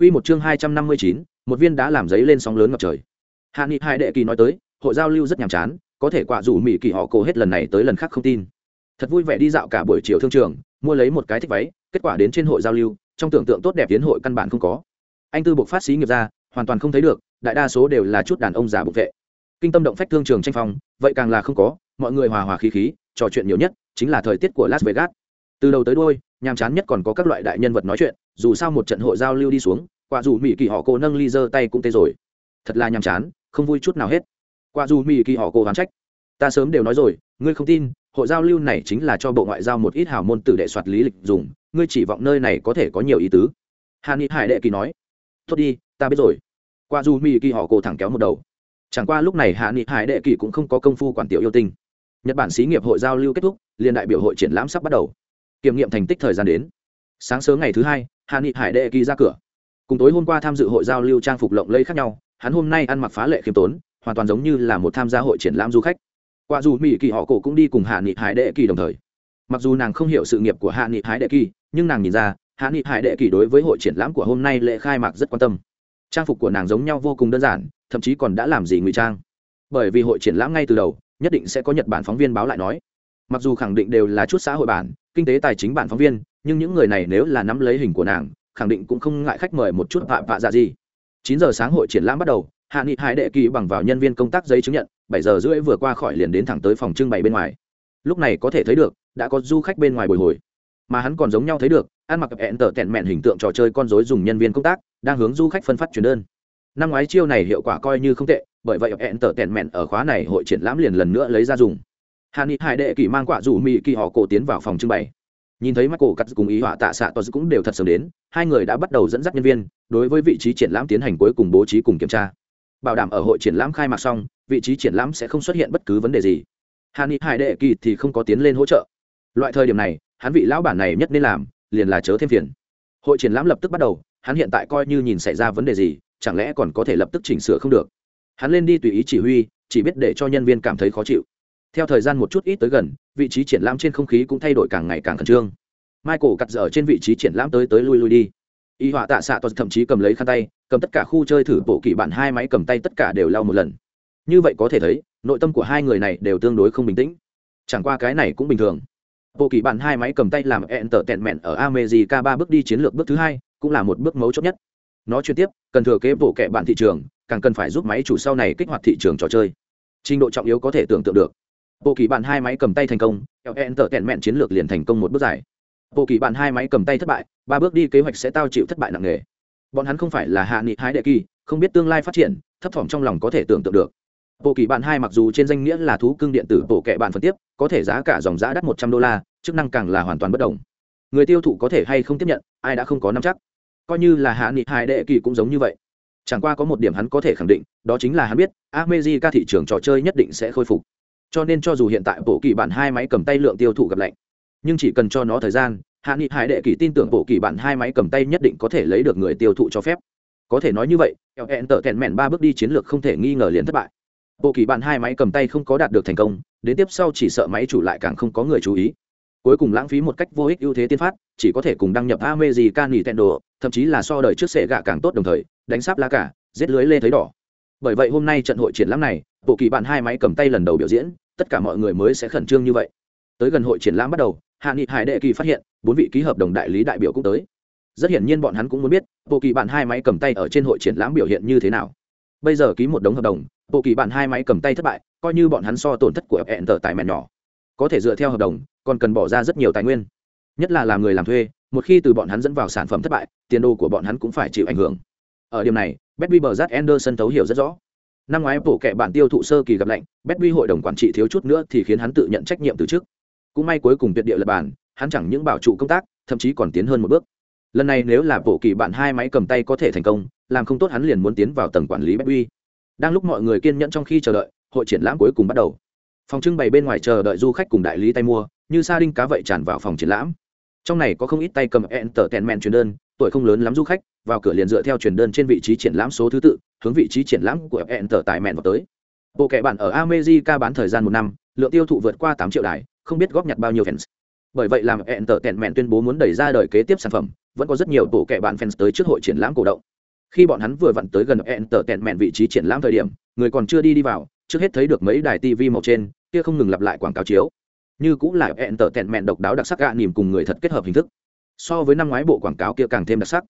Quy một chương hai trăm năm mươi chín, một viên đã làm giấy lên sóng lớn ngập trời. Hạ Nghị Hải Đệ Kỳ nói tới, hội giao lưu rất nhàm chán, có thể quạ dụ mỹ kỳ họ cổ hết lần này tới lần khác không tin. Thật vui vẻ đi dạo cả buổi chiều thương trường, mua lấy một cái thích váy, kết quả đến trên hội giao lưu, trong tưởng tượng tốt đẹp tiến hội căn bản không có. Anh tư buộc phát xí nghiệp ra, hoàn toàn không thấy được, đại đa số đều là chút đàn ông già bục vệ. Kinh tâm động phách thương trường tranh phong, vậy càng là không có, mọi người hòa hòa khí khí, trò chuyện nhiều nhất chính là thời tiết của Las Vegas. Từ đầu tới đuôi, nhàm chán nhất còn có các loại đại nhân vật nói chuyện, dù sao một trận hội giao lưu đi xuống, quả dù mỹ kỳ họ cô nâng ly giơ tay cũng tê rồi. Thật là nhàm chán không vui chút nào hết. Quả dù mỹ kỳ họ cô oán trách. Ta sớm đều nói rồi ngươi không tin hội giao lưu này chính là cho bộ ngoại giao một ít hào môn tử đệ soạt lý lịch dùng ngươi chỉ vọng nơi này có thể có nhiều ý tứ. Hà ni hải đệ kỳ nói tốt đi ta biết rồi. Qua dù mỹ kỳ họ cô thẳng kéo một đầu. Chẳng qua lúc này hạ nghị hải đệ kỳ cũng không có công phu quản tiểu yêu tinh. Nhật bản xí nghiệp hội giao lưu kết thúc liên đại biểu hội triển lãm sắp bắt đầu kiểm nghiệm thành tích thời gian đến. Sáng sớm ngày thứ hai, hạ nghị hải đệ kỳ ra cửa. Cùng tối hôm qua tham dự hội giao lưu trang phục lộng lẫy khác nhau, hắn hôm nay ăn mặc phá lệ khiêm tốn, hoàn toàn giống như là một tham gia hội triển lãm du khách. Qua dù mỹ kỳ họ cổ cũng đi cùng hạ nghị hải đệ kỳ đồng thời. Mặc dù nàng không hiểu sự nghiệp của hạ nghị hải đệ kỳ nhưng nàng nhìn ra, hạ nghị hải đệ kỳ đối với hội triển lãm của hôm nay lễ khai mạc rất quan tâm. Trang phục của nàng giống nhau vô cùng đơn giản, thậm chí còn đã làm gì ngụy trang. Bởi vì hội triển lãm ngay từ đầu, nhất định sẽ có nhật bản phóng viên báo lại nói mặc dù khẳng định đều là chút xã hội bản, kinh tế tài chính bản phóng viên, nhưng những người này nếu là nắm lấy hình của nàng, khẳng định cũng không ngại khách mời một chút vạ vạ dạ gì. Chín giờ sáng hội triển lãm bắt đầu, hạ nghị hải đệ kỳ bằng vào nhân viên công tác giấy chứng nhận, bảy giờ rưỡi vừa qua khỏi liền đến thẳng tới phòng trưng bày bên ngoài. Lúc này có thể thấy được, đã có du khách bên ngoài bồi hồi. Mà hắn còn giống nhau thấy được, ăn mặc hẹn tở tẹn mẹn hình tượng trò chơi con dối dùng nhân viên công tác, đang hướng du khách phân phát truyền đơn. Năm ngoái chiêu này hiệu quả coi như không tệ, bởi vậy hẹn tở tẹn mẹn ở khóa này hội triển lãm liền lần nữa lấy ra dùng hà ni hải đệ kỳ mang quả rủ mỹ kỳ họ cổ tiến vào phòng trưng bày. Nhìn thấy mắt cổ cắt cùng ý họa tạ xạ tos cũng đều thật sớm đến, hai người đã bắt đầu dẫn dắt nhân viên, đối với vị trí triển lãm tiến hành cuối cùng bố trí cùng kiểm tra. Bảo đảm ở hội triển lãm khai mạc xong, vị trí triển lãm sẽ không xuất hiện bất cứ vấn đề gì. Hà ni hải đệ kỳ thì không có tiến lên hỗ trợ. Loại thời điểm này, hắn vị lão bản này nhất nên làm, liền là chớ thêm phiền. Hội triển lãm lập tức bắt đầu, hắn hiện tại coi như nhìn xảy ra vấn đề gì, chẳng lẽ còn có thể lập tức chỉnh sửa không được. Hắn lên đi tùy ý chỉ huy, chỉ biết để cho nhân viên cảm thấy khó chịu theo thời gian một chút ít tới gần, vị trí triển lãm trên không khí cũng thay đổi càng ngày càng khẩn trương. Michael cặt dở trên vị trí triển lãm tới tới lui lui đi. Y họa tạ xạ toàn thậm chí cầm lấy khăn tay, cầm tất cả khu chơi thử bộ kỳ bản hai máy cầm tay tất cả đều lau một lần. Như vậy có thể thấy, nội tâm của hai người này đều tương đối không bình tĩnh. Chẳng qua cái này cũng bình thường. Bộ kỳ bản hai máy cầm tay làm ẹn tở tẹn mẹn ở america ba bước đi chiến lược bước thứ hai, cũng là một bước mấu chốt nhất. Nó chuyên tiếp, cần thừa kế bộ kệ bản thị trường, càng cần phải giúp máy chủ sau này kích hoạt thị trường trò chơi. Trình độ trọng yếu có thể tưởng tượng được bộ kỳ bạn hai máy cầm tay thành công ln tờ tẹn mẹn chiến lược liền thành công một bước dài. Bộ kỳ bạn hai máy cầm tay thất bại, ba bước đi kế hoạch sẽ tao chịu thất bại nặng nề. Bọn hắn không phải là hạ nghị hai đệ kỳ, không biết tương lai phát triển, thấp thỏm trong lòng có thể tưởng tượng được. Bộ kỳ bạn hai mặc dù trên danh nghĩa là thú cưng điện tử bộ kệ bạn phân tiếp, có thể giá cả dòng giá đắt một trăm đô la, chức năng càng là hoàn toàn bất đồng. Người tiêu thụ có thể hay không tiếp nhận, ai đã không có nắm chắc. Coi như là hạ nghị hai đệ kỳ cũng giống như vậy. Chẳng qua có một điểm hắn có thể khẳng định, đó chính là hắn biết America thị trường trò chơi nhất định sẽ khôi phục cho nên cho dù hiện tại bộ kỳ bản hai máy cầm tay lượng tiêu thụ gặp lạnh, nhưng chỉ cần cho nó thời gian, hạ nghị hải đệ kỳ tin tưởng bộ kỳ bản hai máy cầm tay nhất định có thể lấy được người tiêu thụ cho phép. Có thể nói như vậy hẹn tở thẹn mẹn ba bước đi chiến lược không thể nghi ngờ liền thất bại. Bộ kỳ bản hai máy cầm tay không có đạt được thành công, đến tiếp sau chỉ sợ máy chủ lại càng không có người chú ý. Cuối cùng lãng phí một cách vô ích ưu thế tiên phát, chỉ có thể cùng đăng nhập ame gì can nghỉ tẹn đồ thậm chí là so đời trước sệ gạ càng tốt đồng thời, đánh sáp lá cả, giết lưới lê thấy đỏ. Bởi vậy hôm nay trận hội triển lãm này bộ kỳ bạn hai máy cầm tay lần đầu biểu diễn, tất cả mọi người mới sẽ khẩn trương như vậy. Tới gần hội triển lãm bắt đầu, hạ nghị hải đệ kỳ phát hiện, bốn vị ký hợp đồng đại lý đại biểu cũng tới. Rất hiển nhiên bọn hắn cũng muốn biết, bộ kỳ bạn hai máy cầm tay ở trên hội triển lãm biểu hiện như thế nào. Bây giờ ký một đống hợp đồng, bộ kỳ bạn hai máy cầm tay thất bại, coi như bọn hắn so tổn thất của hẹn tờ tài mẹ nhỏ. Có thể dựa theo hợp đồng, còn cần bỏ ra rất nhiều tài nguyên. Nhất là làm người làm thuê, một khi từ bọn hắn dẫn vào sản phẩm thất bại, tiền đồ của bọn hắn cũng phải chịu ảnh hưởng. Ở điểm này Betby bờ rát Anderson thấu hiểu rất rõ. Năm ngoái bộ kệ bạn tiêu thụ sơ kỳ gặp lạnh, Betby hội đồng quản trị thiếu chút nữa thì khiến hắn tự nhận trách nhiệm từ trước. Cũng may cuối cùng tuyệt địa lập bản, hắn chẳng những bảo trụ công tác, thậm chí còn tiến hơn một bước. Lần này nếu là bộ kỳ bạn hai máy cầm tay có thể thành công, làm không tốt hắn liền muốn tiến vào tầng quản lý Betby. Đang lúc mọi người kiên nhẫn trong khi chờ đợi, hội triển lãm cuối cùng bắt đầu. Phòng trưng bày bên ngoài chờ đợi du khách cùng đại lý tay mua, như sa đinh cá vậy tràn vào phòng triển lãm. Trong này có không ít tay cầm entertainment truyền đơn, tuổi không lớn lắm du khách, vào cửa liền dựa theo truyền đơn trên vị trí triển lãm số thứ tự hướng vị trí triển lãm của fn tờ tài mẹn vào tới. Bộ kệ bản ở America bán thời gian một năm, lượng tiêu thụ vượt qua tám triệu đài, không biết góp nhặt bao nhiêu fans. Bởi vậy làm fn tờ tẹn mẹn tuyên bố muốn đẩy ra đời kế tiếp sản phẩm, vẫn có rất nhiều bộ kệ bản fans tới trước hội triển lãm cổ động. Khi bọn hắn vừa vặn tới gần fn tờ tẹn mẹn vị trí triển lãm thời điểm, người còn chưa đi đi vào, trước hết thấy được mấy đài tv màu trên, kia không ngừng lặp lại quảng cáo chiếu. Như cũng là ẹn tờ tẹn mẹn độc đáo đặc sắc gạ nỉm cùng người thật kết hợp hình thức. So với năm ngoái bộ quảng cáo kia càng thêm đặc sắc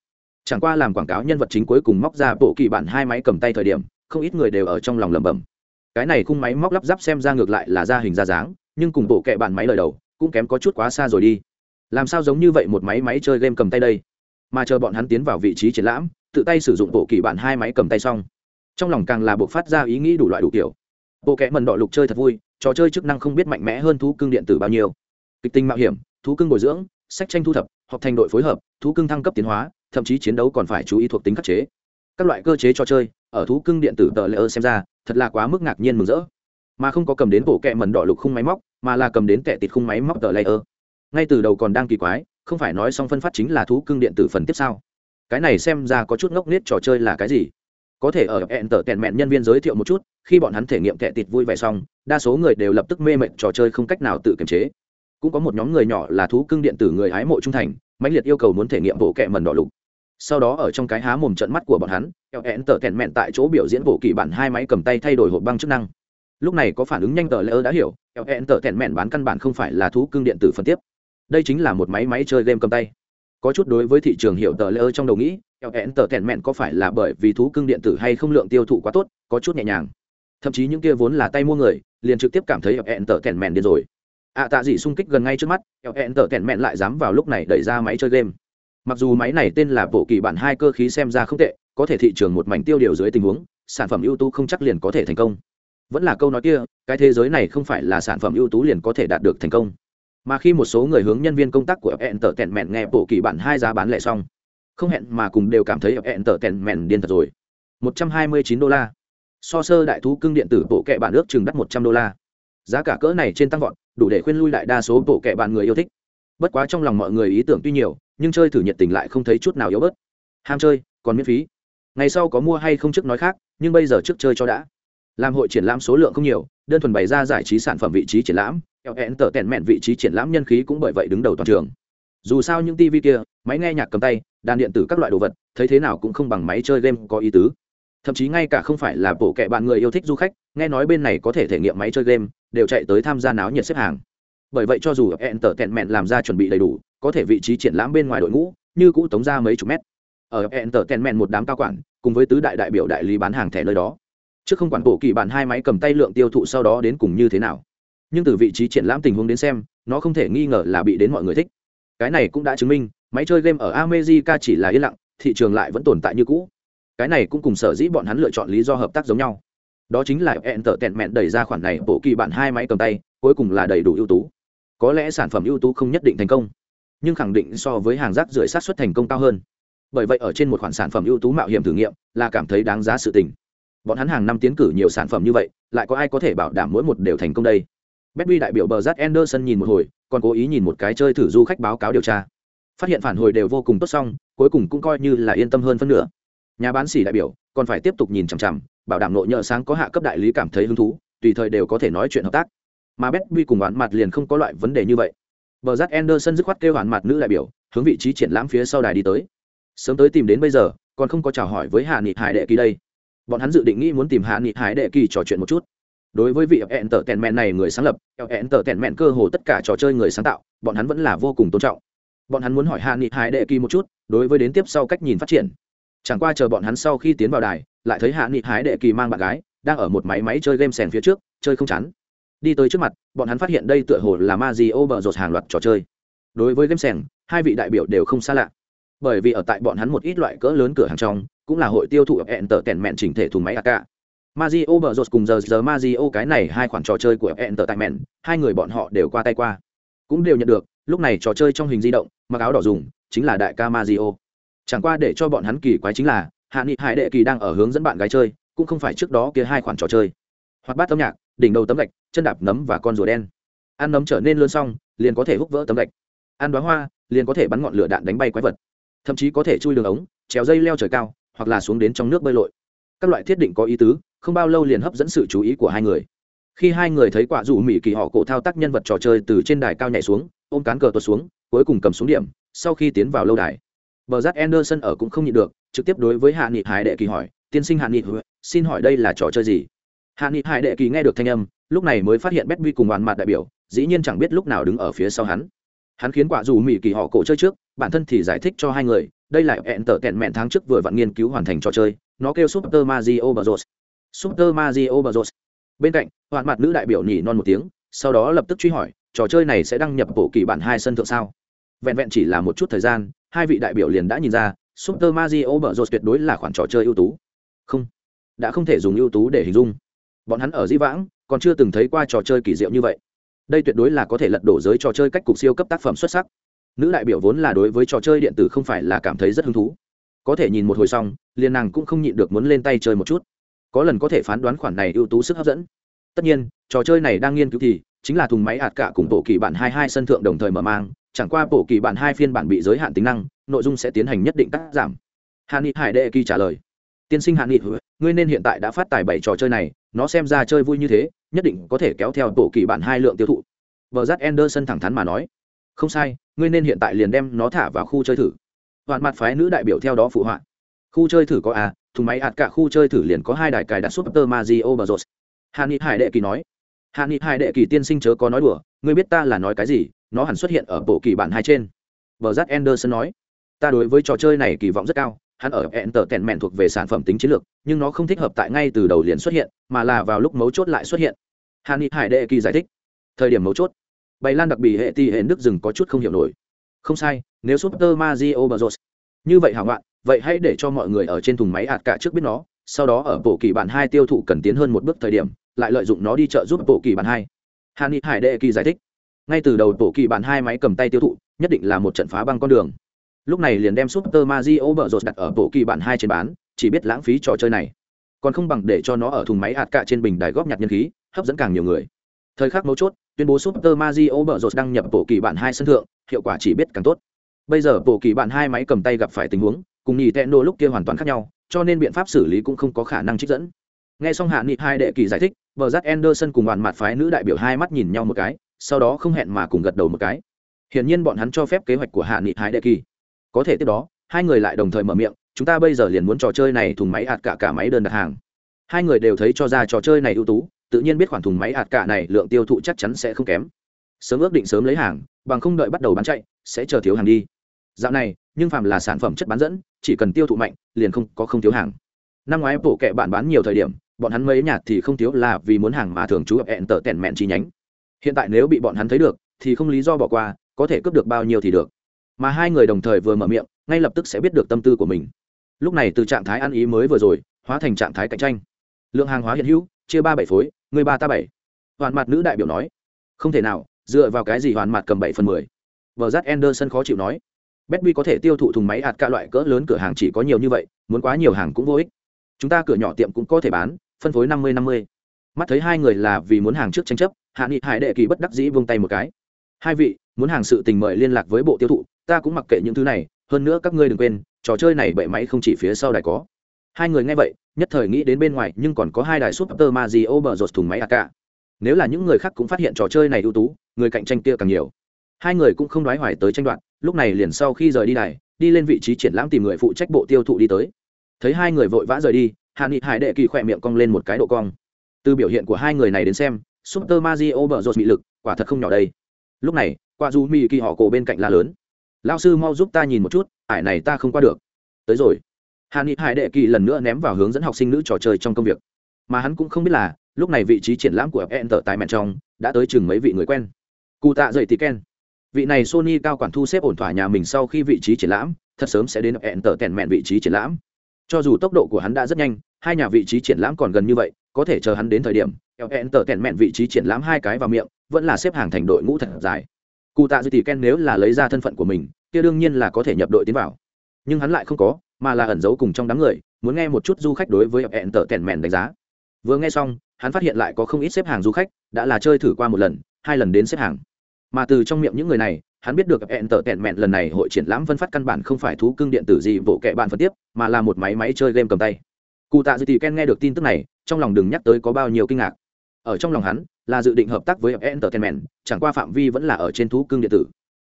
chẳng qua làm quảng cáo nhân vật chính cuối cùng móc ra bộ kỳ bản hai máy cầm tay thời điểm, không ít người đều ở trong lòng lẩm bẩm. Cái này khung máy móc lắp ráp xem ra ngược lại là ra hình ra dáng, nhưng cùng bộ kệ bản máy lời đầu, cũng kém có chút quá xa rồi đi. Làm sao giống như vậy một máy máy chơi game cầm tay đây? Mà chờ bọn hắn tiến vào vị trí triển lãm, tự tay sử dụng bộ kỳ bản hai máy cầm tay xong. Trong lòng càng là buộc phát ra ý nghĩ đủ loại đủ kiểu. Bộ kệ mần đỏ lục chơi thật vui, trò chơi chức năng không biết mạnh mẽ hơn thú cưng điện tử bao nhiêu. Kịch tinh mạo hiểm, thú cưng bồi dưỡng, sách tranh thu thập học thành đội phối hợp, thú cưng thăng cấp tiến hóa thậm chí chiến đấu còn phải chú ý thuộc tính khắc chế. Các loại cơ chế trò chơi, ở thú cưng điện tử tờ lỡ xem ra, thật là quá mức ngạc nhiên mừng rỡ. Mà không có cầm đến bộ kẹ mần đỏ lục khung máy móc, mà là cầm đến kẹ tịt khung máy móc tờ layer ngay từ đầu còn đang kỳ quái, không phải nói xong phân phát chính là thú cưng điện tử phần tiếp sau. Cái này xem ra có chút ngốc nết trò chơi là cái gì? Có thể ở hẹn tở tẹn mẹn nhân viên giới thiệu một chút, khi bọn hắn thể nghiệm kẹ tịt vui vẻ xong, đa số người đều lập tức mê mệt trò chơi không cách nào tự kiềm chế. Cũng có một nhóm người nhỏ là thú cưng điện tử người hái mộ trung thành, mãnh liệt yêu cầu muốn thể nghiệm bộ kẹ mần đỏ lục sau đó ở trong cái há mồm trận mắt của bọn hắn eo hẹn tờ tèn mẹn tại chỗ biểu diễn bộ kỳ bản hai máy cầm tay thay đổi hộp băng chức năng. Lúc này có phản ứng nhanh tờ lỡ đã hiểu eo hẹn tờ tèn mẹn bán căn bản không phải là thú cưng điện tử phân tiếp. Đây chính là một máy máy chơi game cầm tay. Có chút đối với thị trường hiểu tờ lỡ trong đầu nghĩ eo hẹn tờ tèn mẹn có phải là bởi vì thú cưng điện tử hay không lượng tiêu thụ quá tốt có chút nhẹ nhàng. Thậm chí những kia vốn là tay mua người liền trực tiếp cảm thấy eo hẹn tờ tèn mẹn điên rồi. Ạ à, tạ dị xung kích gần ngay trước mắt eo hẹn tờ tèn mẹn lại dám vào lúc này đẩy ra máy chơi game mặc dù máy này tên là bộ kỳ bản hai cơ khí xem ra không tệ, có thể thị trường một mảnh tiêu điều dưới tình huống, sản phẩm ưu tú không chắc liền có thể thành công. Vẫn là câu nói kia, cái thế giới này không phải là sản phẩm ưu tú liền có thể đạt được thành công. Mà khi một số người hướng nhân viên công tác của fn tờ tèn mẹn nghe bộ kỳ bản hai giá bán lẻ xong, không hẹn mà cùng đều cảm thấy fn tờ tèn mẹn điên thật rồi. Một trăm hai mươi chín đô la. So sơ đại thú cưng điện tử bộ kệ bản ước chừng đắt một trăm đô la. Giá cả cỡ này trên tăng vọt, đủ để khuyên lui lại đa số bộ kệ bản người yêu thích. Bất quá trong lòng mọi người ý tưởng tuy nhiều nhưng chơi thử nhiệt tình lại không thấy chút nào yếu bớt. Ham chơi, còn miễn phí. Ngày sau có mua hay không trước nói khác, nhưng bây giờ trước chơi cho đã. Làm hội triển lãm số lượng không nhiều, đơn thuần bày ra giải trí sản phẩm vị trí triển lãm ln tờ tèn mẹn vị trí triển lãm nhân khí cũng bởi vậy đứng đầu toàn trường. Dù sao những tv kia, máy nghe nhạc cầm tay, đàn điện tử các loại đồ vật, thấy thế nào cũng không bằng máy chơi game có ý tứ. Thậm chí ngay cả không phải là bộ kệ bạn người yêu thích du khách, nghe nói bên này có thể thể nghiệm máy chơi game, đều chạy tới tham gia náo nhiệt xếp hàng bởi vậy cho dù hẹn tờ tẹn mẹn làm ra chuẩn bị đầy đủ, có thể vị trí triển lãm bên ngoài đội ngũ, như cũ tống ra mấy chục mét. Ở hẹn tờ tẹn mẹn một đám cao quản, cùng với tứ đại đại biểu đại lý bán hàng thẻ nơi đó. Trước không quản bộ kỳ bản hai máy cầm tay lượng tiêu thụ sau đó đến cùng như thế nào. Nhưng từ vị trí triển lãm tình huống đến xem, nó không thể nghi ngờ là bị đến mọi người thích. Cái này cũng đã chứng minh, máy chơi game ở America chỉ là yên lặng, thị trường lại vẫn tồn tại như cũ. Cái này cũng cùng sở dĩ bọn hắn lựa chọn lý do hợp tác giống nhau. Đó chính là hẹn tờ tẹn mẹn đẩy ra khoản này, bộ kỳ bản hai máy cầm tay, cuối cùng là đầy đủ ưu tú có lẽ sản phẩm ưu tú không nhất định thành công nhưng khẳng định so với hàng rác rưởi sát xuất thành công cao hơn bởi vậy ở trên một khoản sản phẩm ưu tú mạo hiểm thử nghiệm là cảm thấy đáng giá sự tình bọn hắn hàng năm tiến cử nhiều sản phẩm như vậy lại có ai có thể bảo đảm mỗi một đều thành công đây Betby đại biểu bờ rát Anderson nhìn một hồi, còn cố ý nhìn một cái chơi thử du khách báo cáo điều tra. Phát hiện phản hồi đều vô cùng tốt xong, cuối cùng cũng coi như là yên tâm hơn phân nửa. Nhà bán sỉ đại biểu còn phải tiếp tục nhìn chằm chằm, bảo đảm nội nhợ sáng có hạ cấp đại lý cảm thấy hứng thú, tùy thời đều có thể nói chuyện hợp tác mà Betby cùng oán mặt liền không có loại vấn đề như vậy. Bờ rát Anderson dứt khoát kêu oán mặt nữ đại biểu, hướng vị trí triển lãm phía sau đài đi tới. Sớm tới tìm đến bây giờ, còn không có chào hỏi với Hạ Nghị Hải Đệ Kỳ đây. Bọn hắn dự định nghĩ muốn tìm Hạ Nghị Hải Đệ Kỳ trò chuyện một chút. Đối với vị Entertainment này người sáng lập, Entertainment cơ hồ tất cả trò chơi người sáng tạo, bọn hắn vẫn là vô cùng tôn trọng. Bọn hắn muốn hỏi Hạ Nghị Hải Đệ Kỳ một chút, đối với đến tiếp sau cách nhìn phát triển. Chẳng qua chờ bọn hắn sau khi tiến vào đài, lại thấy Hạ Nghị Hải Đệ Kỳ mang bạn gái, đang ở một máy máy chơi game sèn phía trước, chơi không chán đi tới trước mặt bọn hắn phát hiện đây tựa hồ là ma di ô bờ rột hàng loạt trò chơi đối với game sèn hai vị đại biểu đều không xa lạ bởi vì ở tại bọn hắn một ít loại cỡ lớn cửa hàng trong cũng là hội tiêu thụ hẹn tờ tèn mẹn chỉnh thể thùng máy ak Mazio bờ rột cùng giờ giờ Mazio cái này hai khoản trò chơi của Entertainment, hai người bọn họ đều qua tay qua. Cũng đều nhận được, lúc này trò chơi trong hình di động, mặc áo đỏ dùng, chính là đại ca Mazio. Chẳng qua để cho bọn hắn kỳ quái chính là, Hạ Nghị Hải Đệ Kỳ đang ở hướng dẫn bạn gái chơi, cũng không phải trước đó kia hai khoản trò chơi. Hoặc bát âm nhạc, đỉnh đầu tấm gạch, chân đạp nấm và con rùa đen. Ăn nấm trở nên lớn xong, liền có thể hút vỡ tấm gạch. Ăn đoá hoa, liền có thể bắn ngọn lửa đạn đánh bay quái vật. Thậm chí có thể chui đường ống, trèo dây leo trời cao, hoặc là xuống đến trong nước bơi lội. Các loại thiết định có ý tứ, không bao lâu liền hấp dẫn sự chú ý của hai người. Khi hai người thấy quả rủ mỹ kỳ họ cổ thao tác nhân vật trò chơi từ trên đài cao nhảy xuống, ôm cán cờ tuột xuống, cuối cùng cầm xuống điểm, sau khi tiến vào lâu đài. Bờ rát anderson ở cũng không nhịn được, trực tiếp đối với hạ nghị hải đệ kỳ hỏi, tiên sinh hạ nghị, xin hỏi đây là trò chơi gì? Hạ nghị hải đệ kỳ nghe được thanh âm, lúc này mới phát hiện betby cùng đoàn mặt đại biểu, dĩ nhiên chẳng biết lúc nào đứng ở phía sau hắn. Hắn khiến quả dù mỹ kỳ họ cổ chơi trước, bản thân thì giải thích cho hai người, đây là hẹn tở kẹn mẹn tháng trước vừa vặn nghiên cứu hoàn thành trò chơi, nó kêu super mario bros. Super mario bros. Bên cạnh hoàn mặt nữ đại biểu nhỉ non một tiếng, sau đó lập tức truy hỏi, trò chơi này sẽ đăng nhập bộ kỳ bản hai sân thượng sao? Vẹn vẹn chỉ là một chút thời gian, hai vị đại biểu liền đã nhìn ra, super mario bros tuyệt đối là khoản trò chơi ưu tú. Không, đã không thể dùng ưu tú để hình dung bọn hắn ở di vãng còn chưa từng thấy qua trò chơi kỳ diệu như vậy. Đây tuyệt đối là có thể lật đổ giới trò chơi cách cục siêu cấp tác phẩm xuất sắc. Nữ đại biểu vốn là đối với trò chơi điện tử không phải là cảm thấy rất hứng thú. Có thể nhìn một hồi xong, liền nàng cũng không nhịn được muốn lên tay chơi một chút. Có lần có thể phán đoán khoản này ưu tú sức hấp dẫn. Tất nhiên, trò chơi này đang nghiên cứu thì chính là thùng máy hạt cả cùng bộ kỳ bản hai hai sân thượng đồng thời mở mang, chẳng qua bộ kỳ bản hai phiên bản bị giới hạn tính năng, nội dung sẽ tiến hành nhất định cắt giảm. Hạ ni hải đệ kỳ trả lời tiên sinh Hạn nghị, ngươi nên hiện tại đã phát tài bảy trò chơi này, nó xem ra chơi vui như thế, nhất định có thể kéo theo bộ kỳ bản hai lượng tiêu thụ. Vợ giác anderson thẳng thắn mà nói. Không sai, ngươi nên hiện tại liền đem nó thả vào khu chơi thử. Hoạn mặt phái nữ đại biểu theo đó phụ họa. Khu chơi thử có à thùng máy ạt cả khu chơi thử liền có hai đài cài đặt super mario rột hạn nghị hải đệ kỳ nói. Hạn nghị hải đệ kỳ tiên sinh chớ có nói đùa, ngươi biết ta là nói cái gì, nó hẳn xuất hiện ở bộ kỳ bản hai trên. Vợ giác anderson nói. Ta đối với trò chơi này kỳ vọng rất cao hắn ở hẹn tờ tèn mẹn thuộc về sản phẩm tính chiến lược, nhưng nó không thích hợp tại ngay từ đầu liền xuất hiện, mà là vào lúc mấu chốt lại xuất hiện. Hàn ni hải đệ kỳ giải thích. Thời điểm mấu chốt. Bày lan đặc biệt hệ ti hệ nước rừng có chút không hiểu nổi. Không sai, nếu super mario bros. Như vậy hảo ngoạn vậy hãy để cho mọi người ở trên thùng máy hạt cả trước biết nó, sau đó ở bộ kỳ bản hai tiêu thụ cần tiến hơn một bước thời điểm, lại lợi dụng nó đi chợ giúp bộ kỳ bản hai. Hàn ni hải đệ kỳ giải thích. Ngay từ đầu bộ kỳ bản hai máy cầm tay tiêu thụ, nhất định là một trận phá băng con đường lúc này liền đem super mario bờ rột đặt ở bộ kỳ bản hai trên bán, chỉ biết lãng phí trò chơi này. Còn không bằng để cho nó ở thùng máy hạt cạ trên bình đài góp nhặt nhân khí, hấp dẫn càng nhiều người. Thời khắc mấu chốt, tuyên bố super mario bờ rột đăng nhập bộ kỳ bản hai sân thượng, hiệu quả chỉ biết càng tốt. Bây giờ bộ kỳ bản hai máy cầm tay gặp phải tình huống, cùng nhì tẹn đồ lúc kia hoàn toàn khác nhau, cho nên biện pháp xử lý cũng không có khả năng trích dẫn. Nghe xong hạ nghị hai đệ kỳ giải thích, bờ giắt anderson cùng đoàn mặt phái nữ đại biểu hai mắt nhìn nhau một cái, sau đó không hẹn mà cùng gật đầu một cái. Hiển nhiên bọn hắn cho phép kế hoạch của hạ nghị hai đệ kỳ có thể tiếp đó, hai người lại đồng thời mở miệng, chúng ta bây giờ liền muốn trò chơi này thùng máy hạt cả cả máy đơn đặt hàng. Hai người đều thấy cho ra trò chơi này ưu tú, tự nhiên biết khoản thùng máy hạt cả này lượng tiêu thụ chắc chắn sẽ không kém. Sớm ước định sớm lấy hàng, bằng không đợi bắt đầu bán chạy, sẽ chờ thiếu hàng đi. Dạo này, nhưng phàm là sản phẩm chất bán dẫn, chỉ cần tiêu thụ mạnh, liền không có không thiếu hàng. Năm ngoái bộ kệ bạn bán nhiều thời điểm, bọn hắn mấy nhạt thì không thiếu là vì muốn hàng mà thường trú hẹn tờ tẻn mẹn chi nhánh. Hiện tại nếu bị bọn hắn thấy được, thì không lý do bỏ qua, có thể cướp được bao nhiêu thì được mà hai người đồng thời vừa mở miệng ngay lập tức sẽ biết được tâm tư của mình lúc này từ trạng thái ăn ý mới vừa rồi hóa thành trạng thái cạnh tranh lượng hàng hóa hiện hữu chia ba bảy phối người ba ta bảy hoàn mặt nữ đại biểu nói không thể nào dựa vào cái gì hoàn mặt cầm bảy phần mười vợ rát anderson khó chịu nói Betby có thể tiêu thụ thùng máy ạt cả loại cỡ lớn cửa hàng chỉ có nhiều như vậy, muốn quá nhiều hàng cũng vô ích. Chúng ta cửa nhỏ tiệm cũng có thể bán, phân phối năm mươi năm mươi. Mắt thấy hai người là vì muốn hàng trước tranh chấp, Hạ Nghị Hải đệ kỳ bất đắc dĩ vung tay một cái. Hai vị, muốn hàng sự tình mời liên lạc với bộ tiêu thụ, ta cũng mặc kệ những thứ này, hơn nữa các ngươi đừng quên, trò chơi này bậy máy không chỉ phía sau đài có. Hai người nghe vậy, nhất thời nghĩ đến bên ngoài, nhưng còn có hai đài Super Mario bờ rột thùng máy ak Nếu là những người khác cũng phát hiện trò chơi này ưu tú, người cạnh tranh kia càng nhiều. Hai người cũng không đoái hoài tới tranh đoạt lúc này liền sau khi rời đi đài, đi lên vị trí triển lãm tìm người phụ trách bộ tiêu thụ đi tới. Thấy hai người vội vã rời đi hạ nghị hải đệ kỳ khỏe miệng cong lên một cái độ cong. Từ biểu hiện của hai người này đến xem super mario bờ rột bị lực quả thật không nhỏ đây. Lúc này qua du mi kỳ họ cổ bên cạnh là lớn lao sư mau giúp ta nhìn một chút, ải này ta không qua được. Tới rồi. Hà ni hải đệ kỳ lần nữa ném vào hướng dẫn học sinh nữ trò chơi trong công việc. Mà hắn cũng không biết là, lúc này vị trí triển lãm của fn tờ tại mẹn trong, đã tới chừng mấy vị người quen. Cụ tạ dậy thì ken vị này sony cao quản thu xếp ổn thỏa nhà mình sau khi vị trí triển lãm, thật sớm sẽ đến fn tờ tèn mẹn vị trí triển lãm. Cho dù tốc độ của hắn đã rất nhanh, hai nhà vị trí triển lãm còn gần như vậy, có thể chờ hắn đến thời điểm fn tờ tèn mẹn vị trí triển lãm hai cái vào miệng, vẫn là xếp hàng thành đội ngũ thật dài cụ tạ dư tỷ ken nếu là lấy ra thân phận của mình, kia đương nhiên là có thể nhập đội tiến vào. Nhưng hắn lại không có, mà là ẩn giấu cùng trong đám người, muốn nghe một chút du khách đối với hẹn tở tèn mèn đánh giá. Vừa nghe xong, hắn phát hiện lại có không ít xếp hàng du khách, đã là chơi thử qua một lần, hai lần đến xếp hàng. Mà từ trong miệng những người này, hắn biết được hẹn tở tẹn mèn lần này hội triển lãm phân phát căn bản không phải thú cưng điện tử gì bộ kệ bạn phân tiếp, mà là một máy máy chơi game cầm tay. Cụ tạ dư tỷ ken nghe được tin tức này, trong lòng đừng nhắc tới có bao nhiêu kinh ngạc. Ở trong lòng hắn là dự định hợp tác với Entertainment, chẳng qua phạm vi vẫn là ở trên thú cưng điện tử.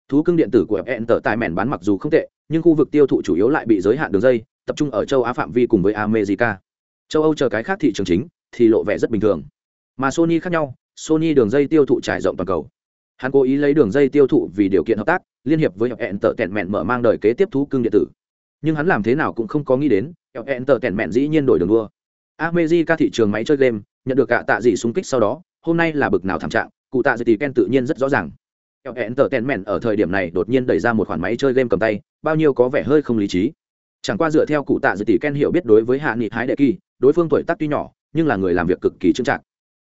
Thú cưng điện tử của hẹn tại mẹn bán mặc dù không tệ nhưng khu vực tiêu thụ chủ yếu lại bị giới hạn đường dây tập trung ở châu á phạm vi cùng với america. Châu âu chờ cái khác thị trường chính thì lộ vẻ rất bình thường. Mà sony khác nhau sony đường dây tiêu thụ trải rộng toàn cầu. Hắn cố ý lấy đường dây tiêu thụ vì điều kiện hợp tác liên hiệp với hẹn tợ tẹn mẹn mở mang đời kế tiếp thú cưng điện tử. Nhưng hắn làm thế nào cũng không có nghĩ đến hẹn tợ tẹn mẹn dĩ nhiên đổi đường đua. America thị trường máy chơi game nhận được cả tạ dị xung kích sau đó hôm nay là bực nào thảm trạng, cụ tạ dị tỷ ken tự nhiên rất rõ ràng. Hẹn tờ tèn mẹn ở thời điểm này đột nhiên đẩy ra một khoản máy chơi game cầm tay, bao nhiêu có vẻ hơi không lý trí. Chẳng qua dựa theo cụ tạ dị tỷ ken hiểu biết đối với hạ nghị hái đệ kỳ, đối phương tuổi tác tuy nhỏ, nhưng là người làm việc cực kỳ trưng trạng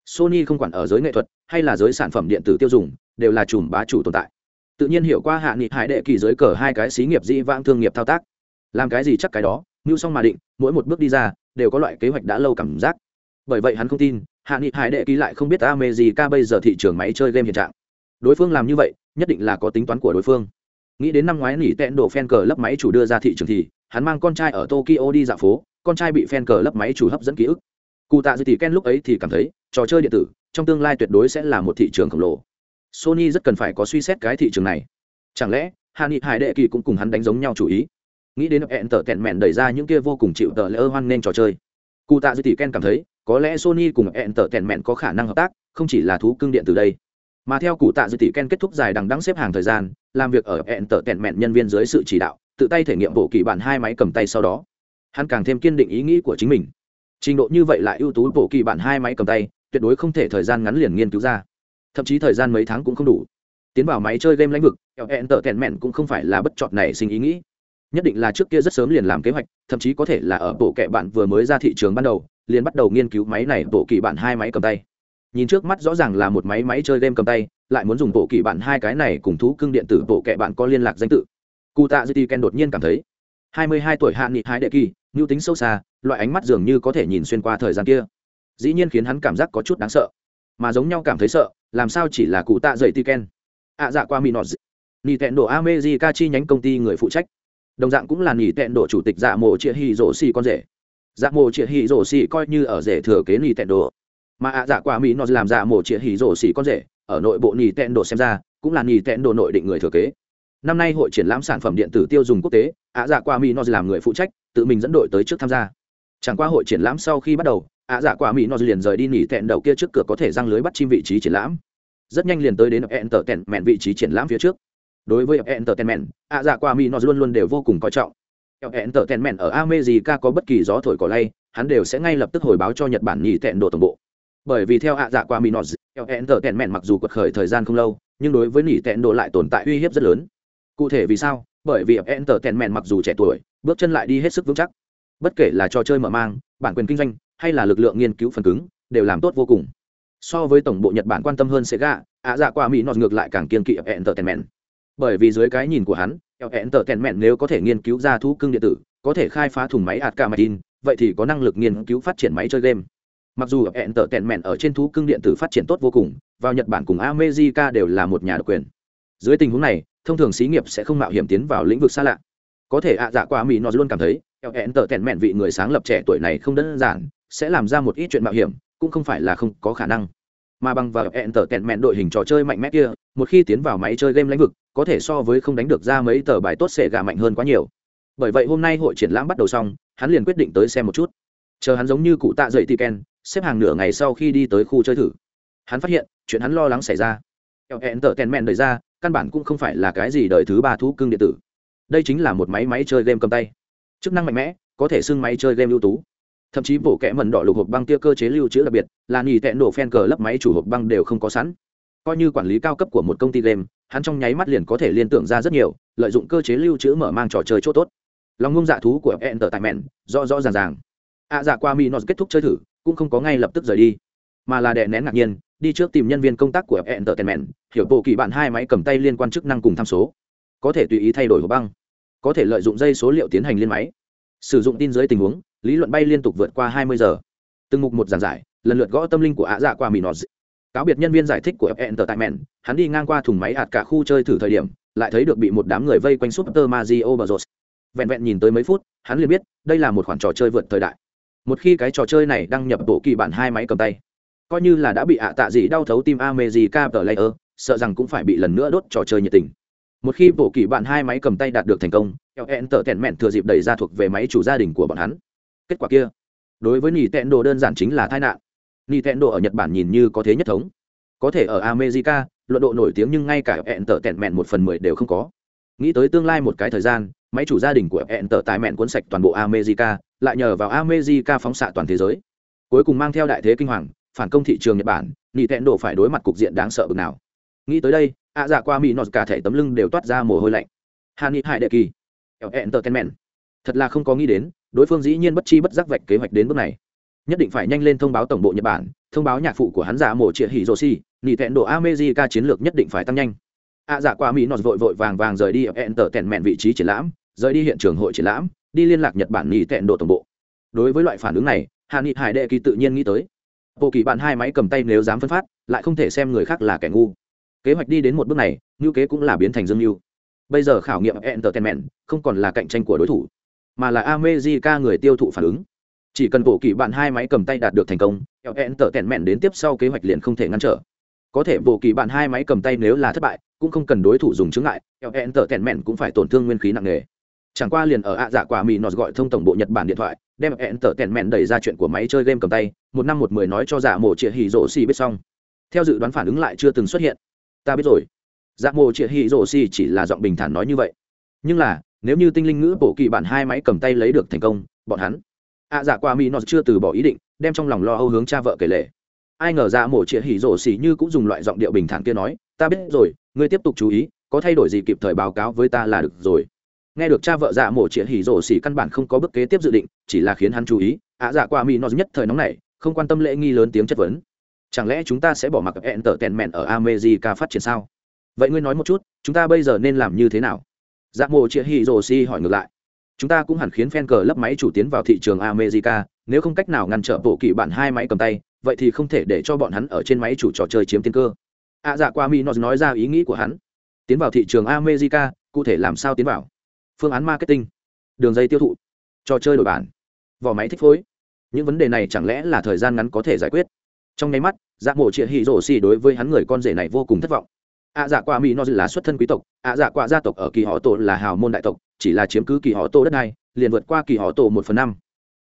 sony không quản ở giới nghệ thuật hay là giới sản phẩm điện tử tiêu dùng, đều là chùm bá chủ tồn tại. Tự nhiên hiểu qua hạ nghị hải đệ kỳ giới cờ hai cái xí nghiệp dĩ vãng thương nghiệp thao tác. Làm cái gì chắc cái đó, như xong mà định, mỗi một bước đi ra, đều có loại kế hoạch đã lâu cảm giác. Bởi vậy hắn không tin hạ nghị hải đệ ký lại không biết ame gì ca bây giờ thị trường máy chơi game hiện trạng. Đối phương làm như vậy, nhất định là có tính toán của đối phương. Nghĩ đến năm ngoái nỉ tẹn đổ fan cờ lấp máy chủ đưa ra thị trường thì, hắn mang con trai ở tokyo đi dạo phố, con trai bị fan cờ lấp máy chủ hấp dẫn ký ức. Cụ tạ dư tỷ ken lúc ấy thì cảm thấy, trò chơi điện tử, trong tương lai tuyệt đối sẽ là một thị trường khổng lồ. Sony rất cần phải có suy xét cái thị trường này. Chẳng lẽ, hạ nghị hải đệ kỳ cũng cùng hắn đánh giống nhau chủ ý? Nghĩ đến hẹn tở tẹn mẹn đẩy ra những kia vô cùng chịu tờ lỡ hoan nên trò chơi cụ tạ dư tỷ ken cảm thấy, có lẽ sony cùng ẹn tở tẹn mẹn có khả năng hợp tác, không chỉ là thú cưng điện từ đây. Mà theo cụ tạ dư tỷ ken kết thúc dài đằng đắng xếp hàng thời gian, làm việc ở ẹn tở tẹn mẹn nhân viên dưới sự chỉ đạo, tự tay thể nghiệm bộ kỳ bản hai máy cầm tay sau đó. Hắn càng thêm kiên định ý nghĩ của chính mình. Trình độ như vậy lại ưu tú, bộ kỳ bản hai máy cầm tay, tuyệt đối không thể thời gian ngắn liền nghiên cứu ra. Thậm chí thời gian mấy tháng cũng không đủ. Tiến vào máy chơi game lãnh vực ẹn tở tẹn mẹn cũng không phải là bất chọn này sinh ý nghĩ nhất định là trước kia rất sớm liền làm kế hoạch, thậm chí có thể là ở bộ kệ bạn vừa mới ra thị trường ban đầu, liền bắt đầu nghiên cứu máy này, bộ kỳ bạn hai máy cầm tay. Nhìn trước mắt rõ ràng là một máy máy chơi game cầm tay, lại muốn dùng bộ kỳ bạn hai cái này cùng thú cưng điện tử bộ kệ bạn có liên lạc danh tự. Cụ tạ gt ken đột nhiên cảm thấy, hai mươi hai tuổi hạ nghị hai đệ kỳ nhu tính sâu xa, loại ánh mắt dường như có thể nhìn xuyên qua thời gian kia. Dĩ nhiên khiến hắn cảm giác có chút đáng sợ, mà giống nhau cảm thấy sợ, làm sao chỉ là cụ tạ dậy tiken ạ dạ qua mỹ nọ nỉ tẹn đổ amejica chi nhánh công ty người phụ trách đồng dạng cũng là nỉ tẹn độ chủ tịch dạ mộ chia hy rổ xì con rể. Dạ mộ chia hy rổ xì coi như ở rể thừa kế nỉ tẹn độ mà ạ dạ quả mỹ nó làm dạ mộ chia hy rổ xì con rể, ở nội bộ nỉ tẹn độ xem ra, cũng là nỉ tẹn độ nội định người thừa kế. Năm nay hội triển lãm sản phẩm điện tử tiêu dùng quốc tế, ạ dạ quả mỹ nó làm người phụ trách, tự mình dẫn đội tới trước tham gia. Chẳng qua hội triển lãm sau khi bắt đầu, ạ dạ quả mỹ nó liền rời đi nỉ tẹn đầu kia trước cửa có thể răng lưới bắt chim vị trí triển lãm. Rất nhanh liền tới đến ẹn tở tẹn mẹn vị trí triển lãm phía trước đối với entertainment, ạ dạ qua mỹ nó luôn luôn đều vô cùng coi trọng. Entertainment tờ ở america có bất kỳ gió thổi cỏ lay, hắn đều sẽ ngay lập tức hồi báo cho nhật bản nhì tẹn đồ tổng bộ. Bởi vì theo ạ dạ qua mỹ nó, entertainment mặc dù quật khởi thời gian không lâu, nhưng đối với nhì tẹn đồ lại tồn tại uy hiếp rất lớn. Cụ thể vì sao? Bởi vì entertainment mặc dù trẻ tuổi, bước chân lại đi hết sức vững chắc. Bất kể là trò chơi mở mang, bản quyền kinh doanh, hay là lực lượng nghiên cứu phần cứng, đều làm tốt vô cùng. So với tổng bộ nhật bản quan tâm hơn sega, ạ dạ qua mỹ nọt ngược lại càng kiên kỵ entertainment bởi vì dưới cái nhìn của hắn entertainment nếu có thể nghiên cứu ra thú cưng điện tử, có thể khai phá thùng máy hạt tin vậy thì có năng lực nghiên cứu phát triển máy chơi game. Mặc dù entertainment ở trên thú cưng điện tử phát triển tốt vô cùng, vào nhật bản cùng america đều là một nhà độc quyền. Dưới tình huống này, thông thường xí nghiệp sẽ không mạo hiểm tiến vào lĩnh vực xa lạ. Có thể ạ dạ qua mỹ nó luôn cảm thấy entertainment vị người sáng lập trẻ tuổi này không đơn giản, sẽ làm ra một ít chuyện mạo hiểm, cũng không phải là không có khả năng mà bằng vào hẹn tờ mẹn đội hình trò chơi mạnh mẽ kia, một khi tiến vào máy chơi game lĩnh vực, có thể so với không đánh được ra mấy tờ bài tốt sẽ gà mạnh hơn quá nhiều. Bởi vậy hôm nay hội triển lãm bắt đầu xong, hắn liền quyết định tới xem một chút. Chờ hắn giống như cụ tạ dậy tiken xếp hàng nửa ngày sau khi đi tới khu chơi thử. Hắn phát hiện, chuyện hắn lo lắng xảy ra. Hẹn tờ tẹn mẹn ra, căn bản cũng không phải là cái gì đời thứ ba thú cưng điện tử. Đây chính là một máy máy chơi game cầm tay. Chức năng mạnh mẽ, có thể xưng máy chơi game ưu tú thậm chí bộ kẽ mần đỏ lục hộp băng kia cơ chế lưu trữ đặc biệt, là nghỉ tẹn đổ phen cờ lấp máy chủ hộp băng đều không có sẵn. Coi như quản lý cao cấp của một công ty game, hắn trong nháy mắt liền có thể liên tưởng ra rất nhiều, lợi dụng cơ chế lưu trữ mở mang trò chơi chỗ tốt. Lòng ngông dạ thú của enter tại mẹn rõ rõ ràng ràng. Ạ dạ qua mi nó kết thúc chơi thử, cũng không có ngay lập tức rời đi, mà là đè nén ngạc nhiên, đi trước tìm nhân viên công tác của enter tại mẹn hiểu bộ kỳ bạn hai máy cầm tay liên quan chức năng cùng tham số. Có thể tùy ý thay đổi hộp băng, có thể lợi dụng dây số liệu tiến hành liên máy, sử dụng tin dưới tình huống lý luận bay liên tục vượt qua hai mươi giờ. Từng mục một giảng giải lần lượt gõ tâm linh của ạ dạ qua mì nọt cáo biệt nhân viên giải thích của fn tờ tại mẹn hắn đi ngang qua thùng máy hạt cả khu chơi thử thời điểm lại thấy được bị một đám người vây quanh super mario bros. Vẹn vẹn nhìn tới mấy phút hắn liền biết đây là một khoản trò chơi vượt thời đại. Một khi cái trò chơi này đăng nhập bộ kỳ bản hai máy cầm tay coi như là đã bị ạ tạ gì đau thấu tim America Player, sợ rằng cũng phải bị lần nữa đốt trò chơi nhiệt tình. một khi bộ kỳ bạn hai máy cầm tay đạt được thành công eo tở thừa dịp đẩy ra thuộc về máy chủ gia đình của bọn hắn kết quả kia. Đối với nỉ tẹn đồ đơn giản chính là tai nạn. Nỉ tẹn đồ ở nhật bản nhìn như có thế nhất thống. Có thể ở america, luận độ nổi tiếng nhưng ngay cả hẹn tở tẹn mẹn một phần mười đều không có. Nghĩ tới tương lai một cái thời gian, máy chủ gia đình của hẹn tở tài mẹn cuốn sạch toàn bộ america, lại nhờ vào america phóng xạ toàn thế giới. Cuối cùng mang theo đại thế kinh hoàng, phản công thị trường nhật bản, nỉ tẹn đồ phải đối mặt cục diện đáng sợ bực nào. Nghĩ tới đây, ạ dạ qua mỹ nọt cả thể tấm lưng đều toát ra mồ hôi lạnh. Hà ni hải đệ kỳ. Entertainment. Thật là không có nghĩ đến đối phương dĩ nhiên bất chi bất giác vạch kế hoạch đến bước này. Nhất định phải nhanh lên thông báo tổng bộ nhật bản, thông báo nhạc phụ của hắn giả mổ trịa hỉ rô si nỉ thẹn độ amejica chiến lược nhất định phải tăng nhanh. À dạ Ạ giả qua mỹ nọt vội vội vàng vàng rời đi ở entertainment vị trí triển lãm, rời đi hiện trường hội triển lãm, đi liên lạc nhật bản nỉ thẹn độ tổng bộ. Đối với loại phản ứng này hạ nghị hải đệ kỳ tự nhiên nghĩ tới. Bộ kỳ bạn hai máy cầm tay nếu dám phân phát, lại không thể xem người khác là kẻ ngu. Kế hoạch đi đến một bước này ngưu kế cũng là biến thành dương mưu. Bây giờ khảo nghiệm entertainment không còn là cạnh tranh của đối thủ mà là America người tiêu thụ phản ứng. Chỉ cần bộ kỳ bạn hai máy cầm tay đạt được thành công entertainment đến tiếp sau kế hoạch liền không thể ngăn trở. Có thể bộ kỳ bạn hai máy cầm tay nếu là thất bại, cũng không cần đối thủ dùng chứng ngại entertainment cũng phải tổn thương nguyên khí nặng nề. Chẳng qua liền ở ạ dạ quả mì nọt gọi thông tổng bộ nhật bản điện thoại, đem entertainment đẩy ra chuyện của máy chơi game cầm tay, một năm một mười nói cho giả mổ trịa hỉ rổ xì biết xong. Theo dự đoán phản ứng lại chưa từng xuất hiện. Ta biết rồi. Dạ mổ chĩa hỉ rổ xì chỉ là giọng bình thản nói như vậy. Nhưng là nếu như tinh linh ngữ bộ kỳ bản hai máy cầm tay lấy được thành công, bọn hắn. Ạ dạ qua mỹ nó chưa từ bỏ ý định, đem trong lòng lo âu hướng cha vợ kể lệ ai ngờ ra mổ chĩa hỉ rổ xì như cũng dùng loại giọng điệu bình thản kia nói, ta biết rồi, ngươi tiếp tục chú ý, có thay đổi gì kịp thời báo cáo với ta là được rồi. Nghe được cha vợ dạ mổ chĩa hỉ rổ xì căn bản không có bước kế tiếp dự định, chỉ là khiến hắn chú ý ạ dạ qua mỹ nó nhất thời nóng này không quan tâm lễ nghi lớn tiếng chất vấn. Chẳng lẽ chúng ta sẽ bỏ mặc hẹn tở tèn mẹn ở america phát triển sao? Vậy ngươi nói một chút, chúng ta bây giờ nên làm như thế nào? Dạ mộ chia hỉ rồ si hỏi ngược lại. Chúng ta cũng hẳn khiến fan cờ lấp máy chủ tiến vào thị trường america nếu không cách nào ngăn trở bộ kỳ bản hai máy cầm tay vậy thì không thể để cho bọn hắn ở trên máy chủ trò chơi chiếm tiên cơ. Ạ à, dạ qua mi nó nói ra ý nghĩ của hắn. Tiến vào thị trường america cụ thể làm sao tiến vào? Phương án marketing. Đường dây tiêu thụ. Trò chơi đổi bản. Vỏ máy thích phối. Những vấn đề này chẳng lẽ là thời gian ngắn có thể giải quyết? Trong nháy mắt dạ mộ chia hỉ rổ xì đối với hắn người con rể này vô cùng thất vọng ạ dạ qua mỹ no là xuất thân quý tộc, ạ dạ Quạ gia tộc ở kỳ họ tổ là hào môn đại tộc, chỉ là chiếm cứ kỳ họ tổ đất này, liền vượt qua kỳ họ tổ một phần năm.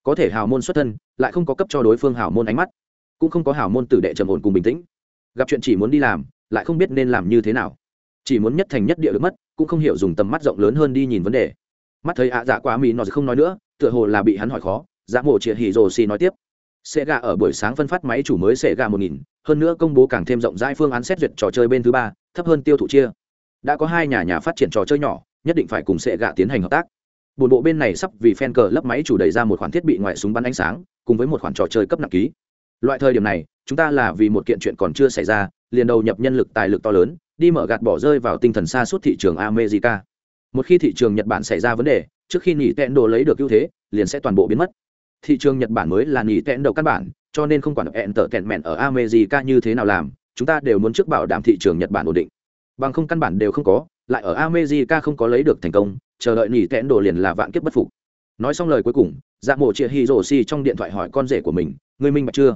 Có thể hào môn xuất thân, lại không có cấp cho đối phương hào môn ánh mắt, cũng không có hào môn tử đệ trầm ổn cùng bình tĩnh. Gặp chuyện chỉ muốn đi làm, lại không biết nên làm như thế nào. Chỉ muốn nhất thành nhất địa được mất, cũng không hiểu dùng tầm mắt rộng lớn hơn đi nhìn vấn đề. Mắt thấy ạ dạ qua mỹ nó không nói nữa, tựa hồ là bị hắn hỏi khó dạ mổ chia hỉ rồ xì nói tiếp. Sẽ gà ở buổi sáng phân phát máy chủ mới sẽ gà một nghìn hơn nữa công bố càng thêm rộng rãi phương án xét duyệt trò chơi bên thứ ba, thấp hơn tiêu thụ chia. Đã có hai nhà nhà phát triển trò chơi nhỏ, nhất định phải cùng Sega tiến hành hợp tác. bồn bộ bên này sắp vì fan cờ lấp máy chủ đẩy ra một khoản thiết bị ngoại súng bắn ánh sáng, cùng với một khoản trò chơi cấp nặng ký. Loại thời điểm này, chúng ta là vì một kiện chuyện còn chưa xảy ra, liền đầu nhập nhân lực tài lực to lớn, đi mở gạt bỏ rơi vào tinh thần xa suốt thị trường America. Một khi thị trường Nhật Bản xảy ra vấn đề, trước khi nghỉ tẹn đồ lấy được ưu thế, liền sẽ toàn bộ biến mất thị trường nhật bản mới là nghỉ tẹn đầu căn bản cho nên không quản ẹn tở tẹn mẹn ở america như thế nào làm, chúng ta đều muốn trước bảo đảm thị trường nhật bản ổn định. Bằng không căn bản đều không có, lại ở america không có lấy được thành công, chờ đợi nỉ tẹn đồ liền là vạn kiếp bất phục. Nói xong lời cuối cùng dạ mộ Triệt hi rổ xi trong điện thoại hỏi con rể của mình, ngươi minh bạch chưa?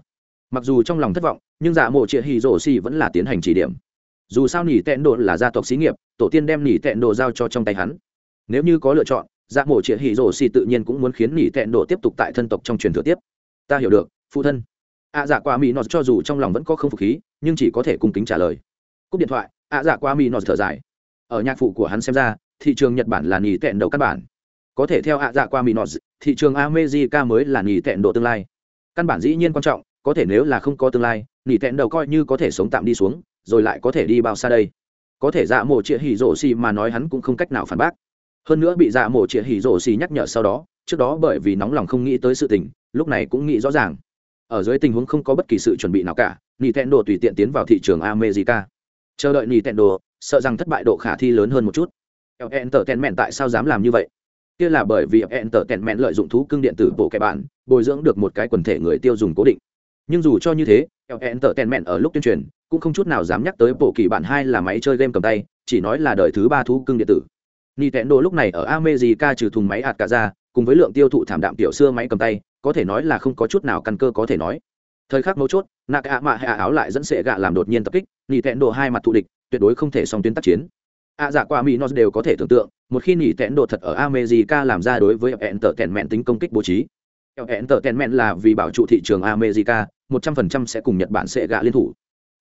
Mặc dù trong lòng thất vọng, nhưng dạ mộ Triệt hi rổ xi vẫn là tiến hành chỉ điểm. Dù sao nỉ tẹn đồ là gia tộc xí nghiệp, tổ tiên đem nỉ tẹn đồ giao cho trong tay hắn. Nếu như có lựa chọn dạ Mộ Triệt hỉ rổ xì tự nhiên cũng muốn khiến nỉ tẹn đồ tiếp tục tại thân tộc trong truyền thừa tiếp. Ta hiểu được phụ thân. Ạ à, dạ qua mỹ nọ cho dù trong lòng vẫn có không phục khí nhưng chỉ có thể cung kính trả lời. Cúp điện thoại ạ à, dạ qua mỹ nọ thở dài. Ở nhạc phụ của hắn xem ra thị trường nhật bản là nỉ tẹn đầu căn bản. Có thể theo ạ à, dạ qua mỹ nọ thị trường america mới là nỉ tẹn độ tương lai. Căn bản dĩ nhiên quan trọng có thể nếu là không có tương lai nỉ tẹn đầu coi như có thể sống tạm đi xuống rồi lại có thể đi bao xa đây. Có thể dạ mổ chĩa hỉ rổ xì mà nói hắn cũng không cách nào phản bác. Hơn nữa bị dạ mổ chĩa hỉ rổ xì nhắc nhở sau đó trước đó bởi vì nóng lòng không nghĩ tới sự tình lúc này cũng nghĩ rõ ràng ở dưới tình huống không có bất kỳ sự chuẩn bị nào cả nintendo tùy tiện tiến vào thị trường america. Chờ đợi nintendo sợ rằng thất bại độ khả thi lớn hơn một chút. Entertainment tại sao dám làm như vậy? Kia là bởi vì entertainment lợi dụng thú cưng điện tử bộ kẻ bạn bồi dưỡng được một cái quần thể người tiêu dùng cố định. Nhưng dù cho như thế entertainment ở lúc tuyên truyền cũng không chút nào dám nhắc tới bộ kỳ bản hai là máy chơi game cầm tay chỉ nói là đời thứ ba thú cưng điện tử. Nintendo lúc này ở America trừ thùng máy hạt cả ra, cùng với lượng tiêu thụ thảm đạm tiểu xưa máy cầm tay, có thể nói là không có chút nào căn cơ có thể nói. Thời khắc mấu chốt, Naka mạ hạ áo lại dẫn sệ gạ làm đột nhiên tập kích, Nintendo hai mặt thù địch, tuyệt đối không thể song tuyến tác chiến. ạ dạ qua mỹ nó đều có thể tưởng tượng một khi nhị tẹn độ thật ở america làm ra đối với hẹn tờ tẹn mẹn tính công kích bố trí hẹn tờ tẹn mẹn là vì bảo trụ thị trường america một trăm phần trăm sẽ cùng nhật bản sẽ gạ liên thủ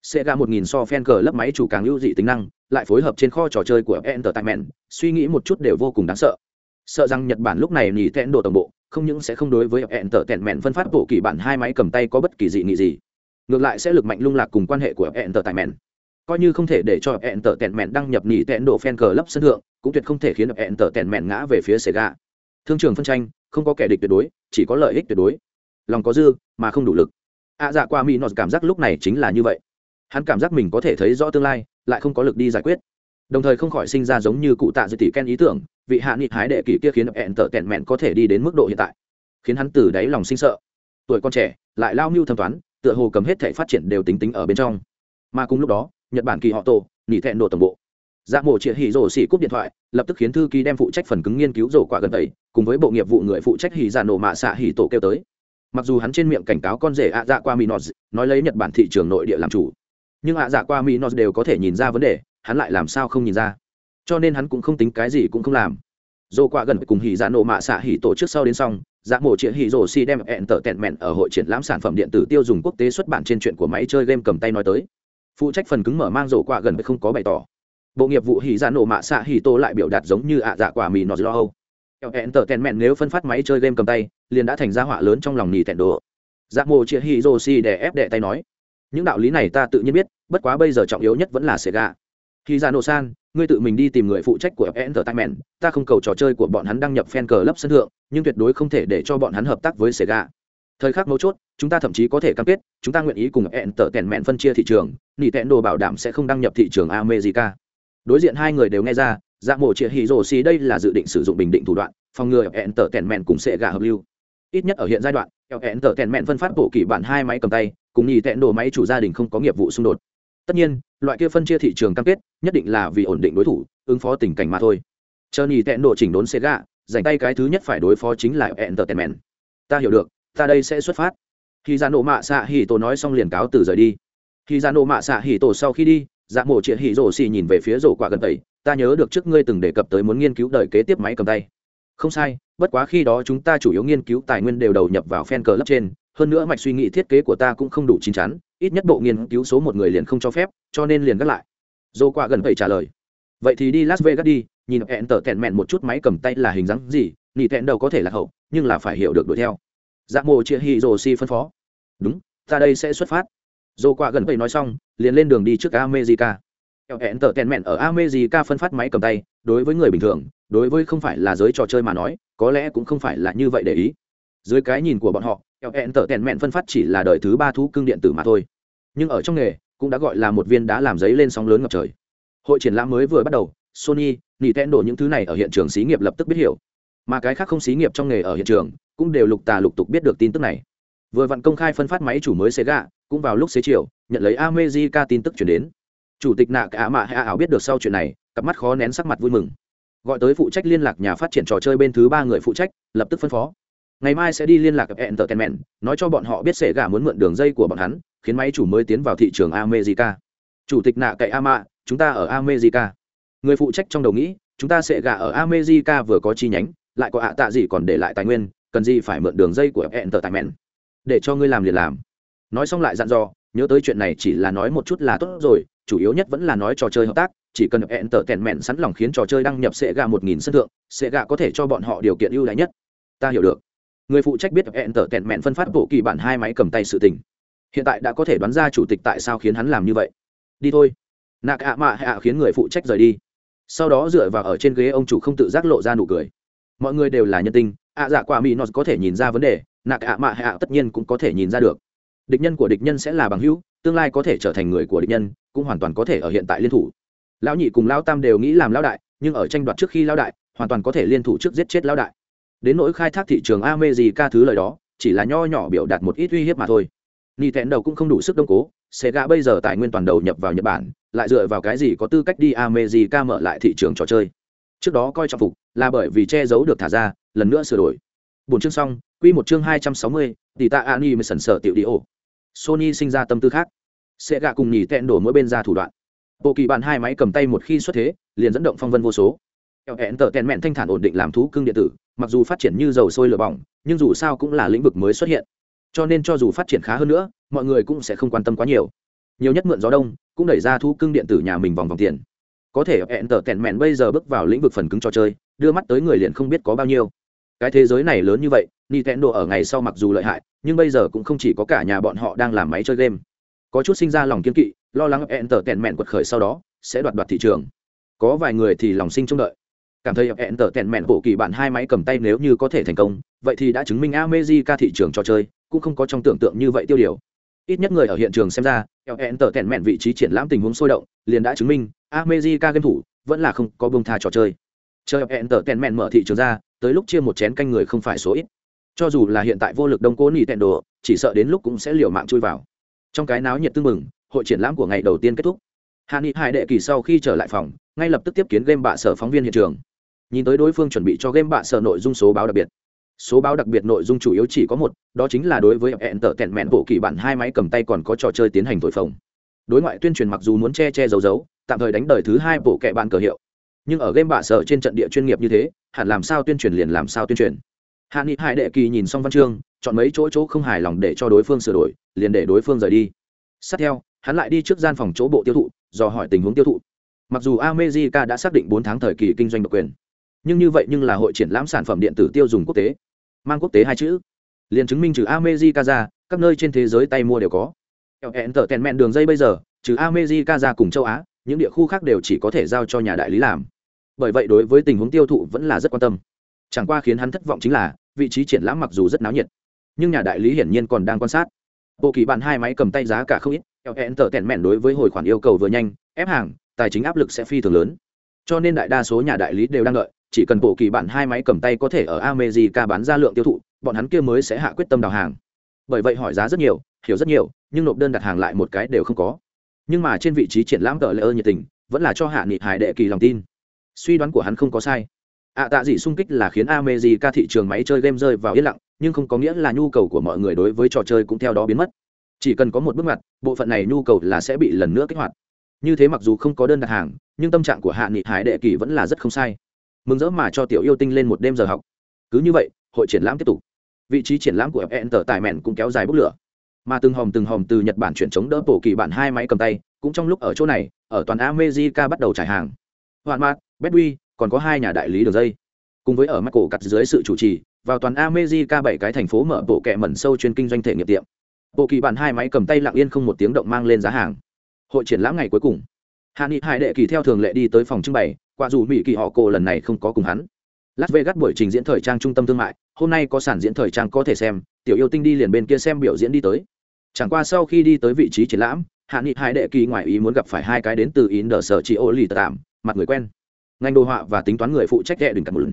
sẽ gạ một nghìn so fan cờ lấp máy chủ càng ưu dị tính năng lại phối hợp trên kho trò chơi của hẹn tờ tẹn mẹn suy nghĩ một chút đều vô cùng đáng sợ sợ rằng nhật bản lúc này nhì tẹn độ tổng bộ, không những sẽ không đối với hẹn tở tẹn mẹn phân phát bộ kỳ bản hai máy cầm tay có bất kỳ dị nghị gì. Ngược lại sẽ lực mạnh lung lạc cùng quan hệ của hẹn tở tại mẹn. Coi như không thể để cho hẹn tở tẹn mẹn đăng nhập nhì tẹn độ fan cờ lấp sân thượng, cũng tuyệt không thể khiến hẹn tở tẹn mẹn ngã về phía sega. Thương trường phân tranh, không có kẻ địch tuyệt đối, chỉ có lợi ích tuyệt đối. Lòng có dư, mà không đủ lực. Ạ dạ qua mỹ nọ cảm giác lúc này chính là như vậy. Hắn cảm giác mình có thể thấy rõ tương lai, lại không có lực đi giải quyết. Đồng thời không khỏi sinh ra giống như cụ tạ dư tỷ ken ý tưởng vị hạ nghị hái đệ kỳ kia khiến hẹn tở tẹn mẹn có thể đi đến mức độ hiện tại, khiến hắn từ đáy lòng sinh sợ. Tuổi con trẻ, lại lao mưu thâm toán, tựa hồ cầm hết thể phát triển đều tính tính ở bên trong. Mà cùng lúc đó, nhật bản kỳ họ tổ, nỉ thẹn đồ tổng bộ. Dạ mổ triệt hỉ rổ xỉ cúp điện thoại, lập tức khiến thư ký đem phụ trách phần cứng nghiên cứu rổ quả gần tẩy cùng với bộ nghiệp vụ người phụ trách hỉ dạ nổ mạ xạ hỉ tổ kêu tới. Mặc dù hắn trên miệng cảnh cáo con rể ạ dạ qua minos, nói lấy nhật bản thị trường nội địa làm chủ, nhưng ạ dạ qua minos đều có thể nhìn ra vấn đề, hắn lại làm sao không nhìn ra cho nên hắn cũng không tính cái gì cũng không làm. Dồ quạ gần cùng hỉ dạ nổ mạ xạ hỉ tổ trước sau đến xong dạ mổ triệt hỉ rổ si đem ẹn tở tẹn mẹn ở hội triển lãm sản phẩm điện tử tiêu dùng quốc tế xuất bản trên chuyện của máy chơi game cầm tay nói tới. Phụ trách phần cứng mở mang rổ quạ gần không có bày tỏ. Bộ nghiệp vụ hỉ dạ nổ mạ xạ hỉ tô lại biểu đạt giống như ạ dạ quả mì nó lo âu. Hẹn tờ tèn mẹn nếu phân phát máy chơi game cầm tay, liền đã thành ra họa lớn trong lòng nhì tẹn đồ. Dạ mổ chia hỉ rô si để ép đệ tay nói, những đạo lý này ta tự nhiên biết, bất quá bây giờ trọng yếu nhất vẫn là sega khi ra nổ san, ngươi tự mình đi tìm người phụ trách của Entertainment. ta không cầu trò chơi của bọn hắn đăng nhập fan cờ lấp sân thượng, nhưng tuyệt đối không thể để cho bọn hắn hợp tác với sega. Thời khắc mấu chốt, chúng ta thậm chí có thể cam kết, chúng ta nguyện ý cùng Entertainment phân chia thị trường, nỉ tẹn đồ bảo đảm sẽ không đăng nhập thị trường america. Đối diện hai người đều nghe ra dạ mộ triệu hì rồ xì đây là dự định sử dụng bình định thủ đoạn, phòng ngừa Entertainment cùng Sega hợp lưu. Ít nhất ở hiện giai đoạn hẹn tờ tèn mẹn phân phát bộ kỳ bản hai máy cầm tay, cùng nhì tẹn đồ máy chủ gia đình không có nghiệp vụ xung đột tất nhiên, loại kia phân chia thị trường cam kết, nhất định là vì ổn định đối thủ, ứng phó tình cảnh mà thôi. Chờ nhì tẹn đồ chỉnh đốn xe gà dành tay cái thứ nhất phải đối phó chính là entertainment. Tờ ta hiểu được, ta đây sẽ xuất phát. Khi ra nộ mạ xạ hì tổ nói xong liền cáo từ rời đi. Khi ra nộ mạ xạ hì tổ sau khi đi dạ mổ triệt hỉ rổ xì nhìn về phía rổ quả gần tẩy, ta nhớ được trước ngươi từng đề cập tới muốn nghiên cứu đời kế tiếp máy cầm tay. Không sai, bất quá khi đó chúng ta chủ yếu nghiên cứu tài nguyên đều đầu nhập vào fan cờ lớp trên, hơn nữa mạch suy nghĩ thiết kế của ta cũng không đủ chín chắn ít nhất bộ nghiên cứu số một người liền không cho phép, cho nên liền gác lại. Dô qua gần vậy trả lời. Vậy thì đi las vegas đi, nhìn hẹn tở tẹn mẹn một chút máy cầm tay là hình dáng gì nị tẹn đầu có thể là hậu, nhưng là phải hiểu được đuổi theo. Dạ mộ chia hi rồ si phân phó. Đúng, ta đây sẽ xuất phát. Dô qua gần vậy nói xong, liền lên đường đi trước america. Hẹn tở tèn mẹn ở america phân phát máy cầm tay, đối với người bình thường, đối với không phải là giới trò chơi mà nói, có lẽ cũng không phải là như vậy để ý. Dưới cái nhìn của bọn họ hẹn tở tèn mẹn phân phát chỉ là đời thứ ba thú cưng điện tử mà thôi. Nhưng ở trong nghề cũng đã gọi là một viên đã làm giấy lên sóng lớn ngập trời. Hội triển lãm mới vừa bắt đầu sony nintendo những thứ này ở hiện trường xí nghiệp lập tức biết hiểu. Mà cái khác không xí nghiệp trong nghề ở hiện trường cũng đều lục tà lục tục biết được tin tức này. Vừa vặn công khai phân phát máy chủ mới Sega, cũng vào lúc xế chiều nhận lấy America tin tức chuyển đến. Chủ tịch nạ cả mạ hạ ảo biết được sau chuyện này cặp mắt khó nén sắc mặt vui mừng. Gọi tới phụ trách liên lạc nhà phát triển trò chơi bên thứ ba người phụ trách lập tức phân phó ngày mai sẽ đi liên lạc gặp entertainment, nói cho bọn họ biết sẽ gả muốn mượn đường dây của bọn hắn, khiến máy chủ mới tiến vào thị trường america. Chủ tịch nạ cậy ama, chúng ta ở america. Người phụ trách trong đầu nghĩ, chúng ta sẽ gả ở america vừa có chi nhánh, lại có ạ tạ gì còn để lại tài nguyên, cần gì phải mượn đường dây của entertainment? Để cho ngươi làm liền làm. Nói xong lại dặn dò, nhớ tới chuyện này chỉ là nói một chút là tốt rồi, chủ yếu nhất vẫn là nói trò chơi hợp tác, chỉ cần hẹn tở tèn mẹn sẵn lòng khiến trò chơi đăng nhập sẽ gà một nghìn sân thượng sẽ gà có thể cho bọn họ điều kiện ưu đãi nhất. Ta hiểu được người phụ trách biết hẹn tở tẹn mẹn phân phát bộ kỳ bản hai máy cầm tay sự tình. Hiện tại đã có thể đoán ra chủ tịch tại sao khiến hắn làm như vậy. Đi thôi. Nạc ạ mạ hạ khiến người phụ trách rời đi. Sau đó dựa vào ở trên ghế ông chủ không tự giác lộ ra nụ cười. Mọi người đều là nhân tinh ạ dạ quả mỹ nó có thể nhìn ra vấn đề. Nạc ạ mạ hạ tất nhiên cũng có thể nhìn ra được. Địch nhân của địch nhân sẽ là bằng hữu, tương lai có thể trở thành người của địch nhân, cũng hoàn toàn có thể ở hiện tại liên thủ. Lão nhị cùng lão tam đều nghĩ làm lão đại, nhưng ở tranh đoạt trước khi lão đại, hoàn toàn có thể liên thủ trước giết chết lão đại đến nỗi khai thác thị trường ame gì ca thứ lời đó, chỉ là nho nhỏ biểu đạt một ít uy hiếp mà thôi. Ni thẹn đầu cũng không đủ sức đông cố, sega bây giờ tài nguyên toàn đầu nhập vào nhật bản, lại dựa vào cái gì có tư cách đi ame gì ca mở lại thị trường trò chơi? Trước đó coi trọng phục, là bởi vì che giấu được thả ra, lần nữa sửa đổi. Bốn chương xong, quy một chương hai trăm sáu mươi tỷ tạ ani mới sần sở tiểu đi ô. Sony sinh ra tâm tư khác. Sẽ gạ cùng nhì tẹn đổ mỗi bên ra thủ đoạn. Bộ kỳ bạn hai máy cầm tay một khi xuất thế, liền dẫn động phong vân vô số hẹn tờ tèn mẹn thanh thản ổn định làm thú cưng điện tử, mặc dù phát triển như dầu sôi lửa bỏng, nhưng dù sao cũng là lĩnh vực mới xuất hiện. Cho nên cho dù phát triển khá hơn nữa, mọi người cũng sẽ không quan tâm quá nhiều. Nhiều nhất mượn gió đông, cũng đẩy ra thú cưng điện tử nhà mình vòng vòng tiền. Có thể hẹn tờ tèn mẹn bây giờ bước vào lĩnh vực phần cứng trò chơi, đưa mắt tới người liền không biết có bao nhiêu. Cái thế giới này lớn như vậy, nintendo ở ngày sau mặc dù lợi hại, nhưng bây giờ cũng không chỉ có cả nhà bọn họ đang làm máy chơi game. Có chút sinh ra lòng kiên kỵ, lo lắng hẹn tờ tèn mẹn quật khởi sau đó, sẽ đoạt đoạt thị trường. Có vài người thì lòng sinh trông đợi cảm thấy hẹn tở tẹn mẹn bộ kỳ bạn hai máy cầm tay nếu như có thể thành công, vậy thì đã chứng minh America thị trường trò chơi cũng không có trong tưởng tượng như vậy tiêu điều. Ít nhất người ở hiện trường xem ra hẹn tở tẹn mẹn vị trí triển lãm tình huống sôi động, liền đã chứng minh America game thủ vẫn là không có bông tha trò chơi. Chơi hẹn tở tẹn mẹn mở thị trường ra, tới lúc chia một chén canh người không phải số ít. Cho dù là hiện tại vô lực đông cố nỉ tẹn đồ, chỉ sợ đến lúc cũng sẽ liều mạng chui vào. Trong cái náo nhiệt tưng mừng hội triển lãm của ngày đầu tiên kết thúc. Hạ nghị hải đệ kỳ sau khi trở lại phòng, ngay lập tức tiếp kiến game bạ sở phóng viên hiện trường nhìn tới đối phương chuẩn bị cho game bạ sở nội dung số báo đặc biệt. Số báo đặc biệt nội dung chủ yếu chỉ có một, đó chính là đối với hẹn tợ tẹn mẹn bộ kỳ bản hai máy cầm tay còn có trò chơi tiến hành thổi phồng. Đối ngoại tuyên truyền mặc dù muốn che che giấu giấu, tạm thời đánh đời thứ hai bộ kệ bạn cờ hiệu. Nhưng ở game bạ sở trên trận địa chuyên nghiệp như thế, hẳn làm sao tuyên truyền liền làm sao tuyên truyền. Hạ nghị hải đệ kỳ nhìn xong văn chương, chọn mấy chỗ chỗ không hài lòng để cho đối phương sửa đổi, liền để đối phương rời đi. Sát theo, hắn lại đi trước gian phòng chỗ bộ tiêu thụ do hỏi tình huống tiêu thụ. Mặc dù amejica đã xác định bốn tháng thời kỳ kinh doanh độc quyền nhưng như vậy nhưng là hội triển lãm sản phẩm điện tử tiêu dùng quốc tế. Mang quốc tế hai chữ. Liền chứng minh trừ amejica ra các nơi trên thế giới tay mua đều có. Hẹn tờ tèn mẹn đường dây bây giờ, trừ amejica cùng châu á, những địa khu khác đều chỉ có thể giao cho nhà đại lý làm. Bởi vậy đối với tình huống tiêu thụ vẫn là rất quan tâm. Chẳng qua khiến hắn thất vọng chính là, vị trí triển lãm mặc dù rất náo nhiệt, nhưng nhà đại lý hiển nhiên còn đang quan sát. Bộ kỳ bạn hai máy cầm tay giá cả không ít hẹn tờ tèn mẹn đối với hồi khoản yêu cầu vừa nhanh, ép hàng, tài chính áp lực sẽ phi thường lớn. Cho nên đại đa số nhà đại lý đều đang đợi chỉ cần bộ kỳ bạn hai máy cầm tay có thể ở America bán ra lượng tiêu thụ bọn hắn kia mới sẽ hạ quyết tâm đào hàng. Bởi vậy hỏi giá rất nhiều hiểu rất nhiều nhưng nộp đơn đặt hàng lại một cái đều không có. Nhưng mà trên vị trí triển lãm tờ lệ ơ nhiệt tình vẫn là cho hạ nghị hải đệ kỳ lòng tin. Suy đoán của hắn không có sai. Ạ à, tạ dị sung kích là khiến America thị trường máy chơi game rơi vào yên lặng nhưng không có nghĩa là nhu cầu của mọi người đối với trò chơi cũng theo đó biến mất. Chỉ cần có một bước ngoặt bộ phận này nhu cầu là sẽ bị lần nữa kích hoạt. Như thế mặc dù không có đơn đặt hàng nhưng tâm trạng của hạ nghị hải đệ kỳ vẫn là rất không sai mừng rỡ mà cho tiểu yêu tinh lên một đêm giờ học. Cứ như vậy, hội triển lãm tiếp tục. Vị trí triển lãm của fn tờ tài mẹn cũng kéo dài bốc lửa. Mà từng hòm từng hòm từ nhật bản chuyển chống đỡ bổ kỳ bản hai máy cầm tay, cũng trong lúc ở chỗ này, ở toàn america bắt đầu trải hàng. Hoàn mát bedwi còn có hai nhà đại lý đường dây. Cùng với ở mắt cổ cắt dưới sự chủ trì, vào toàn america bảy cái thành phố mở bộ kẹ mẩn sâu chuyên kinh doanh thể nghiệp tiệm. Bộ kỳ bản hai máy cầm tay lặng yên không một tiếng động mang lên giá hàng. Hội triển lãm ngày cuối cùng. Hạ nghị hải đệ kỳ theo thường lệ đi tới phòng trưng bày quả dù mỹ kỳ họ cổ lần này không có cùng hắn. Las vegas buổi trình diễn thời trang trung tâm thương mại, hôm nay có sản diễn thời trang có thể xem, tiểu yêu tinh đi liền bên kia xem biểu diễn đi tới. Chẳng qua sau khi đi tới vị trí triển lãm, hạ nghị hải đệ kỳ ngoài ý muốn gặp phải hai cái đến từ ý nở sở chị ô lì tạm mặt người quen. Ngành đồ họa và tính toán người phụ trách đệ đừng cặn một lần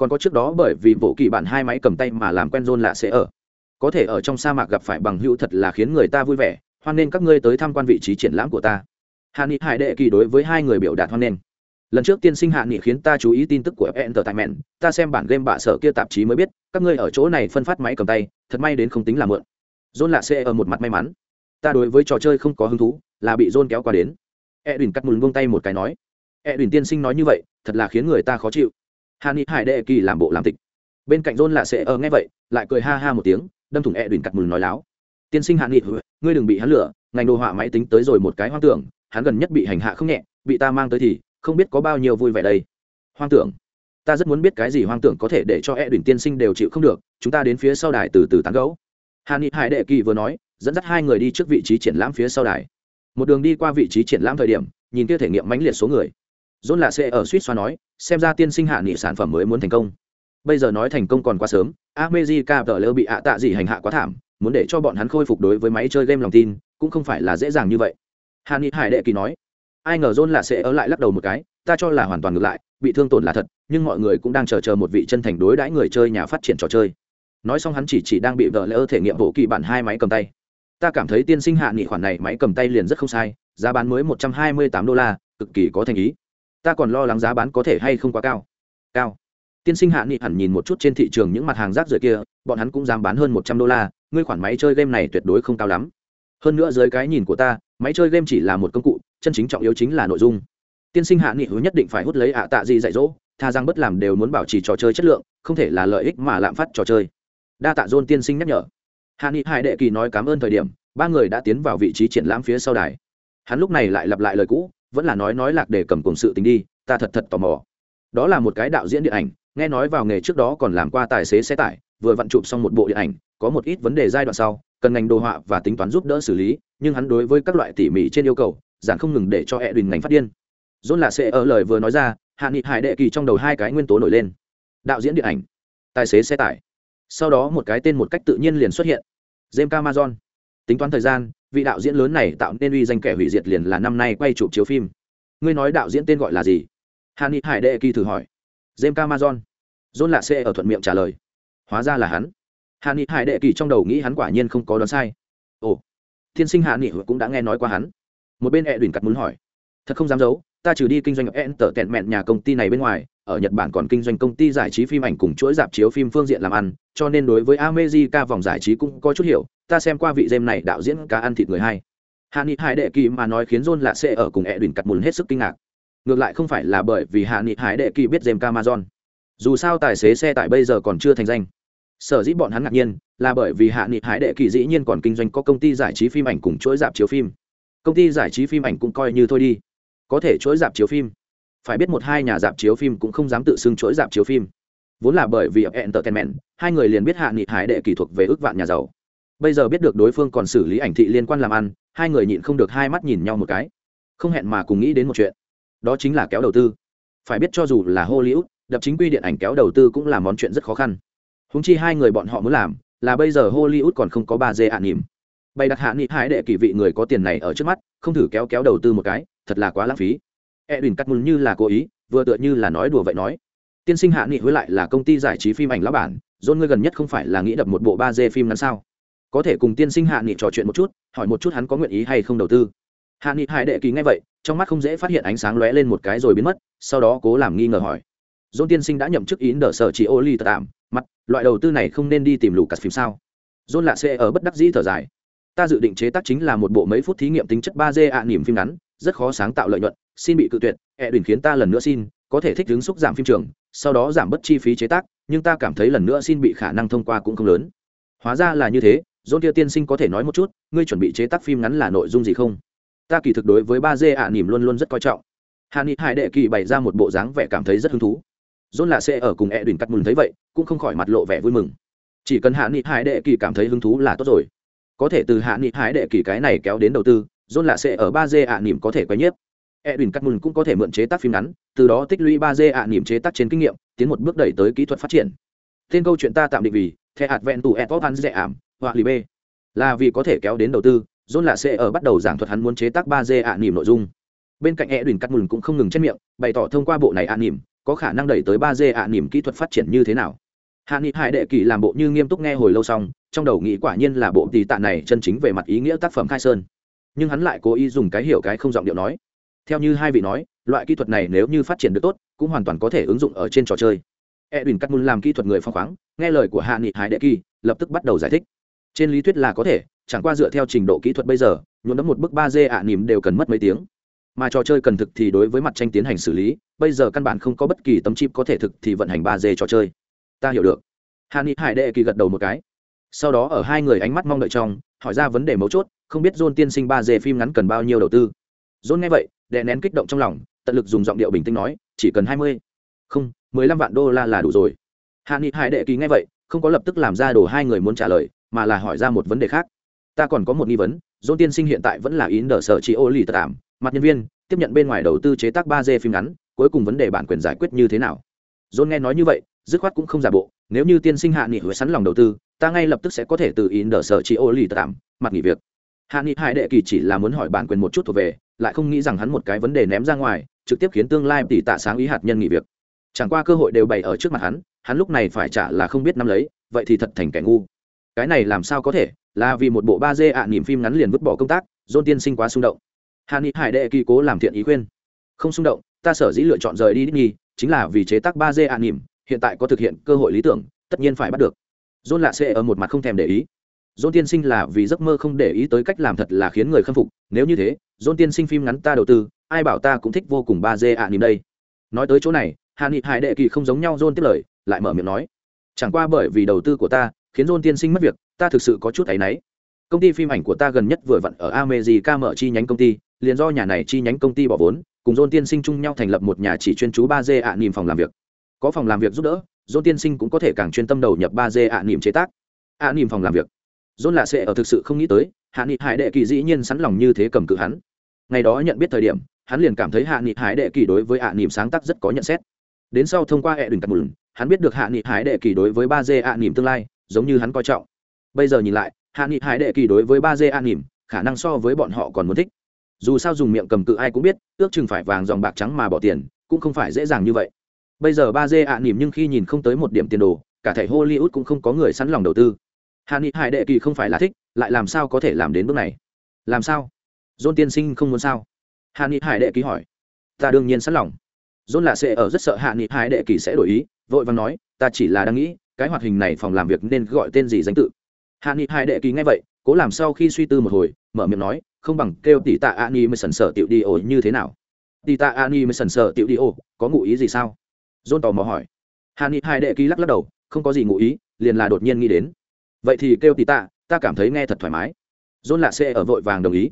còn có trước đó bởi vì bộ kỳ bản hai máy cầm tay mà làm quen rôn lạ sẽ ở. Có thể ở trong sa mạc gặp phải bằng hữu thật là khiến người ta vui vẻ, hoan nên các ngươi tới tham quan vị trí triển lãm của ta. Hạ nghị hải đệ kỳ đối với hai người biểu đạt hoan nên lần trước tiên sinh hạ nghị khiến ta chú ý tin tức của entertainment, ta xem bản game bạ sở kia tạp chí mới biết, các ngươi ở chỗ này phân phát máy cầm tay, thật may đến không tính là mượn. John lạ xe ở một mặt may mắn. Ta đối với trò chơi không có hứng thú, là bị john kéo qua đến. Edwin cắt mùn buông tay một cái nói. Edwin tiên sinh nói như vậy, thật là khiến người ta khó chịu. Hạ nghị hải đệ kỳ làm bộ làm tịch. Bên cạnh john lạ xe ở nghe vậy, lại cười ha ha một tiếng, đâm thủng edwin cắt mùn nói láo. Tiên sinh hạ nghị ngươi đừng bị hắn lửa ngành đồ họa máy tính tới rồi một cái hoang tưởng, hắn gần nhất bị hành hạ không nhẹ, bị ta mang tới thì không biết có bao nhiêu vui vẻ đây. Hoang tưởng. Ta rất muốn biết cái gì hoang tưởng có thể để cho e đỉnh tiên sinh đều chịu không được, chúng ta đến phía sau đài từ từ tán gấu hà nghị hải đệ kỳ vừa nói, dẫn dắt hai người đi trước vị trí triển lãm phía sau đài. Một đường đi qua vị trí triển lãm thời điểm, nhìn kia thể nghiệm mãnh liệt số người. Dôn là sẽ ở suýt xoa nói, xem ra tiên sinh hạ nghị sản phẩm mới muốn thành công. Bây giờ nói thành công còn quá sớm amejica tờ lơ bị ạ tạ gì hành hạ quá thảm, muốn để cho bọn hắn khôi phục đối với máy chơi game lòng tin, cũng không phải là dễ dàng như vậy. Hà nghị hải đệ kỳ nói ai ngờ john là sẽ ở lại lắc đầu một cái, ta cho là hoàn toàn ngược lại, bị thương tổn là thật, nhưng mọi người cũng đang chờ chờ một vị chân thành đối đãi người chơi nhà phát triển trò chơi. Nói xong hắn chỉ chỉ đang bị vợ lỡ thể nghiệm bộ kỳ bản hai máy cầm tay. Ta cảm thấy tiên sinh hạ nghị khoản này máy cầm tay liền rất không sai, giá bán mới một trăm hai mươi tám đô la, cực kỳ có thành ý. Ta còn lo lắng giá bán có thể hay không quá cao. Cao. Tiên sinh hạ nghị hẳn nhìn một chút trên thị trường những mặt hàng rác rưởi kia, bọn hắn cũng dám bán hơn một trăm đô la, ngươi khoản máy chơi game này tuyệt đối không cao lắm. Hơn nữa dưới cái nhìn của ta, máy chơi game chỉ là một công cụ chân chính trọng yếu chính là nội dung. Tiên sinh hạ nghị hứa nhất định phải hút lấy ạ tạ gì dạy dỗ, tha rằng bất làm đều muốn bảo trì trò chơi chất lượng, không thể là lợi ích mà lạm phát trò chơi. Đa tạ dôn tiên sinh nhắc nhở. Hạ nghị hải đệ kỳ nói cảm ơn thời điểm, ba người đã tiến vào vị trí triển lãm phía sau đài. Hắn lúc này lại lặp lại lời cũ, vẫn là nói nói lạc để cầm cùng sự tình đi, ta thật thật tò mò. Đó là một cái đạo diễn điện ảnh, nghe nói vào nghề trước đó còn làm qua tài xế xe tải, vừa vặn chụp xong một bộ điện ảnh, có một ít vấn đề giai đoạn sau, cần ngành đồ họa và tính toán giúp đỡ xử lý, nhưng hắn đối với các loại tỉ mỉ trên yêu cầu giản không ngừng để cho e hệ đình ngành phát điên. Dôn là sẽ ở lời vừa nói ra, hạ nghị hải đệ kỳ trong đầu hai cái nguyên tố nổi lên. Đạo diễn điện ảnh, tài xế xe tải. Sau đó một cái tên một cách tự nhiên liền xuất hiện. James camazon tính toán thời gian, vị đạo diễn lớn này tạo nên uy danh kẻ hủy diệt liền là năm nay quay chụp chiếu phim. Ngươi nói đạo diễn tên gọi là gì? Hạ nghị hải đệ kỳ thử hỏi. James camazon john là sẽ ở thuận miệng trả lời. Hóa ra là hắn. Hạ nghị hải đệ kỳ trong đầu nghĩ hắn quả nhiên không có đoán sai. Ồ, thiên sinh hạ nghị cũng đã nghe nói qua hắn một bên ẹ đùn cắt muốn hỏi, thật không dám giấu, ta trừ đi kinh doanh en tở tẹn mẹn nhà công ty này bên ngoài, ở nhật bản còn kinh doanh công ty giải trí phim ảnh cùng chuỗi dạp chiếu phim phương diện làm ăn, cho nên đối với amejica vòng giải trí cũng có chút hiểu, ta xem qua vị dêm này đạo diễn cá ăn thịt người hay. Hạ nghị hải đệ kỳ mà nói khiến john lạ sẽ ở cùng ẹ đùn cắt muốn hết sức kinh ngạc. Ngược lại không phải là bởi vì hạ nghị hải đệ kỳ biết dêm camazon dù sao tài xế xe tải bây giờ còn chưa thành danh. Sở dĩ bọn hắn ngạc nhiên là bởi vì hạ nghị hải đệ kỳ dĩ nhiên còn kinh doanh có công ty giải trí phim ảnh cùng chuỗi dạp chiếu phim công ty giải trí phim ảnh cũng coi như thôi đi. Có thể chuỗi dạp chiếu phim. Phải biết một hai nhà dạp chiếu phim cũng không dám tự xưng chuỗi dạp chiếu phim. Vốn là bởi vì entertainment, hai người liền biết hạ nghị hải đệ kỷ thuộc về ước vạn nhà giàu. Bây giờ biết được đối phương còn xử lý ảnh thị liên quan làm ăn, hai người nhịn không được hai mắt nhìn nhau một cái. Không hẹn mà cùng nghĩ đến một chuyện. Đó chính là kéo đầu tư. Phải biết cho dù là hollywood, đập chính quy điện ảnh kéo đầu tư cũng là món chuyện rất khó khăn. Húng chi hai người bọn họ muốn làm, là bây giờ hollywood còn không có ba dê ạ nỉm bày đặt hạ nghị hải đệ kỳ vị người có tiền này ở trước mắt, không thử kéo kéo đầu tư một cái, thật là quá lãng phí. Edwin cắt mừng như là cố ý, vừa tựa như là nói đùa vậy nói. Tiên sinh hạ nghị Huế lại là công ty giải trí phim ảnh lão bản dôn ngươi gần nhất không phải là nghĩ đập một bộ ba d phim ngắn sao? Có thể cùng tiên sinh hạ nghị trò chuyện một chút, hỏi một chút hắn có nguyện ý hay không đầu tư. Hạ nghị hải đệ kỳ ngay vậy, trong mắt không dễ phát hiện ánh sáng lóe lên một cái rồi biến mất, sau đó cố làm nghi ngờ hỏi. Dôn tiên sinh đã nhậm chức ý đỡ sở chỉ ô ly tạm, mặt, loại đầu tư này không nên đi tìm lù cắt phim sao? Dôn lạ sẽ ở bất đắc dĩ thở dài ta dự định chế tác chính là một bộ mấy phút thí nghiệm tính chất ba d ạ, niềm phim ngắn, rất khó sáng tạo lợi nhuận, xin bị cự tuyệt e đùn khiến ta lần nữa xin, có thể thích ứng xúc giảm phim trường, sau đó giảm bớt chi phí chế tác, nhưng ta cảm thấy lần nữa xin bị khả năng thông qua cũng không lớn. Hóa ra là như thế dôn kia tiên sinh có thể nói một chút, ngươi chuẩn bị chế tác phim ngắn là nội dung gì không? Ta kỳ thực đối với ba d ạ, niềm luôn luôn rất coi trọng. Hà ni hải đệ kỳ bày ra một bộ dáng vẻ cảm thấy rất hứng thú. Dôn là sẽ ở cùng e đùn cắt mừng thấy vậy, cũng không khỏi mặt lộ vẻ vui mừng. Chỉ cần hạ nghị hải đệ kỳ cảm thấy hứng thú là tốt rồi có thể từ hạ nghị hải đệ kỳ cái này kéo đến đầu tư, john lạ sẽ ở ba d ạ nỉm có thể quay nhiếp. Edwin cắt mùn cũng có thể mượn chế tác phim ngắn, từ đó tích lũy ba d ạ nỉm chế tác trên kinh nghiệm, tiến một bước đẩy tới kỹ thuật phát triển. Tên câu chuyện ta tạm định vì, the hạt vẹn tù etop hắn dễ ảm, hoặc lì b là vì có thể kéo đến đầu tư, john lạ sẽ ở bắt đầu giảng thuật hắn muốn chế tác ba d ạ nỉm nội dung. Bên cạnh edwin cắt mùn cũng không ngừng chết miệng, bày tỏ thông qua bộ này ạ nỉm có khả năng đẩy tới ba d ạ nỉm kỹ thuật phát triển như thế nào. Hạ nghị hải đệ kỳ làm bộ như nghiêm túc nghe hồi lâu xong trong đầu nghĩ quả nhiên là bộ tì tạ này chân chính về mặt ý nghĩa tác phẩm khai sơn. Nhưng hắn lại cố ý dùng cái hiểu cái không giọng điệu nói. Theo như hai vị nói, loại kỹ thuật này nếu như phát triển được tốt, cũng hoàn toàn có thể ứng dụng ở trên trò chơi. Edwin cắt môn làm kỹ thuật người phong khoáng, nghe lời của hạ nghị hải đệ kỳ, lập tức bắt đầu giải thích. Trên lý thuyết là có thể, chẳng qua dựa theo trình độ kỹ thuật bây giờ, nhuộm đấm một bức ba d ạ nỉm đều cần mất mấy tiếng. Mà trò chơi cần thực thì đối với mặt tranh tiến hành xử lý, bây giờ căn bản không có bất kỳ tấm chip có thể thực thì vận hành ba d trò chơi. Ta hiểu được. Hạ nghị hải đệ kỳ gật đầu một cái sau đó ở hai người ánh mắt mong đợi trong, hỏi ra vấn đề mấu chốt, không biết john tiên sinh ba dề phim ngắn cần bao nhiêu đầu tư. John nghe vậy, đè nén kích động trong lòng, tận lực dùng giọng điệu bình tĩnh nói, chỉ cần hai mươi. Không, mười lăm vạn đô la là đủ rồi. Hạ nghị hải đệ kỳ nghe vậy, không có lập tức làm ra đồ hai người muốn trả lời, mà là hỏi ra một vấn đề khác. Ta còn có một nghi vấn, john tiên sinh hiện tại vẫn là ý nở sở chỉ ô lì tạm mặt nhân viên, tiếp nhận bên ngoài đầu tư chế tác ba d phim ngắn, cuối cùng vấn đề bản quyền giải quyết như thế nào? John nghe nói như vậy, dứt khoát cũng không giả bộ, nếu như tiên sinh hạ nghị huệ sẵn lòng đầu tư ta ngay lập tức sẽ có thể từ ý đỡ sở chị ô lì tạm mặt nghỉ việc. Hạ nghị hải đệ kỳ chỉ là muốn hỏi bản quyền một chút thuộc về lại không nghĩ rằng hắn một cái vấn đề ném ra ngoài trực tiếp khiến tương lai tỷ tạ sáng ý hạt nhân nghỉ việc. Chẳng qua cơ hội đều bày ở trước mặt hắn hắn lúc này phải trả là không biết năm lấy vậy thì thật thành kẻ ngu. Cái này làm sao có thể là vì một bộ ba d ạ niềm phim ngắn liền vứt bỏ công tác dôn tiên sinh quá xung động. Hạ nghị hải đệ kỳ cố làm thiện ý khuyên. Không xung động ta sở dĩ lựa chọn rời đi đi, chính là vì chế tác ba d ạ niềm hiện tại có thực hiện cơ hội lý tưởng tất nhiên phải bắt được john lạ sẽ ở một mặt không thèm để ý John tiên sinh là vì giấc mơ không để ý tới cách làm thật là khiến người khâm phục nếu như thế John tiên sinh phim ngắn ta đầu tư ai bảo ta cũng thích vô cùng ba dê ạ niềm đây nói tới chỗ này Hàn nghị hải đệ kỳ không giống nhau John tiếp lời lại mở miệng nói chẳng qua bởi vì đầu tư của ta khiến John tiên sinh mất việc ta thực sự có chút thấy nấy. công ty phim ảnh của ta gần nhất vừa vặn ở America mở chi nhánh công ty, liền do nhà này chi nhánh công ty bỏ vốn, cùng John tiên sinh chung nhau thành lập một nhà chỉ chuyên chú 3D ạ niệm phòng làm việc. Có phòng làm việc giúp đỡ, John tiên sinh cũng có thể càng chuyên tâm đầu nhập ba d ạ niệm chế tác. ạ niệm phòng làm việc. John lạ sẽ ở thực sự không nghĩ tới, Hạ Nghị Hải Đệ Kỳ dĩ nhiên sẵn lòng như thế cầm cự hắn. Ngày đó nhận biết thời điểm, hắn liền cảm thấy Hạ Nghị Hải Đệ Kỳ đối với ạ niệm sáng tác rất có nhận xét. Đến sau thông qua hệ đình cắt mừng hắn biết được Hạ Nghị Hải Đệ Kỳ đối với ba d ạ niệm tương lai, giống như hắn coi trọng. Bây giờ nhìn lại, hạ nghị hải đệ kỳ đối với ba dê ạ nỉm khả năng so với bọn họ còn muốn thích dù sao dùng miệng cầm cự ai cũng biết ước chừng phải vàng dòng bạc trắng mà bỏ tiền cũng không phải dễ dàng như vậy bây giờ ba dê ạ nỉm nhưng khi nhìn không tới một điểm tiền đồ, cả thẻ hollywood cũng không có người sẵn lòng đầu tư. Hạ nghị hải đệ kỳ không phải là thích, lại làm sao có thể làm đến bước này? Làm sao? John tiên sinh không muốn sao? Hạ nghị hải đệ kỳ hỏi. Ta đương nhiên sẵn lòng. John lạ sẽ ở rất sợ hạ nghị hải đệ kỳ sẽ đổi ý, vội vàng nói, ta chỉ là đang nghĩ, cái hoạt hình này phòng làm việc nên gọi tên gì danh tự? Hạ nghị hải đệ kỳ nghe vậy, cố làm sau khi suy tư một hồi, mở miệng nói, không bằng kêu tỷ tạ ani mới sần sờ tiểu đi ổ như thế nào? Tỷ tạ ani mới sần sờ tiểu đi ổ, có ngụ ý gì sao? John tò mò hỏi. Hạ nghị hai đệ ký lắc lắc đầu, không có gì ngụ ý, liền là đột nhiên nghĩ đến. Vậy thì kêu tỷ tạ, ta cảm thấy nghe thật thoải mái. John lạ xe ở vội vàng đồng ý.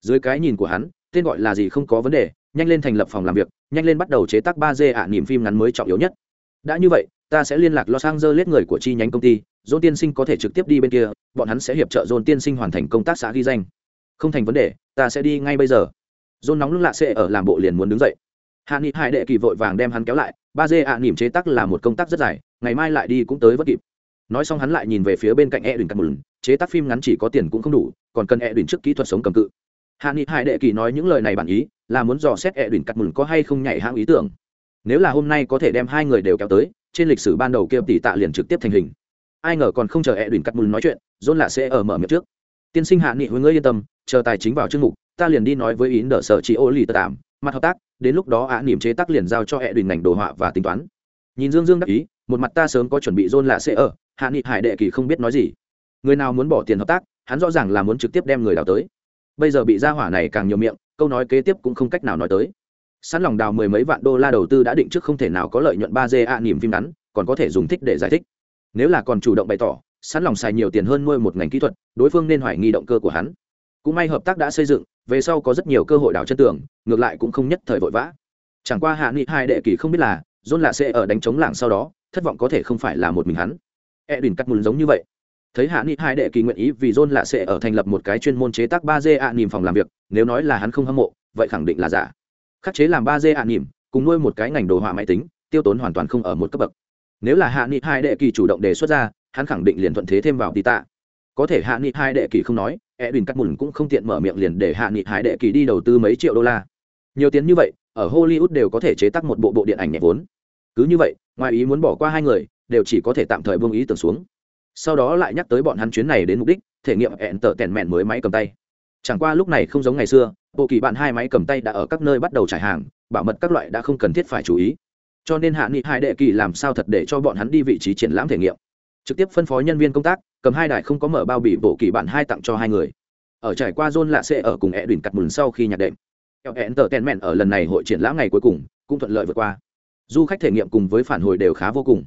Dưới cái nhìn của hắn, tên gọi là gì không có vấn đề, nhanh lên thành lập phòng làm việc, nhanh lên bắt đầu chế tác ba d ạ niềm phim ngắn mới trọng yếu nhất. Đã như vậy, ta sẽ liên lạc lo sang dơ lết người của chi nhánh công ty dôn tiên sinh có thể trực tiếp đi bên kia, bọn hắn sẽ hiệp trợ dôn tiên sinh hoàn thành công tác xã ghi danh. Không thành vấn đề, ta sẽ đi ngay bây giờ. Dôn nóng lưng lạ sẽ ở làm bộ liền muốn đứng dậy. Hạ nghị hải đệ kỳ vội vàng đem hắn kéo lại ba dê ạ nỉm chế tác là một công tác rất dài, ngày mai lại đi cũng tới vất kịp. Nói xong hắn lại nhìn về phía bên cạnh e đùn cắt mừng chế tác phim ngắn chỉ có tiền cũng không đủ, còn cần e đùn trước kỹ thuật sống cầm cự. Hạ nghị hải đệ kỳ nói những lời này bản ý, là muốn dò xét e đùn cắt mừng có hay không nhảy hãng ý tưởng. Nếu là hôm nay có thể đem hai người đều kéo tới, trên lịch sử ban đầu kia tỷ tạ liền trực tiếp thành hình. Ai ngờ còn không chờ e đùn cắt mùn nói chuyện dôn lạ sẽ ở mở miệng trước. Tiên sinh hạ nghị huế ngươi yên tâm, chờ tài chính vào chương mục, ta liền đi nói với ý nở sở chị ô lì tờ tạm, mặt hợp tác đến lúc đó ạ niềm chế tác liền giao cho hệ đùn ngành đồ họa và tính toán. Nhìn dương dương đắc ý, một mặt ta sớm có chuẩn bị dôn lạ sẽ ở, hạ nghị hải đệ kỳ không biết nói gì. Người nào muốn bỏ tiền hợp tác, hắn rõ ràng là muốn trực tiếp đem người đào tới. Bây giờ bị gia hỏa này càng nhiều miệng, câu nói kế tiếp cũng không cách nào nói tới. Sẵn lòng đào mười mấy vạn đô la đầu tư đã định trước không thể nào có lợi nhuận ba d a niềm phim ngắn, còn có thể dùng thích để giải thích. Nếu là còn chủ động bày tỏ, sẵn lòng xài nhiều tiền hơn nuôi một ngành kỹ thuật, đối phương nên hoài nghi động cơ của hắn. Cũng may hợp tác đã xây dựng về sau có rất nhiều cơ hội đảo chân tường, ngược lại cũng không nhất thời vội vã. Chẳng qua hạ nghị hai đệ kỳ không biết là, john lạ sẽ ở đánh chống làng sau đó, thất vọng có thể không phải là một mình hắn. E edwin cắt mùn giống như vậy. Thấy hạ nghị hai đệ kỳ nguyện ý vì john lạ sẽ ở thành lập một cái chuyên môn chế tác ba d ạ nỉm phòng làm việc, nếu nói là hắn không hâm mộ, vậy khẳng định là giả. Khắc chế làm ba d ạ nỉm, cùng nuôi một cái ngành đồ họa máy tính, tiêu tốn hoàn toàn không ở một cấp bậc. Nếu là hạ nghị hai đệ kỳ chủ động đề xuất ra, hắn khẳng định liền thuận thế thêm vào tí tạ có thể hạ nghị hai đệ kỳ không nói e bình cắt mùn cũng không tiện mở miệng liền để hạ nghị hai đệ kỳ đi đầu tư mấy triệu đô la. Nhiều tiền như vậy, ở hollywood đều có thể chế tác một bộ bộ điện ảnh nhẹ vốn. Cứ như vậy, ngoài ý muốn bỏ qua hai người, đều chỉ có thể tạm thời buông ý tưởng xuống. Sau đó lại nhắc tới bọn hắn chuyến này đến mục đích, thể nghiệm hẹn tở tèn mẹn mới máy cầm tay. Chẳng qua lúc này không giống ngày xưa, bộ kỳ bạn hai máy cầm tay đã ở các nơi bắt đầu trải hàng, bảo mật các loại đã không cần thiết phải chú ý. Cho nên hạ nghị hai đệ kỳ làm sao thật để cho bọn hắn đi vị trí triển lãm thể nghiệm. Trực tiếp phân phó nhân viên công tác cầm hai đài không có mở bao bì bộ kỳ bản hai tặng cho hai người. Ở trải qua john lạ sẽ ở cùng e đùn cặt mùn sau khi nhạc đệm eo hẹn tờ ten mẹn ở lần này hội triển lãm ngày cuối cùng cũng thuận lợi vượt qua. Du khách thể nghiệm cùng với phản hồi đều khá vô cùng.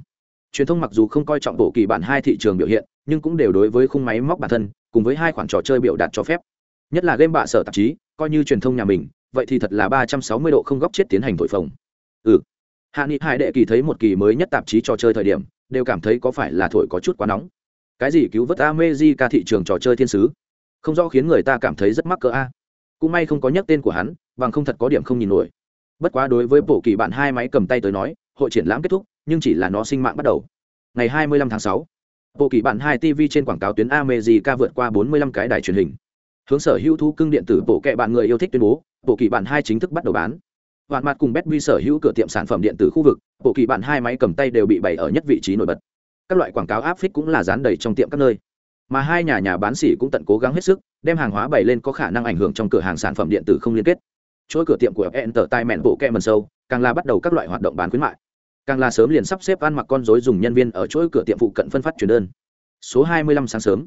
Truyền thông mặc dù không coi trọng bộ kỳ bản hai thị trường biểu hiện, nhưng cũng đều đối với khung máy móc bản thân, cùng với hai khoản trò chơi biểu đạt cho phép. Nhất là game bạ sở tạp chí, coi như truyền thông nhà mình, vậy thì thật là ba trăm sáu mươi độ không góc chết tiến hành thổi phồng. Ừ. Hạ nghị hai đệ kỳ thấy một kỳ mới nhất tạp chí trò chơi thời điểm, đều cảm thấy có phải là thổi có chút quá nóng cái gì cứu vớt amezi ca thị trường trò chơi thiên sứ? Không rõ khiến người ta cảm thấy rất mắc cỡ a. Cũng may không có nhắc tên của hắn bằng không thật có điểm không nhìn nổi. Bất quá đối với bộ kỳ bạn hai máy cầm tay tới nói hội triển lãm kết thúc nhưng chỉ là nó sinh mạng bắt đầu. Ngày 25 tháng 6, bộ kỳ bạn hai tv trên quảng cáo tuyến amezi vượt qua 45 cái đài truyền hình. Hướng sở hữu thu cưng điện tử bộ kệ bạn người yêu thích tuyên bố bộ kỳ bản hai chính thức bắt đầu bán. Hoàn mặt cùng Betvi sở hữu cửa tiệm sản phẩm điện tử khu vực bộ kỳ bản hai máy cầm tay đều bị bày ở nhất vị trí nổi bật các loại quảng cáo áp phích cũng là dán đầy trong tiệm các nơi. Mà hai nhà nhà bán xỉ cũng tận cố gắng hết sức, đem hàng hóa bày lên có khả năng ảnh hưởng trong cửa hàng sản phẩm điện tử không liên kết. Chuỗi cửa tiệm của enter tai mẹn bộ kẹ mần sâu, càng là bắt đầu các loại hoạt động bán khuyến mại. Càng là sớm liền sắp xếp ăn mặc con dối dùng nhân viên ở chuỗi cửa tiệm phụ cận phân phát truyền đơn. Số 25 sáng sớm.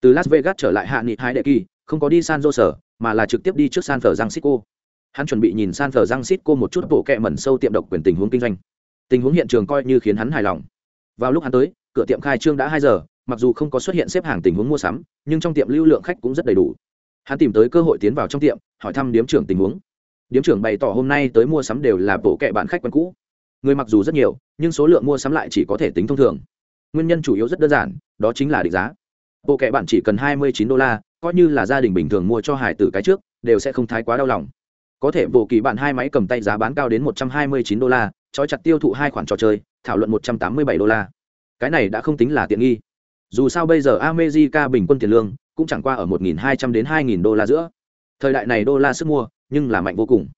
Từ las vegas trở lại hạ nghị hai đệ kỳ, không có đi san jose, mà là trực tiếp đi trước san francisco. Hắn chuẩn bị nhìn san francisco một chút bộ kẹ mẩn sâu tiệm độc quyền tình huống kinh doanh. Tình huống hiện trường coi như khiến hắn hài lòng. Vào lúc hắn tới cửa tiệm khai trương đã hai giờ, mặc dù không có xuất hiện xếp hàng tình huống mua sắm, nhưng trong tiệm lưu lượng khách cũng rất đầy đủ. Hắn tìm tới cơ hội tiến vào trong tiệm, hỏi thăm điếm trưởng tình huống. Điếm trưởng bày tỏ hôm nay tới mua sắm đều là bộ kệ bạn khách quen cũ. Người mặc dù rất nhiều, nhưng số lượng mua sắm lại chỉ có thể tính thông thường. Nguyên nhân chủ yếu rất đơn giản, đó chính là định giá. Bộ kệ bạn chỉ cần hai mươi chín đô la, coi như là gia đình bình thường mua cho hải tử cái trước, đều sẽ không thái quá đau lòng. Có thể bộ kỳ bạn hai máy cầm tay giá bán cao đến một trăm hai mươi chín đô la, trói chặt tiêu thụ hai khoản trò chơi, thảo luận một trăm tám mươi bảy đô la cái này đã không tính là tiện nghi. Dù sao bây giờ America bình quân tiền lương cũng chẳng qua ở 1.200 đến 2.000 đô la giữa. Thời đại này đô la sức mua, nhưng là mạnh vô cùng.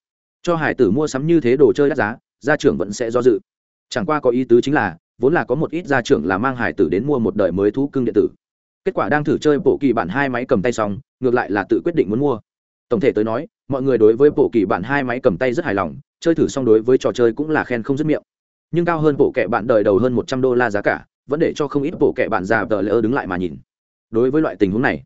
Cho hải tử mua sắm như thế đồ chơi đắt giá, gia trưởng vẫn sẽ do dự. Chẳng qua có ý tứ chính là, vốn là có một ít gia trưởng là mang hải tử đến mua một đời mới thú cưng điện tử. Kết quả đang thử chơi bộ kỳ bản hai máy cầm tay xong, ngược lại là tự quyết định muốn mua. Tổng thể tới nói, mọi người đối với bộ kỳ bản hai máy cầm tay rất hài lòng, chơi thử xong đối với trò chơi cũng là khen không dứt miệng. Nhưng cao hơn bộ kệ bạn đời đầu hơn một trăm đô la giá cả vẫn để cho không ít bộ kệ bạn già tờ lỡ đứng lại mà nhìn. Đối với loại tình huống này,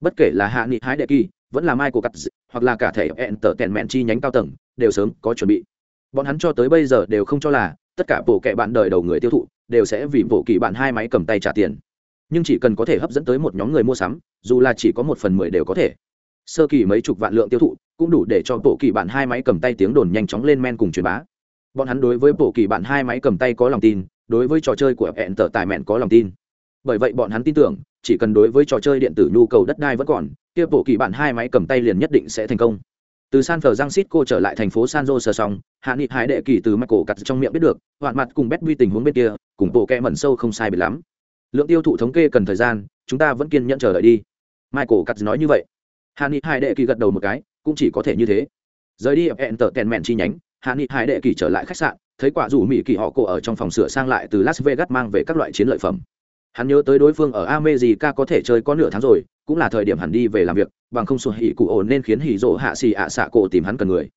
bất kể là hạ nghị hái đệ kỳ, vẫn là mai của cắt hoặc là cả thể hẹn tờ tèn mẹn chi nhánh cao tầng, đều sớm có chuẩn bị. Bọn hắn cho tới bây giờ đều không cho là tất cả bộ kệ bạn đời đầu người tiêu thụ đều sẽ vì bộ kỳ bạn hai máy cầm tay trả tiền. Nhưng chỉ cần có thể hấp dẫn tới một nhóm người mua sắm, dù là chỉ có một phần mười đều có thể. Sơ kỳ mấy chục vạn lượng tiêu thụ cũng đủ để cho bộ kỳ bạn hai máy cầm tay tiếng đồn nhanh chóng lên men cùng truyền bá bọn hắn đối với bộ kỳ bạn hai máy cầm tay có lòng tin, đối với trò chơi của hẹn tờ tài mẹn có lòng tin. Bởi vậy bọn hắn tin tưởng, chỉ cần đối với trò chơi điện tử nhu cầu đất đai vẫn còn, kia bộ kỳ bạn hai máy cầm tay liền nhất định sẽ thành công. Từ san cô trở lại thành phố san jose xong, hạ nghị hải đệ kỳ từ mặt cổ cặt trong miệng biết được, hoạn mặt cùng bét vi tình huống bên kia, cùng bộ kẹ mẩn sâu không sai biệt lắm. Lượng tiêu thụ thống kê cần thời gian, chúng ta vẫn kiên nhẫn chờ đợi đi. Michael cắt nói như vậy. Hạ nghị hai đệ kỳ gật đầu một cái, cũng chỉ có thể như thế. Rời đi hẹn tờ tèn mẹn chi nhánh hạ nghị hải đệ kỳ trở lại khách sạn, thấy quả dù mỹ kỳ họ cổ ở trong phòng sửa sang lại từ las vegas mang về các loại chiến lợi phẩm. Hắn nhớ tới đối phương ở america có thể chơi có nửa tháng rồi, cũng là thời điểm hắn đi về làm việc, bằng không sụt hỉ cụ ổn nên khiến hỉ rỗ hạ xì ạ xạ cổ tìm hắn cần người.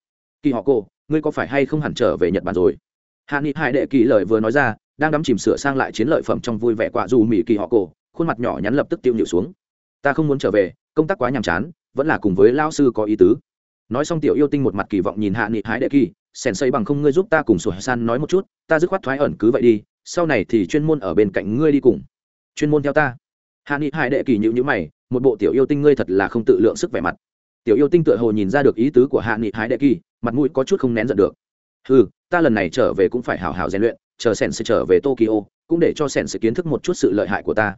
Kỳ họ cổ, ngươi có phải hay không hẳn trở về nhật bản rồi? Hạ nghị hải đệ kỳ lời vừa nói ra, đang đắm chìm sửa sang lại chiến lợi phẩm trong vui vẻ quả dù mỹ kỳ họ cổ, khuôn mặt nhỏ nhắn lập tức tiêu nhịu xuống. Ta không muốn trở về, công tác quá nhàm chán, vẫn là cùng với lao sư có ý tứ. Nói xong tiểu yêu tinh một mặt kỳ vọng nhìn hạ nghị hải đệ kỳ sèn xây bằng không ngươi giúp ta cùng sổ san nói một chút, ta dứt khoát thoái ẩn cứ vậy đi, sau này thì chuyên môn ở bên cạnh ngươi đi cùng. Chuyên môn theo ta. Hạ nghị hải đệ kỳ nhữ nhữ mày, một bộ tiểu yêu tinh ngươi thật là không tự lượng sức vẻ mặt. Tiểu yêu tinh tựa hồ nhìn ra được ý tứ của hạ nghị hải đệ kỳ, mặt mũi có chút không nén giận được. Ừ ta lần này trở về cũng phải hào hào rèn luyện, chờ sèn sẽ trở về tokyo, cũng để cho sèn sẽ kiến thức một chút sự lợi hại của ta.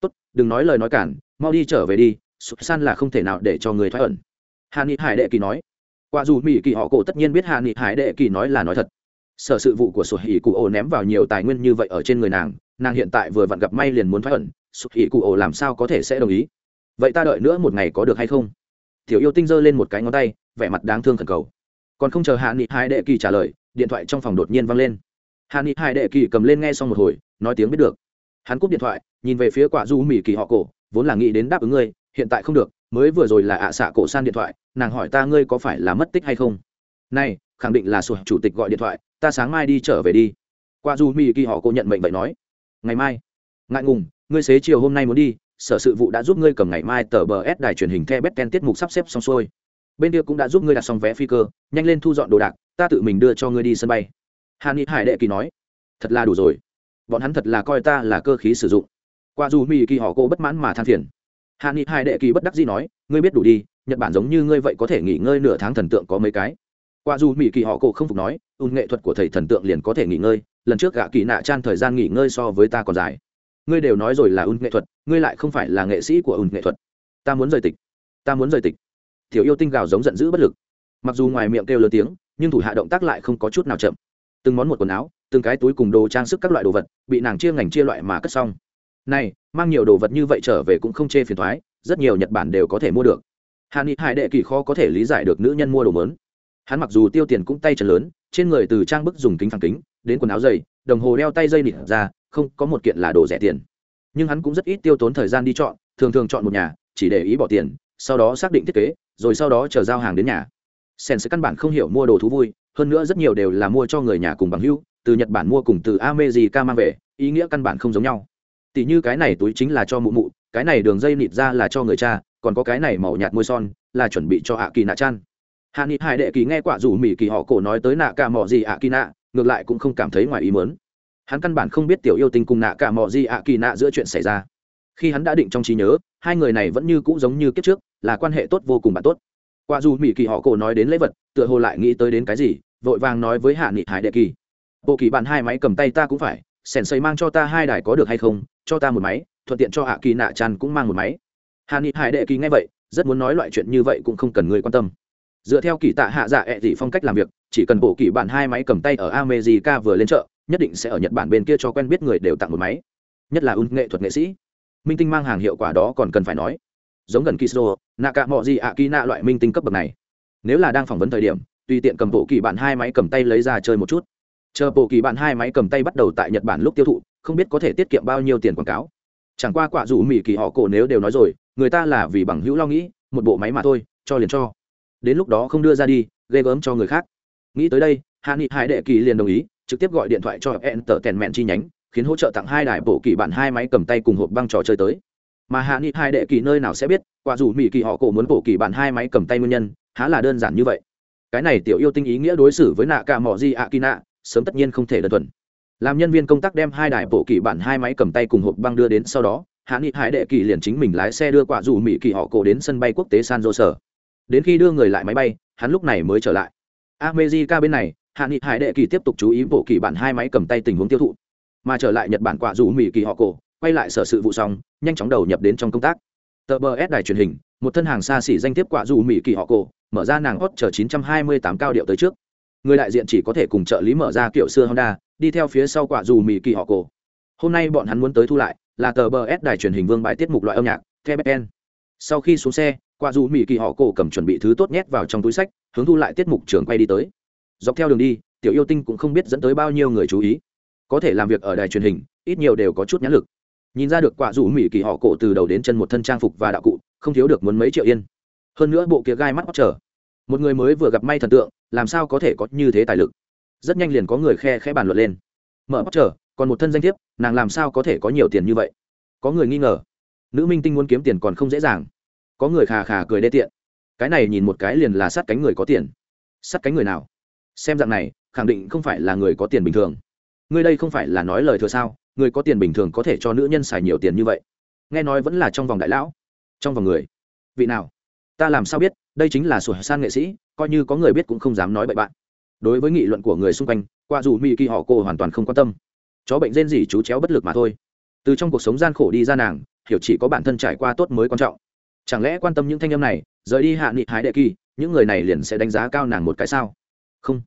Tốt, đừng nói lời nói cản, mau đi trở về đi sụp san là không thể nào để cho người thoái ẩn. Hạ nghị hải đệ kỳ nói quả dù mỹ kỳ họ cổ tất nhiên biết hạ nghị hải đệ kỳ nói là nói thật. Sở sự vụ của sổ hỉ cụ ổ ném vào nhiều tài nguyên như vậy ở trên người nàng nàng hiện tại vừa vặn gặp may liền muốn thoát ẩn, sổ hỉ cụ ổ làm sao có thể sẽ đồng ý? Vậy ta đợi nữa một ngày có được hay không? Tiểu yêu tinh giơ lên một cái ngón tay, vẻ mặt đáng thương khẩn cầu. Còn không chờ hạ nghị hải đệ kỳ trả lời, điện thoại trong phòng đột nhiên văng lên. Hạ nghị hải đệ kỳ cầm lên nghe xong một hồi, nói tiếng biết được. Hắn cúp điện thoại, nhìn về phía quả du mỹ kỳ họ cổ, vốn là nghĩ đến đáp ứng ngươi, hiện tại không được mới vừa rồi là ạ xạ cổ san điện thoại, nàng hỏi ta ngươi có phải là mất tích hay không? Này, khẳng định là sụt chủ tịch gọi điện thoại, ta sáng mai đi trở về đi. Qua du mỹ kỳ họ cô nhận mệnh vậy nói. Ngày mai. Ngại ngùng, ngươi xế chiều hôm nay muốn đi, sở sự vụ đã giúp ngươi cầm ngày mai tờ bờ s đài truyền hình the betten tiết mục sắp xếp xong xuôi. Bên kia cũng đã giúp ngươi đặt xong vé phi cơ, nhanh lên thu dọn đồ đạc, ta tự mình đưa cho ngươi đi sân bay. Hà ni hải đệ kỳ nói. Thật là đủ rồi. Bọn hắn thật là coi ta là cơ khí sử dụng. Qua dù mỹ kỳ họ cô bất mãn mà than phiền hạ nghị hai đệ kỳ bất đắc dĩ nói, ngươi biết đủ đi, nhật bản giống như ngươi vậy có thể nghỉ ngơi nửa tháng thần tượng có mấy cái. Qua dù mỹ kỳ họ cổ không phục nói, ùn nghệ thuật của thầy thần tượng liền có thể nghỉ ngơi, lần trước gạ kỳ nạ chan thời gian nghỉ ngơi so với ta còn dài. Ngươi đều nói rồi là ùn nghệ thuật, ngươi lại không phải là nghệ sĩ của ùn nghệ thuật. Ta muốn rời tịch, ta muốn rời tịch. Tiểu yêu tinh gào giống giận dữ bất lực. Mặc dù ngoài miệng kêu lớn tiếng, nhưng thủ hạ động tác lại không có chút nào chậm. Từng món một quần áo, từng cái túi cùng đồ trang sức các loại đồ vật, bị nàng chia ngành chia loại mà cất xong này, mang nhiều đồ vật như vậy trở về cũng không chê phiền thoái, rất nhiều nhật bản đều có thể mua được. Hà ni hải đệ kỳ khó có thể lý giải được nữ nhân mua đồ mớn. Hắn mặc dù tiêu tiền cũng tay chân lớn, trên người từ trang bức dùng kính phẳng kính, đến quần áo dày, đồng hồ đeo tay dây nịt ra, không có một kiện là đồ rẻ tiền. Nhưng hắn cũng rất ít tiêu tốn thời gian đi chọn, thường thường chọn một nhà, chỉ để ý bỏ tiền, sau đó xác định thiết kế, rồi sau đó chờ giao hàng đến nhà. Sen sẽ căn bản không hiểu mua đồ thú vui, hơn nữa rất nhiều đều là mua cho người nhà cùng bằng hữu, từ nhật bản mua cùng từ amejica mang về, ý nghĩa căn bản không giống nhau tỷ như cái này túi chính là cho mụ mụ, cái này đường dây nịt ra là cho người cha, còn có cái này màu nhạt môi son là chuẩn bị cho ạ kỳ nạ chan. Hạ nghị hải đệ kỳ nghe quả dù mỹ kỳ họ cổ nói tới nạ cả mò gì ạ kỳ nạ, ngược lại cũng không cảm thấy ngoài ý mớn hắn căn bản không biết tiểu yêu tinh cùng nạ cả mò gì ạ kỳ nạ giữa chuyện xảy ra. Khi hắn đã định trong trí nhớ, hai người này vẫn như cũ giống như kiếp trước, là quan hệ tốt vô cùng bạn tốt. Quả dù mỹ kỳ họ cổ nói đến lễ vật, tựa hồ lại nghĩ tới đến cái gì, vội vàng nói với hạ nghị hải đệ kỳ. Bộ kỳ bạn hai máy cầm tay ta cũng phải sèn xây mang cho ta hai đài có được hay không cho ta một máy thuận tiện cho hạ kỳ nạ tràn cũng mang một máy. Hà nghị hải đệ kỳ nghe vậy rất muốn nói loại chuyện như vậy cũng không cần người quan tâm. Dựa theo kỳ tạ hạ dạ ẹ dị phong cách làm việc chỉ cần bộ kỳ bản hai máy cầm tay ở america vừa lên chợ nhất định sẽ ở nhật bản bên kia cho quen biết người đều tặng một máy. Nhất là un nghệ thuật nghệ sĩ. Minh tinh mang hàng hiệu quả đó còn cần phải nói. Giống gần kisro, nạ cả mọi gì ạ kỳ nạ loại minh tinh cấp bậc này. Nếu là đang phỏng vấn thời điểm tùy tiện cầm bộ kỳ bản hai máy cầm tay lấy ra chơi một chút. Chờ bộ kỳ bản hai máy cầm tay bắt đầu tại nhật bản lúc tiêu thụ không biết có thể tiết kiệm bao nhiêu tiền quảng cáo. Chẳng qua quả dù mỹ kỳ họ cổ nếu đều nói rồi, người ta là vì bằng hữu lo nghĩ, một bộ máy mà thôi, cho liền cho. Đến lúc đó không đưa ra đi, ghê gớm cho người khác. Nghĩ tới đây, hạ nghị hải đệ kỳ liền đồng ý, trực tiếp gọi điện thoại cho hẹn tờ tèn mẹn chi nhánh, khiến hỗ trợ tặng hai đài bộ kỳ bản hai máy cầm tay cùng hộp băng trò chơi tới. Mà hạ nghị hai đệ kỳ nơi nào sẽ biết, quả dù mỹ kỳ họ cổ muốn bộ kỳ bản hai máy cầm tay nguyên nhân, há là đơn giản như vậy. Cái này tiểu yêu tinh ý nghĩa đối xử với nạ cả mỏ di ạ kỳ nạ sớm tất nhiên không thể đơn thuần làm nhân viên công tác đem hai đài bộ kỳ bản hai máy cầm tay cùng hộp băng đưa đến sau đó, hạ nghị hải đệ kỳ liền chính mình lái xe đưa quả dù mỹ kỳ họ cổ đến sân bay quốc tế san jose. Đến khi đưa người lại máy bay, hắn lúc này mới trở lại. Amejica bên này, hạ nghị hải đệ kỳ tiếp tục chú ý bộ kỳ bản hai máy cầm tay tình huống tiêu thụ. Mà trở lại nhật bản quả dù mỹ kỳ họ cổ, quay lại sở sự vụ xong, nhanh chóng đầu nhập đến trong công tác. Tờ bờ s đài truyền hình, một thân hàng xa xỉ danh tiếp quả dù mỹ kỳ họ cổ, mở ra nàng hot chờ 928 cao điệu tới trước. Người đại diện chỉ có thể cùng trợ lý mở ra kiểu xưa honda đi theo phía sau quả dù mỹ kỳ họ cổ. Hôm nay bọn hắn muốn tới thu lại, là tờ bờ s đài truyền hình vương bãi tiết mục loại âm nhạc the bn sau khi xuống xe, quả dù mỹ kỳ họ cổ cầm chuẩn bị thứ tốt nhét vào trong túi sách, hướng thu lại tiết mục trường quay đi tới. Dọc theo đường đi, tiểu yêu tinh cũng không biết dẫn tới bao nhiêu người chú ý. Có thể làm việc ở đài truyền hình, ít nhiều đều có chút nhãn lực. Nhìn ra được quả dù mỹ kỳ họ cổ từ đầu đến chân một thân trang phục và đạo cụ, không thiếu được muốn mấy triệu yên. Hơn nữa bộ kia gai mắt trở một người mới vừa gặp may thần tượng, làm sao có thể có như thế tài lực? Rất nhanh liền có người khe khẽ bàn luận lên. Mở bóc trở còn một thân danh thiếp, nàng làm sao có thể có nhiều tiền như vậy? Có người nghi ngờ. Nữ minh tinh muốn kiếm tiền còn không dễ dàng. Có người khà khà cười đê tiện. Cái này nhìn một cái liền là sát cánh người có tiền. Sát cánh người nào? Xem dạng này, khẳng định không phải là người có tiền bình thường. Ngươi đây không phải là nói lời thừa sao? Người có tiền bình thường có thể cho nữ nhân xài nhiều tiền như vậy? Nghe nói vẫn là trong vòng đại lão. Trong vòng người. Vị nào? Ta làm sao biết? Đây chính là sủa san nghệ sĩ, coi như có người biết cũng không dám nói bậy bạn đối với nghị luận của người xung quanh, qua dù mỹ kỳ họ cô hoàn toàn không quan tâm. Chó bệnh rên gì chú chéo bất lực mà thôi. Từ trong cuộc sống gian khổ đi ra nàng, hiểu chỉ có bản thân trải qua tốt mới quan trọng. Chẳng lẽ quan tâm những thanh âm này, rời đi hạ nghị hái đệ kỳ, những người này liền sẽ đánh giá cao nàng một cái sao? Không.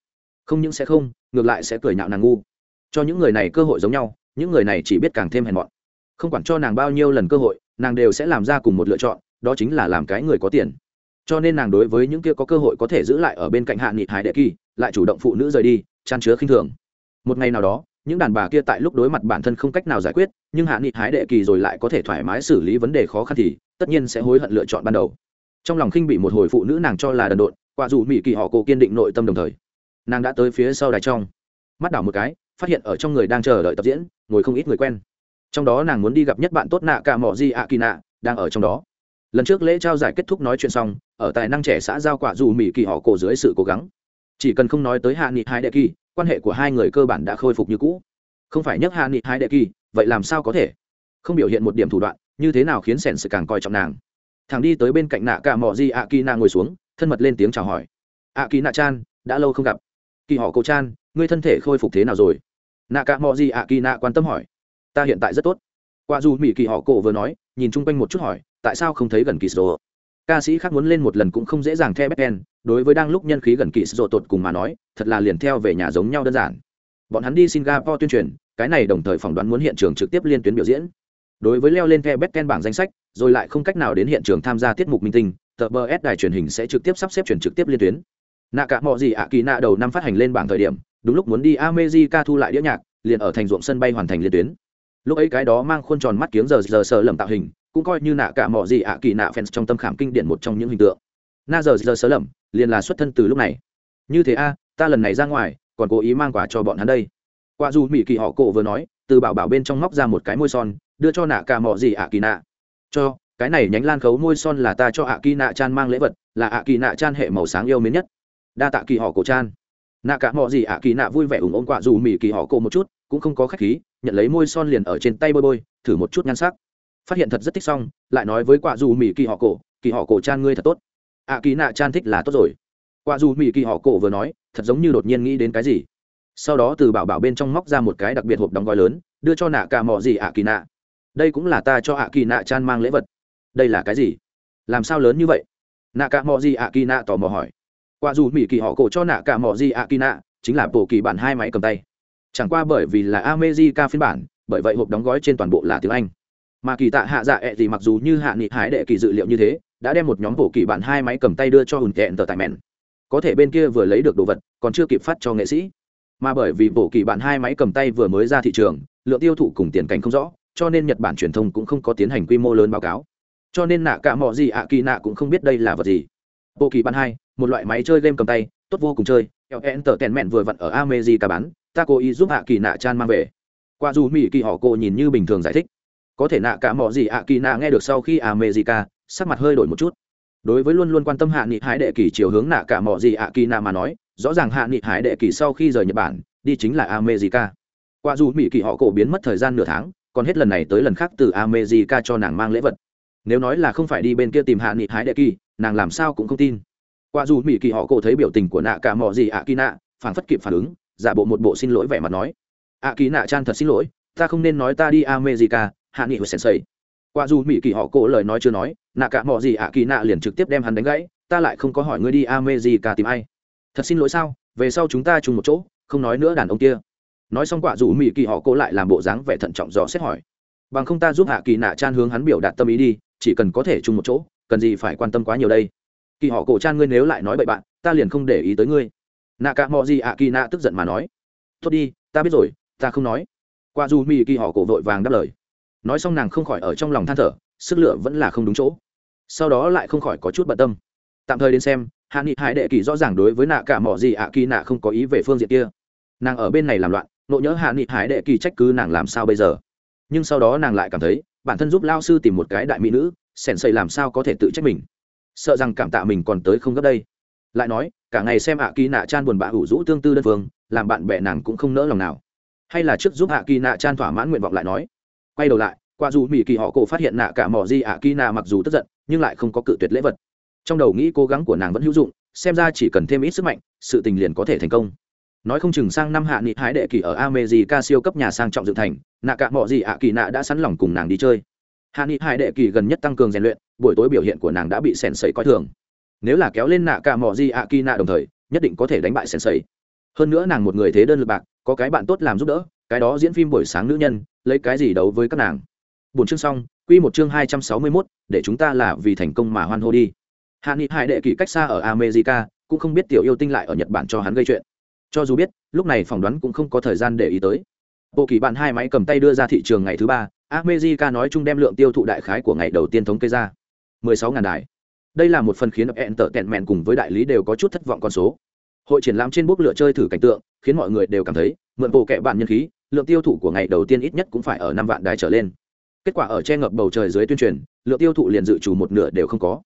Không những sẽ không, ngược lại sẽ cười nhạo nàng ngu. Cho những người này cơ hội giống nhau, những người này chỉ biết càng thêm hèn mọn. Không quản cho nàng bao nhiêu lần cơ hội, nàng đều sẽ làm ra cùng một lựa chọn, đó chính là làm cái người có tiền. Cho nên nàng đối với những kia có cơ hội có thể giữ lại ở bên cạnh hạ nghị hải đệ kỳ lại chủ động phụ nữ rời đi tràn chứa khinh thường. Một ngày nào đó, những đàn bà kia tại lúc đối mặt bản thân không cách nào giải quyết, nhưng hạ nghị hái đệ kỳ rồi lại có thể thoải mái xử lý vấn đề khó khăn thì tất nhiên sẽ hối hận lựa chọn ban đầu. Trong lòng khinh bị một hồi phụ nữ nàng cho là đần độn, quả dù mỹ kỳ họ cổ kiên định nội tâm đồng thời, nàng đã tới phía sau đài trong. Mắt đảo một cái, phát hiện ở trong người đang chờ đợi tập diễn, ngồi không ít người quen. Trong đó nàng muốn đi gặp nhất bạn tốt nạ cả mỏ di ạ kỳ nạ, đang ở trong đó. Lần trước lễ trao giải kết thúc nói chuyện xong, ở tài năng trẻ xã giao quả dù mỹ kỳ họ cổ dưới sự cố gắng chỉ cần không nói tới hạ nghị hai đệ kỳ, quan hệ của hai người cơ bản đã khôi phục như cũ. Không phải nhắc hạ nghị hai đệ kỳ, vậy làm sao có thể? Không biểu hiện một điểm thủ đoạn, như thế nào khiến sẻn sự càng coi trọng nàng? Thằng đi tới bên cạnh nạ cả mỏ di ạ kỳ nạ ngồi xuống, thân mật lên tiếng chào hỏi. Ạ kỳ nạ chan, đã lâu không gặp. Kỳ họ cô chan, ngươi thân thể khôi phục thế nào rồi? Nạ cả mò di ạ kỳ nạ quan tâm hỏi. Ta hiện tại rất tốt. Qua dù mỹ kỳ họ cổ vừa nói, nhìn chung quanh một chút hỏi, tại sao không thấy gần kỳ sô ca sĩ khác muốn lên một lần cũng không dễ dàng theo becken đối với đang lúc nhân khí gần kỳ sổ tột cùng mà nói thật là liền theo về nhà giống nhau đơn giản. Bọn hắn đi singapore tuyên truyền cái này đồng thời phỏng đoán muốn hiện trường trực tiếp liên tuyến biểu diễn. Đối với leo lên theo becken bảng danh sách rồi lại không cách nào đến hiện trường tham gia tiết mục minh tinh tờ bờ s đài truyền hình sẽ trực tiếp sắp xếp chuyển trực tiếp liên tuyến. Nạ cả mọi gì ạ kỳ nạ đầu năm phát hành lên bảng thời điểm đúng lúc muốn đi America thu lại đĩa nhạc, liền ở thành ruộng sân bay hoàn thành liên tuyến. Lúc ấy cái đó mang khuôn tròn mắt kiếng giờ giờ sờ lầm tạo hình, cũng coi như nạ cả mọ gì ạ kỳ nạ fans trong tâm khảm kinh điển một trong những hình tượng. Na giờ giờ sớ lầm, liền là xuất thân từ lúc này. Như thế a, ta lần này ra ngoài, còn cố ý mang quà cho bọn hắn đây. quả dù mỹ kỳ họ cổ vừa nói, từ bảo bảo bên trong móc ra một cái môi son, đưa cho nạ cả mọ gì ạ kỳ nạ. cho cái này nhánh lan khấu môi son là ta cho ạ kỳ nạ chan mang lễ vật là ạ kỳ nạ chan hệ màu sáng yêu mến nhất đa tạ kỳ họ cổ chan nạ cả mọi gì ạ kỳ nạ vui vẻ ủng ôm quả dù mỹ kỳ họ cổ một chút cũng không có khách khí nhận lấy môi son liền ở trên tay bôi bôi thử một chút nhan sắc phát hiện thật rất thích xong, lại nói với quả dù mỹ kỳ họ cổ, kỳ họ cổ chan ngươi thật tốt. Ạ kỳ nạ chan thích là tốt rồi. Quả dù mỹ kỳ họ cổ vừa nói, thật giống như đột nhiên nghĩ đến cái gì. Sau đó từ bảo bảo bên trong móc ra một cái đặc biệt hộp đóng gói lớn, đưa cho nạ cả mò gì ạ kỳ nạ. Đây cũng là ta cho ạ kỳ nạ chan mang lễ vật. Đây là cái gì? Làm sao lớn như vậy? Nạ cả mò gì ạ kỳ nạ tò mò hỏi. Quả dù mỹ kỳ họ cổ cho nạ cả mò gì ạ kỳ nạ, chính là bộ kỳ bản hai máy cầm tay. Chẳng qua bởi vì là amejica phiên bản, bởi vậy hộp đóng gói trên toàn bộ là tiếng anh mà kỳ tạ hạ dạ ẹ thì mặc dù như hạ nghị hái đệ kỳ dự liệu như thế, đã đem một nhóm bộ kỳ bản hai máy cầm tay đưa cho hùn kẹn tờ tại mẹn. Có thể bên kia vừa lấy được đồ vật, còn chưa kịp phát cho nghệ sĩ. Mà bởi vì bộ kỳ bản hai máy cầm tay vừa mới ra thị trường, lượng tiêu thụ cùng tiền cảnh không rõ, cho nên nhật bản truyền thông cũng không có tiến hành quy mô lớn báo cáo. Cho nên nạ cả mọi gì ạ kỳ nạ cũng không biết đây là vật gì. Bộ kỳ bản hai, một loại máy chơi game cầm tay, tốt vô cùng chơi. Eo tờ tèn mẹn vừa vặn ở ame gì cả bán, ta cố ý giúp ạ kỳ nạ chan mang về. Qua dù mỹ kỳ họ cô nhìn như bình thường giải thích có thể nạ cả mọi gì ạ kỳ nạ nghe được sau khi amejica sắc mặt hơi đổi một chút. Đối với luôn luôn quan tâm hạ nghị hải đệ kỳ chiều hướng nạ cả mọi gì ạ kỳ nạ mà nói, rõ ràng hạ nghị hải đệ kỳ sau khi rời nhật bản, đi chính là amejica qua dù mỹ kỳ họ cổ biến mất thời gian nửa tháng, còn hết lần này tới lần khác từ amejica cho nàng mang lễ vật. Nếu nói là không phải đi bên kia tìm hạ nghị hải đệ kỳ, nàng làm sao cũng không tin. Qua dù mỹ kỳ họ cổ thấy biểu tình của nạ cả mọi gì ạ kỳ nạ phản phất kịp phản ứng, giả bộ một bộ xin lỗi vẻ mặt nói. Ạ kỳ nạ chan thật xin lỗi, ta không nên nói ta đi america hạ nghị hồi sensei. Qua dù mỹ kỳ họ cổ lời nói chưa nói, nạ cả mọi gì ạ kỳ nạ liền trực tiếp đem hắn đánh gãy, ta lại không có hỏi ngươi đi america tìm ai. Thật xin lỗi sao, về sau chúng ta chung một chỗ, không nói nữa đàn ông kia. Nói xong quả dù mỹ kỳ họ cổ lại làm bộ dáng vẻ thận trọng dò xét hỏi. Bằng không ta giúp hạ kỳ nạ chan hướng hắn biểu đạt tâm ý đi, chỉ cần có thể chung một chỗ, cần gì phải quan tâm quá nhiều đây. Kỳ họ cổ chan ngươi nếu lại nói bậy bạn, ta liền không để ý tới ngươi. Nạ cả mọi gì ạ kỳ nạ tức giận mà nói. Thôi đi, ta biết rồi, ta không nói. Qua dù mỹ kỳ họ cổ vội vàng đáp lời nói xong nàng không khỏi ở trong lòng than thở, sức lửa vẫn là không đúng chỗ. Sau đó lại không khỏi có chút bận tâm. Tạm thời đến xem, hạ nghị hải đệ kỳ rõ ràng đối với nạ cả mọi gì ạ kỳ nạ không có ý về phương diện kia. Nàng ở bên này làm loạn, nộ nhớ hạ nghị hải đệ kỳ trách cứ nàng làm sao bây giờ? Nhưng sau đó nàng lại cảm thấy, bản thân giúp lao sư tìm một cái đại mỹ nữ sèn xây làm sao có thể tự trách mình? Sợ rằng cảm tạ mình còn tới không gấp đây. Lại nói, cả ngày xem hạ kỳ nạ chan buồn bã ủ rũ tương tư đơn phương, làm bạn bè nàng cũng không nỡ lòng nào. Hay là trước giúp hạ kỳ nạ chan thỏa mãn nguyện vọng lại nói quay đầu lại, qua dù mỹ kỳ họ cổ phát hiện nạ cả mỏ di ạ kỳ nạ mặc dù tức giận, nhưng lại không có cự tuyệt lễ vật. Trong đầu nghĩ cố gắng của nàng vẫn hữu dụng, xem ra chỉ cần thêm ít sức mạnh, sự tình liền có thể thành công. Nói không chừng sang năm hạ nghị hái đệ kỳ ở amejica siêu cấp nhà sang trọng dựng thành, nạ cả mỏ di ạ kỳ nạ đã sẵn lòng cùng nàng đi chơi. Hạ nghị hải đệ kỳ gần nhất tăng cường rèn luyện, buổi tối biểu hiện của nàng đã bị sèn sẩy coi thường. Nếu là kéo lên nạ cả mỏ di ạ kỳ nạ đồng thời, nhất định có thể đánh bại sèn sẩy. Hơn nữa nàng một người thế đơn lực bạc, có cái bạn tốt làm giúp đỡ, cái đó diễn phim buổi sáng nữ nhân lấy cái gì đấu với các nàng? Bốn chương xong quy một chương hai trăm sáu mươi 261, để chúng ta là vì thành công mà hoan hô đi. Hạ nghị hải đệ kỷ cách xa ở america cũng không biết tiểu yêu tinh lại ở nhật bản cho hắn gây chuyện. Cho dù biết lúc này phỏng đoán cũng không có thời gian để ý tới. Bộ kỳ bạn hai máy cầm tay đưa ra thị trường ngày thứ ba America nói chung đem lượng tiêu thụ đại khái của ngày đầu tiên thống kê ra. 16.000 đài. Đây là một phần khiến entertainment cùng với đại lý đều có chút thất vọng con số. Hội triển lãm trên bốc lựa chơi thử cảnh tượng khiến mọi người đều cảm thấy mượn bộ kệ bạn nhân khí lượng tiêu thụ của ngày đầu tiên ít nhất cũng phải ở năm vạn đài trở lên. Kết quả ở che ngập bầu trời dưới tuyên truyền, lượng tiêu thụ liền dự trù một nửa đều không có.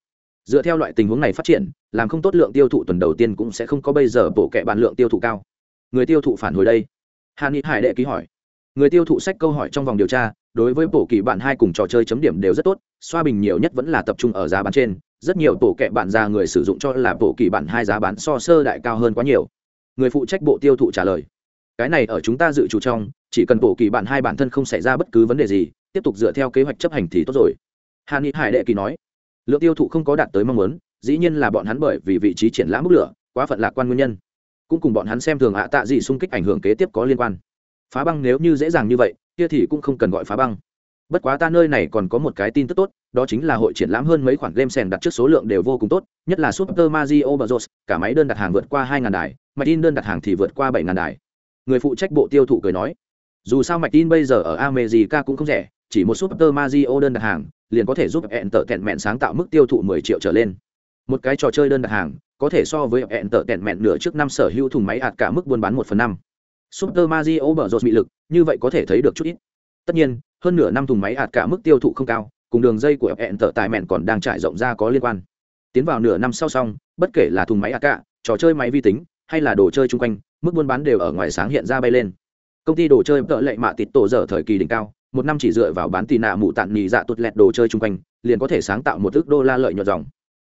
Dựa theo loại tình huống này phát triển, làm không tốt lượng tiêu thụ tuần đầu tiên cũng sẽ không có bây giờ bộ kệ bản lượng tiêu thụ cao. Người tiêu thụ phản hồi đây. Hàn ni hải đệ ký hỏi. Người tiêu thụ sách câu hỏi trong vòng điều tra, đối với bộ kỳ bạn hai cùng trò chơi chấm điểm đều rất tốt, xoa bình nhiều nhất vẫn là tập trung ở giá bán trên, rất nhiều bộ kệ bạn ra người sử dụng cho là bộ kỳ bạn hai giá bán so sơ đại cao hơn quá nhiều. Người phụ trách bộ tiêu thụ trả lời cái này ở chúng ta dự trù trong, chỉ cần bộ kỳ bạn hai bản thân không xảy ra bất cứ vấn đề gì, tiếp tục dựa theo kế hoạch chấp hành thì tốt rồi. Hàn ni hải đệ kỳ nói. Lượng tiêu thụ không có đạt tới mong muốn, dĩ nhiên là bọn hắn bởi vì vị trí triển lãm bức lửa, quá phận lạc quan nguyên nhân. Cũng cùng bọn hắn xem thường hạ tạ gì xung kích ảnh hưởng kế tiếp có liên quan. Phá băng nếu như dễ dàng như vậy, kia thì cũng không cần gọi phá băng. Bất quá ta nơi này còn có một cái tin tức tốt, đó chính là hội triển lãm hơn mấy khoản game sèn đặt trước số lượng đều vô cùng tốt, nhất là super mario bros. Cả máy đơn đặt hàng vượt qua hai ngàn đài mạch in đơn đặt hàng thì vượt qua bảy ngàn đài người phụ trách bộ tiêu thụ cười nói, dù sao mạch tin bây giờ ở america cũng không rẻ, chỉ một super mario đơn đặt hàng, liền có thể giúp hẹn tở tẹn mẹn sáng tạo mức tiêu thụ 10 triệu trở lên. Một cái trò chơi đơn đặt hàng, có thể so với hẹn tở tẹn mẹn nửa trước năm sở hữu thùng máy ạt cả mức buôn bán một phần năm. Super mario bở rột bị lực, như vậy có thể thấy được chút ít. Tất nhiên, hơn nửa năm thùng máy ạt cả mức tiêu thụ không cao, cùng đường dây của hẹn tở tài mẹn còn đang trải rộng ra có liên quan. Tiến vào nửa năm sau xong, bất kể là thùng máy ạt cả, trò chơi máy vi tính hay là đồ chơi chung quanh, mức buôn bán đều ở ngoài sáng hiện ra bay lên. Công ty đồ chơi tợ lệ mạ tịt tổ dở thời kỳ đỉnh cao, một năm chỉ dựa vào bán tì nạ mụ tạn nhì dạ tụt lẹt đồ chơi chung quanh, liền có thể sáng tạo một ước đô la lợi nhuận dòng.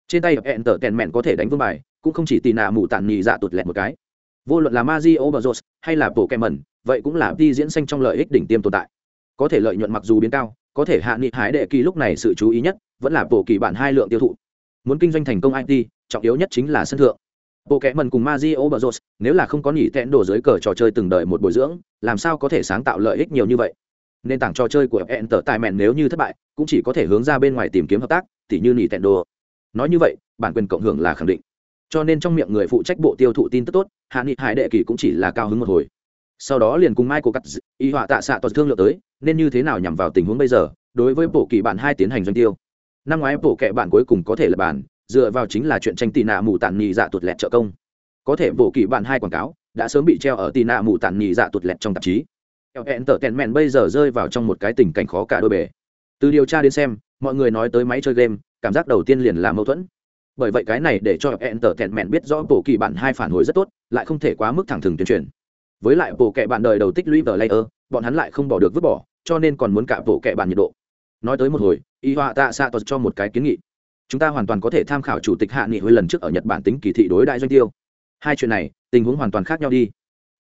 Trên tay hẹn tở tèn mẹn có thể đánh vương bài, cũng không chỉ tì nạ mụ tạn nhì dạ tụt lẹt một cái. Vô luận là Mario Bros hay là bộ mẩn vậy cũng là đi diễn xanh trong lợi ích đỉnh tiêm tồn tại. Có thể lợi nhuận mặc dù biến cao, có thể hạ nghị hái đệ kỳ lúc này sự chú ý nhất vẫn là bộ kỳ bản hai lượng tiêu thụ. Muốn kinh doanh thành công it trọng yếu nhất chính là sân thượng bộ kẽ mần cùng Mario Bros nếu là không có nghỉ tẹn đồ dưới cờ trò chơi từng đợi một bồi dưỡng, làm sao có thể sáng tạo lợi ích nhiều như vậy? Nền tảng trò chơi của Enter tài mẹn nếu như thất bại, cũng chỉ có thể hướng ra bên ngoài tìm kiếm hợp tác, tỉ như nghỉ tẹn đồ. Nói như vậy, bản quyền cộng hưởng là khẳng định. Cho nên trong miệng người phụ trách bộ tiêu thụ tin tức tốt, hạ nghị hải đệ kỳ cũng chỉ là cao hứng một hồi. Sau đó liền cùng michael cắt y họa tạ xạ toàn thương lượng tới, nên như thế nào nhằm vào tình huống bây giờ, đối với bộ kỳ bản hai tiến hành doanh tiêu. Năm ngoái bộ kệ bản cuối cùng có thể là bản dựa vào chính là chuyện tranh tị nạ mù tản nhì dạ tuột lẹt trợ công. Có thể bộ kỳ bản hai quảng cáo, đã sớm bị treo ở tị nạ mù tản nhì dạ tuột lẹt trong tạp chí. Hẹn tở tẹn mẹn bây giờ rơi vào trong một cái tình cảnh khó cả đôi bề. Từ điều tra đến xem, mọi người nói tới máy chơi game, cảm giác đầu tiên liền là mâu thuẫn. Bởi vậy cái này để cho hẹn tở tẹn mẹn biết rõ bộ kỳ bản hai phản hồi rất tốt, lại không thể quá mức thẳng thừng tuyên truyền. Với lại bộ kệ bạn đời đầu tích lũy vờ layer, bọn hắn lại không bỏ được vứt bỏ, cho nên còn muốn cả bộ kệ bản nhiệt độ. Nói tới một hồi y họa tạ xạ tuật cho một cái kiến nghị chúng ta hoàn toàn có thể tham khảo chủ tịch hạ nghị hồi lần trước ở nhật bản tính kỳ thị đối đại doanh tiêu. Hai chuyện này, tình huống hoàn toàn khác nhau đi.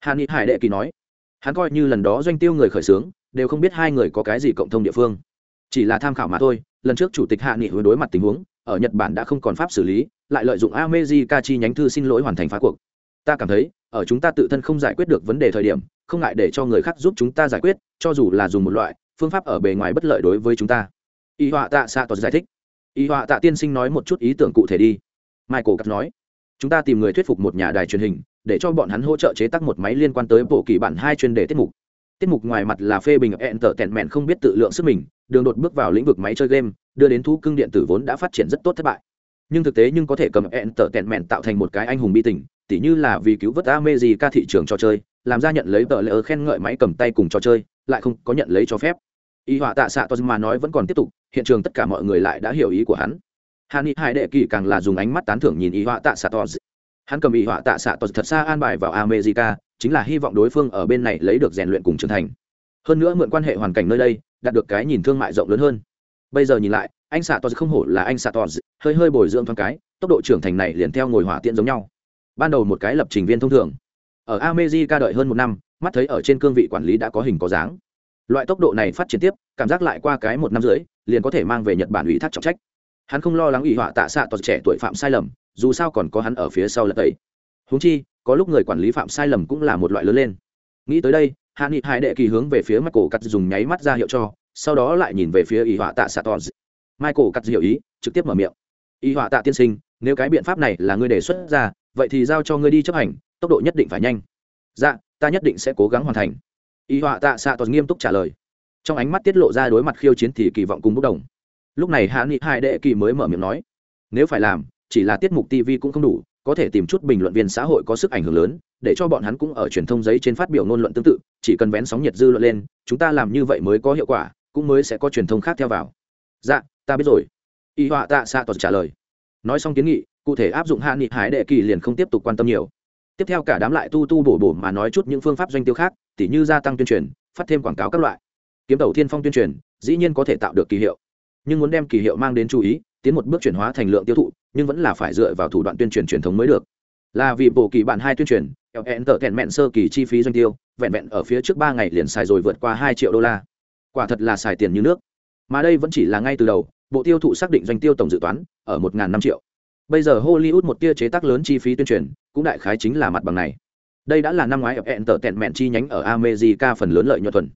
Hạ nghị hải đệ kỳ nói, hắn coi như lần đó doanh tiêu người khởi xướng, đều không biết hai người có cái gì cộng thông địa phương. Chỉ là tham khảo mà thôi, lần trước chủ tịch hạ nghị hồi đối mặt tình huống, ở nhật bản đã không còn pháp xử lý, lại lợi dụng ameji kachi nhánh thư xin lỗi hoàn thành phá cuộc. Ta cảm thấy, ở chúng ta tự thân không giải quyết được vấn đề thời điểm, không ngại để cho người khác giúp chúng ta giải quyết, cho dù là dùng một loại phương pháp ở bề ngoài bất lợi đối với chúng ta. Y họa tạ xạ tỏ giải thích y họa tạ tiên sinh nói một chút ý tưởng cụ thể đi. Michael cắt nói chúng ta tìm người thuyết phục một nhà đài truyền hình để cho bọn hắn hỗ trợ chế tác một máy liên quan tới bộ kỳ bản hai chuyên đề tiết mục. Tiết mục ngoài mặt là phê bình enter tẹn mẹn không biết tự lượng sức mình đường đột bước vào lĩnh vực máy chơi game đưa đến thú cưng điện tử vốn đã phát triển rất tốt thất bại. Nhưng thực tế nhưng có thể cầm enter tẹn mẹn tạo thành một cái anh hùng bi tình tỉ như là vì cứu vớt ame gì ca thị trường trò chơi, làm ra nhận lấy tờ lỡ khen ngợi máy cầm tay cùng trò chơi, lại không có nhận lấy cho phép. Y họa tạ xạ Toz mà nói vẫn còn tiếp tục, hiện trường tất cả mọi người lại đã hiểu ý của hắn. Hàn Hai đệ kỳ càng là dùng ánh mắt tán thưởng nhìn Y họa tạ xạ Toz. Hắn cầm Y họa tạ xạ Toz thật xa an bài vào America, chính là hy vọng đối phương ở bên này lấy được rèn luyện cùng trưởng thành. Hơn nữa mượn quan hệ hoàn cảnh nơi đây, đạt được cái nhìn thương mại rộng lớn hơn. Bây giờ nhìn lại, anh xạ Toz không hổ là anh xạ Toz, hơi hơi bồi dưỡng thoáng cái, tốc độ trưởng thành này liền theo ngồi hỏa tiện giống nhau ban đầu một cái lập trình viên thông thường ở America đợi hơn một năm mắt thấy ở trên cương vị quản lý đã có hình có dáng loại tốc độ này phát triển tiếp, cảm giác lại qua cái một năm rưỡi, liền có thể mang về nhật bản ủy thác trọng trách. Hắn không lo lắng ủy họa tạ xạ toàn trẻ tuổi phạm sai lầm, dù sao còn có hắn ở phía sau lật tẩy. Húng chi, có lúc người quản lý phạm sai lầm cũng là một loại lớn lên. Nghĩ tới đây, hạ nghị hai đệ kỳ hướng về phía michael cắt dùng nháy mắt ra hiệu cho, sau đó lại nhìn về phía ủy họa tạ xạ toàn michael cắt hiểu ý, trực tiếp mở miệng. Ủy họa tạ tiên sinh, nếu cái biện pháp này là ngươi đề xuất ra, vậy thì giao cho ngươi đi chấp hành, tốc độ nhất định phải nhanh. Dạ ta nhất định sẽ cố gắng hoàn thành y họa tạ xạ toàn nghiêm túc trả lời. Trong ánh mắt tiết lộ ra đối mặt khiêu chiến thì kỳ vọng cùng bốc đồng. Lúc này hạ nghị hai đệ kỳ mới mở miệng nói, nếu phải làm, chỉ là tiết mục tv cũng không đủ, có thể tìm chút bình luận viên xã hội có sức ảnh hưởng lớn, để cho bọn hắn cũng ở truyền thông giấy trên phát biểu ngôn luận tương tự, chỉ cần vén sóng nhiệt dư luận lên, chúng ta làm như vậy mới có hiệu quả, cũng mới sẽ có truyền thông khác theo vào. Dạ ta biết rồi. Y họa tạ xạ toàn trả lời. Nói xong kiến nghị, cụ thể áp dụng hạ nghị hải đệ kỳ liền không tiếp tục quan tâm nhiều. Tiếp theo cả đám lại tu tu bổ bổ mà nói chút những phương pháp doanh tiêu khác tỉ như gia tăng tuyên truyền phát thêm quảng cáo các loại kiếm đầu thiên phong tuyên truyền dĩ nhiên có thể tạo được kỳ hiệu nhưng muốn đem kỳ hiệu mang đến chú ý tiến một bước chuyển hóa thành lượng tiêu thụ nhưng vẫn là phải dựa vào thủ đoạn tuyên truyền truyền thống mới được là vì bộ kỳ bản hai tuyên truyền hẹn tở thẹn mẹn sơ kỳ chi phí doanh tiêu vẹn vẹn ở phía trước ba ngày liền xài rồi vượt qua hai triệu đô la quả thật là xài tiền như nước mà đây vẫn chỉ là ngay từ đầu bộ tiêu thụ xác định doanh tiêu tổng dự toán ở một năm triệu bây giờ hollywood một tia chế tác lớn chi phí tuyên truyền cũng đại khái chính là mặt bằng này đây đã là năm ngoái hẹn tờ tẹn mẹn chi nhánh ở america phần lớn lợi nhuận thuần.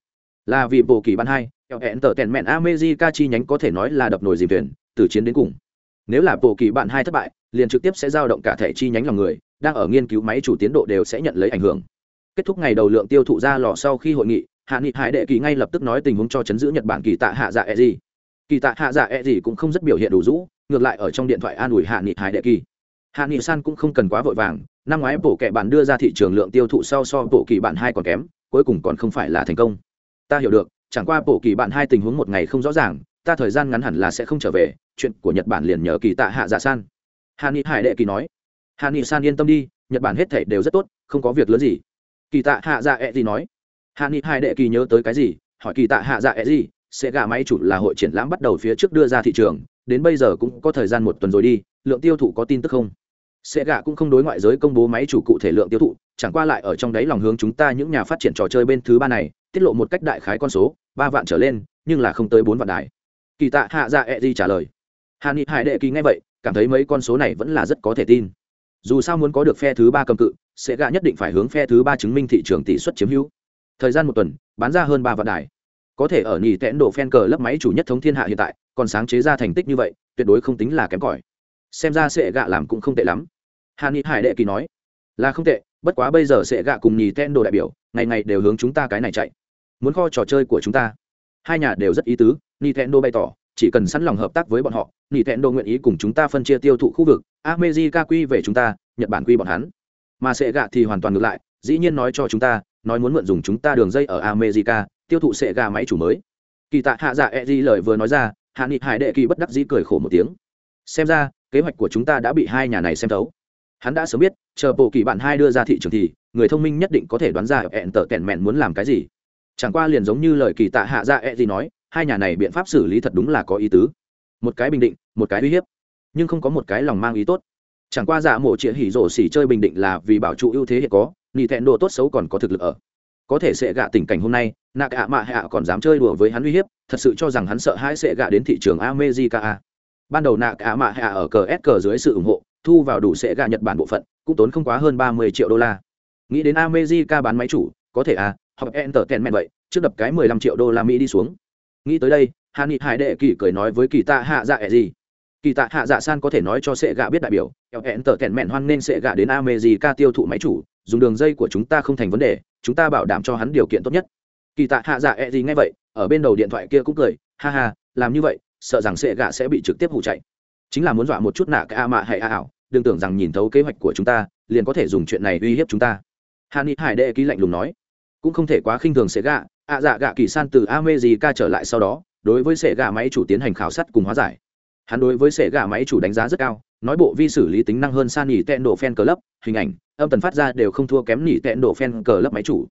Là vì bộ kỳ ban hai hẹn tờ tẹn mẹn america chi nhánh có thể nói là đập nồi dìm thuyền, từ chiến đến cùng. Nếu là bộ kỳ bạn hai thất bại, liền trực tiếp sẽ giao động cả thể chi nhánh lòng người, đang ở nghiên cứu máy chủ tiến độ đều sẽ nhận lấy ảnh hưởng. Kết thúc ngày đầu lượng tiêu thụ ra lò sau khi hội nghị, hạ nghị hải đệ kỳ ngay lập tức nói tình huống cho chấn giữ nhật bản kỳ tạ hạ dạ e gì kỳ tạ hạ dạ e gì cũng không rất biểu hiện đủ rũ ngược lại ở trong điện thoại an ủi hạ nghị hải đệ kỳ. Hạ nghị san cũng không cần quá vội vàng năm ngoái bộ kệ bản đưa ra thị trường lượng tiêu thụ sau so bộ kỳ bản hai còn kém, cuối cùng còn không phải là thành công. Ta hiểu được, chẳng qua bộ kỳ bản hai tình huống một ngày không rõ ràng, ta thời gian ngắn hẳn là sẽ không trở về, chuyện của nhật bản liền nhờ kỳ tạ hạ dạ san. Hà ni hải đệ kỳ nói. Hà ni san yên tâm đi, nhật bản hết thể đều rất tốt, không có việc lớn gì. Kỳ tạ hạ dạ ẹ gì nói. Hà ni hải đệ kỳ nhớ tới cái gì, hỏi kỳ tạ hạ dạ ẹ gì, sẽ gà máy chủ là hội triển lãm bắt đầu phía trước đưa ra thị trường, đến bây giờ cũng có thời gian một tuần rồi đi, lượng tiêu thụ có tin tức không? Sẽ gạ cũng không đối ngoại giới công bố máy chủ cụ thể lượng tiêu thụ, chẳng qua lại ở trong đấy lòng hướng chúng ta những nhà phát triển trò chơi bên thứ ba này, tiết lộ một cách đại khái con số, ba vạn trở lên, nhưng là không tới bốn vạn đài. Kỳ tạ hạ dạ e di trả lời. Hà ni hải đệ kỳ nghe vậy, cảm thấy mấy con số này vẫn là rất có thể tin. Dù sao muốn có được phe thứ ba cầm cự, sẽ gạ nhất định phải hướng phe thứ ba chứng minh thị trường tỷ suất chiếm hữu. Thời gian một tuần, bán ra hơn ba vạn đài. Có thể ở nhì tẽn độ phen cờ lấp máy chủ nhất thống thiên hạ hiện tại, còn sáng chế ra thành tích như vậy, tuyệt đối không tính là kém cỏi. Xem ra sẽ gạ làm cũng không tệ lắm. Hàn ni hải đệ kỳ nói, là không tệ, bất quá bây giờ sẽ gạ cùng nhì ten đồ đại biểu, ngày ngày đều hướng chúng ta cái này chạy. Muốn kho trò chơi của chúng ta. Hai nhà đều rất ý tứ nintendo bày tỏ, chỉ cần sẵn lòng hợp tác với bọn họ nintendo nguyện ý cùng chúng ta phân chia tiêu thụ khu vực america quy về chúng ta, nhật bản quy bọn hắn. Mà sẽ gạ thì hoàn toàn ngược lại, dĩ nhiên nói cho chúng ta, nói muốn mượn dùng chúng ta đường dây ở america tiêu thụ sẽ gà máy chủ mới. Kỳ tạ hạ dạ e di lời vừa nói ra hạ nghị hải đệ kỳ bất đắc dĩ cười khổ một tiếng. Xem ra, kế hoạch của chúng ta đã bị hai nhà này xem thấu hắn đã sớm biết, chờ bộ kỳ bạn hai đưa ra thị trường thì, người thông minh nhất định có thể đoán ra hẹn tở kẹn mẹn muốn làm cái gì. Chẳng qua liền giống như lời kỳ tạ hạ dạ e gì nói, hai nhà này biện pháp xử lý thật đúng là có ý tứ. Một cái bình định, một cái uy hiếp. Nhưng không có một cái lòng mang ý tốt. Chẳng qua dạ mộ chĩa hỉ rổ xỉ chơi bình định là vì bảo trụ ưu thế hiện có nị thẹn đồ tốt xấu còn có thực lực ở. Có thể sẽ gạ tình cảnh hôm nay, nạ cả mạ hạ còn dám chơi đùa với hắn uy hiếp, thật sự cho rằng hắn sợ hãi sẽ gạ đến thị trường amejica ban đầu nạ cả mạ hạ ở cờ s cờ dưới sự ủng hộ thu vào đủ sẽ gạ nhật bản bộ phận, cũng tốn không quá hơn ba mươi triệu đô la. Nghĩ đến amejica bán máy chủ, có thể à hoặc enter ten mẹ vậy, trước đập cái mười lăm triệu đô la mỹ đi xuống. Nghĩ tới đây hà nghị hải đệ kỳ cười nói với kỳ tạ hạ dạ ẹ gì? Kỳ tạ hạ dạ san có thể nói cho sệ gạ biết đại biểu enter ten mẹ hoan nên sệ gạ đến amejica tiêu thụ máy chủ, dùng đường dây của chúng ta không thành vấn đề, chúng ta bảo đảm cho hắn điều kiện tốt nhất. Kỳ tạ hạ dạ ẹ gì ngay vậy, ở bên đầu điện thoại kia cũng cười, ha ha, làm như vậy, sợ rằng sệ gạ sẽ bị trực tiếp hủ chạy. Chính là muốn dọa một chút nạ cái a mạ hay a ảo đừng tưởng rằng nhìn thấu kế hoạch của chúng ta, liền có thể dùng chuyện này uy hiếp chúng ta. Hà ni hải đệ ký lạnh lùng nói. Cũng không thể quá khinh thường sẽ gạ ạ dạ gạ kỳ san từ amejica trở lại sau đó, đối với sệ gạ máy chủ tiến hành khảo sát cùng hóa giải. Hắn đối với sệ gạ máy chủ đánh giá rất cao, nói bộ vi xử lý tính năng hơn san nỉ tẹn độ fan club, hình ảnh, âm tần phát ra đều không thua kém nỉ tẹn độ fan club máy chủ.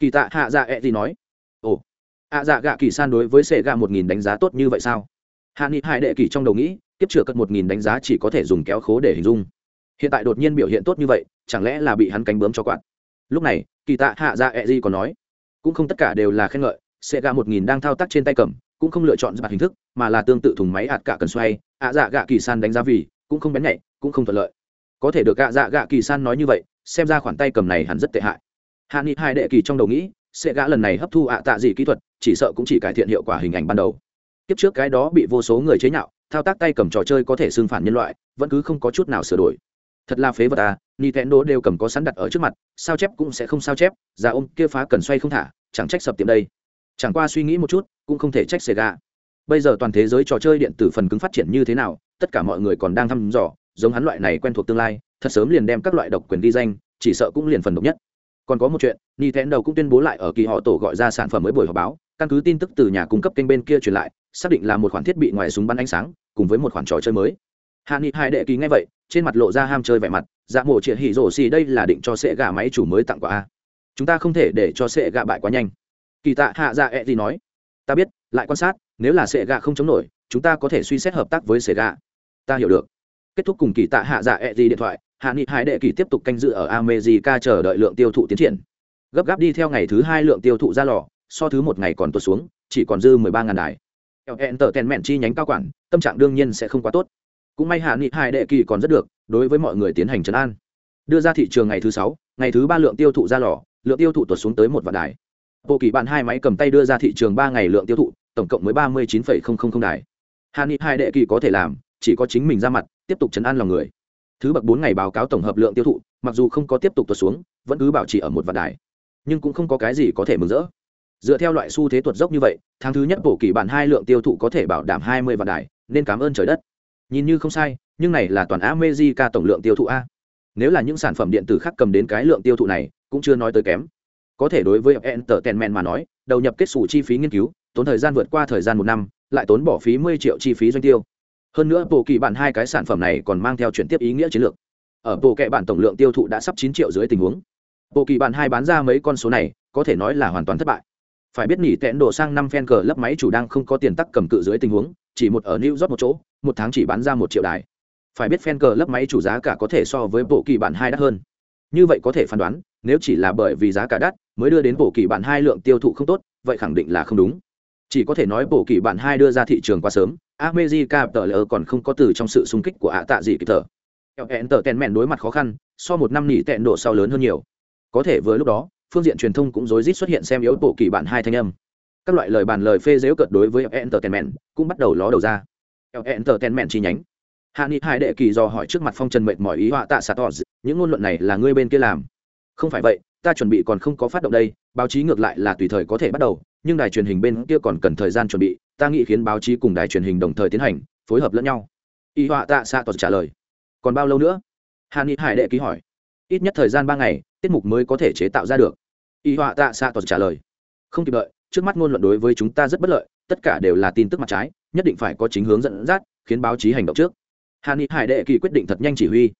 Kỳ tạ hạ dạ ẹ、e、thì gì nói. Ồ ạ dạ gạ kỳ san đối với sệ gạ một nghìn đánh giá tốt như vậy sao? Hạ nghị hải đệ kỳ trong đầu nghĩ kiếp chữa cất một nghìn đánh giá chỉ có thể dùng kéo khố để hình dung. Hiện tại đột nhiên biểu hiện tốt như vậy, chẳng lẽ là bị hắn cánh bướm cho quạt? Lúc này, kỳ tạ hạ dạ e gì còn nói, cũng không tất cả đều là khen ngợi, sẽ gạ một nghìn đang thao tác trên tay cầm, cũng không lựa chọn mặt hình thức, mà là tương tự thùng máy hạt cả cần xoay, ạ dạ gạ kỳ san đánh giá vì, cũng không bén nhạy, cũng không thuận lợi. Có thể được gạ dạ gạ kỳ san nói như vậy, xem ra khoản tay cầm này hẳn rất tệ hại. Hạ nghị hai đệ kỳ trong đầu nghĩ, sẽ gã lần này hấp thu ạ tạ gì kỹ thuật, chỉ sợ cũng chỉ cải thiện hiệu quả hình ảnh ban đầu kiếp trước cái đó bị vô số người chế nhạo, thao tác tay cầm trò chơi có thể xưng phản nhân loại, vẫn cứ không có chút nào sửa đổi. Thật là phế vật à nintendo đều cầm có sẵn đặt ở trước mặt, sao chép cũng sẽ không sao chép, già ôm kia phá cần xoay không thả, chẳng trách sập tiệm đây. Chẳng qua suy nghĩ một chút, cũng không thể trách sega. Bây giờ toàn thế giới trò chơi điện tử phần cứng phát triển như thế nào, tất cả mọi người còn đang thăm dò, giống hắn loại này quen thuộc tương lai, thật sớm liền đem các loại độc quyền ghi danh, chỉ sợ cũng liền phần độc nhất. Còn có một chuyện, nintendo cũng tuyên bố lại ở kỳ họ tổ gọi ra sản phẩm mới buổi họp báo, căn cứ tin tức từ nhà cung cấp kênh bên kia truyền lại xác định là một khoản thiết bị ngoài súng bắn ánh sáng, cùng với một khoản trò chơi mới. Hạ nghị hai đệ kỳ ngay vậy, trên mặt lộ ra ham chơi vẻ mặt dạ mổ trịa hỉ rổ xì đây là định cho sệ gà máy chủ mới tặng quà a. Chúng ta không thể để cho sệ gà bại quá nhanh. Kỳ tạ hạ dạ ẹ gì nói, ta biết, lại quan sát, nếu là sệ gà không chống nổi, chúng ta có thể suy xét hợp tác với sệ gà. Ta hiểu được. Kết thúc cùng kỳ tạ hạ dạ ẹ gì điện thoại, hạ nghị hai đệ kỳ tiếp tục canh dự ở amejica chờ đợi lượng tiêu thụ tiến triển. Gấp gáp đi theo ngày thứ hai lượng tiêu thụ ra lò, so thứ một ngày còn tuột xuống, chỉ còn dư mười ba ngàn đài hẹn tờ tèn mẹn chi nhánh cao quản, tâm trạng đương nhiên sẽ không quá tốt. Cũng may hạ nghị hai đệ kỳ còn rất được, đối với mọi người tiến hành trấn an. Đưa ra thị trường ngày thứ sáu, ngày thứ ba lượng tiêu thụ ra lò, lượng tiêu thụ tuột xuống tới một vạn đài. Bộ kỳ bạn hai máy cầm tay đưa ra thị trường ba ngày lượng tiêu thụ, tổng cộng mới ba mươi chín phẩy không không không đài. Hạ nghị hai đệ kỳ có thể làm, chỉ có chính mình ra mặt, tiếp tục chấn an lòng người. Thứ bậc bốn ngày báo cáo tổng hợp lượng tiêu thụ, mặc dù không có tiếp tục tuột xuống, vẫn cứ bảo trì ở một vạn đài. Nhưng cũng không có cái gì có thể mừng rỡ dựa theo loại xu thế tuột dốc như vậy, tháng thứ nhất bổ kỳ bản hai lượng tiêu thụ có thể bảo đảm hai mươi vạn đài, nên cảm ơn trời đất. Nhìn như không sai, nhưng này là toàn America tổng lượng tiêu thụ a. Nếu là những sản phẩm điện tử khác cầm đến cái lượng tiêu thụ này, cũng chưa nói tới kém. Có thể đối với entertainment mà nói, đầu nhập kết xù chi phí nghiên cứu, tốn thời gian vượt qua thời gian một năm, lại tốn bỏ phí 10 triệu chi phí doanh tiêu. Hơn nữa bộ kỳ bản hai cái sản phẩm này còn mang theo chuyển tiếp ý nghĩa chiến lược. Ở bộ kệ bản tổng lượng tiêu thụ đã sắp 9 triệu dưới tình huống. Bộ kỳ bản hai bán ra mấy con số này, có thể nói là hoàn toàn thất bại phải biết nỉ tẹn đổ sang năm phen cờ lấp máy chủ đang không có tiền tắc cầm cự dưới tình huống, chỉ một ở new york một chỗ, một tháng chỉ bán ra một triệu đài. Phải biết phen cờ lấp máy chủ giá cả có thể so với bộ kỳ bản hai đắt hơn. Như vậy có thể phán đoán, nếu chỉ là bởi vì giá cả đắt, mới đưa đến bộ kỳ bản hai lượng tiêu thụ không tốt, vậy khẳng định là không đúng. Chỉ có thể nói bộ kỳ bản hai đưa ra thị trường quá sớm, America tờ lỡ còn không có từ trong sự xung kích của ạ tạ gì kịp thở. Hẹn tờ tèn mẹn đối mặt khó khăn, so một năm nỉ tẹn độ sau lớn hơn nhiều. Có thể với lúc đó phương diện truyền thông cũng rối rít xuất hiện xem yếu bộ kỳ bản hai thanh âm. Các loại lời bàn lời phê dễu cợt đối với entertainment cũng bắt đầu ló đầu ra. Entertainment chi nhánh. Hạ nghị hai đệ kỳ do hỏi trước mặt phong trần mệt mỏi ý họa tạ sạt tỏ những ngôn luận này là ngươi bên kia làm. Không phải vậy, ta chuẩn bị còn không có phát động đây, báo chí ngược lại là tùy thời có thể bắt đầu, nhưng đài truyền hình bên kia còn cần thời gian chuẩn bị, ta nghĩ khiến báo chí cùng đài truyền hình đồng thời tiến hành, phối hợp lẫn nhau. Y họa tạ sạt tỏ trả lời. Còn bao lâu nữa? Hàn nghị hải đệ ký hỏi. Ít nhất thời gian ba ngày tiết mục mới có thể chế tạo ra được. Y họa tạ xạ tỏ trả lời. Không kịp đợi, trước mắt ngôn luận đối với chúng ta rất bất lợi, tất cả đều là tin tức mặt trái, nhất định phải có chính hướng dẫn dắt, khiến báo chí hành động trước. Hà ni hải đệ kỳ quyết định thật nhanh chỉ huy.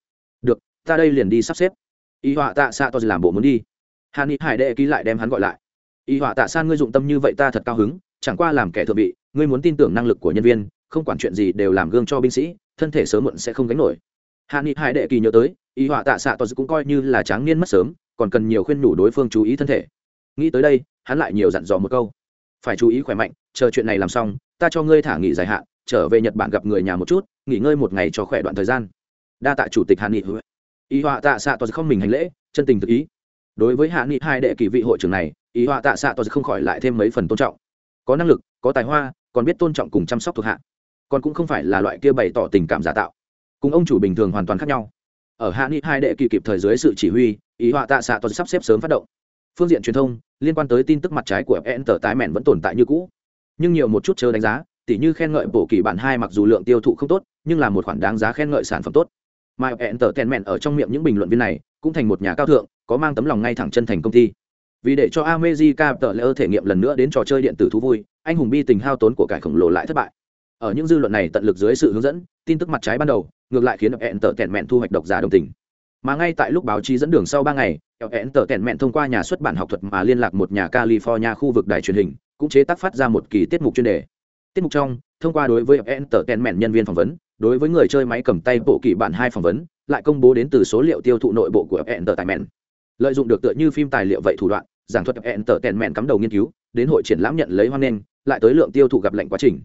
Được, ta đây liền đi sắp xếp. Y họa tạ xạ tỏ làm bộ muốn đi. Hà ni hải đệ ký lại đem hắn gọi lại. Y họa tạ san ngươi dụng tâm như vậy ta thật cao hứng, chẳng qua làm kẻ thượng vị, ngươi muốn tin tưởng năng lực của nhân viên, không quản chuyện gì đều làm gương cho binh sĩ, thân thể sớm muộn sẽ không gánh nổi. Hạ nghị hải đệ kỳ nhớ tới y họa tạ xạ tos cũng coi như là tráng niên mất sớm, còn cần nhiều khuyên nhủ đối phương chú ý thân thể. Nghĩ tới đây, hắn lại nhiều dặn dò một câu. Phải chú ý khỏe mạnh, chờ chuyện này làm xong, ta cho ngươi thả nghỉ dài hạn, trở về nhật bản gặp người nhà một chút, nghỉ ngơi một ngày cho khỏe đoạn thời gian. Đa tạ chủ tịch hạ nghị. Y họa tạ xạ tos không mình hành lễ, chân tình thực ý. Đối với hạ nghị hai đệ kỳ vị hội trưởng này y họa tạ xạ tos không khỏi lại thêm mấy phần tôn trọng. Có năng lực, có tài hoa, còn biết tôn trọng cùng chăm sóc thuộc hạ. Còn cũng không phải là loại kia bày tỏ tình cảm giả tạo. Cùng ông chủ bình thường hoàn toàn khác nhau ở hạ nghị hai đệ kỳ kịp thời dưới sự chỉ huy, ý họa tạ xạ toàn sắp xếp sớm phát động. Phương diện truyền thông, liên quan tới tin tức mặt trái của fn tờ tái mẹn vẫn tồn tại như cũ. Nhưng nhiều một chút chờ đánh giá, tỉ như khen ngợi bổ kỳ bản hai mặc dù lượng tiêu thụ không tốt, nhưng là một khoản đáng giá khen ngợi sản phẩm tốt. Mà fn tờ tèn mẹn ở trong miệng những bình luận viên này, cũng thành một nhà cao thượng, có mang tấm lòng ngay thẳng chân thành công ty. Vì để cho America tờ lỡ thể nghiệm lần nữa đến trò chơi điện tử thú vui, anh hùng bi tình hao tốn của cải khổng lồ lại thất bại. Ở những dư luận này tận lực dưới sự hướng dẫn tin tức mặt trái ban đầu, ngược lại khiến hẹn tờ tẹn mẹn thu hoạch độc giả đồng tình. Mà ngay tại lúc báo chí dẫn đường sau ba ngày hẹn tờ tẹn mẹn thông qua nhà xuất bản học thuật mà liên lạc một nhà california khu vực đài truyền hình, cũng chế tác phát ra một kỳ tiết mục chuyên đề. Tiết mục trong, thông qua đối với hẹn tờ tẹn mẹn nhân viên phỏng vấn, đối với người chơi máy cầm tay bộ kỳ bản hai phỏng vấn, lại công bố đến từ số liệu tiêu thụ nội bộ của hẹn tờ tẹn mẹn lợi dụng được tựa như phim tài liệu vậy thủ đoạn, giảng thuật hẹn tờ tẹn mẹn cắm đầu nghiên cứu, đến hội triển lãm nhận lấy hoan nghênh, lại tới lượng tiêu thụ gặp lệnh quá trình.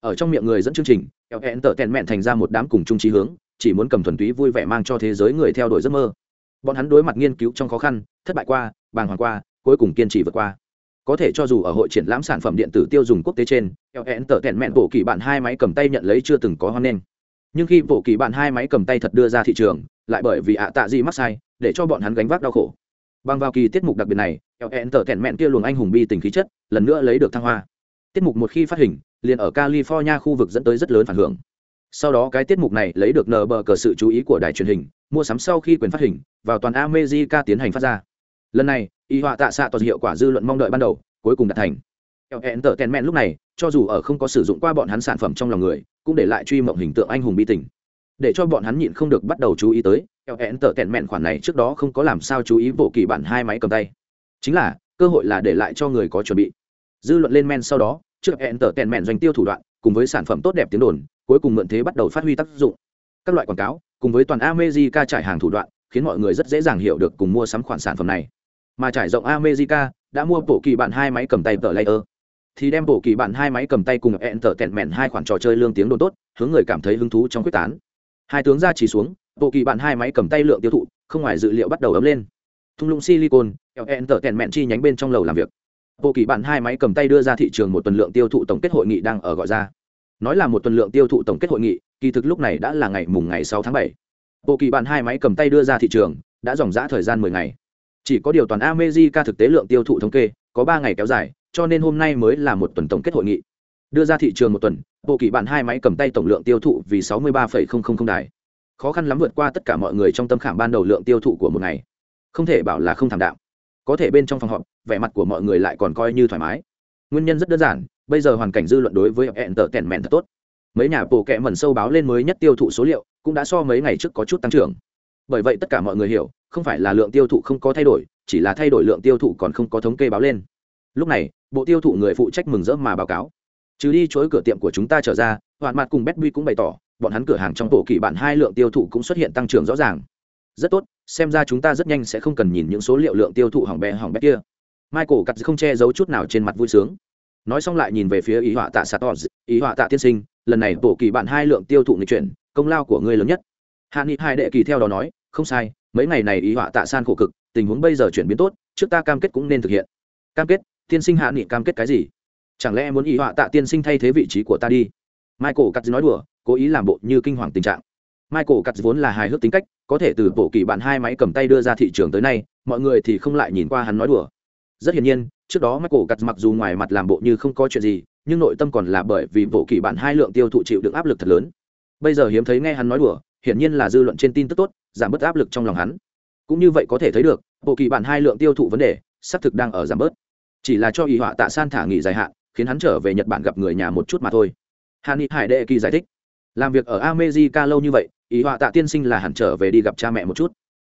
Ở trong miệng người dẫn chương trình eo hẹn tở tèn mẹn thành ra một đám cùng chung trí hướng, chỉ muốn cầm thuần túy vui vẻ mang cho thế giới người theo đuổi giấc mơ. Bọn hắn đối mặt nghiên cứu trong khó khăn, thất bại qua, bàng hoàng qua, cuối cùng kiên trì vượt qua. Có thể cho dù ở hội triển lãm sản phẩm điện tử tiêu dùng quốc tế trên eo hẹn tở tèn mẹn bộ kỳ bạn hai máy cầm tay nhận lấy chưa từng có hoan nghênh. Nhưng khi bộ kỳ bạn hai máy cầm tay thật đưa ra thị trường, lại bởi vì ạ tạ gì mắc sai, để cho bọn hắn gánh vác đau khổ. Bằng vào kỳ tiết mục đặc biệt này eo hẹn tở tèn mẹn kia luồng anh hùng bi tình khí chất, lần nữa lấy được thăng hoa tiết mục một khi phát hình, liền ở california khu vực dẫn tới rất lớn phản hưởng. Sau đó cái tiết mục này lấy được nờ bờ cờ sự chú ý của đài truyền hình, mua sắm sau khi quyền phát hình, vào toàn america tiến hành phát ra. Lần này, y họa tạ xạ toàn hiệu quả dư luận mong đợi ban đầu, cuối cùng đạt thành. Hẹn tờ tèn mẹn lúc này, cho dù ở không có sử dụng qua bọn hắn sản phẩm trong lòng người, cũng để lại truy mộng hình tượng anh hùng bi tình. Để cho bọn hắn nhịn không được bắt đầu chú ý tới hẹn tờ tèn mẹn khoản này trước đó không có làm sao chú ý bộ kỳ bản hai máy cầm tay. Chính là, cơ hội là để lại cho người có chuẩn bị. Dư luận lên men sau đó trước hẹn tờ tèn mẹn doanh tiêu thủ đoạn, cùng với sản phẩm tốt đẹp tiếng đồn, cuối cùng mượn thế bắt đầu phát huy tác dụng. Các loại quảng cáo, cùng với toàn America trải hàng thủ đoạn, khiến mọi người rất dễ dàng hiểu được cùng mua sắm khoản sản phẩm này. Mà trải rộng America, đã mua bộ kỳ bản hai máy cầm tay tờ layer. Thì đem bộ kỳ bản hai máy cầm tay cùng hẹn tờ tèn mẹn hai khoản trò chơi lương tiếng đồn tốt, hướng người cảm thấy hứng thú trong quyết tán. Hai tướng ra chỉ xuống, bộ kỳ bản hai máy cầm tay lượng tiêu thụ, không ngoài dự liệu bắt đầu ấm lên. Thung lũng silicon hẹn tờ tèn mẹn chi nhánh bên trong lầu làm việc bộ kỳ bản hai máy cầm tay đưa ra thị trường một tuần lượng tiêu thụ tổng kết hội nghị đang ở gọi ra. Nói là một tuần lượng tiêu thụ tổng kết hội nghị, kỳ thực lúc này đã là ngày mùng ngày sáu tháng bảy. Bộ kỳ bản hai máy cầm tay đưa ra thị trường, đã dòng dã thời gian mười ngày. Chỉ có điều toàn America thực tế lượng tiêu thụ thống kê, có ba ngày kéo dài, cho nên hôm nay mới là một tuần tổng kết hội nghị. Đưa ra thị trường một tuần bộ kỳ bản hai máy cầm tay tổng lượng tiêu thụ vì sáu mươi ba đài. Khó khăn lắm vượt qua tất cả mọi người trong tâm khảm ban đầu lượng tiêu thụ của một ngày. Không thể bảo là không thảm đạo có thể bên trong phòng họp, vẻ mặt của mọi người lại còn coi như thoải mái. Nguyên nhân rất đơn giản, bây giờ hoàn cảnh dư luận đối với hẹn tờ tèn mẹn thật tốt. Mấy nhà bộ kệ mẩn sâu báo lên mới nhất tiêu thụ số liệu, cũng đã so mấy ngày trước có chút tăng trưởng. Bởi vậy tất cả mọi người hiểu, không phải là lượng tiêu thụ không có thay đổi, chỉ là thay đổi lượng tiêu thụ còn không có thống kê báo lên. Lúc này, bộ tiêu thụ người phụ trách mừng rỡ mà báo cáo. Trừ đi chối cửa tiệm của chúng ta trở ra hoàn mặt cùng betbuy cũng bày tỏ, bọn hắn cửa hàng trong bộ kỳ bản hai lượng tiêu thụ cũng xuất hiện tăng trưởng rõ ràng. Rất tốt xem ra chúng ta rất nhanh sẽ không cần nhìn những số liệu lượng tiêu thụ hỏng bè hỏng bét kia. Michael cắt không che giấu chút nào trên mặt vui sướng. Nói xong lại nhìn về phía ý họa tạ satos ý họa tạ tiên sinh, lần này bổ kỳ bạn hai lượng tiêu thụ người chuyển, công lao của ngươi lớn nhất. Hạ nghị hai đệ kỳ theo đó nói, không sai, mấy ngày này ý họa tạ san khổ cực, tình huống bây giờ chuyển biến tốt, trước ta cam kết cũng nên thực hiện. Cam kết, tiên sinh hạ nghị cam kết cái gì? Chẳng lẽ muốn ý họa tạ tiên sinh thay thế vị trí của ta đi? Michael cắt nói đùa, cố ý làm bộ như kinh hoàng tình trạng michael Cutts vốn là hài hước tính cách, có thể từ bộ kỳ bạn hai máy cầm tay đưa ra thị trường tới nay, mọi người thì không lại nhìn qua hắn nói đùa. Rất hiển nhiên, trước đó michael Cutts mặc dù ngoài mặt làm bộ như không có chuyện gì, nhưng nội tâm còn là bởi vì bộ kỳ bạn hai lượng tiêu thụ chịu được áp lực thật lớn. Bây giờ hiếm thấy nghe hắn nói đùa, hiển nhiên là dư luận trên tin tức tốt, giảm bớt áp lực trong lòng hắn. Cũng như vậy có thể thấy được, bộ kỳ bạn hai lượng tiêu thụ vấn đề sắp thực đang ở giảm bớt. Chỉ là cho ý họa tạ san thả nghỉ dài hạn, khiến hắn trở về nhật bản gặp người nhà một chút mà thôi. Hàn ni hải đệ kỳ giải thích, làm việc ở america lâu như vậy ý họa tạ tiên sinh là hẳn trở về đi gặp cha mẹ một chút.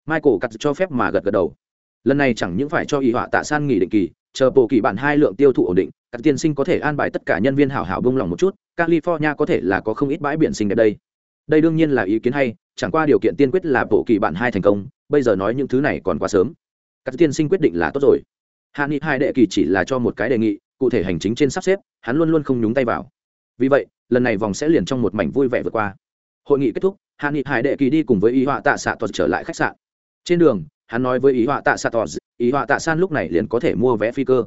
Michael cắt cho phép mà gật gật đầu. Lần này chẳng những phải cho ý họa tạ san nghỉ định kỳ, chờ bộ kỳ bản hai lượng tiêu thụ ổn định, các tiên sinh có thể an bài tất cả nhân viên hảo hảo bông lòng một chút, california có thể là có không ít bãi biển sinh đẹp đây. Đây đương nhiên là ý kiến hay, chẳng qua điều kiện tiên quyết là bộ kỳ bản hai thành công, bây giờ nói những thứ này còn quá sớm. Các tiên sinh quyết định là tốt rồi. Hạ nghị hai đệ kỳ chỉ là cho một cái đề nghị, cụ thể hành chính trên sắp xếp, hắn luôn luôn không nhúng tay vào. Vì vậy, lần này vòng sẽ liền trong một mảnh vui vẻ vượt qua. Hội nghị kết thúc hạ nghị hải đệ kỳ đi cùng với ý họa tạ xạ tuật trở lại khách sạn. Trên đường, hắn nói với ý họa tạ xạ tuật ý họa tạ san lúc này liền có thể mua vé phi cơ.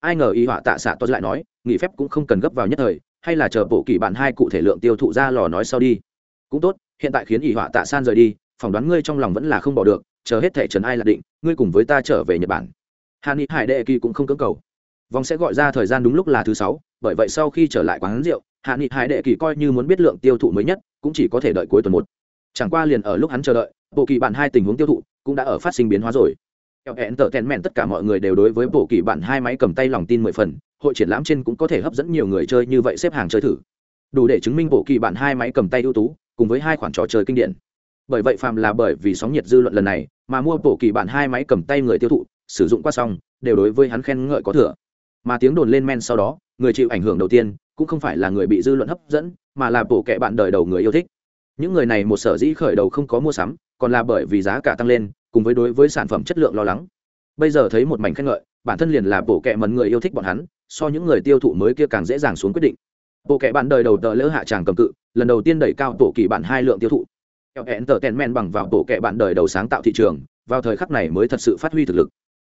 Ai ngờ ý họa tạ xạ tuật lại nói, nghỉ phép cũng không cần gấp vào nhất thời, hay là chờ bộ kỳ bạn hai cụ thể lượng tiêu thụ ra lò nói sau đi. Cũng tốt, hiện tại khiến ý họa tạ san rời đi, phỏng đoán ngươi trong lòng vẫn là không bỏ được, chờ hết thẻ trần ai là định, ngươi cùng với ta trở về nhật bản. Hạ ni hải đệ kỳ cũng không cưỡng cầu. Vòng sẽ gọi ra thời gian đúng lúc là thứ sáu, bởi vậy sau khi trở lại quán rượu, hạ nghị hải đệ kỳ coi như muốn biết lượng tiêu thụ mới nhất, cũng chỉ có thể đợi cuối tuần một chẳng qua liền ở lúc hắn chờ đợi, bộ kỳ bạn hai tình huống tiêu thụ cũng đã ở phát sinh biến hóa rồi. Eo hẹn tở tèn mẹn tất cả mọi người đều đối với bộ kỳ bạn hai máy cầm tay lòng tin mười phần, hội triển lãm trên cũng có thể hấp dẫn nhiều người chơi như vậy xếp hàng chơi thử. Đủ để chứng minh bộ kỳ bạn hai máy cầm tay ưu tú, cùng với hai khoản trò chơi kinh điển. Bởi vậy phàm là bởi vì sóng nhiệt dư luận lần này, mà mua bộ kỳ bạn hai máy cầm tay người tiêu thụ, sử dụng qua xong, đều đối với hắn khen ngợi có thừa. Mà tiếng đồn lên men sau đó, người chịu ảnh hưởng đầu tiên, cũng không phải là người bị dư luận hấp dẫn, mà là bộ kệ bạn đời đầu người yêu thích những người này một sở dĩ khởi đầu không có mua sắm, còn là bởi vì giá cả tăng lên, cùng với đối với sản phẩm chất lượng lo lắng. Bây giờ thấy một mảnh khen ngợi, bản thân liền là bộ kệ mần người yêu thích bọn hắn, so những người tiêu thụ mới kia càng dễ dàng xuống quyết định. Bộ kệ bạn đời đầu tờ lỡ hạ tràng cầm cự, lần đầu tiên đẩy cao tổ kỳ bạn hai lượng tiêu thụ. Hẹn tờ tèn men bằng vào bộ kệ bạn đời đầu sáng tạo thị trường, vào thời khắc này mới thật sự phát huy thực lực.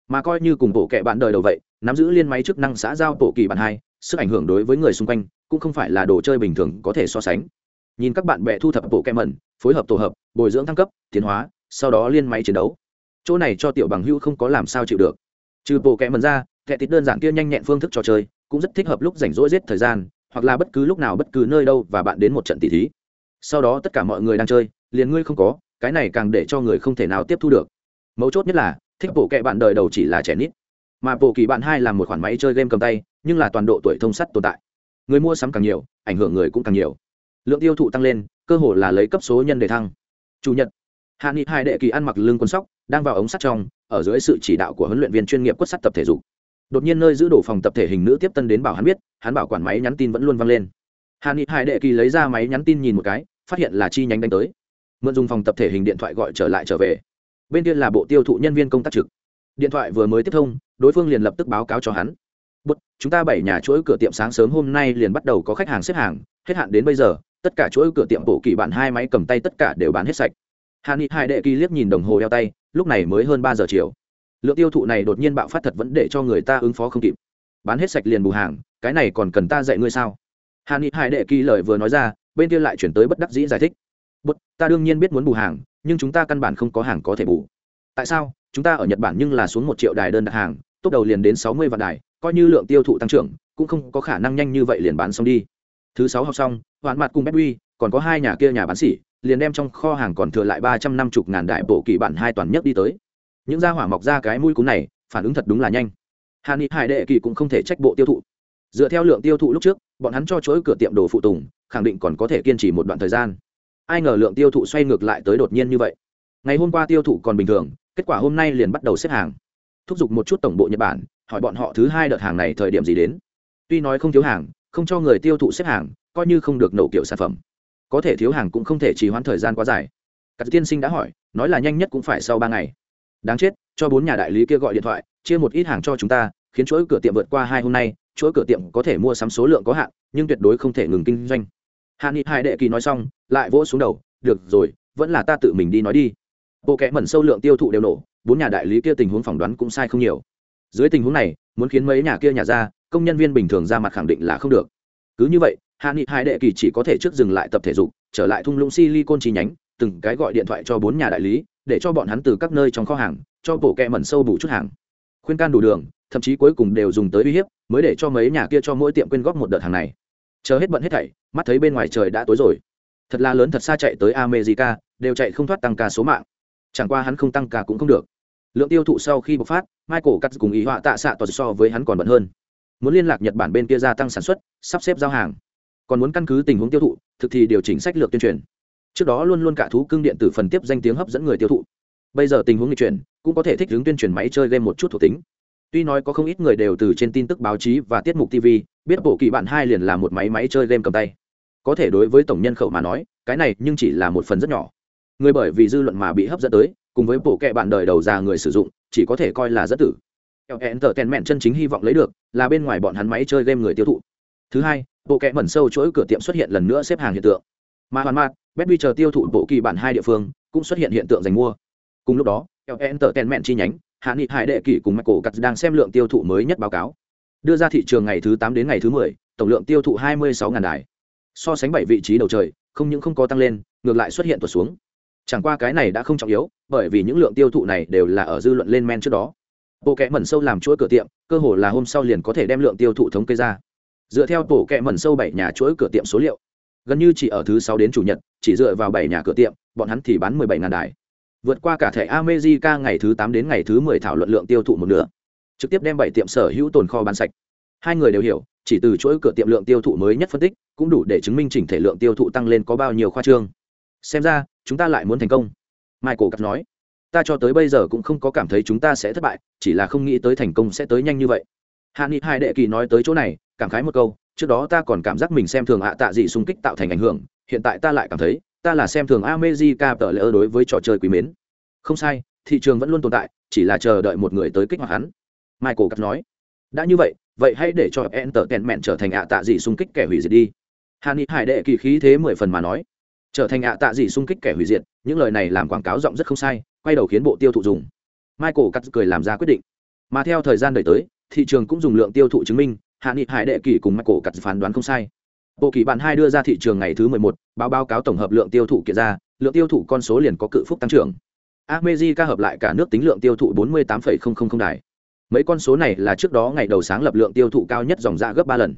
Mà coi như cùng bộ kệ bạn đời đầu vậy, nắm giữ liên máy chức năng xã giao tổ kỳ bạn hai, sức ảnh hưởng đối với người xung quanh, cũng không phải là đồ chơi bình thường có thể so sánh nhìn các bạn bè thu thập bộ kem mẩn, phối hợp tổ hợp, bồi dưỡng thăng cấp, tiến hóa, sau đó liên máy chiến đấu. Chỗ này cho tiểu bằng hữu không có làm sao chịu được. Trừ bộ kem ẩn ra kẻ tít đơn giản kia nhanh nhẹn phương thức trò chơi, cũng rất thích hợp lúc rảnh rỗi giết thời gian, hoặc là bất cứ lúc nào bất cứ nơi đâu và bạn đến một trận tỷ thí. Sau đó tất cả mọi người đang chơi, liền ngươi không có, cái này càng để cho người không thể nào tiếp thu được. Mấu chốt nhất là, thích bộ kệ bạn đời đầu chỉ là trẻ nít. Mà bộ kỳ bạn hai là một khoản máy chơi game cầm tay, nhưng là toàn độ tuổi thông sắt tồn tại. Người mua sắm càng nhiều, ảnh hưởng người cũng càng nhiều lượng tiêu thụ tăng lên cơ hồ là lấy cấp số nhân để thăng. Chủ nhật hạ nghị hai đệ kỳ ăn mặc lưng quân sóc đang vào ống sắt trong ở dưới sự chỉ đạo của huấn luyện viên chuyên nghiệp quất sắt tập thể dục. Đột nhiên nơi giữ đổ phòng tập thể hình nữ tiếp tân đến bảo hắn biết hắn bảo quản máy nhắn tin vẫn luôn văng lên. Hạ nghị hai đệ kỳ lấy ra máy nhắn tin nhìn một cái phát hiện là chi nhánh đánh tới. Mượn dùng phòng tập thể hình điện thoại gọi trở lại trở về. Bên kia là bộ tiêu thụ nhân viên công tác trực. Điện thoại vừa mới tiếp thông đối phương liền lập tức báo cáo cho hắn. Bút, chúng ta bảy nhà chuỗi cửa tiệm sáng sớm hôm nay liền bắt đầu có khách hàng xếp hàng hết hạn đến bây giờ tất cả chuỗi cửa tiệm bộ kỳ bạn hai máy cầm tay tất cả đều bán hết sạch. Hà ni hai đệ kỳ liếc nhìn đồng hồ đeo tay, lúc này mới hơn ba giờ chiều. Lượng tiêu thụ này đột nhiên bạo phát thật vẫn để cho người ta ứng phó không kịp. Bán hết sạch liền bù hàng, cái này còn cần ta dạy ngươi sao? Hà ni hai đệ kỳ lời vừa nói ra, bên kia lại chuyển tới bất đắc dĩ giải thích. Bất ta đương nhiên biết muốn bù hàng, nhưng chúng ta căn bản không có hàng có thể bù. Tại sao? Chúng ta ở nhật bản nhưng là xuống một triệu đài đơn đặt hàng tốt đầu liền đến sáu mươi vạn đài, coi như lượng tiêu thụ tăng trưởng, cũng không có khả năng nhanh như vậy liền bán xong đi thứ sáu học xong, hoạn mặt cùng bedwi còn có hai nhà kia nhà bán xỉ liền đem trong kho hàng còn thừa lại ba trăm năm mươi ngàn đại bộ kỳ bản hai toàn nhất đi tới. Những gia hỏa mọc ra cái mũi cú này, phản ứng thật đúng là nhanh. Hà ni hải đệ kỳ cũng không thể trách bộ tiêu thụ. Dựa theo lượng tiêu thụ lúc trước, bọn hắn cho chuỗi cửa tiệm đồ phụ tùng, khẳng định còn có thể kiên trì một đoạn thời gian. Ai ngờ lượng tiêu thụ xoay ngược lại tới đột nhiên như vậy. Ngày hôm qua tiêu thụ còn bình thường, kết quả hôm nay liền bắt đầu xếp hàng. Thúc giục một chút tổng bộ nhật bản, hỏi bọn họ thứ hai đợt hàng này thời điểm gì đến. Tuy nói không thiếu hàng không cho người tiêu thụ xếp hàng, coi như không được nổ kiểu sản phẩm. Có thể thiếu hàng cũng không thể trì hoãn thời gian quá dài. Các tiên sinh đã hỏi, nói là nhanh nhất cũng phải sau ba ngày. Đáng chết, cho bốn nhà đại lý kia gọi điện thoại, chia một ít hàng cho chúng ta, khiến chuỗi cửa tiệm vượt qua hai hôm nay, chuỗi cửa tiệm có thể mua sắm số lượng có hạn, nhưng tuyệt đối không thể ngừng kinh doanh. Hạ nghị hai đệ kỳ nói xong, lại vỗ xuống đầu, được rồi, vẫn là ta tự mình đi nói đi. Bộ kẽ mẩn sâu lượng tiêu thụ đều nổ, bốn nhà đại lý kia tình huống phỏng đoán cũng sai không nhiều. Dưới tình huống này, muốn khiến mấy nhà kia nhà ra công nhân viên bình thường ra mặt khẳng định là không được. Cứ như vậy, hạ nghị hai đệ kỳ chỉ có thể trước dừng lại tập thể dục, trở lại thung lũng silicon chi nhánh, từng cái gọi điện thoại cho bốn nhà đại lý, để cho bọn hắn từ các nơi trong kho hàng, cho bộ kẹ mẩn sâu bù chút hàng. Khuyên can đủ đường, thậm chí cuối cùng đều dùng tới uy hiếp, mới để cho mấy nhà kia cho mỗi tiệm quyên góp một đợt hàng này. Chờ hết bận hết thảy, mắt thấy bên ngoài trời đã tối rồi. Thật là lớn thật xa chạy tới america, đều chạy không thoát tăng ca số mạng. Chẳng qua hắn không tăng ca cũng không được. Lượng tiêu thụ sau khi bộc phát, michael cắt cùng ý họa tạ xạ toàn so với hắn còn bận hơn muốn liên lạc nhật bản bên kia gia tăng sản xuất, sắp xếp giao hàng. Còn muốn căn cứ tình huống tiêu thụ, thực thì điều chỉnh sách lược tuyên truyền. Trước đó luôn luôn cả thú cưng điện tử phần tiếp danh tiếng hấp dẫn người tiêu thụ. Bây giờ tình huống nghịch chuyển, cũng có thể thích hướng tuyên truyền máy chơi game một chút thuộc tính. Tuy nói có không ít người đều từ trên tin tức báo chí và tiết mục tv biết bộ kỳ bạn hai liền là một máy máy chơi game cầm tay. Có thể đối với tổng nhân khẩu mà nói, cái này nhưng chỉ là một phần rất nhỏ. Người bởi vì dư luận mà bị hấp dẫn tới, cùng với bộ kệ bạn đời đầu già người sử dụng, chỉ có thể coi là rất tử hẹn tờ tèn mẹn chân chính hy vọng lấy được là bên ngoài bọn hắn máy chơi game người tiêu thụ. Thứ hai, bộ kệ mẩn sâu chuỗi cửa tiệm xuất hiện lần nữa xếp hàng hiện tượng. Mà hoàn mát betby chờ tiêu thụ bộ kỳ bản hai địa phương cũng xuất hiện hiện tượng giành mua. Cùng lúc đó hẹn tờ tèn mẹn chi nhánh, hạ nghị hải đệ kỷ cùng michael cắt đang xem lượng tiêu thụ mới nhất báo cáo. Đưa ra thị trường ngày thứ tám đến ngày thứ mười, tổng lượng tiêu thụ hai mươi sáu ngàn đài. So sánh bảy vị trí đầu trời, không những không có tăng lên, ngược lại xuất hiện tuột xuống. Chẳng qua cái này đã không trọng yếu, bởi vì những lượng tiêu thụ này đều là ở dư luận lên men trước đó bộ kẽ mẩn sâu làm chuỗi cửa tiệm, cơ hồ là hôm sau liền có thể đem lượng tiêu thụ thống kê ra. Dựa theo bộ kẽ mẩn sâu bảy nhà chuỗi cửa tiệm số liệu, gần như chỉ ở thứ sáu đến chủ nhật, chỉ dựa vào bảy nhà cửa tiệm, bọn hắn thì bán mười bảy ngàn đài. Vượt qua cả thẻ America ngày thứ tám đến ngày thứ mười thảo luận lượng tiêu thụ một nửa. Trực tiếp đem bảy tiệm sở hữu tồn kho bán sạch. Hai người đều hiểu, chỉ từ chuỗi cửa tiệm lượng tiêu thụ mới nhất phân tích, cũng đủ để chứng minh chỉnh thể lượng tiêu thụ tăng lên có bao nhiêu khoa trương. Xem ra, chúng ta lại muốn thành công. Michael cắt nói ta cho tới bây giờ cũng không có cảm thấy chúng ta sẽ thất bại, chỉ là không nghĩ tới thành công sẽ tới nhanh như vậy. Hạ nghị hai đệ kỳ nói tới chỗ này, cảm khái một câu, trước đó ta còn cảm giác mình xem thường ạ tạ gì xung kích tạo thành ảnh hưởng, hiện tại ta lại cảm thấy, ta là xem thường America tờ lỡ đối với trò chơi quý mến. Không sai, thị trường vẫn luôn tồn tại, chỉ là chờ đợi một người tới kích hoạt hắn. Michael cắt nói, đã như vậy vậy hãy để cho entertainment trở thành ạ tạ gì xung kích kẻ hủy diệt đi. Hà ni hải đệ kỳ khí thế mười phần mà nói, trở thành ạ tạ gì xung kích kẻ hủy diệt, những lời này làm quảng cáo giọng rất không sai quay đầu khiến bộ tiêu thụ dùng michael cắt cười làm ra quyết định mà theo thời gian đợi tới thị trường cũng dùng lượng tiêu thụ chứng minh hạ nghị hải đệ kỳ cùng michael cắt phán đoán không sai bộ kỳ bản hai đưa ra thị trường ngày thứ mười một báo báo cáo tổng hợp lượng tiêu thụ kiện ra lượng tiêu thụ con số liền có cự phúc tăng trưởng America hợp lại cả nước tính lượng tiêu thụ 48,000 đài. Mấy con số này là trước đó ngày đầu sáng lập lượng tiêu thụ cao nhất dòng ra gấp 3 lần.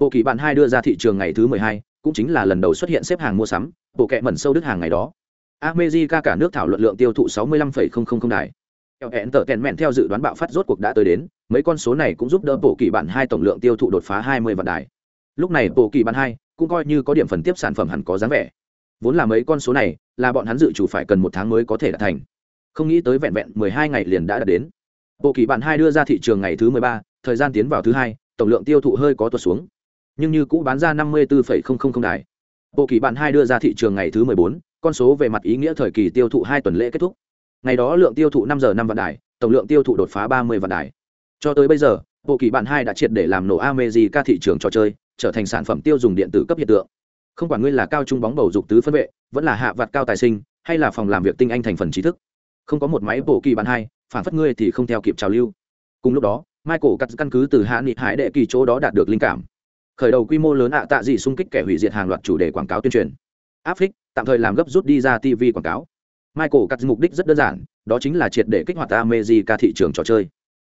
Bộ kỳ bản hai đưa ra thị trường ngày thứ 12, cũng chính là lần đầu xuất hiện xếp hàng mua sắm, bộ kệ mẩn sâu đức hàng ngày đó. America cả nước thảo luận lượng tiêu thụ 65,000 đài. Hẹn tờ kèn mẹn theo dự đoán bạo phát rốt cuộc đã tới đến, mấy con số này cũng giúp đỡ bộ kỳ bản hai tổng lượng tiêu thụ đột phá 20 vạn đài. Lúc này bộ kỳ bản hai cũng coi như có điểm phần tiếp sản phẩm hẳn có dáng vẻ. Vốn là mấy con số này là bọn hắn dự chủ phải cần một tháng mới có thể đạt thành. Không nghĩ tới vẹn vẹn mười hai ngày liền đã đạt đến. Bộ kỳ bản hai đưa ra thị trường ngày thứ mười ba thời gian tiến vào thứ hai tổng lượng tiêu thụ hơi có tuột xuống. Nhưng như cũ bán ra năm mươi bốn đài. Bộ kỳ bản hai đưa ra thị trường ngày thứ mười bốn con số về mặt ý nghĩa thời kỳ tiêu thụ hai tuần lễ kết thúc. Ngày đó lượng tiêu thụ năm giờ năm vạn đài, tổng lượng tiêu thụ đột phá ba mươi vạn đài. Cho tới bây giờ, bộ kỳ bản hai đã triệt để làm nổ ameji ca thị trường trò chơi, trở thành sản phẩm tiêu dùng điện tử cấp hiện tượng. Không quản ngươi là cao trung bóng bầu dục tứ phân vệ, vẫn là hạ vặt cao tài sinh, hay là phòng làm việc tinh anh thành phần trí thức, không có một máy bộ kỳ bản hai, phản phất ngươi thì không theo kịp trào lưu. Cùng lúc đó, michael cắt căn cứ từ hạ nghị hải đệ kỳ chỗ đó đạt được linh cảm. Khởi đầu quy mô lớn ạ tạ dị xung kích kẻ hủy diệt hàng loạt chủ đề quảng cáo tuyên truyền áp phích, tạm thời làm gấp rút đi ra tv quảng cáo. Michael cắt mục đích rất đơn giản, đó chính là triệt để kích hoạt amejica thị trường trò chơi.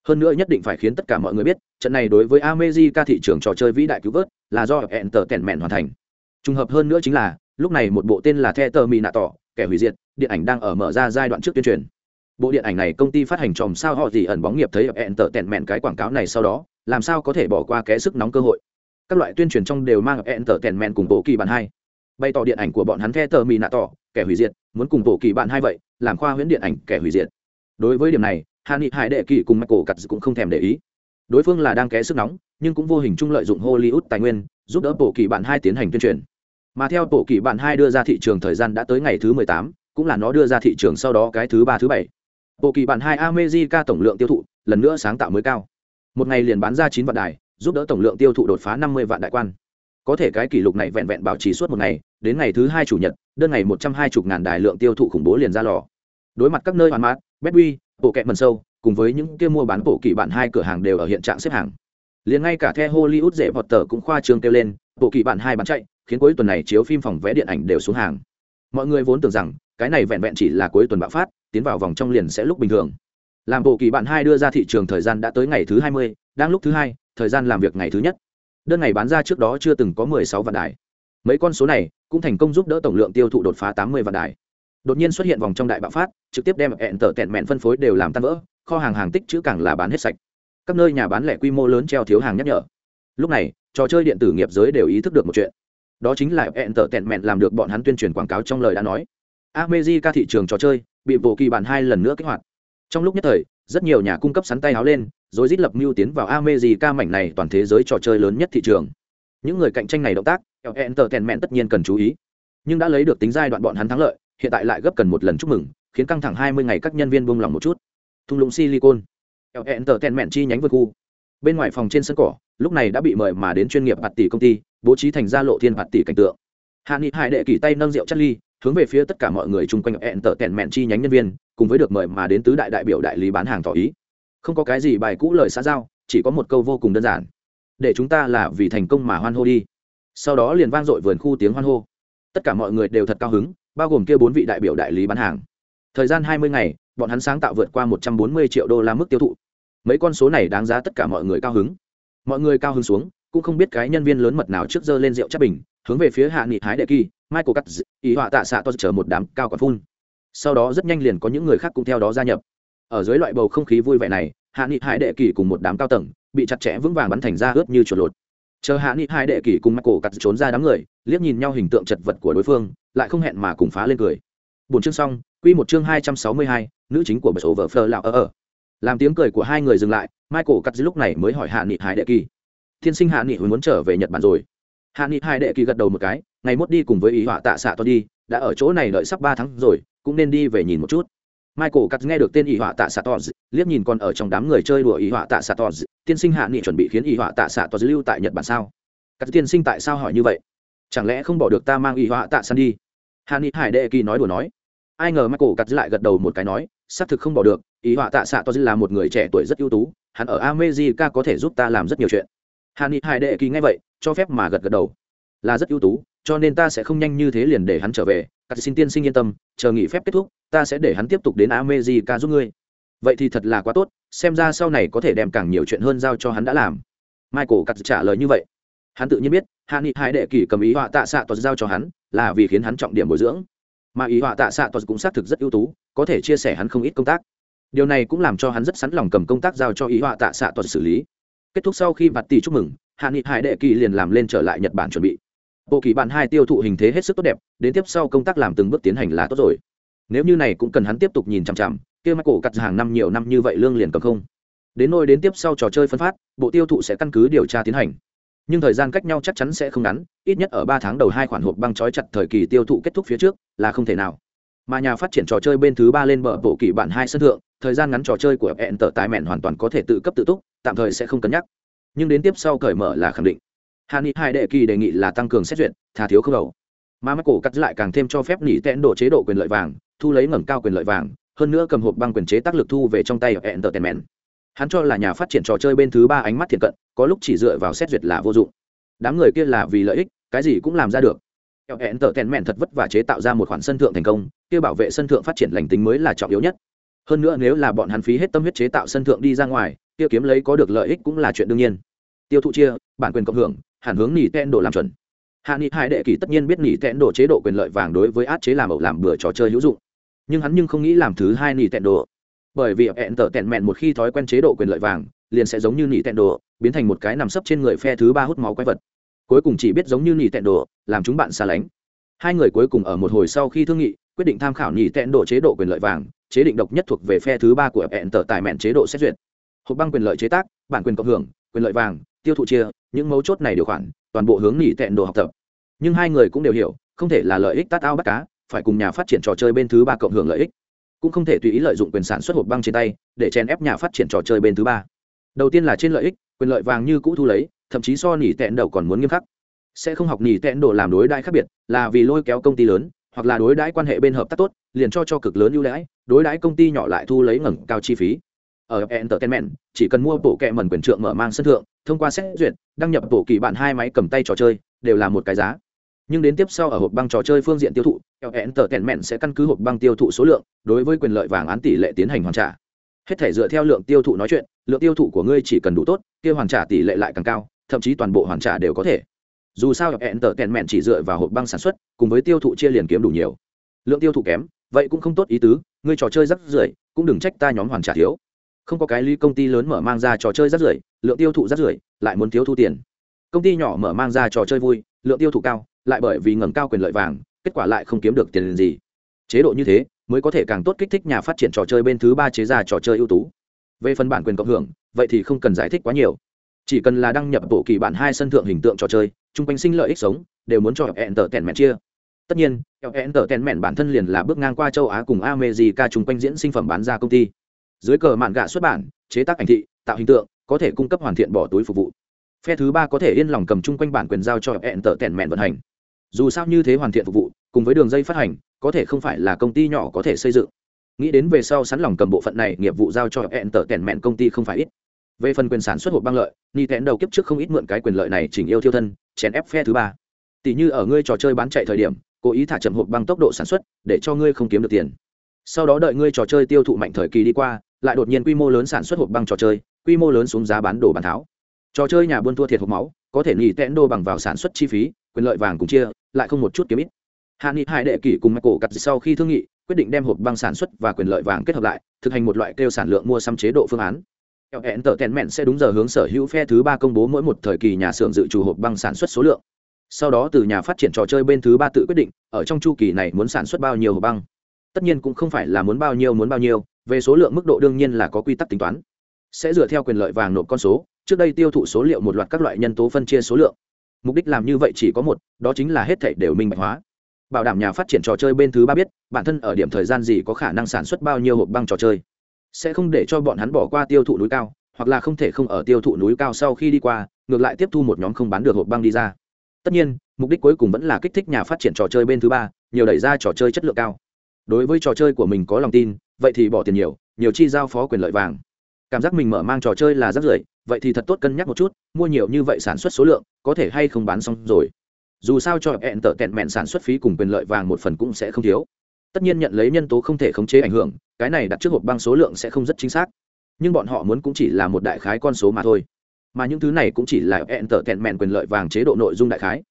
Hơn nữa nhất định phải khiến tất cả mọi người biết, trận này đối với amejica thị trường trò chơi vĩ đại cứu vớt là do Entertainment hoàn thành. Trùng hợp hơn nữa chính là, lúc này một bộ tên là the tờ mỹ nạ tỏ kẻ hủy diệt, điện ảnh đang ở mở ra giai đoạn trước tuyên truyền. Bộ điện ảnh này công ty phát hành tròm sao họ gì ẩn bóng nghiệp thấy hẹn tờ tẹn mẹn cái quảng cáo này sau đó, làm sao có thể bỏ qua cái sức nóng cơ hội. Các loại tuyên truyền trong đều mang hẹn tờ tèn mẹn cùng bộ kỳ bản hai bày tỏ điện ảnh của bọn hắn the tờ mì nạ tỏ kẻ hủy diệt, muốn cùng bộ kỳ bạn hai vậy, làm khoa huyễn điện ảnh kẻ hủy diệt. Đối với điểm này hạ nghị hải đệ kỳ cùng michael cắt cũng không thèm để ý. Đối phương là đang ké sức nóng, nhưng cũng vô hình chung lợi dụng hollywood tài nguyên, giúp đỡ bộ kỳ bạn hai tiến hành tuyên truyền. Mà theo bộ kỳ bạn hai đưa ra thị trường thời gian đã tới ngày thứ mười tám, cũng là nó đưa ra thị trường sau đó cái thứ ba, thứ bảy. Bộ kỳ bạn hai America tổng lượng tiêu thụ, lần nữa sáng tạo mới cao. Một ngày liền bán ra chín vạn đài, giúp đỡ tổng lượng tiêu thụ đột phá năm mươi vạn đại quan. Có thể cái kỷ lục này vẹn vẹn bảo trì suốt một ngày đến ngày thứ hai chủ nhật, đơn ngày một trăm hai mươi ngàn đài lượng tiêu thụ khủng bố liền ra lò. Đối mặt các nơi hoàn mát bedwi bộ kẹt mần sâu, cùng với những kia mua bán bộ kỳ bản hai cửa hàng đều ở hiện trạng xếp hàng. Liền ngay cả the hollywood dễ vọt tờ cũng khoa trương kêu lên, bộ kỳ bản hai bán chạy, khiến cuối tuần này chiếu phim phòng vé điện ảnh đều xuống hàng. Mọi người vốn tưởng rằng, cái này vẹn vẹn chỉ là cuối tuần bạo phát, tiến vào vòng trong liền sẽ lúc bình thường. Làm bộ kỳ bản hai đưa ra thị trường thời gian đã tới ngày thứ hai mươi, đang lúc thứ hai, thời gian làm việc ngày thứ nhất. Đơn ngày bán ra trước đó chưa từng có mười sáu vạn đài. Mấy con số này cũng thành công giúp đỡ tổng lượng tiêu thụ đột phá tám mươi vạn đài. Đột nhiên xuất hiện vòng trong đại bạo phát, trực tiếp đem hẹn tở tẹn mẹn phân phối đều làm tan vỡ, kho hàng hàng tích chữ càng là bán hết sạch. Các nơi nhà bán lẻ quy mô lớn treo thiếu hàng nhắc nhở. Lúc này, trò chơi điện tử nghiệp giới đều ý thức được một chuyện. Đó chính là hẹn tở tẹn mẹn làm được bọn hắn tuyên truyền quảng cáo trong lời đã nói. Amejica thị trường trò chơi bị bộ kỳ bản hai lần nữa kích hoạt. Trong lúc nhất thời, rất nhiều nhà cung cấp sắn tay áo lên, rồi rít lập mưu tiến vào Amejica mảnh này toàn thế giới trò chơi lớn nhất thị trường. Những người cạnh tranh này động tác Entertainment tất nhiên cần chú ý. Nhưng đã lấy được tính giai đoạn bọn hắn thắng lợi, hiện tại lại gấp cần một lần chúc mừng, khiến căng thẳng 20 ngày các nhân viên buông lòng một chút. Thung lũng silicon. Entertainment chi nhánh vượt khu. Bên ngoài phòng trên sân cỏ, lúc này đã bị mời mà đến chuyên nghiệp bạt tỷ công ty, bố trí thành ra lộ thiên bạt tỷ cảnh tượng. Hạ nghị hải đệ kỳ tay nâng rượu chất ly, hướng về phía tất cả mọi người chung quanh hẹn tờ tèn mẹn chi nhánh nhân viên, cùng với được mời mà đến tứ đại đại biểu đại lý bán hàng tỏ ý. Không có cái gì bài cũ lời xã giao, chỉ có một câu vô cùng đơn giản. Để chúng ta là vì thành công mà hoan hô đi sau đó liền vang dội vườn khu tiếng hoan hô. Tất cả mọi người đều thật cao hứng, bao gồm kia bốn vị đại biểu đại lý bán hàng. Thời gian hai mươi ngày, bọn hắn sáng tạo vượt qua một trăm bốn mươi triệu đô la mức tiêu thụ. Mấy con số này đáng giá tất cả mọi người cao hứng. Mọi người cao hứng xuống, cũng không biết cái nhân viên lớn mật nào trước giờ lên rượu chắc bình, hướng về phía hạ nghị hái đệ kỳ, michael cắt ý họa tạ xạ to chờ một đám cao quả phun. Sau đó rất nhanh liền có những người khác cũng theo đó gia nhập. Ở dưới loại bầu không khí vui vẻ này, hạ nghị hải đệ kỳ cùng một đám cao tầng, bị chặt chẽ vững vàng bắn thành ra ướt như chuột lột chờ hạ nghị hai đệ kỳ cùng michael cắt trốn ra đám người, liếc nhìn nhau hình tượng chật vật của đối phương, lại không hẹn mà cùng phá lên cười. Bốn chương xong, quy một chương hai trăm sáu mươi hai, nữ chính của bờ sổ vợ phờ lạo ở ở làm tiếng cười của hai người dừng lại, michael cắt lúc này mới hỏi hạ nghị hải đệ kỳ thiên sinh hạ nghị hồi muốn trở về nhật bản rồi. Hạ nghị hải đệ kỳ gật đầu một cái, ngày mốt đi cùng với ý họa tạ xạ to đi đã ở chỗ này đợi sắp ba tháng rồi, cũng nên đi về nhìn một chút michael cắt nghe được tên Y họa tạ sạ to liếc nhìn còn ở trong đám người chơi đùa Y họa tạ sạ to tiên sinh hạ nghị chuẩn bị khiến Y họa tạ sạ to lưu tại nhật bản sao? Cắt tiên sinh tại sao hỏi như vậy? Chẳng lẽ không bỏ được ta mang Y họa tạ san đi? Hạ nghị hải đệ kỳ nói đùa nói. Ai ngờ michael cắt lại gật đầu một cái nói, xác thực không bỏ được Y họa tạ sạ to là một người trẻ tuổi rất ưu tú, hắn ở america có thể giúp ta làm rất nhiều chuyện. Hạ nghị hải đệ kỳ nghe vậy, cho phép mà gật gật đầu. Là rất ưu tú cho nên ta sẽ không nhanh như thế liền để hắn trở về. Các xin tiên sinh yên tâm, chờ nghỉ phép kết thúc, ta sẽ để hắn tiếp tục đến amejica giúp ngươi. Vậy thì thật là quá tốt, xem ra sau này có thể đem càng nhiều chuyện hơn giao cho hắn đã làm. Michael cắt trả lời như vậy. Hắn tự nhiên biết, hạ nghị hai đệ kỳ cầm ý họa tạ xạ tuật giao cho hắn, là vì khiến hắn trọng điểm bồi dưỡng. Mà ý họa tạ xạ tuật cũng xác thực rất ưu tú, có thể chia sẻ hắn không ít công tác. Điều này cũng làm cho hắn rất sẵn lòng cầm công tác giao cho ý họa tạ xạ tuật xử lý. Kết thúc sau khi vặt tỷ chúc mừng, hạ nghị hải đệ kỳ liền làm lên trở lại nhật bản chuẩn bị bộ kỳ bạn hai tiêu thụ hình thế hết sức tốt đẹp, đến tiếp sau công tác làm từng bước tiến hành là tốt rồi. Nếu như này cũng cần hắn tiếp tục nhìn chằm chằm, kia mắt cổ cắt hàng năm nhiều năm như vậy lương liền cầm không. Đến nôi đến tiếp sau trò chơi phân phát, bộ tiêu thụ sẽ căn cứ điều tra tiến hành. Nhưng thời gian cách nhau chắc chắn sẽ không ngắn, ít nhất ở ba tháng đầu hai khoản hộp băng trói chặt thời kỳ tiêu thụ kết thúc phía trước là không thể nào. Mà nhà phát triển trò chơi bên thứ ba lên bờ bộ kỳ bạn hai sân thượng, thời gian ngắn trò chơi của hẹn tờ tài mẹn hoàn toàn có thể tự cấp tự túc, tạm thời sẽ không cân nhắc. Nhưng đến tiếp sau cởi mở là khẳng định hạ nghị hai đệ kỳ đề nghị là tăng cường xét duyệt thà thiếu không đầu. Mà mắt cổ cắt lại càng thêm cho phép nghỉ tẽn độ chế độ quyền lợi vàng, thu lấy ngẩng cao quyền lợi vàng, hơn nữa cầm hộp băng quyền chế tác lực thu về trong tay ở entertainment. Hắn cho là nhà phát triển trò chơi bên thứ ba ánh mắt thiện cận, có lúc chỉ dựa vào xét duyệt là vô dụng. Đám người kia là vì lợi ích, cái gì cũng làm ra được. Entertainment thật vất vả chế tạo ra một khoản sân thượng thành công, kia bảo vệ sân thượng phát triển lành tính mới là trọng yếu nhất. Hơn nữa nếu là bọn hắn phí hết tâm huyết chế tạo sân thượng đi ra ngoài, kia kiếm lấy có được lợi ích cũng là chuyện đương nhiên. Tiêu thụ chia, bản quyền cộng hưởng hẳn hướng nỉ tẹn độ làm chuẩn. Hạ nghị hai đệ kỳ tất nhiên biết nỉ tẹn độ chế độ quyền lợi vàng đối với át chế làm ẩu làm bừa trò chơi hữu dụng. Nhưng hắn nhưng không nghĩ làm thứ hai nỉ tẹn độ bởi vì hẹn tở tẹn mẹn một khi thói quen chế độ quyền lợi vàng, liền sẽ giống như nỉ tẹn độ biến thành một cái nằm sấp trên người phe thứ ba hút máu quái vật. Cuối cùng chỉ biết giống như nỉ tẹn đồ, làm chúng bạn xa lánh. Hai người cuối cùng ở một hồi sau khi thương nghị, quyết định tham khảo nỉ tẹn đồ chế độ quyền lợi vàng, chế định độc nhất thuộc về phe thứ ba của hẹn tở tài mẹn chế độ xét duyệt. Hộp băng quyền lợi chế tác, bản quyền cộng hưởng, quyền lợi vàng tiêu thụ chia, những mấu chốt này điều khoản, toàn bộ hướng nghỉ tẹn đồ học tập. Nhưng hai người cũng đều hiểu, không thể là lợi ích tát ao bắt cá, phải cùng nhà phát triển trò chơi bên thứ ba cộng hưởng lợi ích. Cũng không thể tùy ý lợi dụng quyền sản xuất hộp băng trên tay, để chèn ép nhà phát triển trò chơi bên thứ ba. Đầu tiên là trên lợi ích, quyền lợi vàng như cũ thu lấy, thậm chí so nỉ tẹn đầu còn muốn nghiêm khắc. Sẽ không học nỉ tẹn đồ làm đối đãi khác biệt, là vì lôi kéo công ty lớn, hoặc là đối đãi quan hệ bên hợp tác tốt, liền cho cho cực lớn ưu đãi, đối đãi công ty nhỏ lại thu lấy ngẩng cao chi phí ở entertainment, chỉ cần mua bộ kẹ mần quyền trượng mở mang sân thượng, thông qua xét duyệt, đăng nhập bộ kỳ bạn hai máy cầm tay trò chơi, đều là một cái giá. Nhưng đến tiếp sau ở hộp băng trò chơi phương diện tiêu thụ entertainment sẽ căn cứ hộp băng tiêu thụ số lượng, đối với quyền lợi vàng án tỷ lệ tiến hành hoàn trả. Hết thể dựa theo lượng tiêu thụ nói chuyện, lượng tiêu thụ của ngươi chỉ cần đủ tốt, kia hoàn trả tỷ lệ lại càng cao, thậm chí toàn bộ hoàn trả đều có thể. Dù sao entertainment chỉ dựa vào hộp băng sản xuất, cùng với tiêu thụ chia liền kiếm đủ nhiều. Lượng tiêu thụ kém, vậy cũng không tốt ý tứ, ngươi trò chơi rắc rưởi, cũng đừng trách ta nhóm hoàn trả thiếu không có cái ly công ty lớn mở mang ra trò chơi rất rưởi, lượng tiêu thụ rất rưởi, lại muốn thiếu thu tiền. Công ty nhỏ mở mang ra trò chơi vui, lượng tiêu thụ cao, lại bởi vì ngẩng cao quyền lợi vàng, kết quả lại không kiếm được tiền gì. Chế độ như thế, mới có thể càng tốt kích thích nhà phát triển trò chơi bên thứ ba chế ra trò chơi ưu tú. Về phần bản quyền cộng hưởng, vậy thì không cần giải thích quá nhiều. Chỉ cần là đăng nhập bộ kỳ bản hai sân thượng hình tượng trò chơi, chung quanh sinh lợi ích sống, đều muốn cho hẹn tờ tèn mẹn chia. Tất nhiên hẹn tờ tèn mẹn bản thân liền là bước ngang qua châu á cùng america chung quanh diễn sinh phẩm bán ra công ty dưới cờ mạn gạ xuất bản, chế tác ảnh thị, tạo hình tượng, có thể cung cấp hoàn thiện bỏ túi phục vụ. Phe thứ ba có thể yên lòng cầm chung quanh bản quyền giao cho hẹn tờ tèn mẹn vận hành. Dù sao như thế hoàn thiện phục vụ, cùng với đường dây phát hành, có thể không phải là công ty nhỏ có thể xây dựng. Nghĩ đến về sau sẵn lòng cầm bộ phận này, nghiệp vụ giao cho hẹn tờ tèn mẹn công ty không phải ít. Về phần quyền sản xuất hộp băng lợi ni tẽn đầu kiếp trước không ít mượn cái quyền lợi này chỉnh yêu thiêu thân, chèn ép phe thứ ba. Tỷ như ở ngươi trò chơi bán chạy thời điểm, cố ý thả chậm hộp băng tốc độ sản xuất, để cho ngươi không kiếm được tiền. Sau đó đợi ngươi trò chơi tiêu thụ mạnh thời kỳ đi qua lại đột nhiên quy mô lớn sản xuất hộp băng trò chơi, quy mô lớn xuống giá bán đồ bán tháo. Trò chơi nhà buôn thua thiệt hộp máu, có thể nghỉ tẽn đô bằng vào sản xuất chi phí, quyền lợi vàng cùng chia, lại không một chút kiếm ít. Hạ nghị hải đệ kỷ cùng michael cắt sau khi thương nghị, quyết định đem hộp băng sản xuất và quyền lợi vàng kết hợp lại, thực hành một loại kêu sản lượng mua xăm chế độ phương án. Hẹn tờ tèn mẹn sẽ đúng giờ hướng sở hữu phe thứ ba công bố mỗi một thời kỳ nhà xưởng dự trù hộp băng sản xuất số lượng. Sau đó từ nhà phát triển trò chơi bên thứ ba tự quyết định, ở trong chu kỳ này muốn sản xuất bao nhiêu hộp băng. Tất nhiên cũng không phải là muốn bao nhiêu, muốn bao nhiêu về số lượng mức độ đương nhiên là có quy tắc tính toán. Sẽ dựa theo quyền lợi vàng nộp con số, trước đây tiêu thụ số liệu một loạt các loại nhân tố phân chia số lượng. Mục đích làm như vậy chỉ có một, đó chính là hết thảy đều minh bạch hóa. Bảo đảm nhà phát triển trò chơi bên thứ ba biết, bản thân ở điểm thời gian gì có khả năng sản xuất bao nhiêu hộp băng trò chơi. Sẽ không để cho bọn hắn bỏ qua tiêu thụ núi cao, hoặc là không thể không ở tiêu thụ núi cao sau khi đi qua, ngược lại tiếp thu một nhóm không bán được hộp băng đi ra. Tất nhiên, mục đích cuối cùng vẫn là kích thích nhà phát triển trò chơi bên thứ ba, nhiều đẩy ra trò chơi chất lượng cao. Đối với trò chơi của mình có lòng tin vậy thì bỏ tiền nhiều nhiều chi giao phó quyền lợi vàng. Cảm giác mình mở mang trò chơi là rất rưởi, vậy thì thật tốt cân nhắc một chút, mua nhiều như vậy sản xuất số lượng, có thể hay không bán xong rồi. Dù sao cho hẹn tợ tẹn mẹn sản xuất phí cùng quyền lợi vàng một phần cũng sẽ không thiếu. Tất nhiên nhận lấy nhân tố không thể khống chế ảnh hưởng, cái này đặt trước hộp băng số lượng sẽ không rất chính xác. Nhưng bọn họ muốn cũng chỉ là một đại khái con số mà thôi. Mà những thứ này cũng chỉ là hẹn tợ tẹn mẹn quyền lợi vàng chế độ nội dung đại khái.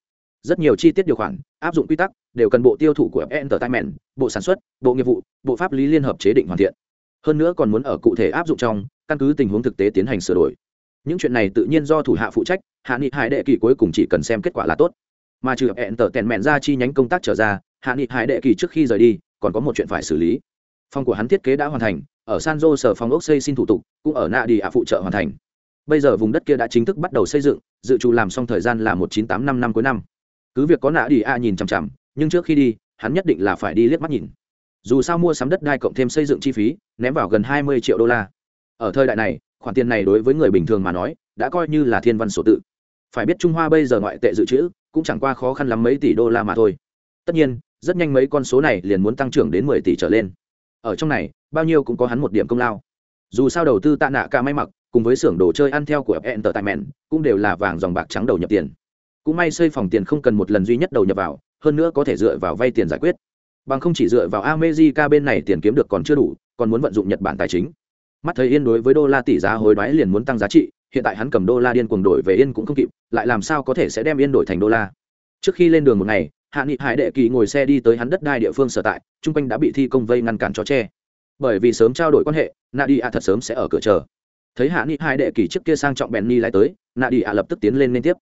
Rất nhiều chi tiết điều khoản, áp dụng quy tắc, đều cần bộ tiêu thụ của entertainment bộ sản xuất, bộ nghiệp vụ, bộ pháp lý liên hợp chế định hoàn thiện. Hơn nữa còn muốn ở cụ thể áp dụng trong, căn cứ tình huống thực tế tiến hành sửa đổi. Những chuyện này tự nhiên do thủ hạ phụ trách, hạ nghị hải đệ kỳ cuối cùng chỉ cần xem kết quả là tốt. Mà trừ hẹn tờ tèn mẹn ra chi nhánh công tác trở ra, hạ nghị hải đệ kỳ trước khi rời đi, còn có một chuyện phải xử lý. Phòng của hắn thiết kế đã hoàn thành, ở san jose sở phòng ốc xây xin thủ tục, cũng ở nạ đi ạ phụ trợ hoàn thành. Bây giờ vùng đất kia đã chính thức bắt đầu xây dựng, dự trù làm xong thời gian là một chín tám năm năm cuối năm. Cứ việc có nạ đi ạ nhìn chằm chằm, nhưng trước khi đi hắn nhất định là phải đi liếc mắt nhìn. Dù sao mua sắm đất đai cộng thêm xây dựng chi phí, ném vào gần hai mươi triệu đô la. Ở thời đại này, khoản tiền này đối với người bình thường mà nói, đã coi như là thiên văn sổ tự. Phải biết trung hoa bây giờ ngoại tệ dự trữ, cũng chẳng qua khó khăn lắm mấy tỷ đô la mà thôi. Tất nhiên, rất nhanh mấy con số này liền muốn tăng trưởng đến mười tỷ trở lên. Ở trong này, bao nhiêu cũng có hắn một điểm công lao. Dù sao đầu tư tạ nạ ca may mặc, cùng với xưởng đồ chơi ăn theo của hẹn tờ tại mẹn cũng đều là vàng dòng bạc trắng đầu nhập tiền. Cũng may xây phòng tiền không cần một lần duy nhất đầu nhập vào hơn nữa có thể dựa vào vay tiền giải quyết. Bằng không chỉ dựa vào amejica bên này tiền kiếm được còn chưa đủ, còn muốn vận dụng nhật bản tài chính. Mắt thấy yên đối với đô la tỷ giá hối đoái liền muốn tăng giá trị, hiện tại hắn cầm đô la điên cuồng đổi về yên cũng không kịp, lại làm sao có thể sẽ đem yên đổi thành đô la? Trước khi lên đường một ngày, hạ nghị hải đệ kỳ ngồi xe đi tới hắn đất đai địa phương sở tại, chung quanh đã bị thi công vây ngăn cản cho tre bởi vì sớm trao đổi quan hệ nà đi ạ thật sớm sẽ ở cửa chờ. Thấy hạ nghị hải đệ kỳ trước kia sang trọng bèn ni lại tới nà đi ạ lập tức tiến lên liên tiếp.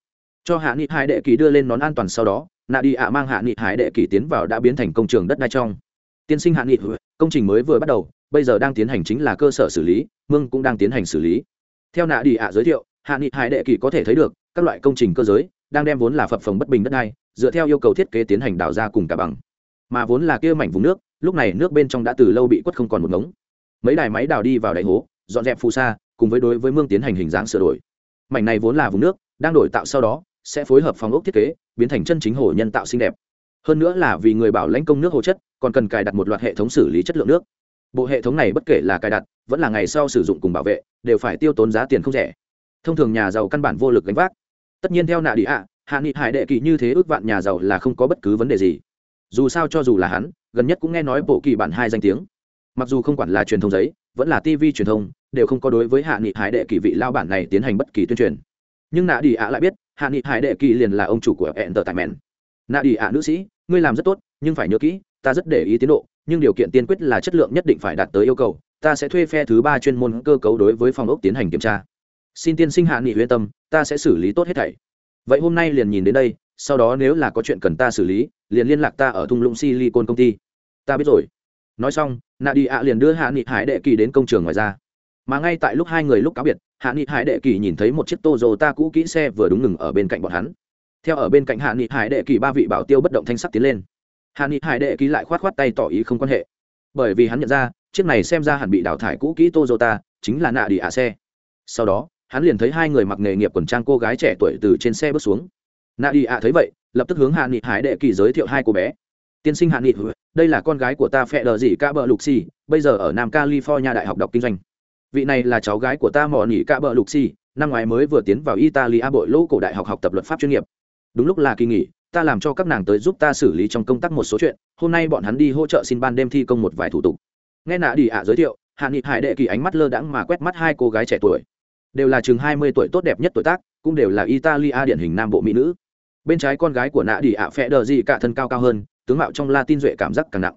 Cho hạ nghị hải đệ kỳ đưa lên nón an toàn sau đó nạ đi ạ mang hạ nghị hải đệ kỷ tiến vào đã biến thành công trường đất đai trong. Tiên sinh hạ nghị công trình mới vừa bắt đầu, bây giờ đang tiến hành chính là cơ sở xử lý, mương cũng đang tiến hành xử lý. Theo nạ đi ạ giới thiệu, hạ nghị hải đệ kỷ có thể thấy được, các loại công trình cơ giới đang đem vốn là phập phồng bất bình đất đai, dựa theo yêu cầu thiết kế tiến hành đào ra cùng cả bằng. Mà vốn là kia mảnh vùng nước, lúc này nước bên trong đã từ lâu bị quất không còn một ngống. Mấy đài máy đào đi vào đáy hố, dọn dẹp phù sa, cùng với đối với mương tiến hành hình dáng sửa đổi. Mảnh này vốn là vùng nước, đang đổi tạo sau đó sẽ phối hợp phòng ốc thiết kế, biến thành chân chính hồ nhân tạo xinh đẹp. Hơn nữa là vì người bảo lãnh công nước hồ chất, còn cần cài đặt một loạt hệ thống xử lý chất lượng nước. Bộ hệ thống này bất kể là cài đặt, vẫn là ngày sau sử dụng cùng bảo vệ, đều phải tiêu tốn giá tiền không rẻ. Thông thường nhà giàu căn bản vô lực gánh vác. Tất nhiên theo nạ đi ạ, hạ nghị hải đệ kỳ như thế ước vạn nhà giàu là không có bất cứ vấn đề gì. Dù sao cho dù là hắn, gần nhất cũng nghe nói bộ kỳ bản hai danh tiếng. Mặc dù không quản là truyền thông giấy, vẫn là tv truyền thông, đều không có đối với hạ nghị hải đệ kỳ vị lao bản này tiến hành bất kỳ tuyên truyền nhưng nạ đi ạ lại biết, hạ nghị hải đệ kỳ liền là ông chủ của hẹn tờ tài mẹn nạ đi ạ nữ sĩ, ngươi làm rất tốt, nhưng phải nhớ kỹ, ta rất để ý tiến độ, nhưng điều kiện tiên quyết là chất lượng nhất định phải đạt tới yêu cầu, ta sẽ thuê phe thứ ba chuyên môn cơ cấu đối với phòng ốc tiến hành kiểm tra. Xin tiên sinh hạ nghị huyên tâm, ta sẽ xử lý tốt hết thảy. Vậy hôm nay liền nhìn đến đây, sau đó nếu là có chuyện cần ta xử lý, liền liên lạc ta ở thung lũng silicon công ty. Ta biết rồi. Nói xong, nạ đi ạ liền đưa hạ nghị hải đệ kỳ đến công trường ngoài ra. Mà ngay tại lúc hai người lúc cáo biệt hạ nghị hải đệ kỳ nhìn thấy một chiếc Toyota cũ kỹ xe vừa đúng ngừng ở bên cạnh bọn hắn. Theo ở bên cạnh hạ nghị hải đệ kỳ ba vị bảo tiêu bất động thanh sắc tiến lên. Hạ nghị hải đệ kỳ lại khoát khoát tay tỏ ý không quan hệ. Bởi vì hắn nhận ra chiếc này xem ra hẳn bị đào thải cũ kỹ Toyota, chính là nạ đi ạ xe. Sau đó hắn liền thấy hai người mặc nghề nghiệp quần trang cô gái trẻ tuổi từ trên xe bước xuống. Nạ đi ạ thấy vậy lập tức hướng hạ nghị hải đệ kỳ giới thiệu hai cô bé. Tiên sinh hạ nghị đây là con gái của ta phẹ đờ dị ca bờ lục xì bây giờ ở nam california đại học đọc kinh doanh vị này là cháu gái của ta mò nỉ cạ bờ lục xì, năm ngoái mới vừa tiến vào italia bội lỗ cổ đại học học tập luật pháp chuyên nghiệp. Đúng lúc là kỳ nghỉ, ta làm cho các nàng tới giúp ta xử lý trong công tác một số chuyện, hôm nay bọn hắn đi hỗ trợ xin ban đêm thi công một vài thủ tục. Nghe nạ đi ạ giới thiệu, hạ nghị hải đệ kỳ ánh mắt lơ đãng mà quét mắt hai cô gái trẻ tuổi. Đều là chừng hai mươi tuổi tốt đẹp nhất tuổi tác, cũng đều là italia điển hình nam bộ mỹ nữ. Bên trái con gái của nạ đi ạ phe đờ gì cả thân cao cao hơn, tướng mạo trong Latin duệ cảm giác càng nặng.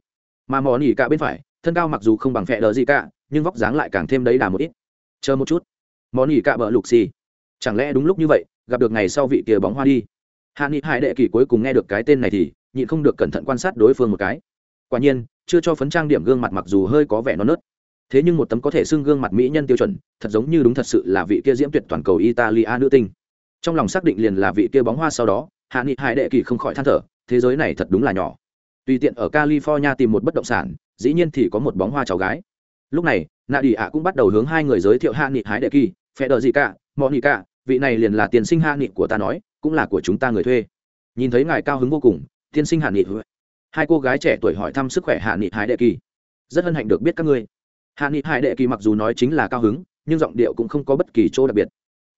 Mà mò nỉ cả bên phải thân cao mặc dù không bằng phẹ đờ gì cả, nhưng vóc dáng lại càng thêm đấy đà một ít. Chờ một chút. Món nghỉ cạ bờ lục xì. Chẳng lẽ đúng lúc như vậy, gặp được ngày sau vị kia bóng hoa đi. Hạ nghị hải đệ kỳ cuối cùng nghe được cái tên này thì nhịn không được cẩn thận quan sát đối phương một cái. Quả nhiên, chưa cho phấn trang điểm gương mặt mặc dù hơi có vẻ non nớt. Thế nhưng một tấm có thể xưng gương mặt mỹ nhân tiêu chuẩn, thật giống như đúng thật sự là vị kia diễm tuyệt toàn cầu italia nữ tinh. Trong lòng xác định liền là vị kia bóng hoa sau đó, hạ nghị hải đệ kỳ không khỏi than thở, thế giới này thật đúng là nhỏ tùy tiện ở california tìm một bất động sản, dĩ nhiên thì có một bóng hoa cháu gái. Lúc này nạ đi ạ cũng bắt đầu hướng hai người giới thiệu hạ nghị hải đệ kỳ phe đờ gì cả mọi nghị cả vị này liền là tiền sinh hạ nghị của ta nói, cũng là của chúng ta người thuê. Nhìn thấy ngài cao hứng vô cùng, tiên sinh hạ nghị hai cô gái trẻ tuổi hỏi thăm sức khỏe hạ nghị hải đệ kỳ. Rất hân hạnh được biết các ngươi. Hạ nghị hải đệ kỳ mặc dù nói chính là cao hứng, nhưng giọng điệu cũng không có bất kỳ chỗ đặc biệt.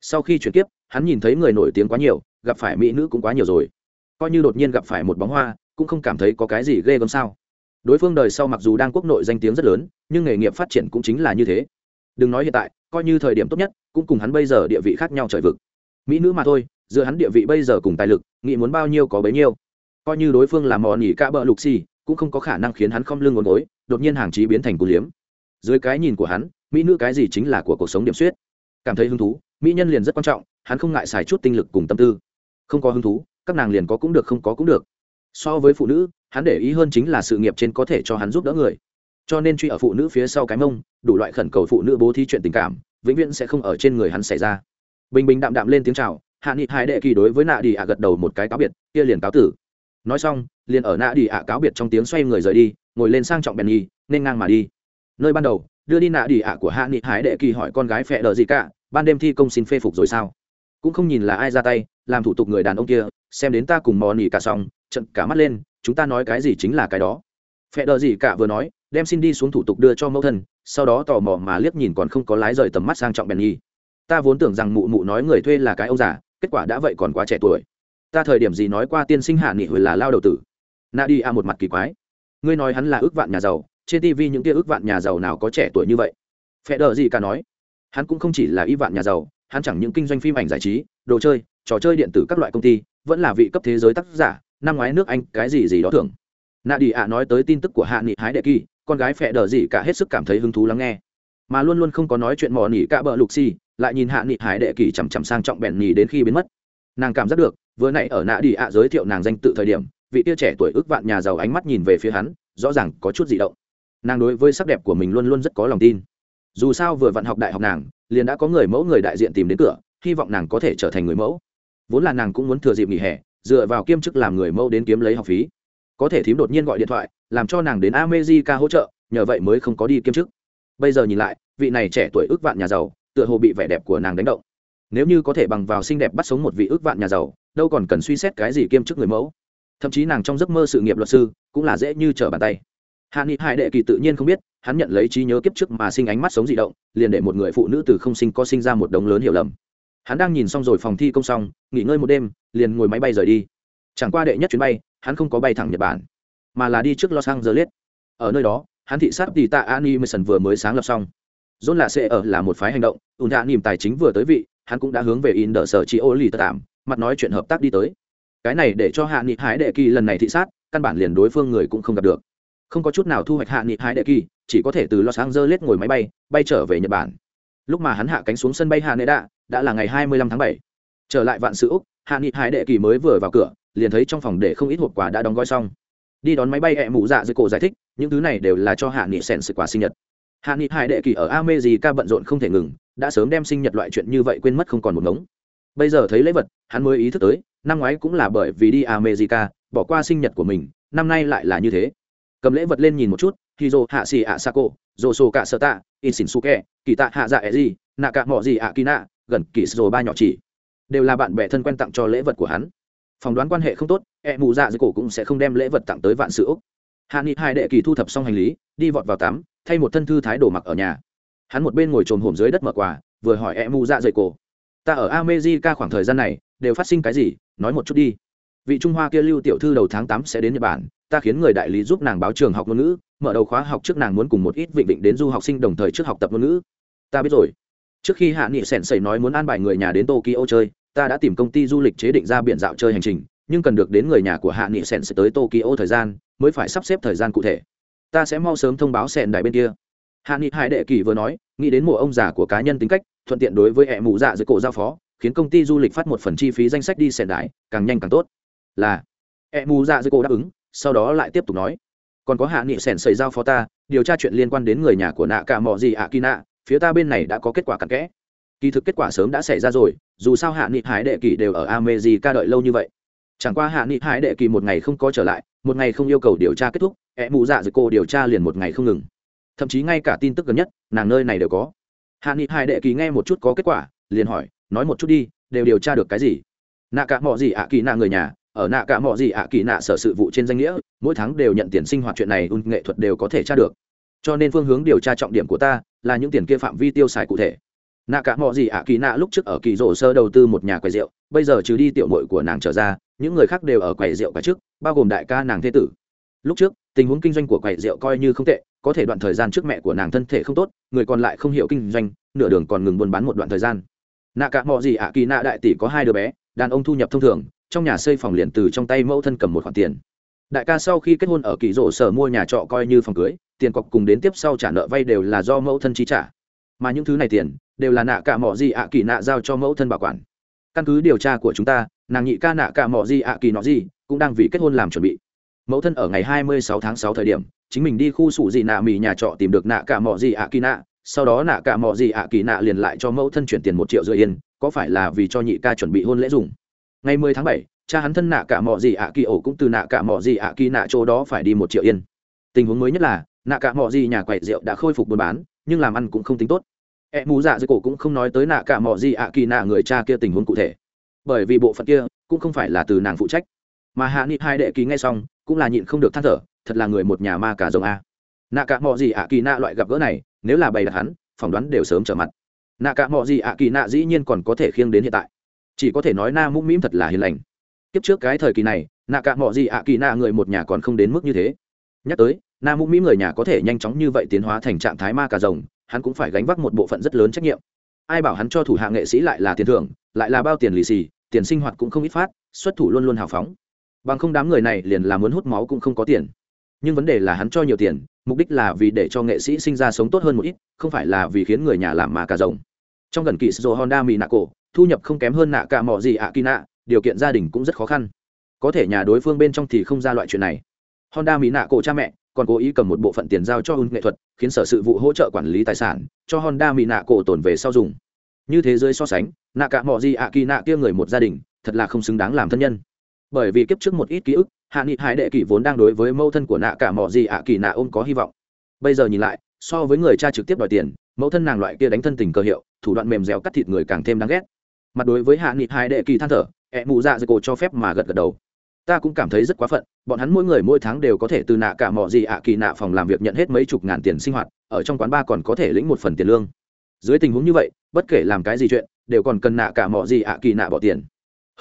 Sau khi chuyển tiếp hắn nhìn thấy người nổi tiếng quá nhiều, gặp phải mỹ nữ cũng quá nhiều rồi. Coi như đột nhiên gặp phải một bóng hoa cũng không cảm thấy có cái gì ghê gớm sao. Đối phương đời sau mặc dù đang quốc nội danh tiếng rất lớn, nhưng nghề nghiệp phát triển cũng chính là như thế. Đừng nói hiện tại, coi như thời điểm tốt nhất, cũng cùng hắn bây giờ địa vị khác nhau trời vực. Mỹ nữ mà thôi, giữa hắn địa vị bây giờ cùng tài lực, nghĩ muốn bao nhiêu có bấy nhiêu. Coi như đối phương là mò nỉ ca bợ lục xì, cũng không có khả năng khiến hắn không lưng ngốn gối, đột nhiên hàng trí biến thành cú liếm. Dưới cái nhìn của hắn, mỹ nữ cái gì chính là của cuộc sống điểm suyết. Cảm thấy hứng thú, mỹ nhân liền rất quan trọng, hắn không ngại xài chút tinh lực cùng tâm tư. Không có hứng thú, các nàng liền có cũng được, không có cũng được so với phụ nữ, hắn để ý hơn chính là sự nghiệp trên có thể cho hắn giúp đỡ người. Cho nên truy ở phụ nữ phía sau cái mông, đủ loại khẩn cầu phụ nữ bố thí chuyện tình cảm, vĩnh viễn sẽ không ở trên người hắn xảy ra. Bình bình đạm đạm lên tiếng chào, hạ nghị hai đệ kỳ đối với nạ đi ạ gật đầu một cái cáo biệt, kia liền cáo tử. Nói xong, liền ở nạ đi ạ cáo biệt trong tiếng xoay người rời đi, ngồi lên sang trọng bèn nhi nên ngang mà đi. Nơi ban đầu, đưa đi nạ đi ạ của hạ nghị hải đệ kỳ hỏi con gái phẹ đờ gì cả ban đêm thi công xin phê phục rồi sao? Cũng không nhìn là ai ra tay, làm thủ tục người đàn ông kia, xem đến ta cùng mò nỉ cả xong trận cả mắt lên, chúng ta nói cái gì chính là cái đó. Phẹ đờ gì cả vừa nói, đem xin đi xuống thủ tục đưa cho mẫu thân, sau đó tò mò mà liếc nhìn còn không có lái rời tầm mắt sang trọng bèn nhi ta vốn tưởng rằng mụ mụ nói người thuê là cái ông già, kết quả đã vậy còn quá trẻ tuổi. Ta thời điểm gì nói qua tiên sinh hạ nghị hồi là lao đầu tử. Na đi a một mặt kỳ quái. Ngươi nói hắn là ước vạn nhà giàu, trên tv những kia ước vạn nhà giàu nào có trẻ tuổi như vậy? Phe đờ gì cả nói. Hắn cũng không chỉ là y vạn nhà giàu, hắn chẳng những kinh doanh phim ảnh giải trí, đồ chơi, trò chơi điện tử các loại công ty, vẫn là vị cấp thế giới tác giả năm ngoái nước anh, cái gì gì đó thưởng. Nạ đi ạ nói tới tin tức của hạ nghị hái đệ kỳ, con gái phẹ đờ gì cả hết sức cảm thấy hứng thú lắng nghe. Mà luôn luôn không có nói chuyện mò nỉ cả bờ lục xì, lại nhìn hạ nghị hải đệ kỳ chằm chằm sang trọng bèn nhì đến khi biến mất. Nàng cảm giác được, vừa nãy ở nạ đi ạ giới thiệu nàng danh tự thời điểm, vị tia trẻ tuổi ước vạn nhà giàu ánh mắt nhìn về phía hắn, rõ ràng có chút dị động. Nàng đối với sắc đẹp của mình luôn luôn rất có lòng tin. Dù sao vừa vặn học đại học nàng, liền đã có người mẫu người đại diện tìm đến cửa, hy vọng nàng có thể trở thành người mẫu. Vốn là nàng cũng muốn thừa dịp nghỉ hè dựa vào kiêm chức làm người mẫu đến kiếm lấy học phí. Có thể thím đột nhiên gọi điện thoại, làm cho nàng đến amejica hỗ trợ, nhờ vậy mới không có đi kiêm chức. Bây giờ nhìn lại, vị này trẻ tuổi ước vạn nhà giàu, tựa hồ bị vẻ đẹp của nàng đánh động. Nếu như có thể bằng vào xinh đẹp bắt sống một vị ước vạn nhà giàu, đâu còn cần suy xét cái gì kiêm chức người mẫu. Thậm chí nàng trong giấc mơ sự nghiệp luật sư, cũng là dễ như trở bàn tay. Hạ nghị hải đệ kỳ tự nhiên không biết, hắn nhận lấy trí nhớ kiếp trước mà sinh ánh mắt sống dị động, liền để một người phụ nữ từ không sinh có sinh ra một đống lớn hiểu lầm hắn đang nhìn xong rồi phòng thi công xong nghỉ ngơi một đêm liền ngồi máy bay rời đi chẳng qua đệ nhất chuyến bay hắn không có bay thẳng nhật bản mà là đi trước los angeles ở nơi đó hắn thị sát tỷ tạ animation vừa mới sáng lập xong John là sẽ ở là một phái hành động, ùn hạ niềm tài chính vừa tới vị, hắn cũng đã hướng về in đỡ sở chị ô lì tạm, mặt nói chuyện hợp tác đi tới. Cái này để cho hạ nghị hái đệ kỳ lần này thị sát, căn bản liền đối phương người cũng không gặp được. Không có chút nào thu hoạch hạ nghị hái đệ kỳ, chỉ có thể từ Los Angeles ngồi máy bay, bay trở về Nhật Bản. Lúc mà hắn hạ cánh xuống sân bay Haneda, đã là ngày 25 tháng 7. Trở lại vạn sự Úc, hạ nghị hải đệ kỳ mới vừa vào cửa, liền thấy trong phòng để không ít hộp quà đã đóng gói xong. Đi đón máy bay hẹ mũ dạ dưới cổ giải thích, những thứ này đều là cho hạ nghị sèn sự quà sinh nhật hạ nghị hải đệ kỳ ở America bận rộn không thể ngừng đã sớm đem sinh nhật loại chuyện như vậy quên mất không còn một ngống bây giờ thấy lễ vật hắn mới ý thức tới năm ngoái cũng là bởi vì đi America bỏ qua sinh nhật của mình năm nay lại là như thế cầm lễ vật lên nhìn một chút hizo hạ xì ạ sako dồ sô cả sơ tạ in xin suke kỳ tạ hạ dạ e gì nạ cả mọ gì ạ kỳ nạ gần kỳ sô ba nhỏ chỉ. Đều là bạn bè thân quen tặng cho lễ vật của hắn. Phỏng đoán quan hệ không tốt e mù dạ dưới cổ cũng sẽ không đem lễ vật tặng tới vạn sự úc. Hạ nghị hai đệ kỳ thu thập xong hành lý, đi vọt vào tắm, thay một thân thư thái đồ mặc ở nhà. Hắn một bên ngồi trồm hổm dưới đất mở quà, vừa hỏi e mu dạ dậy cổ. Ta ở amejica khoảng thời gian này, đều phát sinh cái gì? Nói một chút đi. Vị trung hoa kia lưu tiểu thư đầu tháng tám sẽ đến nhật bản, ta khiến người đại lý giúp nàng báo trường học ngôn ngữ, mở đầu khóa học trước nàng muốn cùng một ít vịnh định đến du học sinh đồng thời trước học tập ngôn ngữ. Ta biết rồi trước khi hạ nghị sèn sẩy nói muốn an bài người nhà đến tokyo chơi, ta đã tìm công ty du lịch chế định ra biển dạo chơi hành trình, nhưng cần được đến người nhà của hạ nghị sèn sẽ tới tokyo thời gian, mới phải sắp xếp thời gian cụ thể. Ta sẽ mau sớm thông báo Sẻn đài bên kia. Hạ nghị hải đệ kỳ vừa nói, nghĩ đến mộ ông già của cá nhân tính cách, thuận tiện đối với hệ mụ dạ dưới cổ giao phó, khiến công ty du lịch phát một phần chi phí danh sách đi Sẻn đài, càng nhanh càng tốt. Là hệ mụ dạ dưới cổ đáp ứng, sau đó lại tiếp tục nói. Còn có hạ nghị Sẻn xảy giao phó ta, điều tra chuyện liên quan đến người nhà của nạ cả mò gì ạ kỳ nạ phía ta bên này đã có kết quả cặn kẽ. Kỳ thực kết quả sớm đã xảy ra rồi, dù sao hạ nghị hải đệ kỳ đều ở ca đợi lâu như vậy. Chẳng qua hạ nghị hải đệ kỳ một ngày không có trở lại, một ngày không yêu cầu điều tra kết thúc ẹ mụ dạ dưới cô điều tra liền một ngày không ngừng. Thậm chí ngay cả tin tức gần nhất, nàng nơi này đều có. Hạ nghị hải đệ kỳ nghe một chút có kết quả, liền hỏi, nói một chút đi, đều điều tra được cái gì? Nạ cả mọi gì ạ kỳ nạ người nhà, ở nạ cả mọi gì ạ kỳ nạ sở sự vụ trên danh nghĩa, mỗi tháng đều nhận tiền sinh hoạt chuyện này un nghệ thuật đều có thể tra được. Cho nên phương hướng điều tra trọng điểm của ta là những tiền kia phạm vi tiêu xài cụ thể. Nạ cả mọi gì ạ, kỳ nạ lúc trước ở kỳ rổ sơ đầu tư một nhà quầy rượu, bây giờ trừ đi tiểu mội của nàng trở ra, những người khác đều ở quầy rượu cả trước, bao gồm đại ca nàng thế tử. Lúc trước, tình huống kinh doanh của quầy rượu coi như không tệ, có thể đoạn thời gian trước mẹ của nàng thân thể không tốt, người còn lại không hiểu kinh doanh, nửa đường còn ngừng buôn bán một đoạn thời gian. Nạ cả mọi gì ạ, kỳ nạ đại tỷ có hai đứa bé, đàn ông thu nhập thông thường, trong nhà xây phòng liền từ trong tay mẫu thân cầm một khoản tiền. Đại ca sau khi kết hôn ở kỳ rổ sở mua nhà trọ coi như phòng cưới tiền cọc cùng đến tiếp sau trả nợ vay đều là do mẫu thân chi trả. Mà những thứ này tiền đều là nạ cả mỏ gì ạ kỳ nạ giao cho mẫu thân bảo quản. Căn cứ điều tra của chúng ta nàng nhị ca nạ cả mỏ gì ạ kỳ nọ gì cũng đang vì kết hôn làm chuẩn bị. Mẫu thân ở ngày 26 tháng 6 thời điểm chính mình đi khu sủ dị nạ mì nhà trọ tìm được nạ cả mọ gì ạ kỳ nạ sau đó nạ cả mọ gì ạ kỳ nạ liền lại cho mẫu thân chuyển tiền một triệu rưỡi yên có phải là vì cho nhị ca chuẩn bị hôn lễ dùng? Ngày 10 tháng 7, cha hắn thân nạ cả mọ gì ạ kỳ ổ cũng từ nạ cả mọ gì ạ kỳ nạ chỗ đó phải đi một triệu yên. Tình huống mới nhất là nạ cả mọ gì nhà quậy rượu đã khôi phục buôn bán, nhưng làm ăn cũng không tính tốt. E mù dạ dưới cổ cũng không nói tới nạ cả mọ gì ạ kỳ nạ người cha kia tình huống cụ thể. Bởi vì bộ phận kia cũng không phải là từ nàng phụ trách. Mà hạ nghị hai đệ ký ngay xong, cũng là nhịn không được than thở, thật là người một nhà ma cả rồng a. Nạ cả mọi gì ạ kỳ nạ loại gặp gỡ này, nếu là bày đặt hắn, phỏng đoán đều sớm trở mặt. Nạ cả mọi gì ạ kỳ nạ dĩ nhiên còn có thể khiêng đến hiện tại. Chỉ có thể nói na mũm mĩm thật là hiền lành. Kiếp trước cái thời kỳ này, nạ cả mọi gì ạ kỳ nạ người một nhà còn không đến mức như thế. Nhắc tới na mũ mỹ người nhà có thể nhanh chóng như vậy tiến hóa thành trạng thái ma cà rồng, hắn cũng phải gánh vác một bộ phận rất lớn trách nhiệm. Ai bảo hắn cho thủ hạ nghệ sĩ lại là tiền thưởng, lại là bao tiền lì xì, tiền sinh hoạt cũng không ít phát, xuất thủ luôn luôn hào phóng. Bằng không đám người này liền là muốn hút máu cũng không có tiền. Nhưng vấn đề là hắn cho nhiều tiền, mục đích là vì để cho nghệ sĩ sinh ra sống tốt hơn một ít, không phải là vì khiến người nhà làm mà cả rồng. Trong gần kỳ sô honda mỹ nạ cổ thu nhập không kém hơn nạ cả mọi gì ạ kỳ nạ, điều kiện gia đình cũng rất khó khăn. Có thể nhà đối phương bên trong thì không ra loại chuyện này. Honda mỹ nạ cổ cha mẹ còn cố ý cầm một bộ phận tiền giao cho hun nghệ thuật, khiến sở sự vụ hỗ trợ quản lý tài sản, cho honda mỹ nạ cổ tổn về sau dùng. Như thế giới so sánh nạ cả mọi gì ạ kỳ nạ kia người một gia đình, thật là không xứng đáng làm thân nhân. Bởi vì kiếp trước một ít ký ức, hạ nghị hải đệ kỷ vốn đang đối với mâu thân của nạ cả mọi gì ạ kỳ nạ ôm có hy vọng. Bây giờ nhìn lại, so với người cha trực tiếp đòi tiền, mẫu thân nàng loại kia đánh thân tình cơ hiệu, thủ đoạn mềm dẻo cắt thịt người càng thêm đáng ghét. Mặt đối với hạ nghị hải đệ kỳ than thở, ẹ, mụ dạ dây cổ cho phép mà gật gật đầu ta cũng cảm thấy rất quá phận, bọn hắn mỗi người mỗi tháng đều có thể từ nạ cả mọi gì ạ kỳ nạ phòng làm việc nhận hết mấy chục ngàn tiền sinh hoạt, ở trong quán ba còn có thể lĩnh một phần tiền lương. Dưới tình huống như vậy, bất kể làm cái gì chuyện, đều còn cần nạ cả mọi gì ạ kỳ nạ bỏ tiền.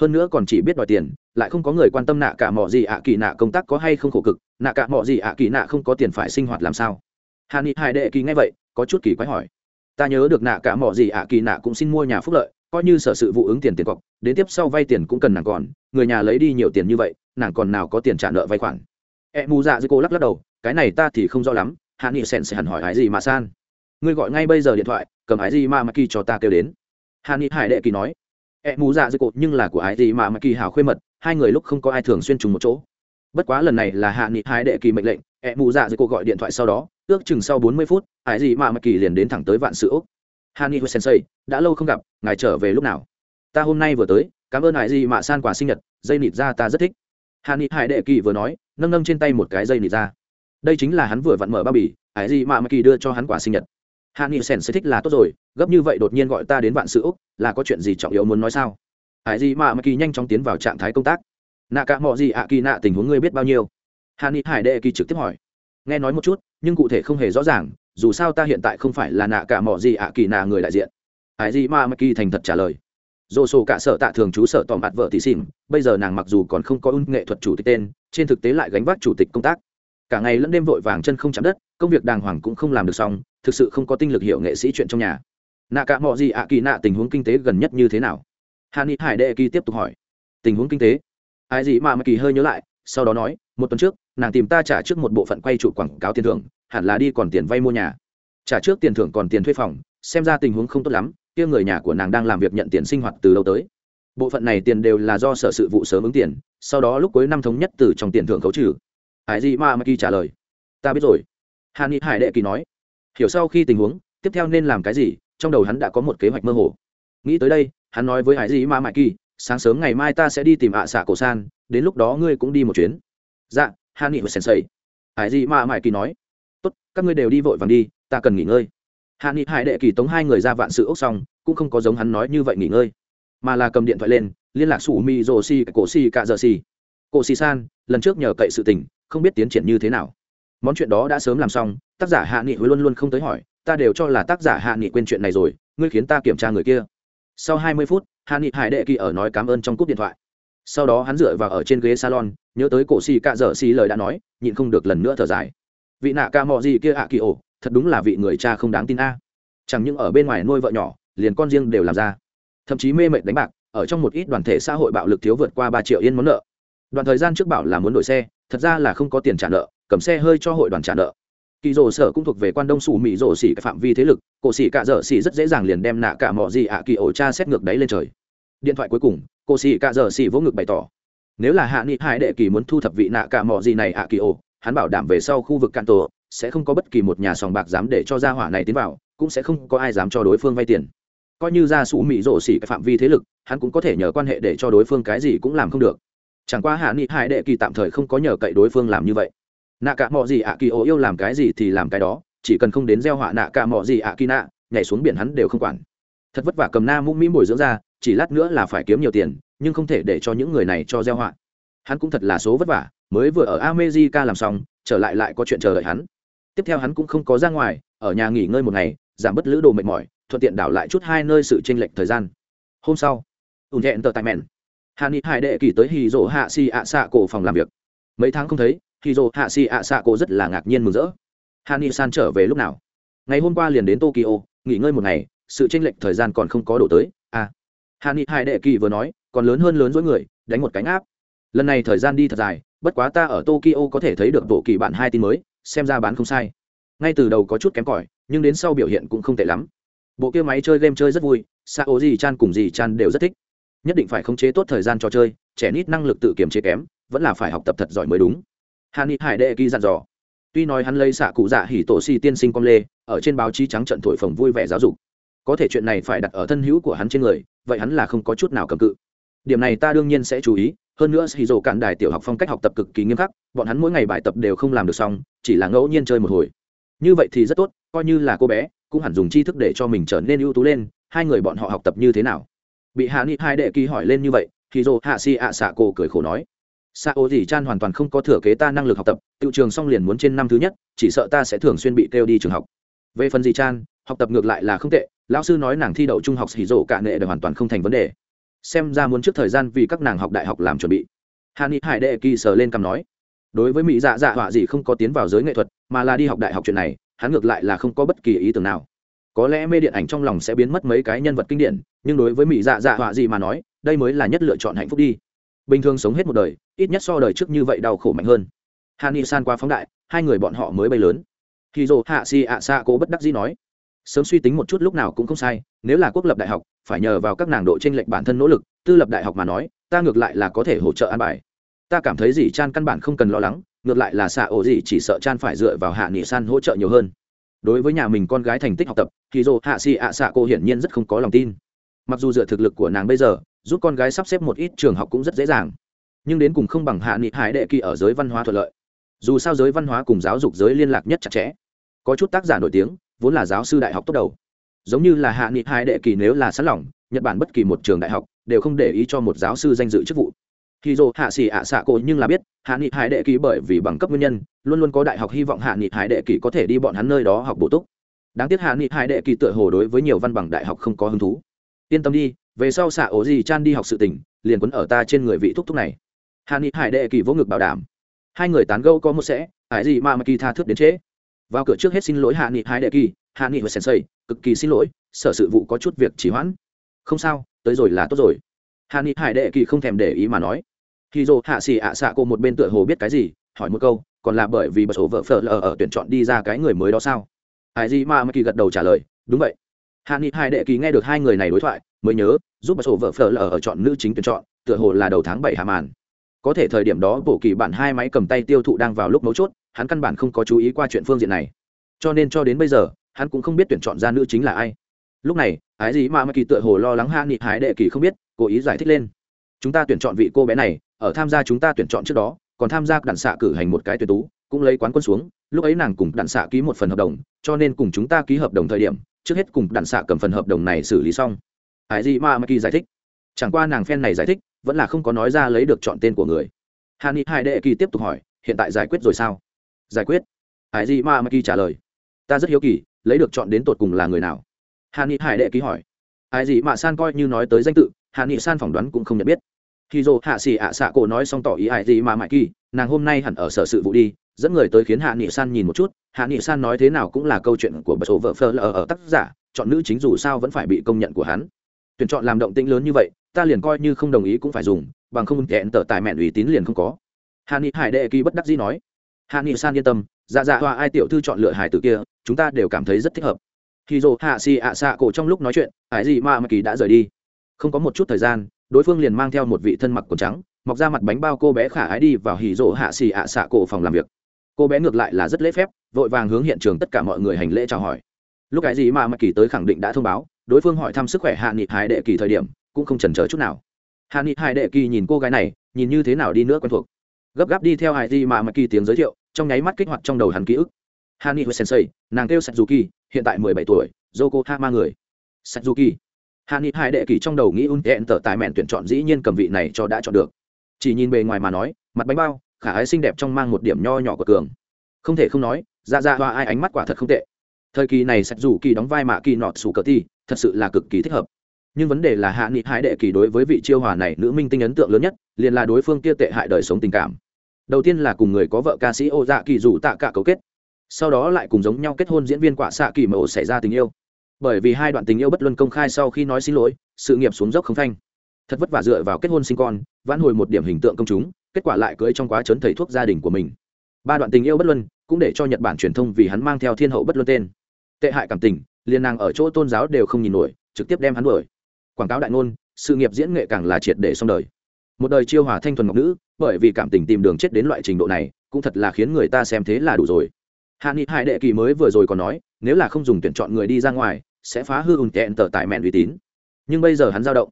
Hơn nữa còn chỉ biết đòi tiền, lại không có người quan tâm nạ cả mọi gì ạ kỳ nạ công tác có hay không khổ cực, nạ cả mọi gì ạ kỳ nạ không có tiền phải sinh hoạt làm sao. Hà ni hai đệ kỳ ngay vậy, có chút kỳ quái hỏi. Ta nhớ được nạ cả mọi gì ạ kỳ nạ cũng xin mua nhà phúc lợi coi như sở sự vụ ứng tiền tiền cọc, đến tiếp sau vay tiền cũng cần nàng còn, người nhà lấy đi nhiều tiền như vậy, nàng còn nào có tiền trả nợ vay khoản. E mù dạ dư cô lắc lắc đầu, cái này ta thì không rõ lắm, hạ nghị sen sẽ hẳn hỏi ái gì mà san. Ngươi gọi ngay bây giờ điện thoại, cầm ái gì mà mà kỳ cho ta kêu đến. Hạ nghị hải đệ kỳ nói. E mù dạ dư cô nhưng là của ái gì mà mà kỳ hào khuê mật, hai người lúc không có ai thường xuyên trùng một chỗ. Bất quá lần này là hạ nghị hải đệ kỳ mệnh lệnh e mù dạ dư cô gọi điện thoại sau đó, ước chừng sau bốn mươi phút ái gì mà mà kỳ liền đến thẳng tới vạn sự úc hani sensei, đã lâu không gặp, ngài trở về lúc nào? Ta hôm nay vừa tới, cảm ơn hải Di Mạ san quà sinh nhật, dây nịt ra ta rất thích. Hani hải đệ kỳ vừa nói, nâng nâng trên tay một cái dây nịt ra đây chính là hắn vừa vặn mở bao bì, hải Mạ Mạch kỳ đưa cho hắn quà sinh nhật. Hani sen sẽ thích là tốt rồi, gấp như vậy đột nhiên gọi ta đến vạn sự úc, là có chuyện gì trọng yếu muốn nói sao? Hải Mạ Mạch kỳ nhanh chóng tiến vào trạng thái công tác. Nạ cả mọi gì ạ kỳ nạ tình huống ngươi biết bao nhiêu? Hani hải đệ kỳ trực tiếp hỏi. Nghe nói một chút, nhưng cụ thể không hề rõ ràng dù sao ta hiện tại không phải là nạ cả mỏ gì ạ kỳ nạ người đại diện. Ai gì mà kỳ thành thật trả lời. Dồ sổ cả sở tạ thường chú sở tỏ mặt vợ tỷ xỉn, bây giờ nàng mặc dù còn không có ưng nghệ thuật chủ tịch tên, trên thực tế lại gánh vác chủ tịch công tác. Cả ngày lẫn đêm vội vàng chân không chạm đất, công việc đàng hoàng cũng không làm được xong, thực sự không có tinh lực hiểu nghệ sĩ chuyện trong nhà. Nạ cả mọi gì ạ kỳ nạ tình huống kinh tế gần nhất như thế nào? Hàn ni hải đệ kỳ tiếp tục hỏi. Tình huống kinh tế? Ai gì mà mắc kỳ hơi nhớ lại, sau đó nói, một tuần trước, nàng tìm ta trả trước một bộ phận quay trụ quảng cáo tiền thưởng hẳn là đi còn tiền vay mua nhà. Trả trước tiền thưởng còn tiền thuê phòng, xem ra tình huống không tốt lắm, kia người nhà của nàng đang làm việc nhận tiền sinh hoạt từ lâu tới. Bộ phận này tiền đều là do sở sự vụ sớm ứng tiền, sau đó lúc cuối năm thống nhất từ trong tiền thưởng khấu trừ. Hải Di ma maki kỳ trả lời. Ta biết rồi. Hàn ni hải đệ kỳ nói. Hiểu sau khi tình huống, tiếp theo nên làm cái gì, trong đầu hắn đã có một kế hoạch mơ hồ. Nghĩ tới đây, hắn nói với hải Di ma maki kỳ sáng sớm ngày mai ta sẽ đi tìm ạ à xạ cổ san, đến lúc đó ngươi cũng đi một chuyến. Dạ hàn ni và sensei. Hải Di ma maki kỳ nói tốt, các ngươi đều đi vội vàng đi, ta cần nghỉ ngơi. Hạ nghị hải đệ kỳ tống hai người ra vạn sự ốc xong, cũng không có giống hắn nói như vậy nghỉ ngơi, mà là cầm điện thoại lên, liên lạc sủ mi rồ si, cổ si cạ giờ si. Cổ si san, lần trước nhờ cậy sự tình, không biết tiến triển như thế nào. Món chuyện đó đã sớm làm xong, tác giả hạ nghị luôn luôn không tới hỏi, ta đều cho là tác giả hạ nghị quên chuyện này rồi, ngươi khiến ta kiểm tra người kia. Sau hai mươi phút, hạ nghị hải đệ kỳ ở nói cảm ơn trong cúp điện thoại. Sau đó hắn dựa vào ở trên ghế salon, nhớ tới cổ xì cạ dở xì lời đã nói, nhịn không được lần nữa thở dài vị nạ ca mò gì kia ạ kỳ ổ, thật đúng là vị người cha không đáng tin a. Chẳng những ở bên ngoài nuôi vợ nhỏ, liền con riêng đều làm ra. Thậm chí mê mệt đánh bạc, ở trong một ít đoàn thể xã hội bạo lực thiếu vượt qua ba triệu yên món nợ. Đoạn thời gian trước bảo là muốn đổi xe, thật ra là không có tiền trả nợ, cầm xe hơi cho hội đoàn trả nợ. Kỳ rổ sở cũng thuộc về quan đông sủ mỹ rổ xỉ phạm vi thế lực, cổ xỉ cạ dở xỉ rất dễ dàng liền đem nạ cả mọ gì ạ kỳ ổ cha xét ngược đáy lên trời. Điện thoại cuối cùng, cổ xỉ cạ dở xỉ vỗ ngực bày tỏ. Nếu là hạ nghị hải đệ kỳ muốn thu thập vị nạ cả mọ gì này ạ kỳ ổ hắn bảo đảm về sau khu vực cạn tổ, sẽ không có bất kỳ một nhà sòng bạc dám để cho gia hỏa này tiến vào, cũng sẽ không có ai dám cho đối phương vay tiền. Coi như ra sủ mỹ rổ xỉ cái phạm vi thế lực, hắn cũng có thể nhờ quan hệ để cho đối phương cái gì cũng làm không được. Chẳng qua hạ nghị hải đệ kỳ tạm thời không có nhờ cậy đối phương làm như vậy. Nạ cả mọi gì ạ kỳ ô yêu làm cái gì thì làm cái đó, chỉ cần không đến gieo họa nạ cả mọi gì ạ kỳ nạ, nhảy xuống biển hắn đều không quản. Thật vất vả cầm na mũm mỹ bồi dưỡng ra, chỉ lát nữa là phải kiếm nhiều tiền, nhưng không thể để cho những người này cho gieo họa. Hắn cũng thật là số vất vả mới vừa ở America làm xong, trở lại lại có chuyện chờ đợi hắn. Tiếp theo hắn cũng không có ra ngoài, ở nhà nghỉ ngơi một ngày, giảm bớt lữ đồ mệt mỏi, thuận tiện đảo lại chút hai nơi sự chênh lệch thời gian. Hôm sau, ủn hẹn tờ tại mẹn. Hàn Hải đệ kỳ tới Hỉ Dụ Hạ Si ạ xạ cổ phòng làm việc. Mấy tháng không thấy, Hỉ Dụ Hạ Si ạ xạ cổ rất là ngạc nhiên mừng rỡ. Hàn San trở về lúc nào? Ngày hôm qua liền đến Tokyo, nghỉ ngơi một ngày, sự chênh lệch thời gian còn không có đổ tới. À. Hàn Hải đệ kỳ vừa nói, còn lớn hơn lớn dối người, đánh một cánh áp lần này thời gian đi thật dài bất quá ta ở tokyo có thể thấy được bộ kỳ bạn hai tin mới, xem ra bán không sai. Ngay từ đầu có chút kém cỏi, nhưng đến sau biểu hiện cũng không tệ lắm. Bộ kia máy chơi game chơi rất vui xa ố gì chan cùng gì chan đều rất thích. Nhất định phải khống chế tốt thời gian trò chơi, trẻ nít năng lực tự kiềm chế kém, vẫn là phải học tập thật giỏi mới đúng. Hàn ni hải đệ kỳ dặn dò. Tuy nói hắn lấy xạ cụ dạ hỉ tổ si tiên sinh con lê, ở trên báo chí trắng trận thổi phồng vui vẻ giáo dục. Có thể chuyện này phải đặt ở thân hữu của hắn trên người, vậy hắn là không có chút nào cầm cự. Điểm này ta đương nhiên sẽ chú ý hơn nữa hì dồ cạn đài tiểu học phong cách học tập cực kỳ nghiêm khắc, bọn hắn mỗi ngày bài tập đều không làm được xong, chỉ là ngẫu nhiên chơi một hồi. Như vậy thì rất tốt, coi như là cô bé, cũng hẳn dùng tri thức để cho mình trở nên ưu tú lên, hai người bọn họ học tập như thế nào? Bị hạ nghị hai đệ kỳ hỏi lên như vậy thì dồ hạ si ạ xạ cổ cười khổ nói xạ ô dì chan hoàn toàn không có thừa kế ta năng lực học tập, tự trường xong liền muốn trên năm thứ nhất, chỉ sợ ta sẽ thường xuyên bị kêu đi trường học. Về phần dì chan, học tập ngược lại là không tệ, lão sư nói nàng thi đậu trung học xì rổ cả nệ đều hoàn toàn không thành vấn đề xem ra muốn trước thời gian vì các nàng học đại học làm chuẩn bị. Hà ni hải đệ kỳ sờ lên cằm nói, đối với mỹ dạ dạ họa gì không có tiến vào giới nghệ thuật, mà là đi học đại học chuyện này, hắn ngược lại là không có bất kỳ ý tưởng nào. Có lẽ mê điện ảnh trong lòng sẽ biến mất mấy cái nhân vật kinh điển, nhưng đối với mỹ dạ dạ họa gì mà nói, đây mới là nhất lựa chọn hạnh phúc đi. Bình thường sống hết một đời, ít nhất so đời trước như vậy đau khổ mạnh hơn. Hà ni san qua phóng đại, hai người bọn họ mới bay lớn. Khi dồ hạ si ạ xa cố bất đắc dĩ nói, sớm suy tính một chút lúc nào cũng không sai, nếu là quốc lập đại học phải nhờ vào các nàng độ t r ê n lệch bản thân nỗ lực, tư lập đại học mà nói, ta ngược lại là có thể hỗ trợ an bài. Ta cảm thấy gì chan căn bản không cần lo lắng, ngược lại là xạ ổ gì chỉ sợ chan phải dựa vào hạ nghị san hỗ trợ nhiều hơn. Đối với nhà mình con gái thành tích học tập, thì dồ hạ si ạ xạ cô hiển nhiên rất không có lòng tin. Mặc dù dựa thực lực của nàng bây giờ, giúp con gái sắp xếp một ít trường học cũng rất dễ dàng, nhưng đến cùng không bằng hạ nghị hải đệ kỳ ở giới văn hóa thuận lợi. Dù sao giới văn hóa cùng giáo dục giới liên lạc nhất chặt chẽ. Có chút tác giả nổi tiếng, vốn là giáo sư đại học tốt đầu giống như là hạ nghị hai đệ kỳ nếu là sẵn lòng, nhật bản bất kỳ một trường đại học đều không để ý cho một giáo sư danh dự chức vụ. Khi dô hạ xỉ ạ xạ cổ nhưng là biết, hạ nghị hải đệ kỳ bởi vì bằng cấp nguyên nhân, luôn luôn có đại học hy vọng hạ nghị hải đệ kỳ có thể đi bọn hắn nơi đó học bổ túc. Đáng tiếc hạ nghị hải đệ kỳ tựa hồ đối với nhiều văn bằng đại học không có hứng thú. Yên tâm đi, về sau xạ ổ gì chan đi học sự tỉnh liền quấn ở ta trên người vị thúc thúc này. Hạ nghị hải đệ kỳ vỗ ngực bảo đảm. Hai người tán gâu có một sẽ hải gì mà mà kỳ tha thước đến trễ. Vào cửa trước hết xin lỗi hạ nghị hai đệ kỳ hạ nghị và sensei, cực kỳ xin lỗi, sở sự vụ có chút việc chỉ hoãn. Không sao, tới rồi là tốt rồi. Hạ nghị hải đệ kỳ không thèm để ý mà nói. Khi dồ hạ xì ạ xạ cô một bên tựa hồ biết cái gì, hỏi một câu, còn là bởi vì bật số vợ phở lờ ở tuyển chọn đi ra cái người mới đó sao? Hải Di Ma mà kỳ gật đầu trả lời, đúng vậy. Hạ nghị hải đệ kỳ nghe được hai người này đối thoại, mới nhớ, giúp bật số vợ phở lờ ở chọn nữ chính tuyển chọn, tựa hồ là đầu tháng bảy hạ màn. Có thể thời điểm đó bổ kỳ bản hai máy cầm tay tiêu thụ đang vào lúc mấu chốt, hắn căn bản không có chú ý qua chuyện phương diện này. Cho nên cho đến bây giờ hắn cũng không biết tuyển chọn ra nữ chính là ai. Lúc này, ái gì mà mà kỳ tựa hồ lo lắng hạ nghị hái đệ kỳ không biết, cố ý giải thích lên. Chúng ta tuyển chọn vị cô bé này, ở tham gia chúng ta tuyển chọn trước đó, còn tham gia đạn xạ cử hành một cái tuyển tú, cũng lấy quán quân xuống, lúc ấy nàng cùng đạn xạ ký một phần hợp đồng, cho nên cùng chúng ta ký hợp đồng thời điểm, trước hết cùng đạn xạ cầm phần hợp đồng này xử lý xong. Ái Dĩ Ma mà kỳ giải thích. Chẳng qua nàng phen này giải thích, vẫn là không có nói ra lấy được chọn tên của người. Hạ nghị hải đệ kỳ tiếp tục hỏi, hiện tại giải quyết rồi sao? Giải quyết. Hải Ma mà Kỳ trả lời. Ta rất hiếu kỳ lấy được chọn đến tột cùng là người nào? Hạ nghị hải đệ ký hỏi. Ai gì mà san coi như nói tới danh tự hạ nghị san phỏng đoán cũng không nhận biết. Khi dô hạ xì ạ xạ cổ nói xong tỏ ý ai gì mà mãi kỳ, nàng hôm nay hẳn ở sở sự vụ đi, dẫn người tới khiến hạ nghị san nhìn một chút. Hạ nghị san nói thế nào cũng là câu chuyện của bậc số vợ phơ lờ ở tác giả, chọn nữ chính dù sao vẫn phải bị công nhận của hắn. Tuyển chọn làm động tĩnh lớn như vậy, ta liền coi như không đồng ý cũng phải dùng, bằng không kẹn tờ tài mẹn ủy tín liền không có. Hà ni hải đệ kỳ bất đắc dĩ nói hạ nghị san yên tâm dạ dạ hoa ai tiểu thư chọn lựa hải tử kia, chúng ta đều cảm thấy rất thích hợp. Khi dồ hạ xì ạ xạ cổ trong lúc nói chuyện ải gì mà mà kỳ đã rời đi. Không có một chút thời gian, đối phương liền mang theo một vị thân mặc quần trắng, mọc ra mặt bánh bao cô bé khả ái đi vào hỉ rộ hạ xì ạ xạ cổ phòng làm việc. Cô bé ngược lại là rất lễ phép, vội vàng hướng hiện trường tất cả mọi người hành lễ chào hỏi. Lúc cái gì mà mà kỳ tới khẳng định đã thông báo, đối phương hỏi thăm sức khỏe hạ nghị hải đệ kỳ thời điểm, cũng không chần chờ chút nào. Hạ nghị hải đệ kỳ nhìn cô gái này, nhìn như thế nào đi nữa quen thuộc. Gấp gáp đi theo hải gì mà mà kỳ tiếng giới thiệu trong nháy mắt kích hoạt trong đầu hắn ký ức. Hani nghị sensei, nàng kêu satsuki, hiện tại mười bảy tuổi joko hama người. Satsuki. Hani hai đệ kỳ trong đầu nghĩ un tẹn tở tài mẹn tuyển chọn dĩ nhiên cầm vị này cho đã chọn được. Chỉ nhìn bề ngoài mà nói, mặt bánh bao, khả ái xinh đẹp trong mang một điểm nho nhỏ của cường. Không thể không nói, ra ra hoa ai ánh mắt quả thật không tệ. Thời kỳ này sạch dù kỳ đóng vai mạ kỳ nọt sủ cờ ti thật sự là cực kỳ thích hợp. Nhưng vấn đề là hạ nghị hải đệ kỳ đối với vị chiêu hòa này nữ minh tinh ấn tượng lớn nhất, liền là đối phương kia tệ hại đời sống tình cảm đầu tiên là cùng người có vợ ca sĩ ô dạ kỳ dù tạ cả cấu kết. Sau đó lại cùng giống nhau kết hôn diễn viên quả xạ kỳ mà ổ xảy ra tình yêu. Bởi vì hai đoạn tình yêu bất luân công khai sau khi nói xin lỗi, sự nghiệp xuống dốc không thanh. thật vất vả dựa vào kết hôn sinh con, vãn hồi một điểm hình tượng công chúng, kết quả lại cưới trong quá trấn thầy thuốc gia đình của mình. Ba đoạn tình yêu bất luân cũng để cho nhật bản truyền thông vì hắn mang theo thiên hậu bất luân tên. Tệ hại cảm tình, liên nàng ở chỗ tôn giáo đều không nhìn nổi, trực tiếp đem hắn đuổi. Quảng cáo đại ngôn, sự nghiệp diễn nghệ càng là triệt để xong đời một đời chiêu hòa thanh thuần ngọc nữ, bởi vì cảm tình tìm đường chết đến loại trình độ này, cũng thật là khiến người ta xem thế là đủ rồi. Hạ nghị hải đệ kỳ mới vừa rồi còn nói, nếu là không dùng tuyển chọn người đi ra ngoài, sẽ phá hư ùn tẹn tờ tại mẹn uy tín. Nhưng bây giờ hắn dao động.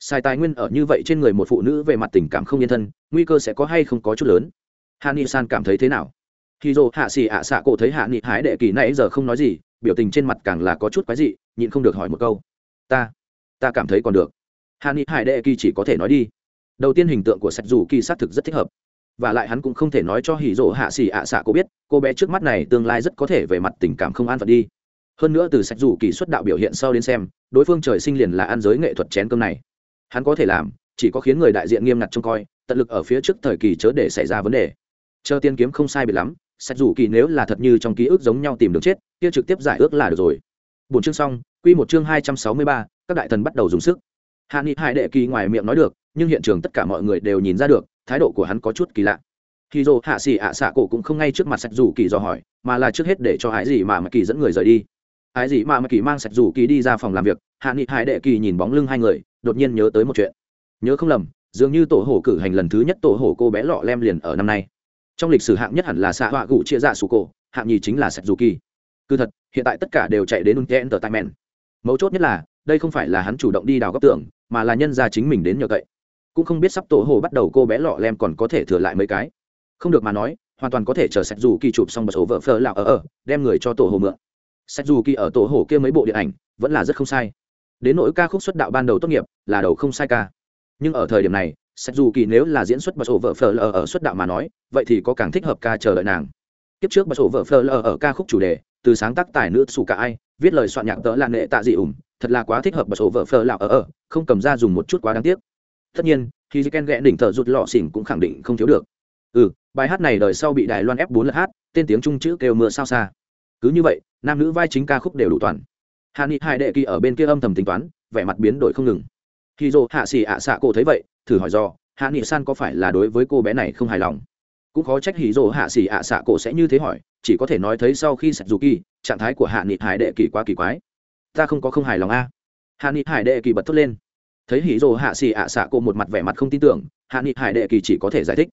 Sai tài nguyên ở như vậy trên người một phụ nữ về mặt tình cảm không yên thân, nguy cơ sẽ có hay không có chút lớn. Hạ nghị san cảm thấy thế nào? Khi dô hạ xì ạ xạ cổ thấy hạ nghị hải đệ kỳ nãy giờ không nói gì, biểu tình trên mặt càng là có chút quái dị, nhịn không được hỏi một câu. Ta ta cảm thấy còn được. Hạ nghị hải đệ kỳ chỉ có thể nói đi đầu tiên hình tượng của sạch dù kỳ xác thực rất thích hợp. Và lại hắn cũng không thể nói cho hỉ rỗ hạ xỉ ạ xạ cô biết, cô bé trước mắt này tương lai rất có thể về mặt tình cảm không an phận đi. Hơn nữa từ sạch dù kỳ xuất đạo biểu hiện sau đến xem, đối phương trời sinh liền là an giới nghệ thuật chén cơm này. Hắn có thể làm, chỉ có khiến người đại diện nghiêm ngặt trông coi, tận lực ở phía trước thời kỳ chớ để xảy ra vấn đề. Chờ tiên kiếm không sai biệt lắm, sạch dù kỳ nếu là thật như trong ký ức giống nhau tìm được chết, kia trực tiếp giải ước là được rồi. Bốn chương xong, quy một chương hai trăm sáu mươi ba, các đại thần bắt đầu dùng sức. Hạ nghị Hải đệ kỳ ngoài miệng nói được nhưng hiện trường tất cả mọi người đều nhìn ra được, thái độ của hắn có chút kỳ lạ. Khi dô hạ xỉ ạ xạ cổ cũng không ngay trước mặt sạch dù kỳ do hỏi, mà là trước hết để cho hải gì mà mà kỳ dẫn người rời đi. Hải gì mà mà kỳ mang sạch dù kỳ đi ra phòng làm việc, hạ nghị hải đệ kỳ nhìn bóng lưng hai người, đột nhiên nhớ tới một chuyện. Nhớ không lầm, dường như tổ hổ cử hành lần thứ nhất tổ hổ cô bé lọ lem liền ở năm nay. Trong lịch sử hạng nhất hẳn là xạ họa gụ chia dạ sù cổ, hạng nhì chính là sạch dù kỳ. Cứ thật, hiện tại tất cả đều chạy đến unten tờ tai men mấu chốt nhất là, đây không phải là hắn chủ động đi đào góc tưởng mà là nhân ra chính mình đến nhờ cậy cũng không biết sắp tổ hồ bắt đầu cô bé lọ lem còn có thể thừa lại mấy cái. Không được mà nói, hoàn toàn có thể chờ sạch dù kỳ chụp xong một số vợ phờ lạo ở ở, đem người cho tổ hồ mượn. Sạch dù kỳ ở tổ hồ kia mấy bộ điện ảnh, vẫn là rất không sai. Đến nỗi ca khúc xuất đạo ban đầu tốt nghiệp, là đầu không sai ca. Nhưng ở thời điểm này, sạch dù kỳ nếu là diễn xuất bật sổ vợ phờ lờ ở xuất đạo mà nói, vậy thì có càng thích hợp ca chờ đợi nàng. Kiếp trước bật sổ vợ phờ lờ ở ca khúc chủ đề, từ sáng tác tài nữ xù cả ai, viết lời soạn nhạc tớ là nệ tạ dị ủng, thật là quá thích hợp bật sổ vợ phờ lạo ở ở, không cầm ra dùng một chút quá đáng tiếc tất nhiên, khi ken ghẹ đỉnh thợ rụt lọ xỉn cũng khẳng định không thiếu được. Ừ bài hát này đời sau bị đài loan ép bốn lượt hát, tên tiếng trung chữ kêu mưa sao xa. Cứ như vậy, nam nữ vai chính ca khúc đều đủ toàn. Hạ nghị hai đệ kỳ ở bên kia âm thầm tính toán, vẻ mặt biến đổi không ngừng. Khi dô hạ xỉ ạ xạ cô thấy vậy, thử hỏi do hạ nghị san có phải là đối với cô bé này không hài lòng? Cũng khó trách hỉ dô hạ xỉ ạ xạ cổ sẽ như thế hỏi, chỉ có thể nói thấy sau khi sạch dù kỳ, trạng thái của hạ nghị hải đệ kỳ quá kỳ quái. Ta không có không hài lòng a. Hạ nghị hải đệ kỳ bật thốt lên thấy hỉ rồ hạ xì ạ xạ cô một mặt vẻ mặt không tin tưởng, hạ nghị hải đệ kỳ chỉ có thể giải thích.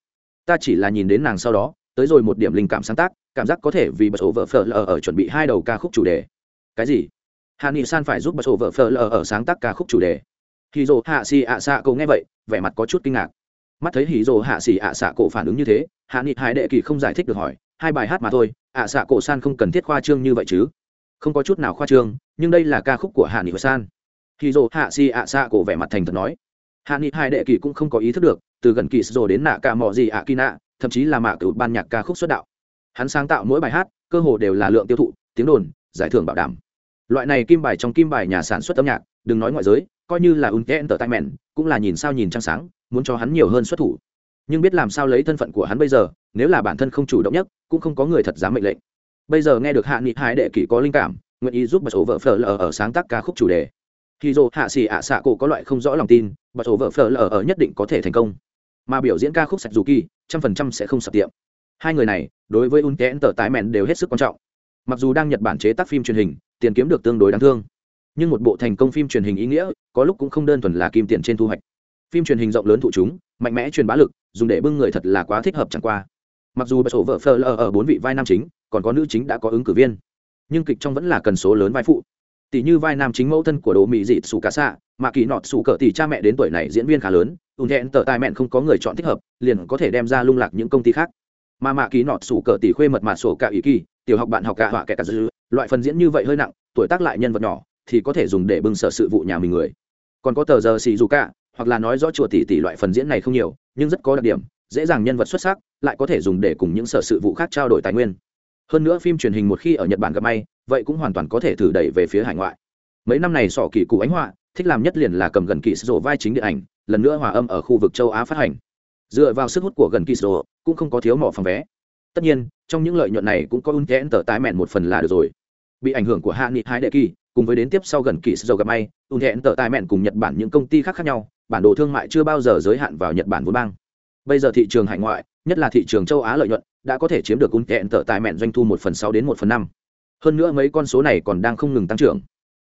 Ta chỉ là nhìn đến nàng sau đó, tới rồi một điểm linh cảm sáng tác, cảm giác có thể vì bật ổ vợ phở lờ ở chuẩn bị hai đầu ca khúc chủ đề. Cái gì? Hạ nghị san phải giúp bật ổ vợ phở lờ ở sáng tác ca khúc chủ đề. Hỉ rồ hạ xì ạ xạ cô nghe vậy, vẻ mặt có chút kinh ngạc. Mắt thấy hỉ rồ hạ xì ạ xạ cổ phản ứng như thế, hạ nghị hải đệ kỳ không giải thích được hỏi, hai bài hát mà thôi, ạ xạ cổ san không cần thiết khoa trương như vậy chứ? Không có chút nào khoa trương, nhưng đây là ca khúc của hạ nghị san khi dồ hạ si ạ xạ cổ vẻ mặt thành thật nói, hạ nghị hai đệ kỳ cũng không có ý thức được, từ gần kỳ rồi đến nạ cả mò gì ạ kỳ nạ, thậm chí là mạ cựu ban nhạc ca khúc xuất đạo. Hắn sáng tạo mỗi bài hát, cơ hồ đều là lượng tiêu thụ, tiếng đồn, giải thưởng bảo đảm. Loại này kim bài trong kim bài nhà sản xuất âm nhạc, đừng nói ngoại giới, coi như là unten tờ tay mèn cũng là nhìn sao nhìn trăng sáng, muốn cho hắn nhiều hơn xuất thủ. Nhưng biết làm sao lấy thân phận của hắn bây giờ, nếu là bản thân không chủ động nhất, cũng không có người thật dám mệnh lệnh. Bây giờ nghe được hạ nghị hai đệ kỳ có linh cảm, nguyện ý giúp bật số vợ phở lờ ở sáng tác ca khúc chủ đề khi Dụ hạ Sĩ ạ xạ cổ có loại không rõ lòng tin bật ổ vợ phở lờ ở nhất định có thể thành công. Mà biểu diễn ca khúc sạch dù kỳ, trăm phần trăm sẽ không sập tiệm. Hai người này, đối với un kẽn tờ tái mèn đều hết sức quan trọng. Mặc dù đang nhật bản chế tác phim truyền hình, tiền kiếm được tương đối đáng thương. Nhưng một bộ thành công phim truyền hình ý nghĩa, có lúc cũng không đơn thuần là kim tiền trên thu hoạch. Phim truyền hình rộng lớn thụ chúng, mạnh mẽ truyền bá lực, dùng để bưng người thật là quá thích hợp chẳng qua. Mặc dù bật sổ vợ phở lờ ở bốn vị vai nam chính, còn có nữ chính đã có ứng cử viên. Nhưng kịch trong vẫn là cần số lớn vai phụ tỷ như vai nam chính mẫu thân của đồ mỹ Dị sủ cả xạ mà kỳ nọt sủ cỡ tỷ cha mẹ đến tuổi này diễn viên khá lớn ùn thẹn tờ tài mẹn không có người chọn thích hợp, liền có thể đem ra lung lạc những công ty khác. Mà mạ kỳ nọt sủ cỡ tỷ khuê mật mạt sổ cả ý kỳ, tiểu học bạn học cả họa kẻ cả dư, loại phần diễn như vậy hơi nặng, tuổi tác lại nhân vật nhỏ, thì có thể dùng để bưng sở sự vụ nhà mình người. Còn có tờ giờ xì dù cả, hoặc là nói rõ chùa tỷ tỷ loại phần diễn này không nhiều, nhưng rất có đặc điểm, dễ dàng nhân vật xuất sắc, lại có thể dùng để cùng những sở sự vụ khác trao đổi tài nguyên. Hơn nữa phim truyền hình một khi ở nhật bản gặp may vậy cũng hoàn toàn có thể thử đẩy về phía hải ngoại. Mấy năm này sỏ kỳ cụ ánh họa, thích làm nhất liền là cầm gần kỳ sổ vai chính điện ảnh, lần nữa hòa âm ở khu vực châu á phát hành. Dựa vào sức hút của gần kỳ sổ, cũng không có thiếu mỏ phòng vé. Tất nhiên, trong những lợi nhuận này cũng có un kẽn tờ tái mẹn một phần là được rồi. Bị ảnh hưởng của hạ nghị hai đệ kỳ, cùng với đến tiếp sau gần kỳ sổ gặp may un kẽn tờ tái mẹn cùng nhật bản những công ty khác khác nhau, bản đồ thương mại chưa bao giờ giới hạn vào nhật bản vốn bang. Bây giờ thị trường hải ngoại, nhất là thị trường châu á lợi nhuận, đã có thể chiếm được un kẽn tờ tài mẹn doanh thu một phần sáu đến một phần năm hơn nữa mấy con số này còn đang không ngừng tăng trưởng.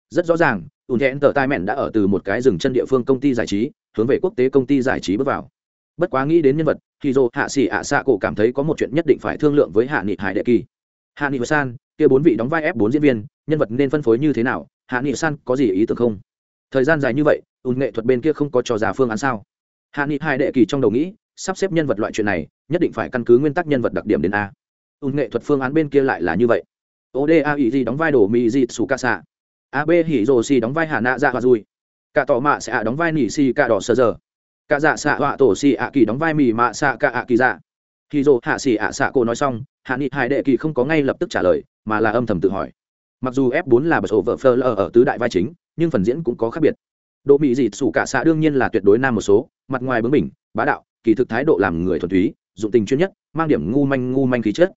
Rất rõ ràng, ùn thẹn tờ tai mẹn đã ở từ một cái rừng chân địa phương công ty giải trí, hướng về quốc tế công ty giải trí bước vào. Bất quá nghĩ đến nhân vật khi dô hạ xỉ ạ xạ cổ cảm thấy có một chuyện nhất định phải thương lượng với hạ nghị hải đệ kỳ. Hạ nghị san, kia bốn vị đóng vai f bốn diễn viên, nhân vật nên phân phối như thế nào, hạ nghị san có gì ý tưởng không? Thời gian dài như vậy, ùn nghệ thuật bên kia không có trò giả phương án sao? Hạ nghị hải đệ kỳ trong đầu nghĩ, sắp xếp nhân vật loại chuyện này, nhất định phải căn cứ nguyên tắc nhân vật đặc điểm đến a. Ùn nghệ thuật phương án bên kia lại là như vậy oda ý gì đóng vai đồ mì dịt sủ ca xạ ab hỉ rồ xì đóng vai hà nạ dạ và dùi. Cả tỏ mạ sẽ ạ đóng vai nỉ xì cả đỏ sờ giờ cả dạ xạ họa tổ xì ạ kỳ đóng vai mì mạ xạ cả ạ kỳ dạ. Hỉ rồ hạ xì ạ xạ cô nói xong, hạ nghị hải đệ kỳ không có ngay lập tức trả lời, mà là âm thầm tự hỏi. Mặc dù f 4 là bật sổ vợ phơ lờ ở tứ đại vai chính, nhưng phần diễn cũng có khác biệt. Độ mỹ dịt sủ cả xạ đương nhiên là tuyệt đối nam một số, mặt ngoài bướng bỉnh, bá đạo, kỳ thực thái độ làm người thuần túy, dụng tình chuyên nhất, mang điểm ngu manh ngu manh khí chất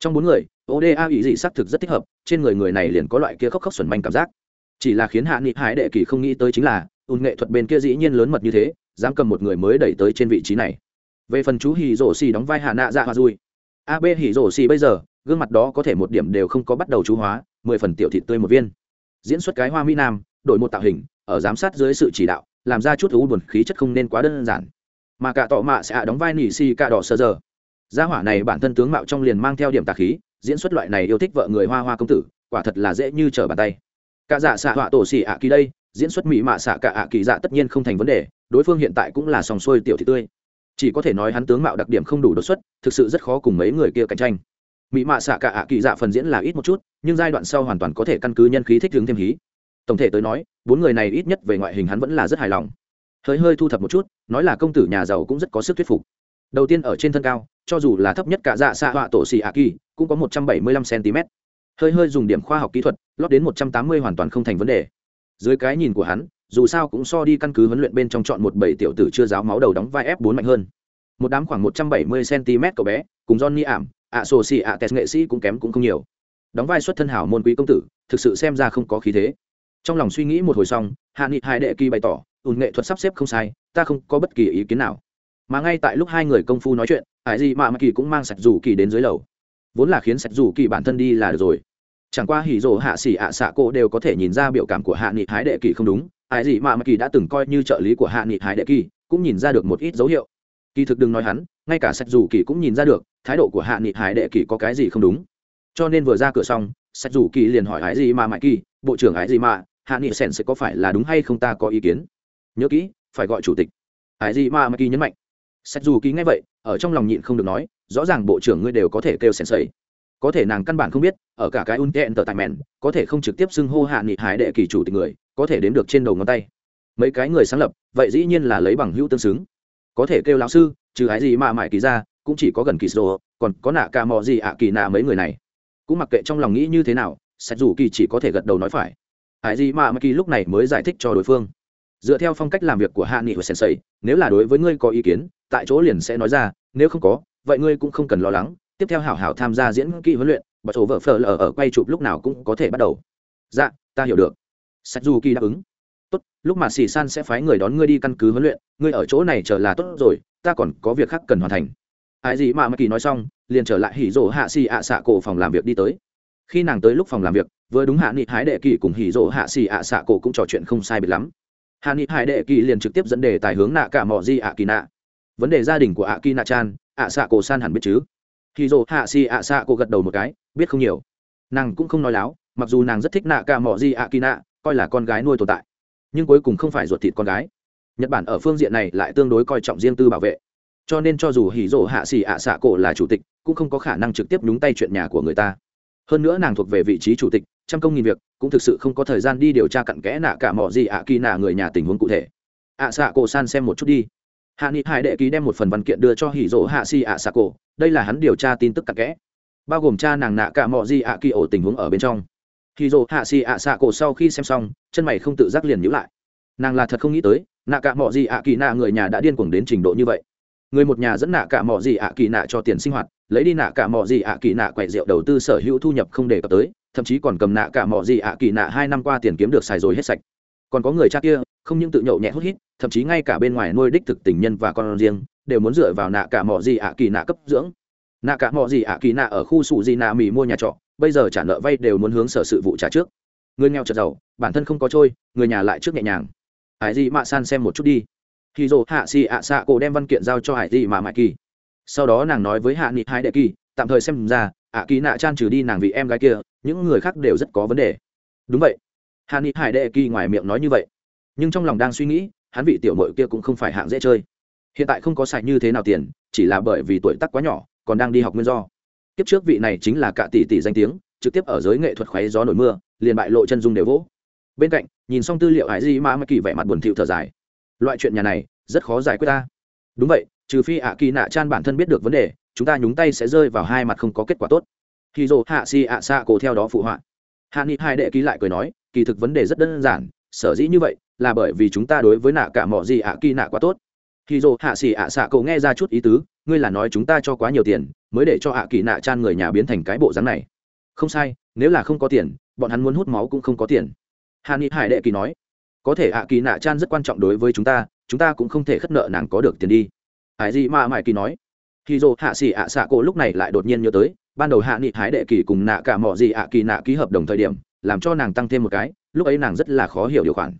trong bốn người oda ý dị xác thực rất thích hợp, trên người người này liền có loại kia khóc khóc xuẩn manh cảm giác. Chỉ là khiến hạ nghị hải đệ kỳ không nghĩ tới chính là, ùn nghệ thuật bên kia dĩ nhiên lớn mật như thế, dám cầm một người mới đẩy tới trên vị trí này. Về phần chú hì rổ xì đóng vai hạ nạ dạ hoa dui. Ab hì rổ xì bây giờ, gương mặt đó có thể một điểm đều không có bắt đầu chú hóa, mười phần tiểu thịt tươi một viên. Diễn xuất cái hoa mỹ nam, đổi một tạo hình, ở giám sát dưới sự chỉ đạo, làm ra chút u buồn khí chất không nên quá đơn giản. Mà cả tọ mạ sẽ đóng vai nỉ xì cả đỏ sơ giờ gia hỏa này bản thân tướng mạo trong liền mang theo điểm tà khí, diễn xuất loại này yêu thích vợ người hoa hoa công tử, quả thật là dễ như trở bàn tay. Cả dạ xạ họa tổ xỉ ạ kỳ đây, diễn xuất mỹ mạ xạ cả ạ kỳ dạ tất nhiên không thành vấn đề, đối phương hiện tại cũng là sòng xuôi tiểu thị tươi. Chỉ có thể nói hắn tướng mạo đặc điểm không đủ đột xuất, thực sự rất khó cùng mấy người kia cạnh tranh. Mỹ mạ xạ cả ạ kỳ dạ phần diễn là ít một chút, nhưng giai đoạn sau hoàn toàn có thể căn cứ nhân khí thích hướng thêm hí. Tổng thể tới nói, bốn người này ít nhất về ngoại hình hắn vẫn là rất hài lòng. Hơi hơi thu thập một chút, nói là công tử nhà giàu cũng rất có sức thuyết phục đầu tiên ở trên thân cao, cho dù là thấp nhất cả dạ xạ họa tổ xì ạ kỳ, cũng có một trăm bảy mươi lăm cm hơi hơi dùng điểm khoa học kỹ thuật, lót đến một trăm tám mươi hoàn toàn không thành vấn đề. Dưới cái nhìn của hắn, dù sao cũng so đi căn cứ huấn luyện bên trong chọn một bảy tiểu tử chưa giáo máu đầu đóng vai f bốn mạnh hơn. Một đám khoảng một trăm bảy mươi cm cậu bé, cùng johnny ảm, ạ sổ xì ạ tes nghệ sĩ cũng kém cũng không nhiều. Đóng vai xuất thân hảo môn quý công tử, thực sự xem ra không có khí thế. Trong lòng suy nghĩ một hồi xong, hạ nghị hai đệ kỳ bày tỏ ùn nghệ thuật sắp xếp không sai, ta không có bất kỳ ý kiến nào mà ngay tại lúc hai người công phu nói chuyện, ải gì mà mạ kỳ cũng mang sạch rủ kỳ đến dưới lầu. Vốn là khiến sạch rủ kỳ bản thân đi là được rồi. Chẳng qua hỉ rồ hạ xỉ ạ xạ cô đều có thể nhìn ra biểu cảm của hạ nghị hái đệ kỳ không đúng. Ải gì mà mạ kỳ đã từng coi như trợ lý của hạ nghị hái đệ kỳ, cũng nhìn ra được một ít dấu hiệu. Kỳ thực đừng nói hắn, ngay cả sạch dù kỳ cũng nhìn ra được, thái độ của hạ nghị hái đệ kỳ có cái gì không đúng. Cho nên vừa ra cửa xong, sạch dù kỳ liền hỏi ải gì mà mạ kỳ, bộ trưởng ải gì mà hạ nghị sèn sẽ có phải là đúng hay không ta có ý kiến? Nhớ kỹ, phải gọi chủ tịch. Ải gì mà mạ kỳ nhấn mạnh sạch dù kỳ nghe vậy, ở trong lòng nhịn không được nói, rõ ràng bộ trưởng ngươi đều có thể kêu sèn sầy. Có thể nàng căn bản không biết, ở cả cái un tẹn tờ tài mẹn có thể không trực tiếp xưng hô hạ nghị hải đệ kỳ chủ tịch người, có thể đếm được trên đầu ngón tay. Mấy cái người sáng lập, vậy dĩ nhiên là lấy bằng hữu tương xứng. Có thể kêu lão sư, trừ cái gì mà mãi kỳ ra, cũng chỉ có gần kỳ sô còn có nạ ca mò gì ạ kỳ nạ mấy người này. Cũng mặc kệ trong lòng nghĩ như thế nào, sạch dù kỳ chỉ có thể gật đầu nói phải. Hải gì mà mãi kỳ lúc này mới giải thích cho đối phương dựa theo phong cách làm việc của hạ nghị và sensei, nếu là đối với ngươi có ý kiến, tại chỗ liền sẽ nói ra, nếu không có, vậy ngươi cũng không cần lo lắng. Tiếp theo hảo hảo tham gia diễn kỹ huấn luyện và chỗ vợ phờ lờ ở quay chụp lúc nào cũng có thể bắt đầu. Dạ ta hiểu được. Sạch dù kỳ đáp ứng. Tốt, lúc mà xì san sẽ phái người đón ngươi đi căn cứ huấn luyện, ngươi ở chỗ này chờ là tốt rồi, ta còn có việc khác cần hoàn thành. Ai gì mà mà kỳ nói xong, liền trở lại hỉ rỗ hạ xì ạ xạ cổ phòng làm việc đi tới. Khi nàng tới lúc phòng làm việc, vừa đúng hạ nghị hái đệ kỳ cùng hỉ rỗ hạ xì ạ xạ cổ cũng trò chuyện không sai biệt lắm hạ nghị hải đệ kỳ liền trực tiếp dẫn đề tài hướng nạ cả mò di ạ kỳ nạ. Vấn đề gia đình của ạ kỳ nạ chan, ạ xạ cổ san hẳn biết chứ? Hỉ dồ hạ xì ạ xạ cổ gật đầu một cái, biết không nhiều. Nàng cũng không nói láo, mặc dù nàng rất thích nạ cả mò di ạ kỳ nạ, coi là con gái nuôi tồn tại. Nhưng cuối cùng không phải ruột thịt con gái. Nhật bản ở phương diện này lại tương đối coi trọng riêng tư bảo vệ. Cho nên cho dù hỉ rỗ hạ xỉ ạ xạ cổ là chủ tịch, cũng không có khả năng trực tiếp nhúng tay chuyện nhà của người ta. Hơn nữa nàng thuộc về vị trí chủ tịch trăm công nghìn việc, cũng thực sự không có thời gian đi điều tra cặn kẽ nạ cả mỏ gì ạ kỳ nạ người nhà tình huống cụ thể. Ạ xạ cổ san xem một chút đi. Hạ nghị hải đệ ký đem một phần văn kiện đưa cho hỉ rỗ hạ si ạ xạ cổ, đây là hắn điều tra tin tức cặn kẽ. Bao gồm cha nàng nạ cả mỏ gì ạ kỳ ổ tình huống ở bên trong. Hỉ rỗ hạ si ạ xạ cổ sau khi xem xong, chân mày không tự giác liền nhữ lại. Nàng là thật không nghĩ tới, nạ cả mỏ gì ạ kỳ nạ người nhà đã điên cuồng đến trình độ như vậy. Người một nhà dẫn nạ cả mỏ gì ạ kỳ nạ cho tiền sinh hoạt, lấy đi nạ cả mỏ gì ạ kỳ nạ quậy rượu đầu tư sở hữu thu nhập không đề cập tới thậm chí còn cầm nạ cả mỏ gì ạ à, kỳ nạ hai năm qua tiền kiếm được xài rồi hết sạch. Còn có người cha kia, không những tự nhậu nhẹ hút hít, thậm chí ngay cả bên ngoài nuôi đích thực tình nhân và con riêng, đều muốn dựa vào nạ cả mỏ gì ạ à, kỳ nạ cấp dưỡng. Nạ cả mỏ gì ạ à, kỳ nạ ở khu sụ gì nạ mì mua nhà trọ, bây giờ trả nợ vay đều muốn hướng sở sự vụ trả trước. Người nghèo chật giàu, bản thân không có trôi, người nhà lại trước nhẹ nhàng. Hải Di mạ san xem một chút đi. Khi dồ hạ xì ạ xạ cổ đem văn kiện giao cho hải Di mà mạ kỳ. Sau đó nàng nói với hạ nghị hai đệ kỳ, tạm thời xem ra ạ kỳ nạ chan trừ đi nàng vị em gái kia, những người khác đều rất có vấn đề. Đúng vậy. Hàn ni hải đệ kỳ ngoài miệng nói như vậy. Nhưng trong lòng đang suy nghĩ, hắn vị tiểu mội kia cũng không phải hạng dễ chơi. Hiện tại không có sạch như thế nào tiền, chỉ là bởi vì tuổi tác quá nhỏ, còn đang đi học nguyên do. Kiếp trước vị này chính là cạ tỷ tỷ danh tiếng, trực tiếp ở giới nghệ thuật khoáy gió nổi mưa, liền bại lộ chân dung đều vỗ. Bên cạnh, nhìn xong tư liệu hải di mã mà kỳ vẻ mặt buồn thiệu thở dài. Loại chuyện nhà này, rất khó giải quyết ta. Đúng vậy, trừ phi ạ kỳ nạ chan bản thân biết được vấn đề chúng ta nhúng tay sẽ rơi vào hai mặt không có kết quả tốt. Khi dồ hạ xì ạ xạ cổ theo đó phụ họa. Hạ nghị hai đệ ký lại cười nói, kỳ thực vấn đề rất đơn giản, sở dĩ như vậy là bởi vì chúng ta đối với nạ cả mọi gì ạ kỳ nạ quá tốt. Khi dồ hạ xì ạ xạ cổ nghe ra chút ý tứ, ngươi là nói chúng ta cho quá nhiều tiền, mới để cho ạ kỳ nạ chan người nhà biến thành cái bộ dáng này. Không sai, nếu là không có tiền, bọn hắn muốn hút máu cũng không có tiền. Hạ nghị hải đệ kỳ nói, có thể ạ kỳ nạ chan rất quan trọng đối với chúng ta chúng ta cũng không thể khất nợ nàng có được tiền đi. Hải gì mà mãi kỳ nói khi dồ hạ xỉ ạ xạ cổ lúc này lại đột nhiên nhớ tới, ban đầu hạ nghị hải đệ kỳ cùng nạ cả mọi gì ạ kỳ nạ ký hợp đồng thời điểm, làm cho nàng tăng thêm một cái, lúc ấy nàng rất là khó hiểu điều khoản.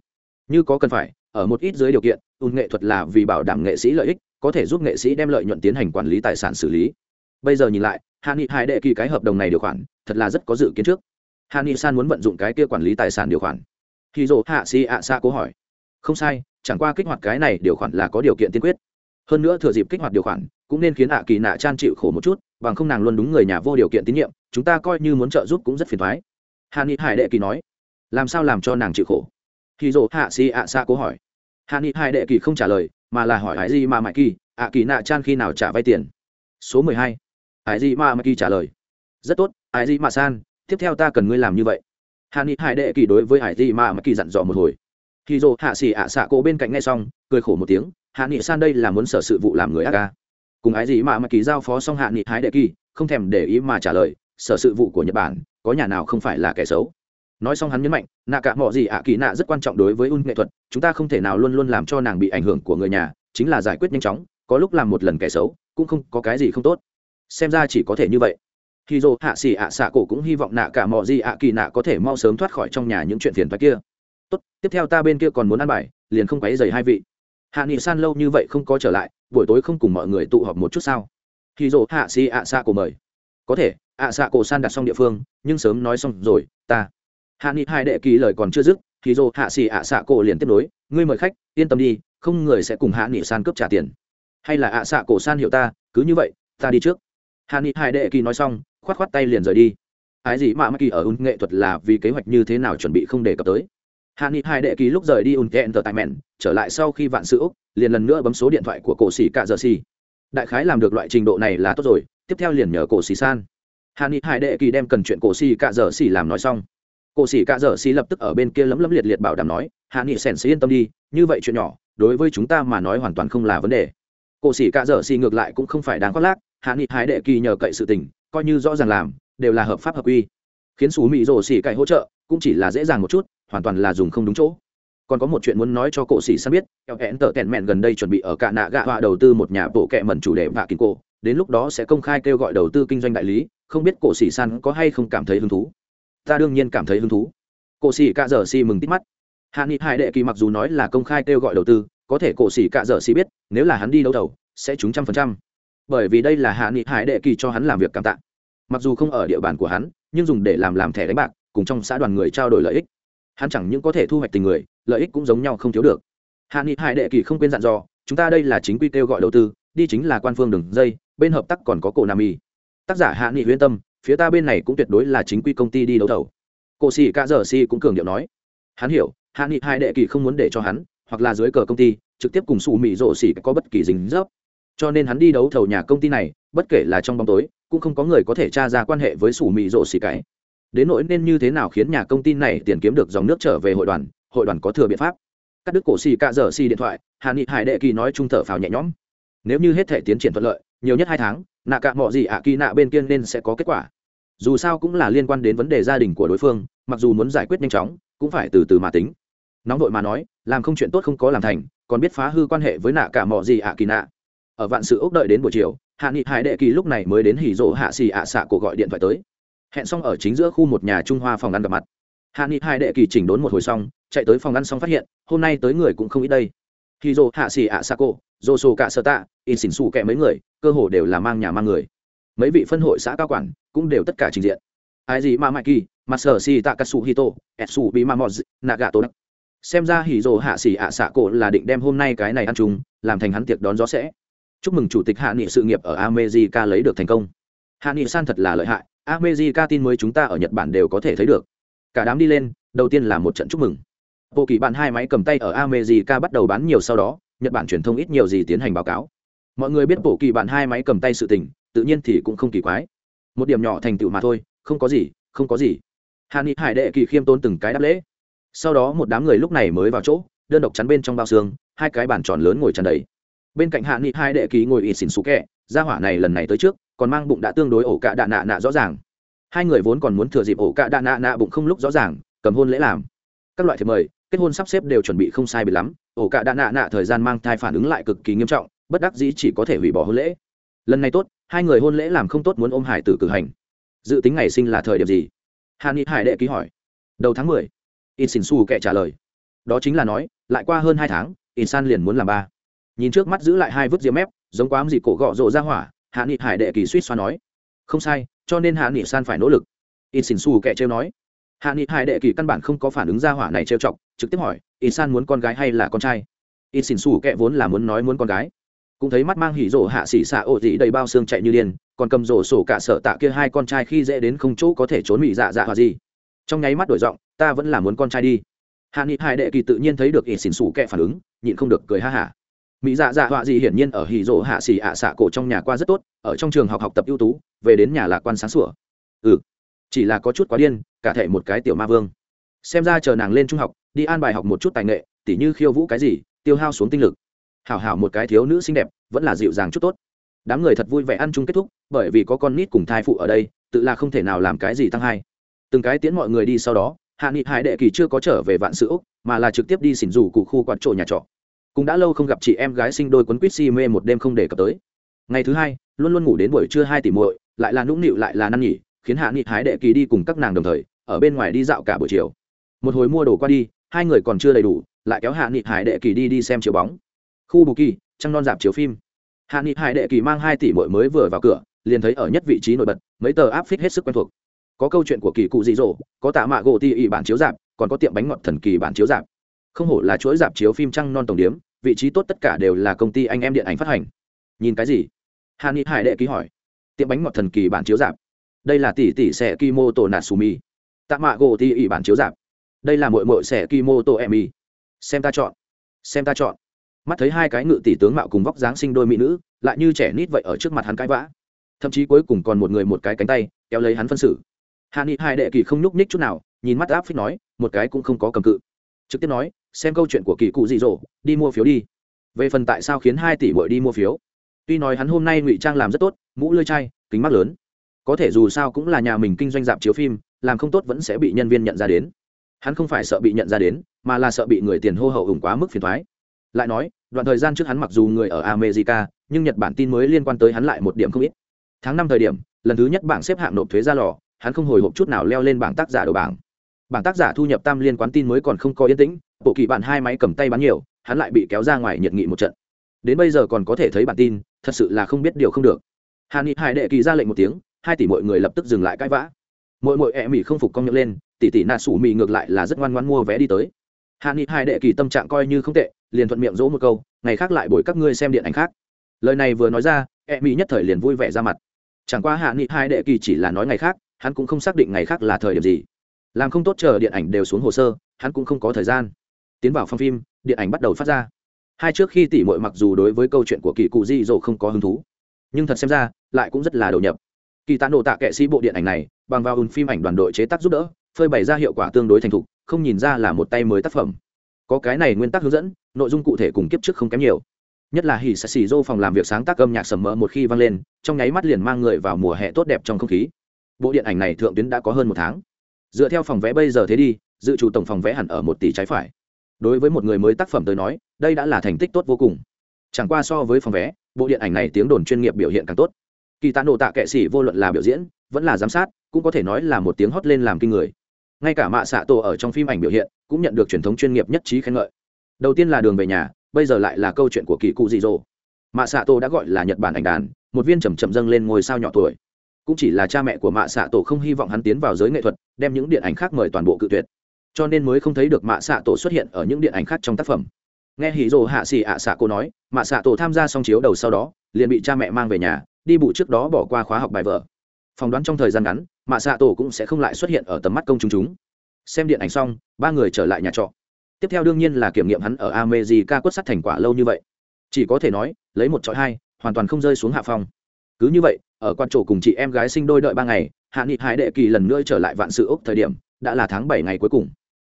Như có cần phải, ở một ít dưới điều kiện ùn nghệ thuật là vì bảo đảm nghệ sĩ lợi ích, có thể giúp nghệ sĩ đem lợi nhuận tiến hành quản lý tài sản xử lý. Bây giờ nhìn lại, hạ nghị hải đệ kỳ cái hợp đồng này điều khoản, thật là rất có dự kiến trước. Hạ nghị san muốn vận dụng cái kia quản lý tài sản điều khoản. Khi dỗ hạ si ạ xa cố hỏi, không sai, chẳng qua kích hoạt cái này điều khoản là có điều kiện tiên quyết. Hơn nữa thừa dịp kích hoạt điều khoản cũng nên khiến hạ kỳ nạ chan chịu khổ một chút, bằng không nàng luôn đúng người nhà vô điều kiện tín nhiệm, chúng ta coi như muốn trợ giúp cũng rất phiền thoái. Hạ nghị hải đệ kỳ nói. Làm sao làm cho nàng chịu khổ? Khi dỗ hạ xì ạ xa cố hỏi. Hạ nghị hải đệ kỳ không trả lời, mà là hỏi hải gì mà mãi kỳ, ạ kỳ nạ chan khi nào trả vay tiền? Số mười hai. Hải gì mà mãi kỳ trả lời. Rất tốt, hải gì mà san, tiếp theo ta cần ngươi làm như vậy. Hạ nghị hải đệ kỳ đối với hải gì mà mãi kỳ dặn dò một hồi. Khi dỗ hạ xì ạ xạ cố bên cạnh ngay xong, cười khổ một tiếng. Hạ nghị san đây là muốn sở sự vụ làm người ác ca cùng ái gì mà mà kỳ giao phó xong hạ nghị hái đệ kỳ, không thèm để ý mà trả lời, sở sự vụ của nhật bản, có nhà nào không phải là kẻ xấu? Nói xong hắn nhấn mạnh, nạ cả mọi gì ạ, kỳ nạ rất quan trọng đối với un nghệ thuật, chúng ta không thể nào luôn luôn làm cho nàng bị ảnh hưởng của người nhà, chính là giải quyết nhanh chóng, có lúc làm một lần kẻ xấu, cũng không có cái gì không tốt. Xem ra chỉ có thể như vậy. Khi dô hạ xỉ ạ xạ cổ cũng hy vọng nạ cả mọi gì ạ, kỳ nạ có thể mau sớm thoát khỏi trong nhà những chuyện phiền thoái kia. Tốt, tiếp theo ta bên kia còn muốn ăn bài, liền không quấy dày hai vị hạ nghị san lâu như vậy không có trở lại, buổi tối không cùng mọi người tụ họp một chút sao? Khi dỗ hạ si ạ xạ cổ mời. Có thể, ạ xạ cổ san đặt xong địa phương, nhưng sớm nói xong rồi, ta. Hạ nghị hai đệ kỳ lời còn chưa dứt, khi dỗ hạ xì ạ xạ cổ liền tiếp nối, ngươi mời khách, yên tâm đi, không người sẽ cùng hạ nghị san cướp trả tiền. Hay là ạ xạ cổ san hiểu ta, cứ như vậy, ta đi trước. Hạ nghị hai đệ kỳ nói xong, khoát khoát tay liền rời đi. Ái gì mà mắc kỳ ở ung nghệ thuật là vì kế hoạch như thế nào chuẩn bị không đề cập tới hạ nghị hai đệ kỳ lúc rời đi ùn kẹn tờ tại mẹn trở lại sau khi vạn sự úc, liền lần nữa bấm số điện thoại của cổ xỉ cạ giờ xì. Đại khái làm được loại trình độ này là tốt rồi, tiếp theo liền nhờ cổ xỉ san. Hạ nghị hai đệ kỳ đem cần chuyện cổ xỉ cạ giờ xì làm nói xong. Cổ xỉ cạ giờ xì lập tức ở bên kia lấm lấm liệt liệt bảo đảm nói, hạ nghị sèn sẽ yên tâm đi, như vậy chuyện nhỏ, đối với chúng ta mà nói hoàn toàn không là vấn đề. Cổ xỉ cạ giờ xì ngược lại cũng không phải đáng khoác lác, hạ nghị hai đệ kỳ nhờ cậy sự tình, coi như rõ ràng làm, đều là hợp pháp hợp quy. Khiến xú mỹ rồ xỉ cậy hỗ trợ, cũng chỉ là dễ dàng một chút hoàn toàn là dùng không đúng chỗ. Còn có một chuyện muốn nói cho cổ sĩ san biết eo hẹn tờ tẹn mẹn gần đây chuẩn bị ở cả nạ gạ họa đầu tư một nhà bộ kệ mẩn chủ đề vạ kín cổ, đến lúc đó sẽ công khai kêu gọi đầu tư kinh doanh đại lý, không biết cổ sĩ san có hay không cảm thấy hứng thú. Ta đương nhiên cảm thấy hứng thú. Cổ sĩ cạ dở si mừng tít mắt. Hạ nghị hải đệ kỳ mặc dù nói là công khai kêu gọi đầu tư, có thể cổ sĩ cạ dở si biết, nếu là hắn đi đấu đầu sẽ trúng trăm phần trăm. Bởi vì đây là hạ nghị hải đệ kỳ cho hắn làm việc cảm tạ. Mặc dù không ở địa bàn của hắn, nhưng dùng để làm làm thẻ đánh bạc, cùng trong xã đoàn người trao đổi lợi ích hắn chẳng những có thể thu hoạch tình người, lợi ích cũng giống nhau không thiếu được. Hạ nghị hải đệ kỳ không quên dặn dò, chúng ta đây là chính quy kêu gọi đầu tư, đi chính là quan phương đường dây, bên hợp tác còn có cổ nam y. Tác giả hạ nghị huyên tâm, phía ta bên này cũng tuyệt đối là chính quy công ty đi đấu thầu. Cổ xì ca giờ xì cũng cường điệu nói. Hắn hiểu, hạ nghị hải đệ kỳ không muốn để cho hắn, hoặc là dưới cờ công ty, trực tiếp cùng sủ mỹ rộ xì có bất kỳ dính dấp. Cho nên hắn đi đấu thầu nhà công ty này, bất kể là trong bóng tối, cũng không có người có thể tra ra quan hệ với sủ mỹ rộ xì cái đến nỗi nên như thế nào khiến nhà công ty này tiền kiếm được dòng nước trở về hội đoàn hội đoàn có thừa biện pháp? Cắt đứt cổ xì cạ dở xì điện thoại hà nghị hải đệ kỳ nói trung thở phào nhẹ nhõm. Nếu như hết thể tiến triển thuận lợi, nhiều nhất hai tháng, nạ cạ mọi gì ạ kỳ nạ bên kia nên sẽ có kết quả. Dù sao cũng là liên quan đến vấn đề gia đình của đối phương, mặc dù muốn giải quyết nhanh chóng, cũng phải từ từ mà tính. Nóng vội mà nói, làm không chuyện tốt không có làm thành, còn biết phá hư quan hệ với nạ cả mọi gì ạ kỳ nạ. Ở vạn sự ốc đợi đến buổi chiều hạ nghị hải đệ kỳ lúc này mới đến hỉ rỗ hạ xì ạ xạ cổ gọi điện thoại tới hẹn xong ở chính giữa khu một nhà trung hoa phòng ăn gặp mặt. Hạ nghị hai đệ kỳ chỉnh đốn một hồi xong, chạy tới phòng ăn xong phát hiện, hôm nay tới người cũng không ít đây. Khi dô hạ xì ạ xạ cô dô sô cả sơ tạ in xỉn xù kẹ mấy người, cơ hồ đều là mang nhà mang người. Mấy vị phân hội xã cao quản cũng đều tất cả trình diện. Ai gì mà mãi kỳ mặt sở xì tạ katsu hito etsu bị mà nạ gà tô xem ra hỉ rồ hạ xỉ ạ xạ cổ là định đem hôm nay cái này ăn chung, làm thành hắn tiệc đón gió sẽ. Chúc mừng chủ tịch hạ nghị sự nghiệp ở america lấy được thành công. Hạ nghị san thật là lợi hại america tin mới chúng ta ở nhật bản đều có thể thấy được. Cả đám đi lên, đầu tiên là một trận chúc mừng. Bộ kỳ bạn hai máy cầm tay ở america bắt đầu bán nhiều sau đó, nhật bản truyền thông ít nhiều gì tiến hành báo cáo. Mọi người biết bộ kỳ bạn hai máy cầm tay sự tình, tự nhiên thì cũng không kỳ quái. Một điểm nhỏ thành tựu mà thôi, không có gì, không có gì. Hàn nghị hải đệ kỳ khiêm tôn từng cái đáp lễ. Sau đó một đám người lúc này mới vào chỗ, đơn độc chắn bên trong bao xương, hai cái bàn tròn lớn ngồi tràn đầy. Bên cạnh Hàn nghị Hải đệ ký ngồi ỉ xỉn xú kẹ, gia hỏa này lần này tới trước còn mang bụng đã tương đối ổ cạ đạ nạ nạ rõ ràng. Hai người vốn còn muốn thừa dịp ổ cạ đạ nạ nạ bụng không lúc rõ ràng, cầm hôn lễ làm. Các loại thiệp mời, kết hôn sắp xếp đều chuẩn bị không sai bị lắm, ổ cạ đạ nạ nạ thời gian mang thai phản ứng lại cực kỳ nghiêm trọng, bất đắc dĩ chỉ có thể hủy bỏ hôn lễ. Lần này tốt, hai người hôn lễ làm không tốt muốn ôm hải tử cử hành. Dự tính ngày sinh là thời điểm gì? Hàn ni hải đệ ký hỏi. Đầu tháng mười. In xin su kệ trả lời. Đó chính là nói, lại qua hơn hai tháng in san liền muốn làm ba. Nhìn trước mắt giữ lại hai vứt diêm mép, giống quá gì cổ gọ rộ ra hỏa hạ nghị hải đệ kỳ suýt xoa nói, không sai, cho nên hạ nghị san phải nỗ lực. In xin su kệ trêu nói. Hạ nghị hải đệ kỳ căn bản không có phản ứng ra hỏa này trêu chọc, trực tiếp hỏi in san muốn con gái hay là con trai? In xin su kệ vốn là muốn nói muốn con gái. Cũng thấy mắt mang hỉ rổ hạ xỉ xạ ổ dị đầy bao xương chạy như điên, còn cầm rổ sổ cả sợ tạ kia hai con trai khi dễ đến không chỗ có thể trốn bị dạ dạ hòa gì. Trong nháy mắt đổi giọng, ta vẫn là muốn con trai đi. Hạ nghị hải đệ kỳ tự nhiên thấy được ỷ xỉn xủ kẹ phản ứng, nhịn không được cười ha hả mỹ dạ dạ họa gì hiển nhiên ở hì rỗ hạ xì ạ xạ cổ trong nhà qua rất tốt, ở trong trường học học tập ưu tú, về đến nhà lạc quan sáng sủa. Ừ chỉ là có chút quá điên, cả thể một cái tiểu ma vương. Xem ra chờ nàng lên trung học, đi an bài học một chút tài nghệ, tỉ như khiêu vũ cái gì, tiêu hao xuống tinh lực. Hảo hảo một cái thiếu nữ xinh đẹp, vẫn là dịu dàng chút tốt. Đám người thật vui vẻ ăn chung kết thúc, bởi vì có con nít cùng thai phụ ở đây, tự là không thể nào làm cái gì tăng hai. Từng cái tiến mọi người đi sau đó, hạ nghị hải đệ kỳ chưa có trở về vạn sự úc, mà là trực tiếp đi xỉn rủ cụ khu quạt trộ nhà trọ cũng đã lâu không gặp chị em gái sinh đôi quấn quýt si mê một đêm không để cập tới. Ngày thứ hai, luôn luôn ngủ đến buổi trưa hai tỷ muội, lại là nũng nịu lại là năn nhỉ, khiến hạ nghị hái đệ kỳ đi cùng các nàng đồng thời, ở bên ngoài đi dạo cả buổi chiều. Một hồi mua đồ qua đi, hai người còn chưa đầy đủ, lại kéo hạ nghị hải đệ kỳ đi đi xem chiếu bóng. Khu bù kỳ trăng non dạp chiếu phim. Hạ nghị hải đệ kỳ mang hai tỷ muội mới vừa vào cửa, liền thấy ở nhất vị trí nổi bật, mấy tờ áp phích hết sức quen thuộc. Có câu chuyện của kỳ cụ dị dỗ, có tạ mạ gỗ ti ị bản chiếu dạp, còn có tiệm bánh ngọt thần kỳ bản chiếu dạp không hổ là chuỗi dạp chiếu phim trăng non tổng điếm, vị trí tốt tất cả đều là công ty anh em điện ảnh phát hành. Nhìn cái gì? Hà ni hải đệ ký hỏi. Tiệm bánh ngọt thần kỳ bản chiếu dạp. Đây là tỷ tỷ xe kimo tổ natsumi. Tạ mạ gỗ tỷ ị bản chiếu dạp. Đây là mội mội xe kimo tổ emi. Xem ta chọn. Xem ta chọn. Mắt thấy hai cái ngự tỷ tướng mạo cùng vóc dáng sinh đôi mỹ nữ, lại như trẻ nít vậy ở trước mặt hắn cãi vã. Thậm chí cuối cùng còn một người một cái cánh tay, kéo lấy hắn phân xử. Hạ nghị hai đệ kỳ không nhúc nhích chút nào, nhìn mắt áp phích nói, một cái cũng không có cầm cự. Trực tiếp nói xem câu chuyện của kỳ cụ dị dỗ, đi mua phiếu đi. Về phần tại sao khiến hai tỷ bội đi mua phiếu? Tuy nói hắn hôm nay ngụy trang làm rất tốt, mũ lơi chai, kính mắt lớn. Có thể dù sao cũng là nhà mình kinh doanh dạp chiếu phim, làm không tốt vẫn sẽ bị nhân viên nhận ra đến. Hắn không phải sợ bị nhận ra đến, mà là sợ bị người tiền hô hậu ủng quá mức phiền thoái. Lại nói, đoạn thời gian trước hắn mặc dù người ở america, nhưng nhật bản tin mới liên quan tới hắn lại một điểm không ít. Tháng năm thời điểm, lần thứ nhất bảng xếp hạng nộp thuế ra lò, hắn không hồi hộp chút nào leo lên bảng tác giả đầu bảng. Bảng tác giả thu nhập tam liên quán tin mới còn không có yên tĩnh bộ kỳ bạn hai máy cầm tay bán nhiều, hắn lại bị kéo ra ngoài nhiệt nghị một trận. Đến bây giờ còn có thể thấy bản tin, thật sự là không biết điều không được. Hàn nghị hải đệ kỳ ra lệnh một tiếng, hai tỷ mọi người lập tức dừng lại cãi vã. Mỗi mỗi ẹ mỹ không phục công nhận lên, tỷ tỷ nạ sủ mỹ ngược lại là rất ngoan ngoan mua vé đi tới. Hàn nghị hải đệ kỳ tâm trạng coi như không tệ, liền thuận miệng dỗ một câu, ngày khác lại bồi các ngươi xem điện ảnh khác. Lời này vừa nói ra ẹ mỹ nhất thời liền vui vẻ ra mặt. Chẳng qua hạ nghị hải đệ kỳ chỉ là nói ngày khác, hắn cũng không xác định ngày khác là thời điểm gì. Làm không tốt chờ điện ảnh đều xuống hồ sơ, hắn cũng không có thời gian tiến vào phòng phim, điện ảnh bắt đầu phát ra. Hai trước khi tỉ mội mặc dù đối với câu chuyện của kỳ cụ di dỗ không có hứng thú, nhưng thật xem ra, lại cũng rất là đầu nhập. Kỳ tạ nổ tạ kệ sĩ bộ điện ảnh này, bằng vào ùn phim ảnh đoàn đội chế tác giúp đỡ, phơi bày ra hiệu quả tương đối thành thục, không nhìn ra là một tay mới tác phẩm. Có cái này nguyên tắc hướng dẫn, nội dung cụ thể cùng kiếp trước không kém nhiều. Nhất là hỉ sẽ xì dô phòng làm việc sáng tác âm nhạc sầm mỡ một khi vang lên, trong nháy mắt liền mang người vào mùa hè tốt đẹp trong không khí. Bộ điện ảnh này thượng tuyến đã có hơn một tháng. Dựa theo phòng vẽ bây giờ thế đi, dự trù tổng phòng vẽ hẳn ở một tỷ trái phải đối với một người mới tác phẩm tới nói, đây đã là thành tích tốt vô cùng. Chẳng qua so với phòng vé, bộ điện ảnh này tiếng đồn chuyên nghiệp biểu hiện càng tốt. Kỳ tạ nộ tạ kệ sĩ vô luận là biểu diễn, vẫn là giám sát, cũng có thể nói là một tiếng hót lên làm kinh người. Ngay cả mạ xạ tổ ở trong phim ảnh biểu hiện, cũng nhận được truyền thống chuyên nghiệp nhất trí khen ngợi. Đầu tiên là đường về nhà, bây giờ lại là câu chuyện của kỳ cụ dị dỗ. Mạ xạ tổ đã gọi là nhật bản ảnh đàn, một viên chầm chậm dâng lên ngôi sao nhỏ tuổi. Cũng chỉ là cha mẹ của mạ xạ tổ không hy vọng hắn tiến vào giới nghệ thuật, đem những điện ảnh khác mời toàn bộ cự tuyệt cho nên mới không thấy được mạ xạ tổ xuất hiện ở những điện ảnh khác trong tác phẩm. Nghe hỉ rồ hạ xì ạ xạ cô nói, mạ xạ tổ tham gia song chiếu đầu sau đó, liền bị cha mẹ mang về nhà, đi bù trước đó bỏ qua khóa học bài vở. Phỏng đoán trong thời gian ngắn, mạ xạ tổ cũng sẽ không lại xuất hiện ở tầm mắt công chúng chúng. Xem điện ảnh xong, ba người trở lại nhà trọ. Tiếp theo đương nhiên là kiểm nghiệm hắn ở amejica quất sắt thành quả lâu như vậy. Chỉ có thể nói, lấy một trọi hai, hoàn toàn không rơi xuống hạ phong. Cứ như vậy, ở quan trổ cùng chị em gái sinh đôi đợi ba ngày, hạ nghị hải đệ kỳ lần nữa trở lại vạn sự ốc thời điểm, đã là tháng bảy ngày cuối cùng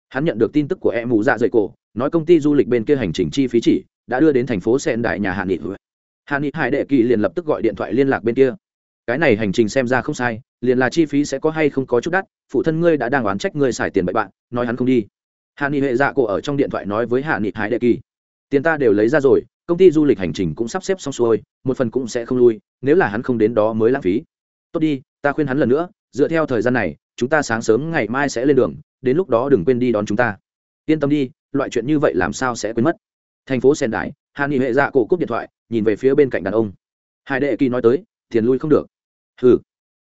hắn nhận được tin tức của em mù dạ dày cổ, nói công ty du lịch bên kia hành trình chi phí chỉ đã đưa đến thành phố sen đại nhà hạ nghị hạ nghị hải đệ kỳ liền lập tức gọi điện thoại liên lạc bên kia. Cái này hành trình xem ra không sai, liền là chi phí sẽ có hay không có chút đắt, phụ thân ngươi đã đang oán trách ngươi xài tiền bậy bạn, nói hắn không đi. Hạ nghị hệ dạ cổ ở trong điện thoại nói với hạ nghị hải đệ kỳ, tiền ta đều lấy ra rồi, công ty du lịch hành trình cũng sắp xếp xong xuôi, một phần cũng sẽ không lui, nếu là hắn không đến đó mới lãng phí. Tốt đi, ta khuyên hắn lần nữa, dựa theo thời gian này, chúng ta sáng sớm ngày mai sẽ lên đường đến lúc đó đừng quên đi đón chúng ta. Yên tâm đi, loại chuyện như vậy làm sao sẽ quên mất. Thành phố sen đại hạ ni hệ dạ cổ cúp điện thoại, nhìn về phía bên cạnh đàn ông. Hải đệ kỳ nói tới, tiền lui không được. Hừ,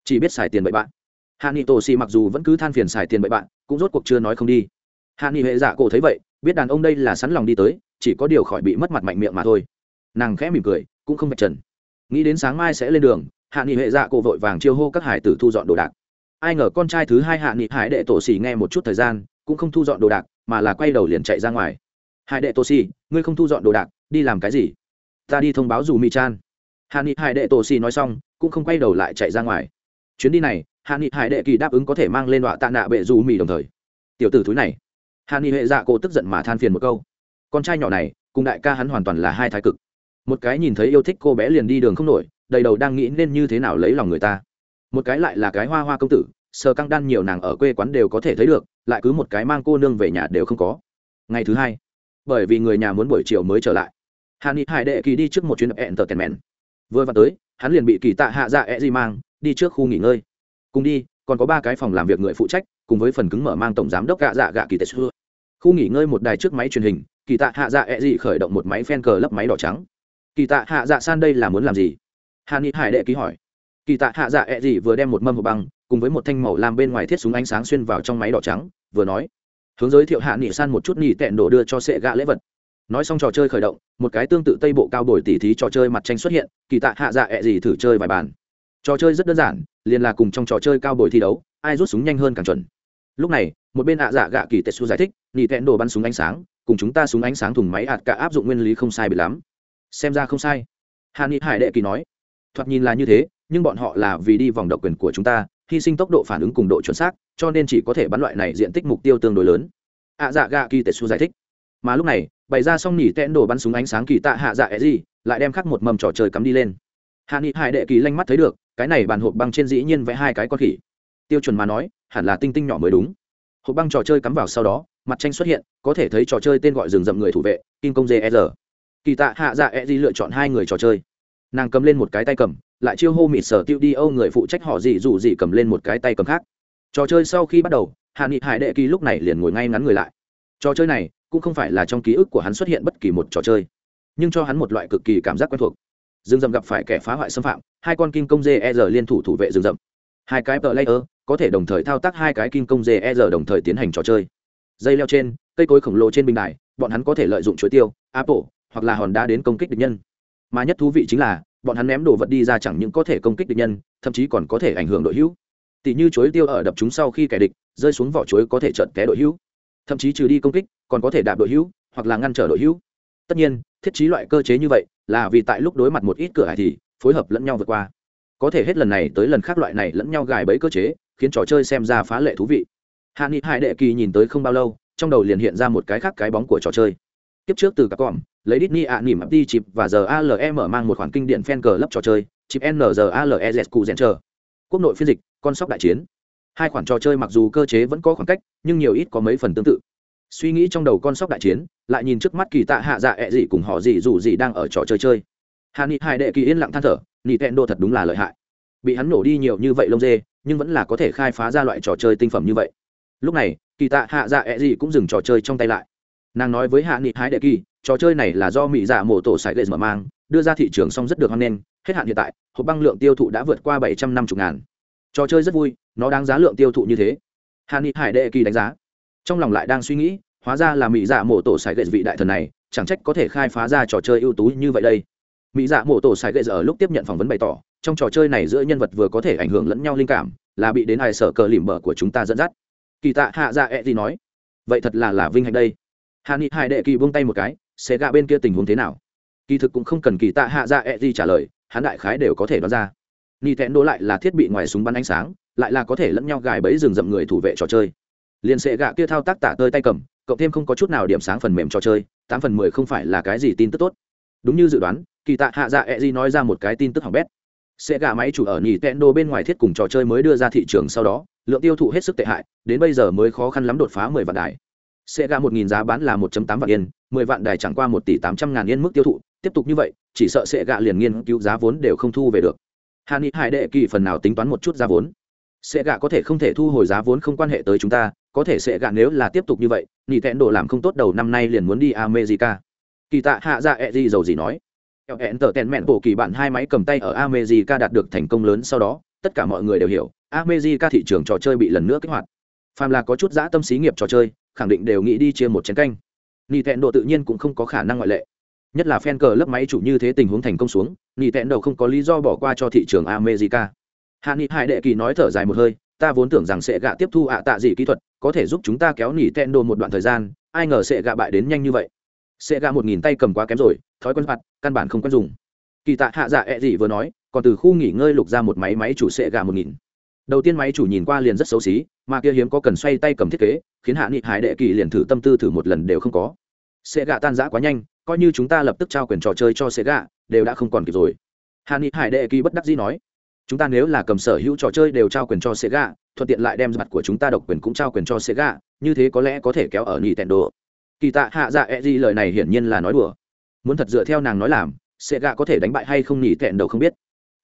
chỉ biết xài tiền bậy bạn. Hạ ni tổ xì mặc dù vẫn cứ than phiền xài tiền bậy bạn, cũng rốt cuộc chưa nói không đi. Hạ ni hệ dạ cổ thấy vậy, biết đàn ông đây là sẵn lòng đi tới, chỉ có điều khỏi bị mất mặt mạnh miệng mà thôi. Nàng khẽ mỉm cười, cũng không vạch trần. Nghĩ đến sáng mai sẽ lên đường hạ nghị hệ dạ cổ vội vàng chiêu hô các hải tử thu dọn đồ đạc ai ngờ con trai thứ hai hạ nghị hải đệ tổ xì nghe một chút thời gian, cũng không thu dọn đồ đạc, mà là quay đầu liền chạy ra ngoài. Hải đệ tổ xì ngươi không thu dọn đồ đạc, đi làm cái gì? Ta đi thông báo dù mi chan. Hạ nghị hải đệ tổ xì nói xong, cũng không quay đầu lại chạy ra ngoài. Chuyến đi này, hạ nghị hải đệ kỳ đáp ứng có thể mang lên đọa tạ nạ bệ dù mì đồng thời. Tiểu tử thúi này. Hạ nghị hệ dạ cổ tức giận mà than phiền một câu. Con trai nhỏ này, cùng đại ca hắn hoàn toàn là hai thái cực. Một cái nhìn thấy yêu thích cô bé liền đi đường không nổi, đầy đầu đang nghĩ nên như thế nào lấy lòng người ta một cái lại là cái hoa hoa công tử, sờ căng đan nhiều nàng ở quê quán đều có thể thấy được, lại cứ một cái mang cô nương về nhà đều không có. Ngày thứ hai, bởi vì người nhà muốn buổi chiều mới trở lại, hàn ni hải đệ kỳ đi trước một chuyến ẹn tờ tèn mèn vừa vào tới, hắn liền bị kỳ tạ hạ dạ e di mang, đi trước khu nghỉ ngơi. Cùng đi, còn có ba cái phòng làm việc người phụ trách, cùng với phần cứng mở mang tổng giám đốc gạ dạ gạ kỳ tệ xưa. Khu nghỉ ngơi một đài trước máy truyền hình, kỳ tạ hạ dạ e di khởi động một máy phen cờ lấp máy đỏ trắng. Kỳ tạ hạ dạ san đây là muốn làm gì? Hàn ni hải đệ ký hỏi kỳ tạ hạ dạ ẹ、e、gì vừa đem một mâm hộp băng, cùng với một thanh màu làm bên ngoài thiết súng ánh sáng xuyên vào trong máy đỏ trắng, vừa nói. Hướng giới thiệu hạ nghị san một chút nghỉ tẹn đổ đưa cho sệ gạ lễ vật. Nói xong trò chơi khởi động, một cái tương tự tây bộ cao bồi tỉ thí trò chơi mặt tranh xuất hiện, kỳ tạ hạ dạ ẹ、e、gì thử chơi vài bàn. Trò chơi rất đơn giản, liền là cùng trong trò chơi cao bồi thi đấu, ai rút súng nhanh hơn càng chuẩn. Lúc này, một bên ạ dạ gạ kỳ tetsu giải thích nỉ tẹn đồ bắn súng ánh sáng, cùng chúng ta súng ánh sáng thùng máy ạt cả áp dụng nguyên lý không sai bị lắm. Xem ra không sai. Hà ni hải đệ kỳ nói. Thoạt nhìn là như thế nhưng bọn họ là vì đi vòng độc quyền của chúng ta, hy sinh tốc độ phản ứng cùng độ chuẩn xác, cho nên chỉ có thể bắn loại này diện tích mục tiêu tương đối lớn. Ạ dạ gà kỳ tetsu giải thích. Mà lúc này, bày ra xong nỉ tẹn đồ bắn súng ánh sáng kỳ tạ hạ dạ ẹ gì, lại đem khắc một mầm trò chơi cắm đi lên. Hạ nghị hải đệ kỳ lanh mắt thấy được, cái này bàn hộp băng trên dĩ nhiên vẽ hai cái con khỉ. Tiêu chuẩn mà nói, hẳn là tinh tinh nhỏ mới đúng. Hộp băng trò chơi cắm vào sau đó, mặt tranh xuất hiện, có thể thấy trò chơi tên gọi rừng rậm người thủ vệ kinh công jr kỳ tạ hạ dạ ẹ gì lựa chọn hai người trò chơi. Nàng cầm lên một cái tay cầm lại chiêu hô mịt sở tiêu đi âu người phụ trách họ gì dù gì cầm lên một cái tay cầm khác. Trò chơi sau khi bắt đầu, hạ nghị hải đệ kỳ lúc này liền ngồi ngay ngắn người lại. Trò chơi này cũng không phải là trong ký ức của hắn xuất hiện bất kỳ một trò chơi, nhưng cho hắn một loại cực kỳ cảm giác quen thuộc. Rừng rậm gặp phải kẻ phá hoại xâm phạm, hai con kim công dê ger liên thủ thủ vệ rừng rậm. Hai cái player có thể đồng thời thao tác hai cái kim công dê ger đồng thời tiến hành trò chơi. Dây leo trên, cây cối khổng lồ trên bình đài, bọn hắn có thể lợi dụng chuối tiêu, apple hoặc là hòn đá đến công kích địch nhân. Mà nhất thú vị chính là bọn hắn ném đồ vật đi ra chẳng những có thể công kích địch nhân, thậm chí còn có thể ảnh hưởng đội hữu. Tỷ như chuối tiêu ở đập chúng sau khi kẻ địch rơi xuống vỏ chuối có thể trợn té đội hữu. Thậm chí trừ đi công kích, còn có thể đạp đội hữu, hoặc là ngăn trở đội hữu. Tất nhiên, thiết trí loại cơ chế như vậy là vì tại lúc đối mặt một ít cửa hải thì phối hợp lẫn nhau vượt qua. Có thể hết lần này tới lần khác loại này lẫn nhau gài bẫy cơ chế, khiến trò chơi xem ra phá lệ thú vị. Hạ nghị hải đệ kỳ nhìn tới không bao lâu, trong đầu liền hiện ra một cái khác cái bóng của trò chơi tiếp trước từ các cọm, lấy Disney ạ nỉm đi chip và giờ ALM e mở mang một khoản kinh điển fan cờ lấp trò chơi chip NZALEZ cụ rèn chờ. Quốc nội phiên dịch con sóc đại chiến. Hai khoản trò chơi mặc dù cơ chế vẫn có khoảng cách nhưng nhiều ít có mấy phần tương tự. Suy nghĩ trong đầu con sóc đại chiến lại nhìn trước mắt kỳ tạ hạ dạ ẹ、e、gì cùng họ gì dù gì đang ở trò chơi chơi. Hà Nị hải đệ kỳ yên lặng than thở nị tẹn đồ thật đúng là lợi hại. Bị hắn nổ đi nhiều như vậy lông dê nhưng vẫn là có thể khai phá ra loại trò chơi tinh phẩm như vậy. Lúc này kỳ tạ hạ dạ ẹ gì cũng dừng trò chơi trong tay lại nàng nói với hạ nghị hái đệ kỳ, trò chơi này là do mỹ dạ mổ tổ sải lệ mở mang, đưa ra thị trường xong rất được hoan nghênh, hết hạn hiện tại, hộp băng lượng tiêu thụ đã vượt qua bảy trăm năm mươi ngàn. Trò chơi rất vui, nó đáng giá lượng tiêu thụ như thế. Hạ nghị hải đệ kỳ đánh giá. Trong lòng lại đang suy nghĩ, hóa ra là mỹ dạ mổ tổ sải lệ vị đại thần này, chẳng trách có thể khai phá ra trò chơi ưu tú như vậy đây. Mỹ dạ mổ tổ sải lệ ở lúc tiếp nhận phỏng vấn bày tỏ, trong trò chơi này giữa nhân vật vừa có thể ảnh hưởng lẫn nhau linh cảm, là bị đến ai sở cờ lìm bờ của chúng ta dẫn dắt. Kỳ tạ hạ dạ ẹ、e、gì gì nói, vậy thật là là vinh hạnh đây hạ nghị hải đệ kỳ buông tay một cái, sẽ gạ bên kia tình huống thế nào? Kỳ thực cũng không cần kỳ tạ hạ dạ e gì trả lời, hắn đại khái đều có thể đoán ra. Ni tẹn đỗ lại là thiết bị ngoài súng bắn ánh sáng, lại là có thể lẫn nhau gài bẫy rừng rậm người thủ vệ trò chơi. Liền sẽ gạ kia thao tác tả tơi tay cầm, cộng thêm không có chút nào điểm sáng phần mềm trò chơi, tám phần mười không phải là cái gì tin tức tốt. Đúng như dự đoán, kỳ tạ hạ dạ e gì nói ra một cái tin tức hỏng bét. Sẽ gạ máy chủ ở nhì tẹn đô bên ngoài thiết cùng trò chơi mới đưa ra thị trường sau đó, lượng tiêu thụ hết sức tệ hại, đến bây giờ mới khó khăn lắm đột phá mười vạn đài sẽ gạ một nghìn giá bán là một tám vạn yên mười vạn đài chẳng qua một tỷ tám trăm ngàn yên mức tiêu thụ tiếp tục như vậy chỉ sợ sẽ gạ liền nghiên cứu giá vốn đều không thu về được. Hà ni hải đệ kỳ phần nào tính toán một chút giá vốn? Sẽ gạ có thể không thể thu hồi giá vốn không quan hệ tới chúng ta có thể sẽ gạ nếu là tiếp tục như vậy nhị tẹn đồ làm không tốt đầu năm nay liền muốn đi america. Kỳ tạ hạ dạ e gì dầu gì nói. Hẹn tờ tèn mẹn bộ kỳ bạn hai máy cầm tay ở America đạt được thành công lớn sau đó, tất cả mọi người đều hiểu, America thị trường trò chơi bị lần nữa kích hoạt. Phàm là có chút dã tâm xí nghiệp trò chơi, khẳng định đều nghĩ đi chia một chén canh. Nintendo tự nhiên cũng không có khả năng ngoại lệ. Nhất là fan cờ lớp máy chủ như thế tình huống thành công xuống, Nintendo không có lý do bỏ qua cho thị trường America. Hạ Nghị Hải Đệ Kỳ nói thở dài một hơi, ta vốn tưởng rằng sẽ gạ tiếp thu ạ tạ gì kỹ thuật, có thể giúp chúng ta kéo Nintendo một đoạn thời gian, ai ngờ sẽ gạ bại đến nhanh như vậy sẽ gạ một nghìn tay cầm quá kém rồi thói quen phạt căn bản không quen dùng kỳ tạ hạ dạ ẹ、e、gì vừa nói còn từ khu nghỉ ngơi lục ra một máy máy chủ sẽ gạ một nghìn đầu tiên máy chủ nhìn qua liền rất xấu xí mà kia hiếm có cần xoay tay cầm thiết kế, khiến hạ nghị hải đệ kỳ liền thử tâm tư thử một lần đều không có. Sẽ gạ tan giã quá nhanh, coi như chúng ta lập tức trao quyền trò chơi cho sẽ gạ, đều đã không còn kịp rồi. Hạ nghị hải đệ kỳ bất đắc dĩ nói, chúng ta nếu là cầm sở hữu trò chơi đều trao quyền cho sẽ gạ, thuận tiện lại đem mặt của chúng ta độc quyền cũng trao quyền cho sẽ gạ, như thế có lẽ có thể kéo ở nhị tẹn đồ. Kỳ tạ hạ dạ e gì lời này hiển nhiên là nói đùa. Muốn thật dựa theo nàng nói làm, sẽ gạ có thể đánh bại hay không nhị tẹn đầu không biết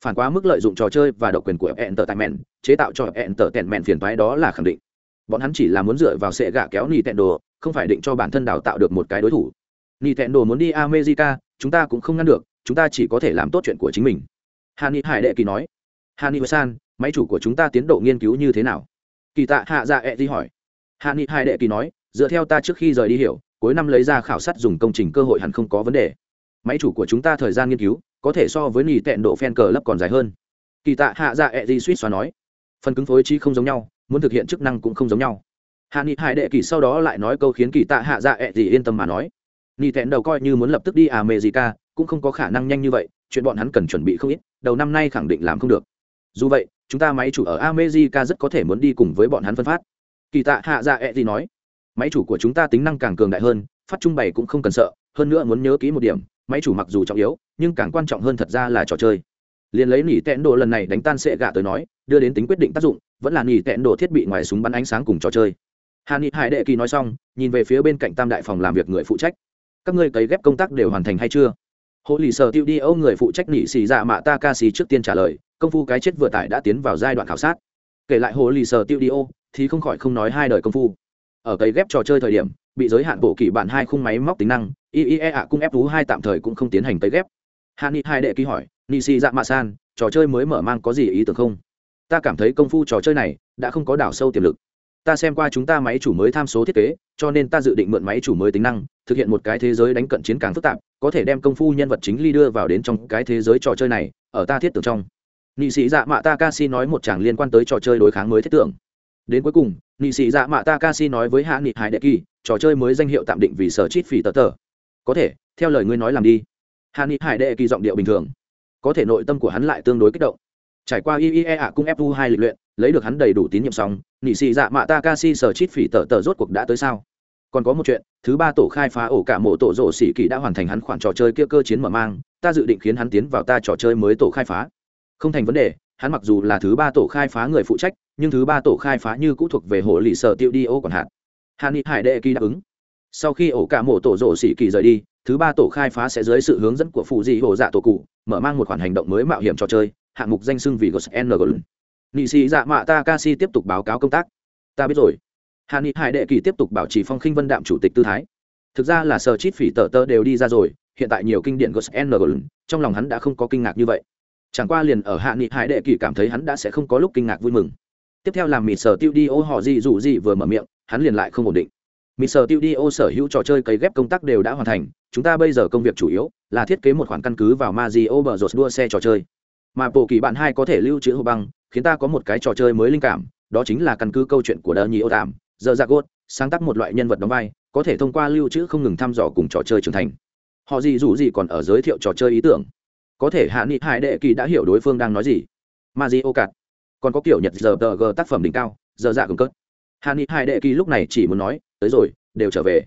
phản quá mức lợi dụng trò chơi và độc quyền của hẹn tờ tại mẹn chế tạo cho hẹn tờ tẹn mẹn phiền toái đó là khẳng định. Bọn hắn chỉ là muốn dựa vào sẽ gạ kéo nỉ tẹn đồ không phải định cho bản thân đào tạo được một cái đối thủ. Nỉ tẹn đồ muốn đi america, chúng ta cũng không ngăn được, chúng ta chỉ có thể làm tốt chuyện của chính mình. Hàn hải đệ kỳ nói. Hàn san, máy chủ của chúng ta tiến độ nghiên cứu như thế nào? Kỳ tạ hạ dạ e gì hỏi. Hàn hải đệ kỳ nói, dựa theo ta trước khi rời đi hiểu, cuối năm lấy ra khảo sát dùng công trình cơ hội hẳn không có vấn đề. Máy chủ của chúng ta thời gian nghiên cứu có thể so với nỉ tẹn độ phen cờ lấp còn dài hơn. Kỳ tạ hạ dạ e di suýt xóa nói, phần cứng phối trí không giống nhau, muốn thực hiện chức năng cũng không giống nhau. Hạ nghị hải đệ kỳ sau đó lại nói câu khiến kỳ tạ hạ dạ e gì yên tâm mà nói, nỉ tẹn đầu coi như muốn lập tức đi à america cũng không có khả năng nhanh như vậy, chuyện bọn hắn cần chuẩn bị không ít, đầu năm nay khẳng định làm không được. Dù vậy, chúng ta máy chủ ở à america rất có thể muốn đi cùng với bọn hắn phân phát. Kỳ tạ hạ dạ e gì nói, máy chủ của chúng ta tính năng càng cường đại hơn, phát trung bày cũng không cần sợ, hơn nữa muốn nhớ kỹ một điểm, máy chủ mặc dù trọng yếu nhưng càng quan trọng hơn thật ra là trò chơi. Liền lấy nỉ tẹn đồ lần này đánh tan sệ gạ tới nói, đưa đến tính quyết định tác dụng, vẫn là nỉ tẹn đồ thiết bị ngoài súng bắn ánh sáng cùng trò chơi. Hà nị hải đệ kỳ nói xong, nhìn về phía bên cạnh tam đại phòng làm việc người phụ trách. Các ngươi cấy ghép công tác đều hoàn thành hay chưa? Hộ lì sở tiêu đi âu người phụ trách nỉ xì dạ mạ ta ca xì trước tiên trả lời, công phu cái chết vừa tải đã tiến vào giai đoạn khảo sát. Kể lại hộ lì sở tiêu đi âu, thì không khỏi không nói hai đời công phu. Ở cấy ghép trò chơi thời điểm, bị giới hạn bộ kỷ bản hai khung máy móc tính năng iea cung ép thú hai tạm thời cũng không tiến hành cấy ghép hạ nghị hai đệ ký hỏi nị xì dạ mạ san, trò chơi mới mở mang có gì ý tưởng không? Ta cảm thấy công phu trò chơi này đã không có đảo sâu tiềm lực. Ta xem qua chúng ta máy chủ mới tham số thiết kế, cho nên ta dự định mượn máy chủ mới tính năng, thực hiện một cái thế giới đánh cận chiến càng phức tạp, có thể đem công phu nhân vật chính ly đưa vào đến trong cái thế giới trò chơi này, ở ta thiết tưởng trong. Nị sĩ dạ mạ ta ca si nói một chàng liên quan tới trò chơi đối kháng mới thiết tưởng. Đến cuối cùng nị sĩ dạ mạ takashi nói với hạ nghị hải đệ kỳ, trò chơi mới danh hiệu tạm định vì sở chít phỉ tờ tờ. Có thể, theo lời ngươi nói làm đi hạ nghị hải đệ kỳ giọng điệu bình thường. Có thể nội tâm của hắn lại tương đối kích động. Trải qua iie ạ cung fu hai lịch luyện, lấy được hắn đầy đủ tín nhiệm xong, nị sĩ dạ mạ takashi sở chít phỉ tờ tờ rốt cuộc đã tới sao? Còn có một chuyện, thứ ba tổ khai phá ổ cả mộ tổ rỗ sĩ kỳ đã hoàn thành hắn khoản trò chơi kia cơ chiến mở mang, ta dự định khiến hắn tiến vào ta trò chơi mới tổ khai phá. Không thành vấn đề, hắn mặc dù là thứ ba tổ khai phá người phụ trách, nhưng thứ ba tổ khai phá như cũ thuộc về hộ lì sở tiêu đi ô còn hạn. Hàn nghị hải đệ kỳ đáp ứng. Sau khi ổ cả mộ tổ rỗ sĩ kỳ rời đi thứ ba tổ khai phá sẽ dưới sự hướng dẫn của phụ dị hồ dạ tổ cụ, mở mang một khoản hành động mới mạo hiểm trò chơi, hạng mục danh sưng vì gosng nị sĩ dạ mạ takashi tiếp tục báo cáo công tác. Ta biết rồi. Hạ nghị hải đệ kỳ tiếp tục bảo trì phong khinh vân đạm chủ tịch tư thái. Thực ra là sở chít phỉ tờ tơ đều đi ra rồi, hiện tại nhiều kinh điển gosng trong lòng hắn đã không có kinh ngạc như vậy. Chẳng qua liền ở hạ nghị hải đệ kỳ cảm thấy hắn đã sẽ không có lúc kinh ngạc vui mừng. Tiếp theo làm mịt sở tiêu đi ô họ gì dù gì vừa mở miệng, hắn liền lại không ổn định. Mr. Studio sở hữu trò chơi cấy ghép công tác đều đã hoàn thành chúng ta bây giờ công việc chủ yếu là thiết kế một khoản căn cứ vào Mario bờ rột đua xe trò chơi. Mà bộ kỳ bạn hai có thể lưu trữ hồ băng khiến ta có một cái trò chơi mới linh cảm đó chính là căn cứ câu chuyện của đờ nhì ô tạm giờ ra gốt sáng tác một loại nhân vật đóng vai có thể thông qua lưu trữ không ngừng thăm dò cùng trò chơi trưởng thành. Họ gì dù gì còn ở giới thiệu trò chơi ý tưởng. Có thể hạ nghị hải đệ kỳ đã hiểu đối phương đang nói gì. Mario Kart, còn có kiểu nhật giờ tác phẩm đỉnh cao giờ dạ cùng cất hạ nghị hải đệ kỳ lúc này chỉ muốn nói tới rồi, đều trở về.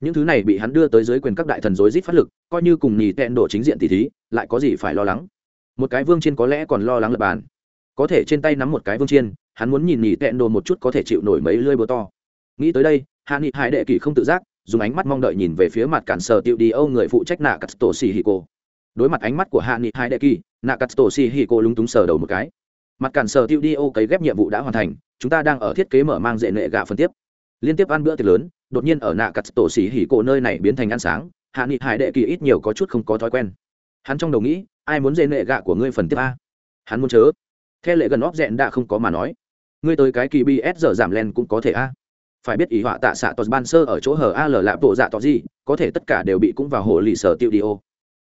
Những thứ này bị hắn đưa tới dưới quyền các đại thần dối rít phát lực, coi như cùng nhì tẹn đổ chính diện tỷ thí, lại có gì phải lo lắng? Một cái vương chiên có lẽ còn lo lắng lập bàn. Có thể trên tay nắm một cái vương chiên, hắn muốn nhìn nhì tẹn đồ một chút có thể chịu nổi mấy lơi búa to. Nghĩ tới đây, hạ nghị hải đệ kỳ không tự giác, dùng ánh mắt mong đợi nhìn về phía mặt cản sở tiệu đi âu người phụ trách nạ cắt tổ xì hì cô đối mặt ánh mắt của hạ nghị hải đệ kỳ nạ cắt tổ xì hì cô lúng túng sờ đầu một cái. Mặt cản sở tiệu đi âu cấy ghép nhiệm vụ đã hoàn thành, chúng ta đang ở thiết kế mở mang dễ nệ gạ phân tiếp liên tiếp ăn bữa tiệc lớn, đột nhiên ở nạ cắt tổ xỉ hỉ cổ nơi này biến thành ăn sáng, hạ nghị hải đệ kỳ ít nhiều có chút không có thói quen. Hắn trong đầu nghĩ, ai muốn dê nệ gạ của ngươi phần tiếp a? Hắn muốn chớ. Theo lệ gần óc dẹn đã không có mà nói. Ngươi tới cái kỳ bs giờ giảm len cũng có thể a. Phải biết ý họa tạ xạ tos ban sơ ở chỗ hở al lạp bộ dạ tỏ gì, có thể tất cả đều bị cũng vào hồ lì sở tiêu đi ô.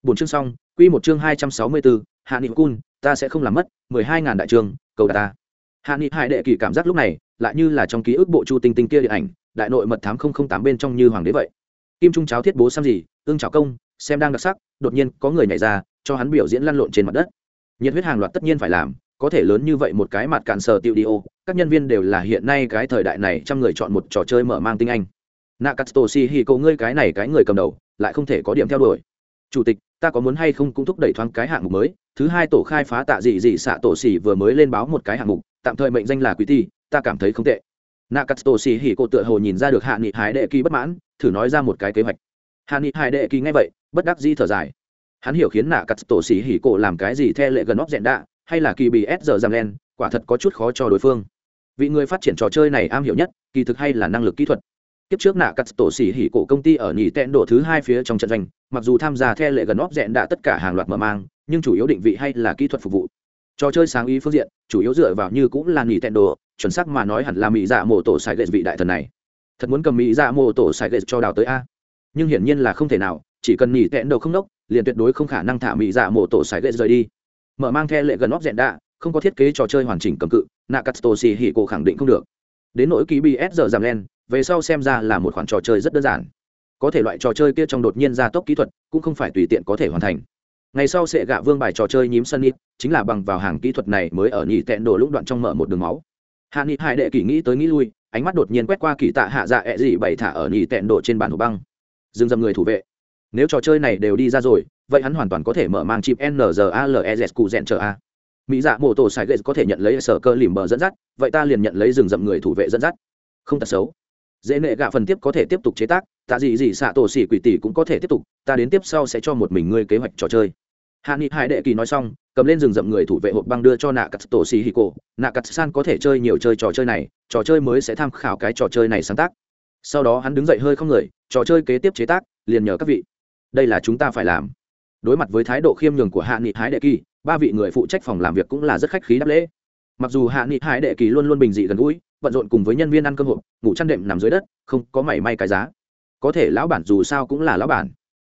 Bốn chương xong, quy một chương hai trăm sáu mươi bốn hạ nghị cun, ta sẽ không làm mất, mười hai ngàn đại trường, cầu đà ta hạ nghị hải đệ kỳ cảm giác lúc này lại như là trong ký ức bộ chu tinh tinh kia điện ảnh, đại nội mật thám tám bên trong như hoàng đế vậy. Kim trung cháo thiết bố xăm gì, ương cháo công, xem đang đặc sắc, đột nhiên có người nhảy ra, cho hắn biểu diễn lăn lộn trên mặt đất. Nhiệt huyết hàng loạt tất nhiên phải làm, có thể lớn như vậy một cái mặt cạn sờ tiêu đi ô, các nhân viên đều là hiện nay cái thời đại này trăm người chọn một trò chơi mở mang tinh anh. Nakastoshi hi cậu ngươi cái này cái người cầm đầu, lại không thể có điểm theo đuổi. Chủ tịch, ta có muốn hay không cũng thúc đẩy thoáng cái hạng mục mới, thứ hai tổ khai phá tạ dị dị xạ tổ xỉ vừa mới lên báo một cái hạng mục tạm thời mệnh danh là quý ti, ta cảm thấy không tệ. Nakatsuto xì hỉ cổ tựa hồ nhìn ra được hạ nghị hải đệ kỳ bất mãn, thử nói ra một cái kế hoạch. Hạ nghị hải đệ kỳ nghe vậy, bất đắc di thở dài. Hắn hiểu khiến nạ cắt tổ xỉ hỉ cổ làm cái gì theo lệ gần óc dẹn đạ, hay là kỳ bị ép giờ giang len quả thật có chút khó cho đối phương. Vị người phát triển trò chơi này am hiểu nhất, kỳ thực hay là năng lực kỹ thuật. Tiếp trước nạ cắt tổ xỉ hỉ cổ công ty ở nhì tẹn đổ thứ hai phía trong trận doanh, mặc dù tham gia theo lệ gần óc dẹn đạ tất cả hàng loạt mở mang, nhưng chủ yếu định vị hay là kỹ thuật phục vụ trò chơi sáng ý phương diện, chủ yếu dựa vào như cũng là nghỉ tẹn đồ chuẩn xác mà nói hẳn là mỹ dạ mộ tổ sai lệ vị đại thần này. Thật muốn cầm mỹ dạ mộ tổ sai lệ cho đào tới a. Nhưng hiển nhiên là không thể nào, chỉ cần nghỉ tẹn đồ không đốc, liền tuyệt đối không khả năng thả mỹ dạ mộ tổ sai lệ rời đi. Mở mang the lệ gần óc dẹn đạ, không có thiết kế trò chơi hoàn chỉnh cầm cự nakatsutoshi hỉ cổ khẳng định không được. Đến nỗi ký bs giờ giảm len, về sau xem ra là một khoản trò chơi rất đơn giản. Có thể loại trò chơi kia trong đột nhiên gia tốc kỹ thuật, cũng không phải tùy tiện có thể hoàn thành ngày sau sẽ gạ vương bài trò chơi nhím sân ít chính là bằng vào hàng kỹ thuật này mới ở nhị tẹn đồ lũng đoạn trong mở một đường máu. Hạ nghị hai đệ kỷ nghĩ tới nghĩ lui, ánh mắt đột nhiên quét qua kỳ tạ hạ dạ ẹ dị bày thả ở nhị tẹn đồ trên bàn hồ băng. Dừng dầm người thủ vệ. Nếu trò chơi này đều đi ra rồi, vậy hắn hoàn toàn có thể mở mang chip nzalez cụ rèn chờ a. Mỹ dạ mô tổ sài ghệ có thể nhận lấy sở cơ lìm bờ dẫn dắt, vậy ta liền nhận lấy rừng rậm người thủ vệ dẫn dắt. Không tật xấu. Dễ nệ gạ phần tiếp có thể tiếp tục chế tác, tạ gì gì xạ tổ xỉ quỷ tỷ cũng có thể tiếp tục, ta đến tiếp sau sẽ cho một mình ngươi kế hoạch trò chơi hạ nghị Hải đệ kỳ nói xong, cầm lên rừng rậm người thủ vệ hộp băng đưa cho nạ cắt tổ xì hì cổ nạ cắt san có thể chơi nhiều chơi trò chơi này, trò chơi mới sẽ tham khảo cái trò chơi này sáng tác. Sau đó hắn đứng dậy hơi không người, trò chơi kế tiếp chế tác, liền nhờ các vị. Đây là chúng ta phải làm. Đối mặt với thái độ khiêm nhường của hạ nghị hái đệ kỳ, ba vị người phụ trách phòng làm việc cũng là rất khách khí đáp lễ. Mặc dù hạ nghị hái đệ kỳ luôn luôn bình dị gần gũi, bận rộn cùng với nhân viên ăn cơm hộp, ngủ chăn đệm nằm dưới đất, không có mảy may cái giá. Có thể lão bản dù sao cũng là lão bản.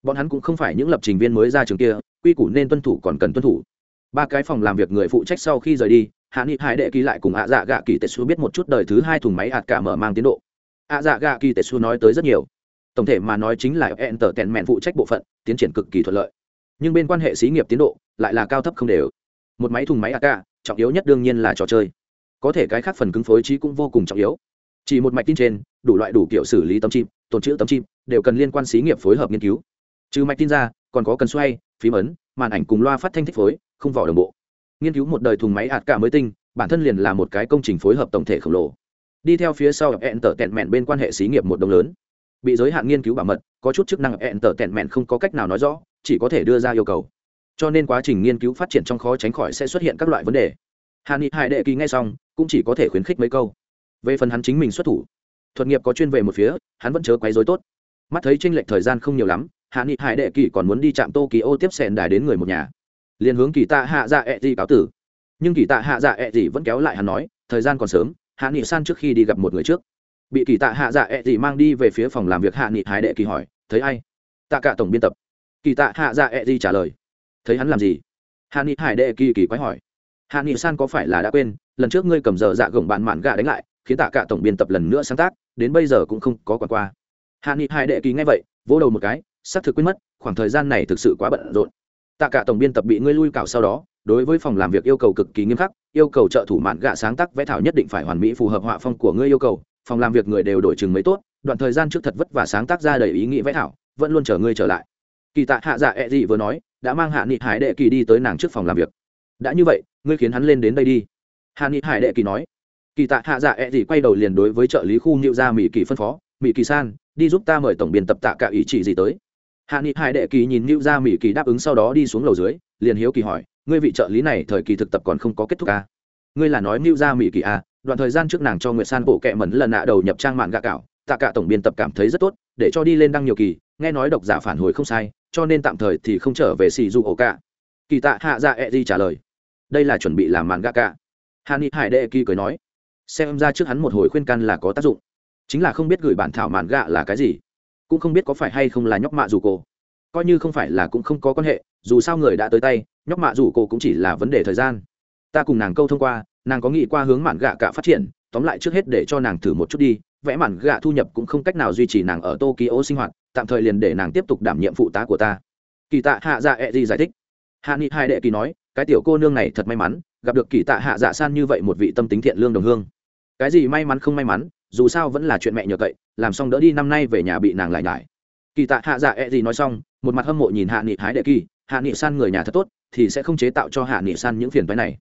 Bọn hắn cũng không phải những lập trình viên mới ra trường kia quy củ nên tuân thủ còn cần tuân thủ. Ba cái phòng làm việc người phụ trách sau khi rời đi, hạ nghị hải đệ kỳ lại cùng ạ dạ gạ kỳ tệ xu biết một chút đời thứ hai thùng máy ạt cả mở mang tiến độ. Ạ dạ gạ kỳ tệ xu nói tới rất nhiều. Tổng thể mà nói chính là enter tèn mẹn phụ trách bộ phận, tiến triển cực kỳ thuận lợi. Nhưng bên quan hệ xí nghiệp tiến độ lại là cao thấp không đều. Một máy thùng máy ak trọng yếu nhất đương nhiên là trò chơi. Có thể cái khác phần cứng phối trí cũng vô cùng trọng yếu. Chỉ một mạch tin trên, đủ loại đủ kiểu xử lý tấm chim, tồn chữ tấm chim, đều cần liên quan xí nghiệp phối hợp nghiên cứu. Trừ mạch tin ra, còn có cần xoay phím ấn, màn ảnh cùng loa phát thanh thích phối, không vỏ đồng bộ. Nghiên cứu một đời thùng máy ạt cả mới tinh, bản thân liền là một cái công trình phối hợp tổng thể khổng lồ. Đi theo phía sau hẹn tở tẹn mẹn bên quan hệ xí nghiệp một đồng lớn. Bị giới hạn nghiên cứu bảo mật, có chút chức năng ẹn tở tẹn mẹn không có cách nào nói rõ, chỉ có thể đưa ra yêu cầu. Cho nên quá trình nghiên cứu phát triển trong khó tránh khỏi sẽ xuất hiện các loại vấn đề. Hàn ni hải đệ kỳ ngay xong, cũng chỉ có thể khuyến khích mấy câu. Về phần hắn chính mình xuất thủ, thuật nghiệp có chuyên về một phía, hắn vẫn chớ quấy rối tốt. Mắt thấy tranh lệch thời gian không nhiều lắm hạ nghị hải đệ kỳ còn muốn đi chạm tô kỳ ô tiếp sẹn đài đến người một nhà. Liền hướng kỳ tạ hạ dạ ẹ gì cáo tử. Nhưng kỳ tạ hạ dạ ẹ gì vẫn kéo lại hắn nói, thời gian còn sớm, hạ nghị san trước khi đi gặp một người trước. Bị kỳ tạ hạ dạ ẹ gì mang đi về phía phòng làm việc hạ nghị hải đệ kỳ hỏi, thấy ai? Tạ cả tổng biên tập. Kỳ tạ hạ dạ ẹ gì trả lời, thấy hắn làm gì? Hạ nghị hải đệ kỳ kỳ quái hỏi, hạ nghị san có phải là đã quên, lần trước ngươi cầm giờ dạ gồng bạn mạn gà đánh lại, khiến tạ cả tổng biên tập lần nữa sáng tác, đến bây giờ cũng không có quả qua? Hạ nghị hải đệ kỳ nghe vậy, vỗ đầu một cái xác thực quên mất, khoảng thời gian này thực sự quá bận rộn. Tạ cả tổng biên tập bị ngươi lui cảo sau đó, đối với phòng làm việc yêu cầu cực kỳ nghiêm khắc, yêu cầu trợ thủ mạn gạ sáng tác vẽ thảo nhất định phải hoàn mỹ phù hợp họa phong của ngươi yêu cầu. Phòng làm việc người đều đổi chừng mấy tốt, đoạn thời gian trước thật vất vả sáng tác ra đầy ý nghĩ vẽ thảo, vẫn luôn chờ ngươi trở lại. Kỳ tạ hạ dạ ẹ、e、gì vừa nói, đã mang hạ nghị hải đệ kỳ đi tới nàng trước phòng làm việc. Đã như vậy, ngươi khiến hắn lên đến đây đi. Hạ nghị hải đệ kỳ nói. Kỳ tạ hạ dạ ẹ、e、gì quay đầu liền đối với trợ lý khu nhiễu gia mỹ kỳ phân phó. Mỹ kỳ san, đi giúp ta mời tổng biên tập tạ cả ý chỉ gì tới hạ nghị hải đệ kỳ nhìn nữ ra mỹ kỳ đáp ứng sau đó đi xuống lầu dưới, liền hiếu kỳ hỏi, ngươi vị trợ lý này thời kỳ thực tập còn không có kết thúc à? ngươi là nói nữ ra mỹ kỳ à? đoạn thời gian trước nàng cho nguyệt san bộ kệ mẩn lần nạ đầu nhập trang mạng gạ cạo, tạ cả tổng biên tập cảm thấy rất tốt, để cho đi lên đăng nhiều kỳ, nghe nói độc giả phản hồi không sai, cho nên tạm thời thì không trở về xì dù ổ cả kỳ tạ hạ dạ e di trả lời, đây là chuẩn bị làm màn gạ cả hạ nghị hải đệ kỳ cười nói, xem ra trước hắn một hồi khuyên can là có tác dụng, chính là không biết gửi bản thảo màn gạ là cái gì cũng không biết có phải hay không là nhóc mạ dù cổ. Coi như không phải là cũng không có quan hệ, dù sao người đã tới tay, nhóc mạ dù cổ cũng chỉ là vấn đề thời gian. Ta cùng nàng câu thông qua, nàng có nghĩ qua hướng mạn gạ cả phát triển, tóm lại trước hết để cho nàng thử một chút đi, vẽ mạn gạ thu nhập cũng không cách nào duy trì nàng ở tokyo sinh hoạt, tạm thời liền để nàng tiếp tục đảm nhiệm phụ tá của ta. Kỳ tạ hạ dạ e gì giải thích. Hạ nghị hai đệ kỳ nói, cái tiểu cô nương này thật may mắn, gặp được kỳ tạ hạ dạ san như vậy một vị tâm tính thiện lương đồng hương. Cái gì may mắn không may mắn? Dù sao vẫn là chuyện mẹ nhờ cậy, làm xong đỡ đi năm nay về nhà bị nàng lại nhải. Kỳ tạ hạ dạ e gì nói xong, một mặt hâm mộ nhìn hạ nghị hái đệ kỳ, hạ nghị san người nhà thật tốt, thì sẽ không chế tạo cho hạ nghị san những phiền phái này.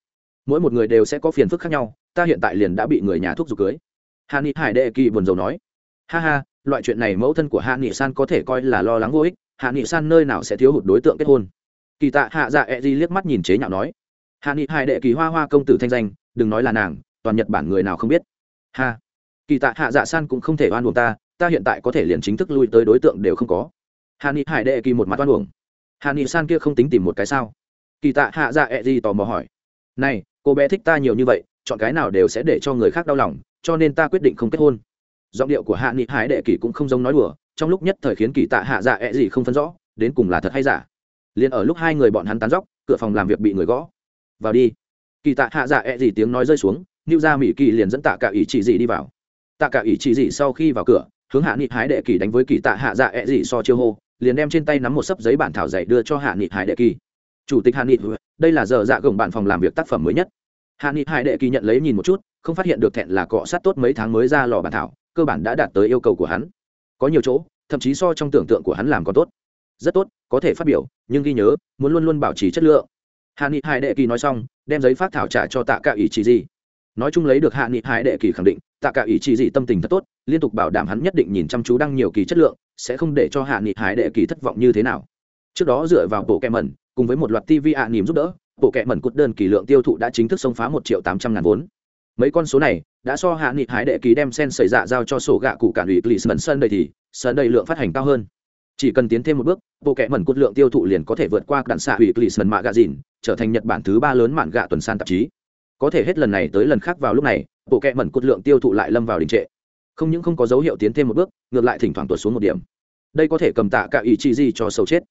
Mỗi một người đều sẽ có phiền phức khác nhau, ta hiện tại liền đã bị người nhà thúc giục cưới. Hạ nghị hải đệ kỳ buồn rầu nói, ha ha, loại chuyện này mẫu thân của hạ nghị san có thể coi là lo lắng vô ích, hạ nghị san nơi nào sẽ thiếu hụt đối tượng kết hôn? Kỳ tạ hạ dạ e di liếc mắt nhìn chế nhạo nói, hạ nghị hải đệ kỳ hoa hoa công tử thanh danh, đừng nói là nàng, toàn nhật bản người nào không biết. Ha kỳ tạ hạ dạ san cũng không thể oan uổng ta ta hiện tại có thể liền chính thức lui tới đối tượng đều không có. Hà ni hải đệ kỳ một mặt oan uổng. Hà ni san kia không tính tìm một cái sao? Kỳ tạ hạ dạ e gì tò mò hỏi. Này, cô bé thích ta nhiều như vậy, chọn cái nào đều sẽ để cho người khác đau lòng, cho nên ta quyết định không kết hôn. Giọng điệu của hạ nghị hải đệ kỳ cũng không giống nói đùa, trong lúc nhất thời khiến kỳ tạ hạ dạ ẹ、e、gì không phân rõ, đến cùng là thật hay giả. Liền ở lúc hai người bọn hắn tán dóc, cửa phòng làm việc bị người gõ. Vào đi. Kỳ tạ hạ dạ ẹ、e、gì tiếng nói rơi xuống Niu ra mỹ kỳ liền dẫn tạ cả ý chỉ gì đi vào tạ cả ý chỉ dị sau khi vào cửa, hướng hạ nghị hải đệ kỳ đánh với kỳ tạ hạ dạ dị so chiêu hô, liền đem trên tay nắm một sấp giấy bản thảo dạy đưa cho hạ nghị hải đệ kỳ. Chủ tịch hạ nghị, đây là giờ dạ gồng bản phòng làm việc tác phẩm mới nhất. Hạ nghị hải đệ kỳ nhận lấy nhìn một chút, không phát hiện được thẹn là cọ sát tốt mấy tháng mới ra lò bản thảo, cơ bản đã đạt tới yêu cầu của hắn. Có nhiều chỗ, thậm chí so trong tưởng tượng của hắn làm còn tốt. Rất tốt, có thể phát biểu, nhưng ghi nhớ, muốn luôn luôn bảo trì chất lượng. Hạ nghị hải đệ kỳ nói xong, đem giấy phát thảo trả cho tạ cả ý chỉ gì nói chung lấy được hạ nghị hải đệ kỳ khẳng định, tạ cả ý chỉ gì tâm tình thật tốt, liên tục bảo đảm hắn nhất định nhìn chăm chú đăng nhiều kỳ chất lượng, sẽ không để cho hạ nghị hải đệ kỳ thất vọng như thế nào. Trước đó dựa vào bộ kẹ mẩn, cùng với một loạt tv ạ nỉm giúp đỡ, bộ kẹ mẩn cút đơn kỳ lượng tiêu thụ đã chính thức xông phá một triệu tám trăm ngàn vốn. Mấy con số này, đã so hạ nghị hải đệ kỳ đem sen xảy dạ giao cho sổ gạ cụ cản ủy Cleveland Sơn đầy thì, sơn đầy lượng phát hành cao hơn. Chỉ cần tiến thêm một bước, bộ kẹ mẩn cốt lượng tiêu thụ liền có thể vượt qua đạn xạ ủy Cleveland mạ Gà dìn trở thành nhật bản thứ ba lớn mạn gạ tuần san tạp chí có thể hết lần này tới lần khác vào lúc này, bộ kẹ mẩn cốt lượng tiêu thụ lại lâm vào đình trệ. Không những không có dấu hiệu tiến thêm một bước, ngược lại thỉnh thoảng tuột xuống một điểm. Đây có thể cầm tạ cả ý chi gì cho sâu chết.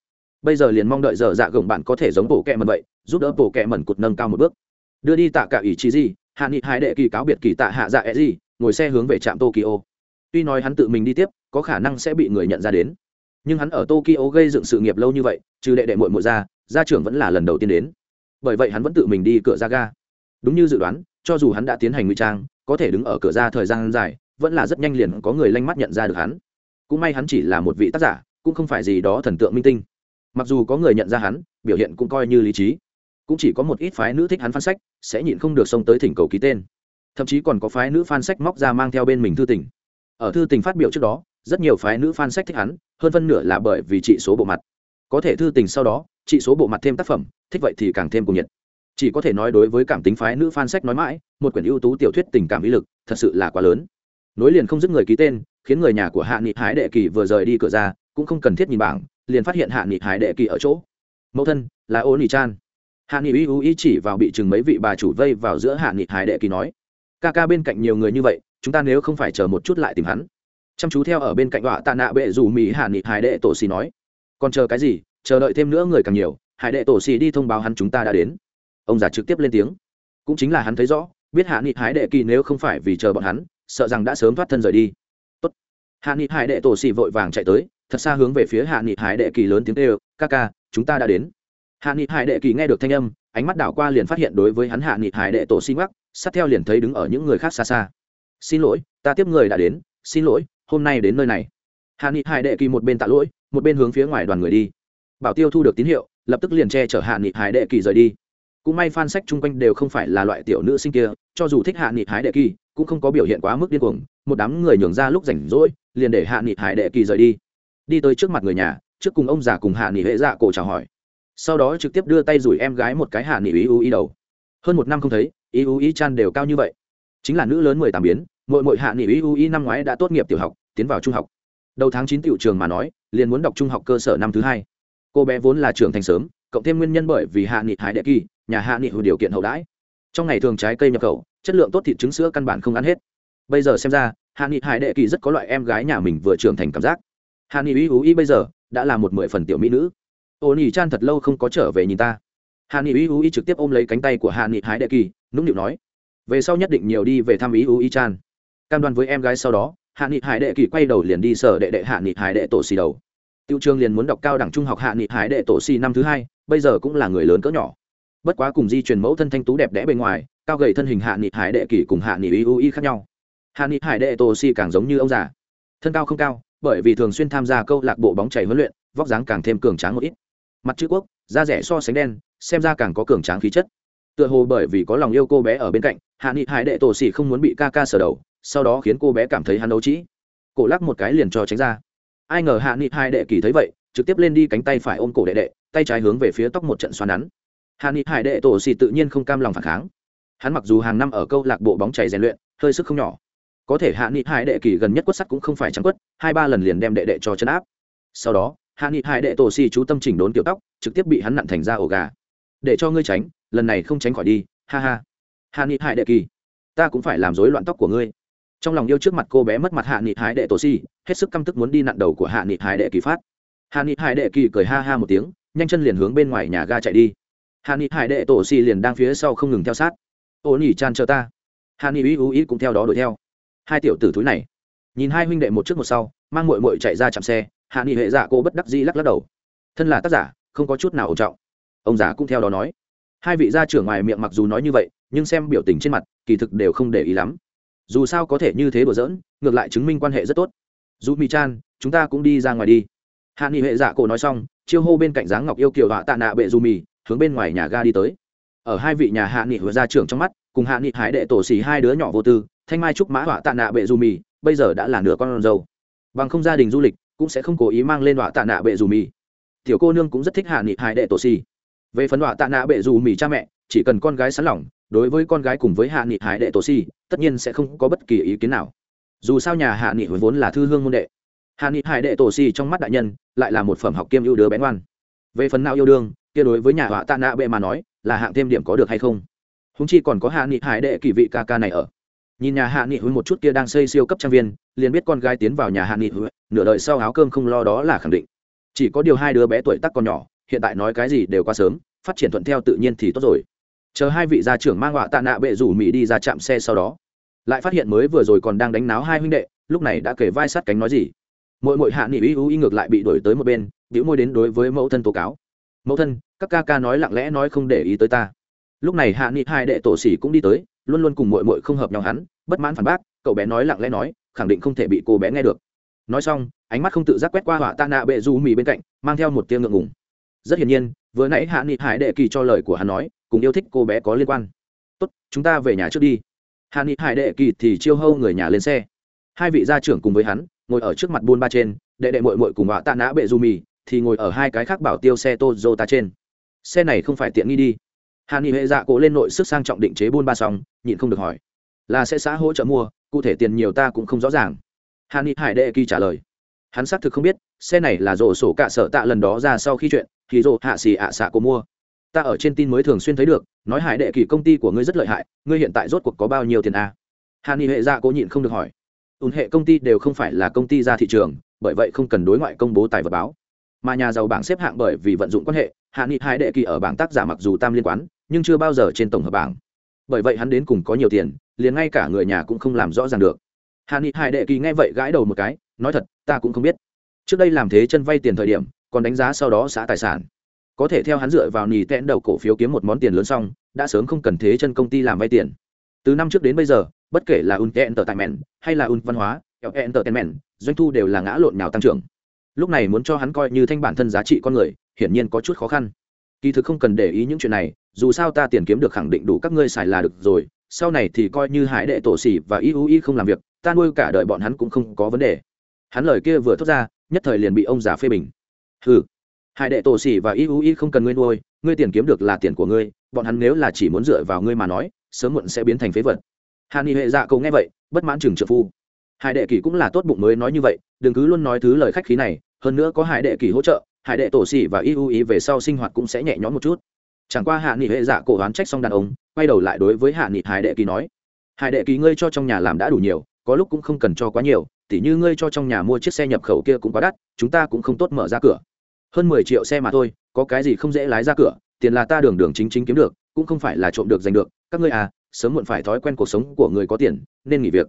Bây giờ liền mong đợi giờ dạ gồng bạn có thể giống bộ kẹ mẩn vậy, giúp đỡ bộ kẹ mẩn cột nâng cao một bước. Đưa đi tạ cả ý chi gì, hạ nghị hai đệ kỳ cáo biệt kỳ tạ hạ dạ e gì, ngồi xe hướng về trạm tokyo. Tuy nói hắn tự mình đi tiếp, có khả năng sẽ bị người nhận ra đến. Nhưng hắn ở tokyo gây dựng sự nghiệp lâu như vậy, trừ đệ đệ muội muội ra, gia trưởng vẫn là lần đầu tiên đến. Bởi vậy hắn vẫn tự mình đi cửa ra ga đúng như dự đoán, cho dù hắn đã tiến hành ngụy trang, có thể đứng ở cửa ra thời gian dài, vẫn là rất nhanh liền có người lanh mắt nhận ra được hắn. Cũng may hắn chỉ là một vị tác giả, cũng không phải gì đó thần tượng minh tinh. Mặc dù có người nhận ra hắn, biểu hiện cũng coi như lý trí. Cũng chỉ có một ít phái nữ thích hắn phan sách, sẽ nhịn không được xông tới thỉnh cầu ký tên. Thậm chí còn có phái nữ phan sách móc ra mang theo bên mình thư tình. Ở thư tình phát biểu trước đó, rất nhiều phái nữ fan sách thích hắn, hơn phân nửa là bởi vì trị số bộ mặt. Có thể thư tình sau đó, trị số bộ mặt thêm tác phẩm, thích vậy thì càng thêm cùng nhiệt chỉ có thể nói đối với cảm tính phái nữ phan sách nói mãi, một quyển ưu tú tiểu thuyết tình cảm ý lực thật sự là quá lớn. Nối liền không dứt người ký tên, khiến người nhà của hạ nghị hái đệ kỳ vừa rời đi cửa ra, cũng không cần thiết nhìn bảng, liền phát hiện hạ nghị hái đệ kỳ ở chỗ. Mẫu thân, là ô nỉ chan. Hạ nghị uy ý chỉ vào bị chừng mấy vị bà chủ vây vào giữa hạ nghị hái đệ kỳ nói, ca ca bên cạnh nhiều người như vậy, chúng ta nếu không phải chờ một chút lại tìm hắn. Chăm chú theo ở bên cạnh họa tạ nạ bệ dù mỹ hạ nghị hải đệ tổ xì nói, còn chờ cái gì? Chờ đợi thêm nữa người càng nhiều hải đệ tổ xì đi thông báo hắn chúng ta đã đến ông già trực tiếp lên tiếng. Cũng chính là hắn thấy rõ, biết hạ nghị hải đệ kỳ nếu không phải vì chờ bọn hắn, sợ rằng đã sớm thoát thân rời đi. Tốt. hạ nghị hải đệ tổ xì vội vàng chạy tới, thật xa hướng về phía hạ nghị hải đệ kỳ lớn tiếng kêu, ca ca, chúng ta đã đến. Hạ nghị hải đệ kỳ nghe được thanh âm, ánh mắt đảo qua liền phát hiện đối với hắn hạ nghị hải đệ tổ xì mắc sát theo liền thấy đứng ở những người khác xa xa. Xin lỗi, ta tiếp người đã đến, xin lỗi, hôm nay đến nơi này. Hạ nghị hải đệ kỳ một bên tạ lỗi, một bên hướng phía ngoài đoàn người đi. Bảo tiêu thu được tín hiệu, lập tức liền che chở hạ nghị hải đệ kỳ rời đi cũng may fan sách chung quanh đều không phải là loại tiểu nữ sinh kia, cho dù thích hạ nghị hái đệ kỳ, cũng không có biểu hiện quá mức điên cuồng, một đám người nhường ra lúc rảnh rỗi, liền để hạ nghị hải đệ kỳ rời đi. Đi tới trước mặt người nhà, trước cùng ông già cùng hạ nghị hệ dạ cổ chào hỏi. Sau đó trực tiếp đưa tay rủi em gái một cái hạ nghị ý u ý đầu. Hơn một năm không thấy ý u ý chan đều cao như vậy. Chính là nữ lớn mười tám biến mỗi mỗi hạ nghị ý u ý năm ngoái đã tốt nghiệp tiểu học, tiến vào trung học. Đầu tháng chín tiểu trường mà nói, liền muốn đọc trung học cơ sở năm thứ hai. Cô bé vốn là trưởng thành sớm cộng thêm nguyên nhân bởi vì hạ nghị hải đệ kỳ, nhà hạ nghị hồi điều kiện hậu đãi. Trong ngày thường trái cây nhập khẩu, chất lượng tốt thịt trứng sữa căn bản không ăn hết. Bây giờ xem ra, hạ nghị hải đệ kỳ rất có loại em gái nhà mình vừa trưởng thành cảm giác. Hạ nghị uy ú ý bây giờ, đã là một mười phần tiểu mỹ nữ. Ô nỉ chan thật lâu không có trở về nhìn ta. Hạ nghị uy ú ý trực tiếp ôm lấy cánh tay của hạ nghị hải đệ kỳ, nũng nịu nói, về sau nhất định nhiều đi về thăm ý ú ý chan. Cam đoan với em gái sau đó, hạ nghị hải đệ kỳ quay đầu liền đi sở đệ đệ hạ nghị hải đệ tổ xì đầu tiêu trường liền muốn đọc cao đẳng trung học hạ nghị hải đệ tổ xì năm thứ hai bây giờ cũng là người lớn cỡ nhỏ. Bất quá cùng di truyền mẫu thân thanh tú đẹp đẽ bên ngoài cao gầy thân hình hạ nghị hải đệ kỳ cùng hạ nghị uy ưu y khác nhau. Hạ nghị hải đệ tổ xì càng giống như ông già. Thân cao không cao bởi vì thường xuyên tham gia câu lạc bộ bóng chảy huấn luyện vóc dáng càng thêm cường tráng một ít. Mặt chữ quốc da rẻ so sánh đen xem ra càng có cường tráng khí chất. Tựa hồ bởi vì có lòng yêu cô bé ở bên cạnh hạ nghị hải đệ tổ xì không muốn bị ca ca sở đầu sau đó khiến cô bé cảm thấy hắn đấu trí, cổ lắc một cái liền cho tránh ra ai ngờ hạ nghị hai đệ kỳ thấy vậy, trực tiếp lên đi cánh tay phải ôm cổ đệ đệ, tay trái hướng về phía tóc một trận xoắn nắn. Hạ nghị hải đệ tổ xì tự nhiên không cam lòng phản kháng. Hắn mặc dù hàng năm ở câu lạc bộ bóng chảy rèn luyện, hơi sức không nhỏ. Có thể hạ nghị hải đệ kỳ gần nhất quất sắt cũng không phải trắng quất, hai ba lần liền đem đệ đệ cho chân áp. Sau đó, hạ nghị hải đệ tổ xì chú tâm chỉnh đốn kiểu tóc, trực tiếp bị hắn nặn thành ra ổ gà. Để cho ngươi tránh, lần này không tránh khỏi đi, ha ha. Hạ nghị hải đệ kỳ, ta cũng phải làm rối loạn tóc của ngươi trong lòng yêu trước mặt cô bé mất mặt hạ nghị hải đệ tổ si, hết sức căm tức muốn đi nặn đầu của hạ nghị hải đệ kỳ phát. Hạ nghị hải đệ kỳ cười ha ha một tiếng, nhanh chân liền hướng bên ngoài nhà ga chạy đi. Hạ nghị hải đệ tổ si liền đang phía sau không ngừng theo sát. Ô nỉ chan chờ ta. Hạ nghị ý ú ý cũng theo đó đuổi theo. Hai tiểu tử thúi này. Nhìn hai huynh đệ một trước một sau, mang mội mội chạy ra chạm xe, hạ nghị hệ dạ cô bất đắc dĩ lắc lắc đầu. Thân là tác giả, không có chút nào ổn trọng. Ông già cũng theo đó nói. Hai vị gia trưởng ngoài miệng mặc dù nói như vậy, nhưng xem biểu tình trên mặt, kỳ thực đều không để ý lắm dù sao có thể như thế đùa giỡn, ngược lại chứng minh quan hệ rất tốt. Dù mỹ chan, chúng ta cũng đi ra ngoài đi. Hạ nghị hệ dạ cổ nói xong, chiêu hô bên cạnh dáng ngọc yêu kiều họa tạ nạ bệ dù mì hướng bên ngoài nhà ga đi tới. Ở hai vị nhà hạ nghị vừa ra dạ trưởng trong mắt, cùng hạ nghị hải đệ tổ xì hai đứa nhỏ vô tư, thanh mai trúc mã họa tạ nạ bệ dù mì bây giờ đã là nửa con dâu. Bằng không gia đình du lịch, cũng sẽ không cố ý mang lên họa tạ nạ bệ dù mì tiểu cô nương cũng rất thích hạ nghị hải đệ tổ xì về phần họa tạ nạ bệ dù mì cha mẹ, chỉ cần con gái sẵn lòng đối với con gái cùng với hạ nghị hải đệ tổ si, tất nhiên sẽ không có bất kỳ ý kiến nào. Dù sao nhà hạ nghị vốn là thư hương môn đệ. Hạ nghị hải đệ tổ si trong mắt đại nhân lại là một phẩm học kiêm ưu đứa bén ngoan. Về phần nào yêu đương, kia đối với nhà họa tạ nạ bệ mà nói là hạng thêm điểm có được hay không? Húng chi còn có hạ nghị hải đệ kỳ vị ca ca này ở. Nhìn nhà hạ nghị huế một chút kia đang xây siêu cấp trang viên, liền biết con gái tiến vào nhà hạ nghị huế nửa đời sau áo cơm không lo đó là khẳng định. Chỉ có điều hai đứa bé tuổi tắc còn nhỏ, hiện tại nói cái gì đều quá sớm, phát triển thuận theo tự nhiên thì tốt rồi chờ hai vị gia trưởng mang họa tạ nạ bệ rủ mỹ đi ra chạm xe sau đó, lại phát hiện mới vừa rồi còn đang đánh náo hai huynh đệ, lúc này đã kể vai sát cánh nói gì. Mỗi mỗi hạ nghị u y ngược lại bị đổi tới một bên biểu môi đến đối với mẫu thân tố cáo. Mẫu thân, các ca ca nói lặng lẽ nói không để ý tới ta. Lúc này hạ nghị hai đệ tổ xỉ cũng đi tới, luôn luôn cùng mội mội không hợp nhau hắn, bất mãn phản bác, cậu bé nói lặng lẽ nói, khẳng định không thể bị cô bé nghe được. Nói xong, ánh mắt không tự giác quét qua họa tạ nạ bệ du mì bên cạnh, mang theo một tiếng ngượng ngùng. Rất hiển nhiên, vừa nãy hạ nghị hải đệ kỳ cho lời của hắn nói cùng yêu thích cô bé có liên quan. Tốt, chúng ta về nhà trước đi. Hạ nghị hải đệ kỳ thì chiêu hâu người nhà lên xe. Hai vị gia trưởng cùng với hắn, ngồi ở trước mặt buôn ba trên, đệ đệ mội mội cùng họa tạ nã bệ du mì thì ngồi ở hai cái khác bảo tiêu xe tozota trên. Xe này không phải tiện nghi đi. Hà ni hệ dạ cố lên nội sức sang trọng định chế buôn ba xong, nhịn không được hỏi. Là sẽ xã hỗ trợ mua, cụ thể tiền nhiều ta cũng không rõ ràng. Hà ni hải đệ kỳ trả lời. Hắn xác thực không biết, xe này là rổ sổ cạ sở tạ lần đó ra sau khi chuyện, thì rổ hạ xì ạ xạ cô mua ta ở trên tin mới thường xuyên thấy được nói hải đệ kỳ công ty của ngươi rất lợi hại ngươi hiện tại rốt cuộc có bao nhiêu tiền a? À? Hàn ni hệ dạ cố nhịn không được hỏi. Ùn hệ công ty đều không phải là công ty ra thị trường bởi vậy không cần đối ngoại công bố tài vật báo. Mà nhà giàu bảng xếp hạng bởi vì vận dụng quan hệ hạ nghị hai đệ kỳ ở bảng tác giả mặc dù tam liên quán, nhưng chưa bao giờ trên tổng hợp bảng. Bởi vậy hắn đến cùng có nhiều tiền liền ngay cả người nhà cũng không làm rõ ràng được. Hạ nghị hai đệ kỳ nghe vậy gãi đầu một cái nói thật ta cũng không biết. Trước đây làm thế chân vay tiền thời điểm còn đánh giá sau đó xã tài sản có thể theo hắn dựa vào nì tẹn đầu cổ phiếu kiếm một món tiền lớn xong, đã sớm không cần thế chân công ty làm vay tiền. Từ năm trước đến bây giờ, bất kể là un tẹn tờ tại mẹn hay là un văn hóa tờ tẹn mẹn doanh thu đều là ngã lộn nào tăng trưởng. Lúc này muốn cho hắn coi như thanh bản thân giá trị con người, hiển nhiên có chút khó khăn. Kỳ thực không cần để ý những chuyện này, dù sao ta tiền kiếm được khẳng định đủ các ngươi xài là được rồi, sau này thì coi như hải đệ, tổ xỉ và iui không làm việc, ta nuôi cả đời bọn hắn cũng không có vấn đề. Hắn lời kia vừa thốt ra, nhất thời liền bị ông già phê bình. Hừ hải đệ tổ xỉ và iui không cần ngươi nuôi, ngươi tiền kiếm được là tiền của ngươi, bọn hắn nếu là chỉ muốn dựa vào ngươi mà nói, sớm muộn sẽ biến thành phế vật. Hàn y hệ dạ cậu nghe vậy, bất mãn chừng trợ phu. Hải đệ kỳ cũng là tốt bụng mới nói như vậy, đừng cứ luôn nói thứ lời khách khí này, hơn nữa có hải đệ kỳ hỗ trợ hải đệ tổ xỉ và y ưu ý về sau sinh hoạt cũng sẽ nhẹ nhõm một chút. Chẳng qua hạ nghị hệ dạ cổ oán trách xong đàn ông, quay đầu lại đối với hạ nghị hải đệ kỳ nói hải đệ kỳ ngươi cho trong nhà làm đã đủ nhiều, có lúc cũng không cần cho quá nhiều, tỉ như ngươi cho trong nhà mua chiếc xe nhập khẩu kia cũng quá đắt, chúng ta cũng không tốt mở ra cửa hơn mười triệu xe mà thôi, có cái gì không dễ lái ra cửa, tiền là ta đường đường chính chính kiếm được, cũng không phải là trộm được giành được. Các ngươi à sớm muộn phải thói quen cuộc sống của người có tiền, nên nghỉ việc.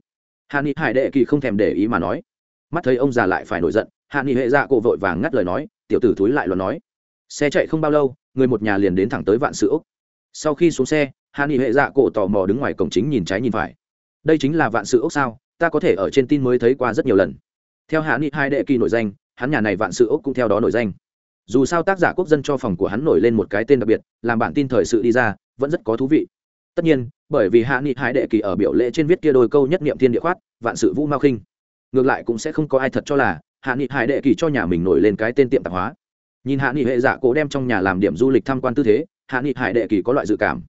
Hạ nghị hải đệ kỳ không thèm để ý mà nói. Mắt thấy ông già lại phải nổi giận, hạ nghị hệ dạ cổ vội vàng ngắt lời nói, tiểu tử thúi lại luôn nói. Xe chạy không bao lâu, người một nhà liền đến thẳng tới vạn sự úc. Sau khi xuống xe, hạ nghị hệ dạ cổ tò mò đứng ngoài cổng chính nhìn trái nhìn phải. Đây chính là vạn sự Ốc sao? Ta có thể ở trên tin mới thấy qua rất nhiều lần. Theo hạ nghị hai đệ kỳ nổi danh, hắn nhà này vạn sự Ốc cũng theo đó nổi danh dù sao tác giả quốc dân cho phòng của hắn nổi lên một cái tên đặc biệt, làm bản tin thời sự đi ra, vẫn rất có thú vị. Tất nhiên, bởi vì hạ nghị Hải đệ kỳ ở biểu lễ trên viết kia đôi câu nhất niệm thiên địa khoát, vạn sự vũ mao khinh. Ngược lại cũng sẽ không có ai thật cho là, hạ nghị hải đệ kỳ cho nhà mình nổi lên cái tên tiệm tạp hóa. Nhìn hạ nghị hệ dạ giả cố đem trong nhà làm điểm du lịch tham quan tư thế, hạ nghị hải đệ kỳ có loại dự cảm.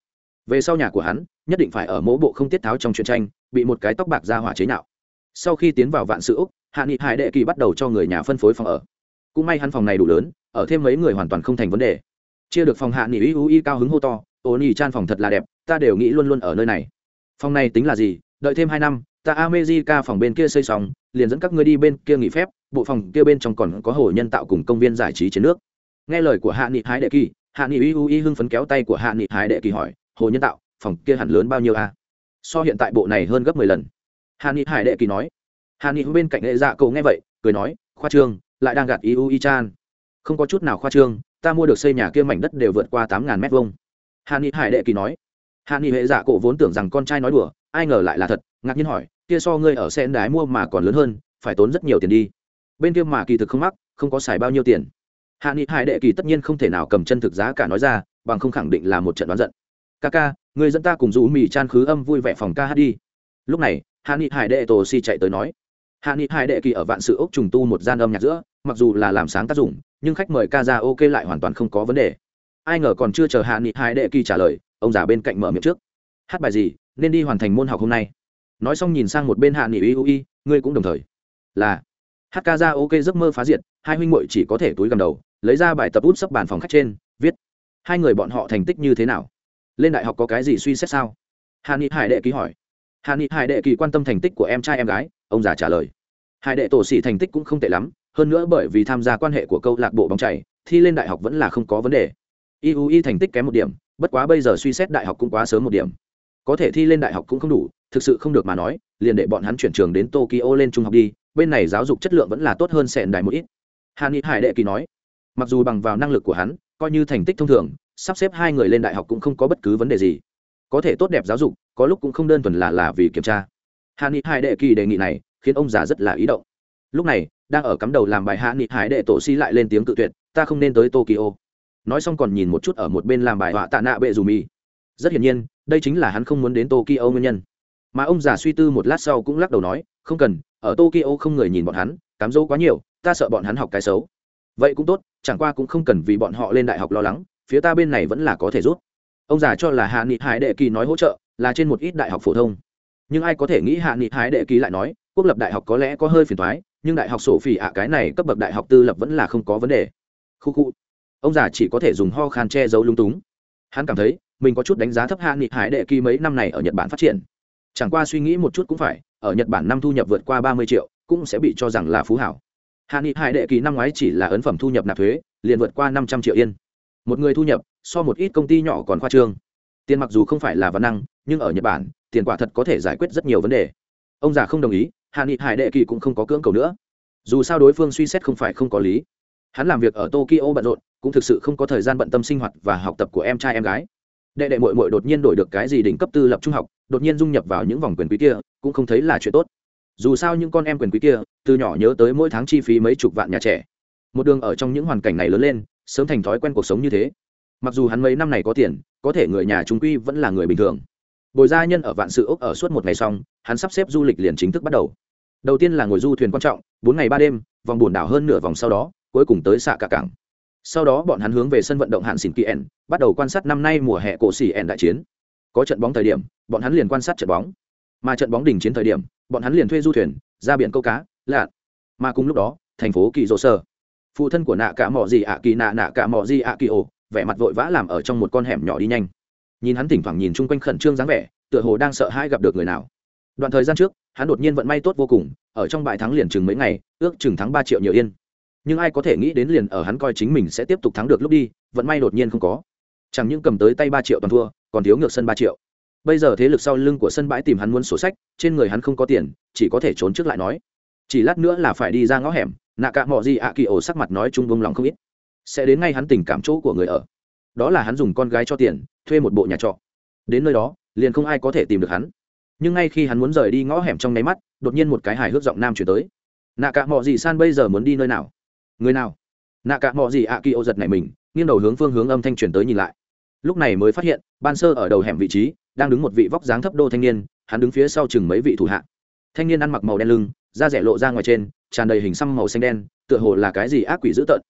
Về sau nhà của hắn, nhất định phải ở mỗ bộ không tiết tháo trong chuyện tranh, bị một cái tóc bạc ra hỏa chế nhạo. Sau khi tiến vào vạn sự úc, hạ nghị hải đệ kỳ bắt đầu cho người nhà phân phối phòng ở. Cũng may hắn phòng này đủ lớn ở thêm mấy người hoàn toàn không thành vấn đề chia được phòng hạ nghị ui y cao hứng hô to ô nỉ chan phòng thật là đẹp ta đều nghĩ luôn luôn ở nơi này phòng này tính là gì đợi thêm hai năm ta amejica phòng bên kia xây xong, liền dẫn các ngươi đi bên kia nghỉ phép, bộ phòng kia bên trong còn có hồ nhân tạo cùng công viên giải trí trên nước. Nghe lời của Hạ Nghị hái Đệ Kỳ, Hạ Nghị Uy Uy hưng phấn kéo tay của Hạ Nghị hái Đệ Kỳ hỏi, hồ nhân tạo, phòng kia hẳn lớn bao nhiêu a? So hiện tại bộ này hơn gấp mười lần. Hạ Nghị Hải Đệ Kỳ nói. Hạ Nghị bên cạnh Lệ Dạ cậu nghe vậy, cười nói, khoa trương, lại đang gạt Uy Uy Chan. Không có chút nào khoa trương, ta mua được xây nhà kia mảnh đất đều vượt qua tám ngàn mét vuông. Hạ Nghị Hải Đệ Kỳ nói. Hạ Nghị Hệ Dạ Cổ vốn tưởng rằng con trai nói đùa, ai ngờ lại là thật, ngạc nhiên hỏi, kia so ngươi ở xe đái mua mà còn lớn hơn phải tốn rất nhiều tiền đi. Bên kia mà kỳ thực không mắc không có xài bao nhiêu tiền. Hạ nghị hải đệ kỳ tất nhiên không thể nào cầm chân thực giá cả nói ra bằng không khẳng định là một trận đoán giận. Ca ca người dẫn ta cùng rủ mì chan khứ âm vui vẻ phòng ca hát đi. Lúc này hạ nghị hải đệ tổ si chạy tới nói hạ nghị hải đệ kỳ ở vạn sự ốc trùng tu một gian âm nhạc giữa, mặc dù là làm sáng tác dụng nhưng khách mời ca ra ok lại hoàn toàn không có vấn đề. Ai ngờ còn chưa chờ hạ nghị hải đệ kỳ trả lời, ông già bên cạnh mở miệng trước. Hát bài gì, nên đi hoàn thành môn học hôm nay. Nói xong nhìn sang một bên hạ nghị uy uy ngươi cũng đồng thời. Là. Hát ca ra ok giấc mơ phá diệt, hai huynh muội chỉ có thể túi cầm đầu, lấy ra bài tập út sấp bàn phòng khách trên, viết. Hai người bọn họ thành tích như thế nào? Lên đại học có cái gì suy xét sao? Hạ nghị hải đệ ký hỏi. Hạ nghị hải đệ kỳ quan tâm thành tích của em trai em gái, ông già trả lời hải đệ tổ sĩ thành tích cũng không tệ lắm, hơn nữa bởi vì tham gia quan hệ của câu lạc bộ bóng chảy, thi lên đại học vẫn là không có vấn đề. Iui thành tích kém một điểm, bất quá bây giờ suy xét đại học cũng quá sớm một điểm. Có thể thi lên đại học cũng không đủ, thực sự không được mà nói, liền để bọn hắn chuyển trường đến tokyo lên trung học đi, bên này giáo dục chất lượng vẫn là tốt hơn sẹn đài một ít. Hàn ni hải đệ kỳ nói, mặc dù bằng vào năng lực của hắn, coi như thành tích thông thường, sắp xếp hai người lên đại học cũng không có bất cứ vấn đề gì. Có thể tốt đẹp giáo dục, có lúc cũng không đơn thuần là là vì kiểm tra. Hàn ni hải đệ kỳ đề nghị này khiến ông già rất là ý động. Lúc này, đang ở cắm đầu làm bài hạ nghị hải đệ tổ si lại lên tiếng cự tuyệt, ta không nên tới tokyo. Nói xong còn nhìn một chút ở một bên làm bài họa tạ nạ bệ dù mi rất hiển nhiên, đây chính là hắn không muốn đến tokyo nguyên nhân. Mà ông già suy tư một lát sau cũng lắc đầu nói, không cần, ở tokyo không người nhìn bọn hắn, cám dỗ quá nhiều, ta sợ bọn hắn học cái xấu. Vậy cũng tốt, chẳng qua cũng không cần vì bọn họ lên đại học lo lắng, phía ta bên này vẫn là có thể rút ông già cho là hạ nghị hải đệ kỳ nói hỗ trợ, là trên một ít đại học phổ thông. Nhưng ai có thể nghĩ hạ nghị hải đệ kỳ lại nói quốc lập đại học có lẽ có hơi phiền thoái nhưng đại học sổ phỉ ạ cái này cấp bậc đại học tư lập vẫn là không có vấn đề. Khu khu. Ông già chỉ có thể dùng ho khan che giấu lung túng. Hắn cảm thấy, mình có chút đánh giá thấp hạ nghị hải đệ kỳ mấy năm này ở nhật bản phát triển. Chẳng qua suy nghĩ một chút cũng phải, ở nhật bản năm thu nhập vượt qua ba mươi triệu, cũng sẽ bị cho rằng là phú hảo. Hạ nghị hải đệ kỳ năm ngoái chỉ là ấn phẩm thu nhập nạp thuế, liền vượt qua năm trăm triệu yên. Một người thu nhập, so một ít công ty nhỏ còn khoa trương. Tiền mặc dù không phải là văn năng, nhưng ở nhật bản, tiền quả thật có thể giải quyết rất nhiều vấn đề. Ông già không đồng ý hạ nghị hải đệ kỳ cũng không có cưỡng cầu nữa. Dù sao đối phương suy xét không phải không có lý. Hắn làm việc ở tokyo bận rộn, cũng thực sự không có thời gian bận tâm sinh hoạt và học tập của em trai em gái. Đệ đệ mội mội đột nhiên đổi được cái gì đỉnh cấp tư lập trung học, đột nhiên dung nhập vào những vòng quyền quý kia, cũng không thấy là chuyện tốt. Dù sao những con em quyền quý kia, từ nhỏ nhớ tới mỗi tháng chi phí mấy chục vạn nhà trẻ. Một đường ở trong những hoàn cảnh này lớn lên, sớm thành thói quen cuộc sống như thế. Mặc dù hắn mấy năm này có tiền, có thể người nhà trung quy vẫn là người bình thường bồi gia nhân ở vạn sự ốc ở suốt một ngày xong, hắn sắp xếp du lịch liền chính thức bắt đầu. Đầu tiên là ngồi du thuyền quan trọng, bốn ngày ba đêm, vòng bồn đảo hơn nửa vòng sau đó, cuối cùng tới xạ cả cảng. Sau đó bọn hắn hướng về sân vận động hạn xỉn kỳ ẻn, bắt đầu quan sát năm nay mùa hè cổ xỉ ẻn đại chiến. Có trận bóng thời điểm, bọn hắn liền quan sát trận bóng. Mà trận bóng đỉnh chiến thời điểm, bọn hắn liền thuê du thuyền, ra biển câu cá, lạ. Mà cùng lúc đó, thành phố kỳ dô sơ. Phụ thân của nạ cả mỏ gì ạ kỳ nạ nạ cả mỏ gì ạ kỳ ồ, vẻ mặt vội vã làm ở trong một con hẻm nhỏ đi nhanh nhìn hắn thỉnh thoảng nhìn chung quanh khẩn trương dáng vẻ, tựa hồ đang sợ hãi gặp được người nào. Đoạn thời gian trước, hắn đột nhiên vận may tốt vô cùng, ở trong bài thắng liền chừng mấy ngày, ước chừng thắng ba triệu nhiều yên. Nhưng ai có thể nghĩ đến liền ở hắn coi chính mình sẽ tiếp tục thắng được lúc đi, vận may đột nhiên không có. Chẳng những cầm tới tay ba triệu toàn thua, còn thiếu ngược sân ba triệu. Bây giờ thế lực sau lưng của sân bãi tìm hắn muốn sổ sách, trên người hắn không có tiền, chỉ có thể trốn trước lại nói. Chỉ lát nữa là phải đi ra ngõ hẻm, nạ cả mọi gì ạ kỳ ổ sắc mặt nói chung vông lòng không ít. Sẽ đến ngay hắn tình cảm chỗ của người ở. Đó là hắn dùng con gái cho tiền thuê một bộ nhà trọ. Đến nơi đó, liền không ai có thể tìm được hắn. Nhưng ngay khi hắn muốn rời đi ngõ hẻm trong nháy mắt, đột nhiên một cái hài hước giọng nam chuyển tới. Nạ cả mọi gì san bây giờ muốn đi nơi nào? Người nào? Nạ cả mọi gì ạ kỳ ô giật này mình, nghiêng đầu hướng phương hướng âm thanh chuyển tới nhìn lại. Lúc này mới phát hiện, ban sơ ở đầu hẻm vị trí, đang đứng một vị vóc dáng thấp đô thanh niên, hắn đứng phía sau chừng mấy vị thủ hạ. Thanh niên ăn mặc màu đen lưng, da rẻ lộ ra ngoài trên, tràn đầy hình xăm màu xanh đen, tựa hồ là cái gì ác quỷ dữ tợn.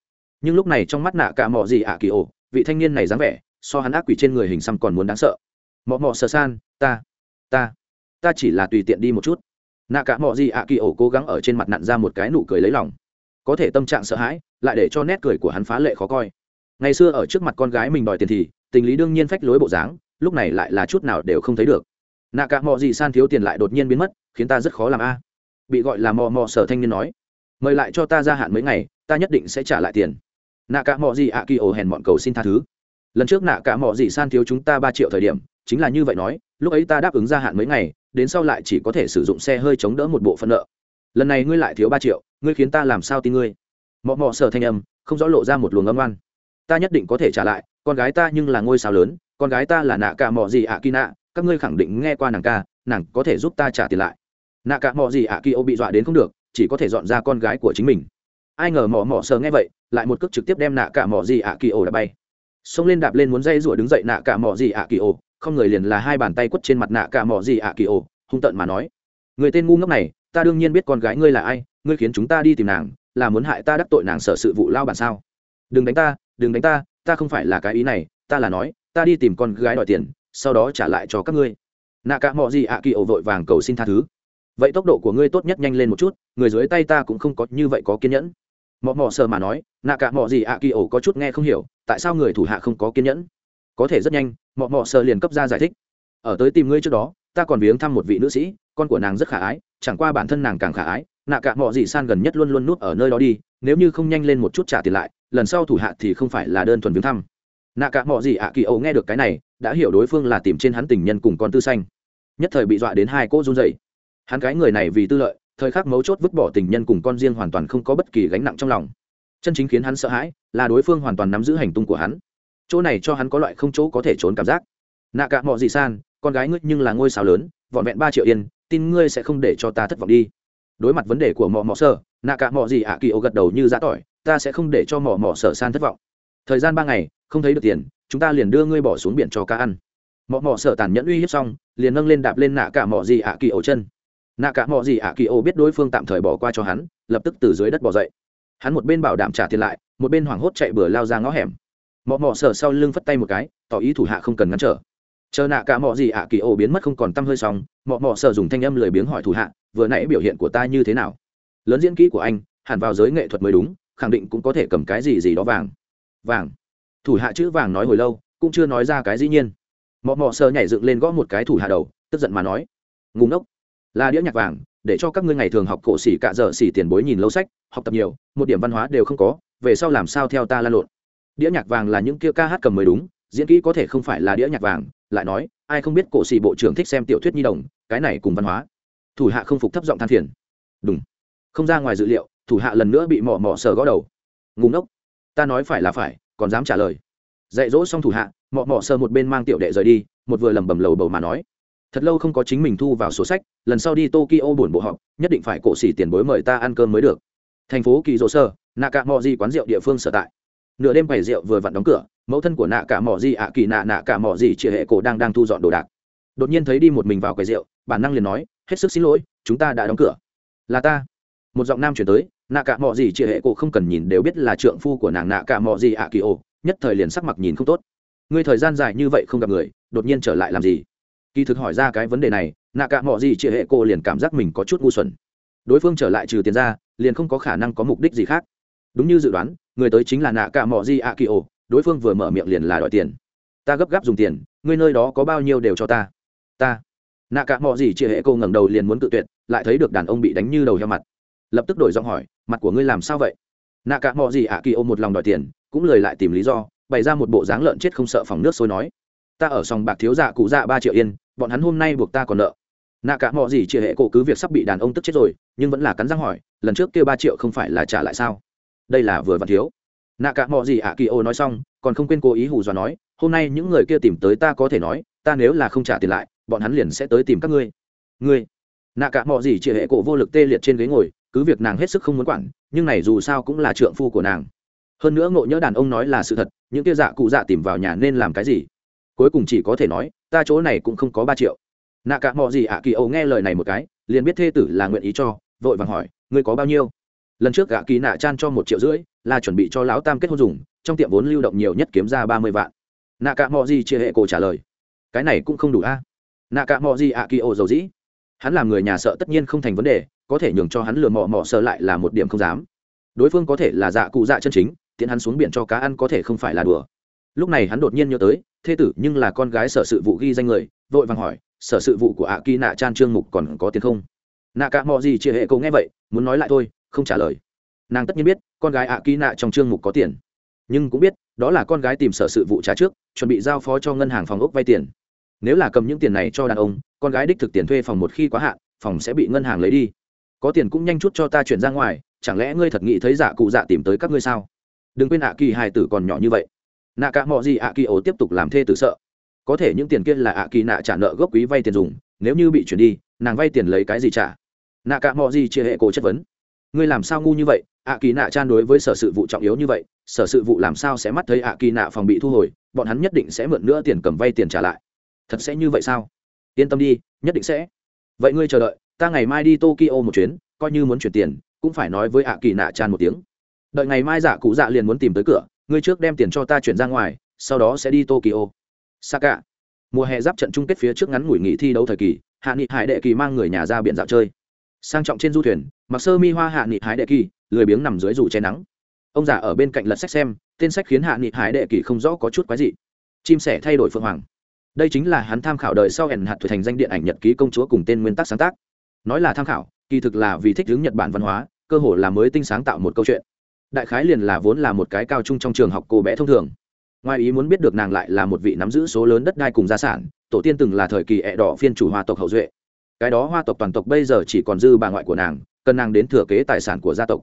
Nhưng lúc này trong mắt nạ cả mọ gì ạ kỳ ổ vị thanh niên này dáng vẻ so hắn ác quỷ trên người hình xăm còn muốn đáng sợ. Mọ mọ sờ san, ta ta ta chỉ là tùy tiện đi một chút. Nạ cả mọ gì ạ kỳ ổ cố gắng ở trên mặt nặn ra một cái nụ cười lấy lòng. Có thể tâm trạng sợ hãi, lại để cho nét cười của hắn phá lệ khó coi. Ngày xưa ở trước mặt con gái mình đòi tiền thì, tình lý đương nhiên phách lối bộ dáng, lúc này lại là chút nào đều không thấy được. Nạ cả Mọ gì san thiếu tiền lại đột nhiên biến mất, khiến ta rất khó làm a. Bị gọi là mò mò sở thanh niên nói, mời lại cho ta gia hạn mấy ngày, ta nhất định sẽ trả lại tiền. Nạ cả Mọ gì ạ kỳ ổ hèn mọn cầu xin tha thứ lần trước nạ cả mò gì san thiếu chúng ta ba triệu thời điểm, chính là như vậy nói, lúc ấy ta đáp ứng gia hạn mấy ngày, đến sau lại chỉ có thể sử dụng xe hơi chống đỡ một bộ phận nợ. Lần này ngươi lại thiếu ba triệu, ngươi khiến ta làm sao tin ngươi? Mọ mọ sở thanh âm, không rõ lộ ra một luồng âm oan. Ta nhất định có thể trả lại, con gái ta nhưng là ngôi sao lớn, con gái ta là nạ cả mọ gì ạ kỳ nạ, các ngươi khẳng định nghe qua nàng ca, nàng có thể giúp ta trả tiền lại. Nạ cả mọ gì ạ kỳ ô bị dọa đến không được, chỉ có thể dọn ra con gái của chính mình. Ai ngờ mỏ mỏ sờ nghe vậy, lại một cước trực tiếp đem nạ cả mỏ gì ạ kỳ ổ đã bay xông lên đạp lên muốn dây rủa đứng dậy nạ cả mỏ gì ạ kỳ ô. Không người liền là hai bàn tay quất trên mặt nạ cả mỏ gì ạ kỳ ô, hung tợn mà nói. Người tên ngu ngốc này, ta đương nhiên biết con gái ngươi là ai, ngươi khiến chúng ta đi tìm nàng, là muốn hại ta đắc tội nàng sở sự vụ lao bản sao? Đừng đánh ta, đừng đánh ta ta không phải là cái ý này, ta là nói, ta đi tìm con gái đòi tiền, sau đó trả lại cho các ngươi. Nạ cả mỏ gì ạ kỳ ổ vội vàng cầu xin tha thứ. Vậy tốc độ của ngươi tốt nhất nhanh lên một chút, người dưới tay ta cũng không có như vậy có kiên nhẫn mọ mọ sờ mà nói, nạ cả mọ gì ạ kỳ ổ có chút nghe không hiểu, tại sao người thủ hạ không có kiên nhẫn? Có thể rất nhanh, mọ mọ sờ liền cấp ra giải thích. Ở tới tìm ngươi trước đó, ta còn viếng thăm một vị nữ sĩ, con của nàng rất khả ái, chẳng qua bản thân nàng càng khả ái, nạ cả mọ gì san gần nhất luôn luôn nuốt ở nơi đó đi, nếu như không nhanh lên một chút trả tiền lại, lần sau thủ hạ thì không phải là đơn thuần viếng thăm. Nạ cả mọ gì ạ kỳ ổ nghe được cái này, đã hiểu đối phương là tìm trên hắn tình nhân cùng con tư xanh nhất thời bị dọa đến hai cô run dậy hắn cái người này vì tư lợi thời khắc mấu chốt vứt bỏ tình nhân cùng con riêng hoàn toàn không có bất kỳ gánh nặng trong lòng. Chân chính khiến hắn sợ hãi là đối phương hoàn toàn nắm giữ hành tung của hắn. Chỗ này cho hắn có loại không chỗ có thể trốn cảm giác. Nạ cả mọi gì san, con gái ngươi nhưng là ngôi sao lớn vọn vẹn ba triệu yên, tin ngươi sẽ không để cho ta thất vọng đi. Đối mặt vấn đề của mọ mọ sở nạ cả mỏ gì ạ kỳ ô gật đầu như giã tỏi, ta sẽ không để cho mọ mọ sở san thất vọng. Thời gian ba ngày, không thấy được tiền, chúng ta liền đưa ngươi bỏ xuống biển cho cá ăn. Mọ mọ sở tàn nhẫn uy hiếp xong, liền nâng lên đạp lên nạ cả mọ gì ạ kỳ ổ chân nạ cả mọ gì ạ kỳ ô biết đối phương tạm thời bỏ qua cho hắn, lập tức từ dưới đất bỏ dậy. Hắn một bên bảo đảm trả tiền lại, một bên hoảng hốt chạy bừa lao ra ngõ hẻm. Mọ mọ sờ sau lưng phất tay một cái, tỏ ý thủ hạ không cần ngăn trở. Chờ nạ cả mọ gì ạ kỳ ô biến mất không còn tăm hơi xong, mọ mọ sờ dùng thanh âm lười biếng hỏi thủ hạ, vừa nãy biểu hiện của ta như thế nào? Lớn diễn kỹ của anh, hẳn vào giới nghệ thuật mới đúng, khẳng định cũng có thể cầm cái gì gì đó vàng. Vàng. Thủ hạ chữ vàng nói hồi lâu, cũng chưa nói ra cái dĩ nhiên. Mọ mọ sờ nhảy dựng lên gõ một cái thủ hạ đầu, tức giận mà nói. Ngùng ngốc là đĩa nhạc vàng, để cho các ngươi ngày thường học cổ xỉ cạ dở xỉ tiền bối nhìn lâu sách, học tập nhiều, một điểm văn hóa đều không có, về sau làm sao theo ta lan lộn? Đĩa nhạc vàng là những kia ca hát cầm mới đúng, diễn kỹ có thể không phải là đĩa nhạc vàng, lại nói, ai không biết cổ xỉ bộ trưởng thích xem tiểu thuyết nhi đồng, cái này cùng văn hóa. Thủ hạ không phục thấp giọng than phiền. Đúng không ra ngoài dự liệu, thủ hạ lần nữa bị mỏ mỏ sờ gõ đầu. Ngùng ngốc. Ta nói phải là phải, còn dám trả lời. Dạy dỗ xong thủ hạ mọ mọ sờ một bên mang tiểu đệ rời đi, một vừa lẩm bẩm lầu bầu mà nói thật lâu không có chính mình thu vào sổ sách, lần sau đi tokyo buồn bộ họp, nhất định phải cổ xỉ tiền bối mời ta ăn cơm mới được. Thành phố kỳ dỗ sơ nạ cả mò di quán rượu địa phương sở tại. Nửa đêm bảy rượu vừa vặn đóng cửa, mẫu thân của nạ cả mò di ạ kỳ nạ nạ cả mò di chị hệ cổ đang đang thu dọn đồ đạc. Đột nhiên thấy đi một mình vào quầy rượu, bản năng liền nói, hết sức xin lỗi, chúng ta đã đóng cửa. Là ta. Một giọng nam chuyển tới nạ cả mò di chị hệ cổ không cần nhìn đều biết là trượng phu của nàng nạ cả mò di ạ kỳ ô nhất thời liền sắc mặt nhìn không tốt. Ngươi thời gian dài như vậy không gặp người, đột nhiên trở lại làm gì? Kỳ thực hỏi ra cái vấn đề này, nạ cả mọi gì chị hệ cô liền cảm giác mình có chút ngu xuẩn. Đối phương trở lại trừ tiền ra, liền không có khả năng có mục đích gì khác. Đúng như dự đoán, người tới chính là nạ cả mọi gì a kỳ ô đối phương vừa mở miệng liền là đòi tiền. Ta gấp gáp dùng tiền, ngươi nơi đó có bao nhiêu đều cho ta. Ta. Nạ cả mọi gì chị hệ cô ngẩng đầu liền muốn tự tuyệt, lại thấy được đàn ông bị đánh như đầu heo mặt. Lập tức đổi giọng hỏi, mặt của ngươi làm sao vậy? Nạ cả mọi gì ạ kỳ ô một lòng đòi tiền, cũng lời lại tìm lý do, bày ra một bộ dáng lợn chết không sợ phòng nước sôi nói ta ở sòng bạc thiếu dạ cụ dạ ba triệu yên, bọn hắn hôm nay buộc ta còn nợ. Nạ cả mọi gì chia hệ cổ cứ việc sắp bị đàn ông tức chết rồi, nhưng vẫn là cắn răng hỏi, lần trước kêu ba triệu không phải là trả lại sao? Đây là vừa vặn thiếu. Nạ cả mọi gì ạ kỳ ô nói xong, còn không quên cố ý hù dọa nói, hôm nay những người kia tìm tới ta có thể nói, ta nếu là không trả tiền lại, bọn hắn liền sẽ tới tìm các ngươi. Ngươi. Nạ cả mọi gì chia hệ cổ vô lực tê liệt trên ghế ngồi, cứ việc nàng hết sức không muốn quản, nhưng này dù sao cũng là trượng phu của nàng. Hơn nữa ngộ nhỡ đàn ông nói là sự thật, những kia dạ cụ dạ tìm vào nhà nên làm cái gì? Cuối cùng chỉ có thể nói, ta chỗ này cũng không có ba triệu. Nạ cả mọi gì ạ kỳ âu nghe lời này một cái, liền biết thê tử là nguyện ý cho, vội vàng hỏi, ngươi có bao nhiêu? Lần trước gạ kỳ nạ chan cho một triệu rưỡi, là chuẩn bị cho lão tam kết hôn dùng, trong tiệm vốn lưu động nhiều nhất kiếm ra ba mươi vạn. Nạ cả mọi gì chia hệ cổ trả lời, cái này cũng không đủ a. Nạ cả mọi gì ạ kỳ âu giàu dĩ, hắn làm người nhà sợ tất nhiên không thành vấn đề, có thể nhường cho hắn lừa mò mò sợ lại là một điểm không dám. Đối phương có thể là dạ cụ dạ chân chính tiện hắn xuống biển cho cá ăn có thể không phải là đùa. Lúc này hắn đột nhiên nhớ tới thê tử, nhưng là con gái sở sự vụ ghi danh người. Vội vàng hỏi, sở sự vụ của ạ kỳ nạ chan trương mục còn có tiền không? Nạ cả mọi gì chia hệ cậu nghe vậy, muốn nói lại thôi, không trả lời. Nàng tất nhiên biết, con gái ạ kỳ nạ trong trương mục có tiền. Nhưng cũng biết, đó là con gái tìm sở sự vụ trả trước, chuẩn bị giao phó cho ngân hàng phòng ốc vay tiền. Nếu là cầm những tiền này cho đàn ông, con gái đích thực tiền thuê phòng một khi quá hạn, phòng sẽ bị ngân hàng lấy đi. Có tiền cũng nhanh chút cho ta chuyển ra ngoài, chẳng lẽ ngươi thật nghĩ thấy giả cụ dạ tìm tới các ngươi sao? Đừng quên ạ, kỳ hài tử còn nhỏ như vậy nạ cả mọi gì ạ kỳ ổ tiếp tục làm thê tử sợ. Có thể những tiền kia là ạ kỳ nạ trả nợ gốc quý vay tiền dùng, nếu như bị chuyển đi, nàng vay tiền lấy cái gì trả? Nạ cả mọi gì chia hệ cổ chất vấn. Ngươi làm sao ngu như vậy? ạ kỳ nạ chan đối với sở sự vụ trọng yếu như vậy, sở sự vụ làm sao sẽ mắt thấy ạ kỳ nạ phòng bị thu hồi, bọn hắn nhất định sẽ mượn nữa tiền cầm vay tiền trả lại. Thật sẽ như vậy sao? Yên tâm đi, nhất định sẽ. Vậy ngươi chờ đợi, ta ngày mai đi tokyo một chuyến, coi như muốn chuyển tiền, cũng phải nói với ạ kỳ nạ chan một tiếng. Đợi ngày mai giả cụ dạ liền muốn tìm tới cửa ngươi trước đem tiền cho ta chuyển ra ngoài, sau đó sẽ đi tokyo. Saka. Mùa hè giáp trận chung kết phía trước ngắn ngủi nghỉ thi đấu thời kỳ, hạ nghị hải đệ kỳ mang người nhà ra biển dạo chơi. Sang trọng trên du thuyền, mặc sơ mi hoa hạ nghị hải đệ kỳ, lười biếng nằm dưới dù che nắng. Ông già ở bên cạnh lật sách xem, tên sách khiến hạ nghị hải đệ kỳ không rõ có chút quái gì chim sẻ thay đổi phượng hoàng. Đây chính là hắn tham khảo đời sau ẩn hạt thuật thành danh điện ảnh nhật ký công chúa cùng tên nguyên tắc sáng tác. Nói là tham khảo, kỳ thực là vì thích hướng nhật bản văn hóa, cơ hồ là mới tinh sáng tạo một câu chuyện đại khái liền là vốn là một cái cao trung trong trường học cô bé thông thường. Ngoài ý muốn biết được nàng lại là một vị nắm giữ số lớn đất đai cùng gia sản, tổ tiên từng là thời kỳ ẹ đỏ phiên chủ hoa tộc hậu duệ. Cái đó hoa tộc toàn tộc bây giờ chỉ còn dư bà ngoại của nàng, cần nàng đến thừa kế tài sản của gia tộc.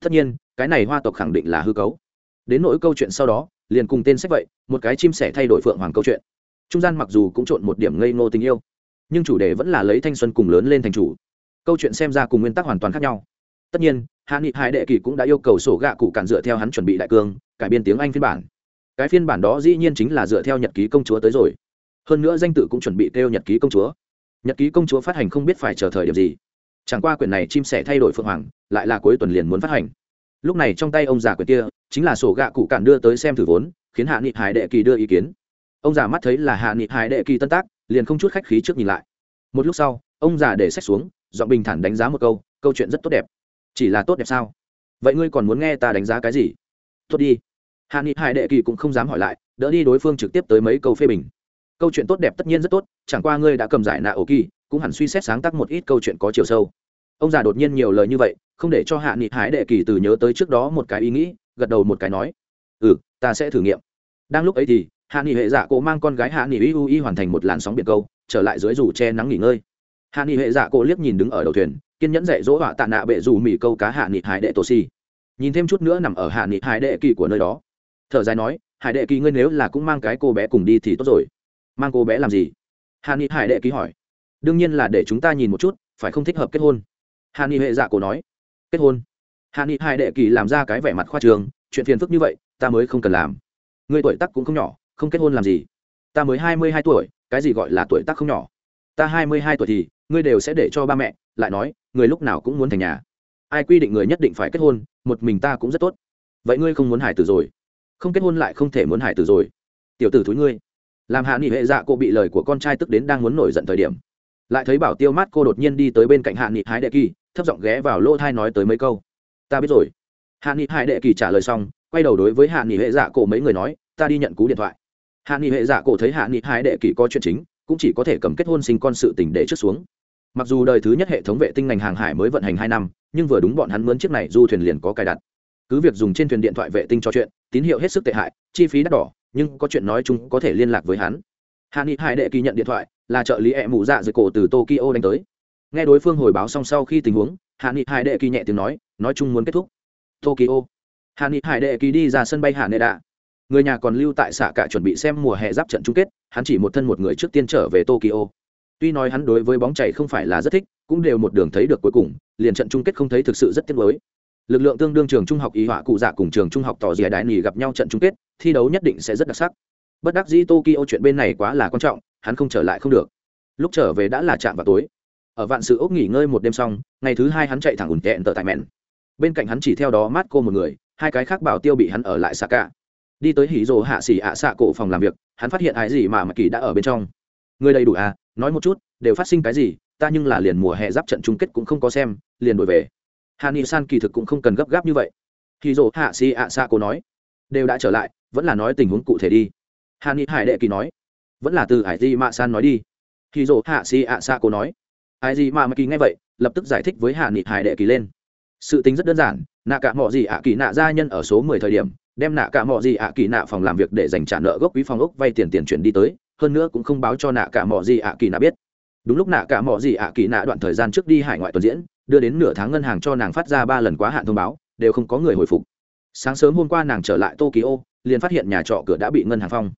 Tất nhiên, cái này hoa tộc khẳng định là hư cấu. Đến nỗi câu chuyện sau đó, liền cùng tên sách vậy, một cái chim sẻ thay đổi phượng hoàng câu chuyện. Trung gian mặc dù cũng trộn một điểm ngây ngô tình yêu, nhưng chủ đề vẫn là lấy thanh xuân cùng lớn lên thành chủ. Câu chuyện xem ra cùng nguyên tắc hoàn toàn khác nhau tất nhiên, hạ nghị hải đệ kỳ cũng đã yêu cầu sổ gạ cụ cản dựa theo hắn chuẩn bị đại cương, cải biên tiếng anh phiên bản. Cái phiên bản đó dĩ nhiên chính là dựa theo nhật ký công chúa tới rồi. Hơn nữa danh tự cũng chuẩn bị kêu nhật ký công chúa. Nhật ký công chúa phát hành không biết phải chờ thời điểm gì. Chẳng qua quyển này chim sẻ thay đổi phượng hoàng, lại là cuối tuần liền muốn phát hành. Lúc này trong tay ông già quyển kia, chính là sổ gạ cụ cản đưa tới xem thử vốn, khiến hạ nghị hải đệ kỳ đưa ý kiến. Ông già mắt thấy là hạ nghị hải đệ kỳ tân tác, liền không chút khách khí trước nhìn lại. Một lúc sau, ông già để sách xuống dọn bình thản đánh giá một câu câu chuyện rất tốt đẹp chỉ là tốt đẹp sao? Vậy ngươi còn muốn nghe ta đánh giá cái gì? Tốt đi. Hạ nghị hải đệ kỳ cũng không dám hỏi lại, đỡ đi đối phương trực tiếp tới mấy câu phê bình. Câu chuyện tốt đẹp tất nhiên rất tốt, chẳng qua ngươi đã cầm giải nạ ổ kỳ, cũng hẳn suy xét sáng tác một ít câu chuyện có chiều sâu. Ông già đột nhiên nhiều lời như vậy, không để cho hạ nghị hải đệ kỳ từ nhớ tới trước đó một cái ý nghĩ, gật đầu một cái nói ừ ta sẽ thử nghiệm. Đang lúc ấy thì, hạ nghị hệ giả cổ mang con gái hạ nghị uy y hoàn thành một làn sóng biệt câu, trở lại dưới rủ che nắng nghỉ ngơi hạ nghị hệ dạ cổ liếc nhìn đứng ở đầu thuyền, kiên nhẫn dạy dỗ họa tạ nạ bệ dù mì câu cá hạ nghị hải đệ tổ si nhìn thêm chút nữa nằm ở hạ nghị hải đệ kỳ của nơi đó. Thở dài nói, hải đệ kỳ ngươi nếu là cũng mang cái cô bé cùng đi thì tốt rồi. Mang cô bé làm gì? Hạ nghị hải đệ kỳ hỏi. Đương nhiên là để chúng ta nhìn một chút, phải không thích hợp kết hôn? Hạ nghị hệ dạ cổ nói. Kết hôn? Hạ nghị hải đệ kỳ làm ra cái vẻ mặt khoa trường chuyện phiền phức như vậy, ta mới không cần làm. Ngươi tuổi tắc cũng không nhỏ, không kết hôn làm gì? Ta mới hai mươi hai tuổi, cái gì gọi là tuổi tác không nhỏ? Ta hai mươi hai tuổi thì ngươi đều sẽ để cho ba mẹ, lại nói người lúc nào cũng muốn thành nhà. Ai quy định người nhất định phải kết hôn, một mình ta cũng rất tốt. Vậy ngươi không muốn hải tử rồi? Không kết hôn lại không thể muốn hải tử rồi. Tiểu tử thúi ngươi. Làm hạ nghị hệ dạ cô bị lời của con trai tức đến đang muốn nổi giận thời điểm. Lại thấy bảo tiêu mát cô đột nhiên đi tới bên cạnh hạ nghị hái đệ kỳ, thấp giọng ghé vào lỗ thai nói tới mấy câu. Ta biết rồi. Hạ nghị hải đệ kỳ trả lời xong, quay đầu đối với hạ nghị hệ dạ cổ mấy người nói, ta đi nhận cú điện thoại. Hạ nghị hệ dạ cổ thấy hạ nghị hải đệ kỳ có chuyện chính, cũng chỉ có thể cầm kết hôn sinh con sự tình để trước xuống mặc dù đời thứ nhất hệ thống vệ tinh ngành hàng hải mới vận hành hai năm, nhưng vừa đúng bọn hắn mướn chiếc này du thuyền liền có cài đặt. Cứ việc dùng trên thuyền điện thoại vệ tinh cho chuyện, tín hiệu hết sức tệ hại, chi phí đắt đỏ, nhưng có chuyện nói chung có thể liên lạc với hắn. Hạ nghị hải đệ kỳ nhận điện thoại, là trợ lý ẹ mụ dạ dưới cổ từ tokyo đánh tới. Nghe đối phương hồi báo xong sau khi tình huống hạ nghị hải đệ kỳ nhẹ tiếng nói nói chung muốn kết thúc. Tokyo. Hạ nghị hải đệ kỳ đi ra sân bay hạ nệ đạ. Người nhà còn lưu tại xạ cả chuẩn bị xem mùa hè giáp trận chung kết, hắn chỉ một thân một người trước tiên trở về tokyo tuy nói hắn đối với bóng chảy không phải là rất thích, cũng đều một đường thấy được cuối cùng, liền trận chung kết không thấy thực sự rất tiếc nuối. Lực lượng tương đương trường trung học ý họa cụ dạ cùng trường trung học tỏ dìa đại nỉ gặp nhau trận chung kết, thi đấu nhất định sẽ rất đặc sắc. Bất đắc dĩ tokyo chuyện bên này quá là quan trọng, hắn không trở lại không được. Lúc trở về đã là chạm vào tối. Ở vạn sự ốc nghỉ ngơi một đêm xong, ngày thứ hai hắn chạy thẳng ủn tẹn tờ tại mẹn. Bên cạnh hắn chỉ theo đó mát cô một người, hai cái khác bảo tiêu bị hắn ở lại xạ cả đi tới hỉ rồ hạ xỉ ạ xạ cổ phòng làm việc, hắn phát hiện ai gì mà mặc kỳ đã ở bên trong. Người đầy đủ à? Nói một chút, đều phát sinh cái gì, ta nhưng là liền mùa hè giáp trận chung kết cũng không có xem, liền đổi về. Hà ni san kỳ thực cũng không cần gấp gáp như vậy. Khi dỗ hạ si ạ xa cô nói, đều đã trở lại, vẫn là nói tình huống cụ thể đi. Hà ni hải đệ kỳ nói, vẫn là từ hải di mạ san nói đi. Khi dỗ hạ si ạ xa cô nói, Hải Di mà mặc kỳ nghe vậy, lập tức giải thích với hà ni hải đệ kỳ lên. Sự tính rất đơn giản, nạ cả mọi gì ạ kỳ nạ gia nhân ở số mười thời điểm, đem nạ cả mọi gì ạ kỳ nạ phòng làm việc để dành trả nợ gốc quý phòng ốc vay tiền tiền chuyển đi tới hơn nữa cũng không báo cho nạ cả mỏ gì ạ kỳ nạ biết. Đúng lúc nạ cả mỏ gì ạ kỳ nạ đoạn thời gian trước đi hải ngoại tuần diễn, đưa đến nửa tháng ngân hàng cho nàng phát ra ba lần quá hạn thông báo, đều không có người hồi phục. Sáng sớm hôm qua nàng trở lại tokyo, liền phát hiện nhà trọ cửa đã bị ngân hàng phong.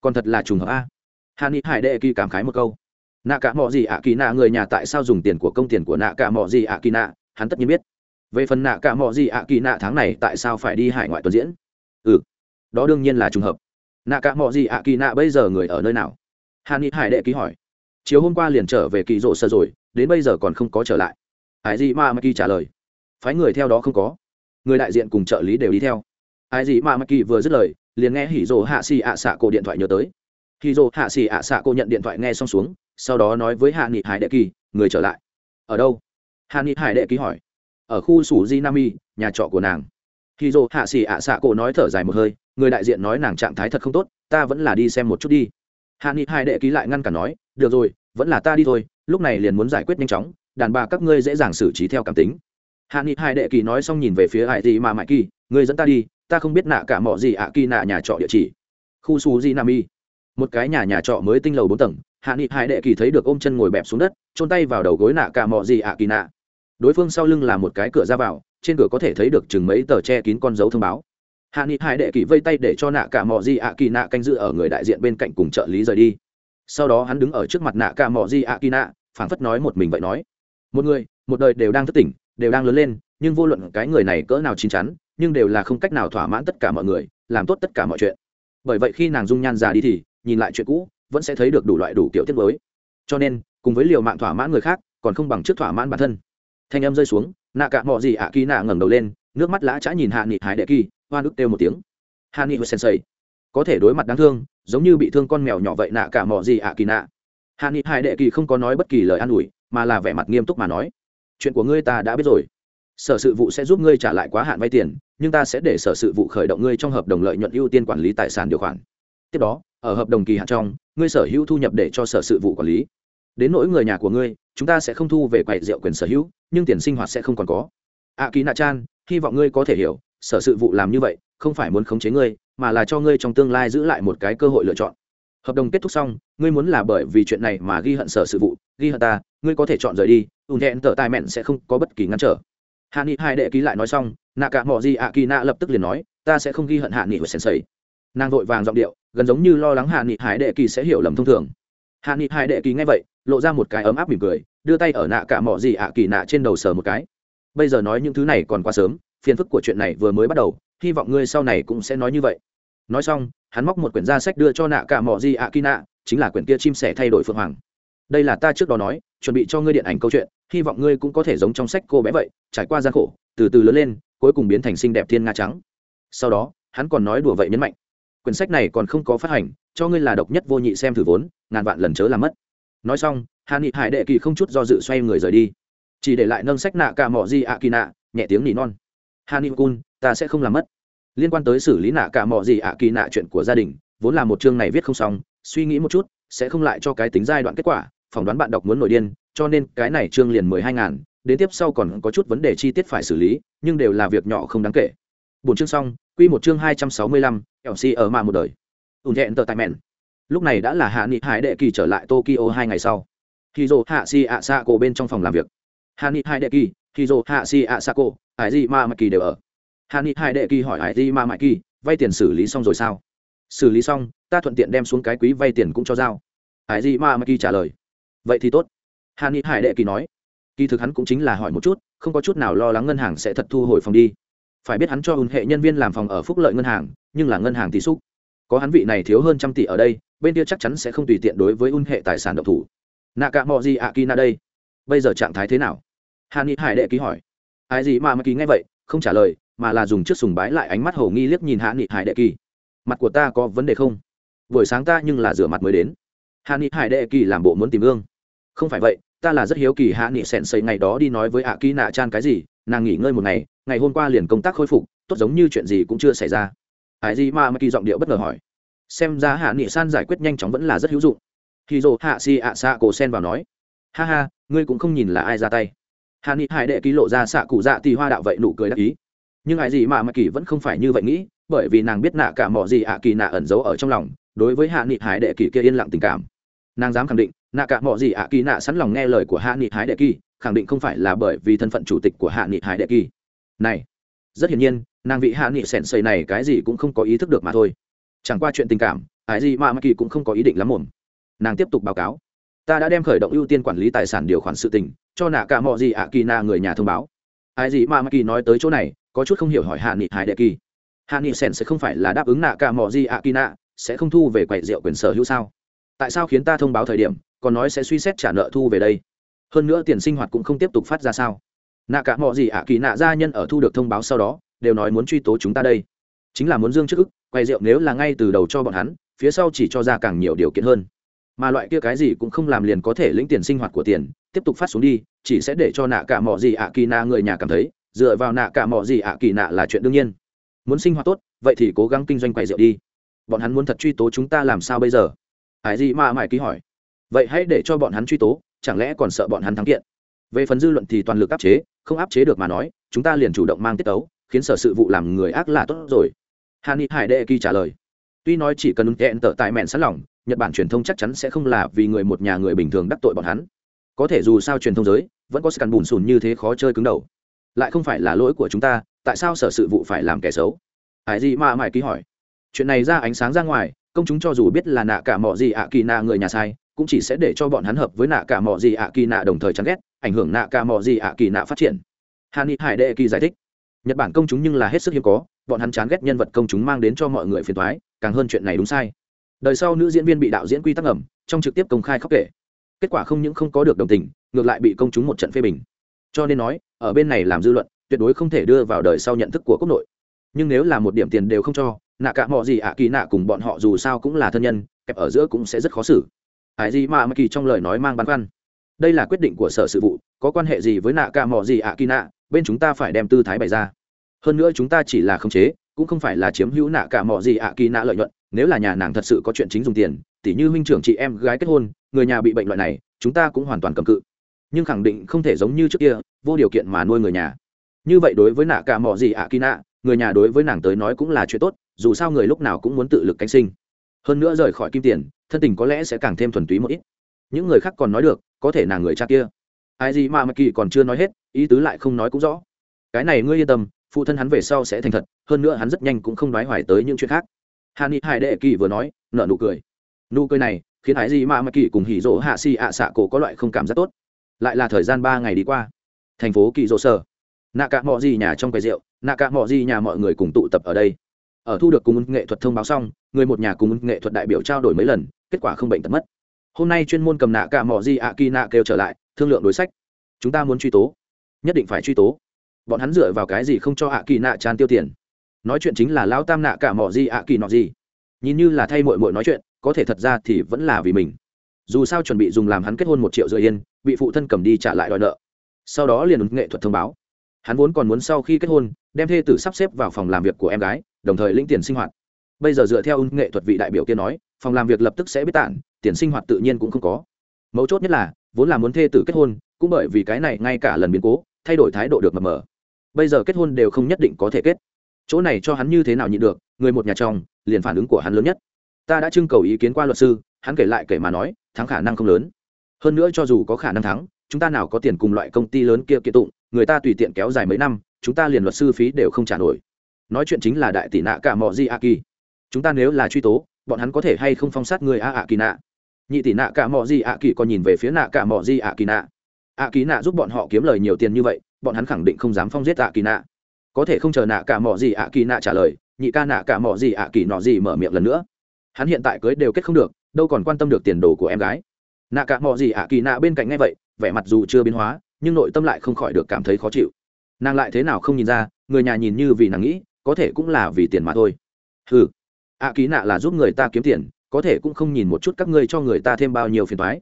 Còn thật là trùng hợp a. Hàn ni hải đệ kỳ cảm khái một câu. Nạ cả mỏ gì ạ kỳ nạ, người nhà tại sao dùng tiền của công tiền của nạ cả mỏ gì ạ kỳ nạ, hắn tất nhiên biết. Về phần nạ cả mỏ gì ạ kỳ nạ tháng này tại sao phải đi hải ngoại tuần diễn? Ừ đó đương nhiên là trùng hợp nạ cả mọi gì ạ, kỳ nạ bây giờ người ở nơi nào? Hàn ni hải đệ ký hỏi. Chiều hôm qua liền trở về kỳ rộ sơ rồi, đến bây giờ còn không có trở lại. Ai gì mà maki trả lời. Phái người theo đó không có. Người đại diện cùng trợ lý đều đi theo. Ai gì mà maki vừa dứt lời, liền nghe hỉ rộ hạ xì ạ xạ cổ điện thoại nhớ tới. Hỉ rộ hạ xì ạ xạ cổ nhận điện thoại nghe xong xuống, sau đó nói với hạ nghị hải đệ kỳ người trở lại. Ở đâu? Hạ nghị hải đệ ký hỏi. Ở khu sủ di nami nhà trọ của nàng. Hỉ rộ hạ xì ạ xạ cổ nói thở dài một hơi người đại diện nói nàng trạng thái thật không tốt, ta vẫn là đi xem một chút đi. Hạ nghị hai đệ ký lại ngăn cả nói, được rồi, vẫn là ta đi thôi, lúc này liền muốn giải quyết nhanh chóng, đàn bà các ngươi dễ dàng xử trí theo cảm tính. Hạ nghị hai đệ kỳ nói xong nhìn về phía hải thị mà mãi kỳ ngươi dẫn ta đi, ta không biết nạ cả mọ gì ạ kỳ nạ nhà trọ địa chỉ. Khu su di nam y một cái nhà nhà trọ mới tinh lầu bốn tầng, hạ nghị hai đệ kỳ thấy được ôm chân ngồi bẹp xuống đất trôn tay vào đầu gối nạ cả mọ gì ạ kỳ nạ. Đối phương sau lưng là một cái cửa ra vào, trên cửa có thể thấy được chừng mấy tờ che kín con dấu thông báo hạ nghị hải đệ kỳ vây tay để cho nạ cả mò di ạ kỳ nạ canh giữ ở người đại diện bên cạnh cùng trợ lý rời đi. Sau đó hắn đứng ở trước mặt nạ cả mò di ạ kỳ nạ, phảng phất nói một mình vậy nói. Một người, một đời đều đang thức tỉnh, đều đang lớn lên, nhưng vô luận cái người này cỡ nào chín chắn, nhưng đều là không cách nào thỏa mãn tất cả mọi người, làm tốt tất cả mọi chuyện. Bởi vậy khi nàng dung nhan già đi thì, nhìn lại chuyện cũ, vẫn sẽ thấy được đủ loại đủ kiểu tiết mới. Cho nên, cùng với liều mạng thỏa mãn người khác, còn không bằng trước thỏa mãn bản thân. Thanh âm rơi xuống, nạ cả mọi gì ạ kỳ nạ ngẩng đầu lên, nước mắt lã chã nhìn hạ nghị hải đệ kỳ hoa nước kêu một tiếng. Hạ nghị hồi sensei, có thể đối mặt đáng thương, giống như bị thương con mèo nhỏ vậy nạ cả mò gì ạ kỳ nạ. Hạ nghị hải đệ kỳ không có nói bất kỳ lời an ủi, mà là vẻ mặt nghiêm túc mà nói, chuyện của ngươi ta đã biết rồi. Sở sự vụ sẽ giúp ngươi trả lại quá hạn vay tiền, nhưng ta sẽ để sở sự vụ khởi động ngươi trong hợp đồng lợi nhuận ưu tiên quản lý tài sản điều khoản. Tiếp đó, ở hợp đồng kỳ hạn trong, ngươi sở hữu thu nhập để cho sở sự vụ quản lý. Đến nỗi người nhà của ngươi, chúng ta sẽ không thu về quậy rượu quyền sở hữu, nhưng tiền sinh hoạt sẽ không còn có. À kỳ nạ chan hy vọng ngươi có thể hiểu sở sự vụ làm như vậy, không phải muốn khống chế ngươi, mà là cho ngươi trong tương lai giữ lại một cái cơ hội lựa chọn. Hợp đồng kết thúc xong, ngươi muốn là bởi vì chuyện này mà ghi hận sở sự vụ, ghi hận ta, ngươi có thể chọn rời đi, ùn thẹn tở tài mẹn sẽ không có bất kỳ ngăn trở. Hạ nghị hai đệ ký lại nói xong, nạ cả mò gì ạ kỳ nạ lập tức liền nói, ta sẽ không ghi hận hạ nghị và sensei. Nàng vội vàng giọng điệu, gần giống như lo lắng hạ nghị hải đệ kỳ sẽ hiểu lầm thông thường. Hạ nghị hải đệ kỳ nghe vậy, lộ ra một cái ấm áp mỉm cười, đưa tay ở nạ cả mò gì ạ kỳ nạ trên đầu sờ một cái. Bây giờ nói những thứ này còn quá sớm phiền phức của chuyện này vừa mới bắt đầu, hy vọng ngươi sau này cũng sẽ nói như vậy. Nói xong, hắn móc một quyển da sách đưa cho nạ cả mò di ạ kỳ nạ chính là quyển kia chim sẻ thay đổi phượng hoàng. Đây là ta trước đó nói, chuẩn bị cho ngươi điện ảnh câu chuyện, hy vọng ngươi cũng có thể giống trong sách cô bé vậy, trải qua gian khổ, từ từ lớn lên, cuối cùng biến thành xinh đẹp thiên nga trắng. Sau đó, hắn còn nói đùa vậy nhấn mạnh. Quyển sách này còn không có phát hành, cho ngươi là độc nhất vô nhị xem thử vốn, ngàn vạn lần chớ làm mất. Nói xong hà nghị hải đệ kỳ không chút do dự xoay người rời đi. Chỉ để lại nâng sách nạ cả mỏ di ạ kỳ nạ nhẹ tiếng nỉ non hà ta sẽ không làm mất. Liên quan tới xử lý nạ cả mọ gì ạ kỳ nạ chuyện của gia đình, vốn là một chương này viết không xong, suy nghĩ một chút, sẽ không lại cho cái tính giai đoạn kết quả, phỏng đoán bạn đọc muốn nổi điên, cho nên cái này chương liền mười hai ngàn, đến tiếp sau còn có chút vấn đề chi tiết phải xử lý, nhưng đều là việc nhỏ không đáng kể. Bốn chương xong, quy một chương hai trăm sáu mươi lăm lc ở mà một đời. Ùn thẹn tờ tài mẹn lúc này đã là hạ nghị hải đệ kỳ trở lại tokyo hai ngày sau. Khi dồ hạ si ạ cổ bên trong phòng làm việc. Hạ nghị hải đệ kỳ khi dồ hạ si ạ cổ hải di ma kỳ đều ở. Hà ni hải đệ kỳ hỏi hải di ma kỳ, vay tiền xử lý xong rồi sao? Xử lý xong ta thuận tiện đem xuống cái quý vay tiền cũng cho giao. Hải di ma kỳ trả lời. Vậy thì tốt. Hà ni hải đệ kỳ nói. Kỳ thực hắn cũng chính là hỏi một chút không có chút nào lo lắng ngân hàng sẽ thật thu hồi phòng đi. Phải biết hắn cho ùn hệ nhân viên làm phòng ở phúc lợi ngân hàng nhưng là ngân hàng tỷ xúc có hắn vị này thiếu hơn trăm tỷ ở đây bên kia chắc chắn sẽ không tùy tiện đối với ùn hệ tài sản độc thủ. Nạ cả mò gì ạ kỳ na đây. Bây giờ trạng thái thế nào? Hà ni hải đệ ký hỏi ai gì mà mà kỳ nghe vậy, không trả lời, mà là dùng chiếc sùng bái lại ánh mắt hầu nghi liếc nhìn hạ nghị hải đệ kỳ. Mặt của ta có vấn đề không? Buổi sáng ta nhưng là rửa mặt mới đến. Hạ nghị hải đệ kỳ làm bộ muốn tìm ương không phải vậy, ta là rất hiếu kỳ hạ nghị sẹn xây ngày đó đi nói với ạ kỳ nạ chan cái gì, nàng nghỉ ngơi một ngày ngày hôm qua liền công tác khôi phục, tốt giống như chuyện gì cũng chưa xảy ra. Ai gì mà mà kỳ giọng điệu bất ngờ hỏi. Xem ra hạ nghị san giải quyết nhanh chóng vẫn là rất hữu dụng. Khi dồ hạ si ạ xạ cổ sen vào nói. Ha ha, ngươi cũng không nhìn là ai ra tay hà ni hải đệ ký lộ ra xạ cụ dạ thì hoa đạo vậy nụ cười đắc ý. Nhưng ai gì mà mà kỳ vẫn không phải như vậy nghĩ, bởi vì nàng biết nạ cả mọi gì ạ kỳ nạ ẩn giấu ở trong lòng, đối với hạ nghị hải đệ kỳ kia yên lặng tình cảm. Nàng dám khẳng định, nạ cả mọi gì ạ kỳ nạ sẵn lòng nghe lời của hạ nghị hải đệ kỳ, khẳng định không phải là bởi vì thân phận chủ tịch của hạ nghị hải đệ kỳ. Này, rất hiển nhiên, nàng vị hạ nghị sèn xây này cái gì cũng không có ý thức được mà thôi. Chẳng qua chuyện tình cảm, ai gì mà mà kỳ cũng không có ý định lắm mồm nàng tiếp tục báo cáo. Ta đã đem khởi động ưu tiên quản lý tài sản điều khoản sự tình cho nạ cả mọi gì ạ kỳ na người nhà thông báo. Ai gì mà mà kỳ nói tới chỗ này, có chút không hiểu hỏi hạ nghị, hải đệ kỳ. Hạ nghị sèn sẽ không phải là đáp ứng nạ cả mọi gì ạ kỳ na sẽ không thu về quầy rượu quyền sở hữu sao? Tại sao khiến ta thông báo thời điểm, còn nói sẽ suy xét trả nợ thu về đây? Hơn nữa tiền sinh hoạt cũng không tiếp tục phát ra sao? Nạ cả mọi gì ạ kỳ nạ gia nhân ở thu được thông báo sau đó, đều nói muốn truy tố chúng ta đây. Chính là muốn dương trước ức quay rượu nếu là ngay từ đầu cho bọn hắn, phía sau chỉ cho ra càng nhiều điều kiện hơn. Mà loại kia cái gì cũng không làm liền có thể lĩnh tiền sinh hoạt của tiền tiếp tục phát xuống đi, chỉ sẽ để cho nạ cả mọi gì ạ kỳ nạ người nhà cảm thấy, dựa vào nạ cả mọi gì ạ kỳ nạ là chuyện đương nhiên. Muốn sinh hoạt tốt, vậy thì cố gắng kinh doanh quầy rượu đi. Bọn hắn muốn thật truy tố chúng ta làm sao bây giờ? Ai gì mà mãi ký hỏi. Vậy hãy để cho bọn hắn truy tố, chẳng lẽ còn sợ bọn hắn thắng kiện? Về phần dư luận thì toàn lực áp chế, không áp chế được mà nói, chúng ta liền chủ động mang tiết tấu, khiến sở sự vụ làm người ác là tốt rồi. Hà ni hải đệ kỳ trả lời. Tuy nói chỉ cần hẹn tở tại mẹn sẵn lòng, nhật bản truyền thông chắc chắn sẽ không là vì người một nhà người bình thường đắc tội bọn hắn có thể dù sao truyền thông giới vẫn có sự cằn bùn sùn như thế khó chơi cứng đầu. Lại không phải là lỗi của chúng ta, tại sao sở sự vụ phải làm kẻ xấu? Hải gì mà mãi ký hỏi. Chuyện này ra ánh sáng ra ngoài, công chúng cho dù biết là nạ cả mọ gì ạ kỳ nạ người nhà sai, cũng chỉ sẽ để cho bọn hắn hợp với nạ cả mọ gì ạ kỳ nạ đồng thời chán ghét, ảnh hưởng nạ cả mọ gì ạ kỳ nạ phát triển. Hà ni hải đệ kỳ giải thích. Nhật bản công chúng nhưng là hết sức hiếm có, bọn hắn chán ghét nhân vật công chúng mang đến cho mọi người phiền thoái càng hơn chuyện này đúng sai. Đời sau nữ diễn viên bị đạo diễn quy tắc ẩm trong trực tiếp công khai khóc kể kết quả không những không có được đồng tình, ngược lại bị công chúng một trận phê bình. Cho nên nói, ở bên này làm dư luận, tuyệt đối không thể đưa vào đời sau nhận thức của quốc nội. Nhưng nếu là một điểm tiền đều không cho, nạ cả mọi gì ạ kỳ nạ cùng bọn họ dù sao cũng là thân nhân, kẹp ở giữa cũng sẽ rất khó xử. Ai gì mà mà kỳ trong lời nói mang băn khoăn. Đây là quyết định của sở sự vụ, có quan hệ gì với nạ cả mọi gì ạ kỳ nạ, bên chúng ta phải đem tư thái bày ra. Hơn nữa chúng ta chỉ là khống chế, cũng không phải là chiếm hữu nạ cả mọi gì ạ kỳ nạ lợi nhuận, nếu là nhà nàng thật sự có chuyện chính dùng tiền, tỉ như huynh trưởng chị em gái kết hôn người nhà bị bệnh loại này, chúng ta cũng hoàn toàn cầm cự. Nhưng khẳng định không thể giống như trước kia, vô điều kiện mà nuôi người nhà. Như vậy đối với nạ cả mọi gì ạ kỳ nạ, người nhà đối với nàng tới nói cũng là chuyện tốt, dù sao người lúc nào cũng muốn tự lực cánh sinh. Hơn nữa rời khỏi kim tiền, thân tình có lẽ sẽ càng thêm thuần túy một ít. Những người khác còn nói được, có thể là người cha kia. Ai gì mà Mặc kỳ còn chưa nói hết, ý tứ lại không nói cũng rõ. Cái này ngươi yên tâm, phụ thân hắn về sau sẽ thành thật, hơn nữa hắn rất nhanh cũng không nói hoài tới những chuyện khác. Hà ni hải đệ kỳ vừa nói nợ nụ cười. Nụ cười này khiến ái gì mà mà kỳ cùng hỉ rỗ hạ xì ạ xạ cổ có loại không cảm giác tốt. Lại là thời gian ba ngày đi qua. Thành phố kỳ rỗ sở. Nạ cả mọi gì nhà trong quầy rượu, nạ cả mọi gì nhà mọi người cùng tụ tập ở đây. Ở thu được cùng nghệ thuật thông báo xong, người một nhà cùng nghệ thuật đại biểu trao đổi mấy lần, kết quả không bệnh tật mất. Hôm nay chuyên môn cầm nạ cả mọi gì ạ kỳ nạ kêu trở lại, thương lượng đối sách. Chúng ta muốn truy tố. Nhất định phải truy tố. Bọn hắn dựa vào cái gì không cho ạ kỳ nạ tràn tiêu tiền? Nói chuyện chính là lão tam nạ cả mọi gì ạ kỳ nọ gì? Nhìn như là thay mội mội nói chuyện có thể thật ra thì vẫn là vì mình. Dù sao chuẩn bị dùng làm hắn kết hôn một triệu rưỡi yên bị phụ thân cầm đi trả lại đòi nợ. Sau đó liền nghệ thuật thông báo. Hắn vốn còn muốn sau khi kết hôn, đem thê tử sắp xếp vào phòng làm việc của em gái, đồng thời lĩnh tiền sinh hoạt. Bây giờ dựa theo nghệ thuật vị đại biểu kia nói, phòng làm việc lập tức sẽ biết tản, tiền sinh hoạt tự nhiên cũng không có. Mấu chốt nhất là, vốn là muốn thê tử kết hôn, cũng bởi vì cái này ngay cả lần biến cố, thay đổi thái độ được mập mờ. Bây giờ kết hôn đều không nhất định có thể kết. Chỗ này cho hắn như thế nào nhịn được, người một nhà chồng, liền phản ứng của hắn lớn nhất ta đã trưng cầu ý kiến qua luật sư, hắn kể lại kể mà nói, thắng khả năng không lớn. Hơn nữa cho dù có khả năng thắng, chúng ta nào có tiền cùng loại công ty lớn kia kiện tụng, người ta tùy tiện kéo dài mấy năm, chúng ta liền luật sư phí đều không trả nổi. Nói chuyện chính là đại tỷ nạ cả mọ di a kỳ. Chúng ta nếu là truy tố, bọn hắn có thể hay không phong sát người a a kỳ nạ? Nhị tỷ nạ cả mọ di a kỳ còn nhìn về phía nạ cả mọ di a kỳ nạ. A kỳ nạ giúp bọn họ kiếm lời nhiều tiền như vậy, bọn hắn khẳng định không dám phong giết a kỳ nạ. Có thể không chờ nạ cả mọ gì a kỳ nạ trả lời, nhị ca nạ cả mọ gì a kỳ nọ gì mở miệng lần nữa hắn hiện tại cưới đều kết không được, đâu còn quan tâm được tiền đồ của em gái. Nạ cả mò gì ạ kỳ nạ bên cạnh ngay vậy, vẻ mặt dù chưa biến hóa, nhưng nội tâm lại không khỏi được cảm thấy khó chịu. Nàng lại thế nào không nhìn ra, người nhà nhìn như vì nàng nghĩ, có thể cũng là vì tiền mà thôi. Ừ ạ ký nạ là giúp người ta kiếm tiền, có thể cũng không nhìn một chút các ngươi cho người ta thêm bao nhiêu phiền thoái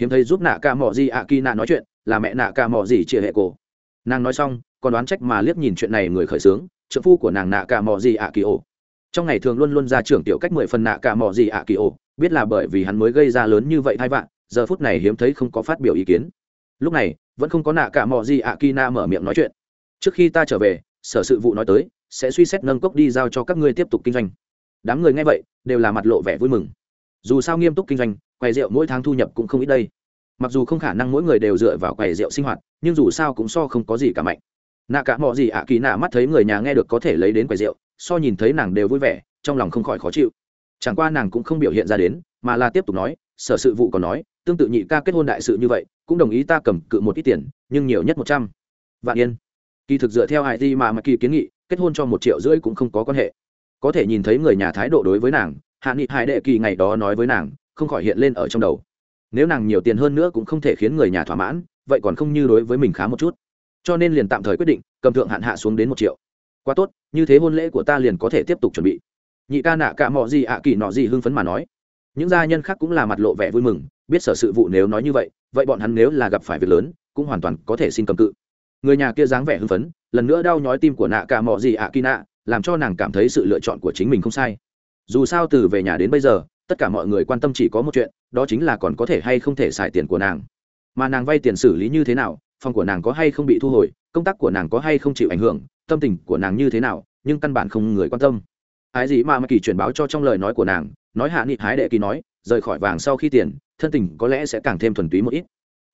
hiếm thấy giúp nạ ca mò gì ạ kỳ nạ nói chuyện, là mẹ nạ ca mò gì chia hệ cổ. Nàng nói xong, còn đoán trách mà liếc nhìn chuyện này người khởi xướng, trợ phu của nàng nạ ca mò gì ạ kỳ ổ trong ngày thường luôn luôn ra trưởng tiểu cách mười phần nạ cả mỏ gì ạ kỳ ổ, biết là bởi vì hắn mới gây ra lớn như vậy thay vạn giờ phút này hiếm thấy không có phát biểu ý kiến. Lúc này, vẫn không có nạ cả mỏ gì ạ kỳ na mở miệng nói chuyện. Trước khi ta trở về, sở sự vụ nói tới, sẽ suy xét nâng cốc đi giao cho các ngươi tiếp tục kinh doanh. Đám người nghe vậy, đều là mặt lộ vẻ vui mừng. Dù sao nghiêm túc kinh doanh, quầy rượu mỗi tháng thu nhập cũng không ít đây. Mặc dù không khả năng mỗi người đều dựa vào quầy rượu sinh hoạt, nhưng dù sao cũng so không có gì cả mạnh. Nạ cả mọi gì ạ kỳ nạ mắt thấy người nhà nghe được có thể lấy đến quầy rượu so nhìn thấy nàng đều vui vẻ, trong lòng không khỏi khó chịu. Chẳng qua nàng cũng không biểu hiện ra đến, mà là tiếp tục nói, sở sự vụ còn nói, tương tự nhị ca kết hôn đại sự như vậy, cũng đồng ý ta cầm cự một ít tiền, nhưng nhiều nhất một trăm. Vạn yên. Kỳ thực dựa theo hải di mà mà kỳ kiến nghị, kết hôn cho một triệu rưỡi cũng không có quan hệ. Có thể nhìn thấy người nhà thái độ đối với nàng, hạ nghị hải đệ kỳ ngày đó nói với nàng, không khỏi hiện lên ở trong đầu. Nếu nàng nhiều tiền hơn nữa cũng không thể khiến người nhà thỏa mãn, vậy còn không như đối với mình khá một chút. Cho nên liền tạm thời quyết định, cầm thượng hạn hạ xuống đến một triệu quá tốt, như thế hôn lễ của ta liền có thể tiếp tục chuẩn bị. Nhị ca nạ cả mọi gì ạ kỳ nọ gì hưng phấn mà nói. Những gia nhân khác cũng là mặt lộ vẻ vui mừng, biết sở sự vụ nếu nói như vậy vậy bọn hắn nếu là gặp phải việc lớn, cũng hoàn toàn có thể xin cầm cự. Người nhà kia dáng vẻ hưng phấn, lần nữa đau nhói tim của nạ cả mọi gì ạ kỳ nạ, làm cho nàng cảm thấy sự lựa chọn của chính mình không sai. Dù sao từ về nhà đến bây giờ, tất cả mọi người quan tâm chỉ có một chuyện, đó chính là còn có thể hay không thể xài tiền của nàng. Mà nàng vay tiền xử lý như thế nào phòng của nàng có hay không bị thu hồi, công tác của nàng có hay không chịu ảnh hưởng, tâm tình của nàng như thế nào, nhưng căn bản không người quan tâm. Ái gì mà mà kỳ truyền báo cho trong lời nói của nàng, nói hạ nghị hái đệ kỳ nói, rời khỏi vàng sau khi tiền, thân tình có lẽ sẽ càng thêm thuần túy một ít.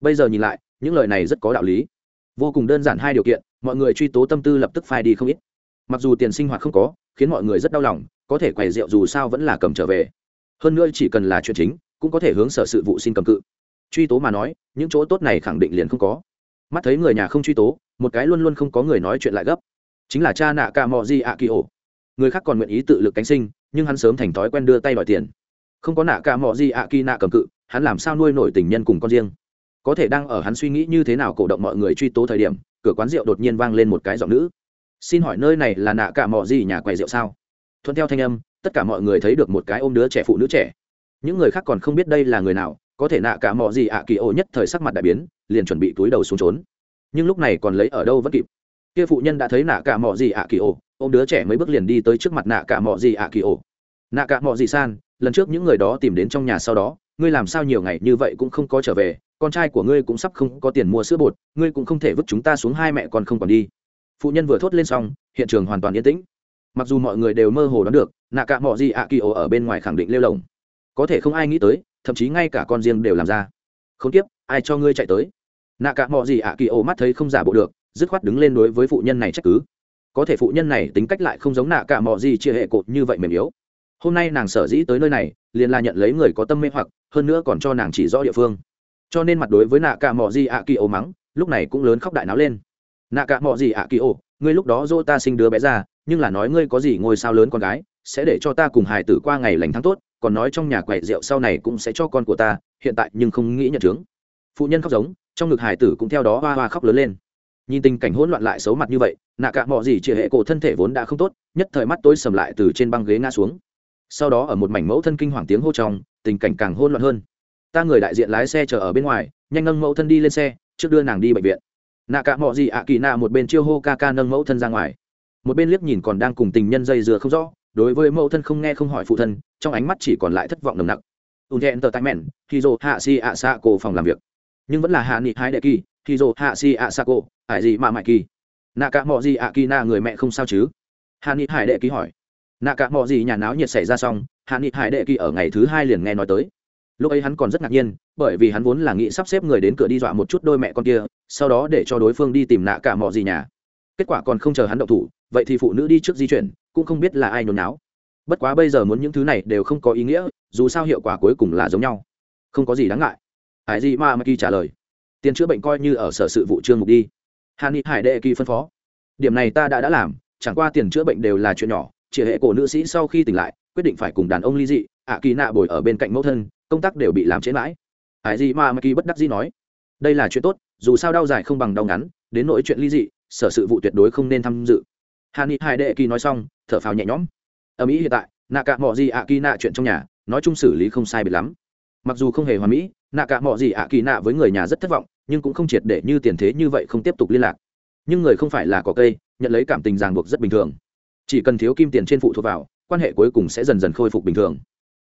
Bây giờ nhìn lại, những lời này rất có đạo lý. Vô cùng đơn giản hai điều kiện, mọi người truy tố tâm tư lập tức phai đi không ít. Mặc dù tiền sinh hoạt không có, khiến mọi người rất đau lòng, có thể quầy rượu dù sao vẫn là cầm trở về. Hơn nữa chỉ cần là chuyện chính, cũng có thể hướng sở sự vụ xin cầm cự. Truy tố mà nói, những chỗ tốt này khẳng định liền không có mắt thấy người nhà không truy tố, một cái luôn luôn không có người nói chuyện lại gấp. Chính là cha nạ ca mò di ạ kỳ ổ. Người khác còn nguyện ý tự lực cánh sinh, nhưng hắn sớm thành thói quen đưa tay đòi tiền. Không có nạ cả mò di ạ kỳ nạ cầm cự, hắn làm sao nuôi nổi tình nhân cùng con riêng? Có thể đang ở hắn suy nghĩ như thế nào cổ động mọi người truy tố thời điểm, cửa quán rượu đột nhiên vang lên một cái giọng nữ. Xin hỏi nơi này là nạ cả mò gì nhà quầy rượu sao? Thuận theo thanh âm, tất cả mọi người thấy được một cái ôm đứa trẻ phụ nữ trẻ. Những người khác còn không biết đây là người nào có thể nạ cả mọ gì ạ kỳ ô nhất thời sắc mặt đại biến, liền chuẩn bị túi đầu xuống trốn. Nhưng lúc này còn lấy ở đâu vẫn kịp. Kia phụ nhân đã thấy nạ cả mọ gì ạ kỳ ô, ôm đứa trẻ mấy bước liền đi tới trước mặt nạ cả mọ gì ạ kỳ ô. Nạ cả mọ gì san, lần trước những người đó tìm đến trong nhà sau đó, ngươi làm sao nhiều ngày như vậy cũng không có trở về, con trai của ngươi cũng sắp không có tiền mua sữa bột, ngươi cũng không thể vứt chúng ta xuống hai mẹ con không còn đi. Phụ nhân vừa thốt lên xong, hiện trường hoàn toàn yên tĩnh. Mặc dù mọi người đều mơ hồ đoán được, nạ cả mọ gì ạ kỳ ô ở bên ngoài khẳng định lêu lồng. Có thể không ai nghĩ tới thậm chí ngay cả con riêng đều làm ra. Không tiếp, ai cho ngươi chạy tới? Nạ cả mọ gì ạ kỳ ổ mắt thấy không giả bộ được, dứt khoát đứng lên đối với phụ nhân này trách cứ. Có thể phụ nhân này tính cách lại không giống nạ cả mọ gì chia hệ cột như vậy mềm yếu. Hôm nay nàng sở dĩ tới nơi này, liền là nhận lấy người có tâm mê hoặc, hơn nữa còn cho nàng chỉ rõ địa phương. Cho nên mặt đối với nạ cả mọ gì ạ kỳ ổ mắng, lúc này cũng lớn khóc đại náo lên. Nạ cả mọ gì ạ kỳ ổ, ngươi lúc đó dỗ ta sinh đứa bé ra, nhưng là nói ngươi có gì ngôi sao lớn con gái, sẽ để cho ta cùng hài tử qua ngày lành tháng tốt còn nói trong nhà quậy rượu sau này cũng sẽ cho con của ta, hiện tại nhưng không nghĩ nhận chứng phụ nhân khóc giống, trong ngực hải tử cũng theo đó hoa hoa khóc lớn lên. Nhìn tình cảnh hỗn loạn lại xấu mặt như vậy, nạ cả mọi gì chỉ hệ cổ thân thể vốn đã không tốt, nhất thời mắt tối sầm lại từ trên băng ghế ngã xuống. Sau đó ở một mảnh mẫu thân kinh hoàng tiếng hô trong, tình cảnh càng hỗn loạn hơn. Ta người đại diện lái xe chờ ở bên ngoài, nhanh nâng mẫu thân đi lên xe, trước đưa nàng đi bệnh viện. Nạ cả mọi gì ạ kỳ nạ một bên chiêu hô ca ca nâng mẫu thân ra ngoài. Một bên liếc nhìn còn đang cùng tình nhân dây dừa không rõ đối với mẫu thân không nghe không hỏi phụ thân, trong ánh mắt chỉ còn lại thất vọng nồng nặc. Ùn thẹn tờ tay mẹn khi dô hạ si ạ xạ cổ phòng làm việc. Nhưng vẫn là hạ nghị hai đệ kỳ khi dô hạ si ạ xạ cổ ải gì mà mãi kỳ? Nạ cả mò gì ạ kỳ na người mẹ không sao chứ? Hạ nghị hải đệ kỳ hỏi. Nạ cả mò gì nhà náo nhiệt xảy ra xong, hạ nghị hải đệ kỳ ở ngày thứ hai liền nghe nói tới. Lúc ấy hắn còn rất ngạc nhiên, bởi vì hắn vốn là nghĩ sắp xếp người đến cửa đi dọa một chút đôi mẹ con kia, sau đó để cho đối phương đi tìm nạ cả mò gì nhà. Kết quả còn không chờ hắn động thủ, vậy thì phụ nữ đi trước di chuyển cũng không biết là ai nhốn náo bất quá bây giờ muốn những thứ này đều không có ý nghĩa, dù sao hiệu quả cuối cùng là giống nhau. Không có gì đáng ngại. Hải Di Ma maki trả lời. Tiền chữa bệnh coi như ở sở sự vụ trương mục đi. Hàn ni hải đệ kỳ phân phó. Điểm này ta đã đã làm, chẳng qua tiền chữa bệnh đều là chuyện nhỏ, chỉ hệ cổ nữ sĩ sau khi tỉnh lại, quyết định phải cùng đàn ông ly dị, ạ kỳ nạ bồi ở bên cạnh mẫu thân, công tác đều bị làm chế mãi. Hải Di Ma maki bất đắc dĩ nói. Đây là chuyện tốt, dù sao đau dài không bằng đau ngắn, đến nỗi chuyện ly dị, sở sự vụ tuyệt đối không nên tham dự hà ni hai đệ kỳ nói xong, thở phào nhẹ nhõm. Ở mỹ hiện tại nạ cả mọi gì ạ kỳ nạ chuyện trong nhà, nói chung xử lý không sai biệt lắm. Mặc dù không hề hoàn mỹ nạ cả mọi gì ạ kỳ nạ với người nhà rất thất vọng, nhưng cũng không triệt để như tiền thế như vậy không tiếp tục liên lạc. Nhưng người không phải là có cây, nhận lấy cảm tình ràng buộc rất bình thường. Chỉ cần thiếu kim tiền trên phụ thuộc vào, quan hệ cuối cùng sẽ dần dần khôi phục bình thường.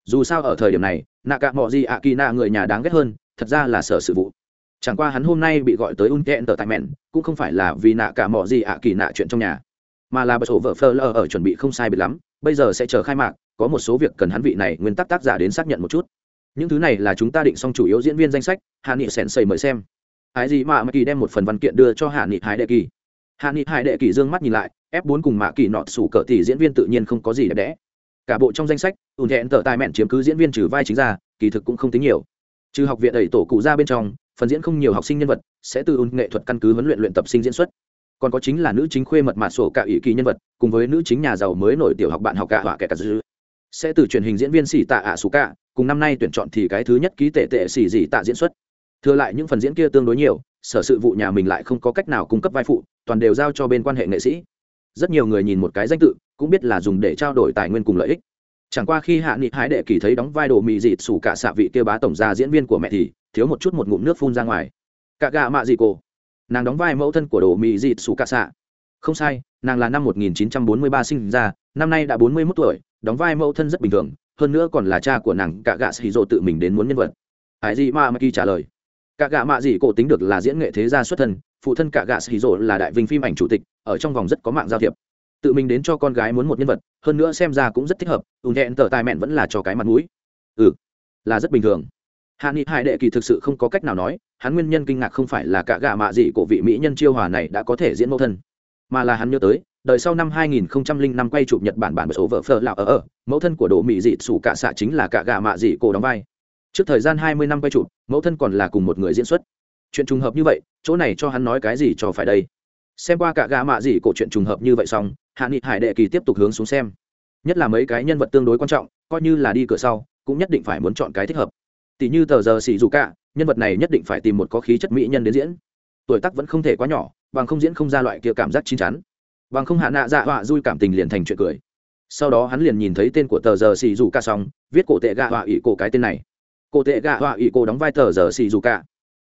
Dù sao ở thời điểm này nạ cả mọi gì ạ kỳ nạ người nhà đáng ghét hơn, thật ra là sở sự vụ. Chẳng qua hắn hôm nay bị gọi tới un kẹn tờ tại mẹn cũng không phải là vì nạ cả mọi gì ạ kỳ nạ chuyện trong nhà mà là bật sổ vợ phơ lờ ở chuẩn bị không sai biệt lắm, bây giờ sẽ chờ khai mạc, có một số việc cần hắn vị này nguyên tắc tác giả đến xác nhận một chút. Những thứ này là chúng ta định xong chủ yếu diễn viên danh sách, hạ nghị sèn xây mời xem. Ái gì mà mạ kỳ đem một phần văn kiện đưa cho hạ nghị hải đệ kỳ. Hạ nghị hải đệ kỳ d ư ơ n g mắt nhìn lại, f 4 cùng mạ kỳ nọt sủ cỡ thì diễn viên tự nhiên không có gì đẹp đẽ. Cả bộ trong danh sách, ùn thẹn tờ tài mẹn chiếm cứ diễn viên trừ vai chính ra, kỳ thực cũng không tính nhiều. Trừ học viện đẩy tổ cụ ra bên trong, phần diễn không nhiều học sinh nhân vật, sẽ từ ùn nghệ thuật căn cứ huấn luyện luyện tập sinh diễn xuất còn có chính là nữ chính khuê mật mạ sổ cả ủy kỳ nhân vật, cùng với nữ chính nhà giàu mới nổi tiểu học bạn học cả họa kẻ cả dư. Sẽ từ truyền hình diễn viên xỉ tạ ạ sủ cả, cùng năm nay tuyển chọn thì cái thứ nhất ký tệ tệ xỉ dị tạ diễn xuất. Thừa lại những phần diễn kia tương đối nhiều, sở sự vụ nhà mình lại không có cách nào cung cấp vai phụ, toàn đều giao cho bên quan hệ nghệ sĩ. Rất nhiều người nhìn một cái danh tự, cũng biết là dùng để trao đổi tài nguyên cùng lợi ích. Chẳng qua khi hạ nghị hái đệ kỳ thấy đóng vai đồ mì dịt xù cả xạ vị kia bá tổng gia diễn viên của mẹ thì thiếu một chút một ngụm nước phun ra ngoài. Cả gà mạ gì cô? Nàng đóng vai mẫu thân của đồ mỹ dịt sủ cạ xạ. Không sai, nàng là năm 1943 sinh ra, năm nay đã 41 tuổi, đóng vai mẫu thân rất bình thường, hơn nữa còn là cha của nàng cả gạ xì rộ tự mình đến muốn nhân vật. Hải gì mà maki trả lời. Cả gạ mạ gì cổ tính được là diễn nghệ thế gia xuất thân, phụ thân cả gạ xì rộ là đại vinh phim ảnh chủ tịch, ở trong vòng rất có mạng giao thiệp. Tự mình đến cho con gái muốn một nhân vật, hơn nữa xem ra cũng rất thích hợp, ùn hẹn tờ tài mẹn vẫn là cho cái mặt mũi. Ừ là rất bình thường hạ nghị hải đệ kỳ thực sự không có cách nào nói hắn nguyên nhân kinh ngạc không phải là cả gà mạ gì của vị mỹ nhân chiêu hòa này đã có thể diễn mẫu thân mà là hắn nhớ tới đời sau năm 2005 quay chụp Nhật Bản bản số vợ phở lão ở ở, mẫu thân của Đỗ Mỹ Dị sủ cả xạ chính là cả gà mạ dị cô đóng vai. Trước thời gian 20 năm quay chụp, mẫu thân còn là cùng một người diễn xuất. Chuyện trùng hợp như vậy, chỗ này cho hắn nói cái gì cho phải đây? Xem qua cả gà mạ dị cổ chuyện trùng hợp như vậy xong, Hạ Nghị Hải Đệ Kỳ tiếp tục hướng xuống xem. Nhất là mấy cái nhân vật tương đối quan trọng, coi như là đi cửa sau, cũng nhất định phải muốn chọn cái thích hợp tỷ như tờ giờ xì dù cả, nhân vật này nhất định phải tìm một có khí chất mỹ nhân đến diễn. Tuổi tác vẫn không thể quá nhỏ, bằng không diễn không ra loại kia cảm giác chín chắn. Bằng không hạ nạ dạ họa vui cảm tình liền thành chuyện cười. Sau đó hắn liền nhìn thấy tên của tờ giờ xì dù ca xong, viết cổ tệ gạ họa ỵ cổ cái tên này. Cổ tệ gạ họa ỵ cổ đóng vai tờ giờ xì dù ca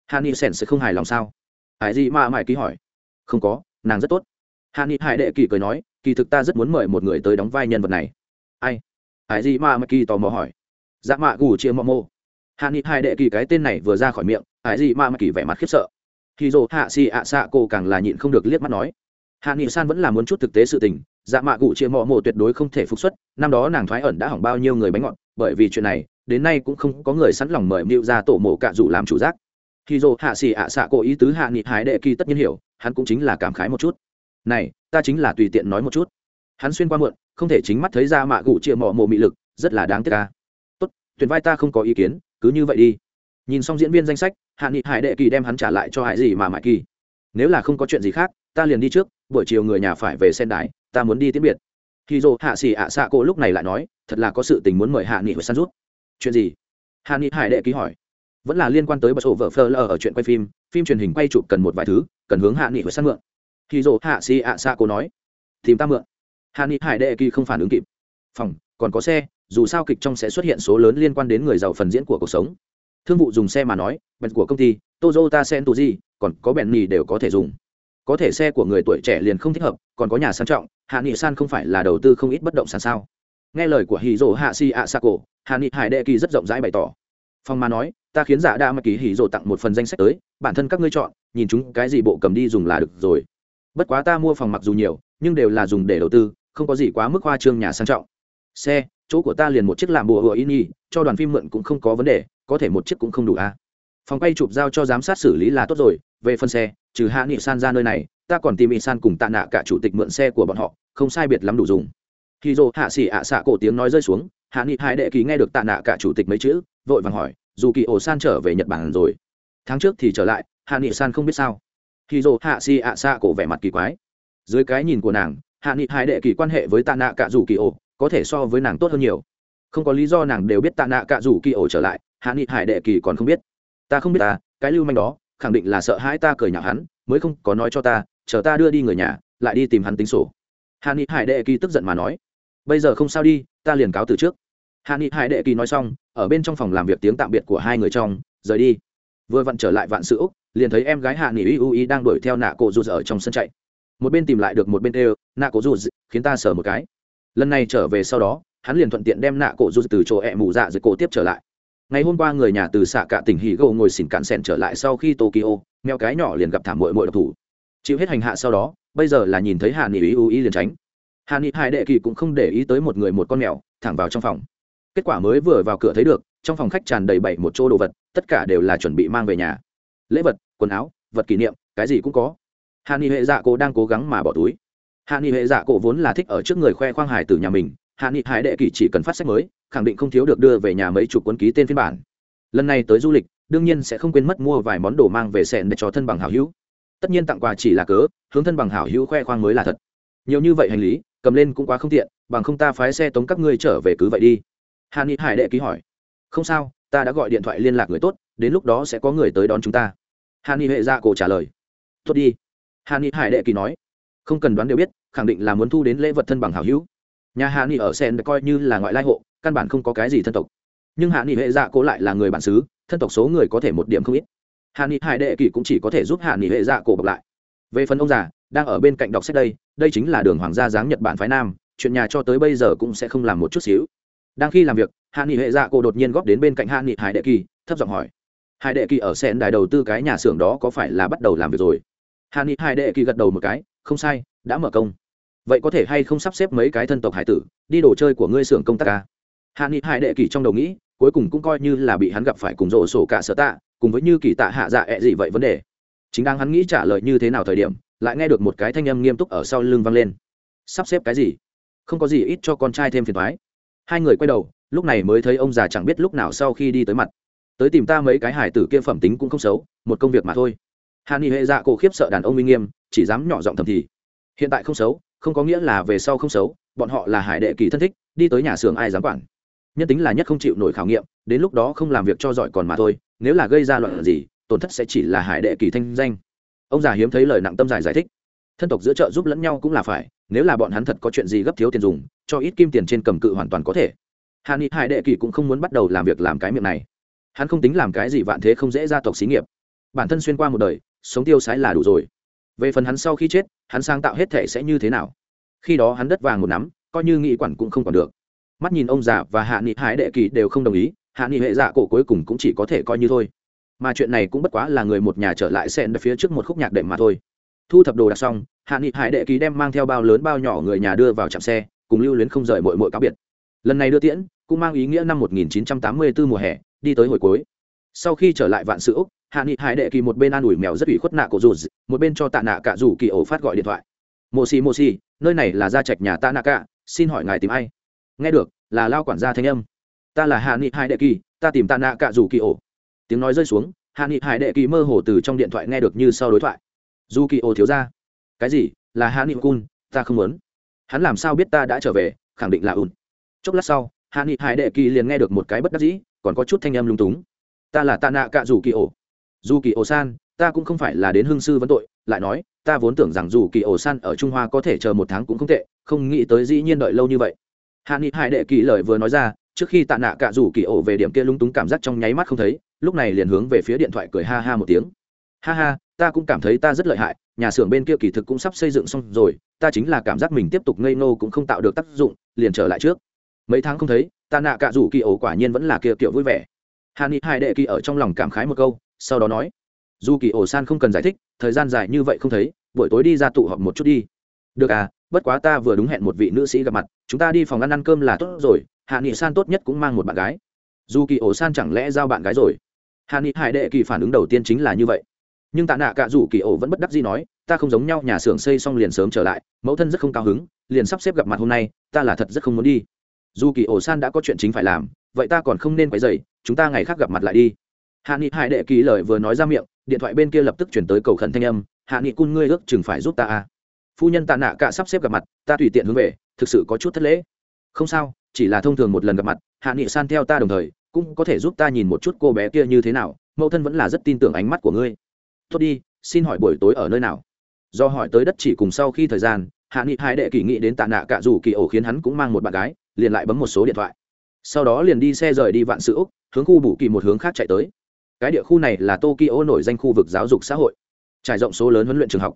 hạ sen sẽ không hài lòng sao? Hải gì mà mãi ký hỏi. Không có, nàng rất tốt. Hạ hải đệ kỳ cười nói, kỳ thực ta rất muốn mời một người tới đóng vai nhân vật này. Ai? Hải gì mà mãi kỳ tò mò hỏi. Dạ mạ gù chia mò mô hạ nghị hai đệ kỳ cái tên này vừa ra khỏi miệng, hải gì mà mãi kỳ vẻ mặt khiếp sợ. Khi dồ hạ xì ạ xạ cô càng là nhịn không được liếc mắt nói, hạ nghị san vẫn là muốn chút thực tế sự tình dạ mạ cụ chia mọ mộ tuyệt đối không thể phục xuất, năm đó nàng thoái ẩn đã hỏng bao nhiêu người bánh ngọt, bởi vì chuyện này, đến nay cũng không có người sẵn lòng mời mưu ra tổ mộ cạ dụ làm chủ giác. Khi dồ hạ xì ạ xạ cô ý tứ hạ nghị hải đệ kỳ tất nhiên hiểu, hắn cũng chính là cảm khái một chút. Này, ta chính là tùy tiện nói một chút. Hắn xuyên qua mượn không thể chính mắt thấy ra mạ cụ chia mọ mộ mị lực, rất là đáng tiếc ca tốt, tuyển vai ta không có ý kiến cứ như vậy đi. Nhìn xong diễn viên danh sách, hạ nghị hải đệ kỳ đem hắn trả lại cho hải gì mà mãi kỳ. Nếu là không có chuyện gì khác, ta liền đi trước, buổi chiều người nhà phải về sen đài, ta muốn đi tiễn biệt. Khi dô hạ xì ạ xạ cô lúc này lại nói, thật là có sự tình muốn mời hạ nghị hồi săn rút chuyện gì? Hạ nghị hải đệ ký hỏi. Vẫn là liên quan tới bật sổ vợ phơ lờ ở chuyện quay phim phim truyền hình quay chụp cần một vài thứ, cần hướng hạ nghị hồi săn mượn. Khi dô hạ xì ạ xạ cô nói, tìm ta mượn. Hạ nghị hải đệ kỳ không phản ứng kịp. Phòng còn có xe dù sao kịch trong sẽ xuất hiện số lớn liên quan đến người giàu phần diễn của cuộc sống. Thương vụ dùng xe mà nói bèn của công ty Toyota Century, còn có bèn nhì đều có thể dùng. Có thể xe của người tuổi trẻ liền không thích hợp còn có nhà sang trọng hạ nghị san không phải là đầu tư không ít bất động sản sao? Nghe lời của hì rồ hạ si ạ sa cổ hạ nghị hải đệ kỳ rất rộng rãi bày tỏ. Phong ma nói ta khiến giả đa mà ký hì rồ tặng một phần danh sách tới bản thân các ngươi chọn nhìn chúng cái gì bộ cầm đi dùng là được rồi. Bất quá ta mua phòng mặc dù nhiều nhưng đều là dùng để đầu tư không có gì quá mức hoa trương nhà sang trọng xe, chỗ của ta liền một chiếc làm bùa hựa in y cho đoàn phim mượn cũng không có vấn đề, có thể một chiếc cũng không đủ à. phòng quay chụp giao cho giám sát xử lý là tốt rồi, về phân xe, trừ hạ nghị san ra nơi này, ta còn tìm Y san cùng tạ nạ cả chủ tịch mượn xe của bọn họ, không sai biệt lắm đủ dùng. Khi dô hạ xỉ ạ xạ cổ tiếng nói rơi xuống, hạ nghị hai đệ kỳ nghe được tạ nạ cả chủ tịch mấy chữ, vội vàng hỏi, dù kỳ ổ san trở về nhật bản rồi. Tháng trước thì trở lại, hạ nghị san không biết sao. Khi dô hạ xỉ ạ xạ cổ vẻ mặt kỳ quái. Dưới cái nhìn của nàng, hạ nghị hai đệ kỳ quan hệ với tạ nạ cả dù kỳ ổ có thể so với nàng tốt hơn nhiều. Không có lý do nàng đều biết tạ nạ cạ rủ kỳ ổ trở lại, hạ nghị hải đệ kỳ còn không biết. Ta không biết ta, cái lưu manh đó, khẳng định là sợ hãi ta cười nhạo hắn, mới không có nói cho ta, chờ ta đưa đi người nhà, lại đi tìm hắn tính sổ. Hạ nghị hải đệ kỳ tức giận mà nói. Bây giờ không sao đi, ta liền cáo từ trước. Hạ nghị hải đệ kỳ nói xong, ở bên trong phòng làm việc tiếng tạm biệt của hai người trong, rời đi. Vừa vặn trở lại vạn sự úc, liền thấy em gái hạ nghị uy uy đang đuổi theo nạ cổ dù ở trong sân chạy. Một bên tìm lại được một bên đều nạ cổ dù khiến ta sờ một cái lần này trở về sau đó, hắn liền thuận tiện đem nạ cổ dù từ chỗ ẹ mù dạ dưới cổ tiếp trở lại. Ngày hôm qua người nhà từ xạ cả tỉnh hì gỗ ngồi xỉn cạn sẹn trở lại sau khi tokyo, mèo cái nhỏ liền gặp thảm mội mội độc thủ. Chịu hết hành hạ sau đó, bây giờ là nhìn thấy hạ nghị ý ưu ý liền tránh. Hạ nghị hai đệ kỳ cũng không để ý tới một người một con mèo, thẳng vào trong phòng. Kết quả mới vừa vào cửa thấy được, trong phòng khách tràn đầy bảy một chỗ đồ vật, tất cả đều là chuẩn bị mang về nhà. Lễ vật, quần áo, vật kỷ niệm, cái gì cũng có. Hạ nghị hệ dạ cô đang cố gắng mà bỏ túi hạ nghị hệ dạ cổ vốn là thích ở trước người khoe khoang hải từ nhà mình, hạ nghị hải đệ kỳ chỉ cần phát sách mới, khẳng định không thiếu được đưa về nhà mấy chục cuốn ký tên phiên bản. Lần này tới du lịch, đương nhiên sẽ không quên mất mua vài món đồ mang về sẹn để cho thân bằng hảo hữu. Tất nhiên tặng quà chỉ là cớ, hướng thân bằng hảo hữu khoe khoang mới là thật. Nhiều như vậy hành lý, cầm lên cũng quá không tiện, bằng không ta phái xe tống các ngươi trở về cứ vậy đi. Hà ni hải đệ ký hỏi. Không sao, ta đã gọi điện thoại liên lạc người tốt, đến lúc đó sẽ có người tới đón chúng ta. Hà ni hệ ra cổ trả lời. Tốt đi. Hà ni hải đệ ký nói không cần đoán đều biết, khẳng định là muốn thu đến lễ vật thân bằng hảo hữu. Nhà hạ nghị ở sen coi như là ngoại lai hộ, căn bản không có cái gì thân tộc. Nhưng hạ nghị hệ dạ cổ lại là người bản xứ, thân tộc số người có thể một điểm không ít. Hạ nghị hải đệ kỷ cũng chỉ có thể giúp hạ nghị hệ dạ cổ bọc lại. Về phần ông già, đang ở bên cạnh đọc sách đây đây chính là đường hoàng gia giáng nhật bản phái nam, chuyện nhà cho tới bây giờ cũng sẽ không làm một chút xíu. Đang khi làm việc, hạ nghị hệ dạ cổ đột nhiên góp đến bên cạnh hạ nghị hải đệ kỳ thấp giọng hỏi. Hải đệ kỳ ở sen đài đầu tư cái nhà xưởng đó có phải là bắt đầu làm việc rồi? Hạ nghị hải đệ kỳ gật đầu một cái không sai, đã mở công. Vậy có thể hay không sắp xếp mấy cái thân tộc hải tử, đi đồ chơi của ngươi xưởng công tác ca hạ nghị hải đệ kỳ trong đầu nghĩ, cuối cùng cũng coi như là bị hắn gặp phải cùng rổ sổ cả sở tạ, cùng với như kỳ tạ hạ dạ ẹ gì vậy vấn đề. Chính đang hắn nghĩ trả lời như thế nào thời điểm, lại nghe được một cái thanh âm nghiêm túc ở sau lưng vang lên. Sắp xếp cái gì? Không có gì ít cho con trai thêm phiền thoái hai người quay đầu, lúc này mới thấy ông già chẳng biết lúc nào sau khi đi tới mặt. Tới tìm ta mấy cái hải tử kia phẩm tính cũng không xấu, một công việc mà thôi hàn nghị hệ dạ cổ khiếp sợ đàn ông uy nghiêm, chỉ dám nhỏ giọng thầm thì. Hiện tại không xấu, không có nghĩa là về sau không xấu, bọn họ là hải đệ kỳ thân thích, đi tới nhà xưởng ai dám quản. Nhân tính là nhất không chịu nổi khảo nghiệm, đến lúc đó không làm việc cho giỏi còn mà thôi, nếu là gây ra loạn gì, tổn thất sẽ chỉ là hải đệ kỳ thanh danh. Ông già hiếm thấy lời nặng tâm giải giải thích. Thân tộc giữa chợ giúp lẫn nhau cũng là phải, nếu là bọn hắn thật có chuyện gì gấp thiếu tiền dùng, cho ít kim tiền trên cầm cự hoàn toàn có thể. Hàn ni hải đệ kỳ cũng không muốn bắt đầu làm việc làm cái miệng này. Hắn không tính làm cái gì vạn thế không dễ ra tộc xí nghiệp. Bản thân xuyên qua một đời sống tiêu sái là đủ rồi. Về phần hắn sau khi chết, hắn sáng tạo hết thể sẽ như thế nào? Khi đó hắn đất vàng một nắm, coi như nghị quản cũng không còn được. Mắt nhìn ông già và hạ nghị hải đệ kỳ đều không đồng ý, hạ nghị hệ dạ cổ cuối cùng cũng chỉ có thể coi như thôi. Mà chuyện này cũng bất quá là người một nhà trở lại xen phía trước một khúc nhạc đệm mà thôi. Thu thập đồ đạc xong, hạ nghị hải đệ kỳ đem mang theo bao lớn bao nhỏ người nhà đưa vào trạm xe, cùng lưu luyến không rời mội mội cáo biệt. Lần này đưa tiễn, cũng mang ý nghĩa năm 1984 mùa hè, đi tới hồi cuối. Sau khi trở lại vạn sự úc hạ nghị hải đệ kỳ một bên an ủi mèo rất ủy khuất nạ cổ dù một bên cho tạ nạ cả dù kỳ ổ phát gọi điện thoại. Mô xì mô xì nơi này là gia trạch nhà tạ nạ cả, xin hỏi ngài tìm ai? Nghe được, là lao quản gia thanh âm. Ta là hạ nghị hải đệ kỳ, ta tìm tạ nạ cả dù kỳ ổ. Tiếng nói rơi xuống, hạ nghị hải đệ kỳ mơ hồ từ trong điện thoại nghe được như sau đối thoại. Dù kỳ ổ thiếu ra cái gì? Là hạ nghị cun, ta không muốn. Hắn làm sao biết ta đã trở về, khẳng định là ùn. Chốc lát sau, hạ nghị hải đệ kỳ liền nghe được một cái bất đắc dĩ, còn có chút thanh âm lung túng. Ta là tạ nạ cạ dù kỳ ổ dù kỳ ổ san, ta cũng không phải là đến hương sư vấn tội, lại nói, ta vốn tưởng rằng dù kỳ ổ san ở trung hoa có thể chờ một tháng cũng không tệ, không nghĩ tới dĩ nhiên đợi lâu như vậy. Hạ nghị hải đệ kỳ lời vừa nói ra, trước khi tạ nạ cả rủ kỳ ổ về điểm kia lung túng cảm giác trong nháy mắt không thấy, lúc này liền hướng về phía điện thoại cười ha ha một tiếng. Ha ha, ta cũng cảm thấy ta rất lợi hại, nhà xưởng bên kia kỳ thực cũng sắp xây dựng xong rồi, ta chính là cảm giác mình tiếp tục ngây nô cũng không tạo được tác dụng, liền trở lại trước. Mấy tháng không thấy, tạ nạ cả rủ kỳ ổ quả nhiên vẫn là kia kiểu vui vẻ. Hà ni hải đệ kỳ ở trong lòng cảm khái một câu sau đó nói, dù kỳ ổ san không cần giải thích, thời gian dài như vậy không thấy, buổi tối đi ra tụ họp một chút đi. Được à bất quá ta vừa đúng hẹn một vị nữ sĩ gặp mặt, chúng ta đi phòng ăn ăn cơm là tốt rồi, hạ nghị san tốt nhất cũng mang một bạn gái. Dù kỳ ổ san chẳng lẽ giao bạn gái rồi? Hạ nghị hải đệ kỳ phản ứng đầu tiên chính là như vậy. Nhưng tạ nạ cả dù kỳ ổ vẫn bất đắc gì nói, ta không giống nhau, nhà xưởng xây xong liền sớm trở lại, mẫu thân rất không cao hứng, liền sắp xếp gặp mặt hôm nay, ta là thật rất không muốn đi. Dù kỳ ổ san đã có chuyện chính phải làm, vậy ta còn không nên quay dày chúng ta ngày khác gặp mặt lại đi hạ nghị hải đệ kỳ lời vừa nói ra miệng, điện thoại bên kia lập tức chuyển tới cầu khẩn thanh âm, hạ nghị cun ngươi ước chừng phải giúp ta à? Phu nhân tạ nạ cả sắp xếp gặp mặt, ta tùy tiện hướng về, thực sự có chút thất lễ. Không sao, chỉ là thông thường một lần gặp mặt, hạ nghị san theo ta đồng thời, cũng có thể giúp ta nhìn một chút cô bé kia như thế nào, mẫu thân vẫn là rất tin tưởng ánh mắt của ngươi. Tốt đi, xin hỏi buổi tối ở nơi nào? Do hỏi tới đất chỉ cùng sau khi thời gian, hạ nghị hai đệ kỳ nghị đến tạ nạ cả dù kỳ ổ khiến hắn cũng mang một bạn gái, liền lại bấm một số điện thoại. Sau đó liền đi xe rời đi vạn sự úc, hướng khu bù kỳ một hướng khác chạy tới cái địa khu này là tokyo nổi danh khu vực giáo dục xã hội. Trải rộng số lớn huấn luyện trường học.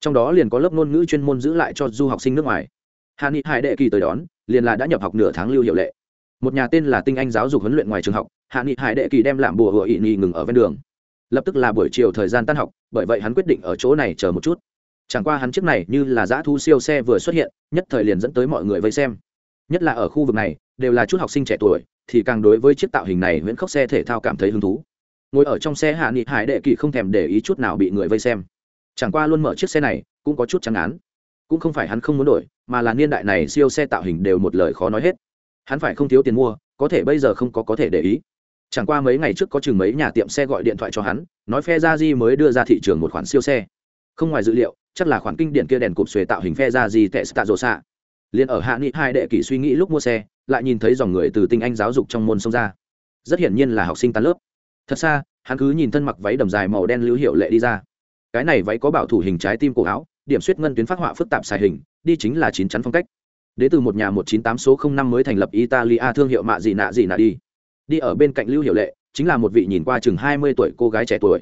Trong đó liền có lớp ngôn ngữ chuyên môn giữ lại cho du học sinh nước ngoài. Hà ni hải đệ kỳ tới đón, liền là đã nhập học nửa tháng lưu hiệu lệ. Một nhà tên là tinh anh giáo dục huấn luyện ngoài trường học hạ nghị hải đệ kỳ đem làm bùa hựa ỵ nghỉ ngừng ở ven đường. Lập tức là buổi chiều thời gian tan học, bởi vậy hắn quyết định ở chỗ này chờ một chút. Chẳng qua hắn trước này như là giã thu siêu xe vừa xuất hiện, nhất thời liền dẫn tới mọi người vây xem. Nhất là ở khu vực này, đều là chút học sinh trẻ tuổi, thì càng đối với chiếc tạo hình này nguyễn khóc xe thể thao cảm thấy hứng thú ngồi ở trong xe hạ nghị hải đệ kỳ không thèm để ý chút nào bị người vây xem. Chẳng qua luôn mở chiếc xe này, cũng có chút chẳng án. Cũng không phải hắn không muốn đổi, mà là niên đại này siêu xe tạo hình đều một lời khó nói hết. Hắn phải không thiếu tiền mua, có thể bây giờ không có có thể để ý. Chẳng qua mấy ngày trước có chừng mấy nhà tiệm xe gọi điện thoại cho hắn, nói phe ra di mới đưa ra thị trường một khoản siêu xe. Không ngoài dữ liệu, chắc là khoản kinh điển kia đèn cụp xuề tạo hình phe ra di tệ stạ rồ xạ liền ở hạ nghị hai đệ kỷ suy nghĩ lúc mua xe, lại nhìn thấy dòng người từ tinh anh giáo dục trong môn sông ra. Rất hiển nhiên là học sinh tan lớp thật xa, hắn cứ nhìn thân mặc váy đầm dài màu đen lưu hiệu lệ đi ra. Cái này váy có bảo thủ hình trái tim cổ áo, điểm suýt ngân tuyến phát họa phức tạp xài hình, đi chính là chín chắn phong cách. Đến từ một nhà một chín tám số không năm mới thành lập italia thương hiệu mạ gì nạ gì nạ đi. Đi ở bên cạnh lưu hiệu lệ, chính là một vị nhìn qua chừng hai mươi tuổi cô gái trẻ tuổi.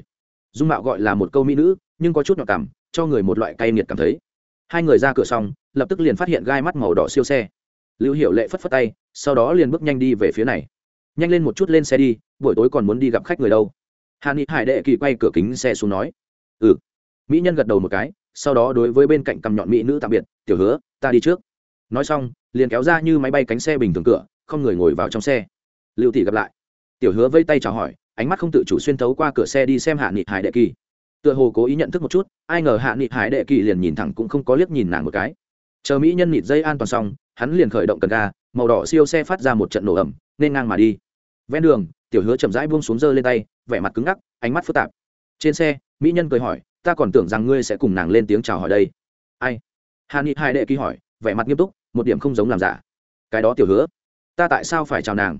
Dung mạo gọi là một câu mỹ nữ, nhưng có chút nhọc cảm, cho người một loại cay nghiệt cảm thấy. Hai người ra cửa xong, lập tức liền phát hiện gai mắt màu đỏ siêu xe. Lưu hiệu lệ phất phất tay, sau đó liền bước nhanh đi về phía này nhanh lên một chút lên xe đi, buổi tối còn muốn đi gặp khách người đâu. Hà ni hải đệ kỳ quay cửa kính xe xuống nói. Ừ. Mỹ nhân gật đầu một cái, sau đó đối với bên cạnh cầm nhọn mỹ nữ tạm biệt, tiểu hứa, ta đi trước. Nói xong, liền kéo ra như máy bay cánh xe bình thường cửa, không người ngồi vào trong xe. Lưu tỷ gặp lại. Tiểu hứa vây tay chào hỏi, ánh mắt không tự chủ xuyên thấu qua cửa xe đi xem hạ nghị hải đệ kỳ. Tựa hồ cố ý nhận thức một chút, ai ngờ hạ nghị hải đệ kỳ liền nhìn thẳng cũng không có liếc nhìn nàng một cái. Chờ mỹ nhân nịt dây an toàn xong, hắn liền khởi động cần ga, màu đỏ siêu xe phát ra một trận nổ ẩm nên ngang mà đi. Ven đường, tiểu hứa chậm rãi buông xuống dơ lên tay, vẻ mặt cứng ngắc, ánh mắt phức tạp. Trên xe, mỹ nhân cười hỏi, ta còn tưởng rằng ngươi sẽ cùng nàng lên tiếng chào hỏi đây. Ai? Hà ni hai đệ ký hỏi, vẻ mặt nghiêm túc, một điểm không giống làm giả. Cái đó tiểu hứa, ta tại sao phải chào nàng?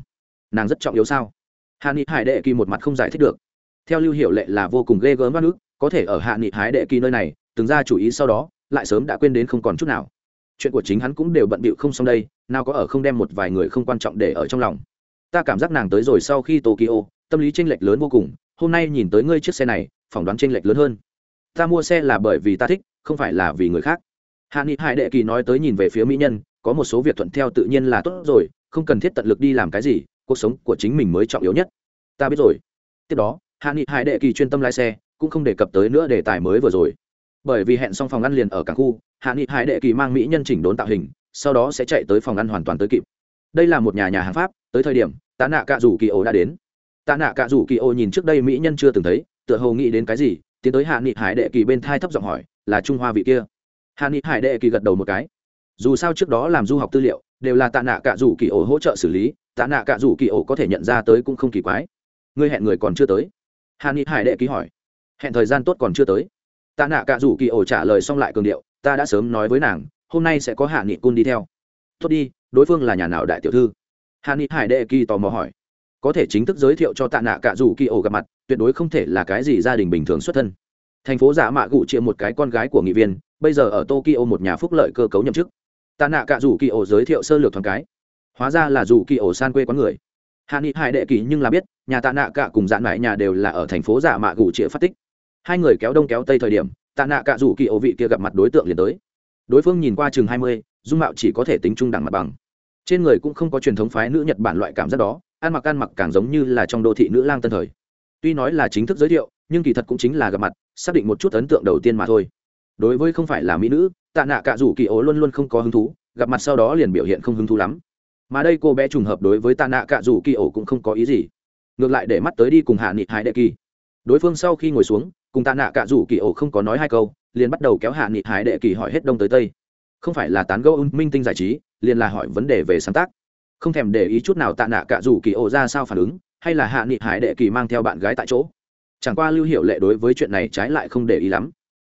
Nàng rất trọng yếu sao? Hạ nghị hải đệ kỳ một mặt không giải thích được. Theo lưu hiệu lệ là vô cùng ghê gớm oan ức có thể ở hạ nghị hải đệ kỳ nơi này, từng ra chủ ý sau đó, lại sớm đã quên đến không còn chút nào chuyện của chính hắn cũng đều bận bịu không xong đây, nào có ở không đem một vài người không quan trọng để ở trong lòng. Ta cảm giác nàng tới rồi sau khi tokyo, tâm lý tranh lệch lớn vô cùng, hôm nay nhìn tới ngươi chiếc xe này, phỏng đoán tranh lệch lớn hơn. Ta mua xe là bởi vì ta thích, không phải là vì người khác. Hạ nghị hải đệ kỳ nói tới nhìn về phía mỹ nhân, có một số việc thuận theo tự nhiên là tốt rồi, không cần thiết tận lực đi làm cái gì, cuộc sống của chính mình mới trọng yếu nhất. Ta biết rồi. Tiếp đó hạ nghị hải đệ kỳ chuyên tâm lái xe, cũng không đề cập tới nữa đề tài mới vừa rồi bởi vì hẹn xong phòng ăn liền ở cảng khu, hạ nghị hải đệ kỳ mang mỹ nhân chỉnh đốn tạo hình, sau đó sẽ chạy tới phòng ăn hoàn toàn tới kịp. Đây là một nhà nhà hàng pháp, tới thời điểm, tạ nạ cạ rủ kỳ ô đã đến. Tạ nạ cạ rủ kỳ ô nhìn trước đây mỹ nhân chưa từng thấy, tựa hồ nghĩ đến cái gì, tiến tới hạ nghị hải đệ kỳ bên thai thấp giọng hỏi, là trung hoa vị kia? Hạ nghị hải đệ kỳ gật đầu một cái. Dù sao trước đó làm du học tư liệu, đều là tạ nạ cạ rủ kỳ ô hỗ trợ xử lý, tạ nạ cạ rủ kỳ ô có thể nhận ra tới cũng không kỳ quái. Ngươi hẹn người còn chưa tới? Hạ nghị hải đệ kỳ hỏi. Hẹn thời gian tốt còn chưa tới tạ nạ cạ rủ kỳ ổ trả lời xong lại cường điệu, ta đã sớm nói với nàng, hôm nay sẽ có hạ nghị cun đi theo. Tốt đi, đối phương là nhà nào đại tiểu thư? Hạ nghị hải đệ kỳ tò mò hỏi. Có thể chính thức giới thiệu cho tạ nạ cạ rủ kỳ ổ gặp mặt, tuyệt đối không thể là cái gì gia đình bình thường xuất thân. Thành phố giả mạ gụ chia một cái con gái của nghị viên, bây giờ ở tokyo một nhà phúc lợi cơ cấu nhậm chức. Tạ nạ cạ rủ kỳ ổ giới thiệu sơ lược thoáng cái. Hóa ra là rủ kỳ ổ san quê quán người. Hạ nghị hải đệ kỳ nhưng là biết, nhà tạ nạ cạ cùng dạn mãi nhà đều là ở thành phố giả mạ gụ chia phát tích hai người kéo đông kéo tây thời điểm, tạ nạ cạ rủ kỳ ổ vị kia gặp mặt đối tượng liền tới. Đối phương nhìn qua chừng hai mươi, dung mạo chỉ có thể tính trung đẳng mặt bằng. Trên người cũng không có truyền thống phái nữ nhật bản loại cảm giác đó, ăn mặc ăn mặc càng giống như là trong đô thị nữ lang tân thời. Tuy nói là chính thức giới thiệu, nhưng kỳ thật cũng chính là gặp mặt, xác định một chút ấn tượng đầu tiên mà thôi. Đối với không phải là mỹ nữ, tạ nạ cạ rủ kỳ ố luôn luôn không có hứng thú, gặp mặt sau đó liền biểu hiện không hứng thú lắm. Mà đây cô bé trùng hợp đối với tạ nạ cạ rủ kỳ ổ cũng không có ý gì. Ngược lại để mắt tới đi cùng hạ nghị hải đệ kỳ. Đối phương sau khi ngồi xuống cùng tạ nạ cạ rủ kỳ ổ không có nói hai câu, liền bắt đầu kéo hạ nghị hải đệ kỳ hỏi hết đông tới tây. Không phải là tán gẫu ưng minh tinh giải trí, liền là hỏi vấn đề về sáng tác. Không thèm để ý chút nào tạ nạ cạ rủ kỳ ổ ra sao phản ứng, hay là hạ nghị hải đệ kỳ mang theo bạn gái tại chỗ. Chẳng qua lưu hiệu lệ đối với chuyện này trái lại không để ý lắm.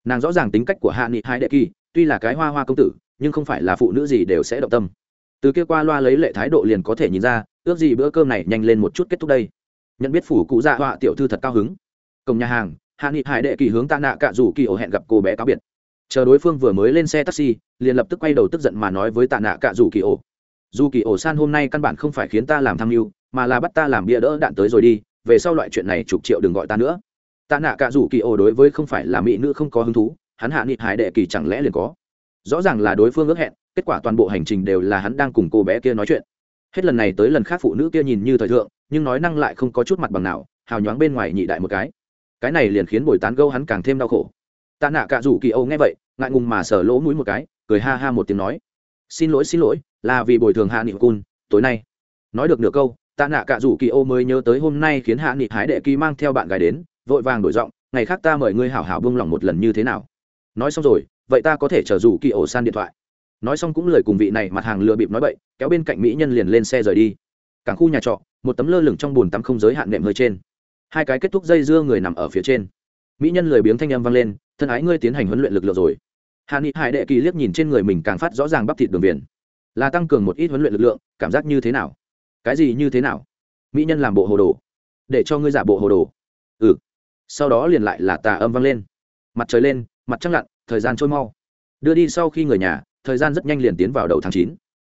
Nàng rõ ràng tính cách của hạ nghị hải đệ kỳ, tuy là cái hoa hoa công tử, nhưng không phải là phụ nữ gì đều sẽ động tâm. Từ kia qua loa lấy lệ thái độ liền có thể nhìn ra, ước gì bữa cơm này nhanh lên một chút kết thúc đây. Nhận biết phủ cụ dạ họa tiểu thư thật cao hứng. Cổng nhà hàng hạ nghị hải đệ kỳ hướng tạ nạ cạ rủ kỳ ổ hẹn gặp cô bé cáo biệt. Chờ đối phương vừa mới lên xe taxi, liền lập tức quay đầu tức giận mà nói với tạ nạ cạ rủ kỳ ổ. Dù kỳ ổ san hôm nay căn bản không phải khiến ta làm tham mưu, mà là bắt ta làm bia đỡ đạn tới rồi đi, về sau loại chuyện này chục triệu đừng gọi ta nữa. Tạ nạ cạ rủ kỳ ổ đối với không phải là mỹ nữ không có hứng thú, hắn hạ nghị hải đệ kỳ chẳng lẽ liền có. Rõ ràng là đối phương ước hẹn, kết quả toàn bộ hành trình đều là hắn đang cùng cô bé kia nói chuyện. Hết lần này tới lần khác phụ nữ kia nhìn như thời thượng, nhưng nói năng lại không có chút mặt bằng nào, hào nhoáng bên ngoài nhị đại một cái cái này liền khiến bồi tán gâu hắn càng thêm đau khổ. Tạ nạ cạ rủ kỳ âu nghe vậy, ngại ngùng mà sờ lỗ mũi một cái, cười ha ha một tiếng nói, xin lỗi xin lỗi, là vì bồi thường hạ nghị cun, tối nay. Nói được nửa câu, tạ nạ cạ rủ kỳ ô mới nhớ tới hôm nay khiến hạ nghị hái đệ kỳ mang theo bạn gái đến, vội vàng đổi giọng, ngày khác ta mời ngươi hảo hảo bông lòng một lần như thế nào? Nói xong rồi, vậy ta có thể chờ rủ kỳ ổ san điện thoại. Nói xong cũng lời cùng vị này mặt hàng lừa bịp nói bậy, kéo bên cạnh mỹ nhân liền lên xe rời đi. Cảng khu nhà trọ, một tấm lơ lửng trong bùn tắm không giới hạn nệm hơi trên hai cái kết thúc dây dưa người nằm ở phía trên. Mỹ nhân lười biếng thanh âm vang lên, thân ái ngươi tiến hành huấn luyện lực lượng rồi. Hạ nghị hải đệ kỳ liếc nhìn trên người mình càng phát rõ ràng bắp thịt đường viền. Là tăng cường một ít huấn luyện lực lượng, cảm giác như thế nào? Cái gì như thế nào? Mỹ nhân làm bộ hồ đồ. Để cho ngươi giả bộ hồ đồ. Ừ. Sau đó liền lại là tà âm vang lên. Mặt trời lên, mặt trăng lặn, thời gian trôi mau. Đưa đi sau khi người nhà, thời gian rất nhanh liền tiến vào đầu tháng chín.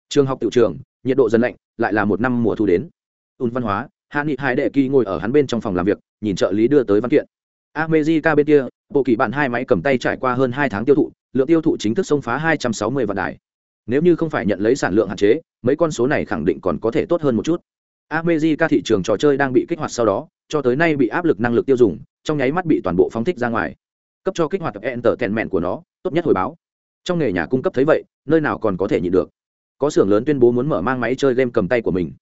Trường học tự trường, nhiệt độ dần lạnh, lại là một năm mùa thu đến. Ùn văn hóa hạ nghị hải đệ kỳ ngồi ở hắn bên trong phòng làm việc, nhìn trợ lý đưa tới văn kiện. Amejica bên kia, bộ kỳ bạn hai máy cầm tay trải qua hơn hai tháng tiêu thụ, lượng tiêu thụ chính thức xông phá hai trăm sáu mươi vạn đài. Nếu như không phải nhận lấy sản lượng hạn chế, mấy con số này khẳng định còn có thể tốt hơn một chút. Amejica thị trường trò chơi đang bị kích hoạt sau đó, cho tới nay bị áp lực năng lực tiêu dùng, trong nháy mắt bị toàn bộ phóng thích ra ngoài. Cấp cho kích hoạt enter tèn mẹn của nó, tốt nhất hồi báo. Trong nghề nhà cung cấp thấy vậy, nơi nào còn có thể nhịn được. Có xưởng lớn tuyên bố muốn mở mang máy chơi game cầm tay của mình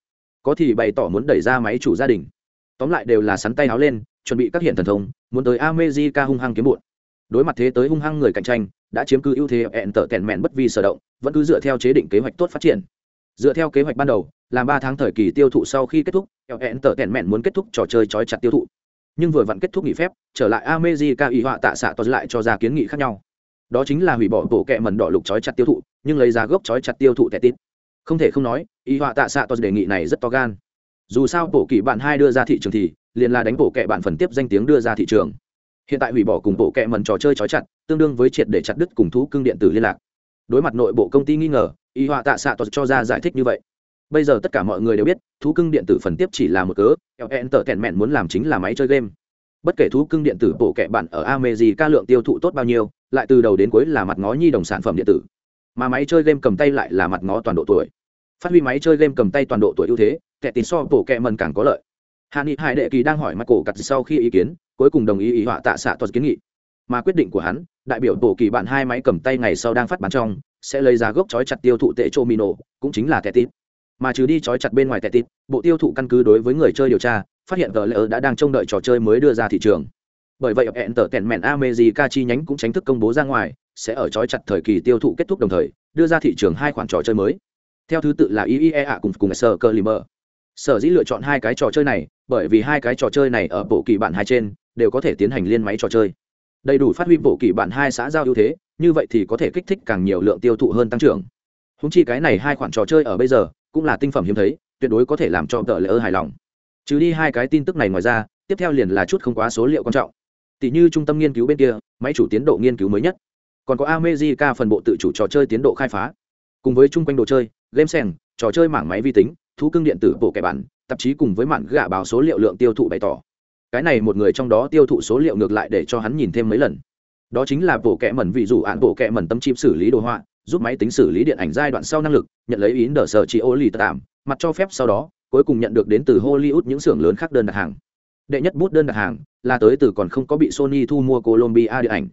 có thì bày tỏ muốn đẩy ra máy chủ gia đình. Tóm lại đều là sắn tay áo lên, chuẩn bị các hiện thần thông, muốn tới amejica hung hăng kiếm bụn đối mặt thế tới hung hăng người cạnh tranh, đã chiếm cứ ưu thế hẹn tở tèn mẹn bất vi sở động, vẫn cứ dựa theo chế định kế hoạch tốt phát triển. Dựa theo kế hoạch ban đầu, làm ba tháng thời kỳ tiêu thụ sau khi kết thúc hẹn tở tèn mẹn muốn kết thúc trò chơi trói chặt tiêu thụ. Nhưng vừa vặn kết thúc nghỉ phép, trở lại amejica ý họa tạ xạ toàn lại cho ra kiến nghị khác nhau. Đó chính là hủy bỏ bộ kệ mần đỏ lục trói chặt tiêu thụ, nhưng lấy ra gốc trói chặt tiêu thụ tệ tít không thể không nói, y họa tạ xạ tos đề nghị này rất to gan. Dù sao bộ kỳ bạn hai đưa ra thị trường thì, liền là đánh bộ kệ bạn phần tiếp danh tiếng đưa ra thị trường. Hiện tại hủy bỏ cùng bộ kệ mần trò chơi trói chặt, tương đương với triệt để chặt đứt cùng thú cưng điện tử liên lạc. Đối mặt nội bộ công ty nghi ngờ, y họa tạ xạ tos cho ra giải thích như vậy. Bây giờ tất cả mọi người đều biết, thú cưng điện tử phần tiếp chỉ là một cớ ln tờ tèn mẹn muốn làm chính là máy chơi game. Bất kể thú cưng điện tử bộ kệ bạn ở ameji ca lượng tiêu thụ tốt bao nhiêu, lại từ đầu đến cuối là mặt ngó nhi đồng sản phẩm điện tử mà máy chơi game cầm tay lại là mặt ngó toàn độ tuổi. Phát huy máy chơi game cầm tay toàn độ tuổi ưu thế, kẻ tín so bộ kẹ mần càng có lợi. Hạ nghị hải đệ kỳ đang hỏi michael cặt sau khi ý kiến, cuối cùng đồng ý ý họa tạ xạ thuật kiến nghị. Mà quyết định của hắn, đại biểu tổ kỳ bạn hai máy cầm tay ngày sau đang phát bán trong, sẽ lấy giá gốc chói chặt tiêu thụ tệ chô mino cũng chính là tệ tít. Mà trừ đi chói chặt bên ngoài tệ tít, bộ tiêu thụ căn cứ đối với người chơi điều tra, phát hiện tờ lỡ đã đang trông đợi trò chơi mới đưa ra thị trường. Bởi vậy hẹn tờ tèn mẹn amejica chi nhánh cũng tránh thức công bố ra ngoài sẽ ở trói chặt thời kỳ tiêu thụ kết thúc đồng thời, đưa ra thị trường hai khoản trò chơi mới. Theo thứ tự là iea cùng cùng sở cơ limer sở dĩ lựa chọn hai cái trò chơi này, bởi vì hai cái trò chơi này ở bộ kỳ bản hai trên, đều có thể tiến hành liên máy trò chơi. Đầy đủ phát huy bộ kỳ bản hai xã giao ưu thế, như vậy thì có thể kích thích càng nhiều lượng tiêu thụ hơn tăng trưởng. Húng chi cái này hai khoản trò chơi ở bây giờ, cũng là tinh phẩm hiếm thấy, tuyệt đối có thể làm cho tờ lễ ơ hài lòng. Trừ đi hai cái tin tức này ngoài ra, tiếp theo liền là chút không quá số liệu quan trọng. Tỷ như trung tâm nghiên cứu bên kia, máy chủ tiến độ nghiên cứu mới nhất còn có amejica phần bộ tự chủ trò chơi tiến độ khai phá. Cùng với chung quanh đồ chơi, game sèn, trò chơi mảng máy vi tính, thú cưng điện tử bộ kẻ bản, tạp chí cùng với mảng gạ báo số liệu lượng tiêu thụ bày tỏ. Cái này một người trong đó tiêu thụ số liệu ngược lại để cho hắn nhìn thêm mấy lần. Đó chính là bộ kẻ mẩn vị dụ ạn bộ kẻ mẩn tâm chip xử lý đồ họa, giúp máy tính xử lý điện ảnh giai đoạn sau năng lực, nhận lấy ý đỡ sở chỉ ô lì tạm, mặt cho phép sau đó, cuối cùng nhận được đến từ hollywood những xưởng lớn khác đơn đặt hàng. Đệ nhất bút đơn đặt hàng là tới từ còn không có bị sony thu mua colombia điện ảnh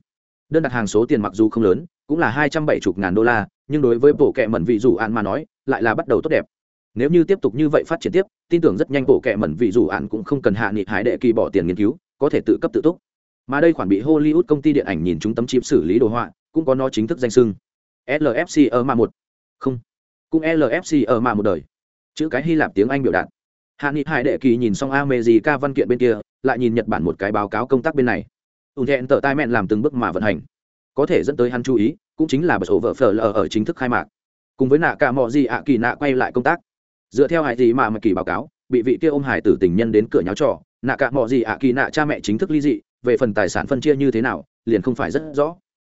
đơn đặt hàng số tiền mặc dù không lớn, cũng là hai trăm bảy mươi ngàn đô la, nhưng đối với bộ kệ mẩn vị dụ ạn mà nói, lại là bắt đầu tốt đẹp. Nếu như tiếp tục như vậy phát triển tiếp, tin tưởng rất nhanh bộ kệ mẩn vị dụ ạn cũng không cần hạ nghị hải đệ kỳ bỏ tiền nghiên cứu, có thể tự cấp tự túc. Mà đây khoản bị hollywood công ty điện ảnh nhìn chúng tấm chip xử lý đồ họa, cũng có nó chính thức danh sưng lfc ở mà một. Không. Cũng lfc ở mà một đời. Chữ cái hy lạp tiếng anh biểu đạt. Hạ nghị hải đệ kỳ nhìn xong america văn kiện bên kia, lại nhìn nhật bản một cái báo cáo công tác bên này ùn thẹn tờ tai mẹn làm từng bước mà vận hành. Có thể dẫn tới hắn chú ý, cũng chính là bật ổ vợ phở lờ ở chính thức khai mạc. Cùng với nạ cả mọi gì ạ, kỳ nạ quay lại công tác. Dựa theo hải gì mà mà kỳ báo cáo, bị vị kia ôm hải tử tình nhân đến cửa nháo trò, nạ cả mọi gì ạ, kỳ nạ cha mẹ chính thức ly dị, về phần tài sản phân chia như thế nào, liền không phải rất rõ.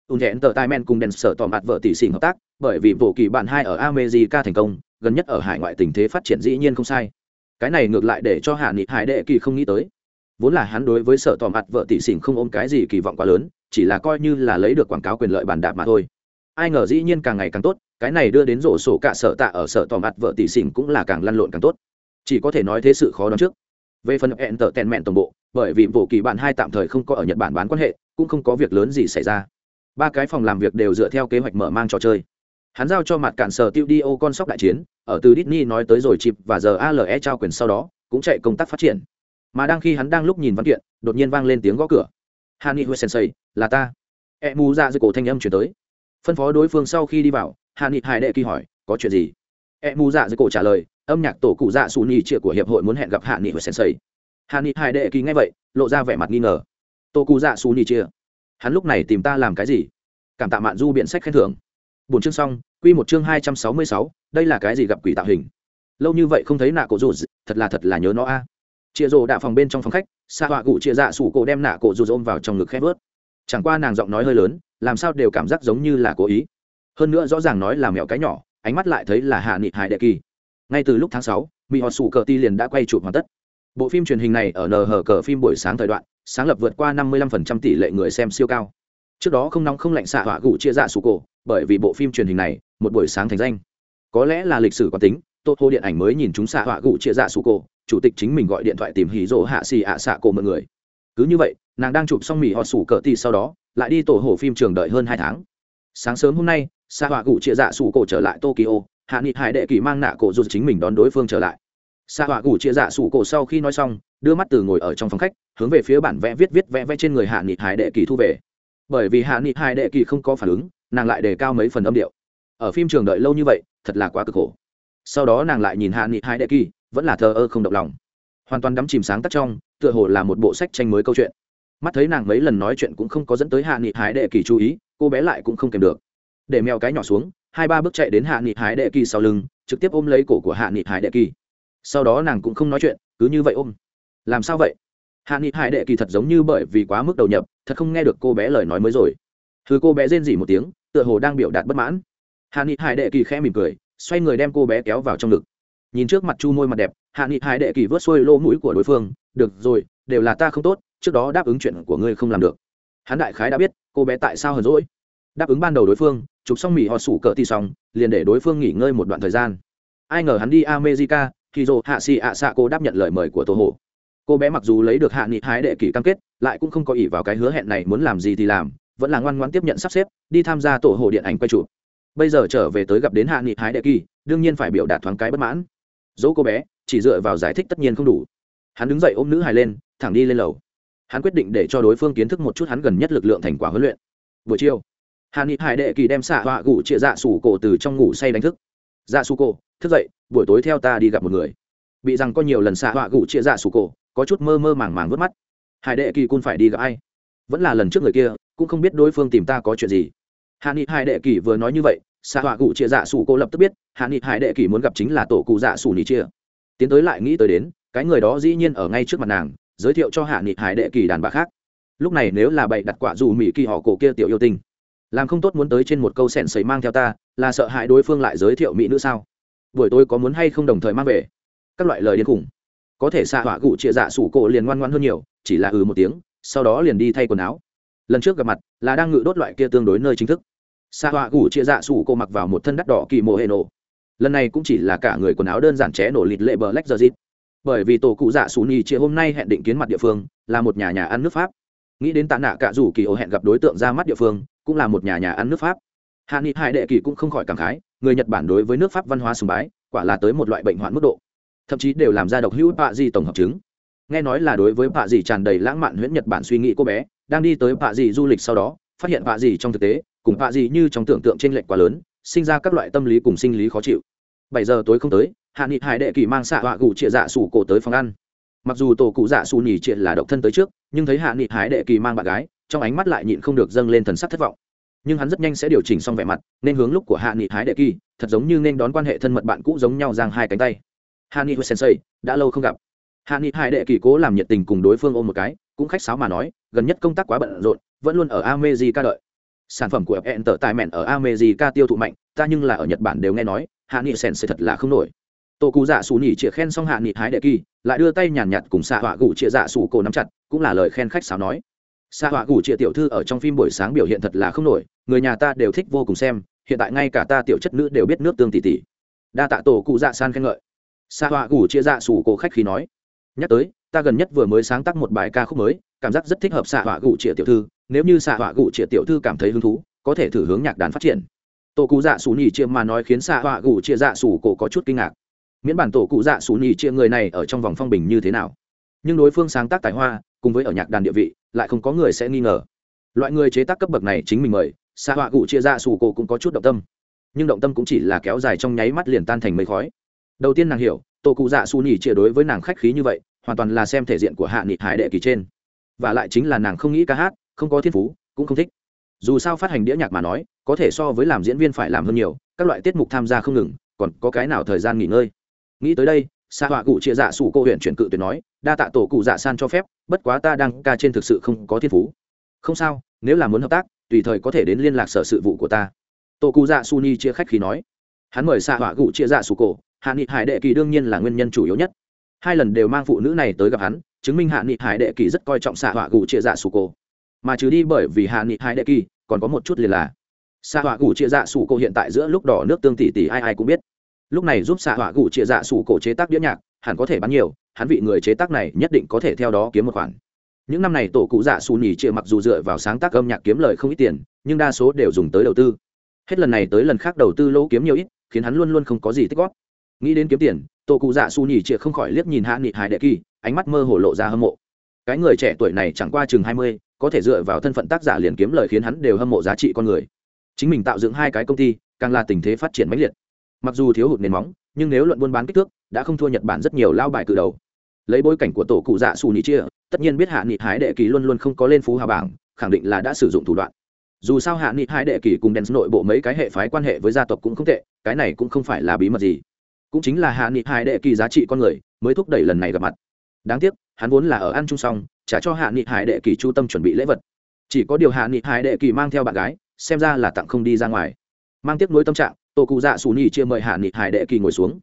Ùn thẹn tờ tai men cùng đèn sở tỏ mặt vợ tỷ xỉn hợp tác, bởi vì bộ kỳ bạn hai ở america thành công, gần nhất ở hải ngoại tình thế phát triển dĩ nhiên không sai. Cái này ngược lại để cho hạ nghị hải đệ kỳ không nghĩ tới vốn là hắn đối với sở tỏ mặt vợ tỷ xỉn không ôm cái gì kỳ vọng quá lớn, chỉ là coi như là lấy được quảng cáo quyền lợi bàn đạp mà thôi. Ai ngờ dĩ nhiên càng ngày càng tốt, cái này đưa đến rổ sổ cả sở tạ ở sở tỏ mặt vợ tỷ xỉn cũng là càng lăn lộn càng tốt. Chỉ có thể nói thế sự khó đoán trước. Về phần hẹn tợ tèn mẹn tổng bộ, bởi vì bộ kỳ bạn hai tạm thời không có ở nhật bản bán quan hệ, cũng không có việc lớn gì xảy ra. Ba cái phòng làm việc đều dựa theo kế hoạch mở mang trò chơi. Hắn giao cho mặt cản sở tiêu đi ô con sóc đại chiến, ở từ Disney nói tới rồi chịp và giờ ALE trao quyền sau đó, cũng chạy công tác phát triển mà đang khi hắn đang lúc nhìn văn kiện, đột nhiên vang lên tiếng gõ cửa. Hani huệ sensei, là ta. E mù ra dạ dưới cổ thanh âm chuyển tới. Phân phó đối phương sau khi đi vào hani hải đệ kỳ hỏi, có chuyện gì? E mù dạ dưới cổ trả lời, âm nhạc tổ cụ dạ xù nhì trịa của hiệp hội muốn hẹn gặp hàn ni huệ sensei. Hàn ni hải đệ kỳ nghe vậy, lộ ra vẻ mặt nghi ngờ. Tổ cụ dạ xù nhì chia hắn lúc này tìm ta làm cái gì? Cảm tạ mạn du biện sách khen thưởng. Bốn chương xong, quy một chương hai trăm sáu mươi sáu, đây là cái gì gặp quỷ tạo hình? Lâu như vậy không thấy nạ cổ rụt, thật là thật là nhớ nó a. à chia rồ đạ phòng bên trong phòng khách xạ họa cụ chia dạ sủ cổ đem nạ cổ dù ôm vào trong ngực khép vớt. Chẳng qua nàng giọng nói hơi lớn, làm sao đều cảm giác giống như là cố ý. Hơn nữa rõ ràng nói là mẹo cái nhỏ, ánh mắt lại thấy là hạ nghị hải đệ kỳ. Ngay từ lúc tháng sáu mỹ họ sủ cờ ti liền đã quay chụp hoàn tất. Bộ phim truyền hình này ở nờ cờ phim buổi sáng thời đoạn, sáng lập vượt qua năm mươi 55% tỷ lệ người xem siêu cao. Trước đó không nóng không lạnh xạ họa cụ chia dạ sủ cổ, bởi vì bộ phim truyền hình này, một buổi sáng thành danh. Có lẽ là lịch sử có tính tốt hô điện ảnh mới nhìn chúng xạ họa cụ chia dạ sủ cổ chủ tịch chính mình gọi điện thoại tìm hí rỗ hạ xì ạ xạ cổ mọi người. Cứ như vậy, nàng đang chụp xong mì họ sủ cờ ti sau đó, lại đi tổ hồ phim trường đợi hơn hai tháng. Sáng sớm hôm nay xạ họa cụ chia dạ sủ cổ trở lại tokyo, hạ nghị hải đệ kỳ mang nạ cổ dù chính mình đón đối phương trở lại. Xạ họa cụ chia dạ sủ cổ sau khi nói xong, đưa mắt từ ngồi ở trong phòng khách, hướng về phía bản vẽ viết viết vẽ vẽ trên người hạ nghị hải đệ kỳ thu về. Bởi vì hạ nghị hải đệ kỳ không có phản ứng, nàng lại đề cao mấy phần âm điệu. Ở phim trường đợi lâu như vậy, thật là quá cực khổ. Sau đó nàng lại nhìn hạ nghị hải đệ kỳ vẫn là thờ ơ không động lòng. Hoàn toàn đắm chìm sáng tắt trong, tựa hồ là một bộ sách tranh mới câu chuyện. Mắt thấy nàng mấy lần nói chuyện cũng không có dẫn tới hạ nghị hải đệ kỳ chú ý, cô bé lại cũng không kèm được. Để mèo cái nhỏ xuống, hai ba bước chạy đến hạ nghị hái đệ kỳ sau lưng, trực tiếp ôm lấy cổ của hạ nghị hải đệ kỳ. Sau đó nàng cũng không nói chuyện, cứ như vậy ôm. Làm sao vậy? Hạ nghị hải đệ kỳ thật giống như bởi vì quá mức đầu nhập, thật không nghe được cô bé lời nói mới rồi. Thứ cô bé rên dỉ một tiếng, tựa hồ đang biểu đạt bất mãn. Hạ nghị hải đệ kỳ khẽ mỉm cười, xoay người đem cô bé kéo vào trong ngực nhìn trước mặt chu môi mặt đẹp, hạ nghị hải đệ kỳ vớt xuôi lỗ mũi của đối phương, được rồi, đều là ta không tốt, trước đó đáp ứng chuyện của ngươi không làm được. Hắn đại khái đã biết, cô bé tại sao hờn rỗi đáp ứng ban đầu đối phương, chụp xong mì họ sủ cỡ ti xong, liền để đối phương nghỉ ngơi một đoạn thời gian. Ai ngờ hắn đi america khi dồ hạ xì ạ xạ cô đáp nhận lời mời của tô hồ. Cô bé mặc dù lấy được hạ nghị hái đệ kỷ cam kết, lại cũng không có ỷ vào cái hứa hẹn này muốn làm gì thì làm, vẫn là ngoan ngoan tiếp nhận sắp xếp, đi tham gia tổ hồ điện ảnh quay chụp. Bây giờ trở về tới gặp đến hạ nghị hái đệ kỳ, đương nhiên phải biểu đạt thoáng cái bất mãn dỗ cô bé, chỉ dựa vào giải thích tất nhiên không đủ. Hắn đứng dậy ôm nữ hài lên, thẳng đi lên lầu. Hắn quyết định để cho đối phương kiến thức một chút hắn gần nhất lực lượng thành quả huấn luyện. Buổi chiều, hàn ni hải đệ kỳ đem xạ họa gủ chịa dạ sủ cổ từ trong ngủ say đánh thức. Dạ sủ cổ, thức dậy, buổi tối theo ta đi gặp một người. Bị rằng có nhiều lần xạ họa gủ chịa dạ sủ cổ, có chút mơ mơ màng màng vớt mắt. Hải đệ kỳ cun phải đi gặp ai? Vẫn là lần trước người kia, cũng không biết đối phương tìm ta có chuyện gì. Hàn ni hải đệ kỳ vừa nói như vậy xạ họa cụ chia dạ sủ cô lập tức biết, hạ nghị hải đệ kỳ muốn gặp chính là tổ cụ dạ sủ nỉ chia tiến tới lại nghĩ tới đến, cái người đó dĩ nhiên ở ngay trước mặt nàng, giới thiệu cho hạ nghị hải đệ kỳ đàn bà khác. Lúc này nếu là bậy đặt quả dù mỹ kỳ họ cổ kia tiểu yêu tinh, làm không tốt muốn tới trên một câu sẹn sấy mang theo ta, là sợ hãi đối phương lại giới thiệu mỹ nữ sao? Buổi tối có muốn hay không đồng thời mang về? Các loại lời điên khủng. Có thể xạ họa cụ chia dạ sủ cổ liền ngoan ngoan hơn nhiều, chỉ là ừ một tiếng, sau đó liền đi thay quần áo. Lần trước gặp mặt là đang ngự đốt loại kia tương đối nơi chính thức xa họa gủ chia dạ sủ cô mặc vào một thân đắt đỏ kỳ mộ hệ nổ. Lần này cũng chỉ là cả người quần áo đơn giản ché nổ lịt lệ bờ lách giờ dịt bởi vì tổ cụ dạ sủ nhì chia hôm nay hẹn định kiến mặt địa phương, là một nhà nhà ăn nước pháp. Nghĩ đến tạ nạ cả rủ kỳ ô hẹn gặp đối tượng ra mắt địa phương, cũng là một nhà nhà ăn nước pháp. Hạ nghị hải đệ kỳ cũng không khỏi cảm khái, người nhật bản đối với nước pháp văn hóa sùng bái, quả là tới một loại bệnh hoạn mức độ. Thậm chí đều làm ra độc hữu bạ di tổng hợp chứng. Nghe nói là đối với bạ di tràn đầy lãng mạn huyễn nhật bản suy nghĩ cô bé, đang đi tới bạ di du lịch sau đó, phát hiện bạ di trong thực tế cùng họa gì như trong tưởng tượng trên lệch quá lớn, sinh ra các loại tâm lý cùng sinh lý khó chịu. Bảy giờ tối không tới, hạ nghị hải đệ kỳ mang xạ họa gù trịa dạ sủ cổ tới phòng ăn. Mặc dù tổ cụ dạ xù nhì trịa là độc thân tới trước, nhưng thấy hạ nghị hải đệ kỳ mang bạn gái, trong ánh mắt lại nhịn không được dâng lên thần sắc thất vọng. Nhưng hắn rất nhanh sẽ điều chỉnh xong vẻ mặt, nên hướng lúc của hạ nghị hái đệ kỳ thật giống như nên đón quan hệ thân mật bạn cũ giống nhau giang hai cánh tay. Hạ nghị sensei, đã lâu không gặp. Hạ nghị hải đệ kỳ cố làm nhiệt tình cùng đối phương ôm một cái, cũng khách sáo mà nói, gần nhất công tác quá bận rộn, vẫn luôn ở amejica đợi sản phẩm của fn tờ tài mẹn ở america tiêu thụ mạnh, ta nhưng là ở nhật bản đều nghe nói, hạ nghị sẽ thật là không nổi. Tô cụ dạ xù nhỉ chĩa khen xong hạ nghị hái đệ kỳ, lại đưa tay nhàn nhạt cùng xạ họa gủ chĩa dạ xù cổ nắm chặt, cũng là lời khen khách sáo nói. Xạ họa gủ chĩa tiểu thư ở trong phim buổi sáng biểu hiện thật là không nổi, người nhà ta đều thích vô cùng xem, hiện tại ngay cả ta tiểu chất nữ đều biết nước tương tỷ tỷ. Đa tạ tổ cụ dạ san khen ngợi. Xạ họa gủ chia dạ sủ cổ khách khi nói. Nhắc tới, ta gần nhất vừa mới sáng tác một bài ca khúc mới, cảm giác rất thích hợp xạ họa gủ chĩa tiểu thư nếu như xạ họa gụ chia tiểu thư cảm thấy hứng thú, có thể thử hướng nhạc đàn phát triển. Tổ cụ dạ sủ nhì chia mà nói khiến xạ họa gụ chia dạ sủ cổ có chút kinh ngạc. Miễn bản tổ cụ dạ sủ nhì chia người này ở trong vòng phong bình như thế nào? Nhưng đối phương sáng tác tài hoa, cùng với ở nhạc đàn địa vị, lại không có người sẽ nghi ngờ. Loại người chế tác cấp bậc này chính mình mời, xạ họa gụ chia dạ sủ cổ cũng có chút động tâm. Nhưng động tâm cũng chỉ là kéo dài trong nháy mắt liền tan thành mây khói. Đầu tiên nàng hiểu, tổ cụ dạ xù nhì chia đối với nàng khách khí như vậy, hoàn toàn là xem thể diện của hạ nghị hải đệ kỳ trên. Và lại chính là nàng không nghĩ ca hát không có thiên phú, cũng không thích. Dù sao phát hành đĩa nhạc mà nói, có thể so với làm diễn viên phải làm hơn nhiều, các loại tiết mục tham gia không ngừng, còn có cái nào thời gian nghỉ ngơi? Nghĩ tới đây xa họa cụ chia dạ sủ cô huyện chuyển cự tuyệt nói, đa tạ tổ cụ dạ san cho phép, bất quá ta đang ca trên thực sự không có thiên phú. Không sao, nếu là muốn hợp tác, tùy thời có thể đến liên lạc sở sự vụ của ta. Tổ cụ dạ su ni chia khách khi nói. Hắn mời xa họa cụ chia dạ sủ cổ hạ nghị hải đệ kỳ đương nhiên là nguyên nhân chủ yếu nhất. Hai lần đều mang phụ nữ này tới gặp hắn, chứng minh hạ nghị hải đệ kỳ rất coi trọng xạ họa cụ chia dạ sủ cổ mà trừ đi bởi vì hạ nghị hai đệ kỳ, còn có một chút liền là. Xạ họa gủ chia dạ sủ cổ hiện tại giữa lúc đỏ nước tương tỷ tỷ ai ai cũng biết. Lúc này giúp xạ họa gủ chia dạ sủ cổ chế tác đĩa nhạc, hẳn có thể bán nhiều, hắn vị người chế tác này nhất định có thể theo đó kiếm một khoản. Những năm này tổ cụ dạ xù nhì chia mặc dù dựa vào sáng tác âm nhạc kiếm lời không ít tiền, nhưng đa số đều dùng tới đầu tư. Hết lần này tới lần khác đầu tư lỗ kiếm nhiều ít, khiến hắn luôn luôn không có gì tích góp. Nghĩ đến kiếm tiền, tổ cụ dạ xù nhì chia không khỏi liếc nhìn hạ nghị hải đệ kỳ, ánh mắt mơ hồ lộ ra hâm mộ. Cái người trẻ tuổi này chẳng qua chừng hai mươi có thể dựa vào thân phận tác giả liền kiếm lời khiến hắn đều hâm mộ giá trị con người. Chính mình tạo dựng hai cái công ty, càng là tình thế phát triển mãnh liệt. Mặc dù thiếu hụt nền móng, nhưng nếu luận buôn bán kích thước, đã không thua nhật bản rất nhiều lao bài cự đầu. Lấy bối cảnh của tổ cụ dạ xù nhị chia, tất nhiên biết hạ nghị hái đệ kỳ luôn luôn không có lên phú hào bảng, khẳng định là đã sử dụng thủ đoạn. Dù sao hạ nghị hai đệ kỳ cùng đèn nội bộ mấy cái hệ phái quan hệ với gia tộc cũng không tệ, cái này cũng không phải là bí mật gì. Cũng chính là hạ nghị hai đệ kỳ giá trị con người, mới thúc đẩy lần này gặp mặt. Đáng tiếc, hắn vốn là ở ăn chung xong trả cho hạ nghị hải đệ kỳ chu tâm chuẩn bị lễ vật. Chỉ có điều hạ nghị hải đệ kỳ mang theo bạn gái, xem ra là tặng không đi ra ngoài. Mang tiếp nối tâm trạng tổ cụ dạ xù nhì chia mời hạ nghị hải đệ kỳ ngồi xuống.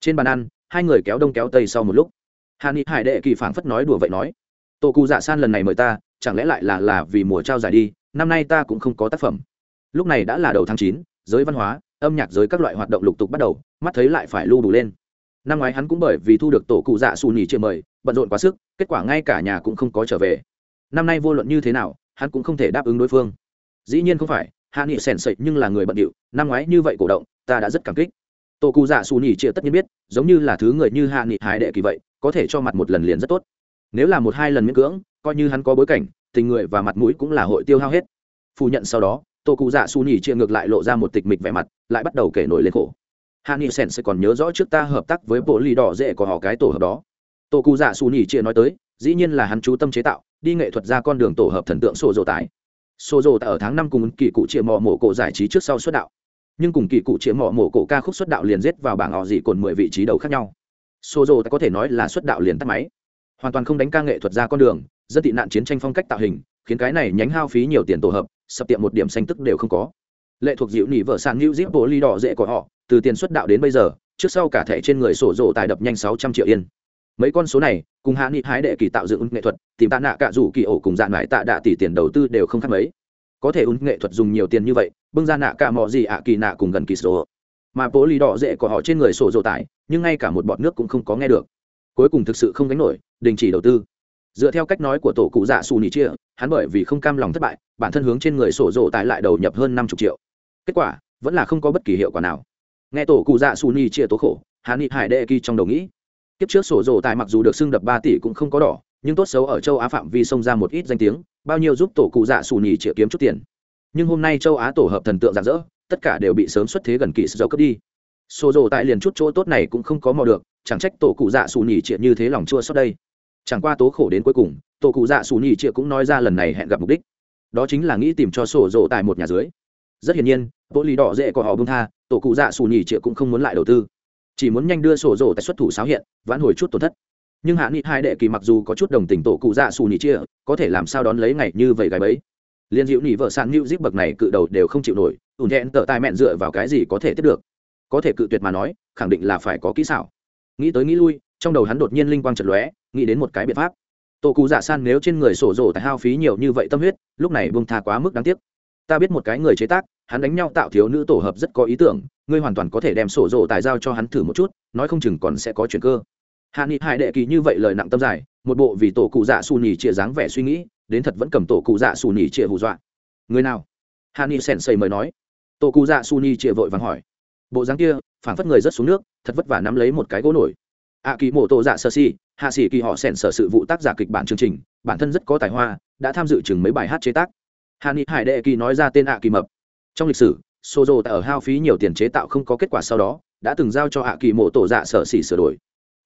Trên bàn ăn, hai người kéo đông kéo tây sau một lúc. Hạ nghị hải đệ kỳ phảng phất nói đùa vậy nói tổ cụ dạ san lần này mời ta, chẳng lẽ lại là là vì mùa trao giải đi, năm nay ta cũng không có tác phẩm. Lúc này đã là đầu tháng chín, giới văn hóa, âm nhạc giới các loại hoạt động lục tục bắt đầu, mắt thấy lại phải lưu đủ lên năm ngoái hắn cũng bởi vì thu được tổ cụ dạ xù nhì chia mời, bận rộn quá sức, kết quả ngay cả nhà cũng không có trở về. Năm nay vô luận như thế nào, hắn cũng không thể đáp ứng đối phương. Dĩ nhiên không phải, hạ nghị sèn sậy nhưng là người bận điệu, năm ngoái như vậy cổ động, ta đã rất cảm kích. Tổ cụ dạ xù nhì chia tất nhiên biết, giống như là thứ người như hạ nghị hải đệ kỳ vậy, có thể cho mặt một lần liền rất tốt. Nếu là một hai lần miễn cưỡng, coi như hắn có bối cảnh, tình người và mặt mũi cũng là hội tiêu hao hết. Phủ nhận sau đó, tổ cụ dạ xù nhì chia ngược lại lộ ra một tịch mịch vẻ mặt, lại bắt đầu kể nổi lên khổ hạ nghị sèn sẽ còn nhớ rõ trước ta hợp tác với bộ lì đỏ dễ của họ cái tổ hợp đó. Tổ cụ dạ xù Nỉ chia nói tới, dĩ nhiên là hắn chú tâm chế tạo, đi nghệ thuật ra con đường tổ hợp thần tượng sổ dồ tải sổ dồ tại ở tháng năm cùng kỳ cụ chia mò mổ cổ giải trí trước sau xuất đạo. Nhưng cùng kỳ cụ chia mò mổ cổ ca khúc xuất đạo liền rết vào bảng họ dị cồn mười vị trí đầu khác nhau. Sổ dồ có thể nói là xuất đạo liền tắt máy. Hoàn toàn không đánh ca nghệ thuật ra con đường, dân tị nạn chiến tranh phong cách tạo hình, khiến cái này nhánh hao phí nhiều tiền tổ hợp, sập tiệm một điểm xanh tức đều không có. Lệ thuộc dịu nỉ vợ sàn new zip bộ ly đỏ dễ của họ từ tiền xuất đạo đến bây giờ, trước sau cả thẻ trên người sổ rộ tài đập nhanh sáu trăm triệu yên. Mấy con số này, cùng hạ nghị hái đệ kỳ tạo dựng nghệ thuật, tìm tạ nạ cả rủ kỳ ổ cùng dạn mãi tạ đạ tỷ tiền đầu tư đều không khác mấy. Có thể ứng nghệ thuật dùng nhiều tiền như vậy, bưng ra nạ cả mọi gì ạ kỳ nạ cùng gần kỳ sổ. Mà bố lì đỏ dễ của họ trên người sổ rộ tải nhưng ngay cả một bọt nước cũng không có nghe được. Cuối cùng thực sự không gánh nổi, đình chỉ đầu tư. Dựa theo cách nói của tổ cụ dạ xù nỉ chia, hắn bởi vì không cam lòng thất bại, bản thân hướng trên người sổ rộ tải lại đầu nhập hơn năm chục triệu. Kết quả, vẫn là không có bất kỳ hiệu quả nào nghe tổ cụ dạ xù ni chia tố khổ, hắn nghị hải đệ kỳ trong đầu nghĩ. Kiếp trước sổ rồ tài mặc dù được xưng đập ba tỷ cũng không có đỏ, nhưng tốt xấu ở châu á phạm vi xông ra một ít danh tiếng, bao nhiêu giúp tổ cụ dạ xù nhì chĩa kiếm chút tiền. Nhưng hôm nay châu á tổ hợp thần tượng rạng rỡ, tất cả đều bị sớm xuất thế gần kỳ sơ cướp đi. Sổ rồ tại liền chút chỗ tốt này cũng không có mò được, chẳng trách tổ cụ dạ xù nhì chĩa như thế lòng chua xót đây. Chẳng qua tố khổ đến cuối cùng, tổ cụ dạ xù nhì chĩa cũng nói ra lần này hẹn gặp mục đích. Đó chính là nghĩ tìm cho sổ rồ tại một nhà dưới. Rất hiển nhiên bộ lì đỏ dễ của họ bung tha, tổ cụ dạ xù nhì triệu cũng không muốn lại đầu tư. Chỉ muốn nhanh đưa sổ rổ tại xuất thủ sáo hiện, vãn hồi chút tổn thất. Nhưng hạ nghị hai đệ kỳ mặc dù có chút đồng tình tổ cụ dạ xù nhì chia có thể làm sao đón lấy ngày như vậy gái bấy liên hữu nhì vợ sàn nhịu zip bậc này cự đầu đều không chịu nổi ủn thẹn tờ tai mẹn dựa vào cái gì có thể tiếp được? Có thể cự tuyệt mà nói, khẳng định là phải có kỹ xảo. Nghĩ tới nghĩ lui, trong đầu hắn đột nhiên linh quang chật lóe, nghĩ đến một cái biện pháp. Tổ cụ dạ san nếu trên người sổ rổ tại hao phí nhiều như vậy tâm huyết, lúc này bông tha quá mức đáng tiếc. Ta biết một cái người chế tác hắn đánh nhau tạo thiếu nữ tổ hợp rất có ý tưởng, ngươi hoàn toàn có thể đem sổ rổ tài giao cho hắn thử một chút, nói không chừng còn sẽ có chuyện cơ. Hạ nghị hải đệ kỳ như vậy lời nặng tâm dài, một bộ vì tổ cụ dạ xù nhì chĩa dáng vẻ suy nghĩ, đến thật vẫn cầm tổ cụ dạ xù nhì chĩa hù dọa. Người nào? Hạ nghị sèn xây mời nói. Tổ cụ dạ xù nhì chĩa vội vàng hỏi. Bộ dáng kia, phảng phất người rất xuống nước, thật vất vả nắm lấy một cái gỗ nổi. Ạ kỳ mộ tổ dạ sơ si, hạ sĩ kỳ họ sèn sở sự vụ tác giả kịch bản chương trình, bản thân rất có tài hoa, đã tham dự chừng mấy bài hát chế tác. Hạ nghị hải đệ kỳ nói ra tên ạ kỳ mập trong lịch sử sô dô tại ở hao phí nhiều tiền chế tạo không có kết quả sau đó, đã từng giao cho hạ kỳ mộ tổ dạ sở xỉ sửa đổi.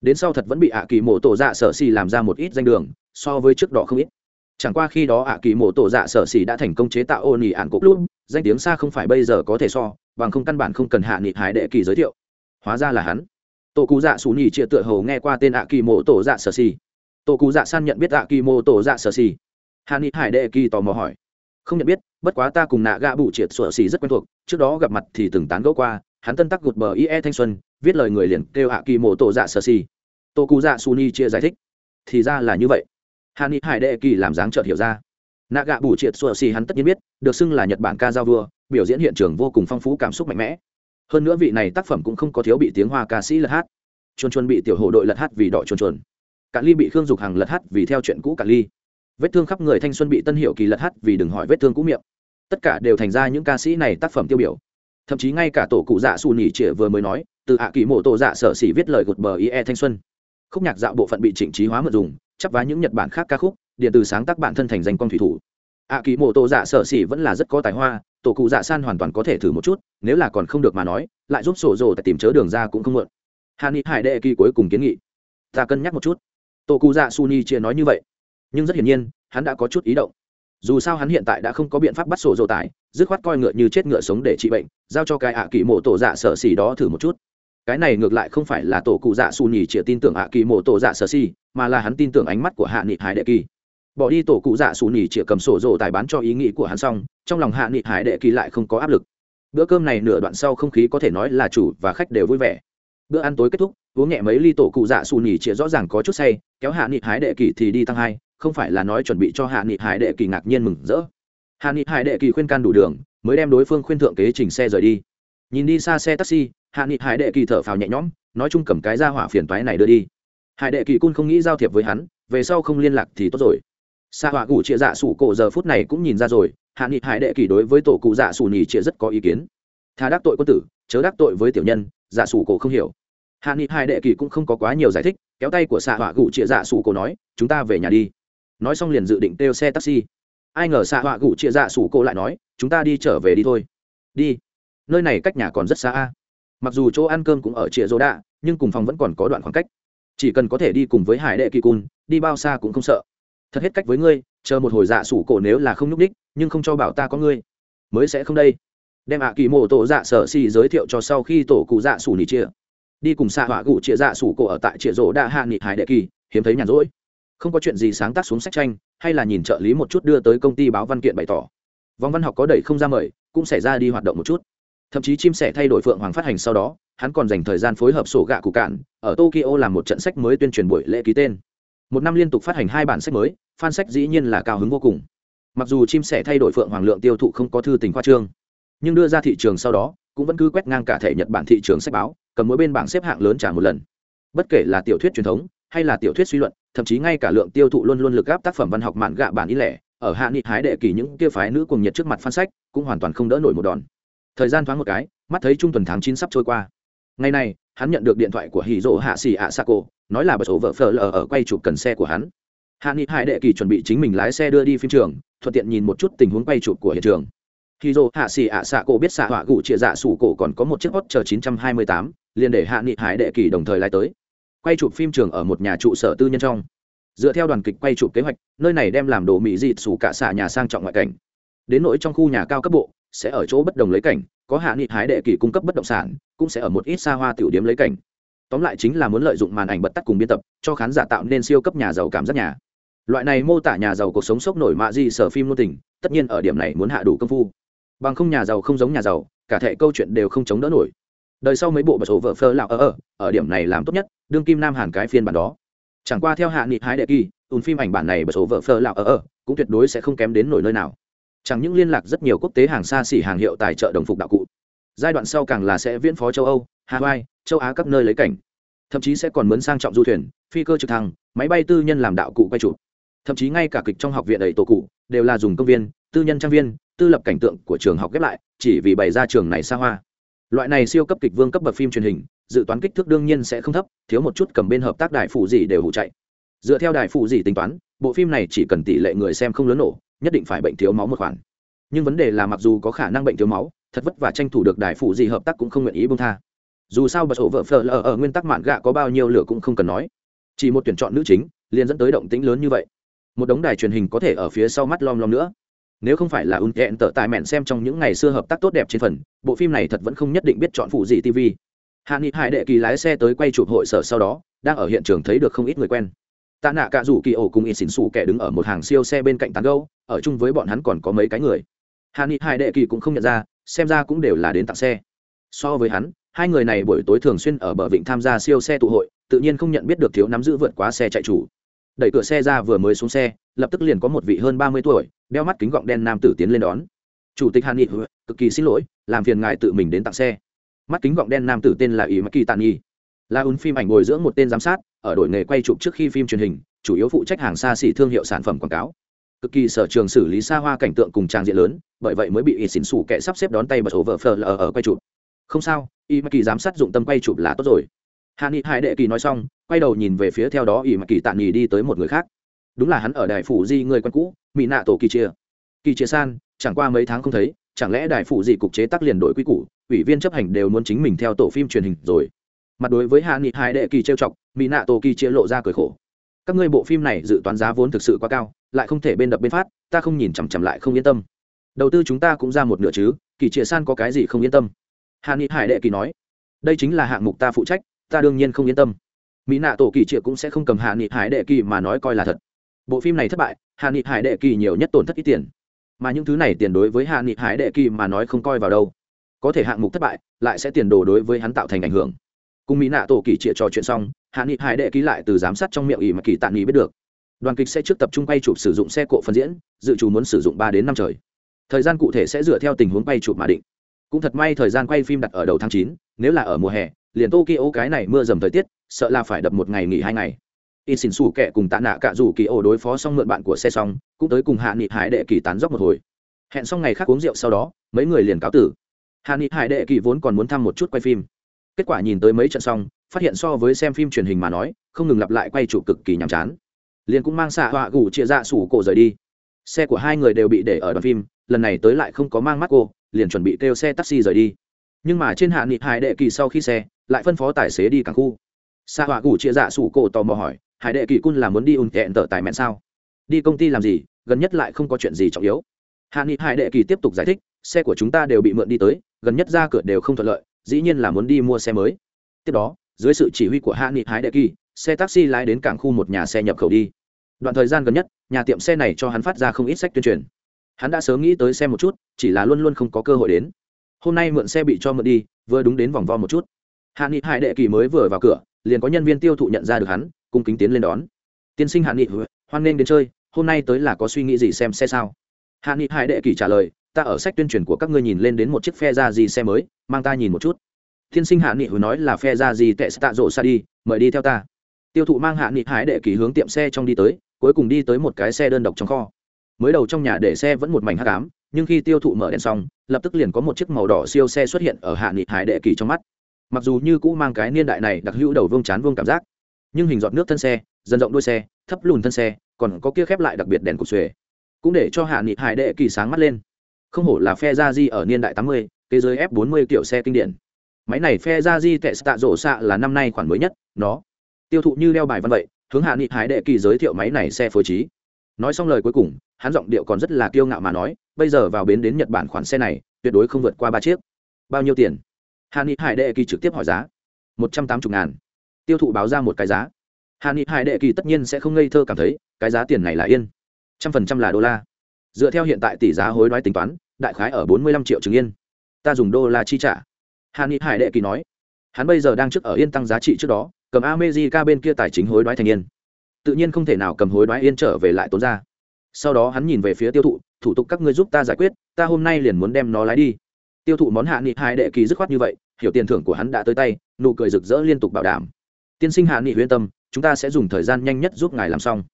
Đến sau thật vẫn bị hạ kỳ mộ tổ dạ sở xỉ làm ra một ít danh đường, so với trước đó không ít. Chẳng qua khi đó ạ kỳ mộ tổ dạ sở xỉ đã thành công chế tạo ô nỉ ạn cục luôn danh tiếng xa không phải bây giờ có thể so, bằng không căn bản không cần hạ nghị hải đệ kỳ giới thiệu. Hóa ra là hắn. Tổ cụ dạ xù nhì chia tựa hầu nghe qua tên ạ kỳ mộ tổ dạ sở xỉ. Tổ cụ dạ san nhận biết ạ kỳ mộ tổ dạ sở xỉ. Hạ nghị hải đệ kỳ tò mò hỏi. Không nhận biết bất quá ta cùng nạ gạ bụ triệt sửa xì rất quen thuộc, trước đó gặp mặt thì từng tán gẫu qua, hắn tân tắc gột bờ ie thanh xuân, viết lời người liền kêu hạ kỳ mộ tổ dạ sơ xì. Tô cụ dạ suni chia giải thích. Thì ra là như vậy. Hà ni hải đệ kỳ làm dáng chợt hiểu ra. Nạ gạ bù triệt sửa xì hắn tất nhiên biết, được xưng là nhật bản ca giao vua, biểu diễn hiện trường vô cùng phong phú cảm xúc mạnh mẽ. Hơn nữa vị này tác phẩm cũng không có thiếu bị tiếng hoa ca sĩ lật hát. Chuồn chuồn bị tiểu hộ đội lật hát vì đỏ chuồn chuồn Cả ly bị khương dục hằng lật hát vì theo chuyện cũ cả ly. Vết thương khắp người thanh xuân bị tân hiệu kỳ lật hát vì đừng hỏi vết thương cũ miệng tất cả đều thành ra những ca sĩ này tác phẩm tiêu biểu. Thậm chí ngay cả tổ cụ dạ xù nỉ trịa vừa mới nói, từ hạ kỳ mộ tổ dạ sở xỉ viết lời gột bờ ie thanh xuân. Khúc nhạc dạo bộ phận bị chỉnh trí hóa mượn dùng, chắp vá những nhật bản khác ca khúc, điện từ sáng tác bản thân thành danh con thủy thủ. Hạ kỳ mộ tổ dạ sở xỉ vẫn là rất có tài hoa, tổ cụ dạ san hoàn toàn có thể thử một chút, nếu là còn không được mà nói, lại giúp sổ rồ tại tìm chớ đường ra cũng không mượn. Hà ni hải đệ kỳ cuối cùng kiến nghị. Ta cân nhắc một chút. Tổ cụ dạ su ni chia nói như vậy, nhưng rất hiển nhiên, hắn đã có chút ý động dù sao hắn hiện tại đã không có biện pháp bắt sổ dỗ tải, dứt khoát coi ngựa như chết ngựa sống để trị bệnh, giao cho cái ạ kỳ mộ tổ dạ sở xỉ đó thử một chút. Cái này ngược lại không phải là tổ cụ dạ xù nhì chĩa tin tưởng ạ kỳ mộ tổ dạ sở xỉ, mà là hắn tin tưởng ánh mắt của hạ nghị hải đệ kỳ. Bỏ đi tổ cụ dạ xù nhì chĩa cầm sổ dỗ tải bán cho ý nghĩ của hắn xong, trong lòng hạ nghị hải đệ kỳ lại không có áp lực. Bữa cơm này nửa đoạn sau không khí có thể nói là chủ và khách đều vui vẻ. Bữa ăn tối kết thúc, uống nhẹ mấy ly tổ cụ dạ xù nhì chĩa rõ ràng có chút say, kéo hạ nghị hải đệ kỳ thì đi tăng hai không phải là nói chuẩn bị cho hạ nghị hải đệ kỳ ngạc nhiên mừng rỡ. Hạ nghị hải đệ kỳ khuyên can đủ đường, mới đem đối phương khuyên thượng kế chỉnh xe rời đi. Nhìn đi xa xe taxi, hạ nghị hải đệ kỳ thở phào nhẹ nhõm, nói chung cầm cái ra hỏa phiền toái này đưa đi. Hải đệ kỳ cun không nghĩ giao thiệp với hắn, về sau không liên lạc thì tốt rồi. Xa hỏa cụ chia dạ sủ cổ giờ phút này cũng nhìn ra rồi, hạ nghị hải đệ kỳ đối với tổ cụ dạ sủ nhì chia rất có ý kiến. Tha đắc tội quân tử, chớ đắc tội với tiểu nhân dạ sủ cổ không hiểu. Hạ nghị hải đệ kỳ cũng không có quá nhiều giải thích, kéo tay của xạ hỏa cụ chia dạ sủ cổ nói, chúng ta về nhà đi nói xong liền dự định kêu xe taxi. Ai ngờ xạ họa gụ chia dạ sủ cô lại nói, chúng ta đi trở về đi thôi. Đi. Nơi này cách nhà còn rất xa a. Mặc dù chỗ ăn cơm cũng ở chia rô đạ, nhưng cùng phòng vẫn còn có đoạn khoảng cách. Chỉ cần có thể đi cùng với hải đệ kỳ cun, đi bao xa cũng không sợ. Thật hết cách với ngươi, chờ một hồi dạ sủ cổ nếu là không nhúc đích nhưng không cho bảo ta có ngươi, mới sẽ không đây. Đem ạ kỳ mộ tổ dạ sở xì giới thiệu cho sau khi tổ cụ dạ sủ nỉ chia đi cùng xạ họa gụ chia dạ sủ cổ ở tại chia rỗ Đạ hạ nghị hải đệ kỳ, hiếm thấy nhàn rỗi không có chuyện gì sáng tác xuống sách tranh, hay là nhìn trợ lý một chút đưa tới công ty báo văn kiện bày tỏ. Vòng văn học có đẩy không ra mời, cũng xảy ra đi hoạt động một chút. Thậm chí chim sẻ thay đổi phượng hoàng phát hành sau đó, hắn còn dành thời gian phối hợp sổ gạ cụ cạn, ở tokyo làm một trận sách mới tuyên truyền buổi lễ ký tên. Một năm liên tục phát hành hai bản sách mới, fan sách dĩ nhiên là cao hứng vô cùng. Mặc dù chim sẻ thay đổi phượng hoàng lượng tiêu thụ không có thư tình khoa trương, nhưng đưa ra thị trường sau đó, cũng vẫn cứ quét ngang cả thể nhật bản thị trường sách báo, cầm mỗi bên bảng xếp hạng lớn trả một lần. Bất kể là tiểu thuyết truyền thống hay là tiểu thuyết suy luận thậm chí ngay cả lượng tiêu thụ luôn luôn lực gáp tác phẩm văn học mạn gạ bản ý lẻ ở hạ nghị hái đệ kỳ những kia phái nữ cùng nhiệt trước mặt phan sách cũng hoàn toàn không đỡ nổi một đòn. Thời gian thoáng một cái mắt thấy trung tuần tháng chín sắp trôi qua. Ngày nay, hắn nhận được điện thoại của hì rỗ hạ xì ạ sa cô nói là bật số vợ phờ lờ ở quay chụp cần xe của hắn. Hạ nghị hải đệ kỳ chuẩn bị chính mình lái xe đưa đi phim trường thuận tiện nhìn một chút tình huống quay chụp của hiện trường. Hì rỗ hạ xì ạ sa cô biết xạ họa gụ chia dạ sủ cổ còn có một chiếc hot chờ 928, liền để hạ nghị hải đệ kỳ đồng thời lái tới quay chụp phim trường ở một nhà trụ sở tư nhân trong. Dựa theo đoàn kịch quay chụp kế hoạch, nơi này đem làm đồ mỹ dịt xù cả xả nhà sang trọng ngoại cảnh. Đến nỗi trong khu nhà cao cấp bộ, sẽ ở chỗ bất đồng lấy cảnh, có hạ nghị hái đệ kỳ cung cấp bất động sản, cũng sẽ ở một ít xa hoa tiểu điểm lấy cảnh. Tóm lại chính là muốn lợi dụng màn ảnh bật tắt cùng biên tập, cho khán giả tạo nên siêu cấp nhà giàu cảm giác nhà. Loại này mô tả nhà giàu cuộc sống sốc nổi mạ di sở phim luôn tình, tất nhiên ở điểm này muốn hạ đủ công phu. Bằng không nhà giàu không giống nhà giàu, cả thể câu chuyện đều không chống đỡ nổi đời sau mấy bộ bật số vợ phơ lạo ở ở ở điểm này làm tốt nhất, đương kim nam hàn cái phiên bản đó. Chẳng qua theo hạ nghị hái đệ kỳ ùn phim ảnh bản này bật số vợ phơ lạo ở ở cũng tuyệt đối sẽ không kém đến nổi nơi nào. Chẳng những liên lạc rất nhiều quốc tế hàng xa xỉ hàng hiệu tài trợ đồng phục đạo cụ, giai đoạn sau càng là sẽ viễn phó châu âu, hawaii, châu á các nơi lấy cảnh. Thậm chí sẽ còn mướn sang trọng du thuyền, phi cơ trực thăng, máy bay tư nhân làm đạo cụ quay chụp. Thậm chí ngay cả kịch trong học viện đầy tổ cụ đều là dùng công viên, tư nhân trang viên, tư lập cảnh tượng của trường học ghép lại, chỉ vì bày ra trường này xa hoa loại này siêu cấp kịch vương cấp bậc phim truyền hình, dự toán kích thước đương nhiên sẽ không thấp, thiếu một chút cầm bên hợp tác đại phụ gì đều hụ chạy. Dựa theo đại phụ gì tính toán, bộ phim này chỉ cần tỷ lệ người xem không lớn nổ, nhất định phải bệnh thiếu máu một khoản. Nhưng vấn đề là mặc dù có khả năng bệnh thiếu máu, thật vất vả tranh thủ được đại phụ gì hợp tác cũng không nguyện ý bông tha. Dù sao bật sổ vợ phờ lờ ở nguyên tắc mạn gạ có bao nhiêu lửa cũng không cần nói. Chỉ một tuyển chọn nữ chính, liền dẫn tới động tĩnh lớn như vậy. Một đống đài truyền hình có thể ở phía sau mắt lom lom nữa nếu không phải là ùn kẹn tở tài mẹn xem trong những ngày xưa hợp tác tốt đẹp trên phần, bộ phim này thật vẫn không nhất định biết chọn phụ gì tv hạ nghị hải đệ kỳ lái xe tới quay chụp hội sở sau đó, đang ở hiện trường thấy được không ít người quen. Tạ nạ cả rủ kỳ ổ cùng ít xỉn xù kẻ đứng ở một hàng siêu xe bên cạnh tán gâu ở chung với bọn hắn còn có mấy cái người. Hạ nghị hải đệ kỳ cũng không nhận ra, xem ra cũng đều là đến tặng xe. So với hắn, hai người này buổi tối thường xuyên ở bờ vịnh tham gia siêu xe tụ hội, tự nhiên không nhận biết được thiếu nắm giữ vượt quá xe chạy chủ đẩy cửa xe ra vừa mới xuống xe lập tức liền có một vị hơn ba mươi tuổi đeo mắt kính gọng đen nam tử tiến lên đón. Chủ tịch hàn nghị cực kỳ xin lỗi làm phiền ngài tự mình đến tặng xe. Mắt kính gọng đen nam tử tên là ý mắc kỳ tàn nhi. Là un phim ảnh bồi dưỡng một tên giám sát ở đội nghề quay chụp trước khi phim truyền hình chủ yếu phụ trách hàng xa xỉ thương hiệu sản phẩm quảng cáo. Cực kỳ sở trường xử lý xa hoa cảnh tượng cùng trang diện lớn bởi vậy mới bị ý xỉn xủ kẻ sắp xếp đón tay bật ổ vợ phờ ở, ở quay chụp. Không sao y mắc kỳ giám sát dụng tâm quay chụp là tốt rồi hạ nghị hải đệ kỳ nói xong, quay đầu nhìn về phía theo đó y mà kỳ tạ nhì đi tới một người khác. Đúng là hắn ở đài phủ di người quen cũ mỹ nạ tổ kỳ chia. Kỳ chia san, chẳng qua mấy tháng không thấy, chẳng lẽ đài phủ di cục chế tác liền đổi quy củ, ủy viên chấp hành đều muốn chính mình theo tổ phim truyền hình rồi. Mặt đối với hạ nghị hải đệ kỳ trêu chọc mỹ nạ tổ kỳ chia lộ ra cười khổ. Các ngươi bộ phim này dự toán giá vốn thực sự quá cao, lại không thể bên đập bên phát, ta không nhìn chằm chằm lại không yên tâm. Đầu tư chúng ta cũng ra một nửa chứ, kỳ trịa san có cái gì không yên tâm? Hà ni hải đệ kỳ nói, đây chính là hạng mục ta phụ trách ta đương nhiên không yên tâm. Mỹ nạ tổ kỳ triệu cũng sẽ không cầm hạ nghị hải đệ kỳ mà nói coi là thật. Bộ phim này thất bại, hạ nghị hải đệ kỳ nhiều nhất tổn thất ít tiền. Mà những thứ này tiền đối với hạ nghị hải đệ kỳ mà nói không coi vào đâu. Có thể hạng mục thất bại, lại sẽ tiền đồ đối với hắn tạo thành ảnh hưởng. Cùng mỹ nạ tổ kỳ triệu trò chuyện xong, hạ nghị hải đệ ký lại từ giám sát trong miệng ỉ mà kỳ tạm nghỉ biết được. Đoàn kịch sẽ trước tập trung quay chụp sử dụng xe cộ phân diễn, dự trù muốn sử dụng ba đến năm trời. Thời gian cụ thể sẽ dựa theo tình huống quay chụp mà định. Cũng thật may thời gian quay phim đặt ở đầu tháng chín, nếu là ở mùa hè liền tokyo cái này mưa dầm thời tiết, sợ là phải đập một ngày nghỉ hai ngày. Y xin xù kẻ cùng tạ nạ cạ rủ kỳ ổ đối phó xong mượn bạn của xe xong, cũng tới cùng hạ nghị hải đệ kỳ tán dốc một hồi. Hẹn xong ngày khác uống rượu sau đó, mấy người liền cáo tử. Hạ nghị hải đệ kỳ vốn còn muốn thăm một chút quay phim. Kết quả nhìn tới mấy trận xong, phát hiện so với xem phim truyền hình mà nói, không ngừng lặp lại quay trụ cực kỳ nhàm chán. Liền cũng mang xạ họa gủ chia ra dạ sủ cổ rời đi. Xe của hai người đều bị để ở đoàn phim, lần này tới lại không có mang mắt cô, liền chuẩn bị kêu xe taxi rời đi nhưng mà trên hạ nghị hải đệ kỳ sau khi xe, lại phân phó tài xế đi cảng khu. Xa họa gù chia dạ sủ cổ tò mò hỏi, hải đệ kỳ cun là muốn đi ùn kẹn tở tài mẹn sao? Đi công ty làm gì? Gần nhất lại không có chuyện gì trọng yếu. Hạ nghị hải đệ kỳ tiếp tục giải thích, xe của chúng ta đều bị mượn đi tới, gần nhất ra cửa đều không thuận lợi, dĩ nhiên là muốn đi mua xe mới. Tiếp đó, dưới sự chỉ huy của hạ nghị hải đệ kỳ, xe taxi lái đến cảng khu một nhà xe nhập khẩu đi. Đoạn thời gian gần nhất, nhà tiệm xe này cho hắn phát ra không ít sách tuyên truyền. Hắn đã sớm nghĩ tới xe một chút, chỉ là luôn luôn không có cơ hội đến hôm nay mượn xe bị cho mượn đi, vừa đúng đến vòng vo một chút. Hạ nghị hải đệ kỳ mới vừa vào cửa, liền có nhân viên tiêu thụ nhận ra được hắn, cung kính tiến lên đón. Tiên sinh hạ nghị hoan nghênh đến chơi, hôm nay tới là có suy nghĩ gì xem xe sao? Hạ nghị hải đệ kỳ trả lời, ta ở sách tuyên truyền của các ngươi nhìn lên đến một chiếc phe ra gì xe mới, mang ta nhìn một chút. Tiên sinh hạ nghị hồi nói là phe ra gì tệ tạ rộ xa đi, mời đi theo ta. Tiêu thụ mang hạ nghị hải đệ kỳ hướng tiệm xe trong đi tới, cuối cùng đi tới một cái xe đơn độc trong kho. Mới đầu trong nhà để xe vẫn một mảnh hắc ám nhưng khi tiêu thụ mở đèn xong, lập tức liền có một chiếc màu đỏ siêu xe xuất hiện ở hạ nghị hải đệ kỳ trong mắt. Mặc dù như cũ mang cái niên đại này đặc hữu đầu vương chán vương cảm giác, nhưng hình dọn nước thân xe, dần rộng đuôi xe, thấp lùn thân xe, còn có kia khép lại đặc biệt đèn cục xuề, cũng để cho hạ nghị hải đệ kỳ sáng mắt lên. Không hổ là phe ra di ở niên đại tám mươi, thế giới f 40 kiểu xe kinh điển. Máy này phe ra di tệ tạ rổ xạ là năm nay khoản mới nhất, nó tiêu thụ như đeo bài văn vậy, hướng hạ nghị hải đệ kỳ giới thiệu máy này xe phối trí nói xong lời cuối cùng, hắn giọng điệu còn rất là kiêu ngạo mà nói, bây giờ vào bến đến nhật bản khoản xe này, tuyệt đối không vượt qua ba chiếc. Bao nhiêu tiền? Hàn ni hải đệ kỳ trực tiếp hỏi giá. Một trăm tám mươi ngàn. Tiêu thụ báo ra một cái giá. Hàn ni hải đệ kỳ tất nhiên sẽ không ngây thơ cảm thấy, cái giá tiền này là yên. Trăm phần trăm là đô la. Dựa theo hiện tại tỷ giá hối đoái tính toán, đại khái ở bốn mươi lăm triệu chứng yên. Ta dùng đô la chi trả. Hàn ni hải đệ kỳ nói. Hắn bây giờ đang trước ở yên tăng giá trị trước đó, cầm amejica bên kia tài chính hối đoái thành yên tự nhiên không thể nào cầm hối đoái yên trở về lại tốn ra. Sau đó hắn nhìn về phía tiêu thụ, thủ tục các ngươi giúp ta giải quyết, ta hôm nay liền muốn đem nó lái đi. Tiêu thụ món hạ nghị hai đệ kỳ dứt khoát như vậy, hiểu tiền thưởng của hắn đã tới tay, nụ cười rực rỡ liên tục bảo đảm. Tiên sinh hạ nghị huyên tâm, chúng ta sẽ dùng thời gian nhanh nhất giúp ngài làm xong.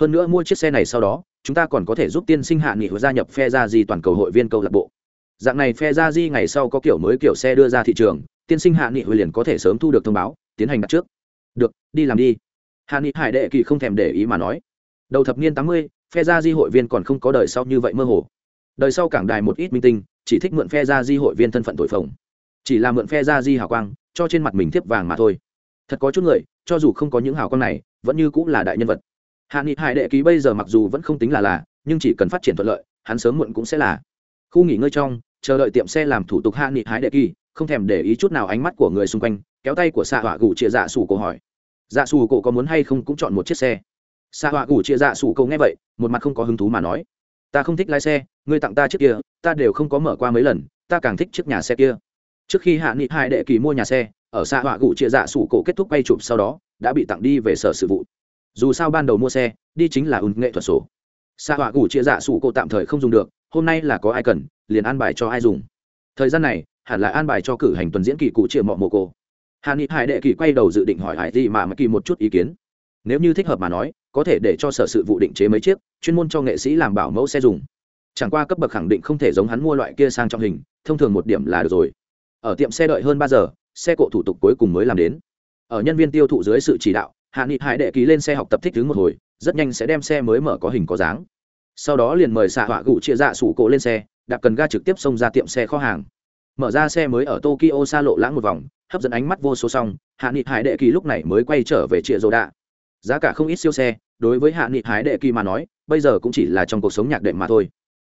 Hơn nữa mua chiếc xe này sau đó, chúng ta còn có thể giúp tiên sinh hạ nghị gia nhập phe gia di toàn cầu hội viên câu lạc bộ. Dạng này phe gia di ngày sau có kiểu mới kiểu xe đưa ra thị trường, tiên sinh hạ nghị liền có thể sớm thu được thông báo, tiến hành đặt trước. Được, đi làm đi hạ ni hải đệ kỳ không thèm để ý mà nói, đầu thập niên tám mươi, phe gia di hội viên còn không có đời sau như vậy mơ hồ. Đời sau cảng đài một ít minh tinh, chỉ thích mượn phe gia di hội viên thân phận tội phồng. Chỉ là mượn phe gia di hào quang, cho trên mặt mình thiếp vàng mà thôi. Thật có chút người, cho dù không có những hào quang này, vẫn như cũng là đại nhân vật. Hạ nghị hải đệ ký bây giờ mặc dù vẫn không tính là là, nhưng chỉ cần phát triển thuận lợi, hắn sớm muộn cũng sẽ là. Khu nghỉ ngơi trong, chờ đợi tiệm xe làm thủ tục hạ nghị hải đệ kỳ, không thèm để ý chút nào ánh mắt của người xung quanh, kéo tay của xạ Hỏa gù chia dạ sủ cổ hỏi dạ xù cổ có muốn hay không cũng chọn một chiếc xe. Xạ họa cụ chia dạ xù cổ nghe vậy, một mặt không có hứng thú mà nói. Ta không thích lái xe, ngươi tặng ta chiếc kia, ta đều không có mở qua mấy lần, ta càng thích chiếc nhà xe kia. Trước khi hạ nghị hai đệ kỳ mua nhà xe, ở xạ họa cụ chia dạ xù cổ kết thúc bay chụp sau đó, đã bị tặng đi về sở sự vụ. Dù sao ban đầu mua xe, đi chính là ứng nghệ thuật sổ xạ họa cụ chia dạ xù cổ tạm thời không dùng được, hôm nay là có ai cần, liền an bài cho ai dùng. Thời gian này, hẳn là an bài cho cử hành tuần diễn kỳ cụ chia mọ mồ cổ hạ nghị hải đệ kỳ quay đầu dự định hỏi hải gì mà mà kỳ một chút ý kiến. Nếu như thích hợp mà nói, có thể để cho sở sự vụ định chế mấy chiếc, chuyên môn cho nghệ sĩ làm bảo mẫu xe dùng. Chẳng qua cấp bậc khẳng định không thể giống hắn mua loại kia sang trọng hình, thông thường một điểm là được rồi. Ở tiệm xe đợi hơn ba giờ, xe cộ thủ tục cuối cùng mới làm đến. Ở nhân viên tiêu thụ dưới sự chỉ đạo hạ nghị hải đệ ký lên xe học tập thích thứ một hồi, rất nhanh sẽ đem xe mới mở có hình có dáng. Sau đó liền mời xạ họa gụ chia dạ sủ cộ lên xe, đạp cần ga trực tiếp xông ra tiệm xe kho hàng mở ra xe mới ở tokyo xa lộ lãng một vòng, hấp dẫn ánh mắt vô số xong hạ nghị hải đệ kỳ lúc này mới quay trở về trịa rô đạ. Giá cả không ít siêu xe, đối với hạ nghị Hải đệ kỳ mà nói, bây giờ cũng chỉ là trong cuộc sống nhạc đệm mà thôi.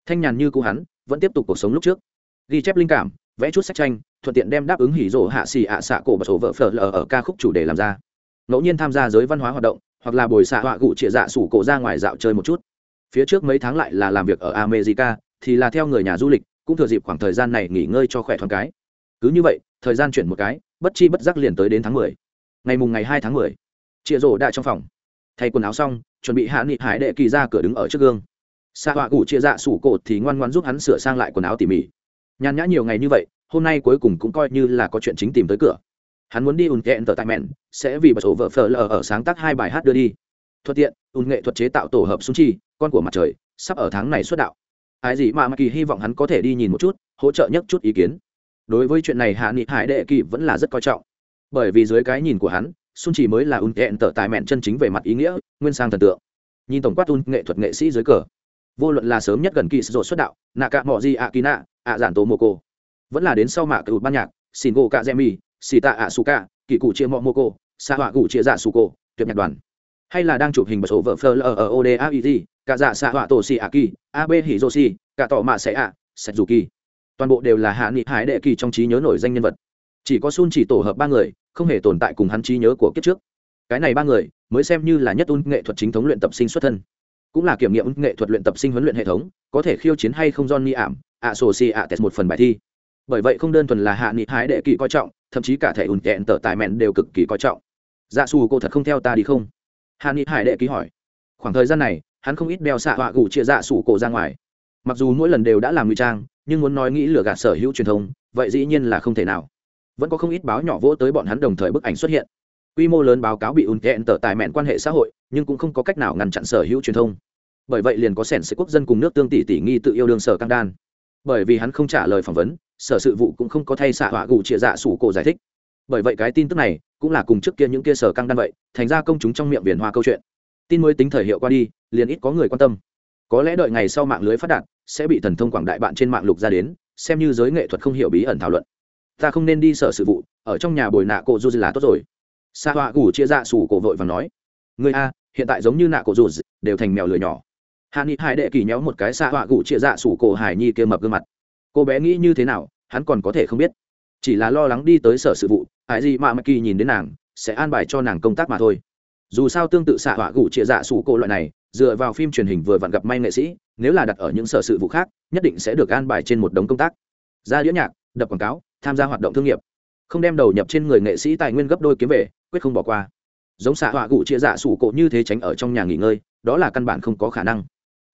Thanh nhàn như cũ hắn, vẫn tiếp tục cuộc sống lúc trước. Ghi chép linh cảm, vẽ chút sách tranh, thuận tiện đem đáp ứng hỉ rộ hạ xì ạ xạ cổ và sổ vợ phở lờ ở ca khúc chủ đề làm ra. Ngẫu nhiên tham gia giới văn hóa hoạt động, hoặc là bồi xạ họa cụ trịa dạ sủ cổ ra ngoài dạo chơi một chút. Phía trước mấy tháng lại là làm việc ở america, thì là theo người nhà du lịch cũng thừa dịp khoảng thời gian này nghỉ ngơi cho khỏe thoáng cái. Cứ như vậy, thời gian chuyển một cái, bất chi bất giác liền tới đến tháng mười. Ngày mùng ngày hai tháng mười, chịa rổ đã trong phòng. Thay quần áo xong, chuẩn bị hạ nghị hải đệ kỳ ra cửa đứng ở trước gương. Xạ họa cụ chia dạ sủ cột thì ngoan ngoan giúp hắn sửa sang lại quần áo tỉ mỉ. Nhàn nhã nhiều ngày như vậy, hôm nay cuối cùng cũng coi như là có chuyện chính tìm tới cửa. Hắn muốn đi ùn kẹn tờ tại mẹn, sẽ vì bật sổ vợ phờ lờ ở sáng tác hai bài hát đưa đi. Thuận tiện, ùn nghệ thuật chế tạo tổ hợp súng chi, con của mặt trời, sắp ở tháng này xuất đạo ai gì mà kỳ hy vọng hắn có thể đi nhìn một chút hỗ trợ nhất chút ý kiến. Đối với chuyện này hạ nghị hải đệ kỳ vẫn là rất coi trọng. Bởi vì dưới cái nhìn của hắn xuân chỉ mới là un hẹn tở tại mẹn chân chính về mặt ý nghĩa nguyên sang thần tượng. Nhìn tổng quát un nghệ thuật nghệ sĩ dưới cờ. Vô luận là sớm nhất gần kỳ sổ xuất đạo nạ cạ mò di ạ kỳ nạ ạ giản tố mô cô vẫn là đến sau mạ cựu ban nhạc xin gỗ cạ mi xì tạ ạ su cạ, kỳ cụ chia mọ mô cô xa họa cụ chia dạ su cô tuyệt nhạc đoàn hay là đang chụp hình một số vợ phơ lờ ở oda it cả dạ xạ họa tổ xì ạ kỳ ab hỉ dô xì, cả tỏ mạ xẻ ạ sạch dù kỳ. Toàn bộ đều là hạ nghị hải đệ kỳ trong trí nhớ nổi danh nhân vật. Chỉ có sun chỉ tổ hợp ba người, không hề tồn tại cùng hắn trí nhớ của kiếp trước. Cái này ba người, mới xem như là nhất un nghệ thuật chính thống luyện tập sinh xuất thân. Cũng là kiểm nghiệm nghệ thuật luyện tập sinh huấn luyện hệ thống, có thể khiêu chiến hay không johnny ảm, ạ sổ xì ạ test một phần bài thi. Bởi vậy không đơn thuần là hạ nghị hái đệ kỳ coi trọng, thậm chí cả thẻ ùn kẹn tở tài mẹn đều cực kỳ coi trọng. Dạ xù cô thật không theo ta đi không? Hạ nghị hải đệ ký hỏi. Khoảng thời gian này, hắn không ít đeo xạ họa gù chia dạ sủ cổ ra ngoài. Mặc dù mỗi lần đều đã làm nguy trang, nhưng muốn nói nghĩ lừa gạt sở hữu truyền thông, vậy dĩ nhiên là không thể nào. Vẫn có không ít báo nhỏ vỗ tới bọn hắn đồng thời bức ảnh xuất hiện. Quy mô lớn báo cáo bị ùn kẹn tở tài mẹn quan hệ xã hội, nhưng cũng không có cách nào ngăn chặn sở hữu truyền thông. Bởi vậy liền có sẻn sĩ quốc dân cùng nước tương tỷ tỷ nghi tự yêu đương sở căng đan. Bởi vì hắn không trả lời phỏng vấn, sở sự vụ cũng không có thay xạ họa gù chia dạ sủ cổ giải thích. Bởi vậy cái tin tức này cũng là cùng trước kia những kia sở căng đan vậy, thành ra công chúng trong miệng viền hoa câu chuyện. Tin mới tính thời hiệu qua đi, liền ít có người quan tâm. Có lẽ đợi ngày sau mạng lưới phát đạt, sẽ bị thần thông quảng đại bạn trên mạng lục ra đến, xem như giới nghệ thuật không hiểu bí ẩn thảo luận. Ta không nên đi sở sự vụ, ở trong nhà bồi nạ cổ du là tốt rồi. Sa họa gù chia ra sủ cổ vội và nói người a, hiện tại giống như nạ cổ dù đều thành mèo lười nhỏ. Hạ nghị hải đệ kỳ nhéo một cái sa họa gụ chia ra sủ cổ hải nhi kia mập gương mặt. Cô bé nghĩ như thế nào, hắn còn có thể không biết. Chỉ là lo lắng đi tới sở sự vụ hải gì mà mạ kỳ nhìn đến nàng, sẽ an bài cho nàng công tác mà thôi. Dù sao tương tự xạ họa gủ chia dạ sủ cổ loại này, dựa vào phim truyền hình vừa vặn gặp may nghệ sĩ, nếu là đặt ở những sở sự vụ khác, nhất định sẽ được an bài trên một đống công tác. Ra đĩa nhạc, đập quảng cáo, tham gia hoạt động thương nghiệp. Không đem đầu nhập trên người nghệ sĩ tài nguyên gấp đôi kiếm về, quyết không bỏ qua. Giống xạ họa gụ chia dạ sủ cổ như thế tránh ở trong nhà nghỉ ngơi, đó là căn bản không có khả năng.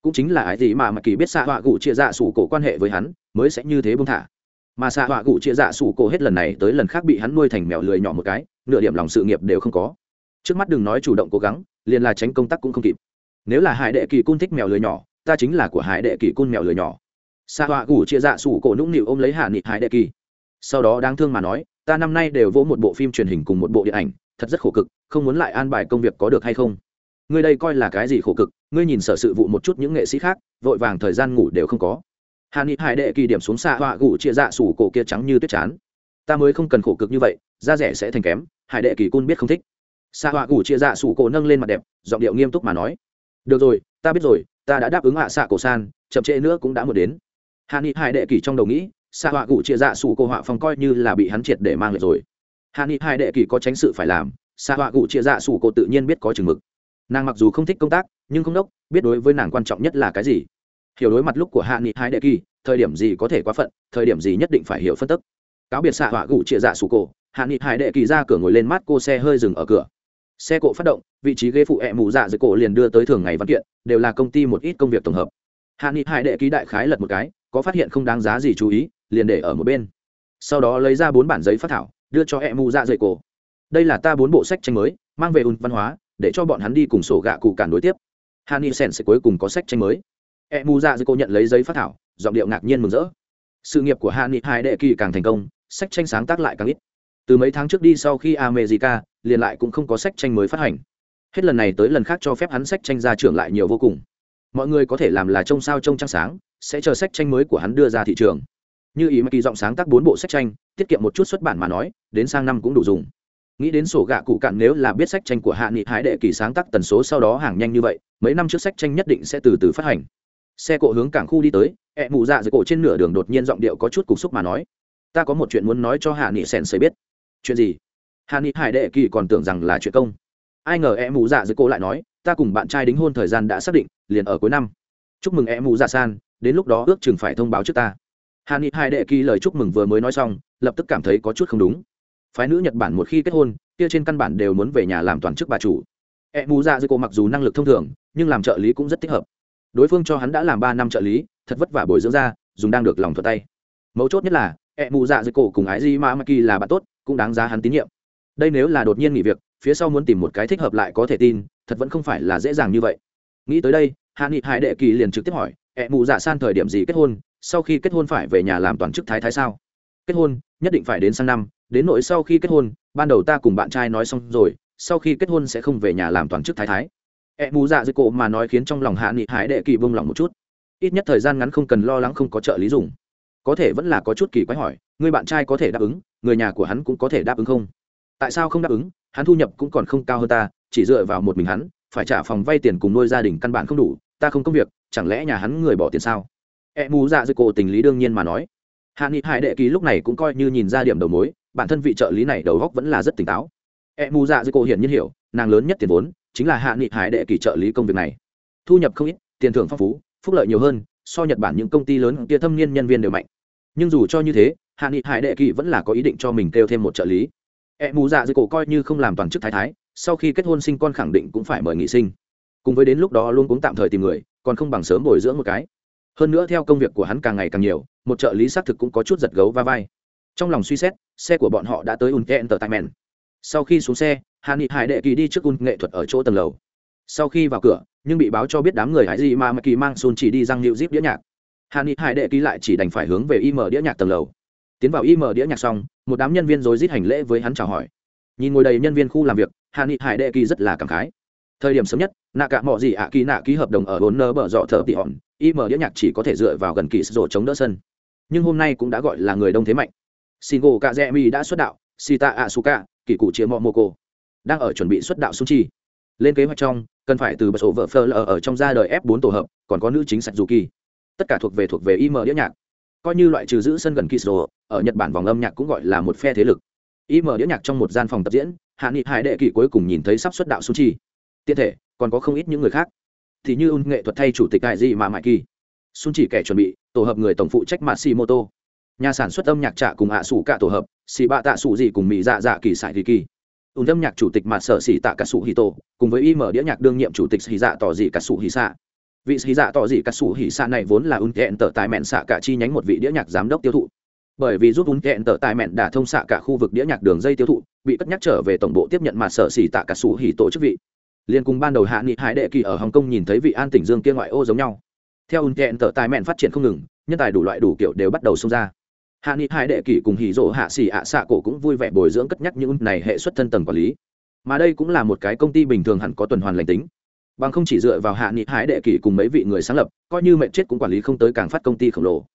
Cũng chính là ái gì mà mặc kỳ biết xạ họa gụ chia dạ sủ cổ quan hệ với hắn, mới sẽ như thế bông thả mà xạ họa Cụ chia dạ sủ cổ hết lần này tới lần khác bị hắn nuôi thành mèo lười nhỏ một cái, nửa điểm lòng sự nghiệp đều không có. Trước mắt đừng nói chủ động cố gắng, liền là tránh công tác cũng không kịp. Nếu là hải đệ kỳ cun thích mèo lười nhỏ, ta chính là của hải đệ kỳ cun mèo lười nhỏ. Xạ họa cụ chia dạ sủ cổ nũng nịu ôm lấy hạ nghị hải đệ kỳ. Sau đó đáng thương mà nói, ta năm nay đều vỗ một bộ phim truyền hình cùng một bộ điện ảnh, thật rất khổ cực, không muốn lại an bài công việc có được hay không? Ngươi đây coi là cái gì khổ cực? Ngươi nhìn sở sự vụ một chút những nghệ sĩ khác, vội vàng thời gian ngủ đều không có hà ni hải đệ kỳ điểm xuống xa họa gủ chia dạ sủ cổ kia trắng như tuyết chán. Ta mới không cần khổ cực như vậy, da rẻ sẽ thành kém, hải đệ kỳ cun biết không thích. Xa họa gủ chia dạ sủ cổ nâng lên mặt đẹp, giọng điệu nghiêm túc mà nói. Được rồi, ta biết rồi, ta đã đáp ứng hạ xạ cổ san, chậm trễ nữa cũng đã một đến. Hà ni hải đệ kỳ trong đầu nghĩ xa họa gủ chia dạ sủ cổ họa phòng coi như là bị hắn triệt để mang lại rồi. Hà ni hải đệ kỳ có tránh sự phải làm xa họa gủ chia dạ sủ cổ tự nhiên biết có chừng mực. Nàng mặc dù không thích công tác, nhưng không đốc, biết đối với nàng quan trọng nhất là cái gì hiểu đối mặt lúc của hạ nghị hai đệ kỳ, thời điểm gì có thể quá phận, thời điểm gì nhất định phải hiểu phân tức. Cáo biệt xạ họa gủ trịa dạ sủ cổ, hạ nghị hải đệ kỳ ra cửa ngồi lên mắt cô xe hơi dừng ở cửa. Xe cộ phát động, vị trí ghế phụ hẹ mù dạ dưới cổ liền đưa tới thường ngày văn kiện, đều là công ty một ít công việc tổng hợp. Hạ nghị hải đệ ký đại khái lật một cái, có phát hiện không đáng giá gì chú ý, liền để ở một bên. Sau đó lấy ra bốn bản giấy phát thảo, đưa cho hẹ mù dạ dưới cổ. Đây là ta bốn bộ sách tranh mới, mang về ùn văn hóa, để cho bọn hắn đi cùng sổ gạ cụ cản đối tiếp. Hani sen sẽ cuối cùng có sách tranh mới e mu dạ ra cô nhận lấy giấy phát thảo, giọng điệu ngạc nhiên mừng rỡ. Sự nghiệp của hani hai đệ kỳ càng thành công, sách tranh sáng tác lại càng ít. Từ mấy tháng trước đi sau khi america, liền lại cũng không có sách tranh mới phát hành. Hết lần này tới lần khác cho phép hắn sách tranh ra trưởng lại nhiều vô cùng. Mọi người có thể làm là trông sao trông trăng sáng, sẽ chờ sách tranh mới của hắn đưa ra thị trường. Như ý mà kỳ giọng sáng tác bốn bộ sách tranh, tiết kiệm một chút xuất bản mà nói, đến sang năm cũng đủ dùng. Nghĩ đến sổ gạ cụ cạn nếu là biết sách tranh của hạ nghị hái đệ kỳ sáng tác tần số sau đó hàng nhanh như vậy, mấy năm trước sách tranh nhất định sẽ từ từ phát hành xe cộ hướng cảng khu đi tới, ẹ mụ dạ dưới cổ trên nửa đường đột nhiên giọng điệu có chút cục xúc mà nói. Ta có một chuyện muốn nói cho hạ nghị sèn xây biết. Chuyện gì? Hạ nghị hải đệ kỳ còn tưởng rằng là chuyện công. Ai ngờ ẹ mụ dạ dưới cổ lại nói, ta cùng bạn trai đính hôn thời gian đã xác định, liền ở cuối năm. Chúc mừng ẹ mụ dạ san, đến lúc đó ước chừng phải thông báo trước ta. Hạ nghị hải đệ kỳ lời chúc mừng vừa mới nói xong, lập tức cảm thấy có chút không đúng. Phái nữ nhật bản một khi kết hôn, kia trên căn bản đều muốn về nhà làm toàn chức bà chủ. E mù dạ dưới cổ mặc dù năng lực thông thường, nhưng làm trợ lý cũng rất thích hợp đối phương cho hắn đã làm ba năm trợ lý, thật vất vả bồi dưỡng ra, dùng đang được lòng thuật tay. Mấu chốt nhất là e mù dạ dưới cổ cùng ái di ma maki là bạn tốt, cũng đáng giá hắn tín nhiệm. Đây nếu là đột nhiên nghỉ việc, phía sau muốn tìm một cái thích hợp lại có thể tin, thật vẫn không phải là dễ dàng như vậy. Nghĩ tới đây, hạ nghị hải đệ kỳ liền trực tiếp hỏi e mù dạ san thời điểm gì kết hôn, sau khi kết hôn phải về nhà làm toàn chức thái thái sao? Kết hôn, nhất định phải đến sang năm, đến nội sau khi kết hôn, ban đầu ta cùng bạn trai nói xong rồi, sau khi kết hôn sẽ không về nhà làm toàn chức thái thái e mù dạ dưới cổ mà nói khiến trong lòng hạ nghị hải đệ kỳ vung lòng một chút. Ít nhất thời gian ngắn không cần lo lắng không có trợ lý dùng. Có thể vẫn là có chút kỳ quái hỏi người bạn trai có thể đáp ứng, người nhà của hắn cũng có thể đáp ứng không? Tại sao không đáp ứng? Hắn thu nhập cũng còn không cao hơn ta, chỉ dựa vào một mình hắn, phải trả phòng vay tiền cùng nuôi gia đình căn bản không đủ, ta không công việc, chẳng lẽ nhà hắn người bỏ tiền sao? E mù dạ dưới cổ tình lý đương nhiên mà nói. Hạ nghị hải đệ kỳ lúc này cũng coi như nhìn ra điểm đầu mối, bản thân vị trợ lý này đầu góc vẫn là rất tỉnh táo. E mù dạ dưới cổ hiển nhiên hiểu, nàng lớn nhất tiền vốn chính là hạ nghị hải đệ kỳ trợ lý công việc này. Thu nhập không ít, tiền thưởng phong phú, phúc lợi nhiều hơn, so nhật bản những công ty lớn kia thâm niên nhân viên đều mạnh. Nhưng dù cho như thế, hạ nghị hải đệ kỳ vẫn là có ý định cho mình kêu thêm một trợ lý. E mù dạ dưới cổ coi như không làm toàn chức thái thái, sau khi kết hôn sinh con khẳng định cũng phải mời nghị sinh. Cùng với đến lúc đó luôn cũng tạm thời tìm người, còn không bằng sớm bồi dưỡng một cái. Hơn nữa theo công việc của hắn càng ngày càng nhiều, một trợ lý xác thực cũng có chút giật gấu va vai. Trong lòng suy xét, xe của bọn họ đã tới un kẹn tờ tại mèn sau khi xuống xe hạ nghị hải đệ kỳ đi trước un nghệ thuật ở chỗ tầng lầu. Sau khi vào cửa nhưng bị báo cho biết đám người hải gì mà mà kỳ mang xôn chỉ đi răng nịu zip đĩa nhạc. Hạ nghị hải đệ kỳ lại chỉ đành phải hướng về im đĩa nhạc tầng lầu. Tiến vào im đĩa nhạc xong một đám nhân viên rồi rít hành lễ với hắn chào hỏi. Nhìn ngồi đầy nhân viên khu làm việc hạ nghị hải đệ kỳ rất là cảm khái. Thời điểm sớm nhất nạ cả mọi gì ạ kỳ nạ ký hợp đồng ở bốn nơ bờ dọ thở tị hòn im đĩa nhạc chỉ có thể dựa vào gần kỳ rổ chống đỡ sân. Nhưng hôm nay cũng đã gọi là người đông thế mạnh. Shingo Kazemi đã xuất đạo, sita Asuka, kỳ cụ chia cô đang ở chuẩn bị xuất đạo sung Chi. Lên kế hoạch trong, cần phải từ bật sổ vợ Fleur ở trong ra đời F4 tổ hợp, còn có nữ chính sạch kỳ Tất cả thuộc về thuộc về IM đĩa nhạc. Coi như loại trừ giữ sân gần Kisro, ở Nhật Bản vòng âm nhạc cũng gọi là một phe thế lực. IM đĩa nhạc trong một gian phòng tập diễn, Hạ Nghị Hải đệ kỳ cuối cùng nhìn thấy sắp xuất đạo sung Chi. Tiện thể, còn có không ít những người khác. Thì như un nghệ thuật thay chủ tịch đại gì mà Mại Kỳ. Sun Chỉ kẻ chuẩn bị, tổ hợp người tổng phụ trách Matsumoto nhà sản xuất âm nhạc trả cùng ạ à sủ cả tổ hợp xì bạ tạ sủ gì cùng mỹ dạ dạ kỳ sải kỳ kỳ ùn âm nhạc chủ tịch mặt sở xỉ tạ cả sủ hì tổ, cùng với im đĩa nhạc đương nhiệm chủ tịch xì dạ tỏ dị cả sủ hì xạ. Vị xì dạ tỏ dị cả sủ hì xạ này vốn là ùn kẹn tở tài mẹn xạ cả chi nhánh một vị đĩa nhạc giám đốc tiêu thụ. Bởi vì giúp ùn kẹn tở tài mẹn đã thông xạ cả khu vực đĩa nhạc đường dây tiêu thụ, bị cất nhắc trở về tổng bộ tiếp nhận mặt sở xỉ tạ cả sủ hì tổ chức vị. Liên cùng ban đầu hạ nghị hải đệ kỳ ở hồng kông nhìn thấy vị an tỉnh dương kia ngoại ô giống nhau. Theo ùn kẹn tở tài mẹn phát triển không ngừng, nhân tài đủ loại đủ kiểu đều bắt đầu xông ra hạ nghị hai đệ kỷ cùng hỉ rộ hạ xỉ ạ xạ cổ cũng vui vẻ bồi dưỡng cất nhắc những này hệ xuất thân tầng quản lý. Mà đây cũng là một cái công ty bình thường hẳn có tuần hoàn lành tính. Bằng không chỉ dựa vào hạ nghị hải đệ kỷ cùng mấy vị người sáng lập, coi như mệnh chết cũng quản lý không tới càng phát công ty khổng lồ.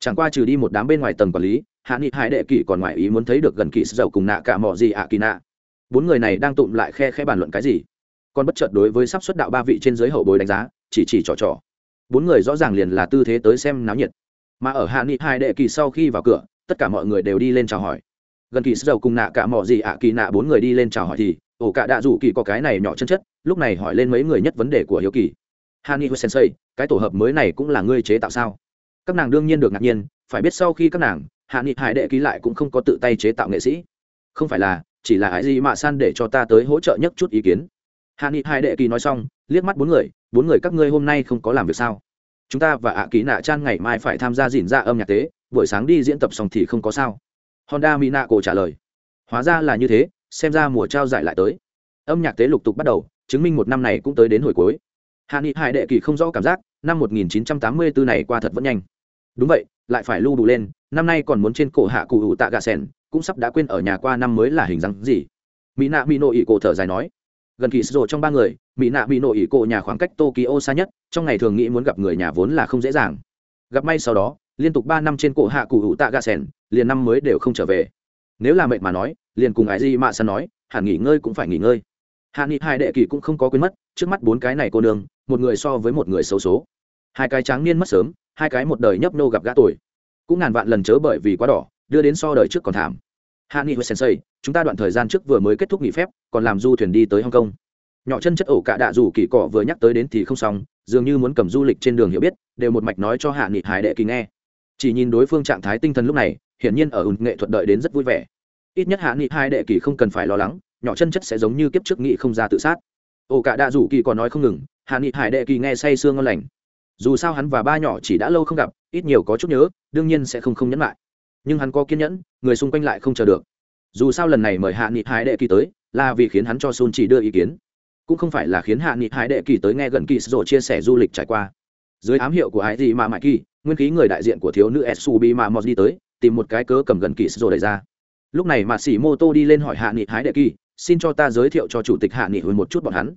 Chẳng qua trừ đi một đám bên ngoài tầng quản lý, hạ nghị hải đệ kỷ còn ngoại ý muốn thấy được gần kỷ dầu cùng nạ cả mọ gì ạ kỳ nạ. Bốn người này đang tụm lại khe khe bàn luận cái gì? Còn bất chợt đối với sắp xuất đạo ba vị trên giới hậu bối đánh giá, chỉ chỉ trò trò. Bốn người rõ ràng liền là tư thế tới xem náo nhiệt mà ở hạ nghị hai đệ kỳ sau khi vào cửa, tất cả mọi người đều đi lên chào hỏi. Gần kỳ dầu cùng nạ cả mọi gì ạ, kỳ nạ bốn người đi lên chào hỏi thì, ổ cả đạ rủ kỳ có cái này nhỏ chân chất, lúc này hỏi lên mấy người nhất vấn đề của hiếu kỳ. Hani sensei, cái tổ hợp mới này cũng là ngươi chế tạo sao? Các nàng đương nhiên được ngạc nhiên, phải biết sau khi các nàng, hạ nghị hải đệ ký lại cũng không có tự tay chế tạo nghệ sĩ. Không phải là, chỉ là ái gì mà san để cho ta tới hỗ trợ nhất chút ý kiến. Hạ nghị hải đệ kỳ nói xong, liếc mắt bốn người bốn người các ngươi hôm nay không có làm việc sao? Chúng ta và ạ à ký nạ chan ngày mai phải tham gia dìn ra âm nhạc tế, buổi sáng đi diễn tập xong thì không có sao. Honda mina cổ trả lời. Hóa ra là như thế, xem ra mùa trao giải lại tới. Âm nhạc tế lục tục bắt đầu, chứng minh một năm này cũng tới đến hồi cuối. Hạ nghị hải đệ kỳ không rõ cảm giác, năm 1984 này qua thật vẫn nhanh. Đúng vậy, lại phải lưu đủ lên, năm nay còn muốn trên cổ hạ cụ hữu tạ gà sèn, cũng sắp đã quên ở nhà qua năm mới là hình dáng gì. Mỹ nạ mỹ nội ỵ cổ thở dài nói gần kỳ sổ trong ba người, mỹ nạ bị nội ỷ cộ nhà khoảng cách tokyo xa nhất, trong ngày thường nghĩ muốn gặp người nhà vốn là không dễ dàng. Gặp may sau đó, liên tục ba năm trên cổ hạ cụ hữu tạ gà sẻn liền năm mới đều không trở về. Nếu là mệnh mà nói, liền cùng ái di mạ san nói, hẳn nghỉ ngơi cũng phải nghỉ ngơi. Hạ nghị hai đệ kỳ cũng không có quên mất, trước mắt bốn cái này cô nương, một người so với một người xấu số. Hai cái tráng niên mất sớm, hai cái một đời nhấp nô gặp gã tuổi cũng ngàn vạn lần chớ bởi vì quá đỏ, đưa đến so đời trước còn thảm hạ nghị hồi sensei, chúng ta đoạn thời gian trước vừa mới kết thúc nghỉ phép, còn làm du thuyền đi tới hong kong. Nhỏ chân chất ổ cả đạ rủ kỳ cỏ vừa nhắc tới đến thì không xong, dường như muốn cầm du lịch trên đường hiểu biết, đều một mạch nói cho hạ nghị hải đệ kỳ nghe. Chỉ nhìn đối phương trạng thái tinh thần lúc này, hiển nhiên ở ùn nghệ thuật đợi đến rất vui vẻ. Ít nhất hạ nghị hai đệ kỳ không cần phải lo lắng, nhỏ chân chất sẽ giống như kiếp trước nghị không ra tự sát. Ổ cả đạ rủ kỳ còn nói không ngừng, hạ nghị hải đệ kỳ nghe say sương ngon lành. Dù sao hắn và ba nhỏ chỉ đã lâu không gặp, ít nhiều có chút nhớ, đương nhiên sẽ không không nhẫn lại nhưng hắn có kiên nhẫn, người xung quanh lại không chờ được. Dù sao lần này mời hạ nghị hải đệ kỳ tới, là vì khiến hắn cho sun chỉ đưa ý kiến. Cũng không phải là khiến hạ nghị hải đệ kỳ tới nghe gần kỳ rồi chia sẻ du lịch trải qua. Dưới ám hiệu của Hải gì mà mãi kỳ, nguyên khí người đại diện của thiếu nữ subi mà Mọt đi tới, tìm một cái cớ cầm gần kỳ rồi đẩy ra. Lúc này mà xỉ mô tô đi lên hỏi hạ nghị hái đệ kỳ, xin cho ta giới thiệu cho chủ tịch hạ nghị hồi một chút bọn hắn.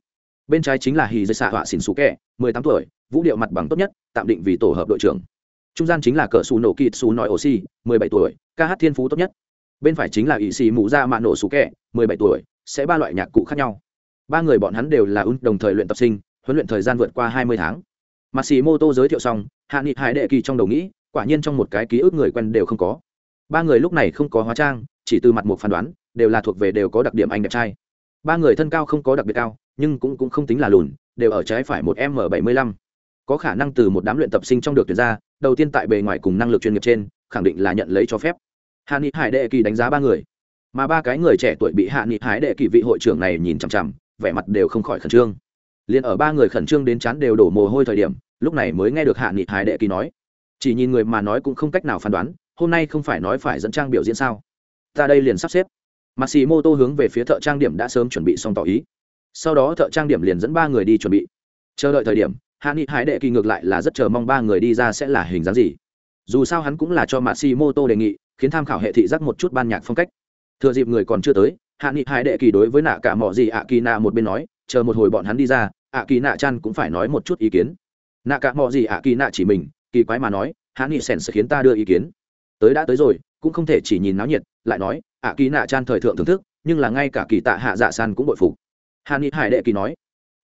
Bên trái chính là hì dây xạ họa xỉn xú kẻ, mười tám tuổi, vũ điệu mặt bằng tốt nhất, tạm định vì tổ hợp đội trưởng trung gian chính là cỡ xù nổ kịt xù nói oxy mười bảy tuổi, ca hát thiên phú tốt nhất. Bên phải chính là ỵ xì mũ ra mạ nổ xù kẹ, mười bảy tuổi, sẽ ba loại nhạc cụ khác nhau. Ba người bọn hắn đều là un đồng thời luyện tập sinh, huấn luyện thời gian vượt qua hai mươi tháng. Mà xì mô tô giới thiệu xong, hạ nghị hải đệ kỳ trong đầu nghĩ, quả nhiên trong một cái ký ức người quen đều không có. Ba người lúc này không có hóa trang, chỉ từ mặt một phán đoán, đều là thuộc về đều có đặc điểm anh đẹp trai. Ba người thân cao không có đặc biệt cao, nhưng cũng cũng không tính là lùn, đều ở trái phải một m bảy mươi lăm có khả năng từ một đám luyện tập sinh trong được tuyển ra, đầu tiên tại bề ngoài cùng năng lực chuyên nghiệp trên, khẳng định là nhận lấy cho phép. Hạ nghị hải đệ kỳ đánh giá ba người. Mà ba cái người trẻ tuổi bị hạ nghị hải đệ kỳ vị hội trưởng này nhìn chằm chằm, vẻ mặt đều không khỏi khẩn trương. Liền ở ba người khẩn trương đến chán đều đổ mồ hôi thời điểm, lúc này mới nghe được hạ nghị hải đệ kỳ nói. Chỉ nhìn người mà nói cũng không cách nào phán đoán, hôm nay không phải nói phải dẫn trang biểu diễn sao? Ta đây liền sắp xếp. Mặt xì mô tô hướng về phía thợ trang điểm đã sớm chuẩn bị xong tỏ ý. Sau đó thợ trang điểm liền dẫn ba người đi chuẩn bị. Chờ đợi thời điểm hạ nghị hải đệ kỳ ngược lại là rất chờ mong ba người đi ra sẽ là hình dáng gì. Dù sao hắn cũng là cho mặt Si mô tô đề nghị, khiến tham khảo hệ thị giác một chút ban nhạc phong cách. Thừa dịp người còn chưa tới, hạ nghị hải đệ kỳ đối với nạ cả mỏ gì ạ kỳ nạ một bên nói, chờ một hồi bọn hắn đi ra ạ kỳ nạ chăn cũng phải nói một chút ý kiến. Nạ cả mỏ gì ạ kỳ nạ chỉ mình, kỳ quái mà nói, hạ nghị sèn sẽ khiến ta đưa ý kiến. Tới đã tới rồi, cũng không thể chỉ nhìn náo nhiệt, lại nói ạ kỳ nạ chan thời thượng thưởng thức, nhưng là ngay cả kỳ tạ hạ dạ san cũng bội phục. Hạ nghị hải đệ kỳ nói,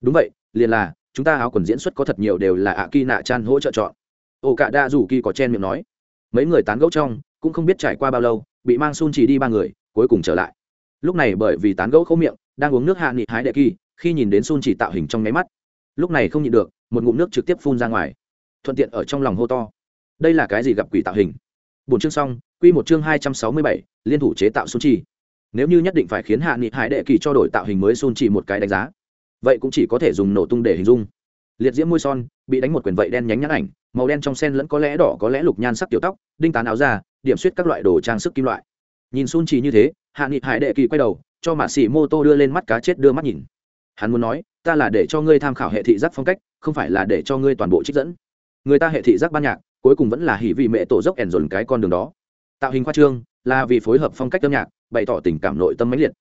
đúng vậy, liền là chúng ta áo quần diễn xuất có thật nhiều đều là ạ kỳ nạ chan hỗ trợ chọn. Ổ cả đa dù kỳ có chen miệng nói. Mấy người tán gẫu trong, cũng không biết trải qua bao lâu, bị mang sun chỉ đi ba người, cuối cùng trở lại. Lúc này bởi vì tán gẫu khâu miệng, đang uống nước hạ nghị hái đệ kỳ khi nhìn đến sun chỉ tạo hình trong nháy mắt. Lúc này không nhịn được, một ngụm nước trực tiếp phun ra ngoài. Thuận tiện ở trong lòng hô to. Đây là cái gì gặp quỷ tạo hình? Bốn chương xong, quy một chương hai trăm sáu mươi bảy, liên thủ chế tạo sun chỉ. nếu như nhất định phải khiến hạ nghị hải đệ kỳ cho đổi tạo hình mới sun chỉ một cái đánh giá vậy cũng chỉ có thể dùng nổ tung để hình dung. Liệt diễm môi son, bị đánh một quyển vậy đen nhánh nhãn ảnh, màu đen trong sen lẫn có lẽ đỏ, có lẽ lục nhan sắc tiểu tóc, đinh tán áo da, điểm suýt các loại đồ trang sức kim loại. Nhìn sun chỉ như thế, hạ nghị hải đệ kỳ quay đầu, cho mạ xỉ mô tô đưa lên mắt cá chết đưa mắt nhìn. Hắn muốn nói, ta là để cho ngươi tham khảo hệ thị giác phong cách, không phải là để cho ngươi toàn bộ trích dẫn. Người ta hệ thị giác ban nhạc, cuối cùng vẫn là hỉ vị mẹ tổ dốc ẻn dồn cái con đường đó. Tạo hình khoa trương, là vì phối hợp phong cách âm nhạc, bày tỏ tình cảm nội tâm mãnh liệt.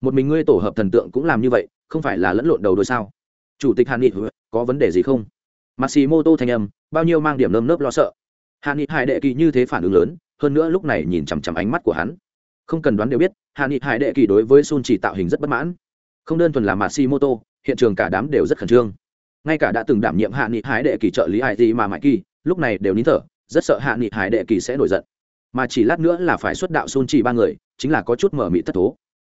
Một mình ngươi tổ hợp thần tượng cũng làm như vậy không phải là lẫn lộn đầu đôi sao chủ tịch hàn nghị có vấn đề gì không Matsumoto thanh âm, bao nhiêu mang điểm nơm nớp lo sợ. Hàn Nghị Hải đệ kỳ như thế phản ứng lớn, hơn nữa lúc này nhìn chằm chằm ánh mắt của hắn. Không cần đoán đều biết, Hàn Nghị Hải đệ kỳ đối với Sun chỉ tạo hình rất bất mãn. Không đơn thuần là Matsumoto, hiện trường cả đám đều rất khẩn trương. Ngay cả đã từng đảm nhiệm Hàn Nghị Hải đệ kỳ trợ lý Hải gì mà Mãi Kỳ, lúc này đều nín thở, rất sợ Hàn Nghị Hải đệ kỳ sẽ nổi giận mà chỉ lát nữa là phải xuất đạo xôn chỉ ba người chính là có chút mở mị thất thố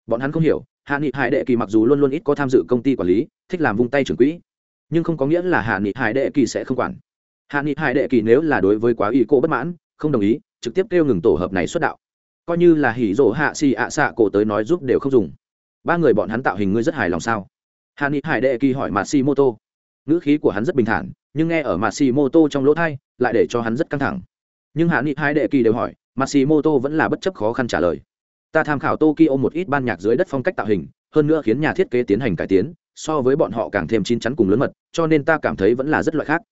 bọn hắn không hiểu, hạ nghị hải đệ kỳ mặc dù luôn luôn ít có tham dự công ty quản lý, thích làm vung tay trưởng quỹ, nhưng không có nghĩa là hạ nghị hải đệ kỳ sẽ không quản. Hạ nghị hải đệ kỳ nếu là đối với quá ý cô bất mãn, không đồng ý, trực tiếp kêu ngừng tổ hợp này xuất đạo. Coi như là hỉ rỗ hạ xì ạ xạ cổ tới nói giúp đều không dùng. Ba người bọn hắn tạo hình ngươi rất hài lòng sao? Hạ nghị hải đệ kỳ hỏi mà si mô tô ngữ khí của hắn rất bình thản, nhưng nghe ở mà si mô tô trong lỗ thai lại để cho hắn rất căng thẳng. Nhưng hạ nghị Hải đệ kỳ đều hỏi, Matsumoto vẫn là bất chấp khó khăn trả lời. Ta tham khảo Tokyo một ít ban nhạc dưới đất phong cách tạo hình, hơn nữa khiến nhà thiết kế tiến hành cải tiến, so với bọn họ càng thêm chín chắn cùng lớn mật, cho nên ta cảm thấy vẫn là rất loại khác.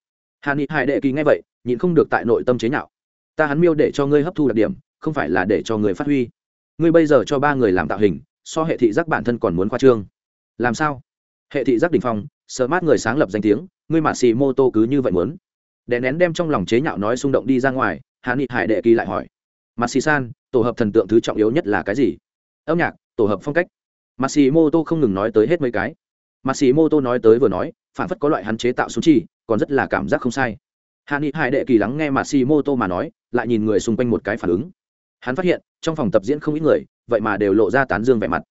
Hàn ni Hải đệ kỳ nghe vậy, nhịn không được tại nội tâm chế nhạo. Ta hắn miêu để cho ngươi hấp thu đặc điểm, không phải là để cho ngươi phát huy. Ngươi bây giờ cho ba người làm tạo hình, so hệ thị giác bản thân còn muốn khoa trương. Làm sao? Hệ thị giác đỉnh phong, Smart người sáng lập danh tiếng, ngươi mạ xì mô tô cứ như vậy muốn. Đè nén đem trong lòng chế nhạo nói xung động đi ra ngoài, Hàn ni Hải đệ kỳ lại hỏi, mặt xì san tổ hợp thần tượng thứ trọng yếu nhất là cái gì? Âm nhạc, tổ hợp phong cách. Matsumoto không ngừng nói tới hết mấy cái. Matsumoto nói tới vừa nói, phản phất có loại hắn chế tạo súng chi, còn rất là cảm giác không sai. Hạ nghị hải đệ kỳ lắng nghe Matsumoto mà nói, lại nhìn người xung quanh một cái phản ứng. Hắn phát hiện, trong phòng tập diễn không ít người, vậy mà đều lộ ra tán dương vẻ mặt.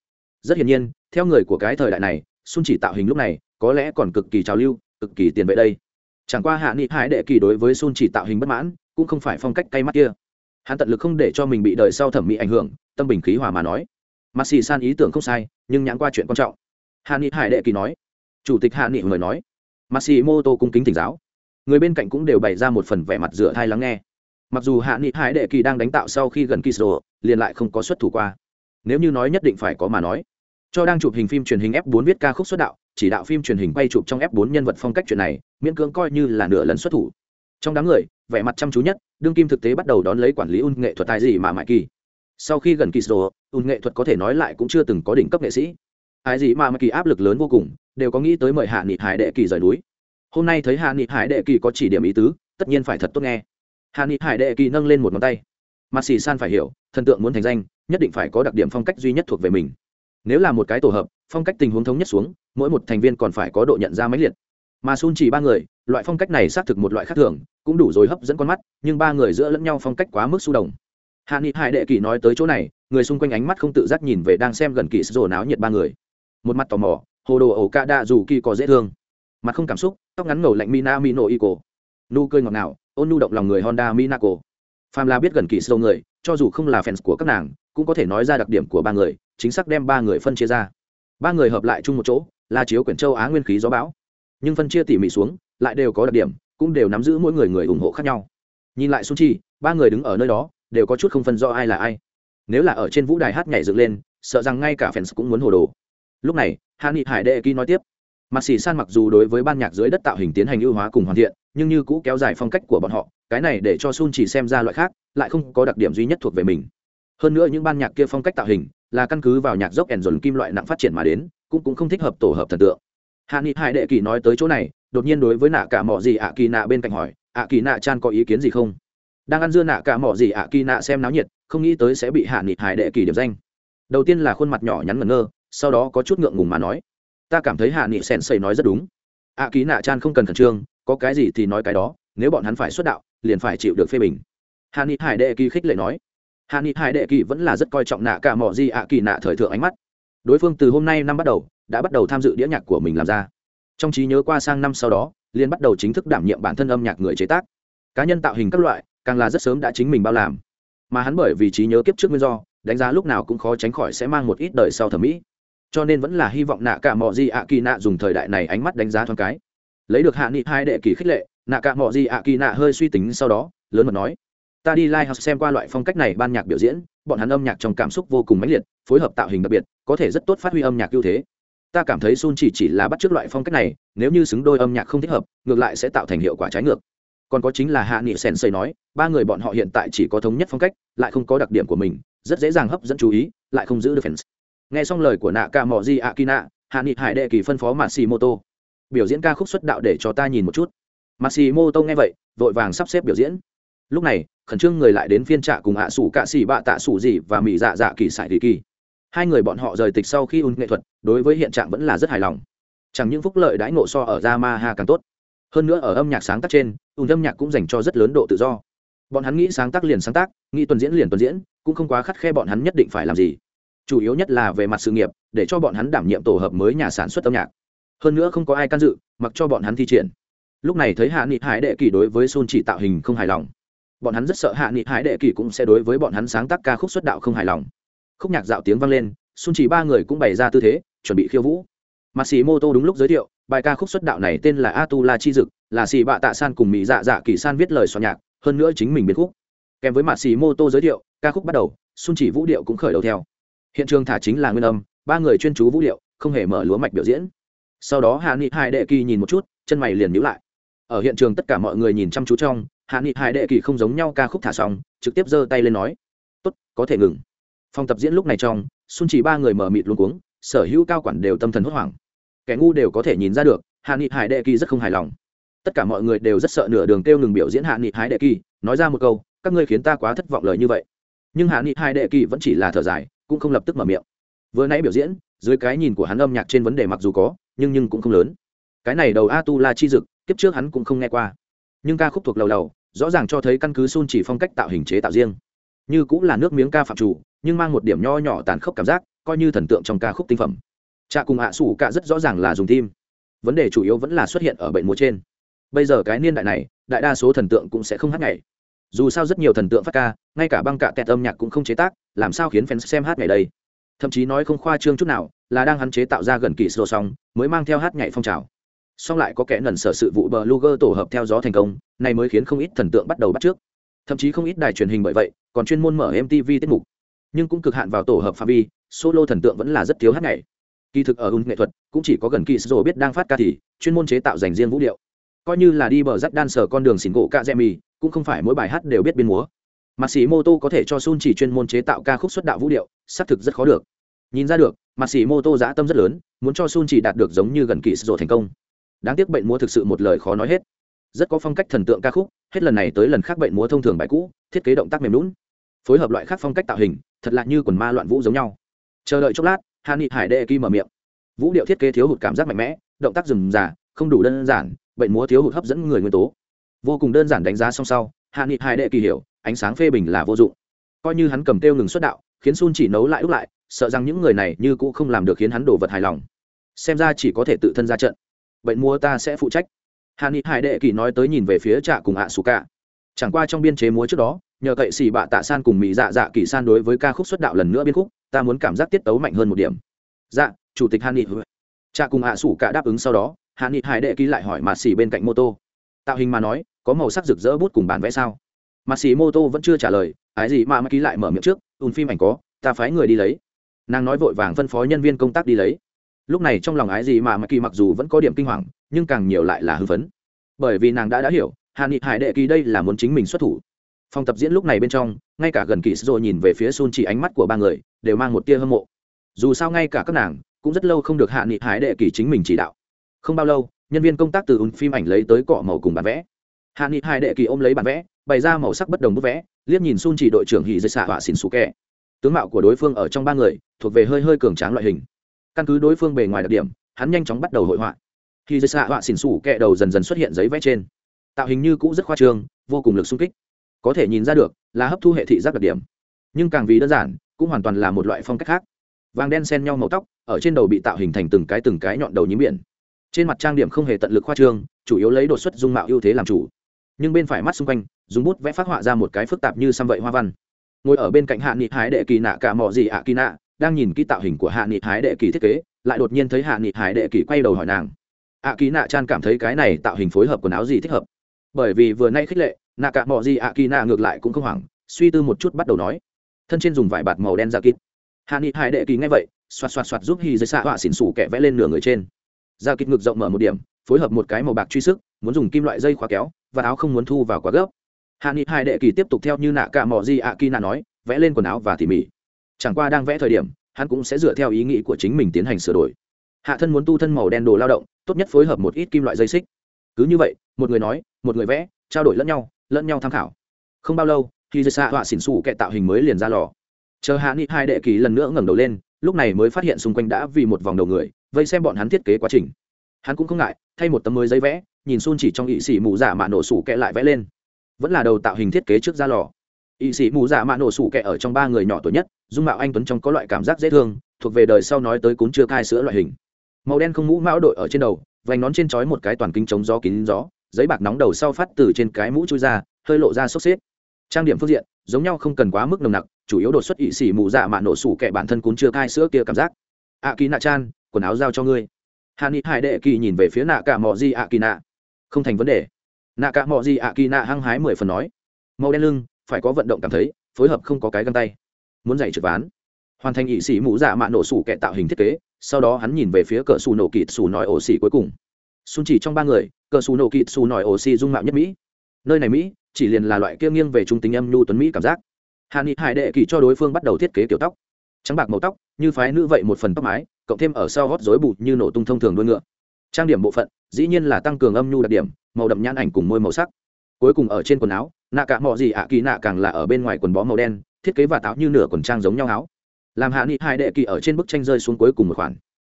Rất hiển nhiên, theo người của cái thời đại này xung chỉ tạo hình lúc này, có lẽ còn cực kỳ trào lưu, cực kỳ tiền vệ đây. Chẳng qua hạ nghị hải đệ kỳ đối với xung chỉ tạo hình bất mãn, cũng không phải phong cách cay mắt kia hắn tận lực không để cho mình bị đời sau thẩm mỹ ảnh hưởng, tâm bình khí hòa mà nói. Mặt xì san ý tưởng không sai, nhưng nhãn qua chuyện quan trọng. Hạ nghị hải đệ kỳ nói. Chủ tịch hạ nghị người nói. Mặt xì mô tô cung kính tỉnh giáo. Người bên cạnh cũng đều bày ra một phần vẻ mặt dựa thai lắng nghe. Mặc dù hạ nghị hải đệ kỳ đang đánh tạo sau khi gần kỳ sổ liền lại không có xuất thủ qua. Nếu như nói nhất định phải có mà nói. Cho đang chụp hình phim truyền hình f 4 viết ca khúc xuất đạo, chỉ đạo phim truyền hình quay chụp trong f 4 nhân vật phong cách chuyện này, miễn cưỡng coi như là nửa lần xuất thủ trong đám người, vẻ mặt chăm chú nhất, đương kim thực tế bắt đầu đón lấy quản lý un nghệ thuật tài gì mà mãi kỳ. Sau khi gần kỳ sổ un nghệ thuật có thể nói lại cũng chưa từng có đỉnh cấp nghệ sĩ. Ai gì mà mãi kỳ áp lực lớn vô cùng, đều có nghĩ tới mời hạ nghị hải đệ kỳ rời núi. Hôm nay thấy hạ nghị hải đệ kỳ có chỉ điểm ý tứ, tất nhiên phải thật tốt nghe. Hạ nghị hải đệ kỳ nâng lên một ngón tay. Mặt xì san phải hiểu, thần tượng muốn thành danh, nhất định phải có đặc điểm phong cách duy nhất thuộc về mình. Nếu là một cái tổ hợp, phong cách tình huống thống nhất xuống, mỗi một thành viên còn phải có độ nhận ra máy liệt mà sun chỉ ba người, loại phong cách này xác thực một loại khác thường, cũng đủ rồi hấp dẫn con mắt, nhưng ba người giữa lẫn nhau phong cách quá mức su đồng. Hạ nghị hải đệ kỳ nói tới chỗ này, người xung quanh ánh mắt không tự giác nhìn về đang xem gần kỳ sổ náo nhiệt ba người. Một mặt tò mò, hồ đồ ổ ca đa dù kỳ có dễ thương. Mặt không cảm xúc, tóc ngắn ngầu lạnh mina mino y cổ nu cười ngọt ngào, ôn nu động lòng người honda Minako. Pham La biết gần kỳ sâu người, cho dù không là fans của các nàng, cũng có thể nói ra đặc điểm của ba người, chính xác đem ba người phân chia ra. Ba người hợp lại chung một chỗ, là chiếu quyển châu á nguyên khí gió bão nhưng phân chia tỉ mỉ xuống, lại đều có đặc điểm, cũng đều nắm giữ mỗi người người ủng hộ khác nhau. Nhìn lại sun chi, ba người đứng ở nơi đó, đều có chút không phân do ai là ai. Nếu là ở trên vũ đài hát nhảy dựng lên, sợ rằng ngay cả fans cũng muốn hồ đồ. Lúc này hạ nghị hải đệ ký nói tiếp. Mặt xì san mặc dù đối với ban nhạc dưới đất tạo hình tiến hành ưu hóa cùng hoàn thiện, nhưng như cũ kéo dài phong cách của bọn họ, cái này để cho sun chỉ xem ra loại khác, lại không có đặc điểm duy nhất thuộc về mình. Hơn nữa những ban nhạc kia phong cách tạo hình, là căn cứ vào nhạc dốc ẻn dồn kim loại nặng phát triển mà đến, cũng cũng không thích hợp tổ hợp thần tượng hạ nghị hải đệ kỳ nói tới chỗ này, đột nhiên đối với nạ cả mỏ gì ạ kỳ nạ bên cạnh hỏi, ạ kỳ nạ chan có ý kiến gì không? Đang ăn dưa nạ cả mỏ gì ạ kỳ nạ xem náo nhiệt, không nghĩ tới sẽ bị hạ nghị hải đệ kỳ điểm danh. Đầu tiên là khuôn mặt nhỏ nhắn ngẩn ngơ, sau đó có chút ngượng ngùng mà nói, ta cảm thấy hạ nghị sèn xây nói rất đúng. Ạ kỳ nạ chan không cần khẩn trương, có cái gì thì nói cái đó, nếu bọn hắn phải xuất đạo, liền phải chịu được phê bình. Hạ nghị hải đệ kỳ khích lệ nói. Hạ nghị hải đệ kỳ vẫn là rất coi trọng nạ cả mỏ gì ạ kỳ nạ thời thượng ánh mắt. Đối phương từ hôm nay năm bắt đầu đã bắt đầu tham dự đĩa nhạc của mình làm ra. Trong trí nhớ qua sang năm sau đó, liên bắt đầu chính thức đảm nhiệm bản thân âm nhạc người chế tác. Cá nhân tạo hình các loại, càng là rất sớm đã chính mình bao làm. Mà hắn bởi vì trí nhớ kiếp trước nguyên do, đánh giá lúc nào cũng khó tránh khỏi sẽ mang một ít đời sau thẩm mỹ. Cho nên vẫn là hy vọng nạ cả mọi gì ạ kỳ nạ dùng thời đại này ánh mắt đánh giá thoáng cái. Lấy được hạ nghị hai đệ kỳ khích lệ, nạ cả mọi gì ạ kỳ nạ hơi suy tính sau đó, lớn mật nói, ta đi live house xem qua loại phong cách này ban nhạc biểu diễn, bọn hắn âm nhạc trong cảm xúc vô cùng mãnh liệt, phối hợp tạo hình đặc biệt, có thể rất tốt phát huy âm nhạc ưu thế ta cảm thấy sun chỉ chỉ là bắt chước loại phong cách này, nếu như xứng đôi âm nhạc không thích hợp, ngược lại sẽ tạo thành hiệu quả trái ngược. Còn có chính là hạ nghị sen xây nói, ba người bọn họ hiện tại chỉ có thống nhất phong cách, lại không có đặc điểm của mình, rất dễ dàng hấp dẫn chú ý, lại không giữ được fans. Nghe xong lời của nạ ca mò di akina, hạ nghị hải đệ kỳ phân phó matsumoto. Biểu diễn ca khúc xuất đạo để cho ta nhìn một chút. Matsumoto nghe vậy, vội vàng sắp xếp biểu diễn. Lúc này, khẩn trương người lại đến phiên trạ cùng hạ sủ cạ xỉ bạ tạ sủ gì và mỹ dạ dạ kỳ sải kỳ kỳ hai người bọn họ rời tịch sau khi un nghệ thuật, đối với hiện trạng vẫn là rất hài lòng. Chẳng những phúc lợi đãi ngộ so ở yamaha càng tốt. Hơn nữa ở âm nhạc sáng tác trên un âm nhạc cũng dành cho rất lớn độ tự do. Bọn hắn nghĩ sáng tác liền sáng tác, nghĩ tuần diễn liền tuần diễn, cũng không quá khắt khe bọn hắn nhất định phải làm gì. Chủ yếu nhất là về mặt sự nghiệp, để cho bọn hắn đảm nhiệm tổ hợp mới nhà sản xuất âm nhạc. Hơn nữa không có ai can dự, mặc cho bọn hắn thi triển. Lúc này thấy hạ nghị hải đệ kỳ đối với sun chỉ tạo hình không hài lòng. Bọn hắn rất sợ hạ nghị hải đệ kỳ cũng sẽ đối với bọn hắn sáng tác ca khúc xuất đạo không hài lòng khúc nhạc dạo tiếng vang lên, Xuân chỉ ba người cũng bày ra tư thế, chuẩn bị khiêu vũ. Mà xì mô tô đúng lúc giới thiệu, bài ca khúc xuất đạo này tên là a tu la chi dực, là xì bạ tạ san cùng mỹ dạ dạ kỳ san viết lời soạn nhạc, hơn nữa chính mình biến khúc. Kèm với mặt xì mô tô giới thiệu, ca khúc bắt đầu, Xuân chỉ vũ điệu cũng khởi đầu theo. Hiện trường thả chính là nguyên âm, ba người chuyên chú vũ điệu, không hề mở lúa mạch biểu diễn. Sau đó hạ nghị hai đệ kỳ nhìn một chút, chân mày liền nhíu lại. Ở hiện trường tất cả mọi người nhìn chăm chú trong, hạ nghị hai đệ kỳ không giống nhau ca khúc thả xong, trực tiếp giơ tay lên nói, tốt, có thể ngừng phòng tập diễn lúc này trong xuân chỉ ba người mở mịt luôn cuống, sở hữu cao quản đều tâm thần hốt hoảng. Kẻ ngu đều có thể nhìn ra được, hạ nghị hải đệ kỳ rất không hài lòng. Tất cả mọi người đều rất sợ nửa đường kêu ngừng biểu diễn hạ nghị hải đệ kỳ, nói ra một câu, các ngươi khiến ta quá thất vọng lời như vậy. Nhưng hạ nghị hải đệ kỳ vẫn chỉ là thở dài, cũng không lập tức mở miệng. Vừa nãy biểu diễn, dưới cái nhìn của hắn âm nhạc trên vấn đề mặc dù có, nhưng nhưng cũng không lớn. Cái này đầu a tu la chi dực, kiếp trước hắn cũng không nghe qua. Nhưng ca khúc thuộc lầu lầu, rõ ràng cho thấy căn cứ sun chỉ phong cách tạo hình chế tạo riêng như cũng là nước miếng ca phạm chủ, nhưng mang một điểm nho nhỏ tàn khốc cảm giác, coi như thần tượng trong ca khúc tinh phẩm. Cha cùng hạ sủ cả rất rõ ràng là dùng tim. Vấn đề chủ yếu vẫn là xuất hiện ở bệnh múa trên. Bây giờ cái niên đại này, đại đa số thần tượng cũng sẽ không hát nhảy. Dù sao rất nhiều thần tượng phát ca, ngay cả băng cạ tẹt âm nhạc cũng không chế tác, làm sao khiến fans xem hát nhảy đây? Thậm chí nói không khoa trương chút nào, là đang hắn chế tạo ra gần kỳ sơ song mới mang theo hát nhảy phong trào. Song lại có kẻ nần sở sự vụ bờ luger tổ hợp theo gió thành công, này mới khiến không ít thần tượng bắt đầu bắt trước thậm chí không ít đài truyền hình bởi vậy, còn chuyên môn mở mtv tiết mục. Nhưng cũng cực hạn vào tổ hợp phạm vi, solo thần tượng vẫn là rất thiếu hát ngày. kỳ thực ở un nghệ thuật, cũng chỉ có gần kỳ sô biết đang phát ca thì, chuyên môn chế tạo dành riêng vũ điệu. Coi như là đi bờ rắc đan sở con đường xỉn gỗ cạ dẹ mì, cũng không phải mỗi bài hát đều biết biên múa. Mà sĩ mô tô có thể cho sun chỉ chuyên môn chế tạo ca khúc xuất đạo vũ điệu, xác thực rất khó được. Nhìn ra được mà sĩ mô tô giã tâm rất lớn, muốn cho sun chỉ đạt được giống như gần kỳ sô thành công. Đáng tiếc bệnh múa thực sự một lời khó nói hết rất có phong cách thần tượng ca khúc hết lần này tới lần khác bệnh múa thông thường bài cũ thiết kế động tác mềm lún phối hợp loại khác phong cách tạo hình thật lạ như quần ma loạn vũ giống nhau. Chờ đợi chốc lát hạ nghị hải đệ kỳ mở miệng. Vũ điệu thiết kế thiếu hụt cảm giác mạnh mẽ động tác rừng giả, không đủ đơn giản bệnh múa thiếu hụt hấp dẫn người nguyên tố. Vô cùng đơn giản đánh giá song sau hạ nghị hải đệ kỳ hiểu ánh sáng phê bình là vô dụng. Coi như hắn cầm tiêu ngừng xuất đạo khiến sun chỉ nấu lại lúc lại sợ rằng những người này như cũng không làm được khiến hắn đổ vật hài lòng. Xem ra chỉ có thể tự thân ra trận. Bệnh múa ta sẽ phụ trách hạ nghị hải đệ kỳ nói tới nhìn về phía trạ cùng hạ xù cả chẳng qua trong biên chế múa trước đó, nhờ cậy xì bạ tạ san cùng mỹ dạ dạ kỳ san đối với ca khúc xuất đạo lần nữa biên khúc, ta muốn cảm giác tiết tấu mạnh hơn một điểm. Dạ chủ tịch hạ nghị trạ cùng hạ xù cả đáp ứng sau đó hạ nghị hải đệ kỳ lại hỏi mạt xì bên cạnh mô tô tạo hình mà nói, có màu sắc rực rỡ bút cùng bản vẽ sao? Mạt xì mô tô vẫn chưa trả lời, ái gì mà mà ký lại mở miệng trước ùn phim ảnh có, ta phái người đi lấy. Nàng nói vội vàng phân phó nhân viên công tác đi lấy lúc này trong lòng ái gì mà mà kỳ mặc dù vẫn có điểm kinh hoàng, nhưng càng nhiều lại là hưng phấn. Bởi vì nàng đã đã hiểu hạ nghị hải đệ kỳ đây là muốn chính mình xuất thủ. Phòng tập diễn lúc này bên trong, ngay cả gần kỳ sô nhìn về phía sun chỉ ánh mắt của ba người, đều mang một tia hâm mộ. Dù sao ngay cả các nàng, cũng rất lâu không được hạ nghị hải đệ kỳ chính mình chỉ đạo. Không bao lâu, nhân viên công tác từ ùn phim ảnh lấy tới cọ màu cùng bản vẽ. Hạ nghị hải đệ kỳ ôm lấy bản vẽ, bày ra màu sắc bất đồng bức vẽ, liếc nhìn sun chỉ đội trưởng hì dây xạ họa xin xù kẹ. Tướng mạo của đối phương ở trong ba người, thuộc về hơi hơi cường tráng loại hình căn cứ đối phương bề ngoài đặc điểm, hắn nhanh chóng bắt đầu hội họa. Khi dây xạ họa xỉn xủ kẹ đầu dần dần xuất hiện giấy vẽ trên. Tạo hình như cũ rất khoa trương, vô cùng lực sung kích. Có thể nhìn ra được, là hấp thu hệ thị giác đặc điểm. Nhưng càng vì đơn giản, cũng hoàn toàn là một loại phong cách khác. Vàng đen xen nhau màu tóc, ở trên đầu bị tạo hình thành từng cái từng cái nhọn đầu nhím biển. Trên mặt trang điểm không hề tận lực khoa trương, chủ yếu lấy đột xuất dung mạo ưu thế làm chủ. Nhưng bên phải mắt xung quanh, dùng bút vẽ phát họa ra một cái phức tạp như xăm vậy hoa văn. Ngồi ở bên cạnh hạ nghị hái đệ kỳ nạ cả mò gì ạ kỳ nạ đang nhìn kỹ tạo hình của hạ nghị hái đệ kỳ thiết kế, lại đột nhiên thấy hạ nghị hái đệ kỳ quay đầu hỏi nàng. Ạ kỳ nạ chan cảm thấy cái này tạo hình phối hợp quần áo gì thích hợp? Bởi vì vừa nay khích lệ, nạ cả mọi gì ạ kỳ nạ ngược lại cũng không hoảng, suy tư một chút bắt đầu nói. Thân trên dùng vải bạt màu đen ra kít hạ nghị hải đệ kỳ ngay vậy, xoạt xoạt xoạt giúp hy dưới xạ họa xỉn xủ kẻ vẽ lên nửa người trên. Da kít ngực rộng mở một điểm, phối hợp một cái màu bạc truy sức, muốn dùng kim loại dây khóa kéo, và áo không muốn thu vào quá gấp. Hạ nghị hải đệ kỳ tiếp tục theo như nạ cả Mỏ gì ạ kỳ nạ nói, vẽ lên quần áo và tỉ mỉ chẳng qua đang vẽ thời điểm, hắn cũng sẽ dựa theo ý nghĩ của chính mình tiến hành sửa đổi. Hạ thân muốn tu thân màu đen đồ lao động, tốt nhất phối hợp một ít kim loại dây xích. Cứ như vậy, một người nói, một người vẽ, trao đổi lẫn nhau lẫn nhau tham khảo. Không bao lâu khi dây xạ họa xỉn xù kẹ tạo hình mới liền ra lò. Chờ hạ nghị hai đệ kỳ lần nữa ngẩng đầu lên, lúc này mới phát hiện xung quanh đã vì một vòng đầu người, vây xem bọn hắn thiết kế quá trình. Hắn cũng không ngại, thay một tấm mới giấy vẽ, nhìn xun chỉ trong ỵ xỉ mù dạ giả mà nổ sủ kẹ lại vẽ lên. Vẫn là đầu tạo hình thiết kế trước ra lò ỵ sĩ mù giả mạ nổ sủ kẹ ở trong ba người nhỏ tuổi nhất, dung mạo anh tuấn trong có loại cảm giác dễ thương, thuộc về đời sau nói tới cún chưa cai sữa loại hình. Màu đen không mũ mão đội ở trên đầu, vành nón trên trói một cái toàn kính chống gió kín gió, giấy bạc nóng đầu sau phát từ trên cái mũ chui ra, hơi lộ ra sốc xếp. Trang điểm phương diện, giống nhau không cần quá mức nồng nặc, chủ yếu đột xuất ỵ sĩ mù dạ mạ nổ sủ kẹ bản thân cún chưa cai sữa kia cảm giác. Ạ kỳ nạ chan, quần áo giao cho ngươi. Hạ ni hải đệ kỳ nhìn về phía nạ cả mò di ạ kỳ nạ không thành vấn đề. Nạ cả mò di ạ kỳ nạ hăng hái mười phần nói. Màu đen lưng phải có vận động cảm thấy, phối hợp không có cái găng tay. Muốn dạy trượt ván. Hoàn thành ỵ sĩ mũ dạ mạ nổ sủ kẹ tạo hình thiết kế, sau đó hắn nhìn về phía cờ xù nổ kịt xù nói ổ xỉ cuối cùng. Xun chỉ trong ba người, cờ xù nổ kịt xù nói ổ xỉ dung mạo nhất mỹ. Nơi này mỹ, chỉ liền là loại kia nghiêng về trung tính âm nhu tuấn mỹ cảm giác. Hà ni hải đệ kỳ cho đối phương bắt đầu thiết kế kiểu tóc. Trắng bạc màu tóc, như phái nữ vậy một phần tóc mái, cộng thêm ở sau gót rối bụt như nổ tung thông thường đuôi ngựa. Trang điểm bộ phận, dĩ nhiên là tăng cường âm nhu đặc điểm, màu đậm nhãn ảnh cùng môi màu sắc. Cuối cùng ở trên quần áo nạ cả mọ gì ạ kỳ nạ càng là ở bên ngoài quần bó màu đen, thiết kế và táo như nửa quần trang giống nhau áo. Làm hạ nghị hai đệ kỳ ở trên bức tranh rơi xuống cuối cùng một khoản.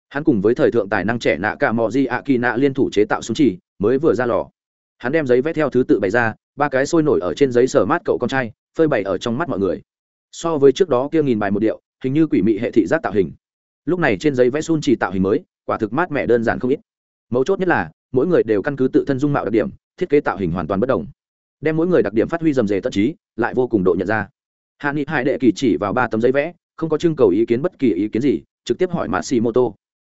Hắn cùng với thời thượng tài năng trẻ nạ cả mọi gì ạ kỳ nạ liên thủ chế tạo súng chỉ, mới vừa ra lò. Hắn đem giấy vẽ theo thứ tự bày ra, ba cái sôi nổi ở trên giấy sở mát cậu con trai, phơi bày ở trong mắt mọi người. So với trước đó kia nghìn bài một điệu, hình như quỷ mị hệ thị giác tạo hình. Lúc này trên giấy vẽ sun chỉ tạo hình mới, quả thực mát mẻ đơn giản không ít. Mấu chốt nhất là, mỗi người đều căn cứ tự thân dung mạo đặc điểm, thiết kế tạo hình hoàn toàn bất đồng đem mỗi người đặc điểm phát huy rầm rề tận trí, lại vô cùng độ nhận ra. Hạ nghị hải đệ kỳ chỉ vào ba tấm giấy vẽ, không có trưng cầu ý kiến bất kỳ ý kiến gì, trực tiếp hỏi mã xì mô tô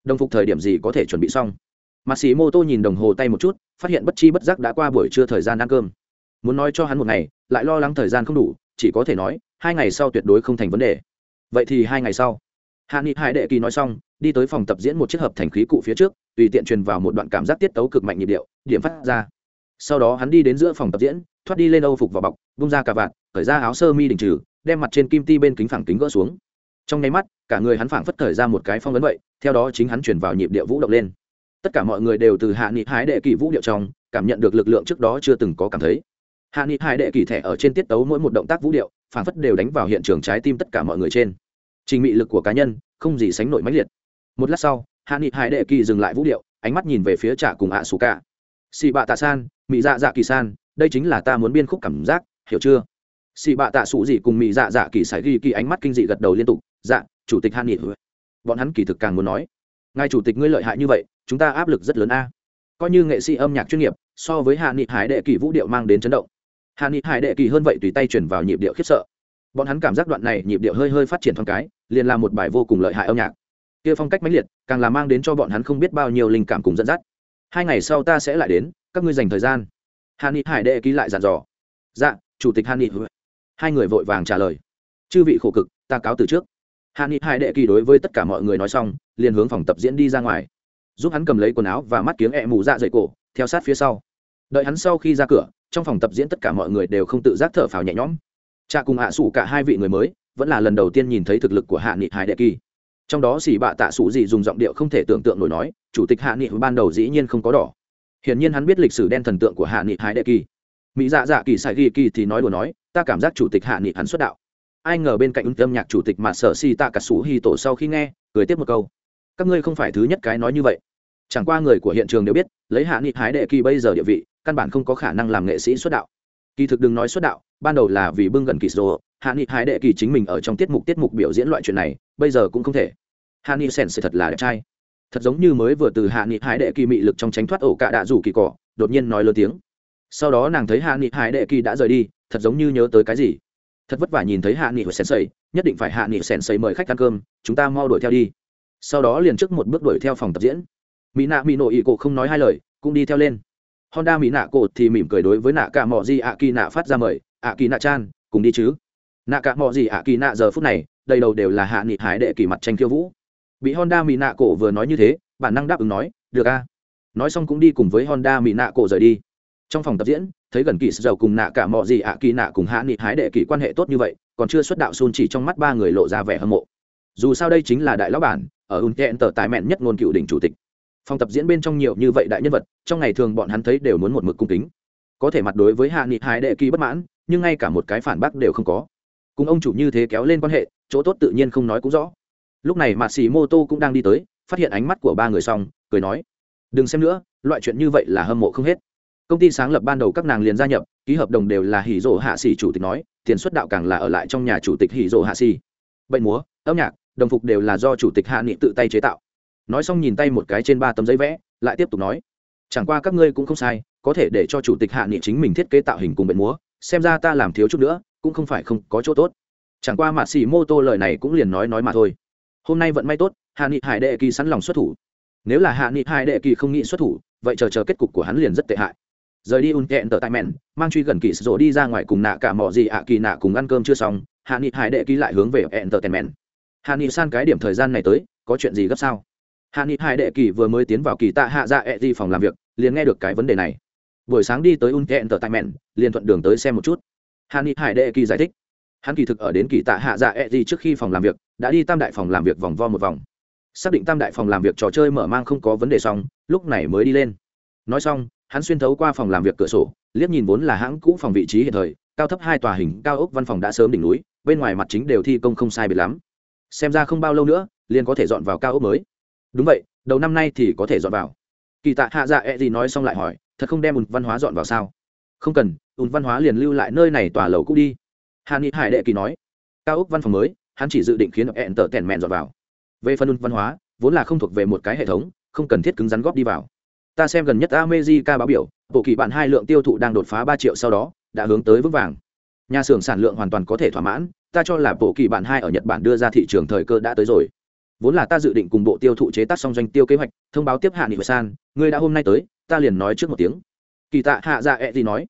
đồng phục thời điểm gì có thể chuẩn bị xong? Mã xì mô tô nhìn đồng hồ tay một chút, phát hiện bất chi bất giác đã qua buổi trưa thời gian ăn cơm. Muốn nói cho hắn một ngày, lại lo lắng thời gian không đủ, chỉ có thể nói, hai ngày sau tuyệt đối không thành vấn đề. Vậy thì hai ngày sau. Hạ nghị hải đệ kỳ nói xong, đi tới phòng tập diễn một chiếc hợp thành khí cụ phía trước, tùy tiện truyền vào một đoạn cảm giác tiết tấu cực mạnh nhịp điệu, điểm phát ra sau đó hắn đi đến giữa phòng tập diễn, thoát đi lên âu phục vào bọc, bung ra cà vạt khởi ra áo sơ mi đình trừ, đem mặt trên kim ti bên kính phẳng kính gỡ xuống. Trong nháy mắt, cả người hắn phảng phất thời ra một cái phong vấn vậy, theo đó chính hắn chuyển vào nhịp điệu vũ động lên. Tất cả mọi người đều từ hạ nghị hái đệ kỳ vũ điệu trong, cảm nhận được lực lượng trước đó chưa từng có cảm thấy. Hạ nghị hái đệ kỳ thẻ ở trên tiết tấu mỗi một động tác vũ điệu, phảng phất đều đánh vào hiện trường trái tim tất cả mọi người trên. Trình mị lực của cá nhân, không gì sánh nổi mãnh liệt. Một lát sau, hạ nghị hái đệ kỳ dừng lại vũ điệu, ánh mắt nhìn về phía trả cùng ạ xù cả xì bạ tạ san, mị dạ dạ kỳ san, đây chính là ta muốn biên khúc cảm giác, hiểu chưa? Xì bạ tạ sủ gì cùng mị dạ dạ kỳ sải ghi kỳ ánh mắt kinh dị gật đầu liên tục dạ chủ tịch Hàn nghị. Bọn hắn kỳ thực càng muốn nói, ngài chủ tịch ngươi lợi hại như vậy, chúng ta áp lực rất lớn a. Coi như nghệ sĩ âm nhạc chuyên nghiệp, so với hạ nghị hải đệ kỳ vũ điệu mang đến chấn động. Hạ nghị hải đệ kỳ hơn vậy tùy tay chuyển vào nhịp điệu khiếp sợ. Bọn hắn cảm giác đoạn này nhịp điệu hơi hơi phát triển thoáng cái, liền là một bài vô cùng lợi hại âm nhạc. Kia phong cách mãnh liệt, càng là mang đến cho bọn hắn không biết bao nhiêu linh cảm cùng dẫn dắt hai ngày sau ta sẽ lại đến, các ngươi dành thời gian. Hạ ni hải đệ ký lại dặn dò. Dạ chủ tịch hạ ni hai người vội vàng trả lời. Chư vị khổ cực, ta cáo từ trước. Hạ ni hải đệ kỳ đối với tất cả mọi người nói xong, liền hướng phòng tập diễn đi ra ngoài. Giúp hắn cầm lấy quần áo và mắt kiếng ẹ mù dạ dày cổ, theo sát phía sau. Đợi hắn sau khi ra cửa, trong phòng tập diễn tất cả mọi người đều không tự giác thở phào nhẹ nhõm. Cha cùng hạ sủ cả hai vị người mới, vẫn là lần đầu tiên nhìn thấy thực lực của hạ nghị hải đệ kỳ trong đó xỉ bạ tạ sủ gì dùng giọng điệu không thể tưởng tượng nổi nói, chủ tịch hạ nghị ban đầu dĩ nhiên không có đỏ. Hiển nhiên hắn biết lịch sử đen thần tượng của hạ nghị hải đệ kỳ. Mỹ dạ dạ kỳ sai ghi kỳ thì nói đùa nói, ta cảm giác chủ tịch hạ nghị hắn xuất đạo. Ai ngờ bên cạnh ứng âm nhạc chủ tịch mà sở si tạ cả sủ hi tổ sau khi nghe, cười tiếp một câu. Các ngươi không phải thứ nhất cái nói như vậy. Chẳng qua người của hiện trường đều biết, lấy hạ nghị hái đệ kỳ bây giờ địa vị, căn bản không có khả năng làm nghệ sĩ xuất đạo kỳ thực đừng nói xuất đạo, ban đầu là vì bưng gần kỳ sô hạ nghị hái đệ kỳ chính mình ở trong tiết mục tiết mục biểu diễn loại chuyện này, bây giờ cũng không thể. Hạ nghị sèn sẽ thật là đẹp trai. Thật giống như mới vừa từ hạ nghị hái đệ kỳ mị lực trong tránh thoát ổ cạ đạ rủ kỳ cỏ, đột nhiên nói lớn tiếng. Sau đó nàng thấy hạ nghị hái đệ kỳ đã rời đi, thật giống như nhớ tới cái gì. Thật vất vả nhìn thấy hạ nghị sen sensei nhất định phải hạ nghị sen sensei mời khách ăn cơm, chúng ta mau đuổi theo đi. Sau đó liền trước một bước đuổi theo phòng tập diễn. Mỹ nạ mỹ nội ỵ cổ không nói hai lời, cũng đi theo lên honda mỹ nạ cổ thì mỉm cười đối với nạ cả mò gì ạ kỳ nạ phát ra mời, ạ kỳ nạ chan, cùng đi chứ? Nạ cả mò gì ạ kỳ nạ giờ phút này, đầy đầu đều là hạ nghị hải đệ kỳ mặt tranh khiêu vũ. Bị honda mỹ nạ cổ vừa nói như thế, bản năng đáp ứng nói, được a. Nói xong cũng đi cùng với honda mỹ nạ cổ rời đi. Trong phòng tập diễn, thấy gần kỳ dầu cùng nạ cả mò gì ạ kỳ nạ cùng hạ nghị hải đệ kỳ quan hệ tốt như vậy, còn chưa xuất đạo xôn chỉ trong mắt ba người lộ ra vẻ hâm mộ. Dù sao đây chính là đại lão bản, ở ùn kẹn tờ tài mẹn nhất ngôn cựu đỉnh chủ tịch phòng tập diễn bên trong nhiều như vậy đại nhân vật, trong ngày thường bọn hắn thấy đều muốn một mực cung kính. Có thể mặt đối với hạ nghị hai đệ kỳ bất mãn, nhưng ngay cả một cái phản bác đều không có. Cùng ông chủ như thế kéo lên quan hệ, chỗ tốt tự nhiên không nói cũng rõ. Lúc này mạt xì mô tô cũng đang đi tới, phát hiện ánh mắt của ba người xong, cười nói, đừng xem nữa, loại chuyện như vậy là hâm mộ không hết. Công ty sáng lập ban đầu các nàng liền gia nhập, ký hợp đồng đều là hỉ rỗ hạ xỉ chủ tịch nói, tiền xuất đạo càng là ở lại trong nhà chủ tịch hỉ rỗ hạ xỉ bệnh múa, âm nhạc, đồng phục đều là do chủ tịch hạ nghị tự tay chế tạo nói xong nhìn tay một cái trên ba tấm giấy vẽ, lại tiếp tục nói, chẳng qua các ngươi cũng không sai, có thể để cho chủ tịch hạ nghị chính mình thiết kế tạo hình cùng biện múa, xem ra ta làm thiếu chút nữa, cũng không phải không có chỗ tốt. Chẳng qua mạ xì mô tô lời này cũng liền nói nói mà thôi. Hôm nay vận may tốt, hạ nghị hải đệ kỳ sẵn lòng xuất thủ. Nếu là hạ nghị hải đệ kỳ không nghĩ xuất thủ, vậy chờ chờ kết cục của hắn liền rất tệ hại. Rời đi un kẹn tờ tại mẹn, mang truy gần kỳ sổ đi ra ngoài cùng nạ cả mỏ gì ạ, kỳ nạ cùng ăn cơm chưa xong, hạ nghị hải đệ kỳ lại hướng về ẹn tờ tèn mẹn. Hạ nghị san cái điểm thời gian này tới, có chuyện gì gấp sao? Hạ nghị hai đệ kỳ vừa mới tiến vào kỳ tạ hạ dạ ẹ di phòng làm việc, liền nghe được cái vấn đề này. Buổi sáng đi tới un kẹn tờ tại mẹn, liền thuận đường tới xem một chút. Hạ nghị hải đệ kỳ giải thích. Hắn kỳ thực ở đến kỳ tạ hạ dạ ẹ di trước khi phòng làm việc, đã đi tam đại phòng làm việc vòng vo một vòng. Xác định tam đại phòng làm việc trò chơi mở mang không có vấn đề xong, lúc này mới đi lên. Nói xong, hắn xuyên thấu qua phòng làm việc cửa sổ, liếc nhìn vốn là hãng cũ phòng vị trí hiện thời, cao thấp hai tòa hình, cao ốc văn phòng đã sớm đỉnh núi, bên ngoài mặt chính đều thi công không sai biệt lắm. Xem ra không bao lâu nữa, liền có thể dọn vào cao ốc mới đúng vậy, đầu năm nay thì có thể dọn vào. Kỳ tạ hạ dạ e gì nói xong lại hỏi, thật không đem ùn văn hóa dọn vào sao? Không cần, ùn văn hóa liền lưu lại nơi này tòa lầu cũ đi. Hà ni hải đệ kỳ nói, cao ốc văn phòng mới, hắn chỉ dự định khiến ẹn tờ tèn mẹn dọn vào. Về phần ùn văn hóa, vốn là không thuộc về một cái hệ thống, không cần thiết cứng rắn góp đi vào. Ta xem gần nhất America báo biểu, bộ kỳ bạn hai lượng tiêu thụ đang đột phá ba triệu sau đó, đã hướng tới vững vàng. Nhà xưởng sản lượng hoàn toàn có thể thỏa mãn, ta cho là bộ kỳ bạn hai ở nhật bản đưa ra thị trường thời cơ đã tới rồi vốn là ta dự định cùng bộ tiêu thụ chế tác xong doanh tiêu kế hoạch, thông báo tiếp hạ nghị san, ngươi đã hôm nay tới, ta liền nói trước một tiếng. Kỳ tạ hạ dạ ẹ、e、gì nói?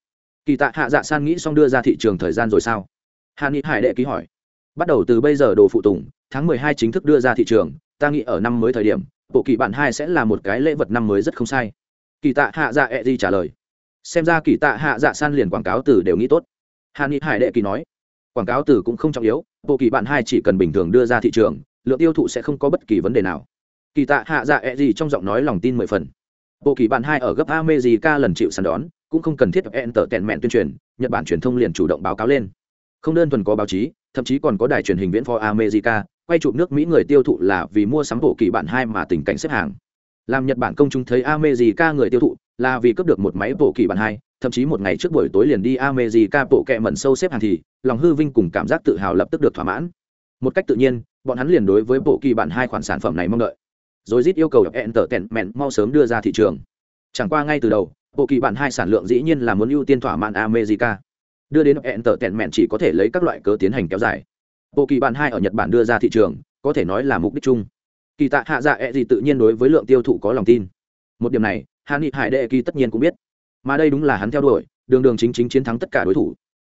Kỳ tạ hạ dạ san nghĩ xong đưa ra thị trường thời gian rồi sao? Hạ nghị hải đệ ký hỏi. Bắt đầu từ bây giờ đồ phụ tùng, tháng mười hai chính thức đưa ra thị trường, ta nghĩ ở năm mới thời điểm, bộ kỳ bản hai sẽ là một cái lễ vật năm mới rất không sai. Kỳ tạ hạ dạ ẹ、e、gì trả lời. Xem ra kỳ tạ hạ dạ san liền quảng cáo từ đều nghĩ tốt. Hạ nghị hải đệ kỳ nói. Quảng cáo từ cũng không trọng yếu, bộ kỳ bản hai chỉ cần bình thường đưa ra thị trường lượng tiêu thụ sẽ không có bất kỳ vấn đề nào. Kỳ tạ hạ dạ ẹ、e、gì trong giọng nói lòng tin mười phần. Bộ kỳ bản hai ở gấp America lần chịu săn đón, cũng không cần thiết enter tèn mẹn tuyên truyền, nhật bản truyền thông liền chủ động báo cáo lên. Không đơn thuần có báo chí, thậm chí còn có đài truyền hình viễn for america quay chụp nước mỹ người tiêu thụ là vì mua sắm bộ kỳ bản hai mà tình cảnh xếp hàng. Làm nhật bản công chúng thấy america người tiêu thụ là vì cướp được một máy bộ kỳ bản hai, thậm chí một ngày trước buổi tối liền đi america bộ kẹ mẩn sâu xếp hàng thì, lòng hư vinh cùng cảm giác tự hào lập tức được thỏa mãn. Một cách tự nhiên bọn hắn liền đối với bộ kỳ bản hai khoản sản phẩm này mong đợi. Rồi rít yêu cầu entertainment mau sớm đưa ra thị trường. Chẳng qua ngay từ đầu, bộ kỳ bản hai sản lượng dĩ nhiên là muốn ưu tiên thỏa mãn america. Đưa đến entertainment chỉ có thể lấy các loại cớ tiến hành kéo dài. Bộ kỳ bản hai ở nhật bản đưa ra thị trường, có thể nói là mục đích chung. Kỳ tạ hạ dạ e gì tự nhiên đối với lượng tiêu thụ có lòng tin. Một điểm này, hạ nghị hải đệ kỳ tất nhiên cũng biết. Mà đây đúng là hắn theo đuổi, đường đường chính chính chiến thắng tất cả đối thủ.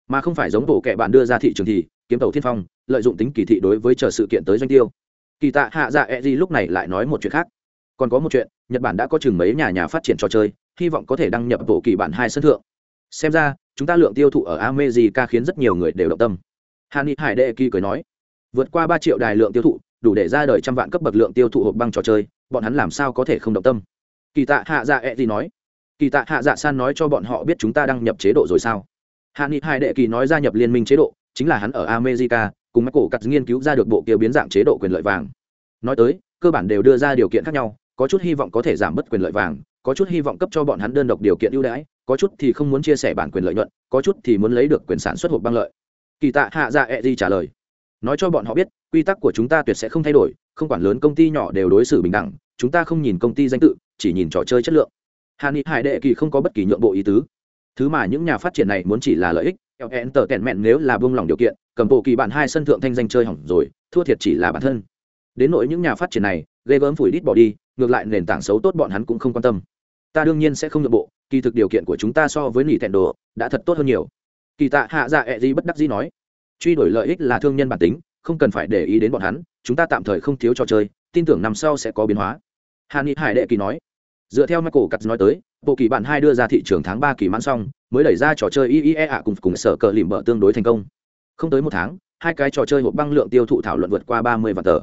Mà không phải giống bộ kệ bạn đưa ra thị trường thì, kiếm tàu thiên phong lợi dụng tính kỳ thị đối với chờ sự kiện tới doanh tiêu. Kỳ tạ hạ dạ e gì lúc này lại nói một chuyện khác. Còn có một chuyện, nhật bản đã có chừng mấy nhà nhà phát triển trò chơi, hy vọng có thể đăng nhập bộ kỳ bản hai sân thượng. Xem ra, chúng ta lượng tiêu thụ ở amejica khiến rất nhiều người đều động tâm. Hàn ni hải đệ kỳ cười nói, vượt qua ba triệu đài lượng tiêu thụ, đủ để ra đời trăm vạn cấp bậc lượng tiêu thụ hộp băng trò chơi, bọn hắn làm sao có thể không động tâm? Kỳ tạ hạ dạ e gì nói, kỳ tạ hạ dạ san nói cho bọn họ biết chúng ta đăng nhập chế độ rồi sao? Hạ nghị hai đệ kỳ nói gia nhập liên minh chế độ, chính là hắn ở america cùng mắt cổ cắt nghiên cứu ra được bộ kia biến dạng chế độ quyền lợi vàng. Nói tới, cơ bản đều đưa ra điều kiện khác nhau, có chút hy vọng có thể giảm bớt quyền lợi vàng, có chút hy vọng cấp cho bọn hắn đơn độc điều kiện ưu đãi, có chút thì không muốn chia sẻ bản quyền lợi nhuận, có chút thì muốn lấy được quyền sản xuất hộp băng lợi. Kỳ tạ hạ dạ e di trả lời. Nói cho bọn họ biết, quy tắc của chúng ta tuyệt sẽ không thay đổi, không quản lớn công ty nhỏ đều đối xử bình đẳng, chúng ta không nhìn công ty danh tự, chỉ nhìn trò chơi chất lượng. Hà ni hải đệ kỳ không có bất kỳ nhượng bộ ý tứ. Thứ mà những nhà phát triển này muốn chỉ là lợi ích hẹn tờ kẹn mẹn nếu là buông lỏng điều kiện, cầm bộ kỳ bạn hai sân thượng thanh danh chơi hỏng rồi, thua thiệt chỉ là bản thân. Đến nỗi những nhà phát triển này, ghê gớm phủi đít bỏ đi, ngược lại nền tảng xấu tốt bọn hắn cũng không quan tâm. Ta đương nhiên sẽ không nhượng bộ, kỳ thực điều kiện của chúng ta so với nỉ thẹn đồ đã thật tốt hơn nhiều. Kỳ tạ hạ dạ ẹ gì bất đắc gì nói. Truy đổi lợi ích là thương nhân bản tính, không cần phải để ý đến bọn hắn, chúng ta tạm thời không thiếu trò chơi, tin tưởng năm sau sẽ có biến hóa. Hà nghị hải đệ kỳ nói. Dựa theo michael cắt nói tới bộ kỳ bản hai đưa ra thị trường tháng ba kỳ mãn xong mới đẩy ra trò chơi iea ạ cùng cùng sở cờ lìm bợ tương đối thành công không tới một tháng hai cái trò chơi hộp băng lượng tiêu thụ thảo luận vượt qua ba mươi vạn tờ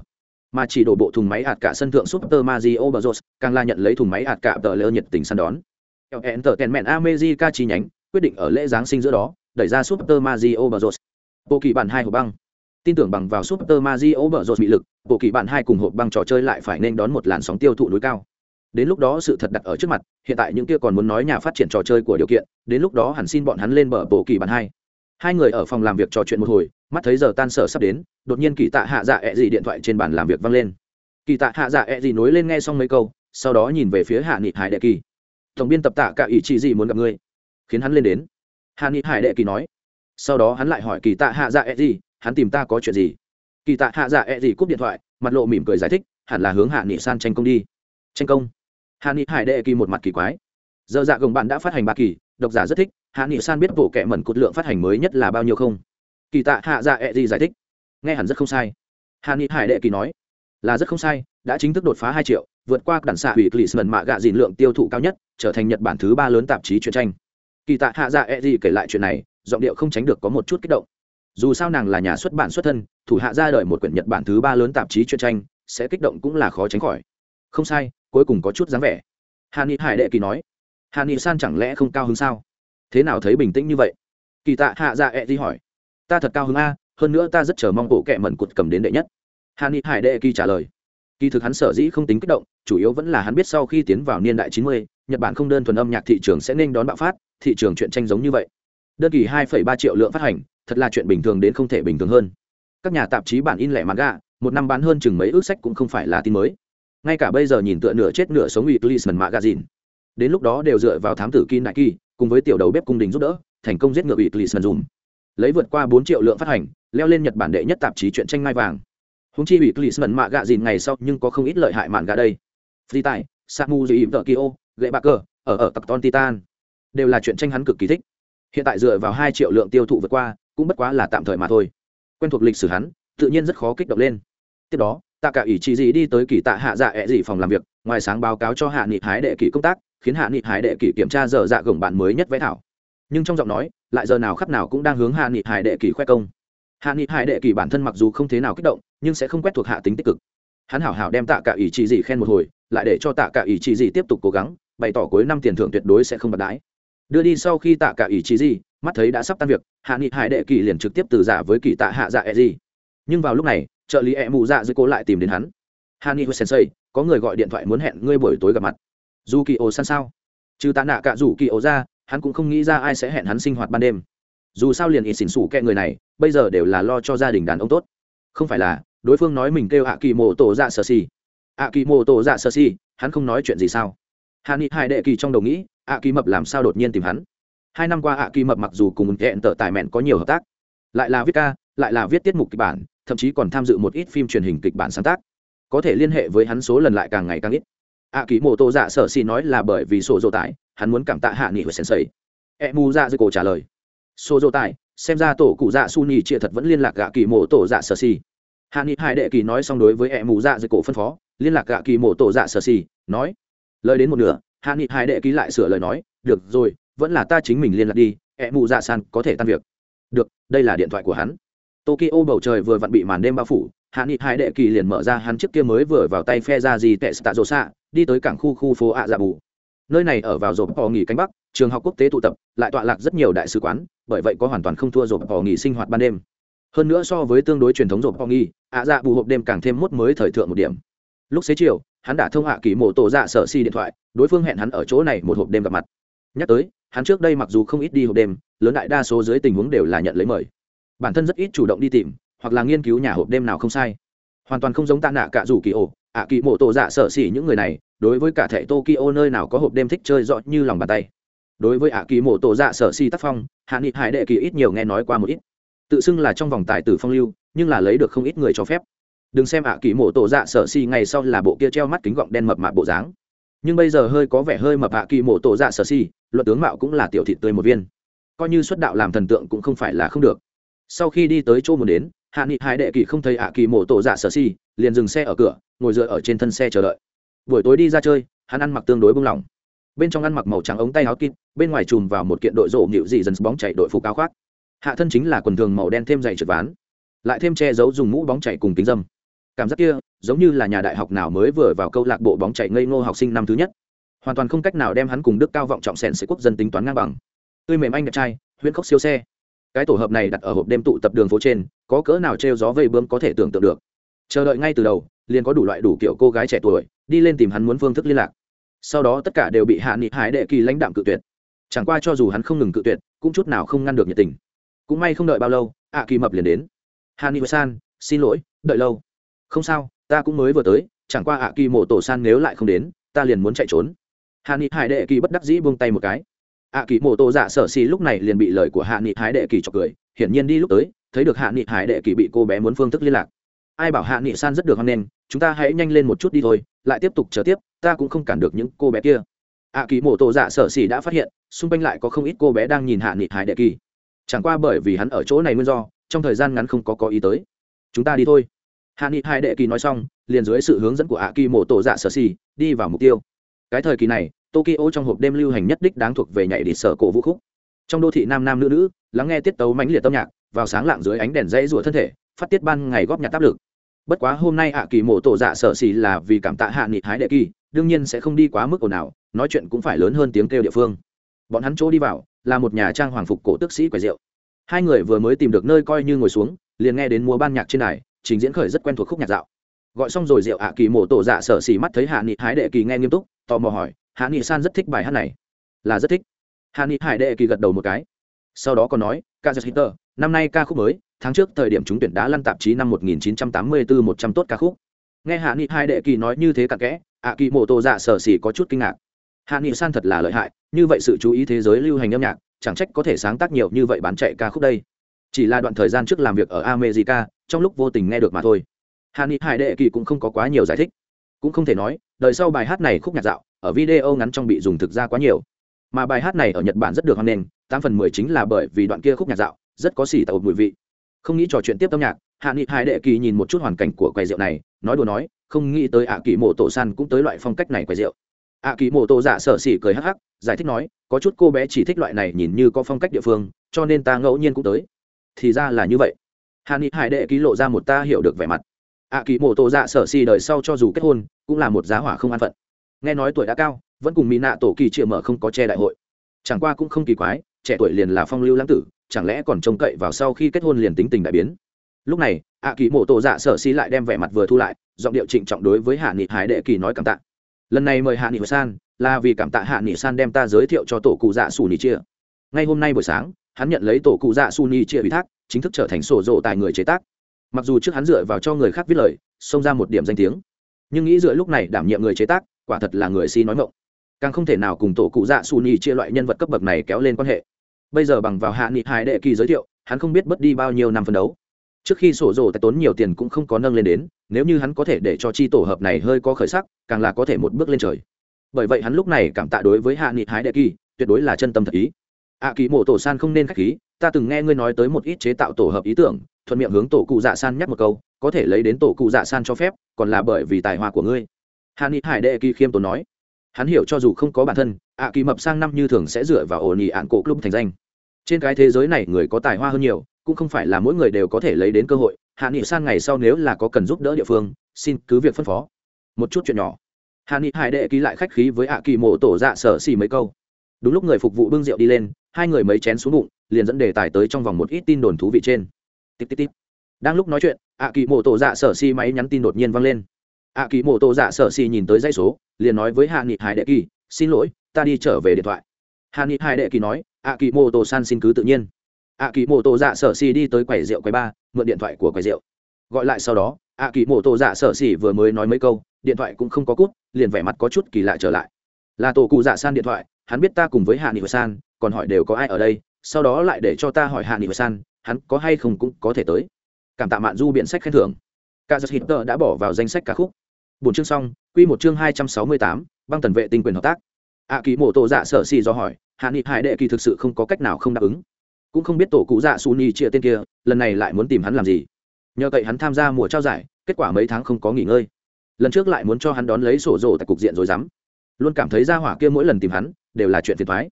mà chỉ đổ bộ thùng máy ạt cả sân thượng Super Mario Bros. càng là nhận lấy thùng máy ạt cả tờ lơ nhiệt tình săn đón. Entertainment America chi nhánh quyết định ở lễ giáng sinh giữa đó đẩy ra Super Mario Bros. Bộ kỳ bản hai hộp băng. Tin tưởng bằng vào Super Mario Bros. bị lực, bộ kỳ bản hai cùng hộp băng trò chơi lại phải nên đón một làn sóng tiêu thụ núi cao. Đến lúc đó sự thật đặt ở trước mặt, hiện tại những kia còn muốn nói nhà phát triển trò chơi của điều kiện, đến lúc đó hẳn xin bọn hắn lên bờ bộ kỳ bản hai. Hai người ở phòng làm việc trò chuyện một hồi, mắt thấy giờ tan sở sắp đến đột nhiên kỳ tạ hạ dạ ẹ、e、gì điện thoại trên bàn làm việc văng lên. Kỳ tạ hạ dạ ẹ、e、gì nối lên nghe xong mấy câu sau đó nhìn về phía hạ nghị hải đệ kỳ. Tổng biên tập tạ cả ý chí gì muốn gặp ngươi? Khiến hắn lên đến. Hạ nghị hải đệ kỳ nói. Sau đó hắn lại hỏi kỳ tạ hạ dạ ẹ、e、gì hắn tìm ta có chuyện gì? Kỳ tạ hạ dạ ẹ、e、gì cúp điện thoại mặt lộ mỉm cười giải thích hẳn là hướng hạ nghị san tranh công đi. Tranh công? Hạ nghị hải đệ kỳ một mặt kỳ quái. Giờ dạ gồng bạn đã phát hành ba kỳ, độc giả rất thích, hạ nghị san biết bộ kệ mẩn cột lượng phát hành mới nhất là bao nhiêu không? Kỳ tạ hạ dạ ẹ、e、gì giải thích. Nghe hẳn rất không sai. Hà ni hải đệ kỳ nói, là rất không sai, đã chính thức đột phá hai triệu, vượt qua đàn xạ hủy clisman mạ gạ dìn lượng tiêu thụ cao nhất, trở thành nhật bản thứ ba lớn tạp chí truyện tranh. Kỳ tạ hạ dạ ẹ、e、gì kể lại chuyện này, giọng điệu không tránh được có một chút kích động. Dù sao nàng là nhà xuất bản xuất thân, thủ hạ ra đời một quyển nhật bản thứ ba lớn tạp chí truyện tranh, sẽ kích động cũng là khó tránh khỏi. Không sai cuối cùng có chút dáng vẻ. Hà ni hải đệ kỳ nói hà ni san chẳng lẽ không cao hứng sao? Thế nào thấy bình tĩnh như vậy? Kỳ tạ hạ dạ ẹ、e、di hỏi ta thật cao hứng a hơn nữa ta rất chờ mong bộ kệ mẩn cụt cầm đến đệ nhất. Hà ni hải đệ kỳ trả lời kỳ thực hắn sở dĩ không tính kích động chủ yếu vẫn là hắn biết sau khi tiến vào niên đại 90, nhật bản không đơn thuần âm nhạc thị trường sẽ nên đón bạo phát thị trường chuyện tranh giống như vậy. Đơn kỳ 2,3 triệu lượng phát hành thật là chuyện bình thường đến không thể bình thường hơn. Các nhà tạp chí bản in lẻ manga một năm bán hơn chừng mấy ước sách cũng không phải là tin mới ngay cả bây giờ nhìn tựa nửa chết nửa sống ủy Clisman magazine. Đến lúc đó đều dựa vào thám tử Kin kỳ cùng với tiểu đầu bếp cung đình giúp đỡ thành công giết ngựa ủy Clisman dùm lấy vượt qua bốn triệu lượng phát hành leo lên nhật bản đệ nhất tạp chí chuyện tranh ngai vàng. Húng chi ủy Clisman magazine ngày sau nhưng có không ít lợi hại mạn gà đây. Free tài Samu Dì Tờ Kyo, Gậy Bạc Cờ, ở ở Tặc Ton Titan. Đều là chuyện tranh hắn cực kỳ thích. Hiện tại dựa vào hai triệu lượng tiêu thụ vượt qua cũng bất quá là tạm thời mà thôi. Quen thuộc lịch sử hắn tự nhiên rất khó kích động lên. Tiếp đó tạ cả Ý chỉ gì đi tới kỳ tạ hạ dạ ẹ gì phòng làm việc, ngoài sáng báo cáo cho hạ nghị hái đệ kỷ công tác, khiến hạ nghị hái đệ kỷ kiểm tra giờ dạ gồng bạn mới nhất vẽ thảo. Nhưng trong giọng nói, lại giờ nào khắp nào cũng đang hướng hạ nghị hải đệ kỷ khoe công. Hạ nghị hải đệ kỷ bản thân mặc dù không thế nào kích động, nhưng sẽ không quét thuộc hạ tính tích cực. Hắn hảo hảo đem tạ cả Ý chỉ gì khen một hồi, lại để cho tạ cả Ý chỉ gì tiếp tục cố gắng, bày tỏ cuối năm tiền thưởng tuyệt đối sẽ không bật đái đưa đi sau khi tạ cả Ý chỉ gì, mắt thấy đã sắp tan việc, hạ nghị hải đệ kỷ liền trực tiếp từ giả với kỳ tạ hạ dạ e gì. Nhưng vào lúc này trợ lý e mù dạ dưới cố lại tìm đến hắn. Hạ nghị sensei, có người gọi điện thoại muốn hẹn ngươi buổi tối gặp mặt. Dù kỳ ổ san sao? Trừ tạ nạ cả dù kỳ ổ ra, hắn cũng không nghĩ ra ai sẽ hẹn hắn sinh hoạt ban đêm. Dù sao liền ít xỉn xủ kẹ người này, bây giờ đều là lo cho gia đình đàn ông tốt. Không phải là, đối phương nói mình kêu hạ kỳ mộ tổ dạ sơ si. Hạ kỳ mộ tổ dạ sơ si, hắn không nói chuyện gì sao? Hạ ni hai đệ kỳ trong đầu nghĩ hạ kỳ mập làm sao đột nhiên tìm hắn? Hai năm qua hạ kỳ mập mặc dù cùng hẹn tợ tài mẹn có nhiều hợp tác, lại là viết ca, lại là viết tiết mục kịch bản thậm chí còn tham dự một ít phim truyền hình kịch bản sáng tác. Có thể liên hệ với hắn số lần lại càng ngày càng ít. Ạ ký mô tô dạ sở xì nói là bởi vì sổ dô tải hắn muốn cảm tạ hạ nghị và sensei e mu dạ dưới cổ trả lời. Sổ dô tải xem ra tổ cụ dạ su nhì chia thật vẫn liên lạc gạ kỳ mô tổ dạ sở xì hạ nghị hai đệ kỳ nói xong đối với e mu dạ dưới cổ phân phó, liên lạc gạ kỳ mô tổ dạ sở xì nói. Lời đến một nửa, hạ nghị hai đệ ký lại sửa lời nói, được rồi, vẫn là ta chính mình liên lạc đi e mu dạ san có thể tan việc. Được, đây là điện thoại của hắn tokyo bầu trời vừa vặn bị màn đêm bao phủ, hạ nghị hai đệ kỳ liền mở ra hắn trước kia mới vừa vào tay phe ra gì tệ tạ rộ xạ, đi tới cảng khu khu phố ạ dạ bù. Nơi này ở vào rộp bò nghỉ cánh bắc, trường học quốc tế tụ tập, lại tọa lạc rất nhiều đại sứ quán, bởi vậy có hoàn toàn không thua rộp bò nghỉ sinh hoạt ban đêm. Hơn nữa so với tương đối truyền thống rộp bò nghỉ, ạ dạ bù hộp đêm càng thêm mốt mới thời thượng một điểm. Lúc xế chiều, hắn đã thông hạ kỳ mộ tổ dạ sở si điện thoại, đối phương hẹn hắn ở chỗ này một hộp đêm gặp mặt. Nhắc tới, hắn trước đây mặc dù không ít đi hộp đêm, lớn đại đa số dưới tình huống đều là nhận lấy mời bản thân rất ít chủ động đi tìm, hoặc là nghiên cứu nhà hộp đêm nào không sai. Hoàn toàn không giống tạ nạ cả rủ kỳ ổ, ạ kỳ mộ tổ dạ sở xỉ những người này, đối với cả thẻ tokyo nơi nào có hộp đêm thích chơi rõ như lòng bàn tay. Đối với ạ kỳ mộ tổ dạ sở xỉ tác phong, hạ nghị hải đệ kỳ ít nhiều nghe nói qua một ít. Tự xưng là trong vòng tài tử phong lưu, nhưng là lấy được không ít người cho phép. Đừng xem ạ kỳ mộ tổ dạ sở xỉ ngày sau là bộ kia treo mắt kính gọng đen mập mạp bộ dáng. Nhưng bây giờ hơi có vẻ hơi mập ạ kỳ mộ tổ dạ sở xỉ luật tướng mạo cũng là tiểu thị tươi một viên. Coi như xuất đạo làm thần tượng cũng không phải là không được sau khi đi tới chỗ muốn đến, hạ nghị hai đệ kỳ không thấy ạ kỳ mộ tổ dạ sở si, liền dừng xe ở cửa, ngồi dựa ở trên thân xe chờ đợi. Buổi tối đi ra chơi, hắn ăn mặc tương đối bung lỏng. Bên trong ăn mặc màu trắng ống tay áo kín bên ngoài chùm vào một kiện đội rộ nhịu dị dần bóng chạy đội phục áo khoác. Hạ thân chính là quần thường màu đen thêm dày trượt ván, lại thêm che giấu dùng mũ bóng chạy cùng kính dâm. Cảm giác kia, giống như là nhà đại học nào mới vừa vào câu lạc bộ bóng chạy ngây ngô học sinh năm thứ nhất. Hoàn toàn không cách nào đem hắn cùng đức cao vọng trọng sèn sĩ quốc dân tính toán ngang bằng. Tươi mềm anh đẹp trai, huyễn khóc siêu xe cái tổ hợp này đặt ở hộp đêm tụ tập đường phố trên, có cỡ nào t gió vây bướm có thể tưởng tượng được. Chờ đợi ngay từ đầu, liền có đủ loại đủ kiểu cô gái trẻ tuổi, đi lên tìm hắn muốn phương thức liên lạc. Sau đó tất cả đều bị hạ nghị hải đệ kỳ lãnh đạm cự tuyệt. Chẳng qua cho dù hắn không ngừng cự tuyệt, cũng chút nào không ngăn được nhiệt tình. Cũng may không đợi bao lâu ạ kỳ mập liền đến. Hạ nghị san, xin lỗi, đợi lâu. Không sao, ta cũng mới vừa tới, chẳng qua ạ kỳ mộ tổ san nếu lại không đến, ta liền muốn chạy trốn. Hạ nghị hải đệ kỳ bất đắc dĩ buông tay một cái ạ kỳ mộ Tô dạ sở xì lúc này liền bị lời của hạ nghị hải đệ kỳ chọc cười. Hiển nhiên đi lúc tới, thấy được hạ nghị hải đệ kỳ bị cô bé muốn phương thức liên lạc. Ai bảo hạ nghị san rất được hoan nghênh, chúng ta hãy nhanh lên một chút đi thôi, lại tiếp tục chờ tiếp, ta cũng không cản được những cô bé kia. Ạ kỳ mộ Tô dạ sở xì đã phát hiện, xung quanh lại có không ít cô bé đang nhìn hạ nghị hải đệ kỳ. Chẳng qua bởi vì hắn ở chỗ này nguyên do, trong thời gian ngắn không có có ý tới. Chúng ta đi thôi. Hạ nghị hải đệ kỳ nói xong, liền dưới sự hướng dẫn của ạ kỳ mộ Tô dạ sở xì, đi vào mục tiêu. Cái thời kỳ này tokyo trong hộp đêm lưu hành nhất đích đáng thuộc về nhảy đi sở cổ vũ khúc. Trong đô thị nam nam nữ nữ, lắng nghe tiết tấu mãnh liệt tâm nhạc, vào sáng lạng dưới ánh đèn dãy rủa thân thể, phát tiết ban ngày góp nhặt áp lực. Bất quá hôm nay ạ kỳ mổ tổ dạ sở xì là vì cảm tạ hạ nghị hái đệ kỳ, đương nhiên sẽ không đi quá mức ồn ào, nói chuyện cũng phải lớn hơn tiếng kêu địa phương. Bọn hắn chỗ đi vào, là một nhà trang hoàng phục cổ tức sĩ quầy rượu. Hai người vừa mới tìm được nơi coi như ngồi xuống, liền nghe đến múa ban nhạc trên này trình diễn khởi rất quen thuộc khúc nhạc dạo. Gọi xong rồi rượu ạ kỳ mổ tổ dạ sở xì mắt thấy hạ nghị hái đệ kỳ nghe nghiêm túc, tò mò hỏi hạ nghị san rất thích bài hát này. Là rất thích. Hạ nghị hải đệ kỳ gật đầu một cái. Sau đó còn nói, ca giật hitter năm nay ca khúc mới, tháng trước thời điểm chúng tuyển đã lăn tạp chí năm 1984 100 tốt ca khúc. Nghe hạ nghị hai đệ kỳ nói như thế cặn kẽ, ạ kỳ mô tô dạ sở xỉ có chút kinh ngạc. Hạ nghị san thật là lợi hại, như vậy sự chú ý thế giới lưu hành âm nhạc, chẳng trách có thể sáng tác nhiều như vậy bán chạy ca khúc đây. Chỉ là đoạn thời gian trước làm việc ở america, trong lúc vô tình nghe được mà thôi. Hạ nghị hải đệ kỳ cũng không có quá nhiều giải thích. Cũng không thể nói, đời sau bài hát này khúc nhạc dạo ở video ngắn trong bị dùng thực ra quá nhiều. Mà bài hát này ở nhật bản rất được hoan nghênh, tám phần mười chính là bởi vì đoạn kia khúc nhạc dạo, rất có xỉ tạo mùi vị. Không nghĩ trò chuyện tiếp âm nhạc, hạ nghị hải đệ kỳ nhìn một chút hoàn cảnh của quầy rượu này, nói đùa nói, không nghĩ tới ạ kỳ mộ tổ san cũng tới loại phong cách này quầy rượu. Ạ kỳ mộ tổ dạ sở xỉ cười hắc hắc, giải thích nói, có chút cô bé chỉ thích loại này nhìn như có phong cách địa phương, cho nên ta ngẫu nhiên cũng tới. Thì ra là như vậy. Hạ nghị hải đệ ký lộ ra một ta hiểu được vẻ mặt. Ạ kỳ mộ tổ dạ sở xỉ đời sau cho dù kết hôn, cũng là một giá hỏa không an phận nghe nói tuổi đã cao, vẫn cùng mỹ nạ tổ kỳ chịa mở không có che đại hội. Chẳng qua cũng không kỳ quái, trẻ tuổi liền là phong lưu lãng tử, chẳng lẽ còn trông cậy vào sau khi kết hôn liền tính tình đại biến? Lúc này, ạ kỳ mộ tổ dạ sở xí lại đem vẻ mặt vừa thu lại, giọng điệu trịnh trọng đối với hạ nghị hải đệ kỳ nói cảm tạ. Lần này mời hạ nghị san, là vì cảm tạ hạ nghị san đem ta giới thiệu cho tổ cụ dạ su ni chia. Ngay hôm nay buổi sáng, hắn nhận lấy tổ cụ dạ su ni chia ủy thác, chính thức trở thành sổ rộ tài người chế tác. Mặc dù trước hắn dựa vào cho người khác viết lời, xông ra một điểm danh tiếng, nhưng nghĩ dựa lúc này đảm nhiệm người chế tác quả thật là người si nói ngộng. Càng không thể nào cùng tổ cụ dạ su ni chia loại nhân vật cấp bậc này kéo lên quan hệ. Bây giờ bằng vào hạ nghị hải đệ kỳ giới thiệu hắn không biết mất đi bao nhiêu năm phân đấu. Trước khi sổ rồ tài tốn nhiều tiền cũng không có nâng lên đến nếu như hắn có thể để cho chi tổ hợp này hơi có khởi sắc càng là có thể một bước lên trời. Bởi vậy hắn lúc này cảm tạ đối với hạ nghị hái đệ kỳ tuyệt đối là chân tâm thật ý. Ạ à, kỳ mộ tổ san không nên k h á c h khí ta từng nghe ngươi nói tới một ít chế tạo tổ hợp ý tưởng thuận miệng hướng tổ cụ dạ san nhắc một câu có thể lấy đến tổ cụ dạ san cho phép còn là bởi vì tài hoa của ngươi hàn ni hải đệ kỳ khiêm tốn nói, hắn hiểu cho dù không có bản thân, ạ kỳ mập sang năm như thường sẽ dựa vào ổn ỉ ạn cổ club thành danh. Trên cái thế giới này người có tài hoa hơn nhiều, cũng không phải là mỗi người đều có thể lấy đến cơ hội. Hạ nghị san ngày sau nếu là có cần giúp đỡ địa phương, xin cứ việc phân phó. Một chút chuyện nhỏ. Hạ nghị hải đệ ký lại khách khí với ạ kỳ mộ tổ dạ sở xì mấy câu. Đúng lúc người phục vụ bưng rượu đi lên, hai người mấy chén xuống bụng, liền dẫn đề tài tới trong vòng một ít tin đồn thú vị trên. Tích tích tích đang lúc nói chuyện, ạ kỳ mộ tổ dạ sở xì máy nhắn tin đột nhiên vang lên ạ kỳ mộ Tô dạ sở xì nhìn tới dây số, liền nói với hạ nghị hải đệ kỳ, xin lỗi, ta đi trở về điện thoại. Hạ nghị hải đệ kỳ nói, ạ kỳ mộ Tô san xin cứ tự nhiên. Ạ kỳ mộ Tô dạ sở xì đi tới quầy rượu quầy ba, mượn điện thoại của quầy rượu. Gọi lại sau đó, ạ kỳ mộ Tô dạ sở xì vừa mới nói mấy câu, điện thoại cũng không có cút, liền vẻ mặt có chút kỳ lạ trở lại. Là tổ cụ dạ san điện thoại, hắn biết ta cùng với hạ nghị san, còn hỏi đều có ai ở đây, sau đó lại để cho ta hỏi hạ nghị san, hắn có hay không cũng có thể tới. Cảm tạ mạn du biện sách khen thưởng. Ca giật hitter đã bỏ vào danh sách ca khúc bốn chương xong, quy một chương hai trăm sáu mươi tám, băng tần vệ tinh quyền hợp tác. Ạ kỳ mộ tổ dạ sở xì do hỏi, hạ nghị hải đệ kỳ thực sự không có cách nào không đáp ứng. Cũng không biết tổ cụ dạ su ni chia tên kia, lần này lại muốn tìm hắn làm gì. Nhờ cậy hắn tham gia mùa trao giải, kết quả mấy tháng không có nghỉ ngơi. Lần trước lại muốn cho hắn đón lấy sổ rộ tại cục diện rồi dám. Luôn cảm thấy ra hỏa kia mỗi lần tìm hắn, đều là chuyện phiền thoái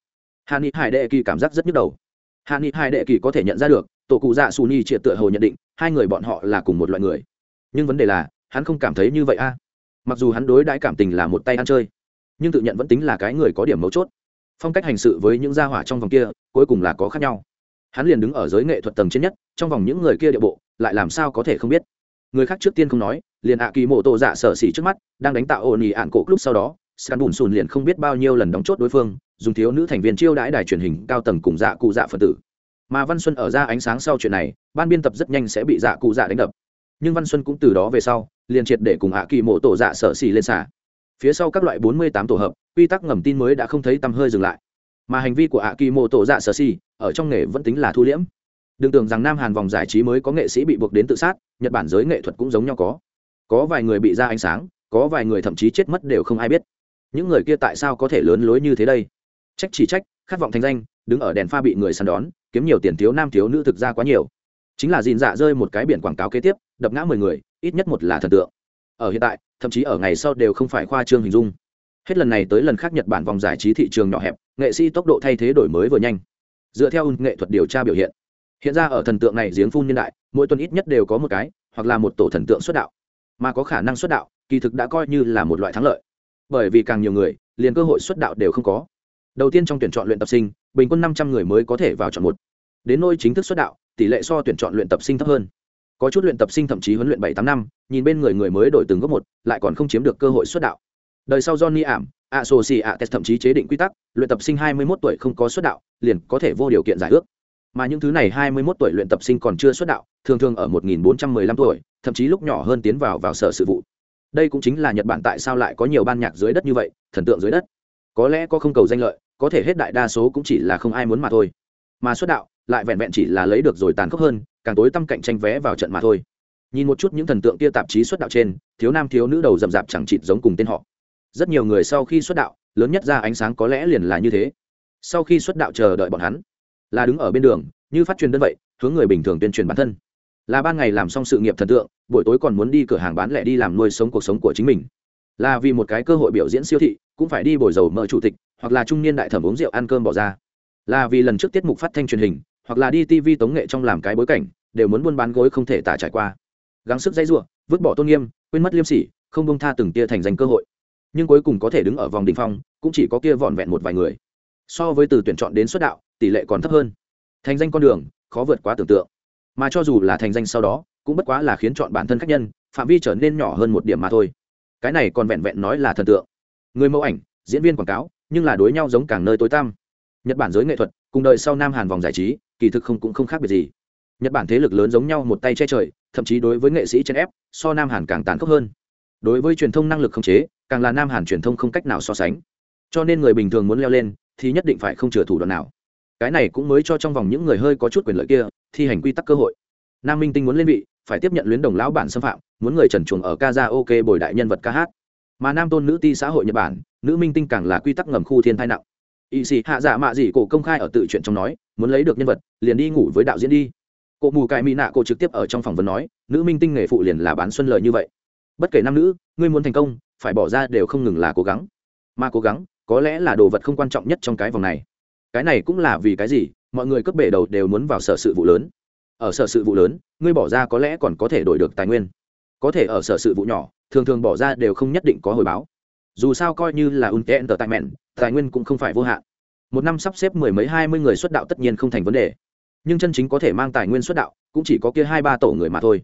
hạ nghị hải đệ kỳ cảm giác rất nhức đầu. Hạ nghị hải đệ kỳ có thể nhận ra được, tổ cụ dạ su ni chia tựa hồ nhận định, hai người bọn họ là cùng một loại người. Nhưng vấn đề là, hắn không cảm thấy như vậy a mặc dù hắn đối đãi cảm tình là một tay ăn chơi, nhưng tự nhận vẫn tính là cái người có điểm mấu chốt. Phong cách hành sự với những gia hỏa trong vòng kia, cuối cùng là có khác nhau. Hắn liền đứng ở giới nghệ thuật tầng trên nhất, trong vòng những người kia địa bộ, lại làm sao có thể không biết? Người khác trước tiên không nói, liền ạ kỳ mộ tổ dạ sở xỉ trước mắt, đang đánh tạo ồn ì ạn cổ lúc sau đó scan bùn sùn liền không biết bao nhiêu lần đóng chốt đối phương, dùng thiếu nữ thành viên chiêu đãi đài truyền hình cao tầng cùng dạ cụ dạ phật tử. Mà văn xuân ở ra ánh sáng sau chuyện này, ban biên tập rất nhanh sẽ bị dạ cụ dạ đánh đập nhưng văn xuân cũng từ đó về sau, liền triệt để cùng hạ kỳ mộ tổ dạ sở xỉ lên xả. Phía sau các loại bốn mươi tám tổ hợp, quy tắc ngầm tin mới đã không thấy tăm hơi dừng lại. Mà hành vi của hạ kỳ mộ tổ dạ sở xỉ ở trong nghề vẫn tính là thu liễm. Đừng tưởng rằng nam hàn vòng giải trí mới có nghệ sĩ bị buộc đến tự sát, nhật bản giới nghệ thuật cũng giống nhau có. Có vài người bị ra ánh sáng, có vài người thậm chí chết mất đều không ai biết. Những người kia tại sao có thể lớn lối như thế đây? Trách chỉ trách, khát vọng thành danh, đứng ở đèn pha bị người săn đón, kiếm nhiều tiền thiếu nam thiếu nữ thực ra quá nhiều. Chính là dìn dạ rơi một cái biển quảng cáo kế tiếp đập ngã mười người, ít nhất một là thần tượng. Ở hiện tại, thậm chí ở ngày sau đều không phải khoa trương hình dung. Hết lần này tới lần khác nhật bản vòng giải trí thị trường nhỏ hẹp, nghệ sĩ tốc độ thay thế đổi mới vừa nhanh. Dựa theo nghệ thuật điều tra biểu hiện hiện ra ở thần tượng này giếng phun nhân đại, mỗi tuần ít nhất đều có một cái, hoặc là một tổ thần tượng xuất đạo. Mà có khả năng xuất đạo, kỳ thực đã coi như là một loại thắng lợi. Bởi vì càng nhiều người, liền cơ hội xuất đạo đều không có. Đầu tiên trong tuyển chọn luyện tập sinh, bình quân năm trăm người mới có thể vào chọn một. Đến nơi chính thức xuất đạo, tỷ lệ so tuyển chọn luyện tập sinh thấp hơn có chút luyện tập sinh thậm chí huấn luyện bảy tám năm, nhìn bên người người mới đổi từng góc một, lại còn không chiếm được cơ hội xuất đạo. Đời sau johnny ảm a s o c a thậm chí chế định quy tắc, luyện tập sinh hai mươi 21 tuổi không có xuất đạo, liền có thể vô điều kiện giải ước. Mà những thứ này hai mươi 21 tuổi luyện tập sinh còn chưa xuất đạo, thường thường ở một nghìn bốn trăm mười lăm tuổi, thậm chí lúc nhỏ hơn tiến vào vào sở sự vụ. Đây cũng chính là nhật bản tại sao lại có nhiều ban nhạc dưới đất như vậy, thần tượng dưới đất. Có lẽ có không cầu danh lợi, có thể hết đại đa số cũng chỉ là không ai muốn mà thôi. Mà xuất đạo, lại vẹn vẹn chỉ là lấy được rồi tàn khốc hơn càng tối tâm cạnh tranh vé vào trận mà thôi. Nhìn một chút những thần tượng kia tạp chí xuất đạo trên, thiếu nam thiếu nữ đầu rậm rạp chẳng chịt giống cùng tên họ. Rất nhiều người sau khi xuất đạo, lớn nhất ra ánh sáng có lẽ liền là như thế. Sau khi xuất đạo chờ đợi bọn hắn, là đứng ở bên đường, như phát truyền đơn vậy, hướng người bình thường tuyên truyền bản thân. Là ban ngày làm xong sự nghiệp thần tượng, buổi tối còn muốn đi cửa hàng bán lẻ đi làm nuôi sống cuộc sống của chính mình. Là vì một cái cơ hội biểu diễn siêu thị, cũng phải đi bồi dầu mỡ chủ tịch, hoặc là trung niên đại thẩm uống rượu ăn cơm bỏ ra. Là vì lần trước tiết mục phát thanh truyền hình hoặc là đi tv tống nghệ trong làm cái bối cảnh, đều muốn buôn bán gối không thể tả trải qua. Gắng sức dây n vứt bỏ tôn nghiêm, quên mất liêm sỉ, không bông tha từng tia thành danh cơ hội. Nhưng cuối cùng có thể đứng ở vòng đình phong, cũng chỉ có kia vỏn vẹn một vài người. So với từ tuyển chọn đến xuất đạo, tỷ lệ còn thấp hơn. Thành danh con đường, khó vượt quá tưởng tượng. Mà cho dù là thành danh sau đó, cũng bất quá là khiến chọn bản thân khách nhân, phạm vi trở nên nhỏ hơn một điểm mà thôi. Cái này còn vẹn vẹn nói là thần tượng. Người mẫu ảnh, diễn viên quảng cáo, nhưng là đối nhau giống càng nơi tối tăm. Nhật bản giới nghệ thuật, cùng đời sau nam hàn vòng giải trí kỳ thực không cũng không khác biệt gì. Nhật bản thế lực lớn giống nhau một tay che trời, thậm chí đối với nghệ sĩ chen ép, so nam hàn càng tàn khốc hơn. Đối với truyền thông năng lực không chế, càng là nam hàn truyền thông không cách nào so sánh. Cho nên người bình thường muốn leo lên, thì nhất định phải không chừa thủ đoạn nào. Cái này cũng mới cho trong vòng những người hơi có chút quyền lợi kia, thi hành quy tắc cơ hội. Nam minh tinh muốn lên vị, phải tiếp nhận luyến đồng lão bản xâm phạm, muốn người trần chuồng ở ca ok bồi đại nhân vật ca hát. Mà nam tôn nữ ti xã hội nhật bản, nữ minh tinh càng là quy tắc ngầm khu thiên thai nặng y sĩ hạ dạ mạ gì cổ công khai ở tự chuyện trong nói, muốn lấy được nhân vật, liền đi ngủ với đạo diễn đi. Cụ mù cải mỹ nạ cổ trực tiếp ở trong phỏng vấn nói, nữ minh tinh nghề phụ liền là bán xuân lợi như vậy. Bất kể nam nữ, ngươi muốn thành công, phải bỏ ra đều không ngừng là cố gắng. Mà cố gắng, có lẽ là đồ vật không quan trọng nhất trong cái vòng này. Cái này cũng là vì cái gì, mọi người cấp bể đầu đều muốn vào sở sự vụ lớn. Ở sở sự vụ lớn, ngươi bỏ ra có lẽ còn có thể đổi được tài nguyên. Có thể ở sở sự vụ nhỏ, thường thường bỏ ra đều không nhất định có hồi báo dù sao coi như là un tệ tại mẹn tài nguyên cũng không phải vô hạn. Một năm sắp xếp mười mấy hai mươi người xuất đạo tất nhiên không thành vấn đề. Nhưng chân chính có thể mang tài nguyên xuất đạo cũng chỉ có kia hai ba tổ người mà thôi.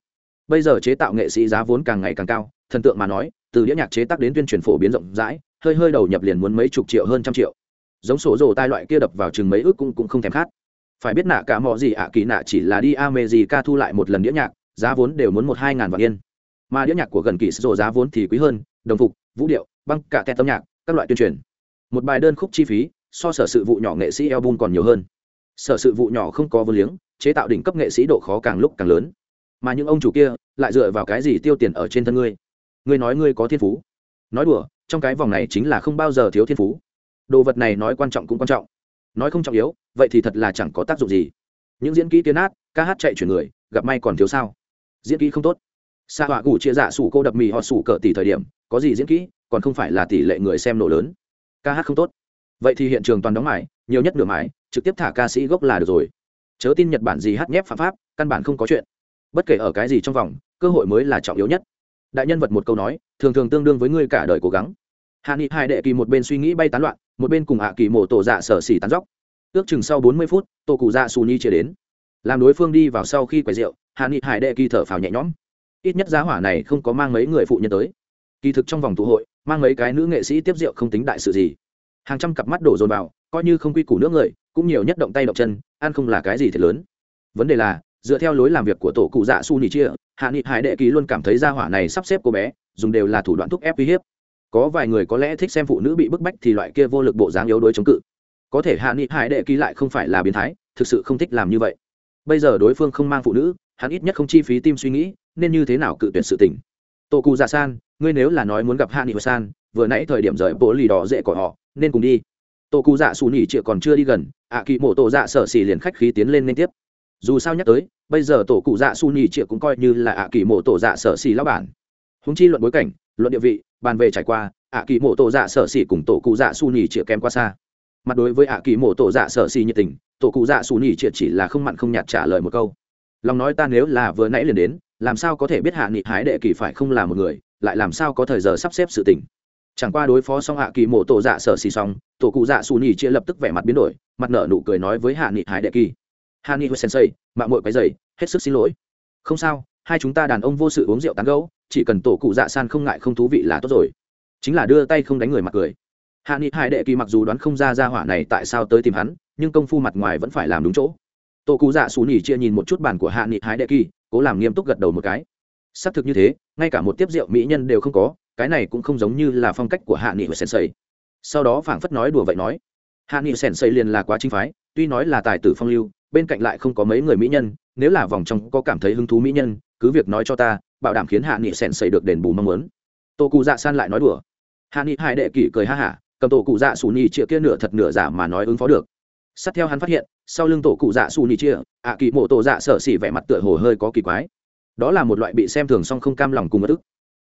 Bây giờ chế tạo nghệ sĩ giá vốn càng ngày càng cao thần tượng mà nói từ đĩa nhạc chế tác đến tuyên truyền phổ biến rộng rãi hơi hơi đầu nhập liền muốn mấy chục triệu hơn trăm triệu. Giống sổ rồ tai loại kia đập vào chừng mấy ước cũng, cũng không thèm khát. Phải biết nạ cả mọi gì ạ à, kỳ nạ chỉ là đi a mê gì ca thu lại một lần đĩa nhạc giá vốn đều muốn một hai ngàn vạn yên. Mà đĩa nhạc của gần kỳ sổ giá vốn thì quý hơn đồng phục vũ điệu băng cả tét âm nhạc, các loại tuyên truyền. Một bài đơn khúc chi phí, so sở sự vụ nhỏ nghệ sĩ album còn nhiều hơn. Sở sự vụ nhỏ không có vô liếng, chế tạo đỉnh cấp nghệ sĩ độ khó càng lúc càng lớn. Mà những ông chủ kia lại dựa vào cái gì tiêu tiền ở trên thân ngươi? Ngươi nói ngươi có thiên phú. Nói đùa, trong cái vòng này chính là không bao giờ thiếu thiên phú. Đồ vật này nói quan trọng cũng quan trọng. Nói không trọng yếu, vậy thì thật là chẳng có tác dụng gì. Những diễn kỹ tiến át ca hát chạy chuyển người, gặp may còn thiếu sao? Diễn kỹ không tốt. Xa họa gủ chia dạ sủ cô đập mì họ sủ cỡ tỷ thời điểm, có gì diễn kỹ? Còn không phải là tỷ lệ người xem nổ lớn. Ca hát không tốt. Vậy thì hiện trường toàn đóng mải nhiều nhất nửa mải trực tiếp thả ca sĩ gốc là được rồi. Chớ tin nhật bản gì hát nhép phạm pháp, căn bản không có chuyện. Bất kể ở cái gì trong vòng, cơ hội mới là trọng yếu nhất. Đại nhân vật một câu nói, thường thường tương đương với ngươi cả đời cố gắng. Hạ nghị hai đệ kỳ một bên suy nghĩ bay tán loạn, một bên cùng hạ kỳ mổ tổ dạ sở xỉ tán dóc. Ước chừng sau bốn mươi phút tổ cụ dạ xù ni chia đến. Làm đối phương đi vào sau khi quầy rượu, hạ nghị hải đệ kỳ thở phào nhẹ nhõm. Ít nhất giá hỏa này không có mang mấy người phụ nhân tới kỳ thực trong vòng tụ hội, mang mấy cái nữ nghệ sĩ tiếp rượu không tính đại sự gì. Hàng trăm cặp mắt đổ dồn vào, coi như không quy củ nước người, cũng nhiều nhất động tay động chân, ăn không là cái gì thật lớn. Vấn đề là, dựa theo lối làm việc của tổ cụ dạ su nỉ chia, hạ nghị hải đệ ký luôn cảm thấy gia hỏa này sắp xếp cô bé, dùng đều là thủ đoạn thúc ép uy hiếp. Có vài người có lẽ thích xem phụ nữ bị bức bách thì loại kia vô lực bộ dáng yếu đuối chống cự. Có thể hạ nghị hải đệ ký lại không phải là biến thái, thực sự không thích làm như vậy. Bây giờ đối phương không mang phụ nữ, hắn ít nhất không chi phí tim suy nghĩ, nên như thế nào cự tuyệt sự tình tổ cụ dạ san, ngươi nếu là nói muốn gặp hạ nghị san, vừa nãy thời điểm rời bố lì đỏ dễ của họ, nên cùng đi. Tổ cụ dạ xù nỉ chịa còn chưa đi gần, ạ kỳ mộ tổ dạ sở xỉ liền khách khí tiến lên liên tiếp. Dù sao nhắc tới, bây giờ tổ cụ dạ xù nhỉ chịa cũng coi như là ạ kỳ mộ tổ dạ sở xỉ lão bản. Húng chi luận bối cảnh, luận địa vị, bàn về trải qua, ạ kỳ mộ tổ dạ sở xỉ cùng tổ cụ dạ xù nhỉ chịa kém qua xa. Mặt đối với ạ kỳ mộ tổ dạ sở xỉ nhiệt tình tổ cụ dạ xù nhỉ chịa chỉ là không mặn không nhạt trả lời một câu. Lòng nói ta nếu là vừa nãy liền đến làm sao có thể biết hạ nghị hái đệ kỳ phải không là một người lại làm sao có thời giờ sắp xếp sự tình. Chẳng qua đối phó xong hạ kỳ mộ tổ dạ sở xì xong tổ cụ dạ xù nhì chia lập tức vẻ mặt biến đổi mặt nở nụ cười nói với hạ nghị hải đệ kỳ. Hạ nghị sensei mạng mội cái dày, hết sức xin lỗi. Không sao hai chúng ta đàn ông vô sự uống rượu tán gấu chỉ cần tổ cụ dạ san không ngại không thú vị là tốt rồi. Chính là đưa tay không đánh người mặt cười. Hạ nghị hải đệ kỳ mặc dù đoán không ra ra hỏa này tại sao tới tìm hắn nhưng công phu mặt ngoài vẫn phải làm đúng chỗ. Tổ cụ dạ xù nhỉ chia nhìn một chút bàn của hạ nghị hải đệ kỳ cố làm nghiêm túc gật đầu một cái. Xác thực như thế, ngay cả một tiếp rượu mỹ nhân đều không có, cái này cũng không giống như là phong cách của hạ nghị và sensei. Sau đó phảng phất nói đùa vậy nói, hạ nghị sensei liền là quá chính phái, tuy nói là tài tử phong lưu, bên cạnh lại không có mấy người mỹ nhân, nếu là vòng trong có cảm thấy hứng thú mỹ nhân, cứ việc nói cho ta, bảo đảm khiến hạ nghị sensei được đền bù mong muốn. Tô cụ dạ san lại nói đùa. Hạ nghị hai đệ kỷ cười ha hả, cầm tổ cụ dạ xù nhì chĩa kia nửa thật nửa giả mà nói ứng phó được sát theo hắn phát hiện, sau lưng tổ cụ dạ xù nhì chia, ạ kỳ mộ tổ dạ sợ xỉ vẻ mặt tựa hồ hơi có kỳ quái. Đó là một loại bị xem thường song không cam lòng cùng bất ức.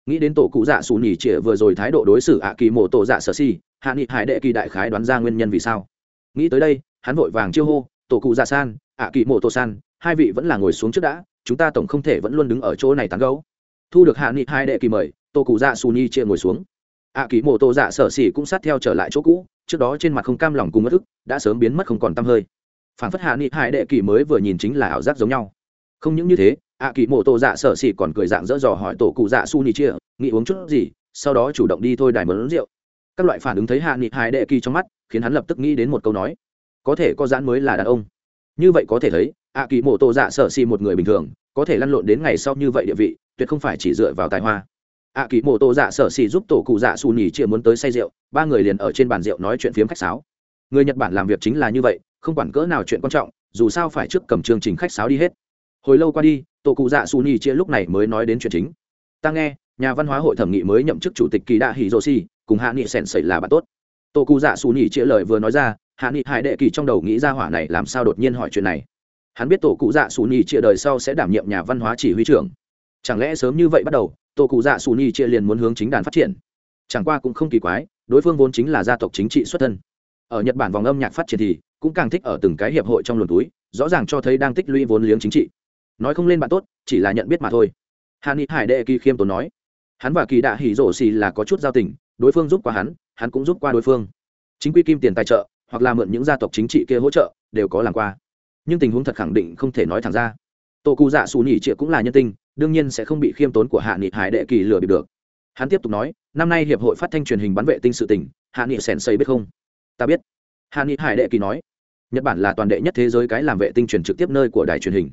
Nghĩ đến tổ cụ dạ xù nhì chia vừa rồi thái độ đối xử ạ kỳ mộ tổ dạ sợ xỉ, hạ nghị hải đệ kỳ đại khái đoán ra nguyên nhân vì sao. Nghĩ tới đây, hắn vội vàng chiêu hô, tổ cụ dạ san, ạ kỳ mộ tổ san, hai vị vẫn là ngồi xuống trước đã, chúng ta tổng không thể vẫn luôn đứng ở chỗ này tán gấu thu được hạ nghị hai đệ kỳ mời, tổ cụ dạ xù nhì chia ngồi xuống. Ạ kỳ mộ tổ dạ sở xỉ cũng sát theo trở lại chỗ cũ trước đó trên mặt không cam lòng cùng mất ức, đã sớm biến mất không còn t hơi. Phản phất hạ nghị hải đệ kỳ mới vừa nhìn chính là ảo giác giống nhau. Không những như thế ạ kỳ mộ tổ dạ sở xỉ còn cười dạng dỡ dò hỏi tổ cụ dạ su ni chia, nghĩ uống chút gì, sau đó chủ động đi thôi đài mớn rượu. Các loại phản ứng thấy hạ nghị hải đệ kỳ trong mắt, khiến hắn lập tức nghĩ đến một câu nói, có thể có giãn mới là đàn ông. Như vậy có thể thấy ạ kỳ mộ tổ dạ sở xỉ một người bình thường, có thể lăn lộn đến ngày sau như vậy địa vị, tuyệt không phải chỉ dựa vào tài hoa ạ kỳ mộ tổ dạ sở xì giúp tổ cụ dạ xù nhì chia muốn tới say rượu, ba người liền ở trên bàn rượu nói chuyện phiếm khách sáo. Người nhật bản làm việc chính là như vậy, không quản cỡ nào chuyện quan trọng, dù sao phải trước cầm chương trình khách sáo đi hết. Hồi lâu qua đi, tổ cụ dạ xù nhì chia lúc này mới nói đến chuyện chính. Ta nghe, nhà văn hóa hội thẩm nghị mới nhậm chức chủ tịch kỳ đạ hỉ rô si cùng hạ nghị sèn sẩy là bạn tốt. Tổ cụ dạ xù nhì chia lời vừa nói ra, hạ nghị hải đệ kỳ trong đầu nghĩ ra hỏa này làm sao đột nhiên hỏi chuyện này. Hắn biết tổ cụ dạ xù nhì chia đời sau sẽ đảm nhiệm nhà văn hóa chỉ huy trưởng. Chẳng lẽ sớm như vậy bắt đầu tổ cụ dạ xù Nhi chia liền muốn hướng chính đàn phát triển. Chẳng qua cũng không kỳ quái, đối phương vốn chính là gia tộc chính trị xuất thân. Ở nhật bản vòng âm nhạc phát triển thì cũng càng thích ở từng cái hiệp hội trong luồn túi, rõ ràng cho thấy đang tích lũy vốn liếng chính trị. Nói không lên bạn tốt, chỉ là nhận biết mà thôi. Hà ni hải đệ kỳ khiêm tốn nói, hắn và kỳ đạ hỉ rổ xì là có chút giao tình, đối phương giúp qua hắn hắn cũng giúp qua đối phương. Chính quy kim tiền tài trợ, hoặc là mượn những gia tộc chính trị kia hỗ trợ, đều có làm qua. Nhưng tình huống thật khẳng định không thể nói thẳng ra tổ cụ dạ xù nhị trịa cũng là nhân tinh, đương nhiên sẽ không bị khiêm tốn của hạ nghị hải đệ kỳ lừa bịp được. Hắn tiếp tục nói, năm nay hiệp hội phát thanh truyền hình bắn vệ tinh sự tỉnh, hạ nghị sèn xây biết không? Ta biết. Hạ nghị hải đệ kỳ nói, nhật bản là toàn đệ nhất thế giới cái làm vệ tinh truyền trực tiếp nơi của đài truyền hình.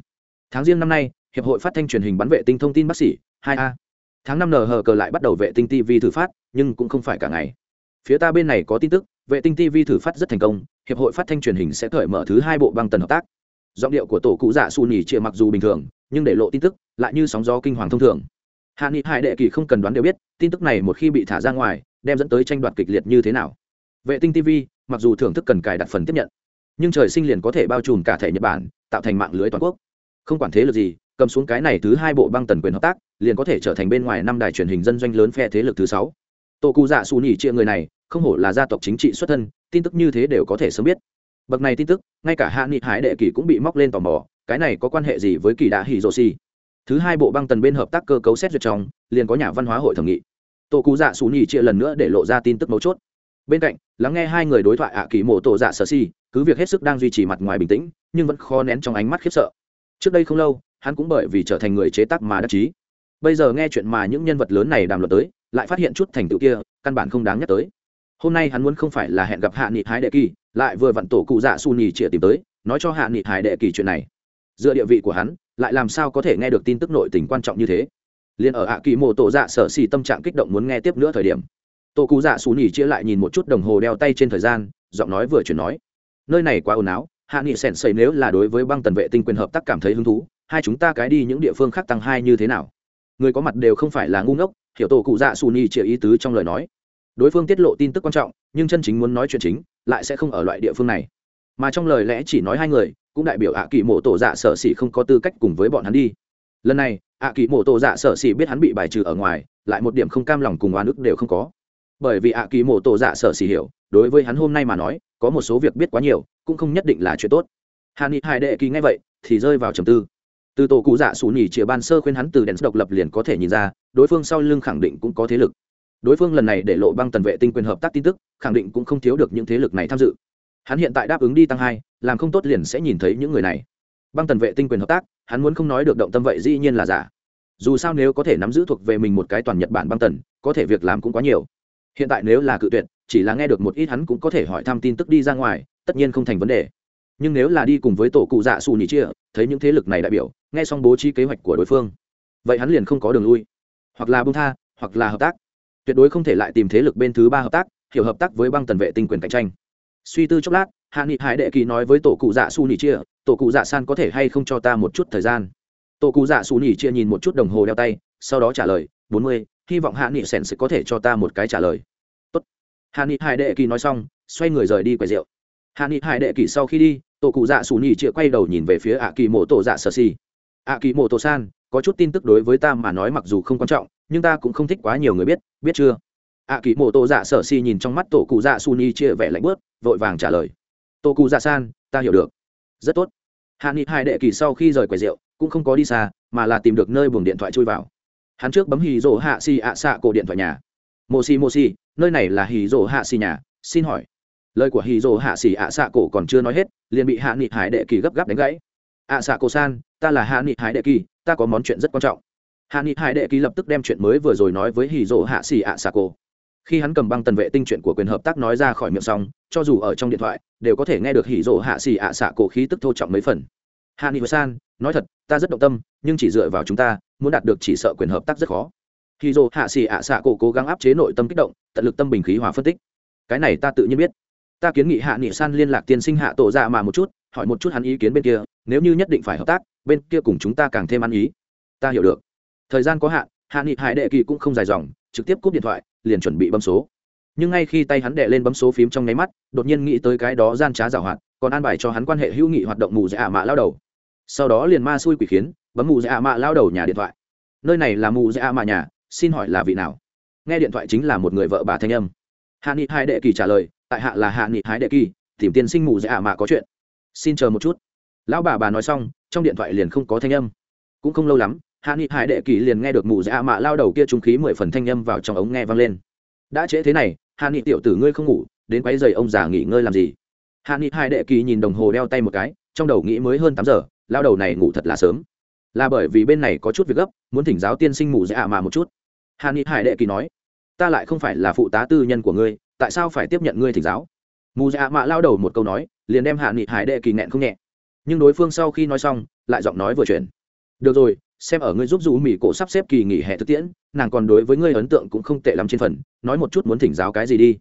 Tháng riêng năm nay, hiệp hội phát thanh truyền hình bắn vệ tinh thông tin bác sĩ, hai a. Tháng năm nờ hờ cờ lại bắt đầu vệ tinh tv thử phát, nhưng cũng không phải cả ngày. Phía ta bên này có tin tức, vệ tinh tv thử phát rất thành công, hiệp hội phát thanh truyền hình sẽ cởi mở thứ hai bộ băng tần hợp tác giọng điệu của tổ cụ dạ xù nhì chia mặc dù bình thường, nhưng để lộ tin tức, lại như sóng gió kinh hoàng thông thường. Hạ nghị hải đệ kỳ không cần đoán đều biết, tin tức này một khi bị thả ra ngoài, đem dẫn tới tranh đoạt kịch liệt như thế nào. Vệ tinh tv mặc dù thưởng thức cần cài đặt phần tiếp nhận, nhưng trời sinh liền có thể bao trùm cả thể nhật bản, tạo thành mạng lưới toàn quốc. Không quản thế lực gì, cầm xuống cái này thứ hai bộ băng tần quyền hợp tác, liền có thể trở thành bên ngoài năm đài truyền hình dân doanh lớn phe thế lực thứ sáu. Tổ cụ dạ xù nhì chia người này, không hổ là gia tộc chính trị xuất thân, tin tức như thế đều có thể sớm biết bậc này tin tức, ngay cả hạ nghị hải đệ kỳ cũng bị móc lên tò mò, cái này có quan hệ gì với kỳ đạ hỉ rô xì? Thứ hai bộ băng tần bên hợp tác cơ cấu xét duyệt trong, liền có nhà văn hóa hội thẩm nghị. Tổ cụ dạ xù nhì chia lần nữa để lộ ra tin tức mấu chốt. Bên cạnh, lắng nghe hai người đối thoại ạ kỳ mộ tổ dạ sở si cứ việc hết sức đang duy trì mặt ngoài bình tĩnh, nhưng vẫn khó nén trong ánh mắt khiếp sợ. Trước đây không lâu, hắn cũng bởi vì trở thành người chế tác mà đắc chí. Bây giờ nghe chuyện mà những nhân vật lớn này đàm luận tới, lại phát hiện chút thành tựu kia, căn bản không đáng nhắc tới hôm nay hắn muốn không phải là hẹn gặp hạ nghị hải đệ kỳ, lại vừa vặn tổ cụ dạ su nhì chĩa tìm tới, nói cho hạ nghị hải đệ kỳ chuyện này. Dựa địa vị của hắn, lại làm sao có thể nghe được tin tức nội tình quan trọng như thế? Liền ở hạ kỳ mộ tổ dạ sở xì tâm trạng kích động muốn nghe tiếp nữa thời điểm, tổ cụ dạ su nhì chia lại nhìn một chút đồng hồ đeo tay trên thời gian, giọng nói vừa chuyển nói. Nơi này quá ồn áo hạ nghị sẻn xây nếu là đối với băng tần vệ tinh quyền hợp tác cảm thấy hứng thú, hai chúng ta cái đi những địa phương khác tăng hai như thế nào? Người có mặt đều không phải là ngu ngốc, hiểu tổ cụ dạ su nhì chia ý tứ trong lời nói đối phương tiết lộ tin tức quan trọng, nhưng chân chính muốn nói chuyện chính, lại sẽ không ở loại địa phương này. Mà trong lời lẽ chỉ nói hai người, cũng đại biểu ạ kỳ mộ tổ dạ sở xỉ không có tư cách cùng với bọn hắn đi. Lần này, ạ kỳ mộ tổ dạ sở xỉ biết hắn bị bài trừ ở ngoài, lại một điểm không cam lòng cùng oan ức đều không có. Bởi vì ạ kỳ mộ tổ dạ sở xỉ hiểu, đối với hắn hôm nay mà nói, có một số việc biết quá nhiều, cũng không nhất định là chuyện tốt. Hàn ni hai đệ kỳ ngay vậy, thì rơi vào trầm tư. Từ tổ cụ dạ xù nhì chia ban sơ khuyên hắn từ đèn độc lập liền có thể nhìn ra, đối phương sau lưng khẳng định cũng có thế lực đối phương lần này để lộ băng tần vệ tinh quyền hợp tác tin tức, khẳng định cũng không thiếu được những thế lực này tham dự. Hắn hiện tại đáp ứng đi tăng hai, làm không tốt liền sẽ nhìn thấy những người này. Băng tần vệ tinh quyền hợp tác, hắn muốn không nói được động tâm vậy dĩ nhiên là giả. Dù sao nếu có thể nắm giữ thuộc về mình một cái toàn nhật bản băng tần, có thể việc làm cũng quá nhiều. Hiện tại nếu là cự tuyệt, chỉ là nghe được một ít hắn cũng có thể hỏi thăm tin tức đi ra ngoài, tất nhiên không thành vấn đề. Nhưng nếu là đi cùng với tổ cụ dạ xù nhị chia, thấy những thế lực này đại biểu, nghe xong bố trí kế hoạch của đối phương, vậy hắn liền không có đường lui. Hoặc là bung tha, hoặc là hợp tác tuyệt đối không thể lại tìm thế lực bên thứ ba hợp tác, hiểu hợp tác với băng tần vệ tinh quyền cạnh tranh. Suy tư chốc lát, hạ nghị hải đệ kỳ nói với tổ cụ dạ su nhị chia, tổ cụ dạ san có thể hay không cho ta một chút thời gian? Tổ cụ dạ su nhị chia nhìn một chút đồng hồ đeo tay, sau đó trả lời, bốn mươi, hy vọng hạ nghị sèn sẽ có thể cho ta một cái trả lời. Tốt. hạ nghị hải đệ kỳ nói xong, xoay người rời đi quầy rượu. Hạ nghị hải đệ kỳ sau khi đi, tổ cụ dạ su nhị chia quay đầu nhìn về phía ạ kỳ mộ tổ dạ sơ si ạ kỳ mộ tổ san có chút tin tức đối với ta mà nói mặc dù không quan trọng nhưng ta cũng không thích quá nhiều người biết biết chưa? Ạ kỳ mộ tổ dạ sở si nhìn trong mắt tổ cụ dạ su ni chia vẻ lạnh bớt, vội vàng trả lời. Tổ cụ dạ san, ta hiểu được. Rất tốt. Hạ nghị hai đệ kỳ sau khi rời quầy rượu, cũng không có đi xa, mà là tìm được nơi buồng điện thoại chui vào. Hắn trước bấm hì rỗ hạ xì ạ xạ cổ điện thoại nhà. Mô xì mô xì nơi này là hì rỗ hạ xì nhà, xin hỏi. Lời của hì rỗ hạ xì ạ xạ cổ còn chưa nói hết, liền bị hạ nghị hải đệ kỳ gấp gáp đánh gãy. Ạ xạ cổ san, ta là hạ nghị hải đệ kỳ ta có món chuyện rất quan trọng hạ nghị hải đệ ký lập tức đem chuyện mới vừa rồi nói với hì rỗ hạ xì ạ xạ cổ khi hắn cầm băng tần vệ tinh chuyện của quyền hợp tác nói ra khỏi miệng xong, cho dù ở trong điện thoại, đều có thể nghe được hỉ rộ hạ xì ạ xạ cổ khí tức thô trọng mấy phần. Hạ nghị san, nói thật, ta rất động tâm, nhưng chỉ dựa vào chúng ta, muốn đạt được chỉ sợ quyền hợp tác rất khó. Hỉ rộ hạ xì ạ xạ cổ cố gắng áp chế nội tâm kích động, tận lực tâm bình khí hòa phân tích. Cái này ta tự nhiên biết. Ta kiến nghị hạ nghị san liên lạc tiên sinh hạ tổ dạ ra mà một chút, hỏi một chút hắn ý kiến bên kia, nếu như nhất định phải hợp tác, bên kia cùng chúng ta càng thêm ăn ý. Ta hiểu được thời gian có hạn, hạ nghị hải đệ kỳ cũng không dài dòng, trực tiếp cúp điện thoại, liền chuẩn bị bấm số. Nhưng ngay khi tay hắn đệ lên bấm số phím trong nháy mắt, đột nhiên nghĩ tới cái đó gian trá giảo hoạt, còn an bài cho hắn quan hệ hữu nghị hoạt động mù dạ mạ lao đầu. Sau đó liền ma xui quỷ khiến, bấm mù dạ mạ lao đầu nhà điện thoại. Nơi này là mù dạ mạ nhà, xin hỏi là vị nào? Nghe điện thoại chính là một người vợ bà thanh âm. Hạ nghị hai đệ kỳ trả lời, tại hạ là hạ nghị Hải đệ kỳ, tìm tiên sinh mù dạ mạ có chuyện. Xin chờ một chút. Lão bà bà nói xong, trong điện thoại liền không có thanh âm. Cũng không lâu lắm hạ nghị hải đệ kỳ liền nghe được mù dạ mạ lao đầu kia trung khí mười phần thanh âm vào trong ống nghe vang lên. Đã trễ thế này, hạ nghị tiểu tử ngươi không ngủ, đến quấy giày ông già nghỉ ngơi làm gì? Hạ nghị hải đệ kỳ nhìn đồng hồ đeo tay một cái, trong đầu nghĩ mới hơn tám giờ, lao đầu này ngủ thật là sớm. Là bởi vì bên này có chút việc gấp, muốn thỉnh giáo tiên sinh mù dạ mạ một chút. Hạ nghị hải đệ kỳ nói, ta lại không phải là phụ tá tư nhân của ngươi, tại sao phải tiếp nhận ngươi thỉnh giáo? Mù dạ mạ lao đầu một câu nói, liền đem hạ nghị hải đệ kỳ nghẹn không nhẹ. Nhưng đối phương sau khi nói xong, lại giọng nói vừa chuyển. Được rồi xem ở ngươi giúp dù mỹ cổ sắp xếp kỳ nghỉ hè thực tiễn, nàng còn đối với ngươi ấn tượng cũng không tệ lắm trên phần, nói một chút muốn thỉnh giáo cái gì đi.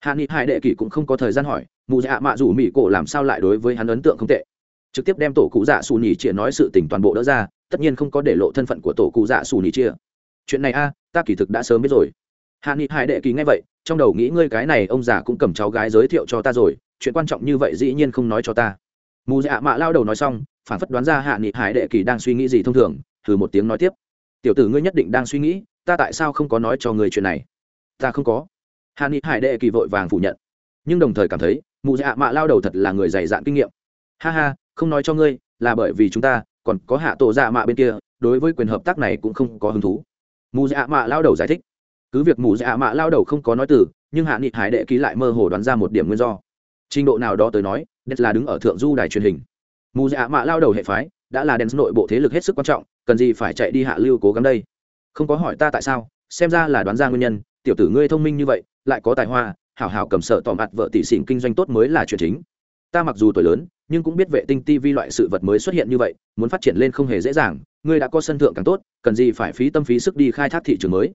Hạ nghị hải đệ kỳ cũng không có thời gian hỏi mụ dạ mạ dù mỹ cổ làm sao lại đối với hắn ấn tượng không tệ. Trực tiếp đem tổ cụ dạ xù nhì chia nói sự tình toàn bộ đỡ ra, tất nhiên không có để lộ thân phận của tổ cụ dạ xù nhì chia chuyện này a, ta kỳ thực đã sớm biết rồi. Hạ nghị hải đệ kỳ nghe vậy, trong đầu nghĩ ngươi cái này ông già cũng cầm cháu gái giới thiệu cho ta rồi, chuyện quan trọng như vậy dĩ nhiên không nói cho ta. Mù dạ mạ lao đầu nói xong, phản phất đoán ra hạ nghị hải đệ kỳ đang suy nghĩ gì thông thường thử một tiếng nói tiếp. Tiểu tử ngươi nhất định đang suy nghĩ, ta tại sao không có nói cho người chuyện này? Ta không có. Hàn ni hải đệ kỳ vội vàng phủ nhận. Nhưng đồng thời cảm thấy, mụ dạ mạ lao đầu thật là người dày dạn kinh nghiệm. Ha ha, không nói cho ngươi, là bởi vì chúng ta, còn có hạ tổ dạ mạ bên kia, đối với quyền hợp tác này cũng không có hứng thú. Mụ dạ mạ lao đầu giải thích. Cứ việc mụ dạ mạ lao đầu không có nói từ, nhưng hạ nghị hải đệ ký lại mơ hồ đoán ra một điểm nguyên do. Trình độ nào đó tới nói đất là đứng ở thượng du đài truyền hình. Mù dạ mạ lao đầu hệ phái đã là đèn nội bộ thế lực hết sức quan trọng, cần gì phải chạy đi hạ lưu cố gắng đây? Không có hỏi ta tại sao, xem ra là đoán ra nguyên nhân, tiểu tử ngươi thông minh như vậy, lại có tài hoa, hảo hảo cầm sợ tỏ mặt vợ tỷ xỉn kinh doanh tốt mới là chuyện chính. Ta mặc dù tuổi lớn, nhưng cũng biết vệ tinh ti vi loại sự vật mới xuất hiện như vậy, muốn phát triển lên không hề dễ dàng, ngươi đã có sân thượng càng tốt, cần gì phải phí tâm phí sức đi khai thác thị trường mới?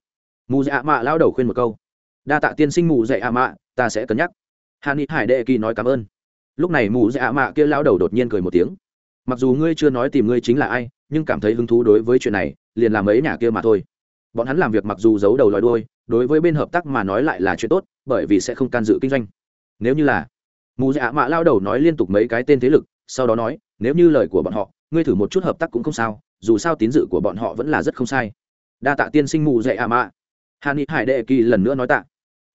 Mù dạ mạ lao đầu khuyên một câu. Đa tạ tiên sinh mù dạ ạ mạ, ta sẽ cân nhắc. Hà ni hải đệ kỳ nói cảm ơn. Lúc này mù dạ mạ kia lao đầu đột nhiên cười một tiếng mặc dù ngươi chưa nói tìm ngươi chính là ai, nhưng cảm thấy hứng thú đối với chuyện này, liền làm ấy nhà kia mà thôi. Bọn hắn làm việc mặc dù giấu đầu lòi đôi đối với bên hợp tác mà nói lại là chuyện tốt, bởi vì sẽ không can dự kinh doanh. Nếu như là mù dạ mạ lao đầu nói liên tục mấy cái tên thế lực, sau đó nói, nếu như lời của bọn họ, ngươi thử một chút hợp tác cũng không sao, dù sao tín dự của bọn họ vẫn là rất không sai. Đa tạ tiên sinh mù dạ ạ mạ. Hà ni hải đệ kỳ lần nữa nói tạ.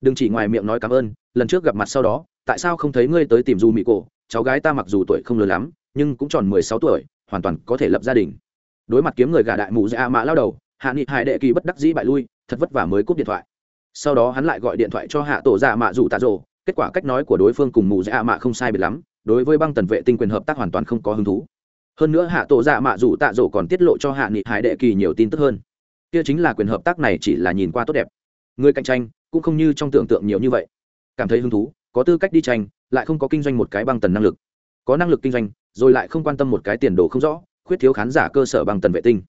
Đừng chỉ ngoài miệng nói cảm ơn, lần trước gặp mặt sau đó, tại sao không thấy ngươi tới tìm du mỹ cổ? Cháu gái ta mặc dù tuổi không lớn lắm nhưng cũng tròn mười sáu tuổi, hoàn toàn có thể lập gia đình. Đối mặt kiếm người gà đại mụ dạ mạ lao đầu, hạ nghị hải đệ kỳ bất đắc dĩ bại lui, thật vất vả mới cúp điện thoại. Sau đó hắn lại gọi điện thoại cho hạ tổ dạ mạ dù tạ rồ kết quả cách nói của đối phương cùng mụ dạ mạ không sai biệt lắm, đối với băng tần vệ tinh quyền hợp tác hoàn toàn không có hứng thú. Hơn nữa hạ tổ dạ mạ dù tạ rồ còn tiết lộ cho hạ nghị hải đệ kỳ nhiều tin tức hơn. Kia chính là quyền hợp tác này chỉ là nhìn qua tốt đẹp. Người cạnh tranh cũng không như trong tưởng tượng nhiều như vậy. Cảm thấy hứng thú, có tư cách đi tranh, lại không có kinh doanh một cái băng tần năng lực có năng lực kinh doanh, rồi lại không quan tâm một cái tiền đồ không rõ, khuyết thiếu khán giả cơ sở bằng tần vệ tinh.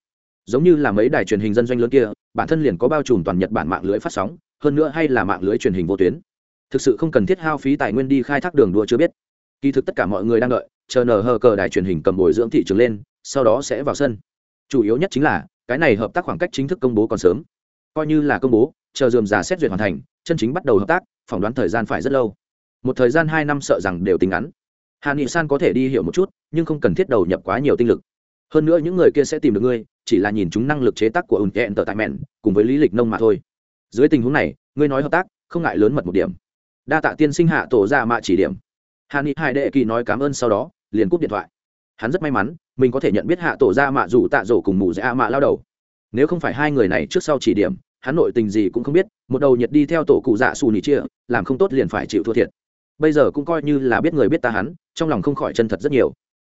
Giống như là mấy đài truyền hình dân doanh lớn kia, bản thân liền có bao trùm toàn nhật bản mạng lưới phát sóng, hơn nữa hay là mạng lưới truyền hình vô tuyến. Thực sự không cần thiết hao phí tài nguyên đi khai thác đường đua chưa biết. Kỳ thực tất cả mọi người đang đợi, chờ nở hờ cờ đài truyền hình cầm bồi dưỡng thị trường lên, sau đó sẽ vào sân. Chủ yếu nhất chính là, cái này hợp tác khoảng cách chính thức công bố còn sớm. Coi như là công bố, chờ dườm già xét duyệt hoàn thành, chân chính bắt đầu hợp tác, phỏng đoán thời gian phải rất lâu. Một thời gian hai năm sợ rằng đều tính ngắn hà nghị san có thể đi hiểu một chút, nhưng không cần thiết đầu nhập quá nhiều tinh lực. Hơn nữa những người kia sẽ tìm được ngươi, chỉ là nhìn chúng năng lực chế tác của ùn kẹn tờ tại mẹn, cùng với lý lịch nông mà thôi. Dưới tình huống này, ngươi nói hợp tác, không ngại lớn mật một điểm. Đa tạ tiên sinh hạ tổ ra mạ chỉ điểm. Hà nghị hai đệ kỳ nói cảm ơn sau đó, liền cúp điện thoại. Hắn rất may mắn, mình có thể nhận biết hạ tổ ra mạ dù tạ rổ cùng mù dạ mạ lao đầu. Nếu không phải hai người này trước sau chỉ điểm, hắn nội tình gì cũng không biết, một đầu nhiệt đi theo tổ cụ dạ xù nỉ chia, làm không tốt liền phải chịu thua thiệt bây giờ cũng coi như là biết người biết ta hắn, trong lòng không khỏi chân thật rất nhiều.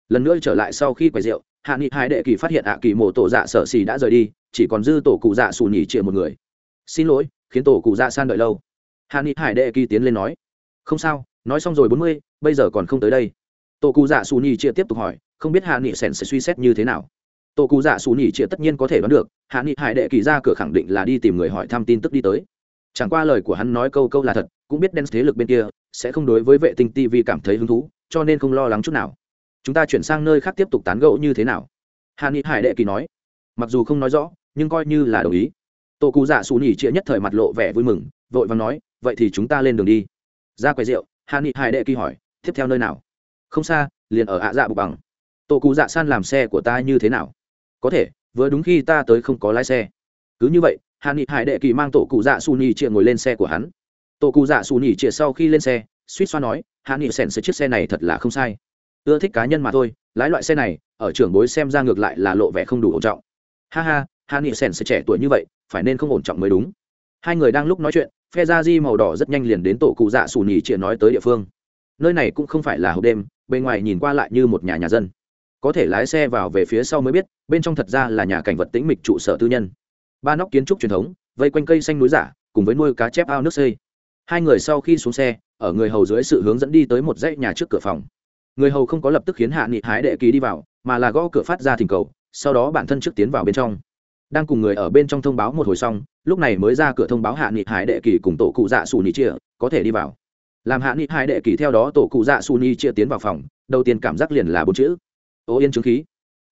Lần nữa trở lại sau khi quầy rượu, hạ nghị hai đệ kỳ phát hiện ạ kỳ mộ tổ dạ sở xì đã rời đi, chỉ còn dư tổ cụ dạ xù nhỉ chịa một người. Xin lỗi, khiến tổ cụ dạ san đợi lâu. Hạ nghị hải đệ kỳ tiến lên nói. Không sao, nói xong rồi bốn mươi, bây giờ còn không tới đây. Tổ cụ dạ xù nhỉ chịa tiếp tục hỏi, không biết hạ nghị sèn sẽ suy xét như thế nào? Tổ cụ dạ xù nhỉ chịa tất nhiên có thể đoán được, hạ nghị hải đệ kỳ ra cửa khẳng định là đi tìm người hỏi thăm tin tức đi tới. Chẳng qua lời của hắn nói câu câu là thật, cũng biết đen thế lực bên kia sẽ không đối với vệ tinh tv cảm thấy hứng thú, cho nên không lo lắng chút nào. Chúng ta chuyển sang nơi khác tiếp tục tán gẫu như thế nào? Hàn ni hải đệ kỳ nói. Mặc dù không nói rõ, nhưng coi như là đồng ý. Tổ cụ dạ xù nỉ chĩa nhất thời mặt lộ vẻ vui mừng, vội vàng nói, vậy thì chúng ta lên đường đi. Ra quầy rượu, Hàn ni hải đệ kỳ hỏi, tiếp theo nơi nào? Không xa, liền ở ạ dạ bục bằng. Tổ cụ dạ san làm xe của ta như thế nào? Có thể, vừa đúng khi ta tới không có lái xe. Cứ như vậy, Hàn ni hải đệ kỳ mang tổ cụ dạ xù nỉ chĩa ngồi lên xe của hắn tổ cụ dạ xù nỉ chĩa sau khi lên xe, suýt xoa nói hà nghị sèn sẽ chiếc xe này thật là không sai. Ưa thích cá nhân mà thôi, lái loại xe này, ở trưởng bối xem ra ngược lại là lộ vẻ không đủ ổn trọng. Ha ha hà nghị sèn sẽ trẻ tuổi như vậy, phải nên không ổn trọng mới đúng. Hai người đang lúc nói chuyện, phe da di màu đỏ rất nhanh liền đến tổ cụ dạ xù nhỉ chuyện nói tới địa phương. Nơi này cũng không phải là hộp đêm bên ngoài nhìn qua lại như một nhà nhà dân. Có thể lái xe vào về phía sau mới biết, bên trong thật ra là nhà cảnh vật tĩnh mịch trụ sở tư nhân. Ba nóc kiến trúc truyền thống, vây quanh cây xanh núi giả, cùng với nuôi cá chép ao nước xây hai người sau khi xuống xe, ở người hầu dưới sự hướng dẫn đi tới một dãy nhà trước cửa phòng. Người hầu không có lập tức khiến hạ nghị hái đệ ký đi vào, mà là gõ cửa phát ra thỉnh cầu, sau đó bản thân trước tiến vào bên trong. Đang cùng người ở bên trong thông báo một hồi xong, lúc này mới ra cửa thông báo hạ nghị hải đệ kỳ cùng tổ cụ dạ xù ni chia có thể đi vào. Làm hạ nghị hải đệ kỳ theo đó tổ cụ dạ xù ni chia tiến vào phòng, đầu tiên cảm giác liền là bốn chữ. Ô yên chứng khí.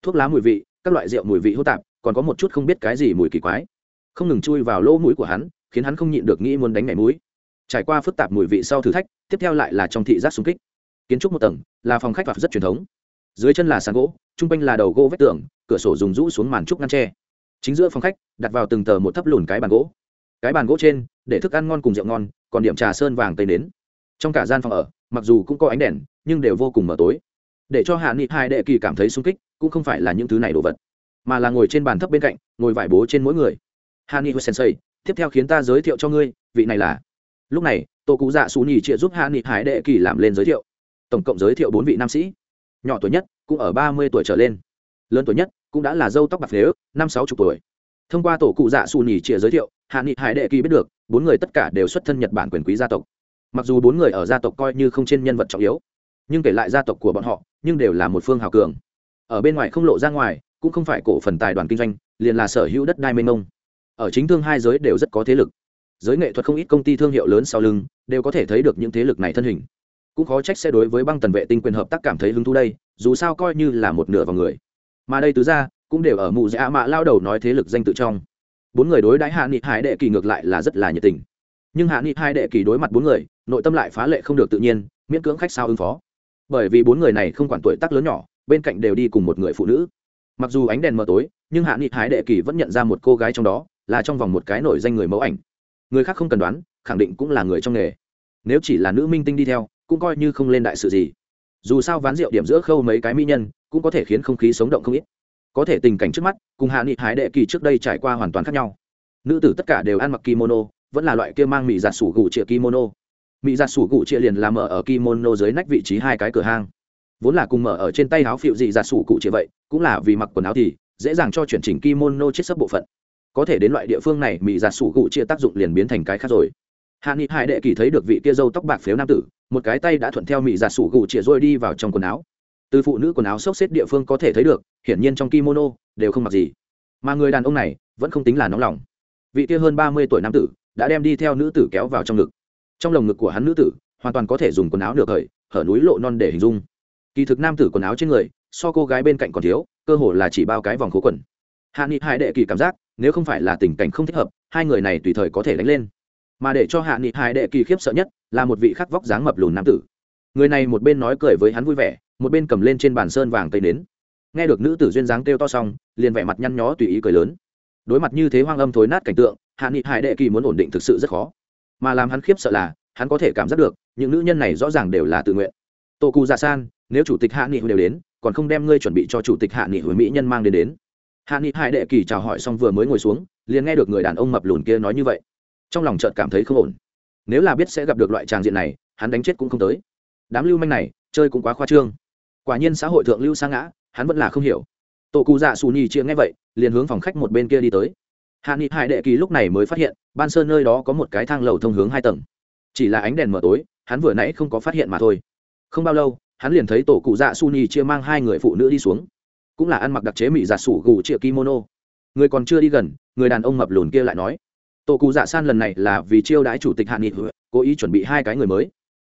Thuốc lá mùi vị, các loại rượu mùi vị hô tạp, còn có một chút không biết cái gì mùi kỳ quái. Không ngừng chui vào lỗ mũi của hắn, khiến hắn không nhịn được nghĩ muốn đánh mẻ mũi trải qua phức tạp mùi vị sau thử thách, tiếp theo lại là trong thị giác xung kích. Kiến trúc một tầng, là phòng khách và rất truyền thống. Dưới chân là sàn gỗ chung quanh là đầu gỗ vách tường, cửa sổ dùng rũ xuống màn trúc ngăn tre. Chính giữa phòng khách, đặt vào từng tờ một thấp lùn cái bàn gỗ. Cái bàn gỗ trên, để thức ăn ngon cùng rượu ngon, còn điểm trà sơn vàng tây nến. Trong cả gian phòng ở, mặc dù cũng có ánh đèn, nhưng đều vô cùng mờ tối. Để cho hạ nghị hai đệ kỳ cảm thấy sung kích, cũng không phải là những thứ này đồ vật, mà là ngồi trên bàn thấp bên cạnh, ngồi vải bố trên mỗi người. Hạ nghị sensei, tiếp theo khiến ta giới thiệu cho ngươi, vị này là lúc này tổ cụ dạ xù nhì chịa giúp hạ nghị hải đệ kỳ làm lên giới thiệu. Tổng cộng giới thiệu bốn vị nam sĩ. Nhỏ tuổi nhất cũng ở ba mươi tuổi trở lên. Lớn tuổi nhất cũng đã là dâu tóc bạc phế năm sáu chục tuổi. Thông qua tổ cụ dạ xù nhì chia giới thiệu, hạ nghị hải đệ kỳ biết được, bốn người tất cả đều xuất thân nhật bản quyền quý gia tộc. Mặc dù bốn người ở gia tộc coi như không trên nhân vật trọng yếu, nhưng kể lại gia tộc của bọn họ, nhưng đều là một phương hào cường. Ở bên ngoài không lộ ra ngoài, cũng không phải cổ phần tài đoàn kinh doanh, liền là sở hữu đất đai mênh mông. Ở chính thương hai giới đều rất có thế lực giới nghệ thuật không ít công ty thương hiệu lớn sau lưng đều có thể thấy được những thế lực này thân hình. Cũng khó trách sẽ đối với băng tần vệ tinh quyền hợp tác cảm thấy hứng thú đây, dù sao coi như là một nửa vào người. Mà đây tứ ra cũng đều ở mụ dạ mạ lao đầu nói thế lực danh tự trong. Bốn người đối đãi hạ nghị hải đệ kỳ ngược lại là rất là nhiệt tình. Nhưng hạ nghị hai đệ kỳ đối mặt bốn người, nội tâm lại phá lệ không được tự nhiên, miễn cưỡng khách sao ứng phó. Bởi vì bốn người này không quản tuổi tác lớn nhỏ, bên cạnh đều đi cùng một người phụ nữ. Mặc dù ánh đèn mờ tối, nhưng hạ nghị hái đệ kỳ vẫn nhận ra một cô gái trong đó, là trong vòng một cái nổi danh người mẫu ảnh người khác không cần đoán, khẳng định cũng là người trong nghề. Nếu chỉ là nữ minh tinh đi theo, cũng coi như không lên đại sự gì. Dù sao ván rượu điểm giữa khâu mấy cái mỹ nhân, cũng có thể khiến không khí sống động không ít. Có thể tình cảnh trước mắt, cùng hạ nghị hái đệ kỳ trước đây trải qua hoàn toàn khác nhau. Nữ tử tất cả đều ăn mặc kimono, vẫn là loại kia mang mị giặt sủ gụ chĩa kimono. Mị giặt sủ gụ chĩa liền làm mở ở kimono dưới nách vị trí hai cái cửa hang. Vốn là cùng mở ở trên tay áo phịu dị giặt sủ cụ chĩa vậy, cũng là vì mặc quần áo thì dễ dàng cho chuyển chỉnh kimono chết sấp bộ phận có thể đến loại địa phương này mỹ giả sủ gụ chia tác dụng liền biến thành cái khác rồi. Hạ nghị hải đệ kỳ thấy được vị kia dâu tóc bạc phếu nam tử, một cái tay đã thuận theo mỹ giả sủ gụ chia rồi đi vào trong quần áo. Từ phụ nữ quần áo xốc xếp địa phương có thể thấy được, hiển nhiên trong kimono, đều không mặc gì. Mà người đàn ông này, vẫn không tính là nóng lòng. Vị kia hơn ba mươi tuổi nam tử, đã đem đi theo nữ tử kéo vào trong ngực. Trong lồng ngực của hắn nữ tử, hoàn toàn có thể dùng quần áo được hởi hở núi lộ non để hình dung. Kỳ thực nam tử quần áo trên người, so cô gái bên cạnh còn thiếu, cơ hồ là chỉ bao cái vòng khố quần hạ nghị hải đệ kỳ cảm giác, nếu không phải là tình cảnh không thích hợp, hai người này tùy thời có thể đánh lên. Mà để cho hạ nghị hải đệ kỳ khiếp sợ nhất là một vị khắc vóc dáng mập lùn nam tử. Người này một bên nói cười với hắn vui vẻ, một bên cầm lên trên bàn sơn vàng tây đến nghe được nữ tử duyên dáng kêu to xong, liền vẻ mặt nhăn nhó tùy ý cười lớn. Đối mặt như thế hoang âm thối nát cảnh tượng, hạ nghị hải đệ kỳ muốn ổn định thực sự rất khó. Mà làm hắn khiếp sợ là, hắn có thể cảm giác được, những nữ nhân này rõ ràng đều là tự nguyện. Tô cù dạ san, nếu chủ tịch hạ nghị đều đến, còn không đem ngươi chuẩn bị cho chủ tịch hạ nghị hồi mỹ nhân mang đến đến hạ nghị hải đệ kỳ chào hỏi xong vừa mới ngồi xuống, liền nghe được người đàn ông mập lùn kia nói như vậy. Trong lòng chợt cảm thấy không ổn. Nếu là biết sẽ gặp được loại tràng diện này, hắn đánh chết cũng không tới. Đám lưu manh này, chơi cũng quá khoa trương. Quả nhiên xã hội thượng lưu sa ngã, hắn vẫn là không hiểu. Tổ cụ dạ xù nhì chia nghe vậy, liền hướng phòng khách một bên kia đi tới. Hạ nghị hải đệ kỳ lúc này mới phát hiện, ban sơn nơi đó có một cái thang lầu thông hướng hai tầng. Chỉ là ánh đèn mở tối, hắn vừa nãy không có phát hiện mà thôi. Không bao lâu, hắn liền thấy tổ cụ dạ su nhì chia mang hai người phụ nữ đi xuống cũng là ăn mặc đặc chế mỹ giả dạ sủ gù triệu kimono. Người còn chưa đi gần, người đàn ông mập lùn kia lại nói, tổ cụ dạ san lần này là vì chiêu đãi chủ tịch hạ nghị cố ý chuẩn bị hai cái người mới.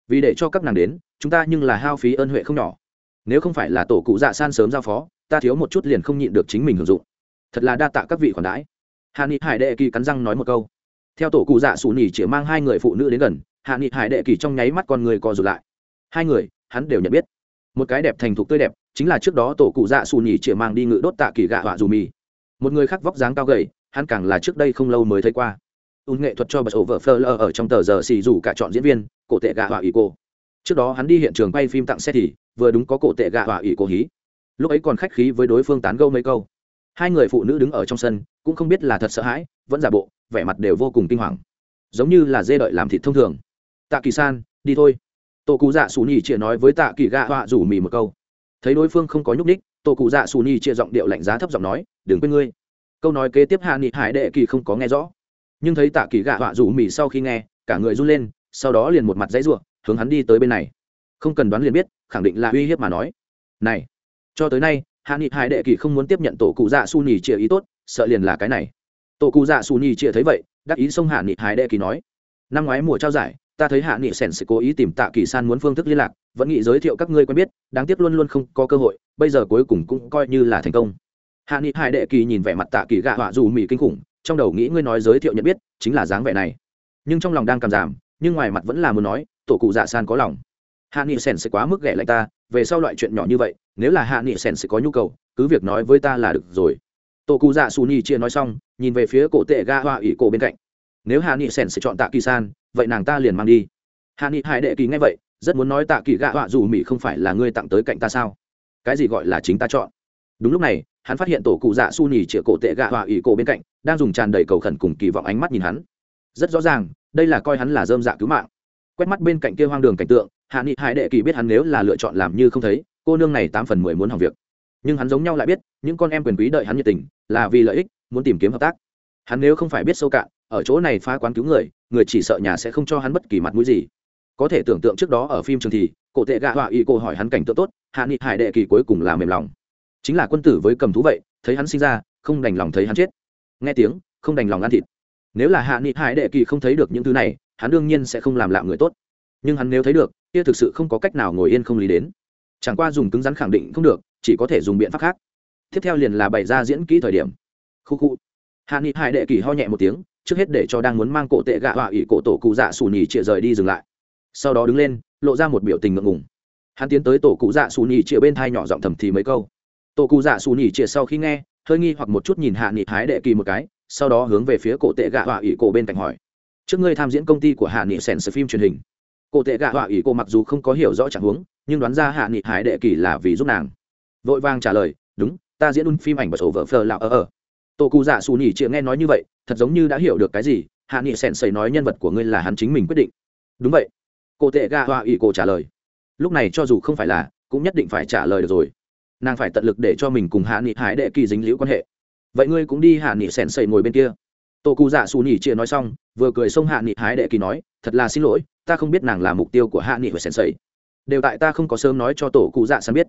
Vì để cho các nàng đến, chúng ta nhưng là hao phí ơn huệ không nhỏ. Nếu không phải là tổ cụ dạ san sớm giao phó, ta thiếu một chút liền không nhịn được chính mình hưởng dụng. Thật là đa tạ các vị khoản đãi. Hạ nghị hải đệ kỳ cắn răng nói một câu. Theo tổ cụ dạ xù nỉ chỉ mang hai người phụ nữ đến gần, hạ nghị hải đệ kỳ trong nháy mắt con người co rụt lại. Hai người, hắn đều nhận biết. Một cái đẹp thành thục tươi đẹp chính là trước đó tổ cụ dạ xù nhì chĩa mang đi ngự đốt tạ kỳ gạ họa dù mì. Một người khác vóc dáng cao gầy, hắn càng là trước đây không lâu mới thấy qua. Ùn nghệ thuật cho bật ổ vợ phơ lơ ở trong tờ giờ xì dù cả chọn diễn viên, cổ tệ gạ họa ý cô trước đó hắn đi hiện trường quay phim tặng xe thì, vừa đúng có cổ tệ gạ họa ý cô hí. Lúc ấy còn khách khí với đối phương tán gâu mấy câu. Hai người phụ nữ đứng ở trong sân, cũng không biết là thật sợ hãi, vẫn giả bộ, vẻ mặt đều vô cùng kinh hoàng. Giống như là dê đợi làm thịt thông thường. Tạ kỳ san, đi thôi. Tổ cụ dạ xù nhì chĩa nói với tạ kỳ gạ họa rủ mì một câu thấy đối phương không có nhúc ních tổ cụ dạ xù nhì chia giọng điệu lạnh giá thấp giọng nói, đừng quên ngươi. Câu nói kế tiếp hạ nghị hải đệ kỳ không có nghe rõ. Nhưng thấy tạ kỳ gạ họa rủ mì sau khi nghe, cả người run lên, sau đó liền một mặt dãy ruộng hướng hắn đi tới bên này. Không cần đoán liền biết, khẳng định là uy hiếp mà nói. Này, cho tới nay, hạ nghị hải đệ kỳ không muốn tiếp nhận tổ cụ dạ xù nhì chia ý tốt, sợ liền là cái này. Tổ cụ dạ xù nhì chia thấy vậy, đắc ý xông hạ nghị hải đệ kỳ nói, năm ngoái mùa trao giải ta thấy hạ nghị sèn sẽ cố ý tìm tạ kỳ san muốn phương thức liên lạc, vẫn nghĩ giới thiệu các ngươi quen biết, đáng tiếc luôn luôn không có cơ hội, bây giờ cuối cùng cũng coi như là thành công. Hạ nghị hải đệ kỳ nhìn vẻ mặt tạ kỳ gạ họa dù mỹ kinh khủng, trong đầu nghĩ ngươi nói giới thiệu nhận biết, chính là dáng vẻ này. Nhưng trong lòng đang cảm giảm, nhưng ngoài mặt vẫn là muốn nói, tổ cụ dạ san có lòng. Hạ nghị sèn sẽ quá mức ghẻ lạnh ta, về sau loại chuyện nhỏ như vậy, nếu là hạ nghị sèn sẽ có nhu cầu, cứ việc nói với ta là được rồi. Tổ cụ dạ xù nhì chia nói xong, nhìn về phía cổ tệ ga họa ỷ cổ bên cạnh. Nếu hạ nghị sèn sẽ chọn tạ kỳ san vậy nàng ta liền mang đi. Hạ nghị hải đệ kỳ nghe vậy, rất muốn nói tạ kỳ gạ họa dù mỹ không phải là ngươi tặng tới cạnh ta sao? Cái gì gọi là chính ta chọn? Đúng lúc này, hắn phát hiện tổ cụ dạ su nhì chĩa cổ tệ gạ họa ỷ cổ bên cạnh, đang dùng tràn đầy cầu khẩn cùng kỳ vọng ánh mắt nhìn hắn. Rất rõ ràng, đây là coi hắn là dơm dạ cứu mạng. Quét mắt bên cạnh kia hoang đường cảnh tượng, hạ nghị hải đệ kỳ biết hắn nếu là lựa chọn làm như không thấy, cô nương này tám phần mười muốn hỏng việc. Nhưng hắn giống nhau lại biết, những con em quyền quý đợi hắn nhiệt tình, là vì lợi ích, muốn tìm kiếm hợp tác. Hắn nếu không phải biết sâu cạn ở chỗ này phá quán cứu người người chỉ sợ nhà sẽ không cho hắn bất kỳ mặt mũi gì. Có thể tưởng tượng trước đó ở phim trường thì, cổ tệ gạ họa y cô hỏi hắn cảnh tượng tốt, hạ nghị hải đệ kỳ cuối cùng là mềm lòng. Chính là quân tử với cầm thú vậy, thấy hắn sinh ra, không đành lòng thấy hắn chết. Nghe tiếng, không đành lòng ăn thịt. Nếu là hạ nghị hải đệ kỳ không thấy được những thứ này, hắn đương nhiên sẽ không làm lạm người tốt. Nhưng hắn nếu thấy được, kia thực sự không có cách nào ngồi yên không lý đến. Chẳng qua dùng cứng rắn khẳng định không được, chỉ có thể dùng biện pháp khác. Tiếp theo liền là bày ra diễn kỹ thời điểm. Khu khu. Hạ nghị hải đệ kỳ ho nhẹ một tiếng trước hết để cho đang muốn mang cổ tệ gạ họa ỉ cổ tổ cụ dạ xù nhì chịa rời đi dừng lại. Sau đó đứng lên, lộ ra một biểu tình ngượng ngùng. Hắn tiến tới tổ cụ dạ xù nhì chịa bên thai nhỏ giọng thầm thì mấy câu. Tổ cụ dạ xù nhì chịa sau khi nghe, hơi nghi hoặc một chút nhìn hạ nghị hái đệ kỳ một cái, sau đó hướng về phía cổ tệ gạ họa ỉ cổ bên cạnh hỏi. Trước ngươi tham diễn công ty của hạ nghị sèn sờ phim truyền hình. Cổ tệ gạ họa ỉ cổ mặc dù không có hiểu rõ trạng huống, nhưng đoán ra hạ nghị hái đệ kỳ là vì giúp nàng. Vội vàng trả lời, đúng, ta diễn un phim ảnh bật sổ vợ phờ lạo ở ở tổ cụ dạ xù nỉ chịa nghe nói như vậy, thật giống như đã hiểu được cái gì, hạ nghị sèn sầy nói nhân vật của ngươi là hắn chính mình quyết định. Đúng vậy. Cô tệ gạ họa ỉ cổ trả lời. Lúc này cho dù không phải là, cũng nhất định phải trả lời được rồi. Nàng phải tận lực để cho mình cùng hạ nghị Hải đệ kỳ dính liễu quan hệ. Vậy ngươi cũng đi hạ nghị sèn sầy ngồi bên kia. Tổ cụ dạ xù nhỉ chịa nói xong, vừa cười xông hạ nghị Hải đệ kỳ nói, thật là xin lỗi, ta không biết nàng là mục tiêu của hạ nghị và sèn sầy đều tại ta không có sớm nói cho tổ cụ dạ săn biết.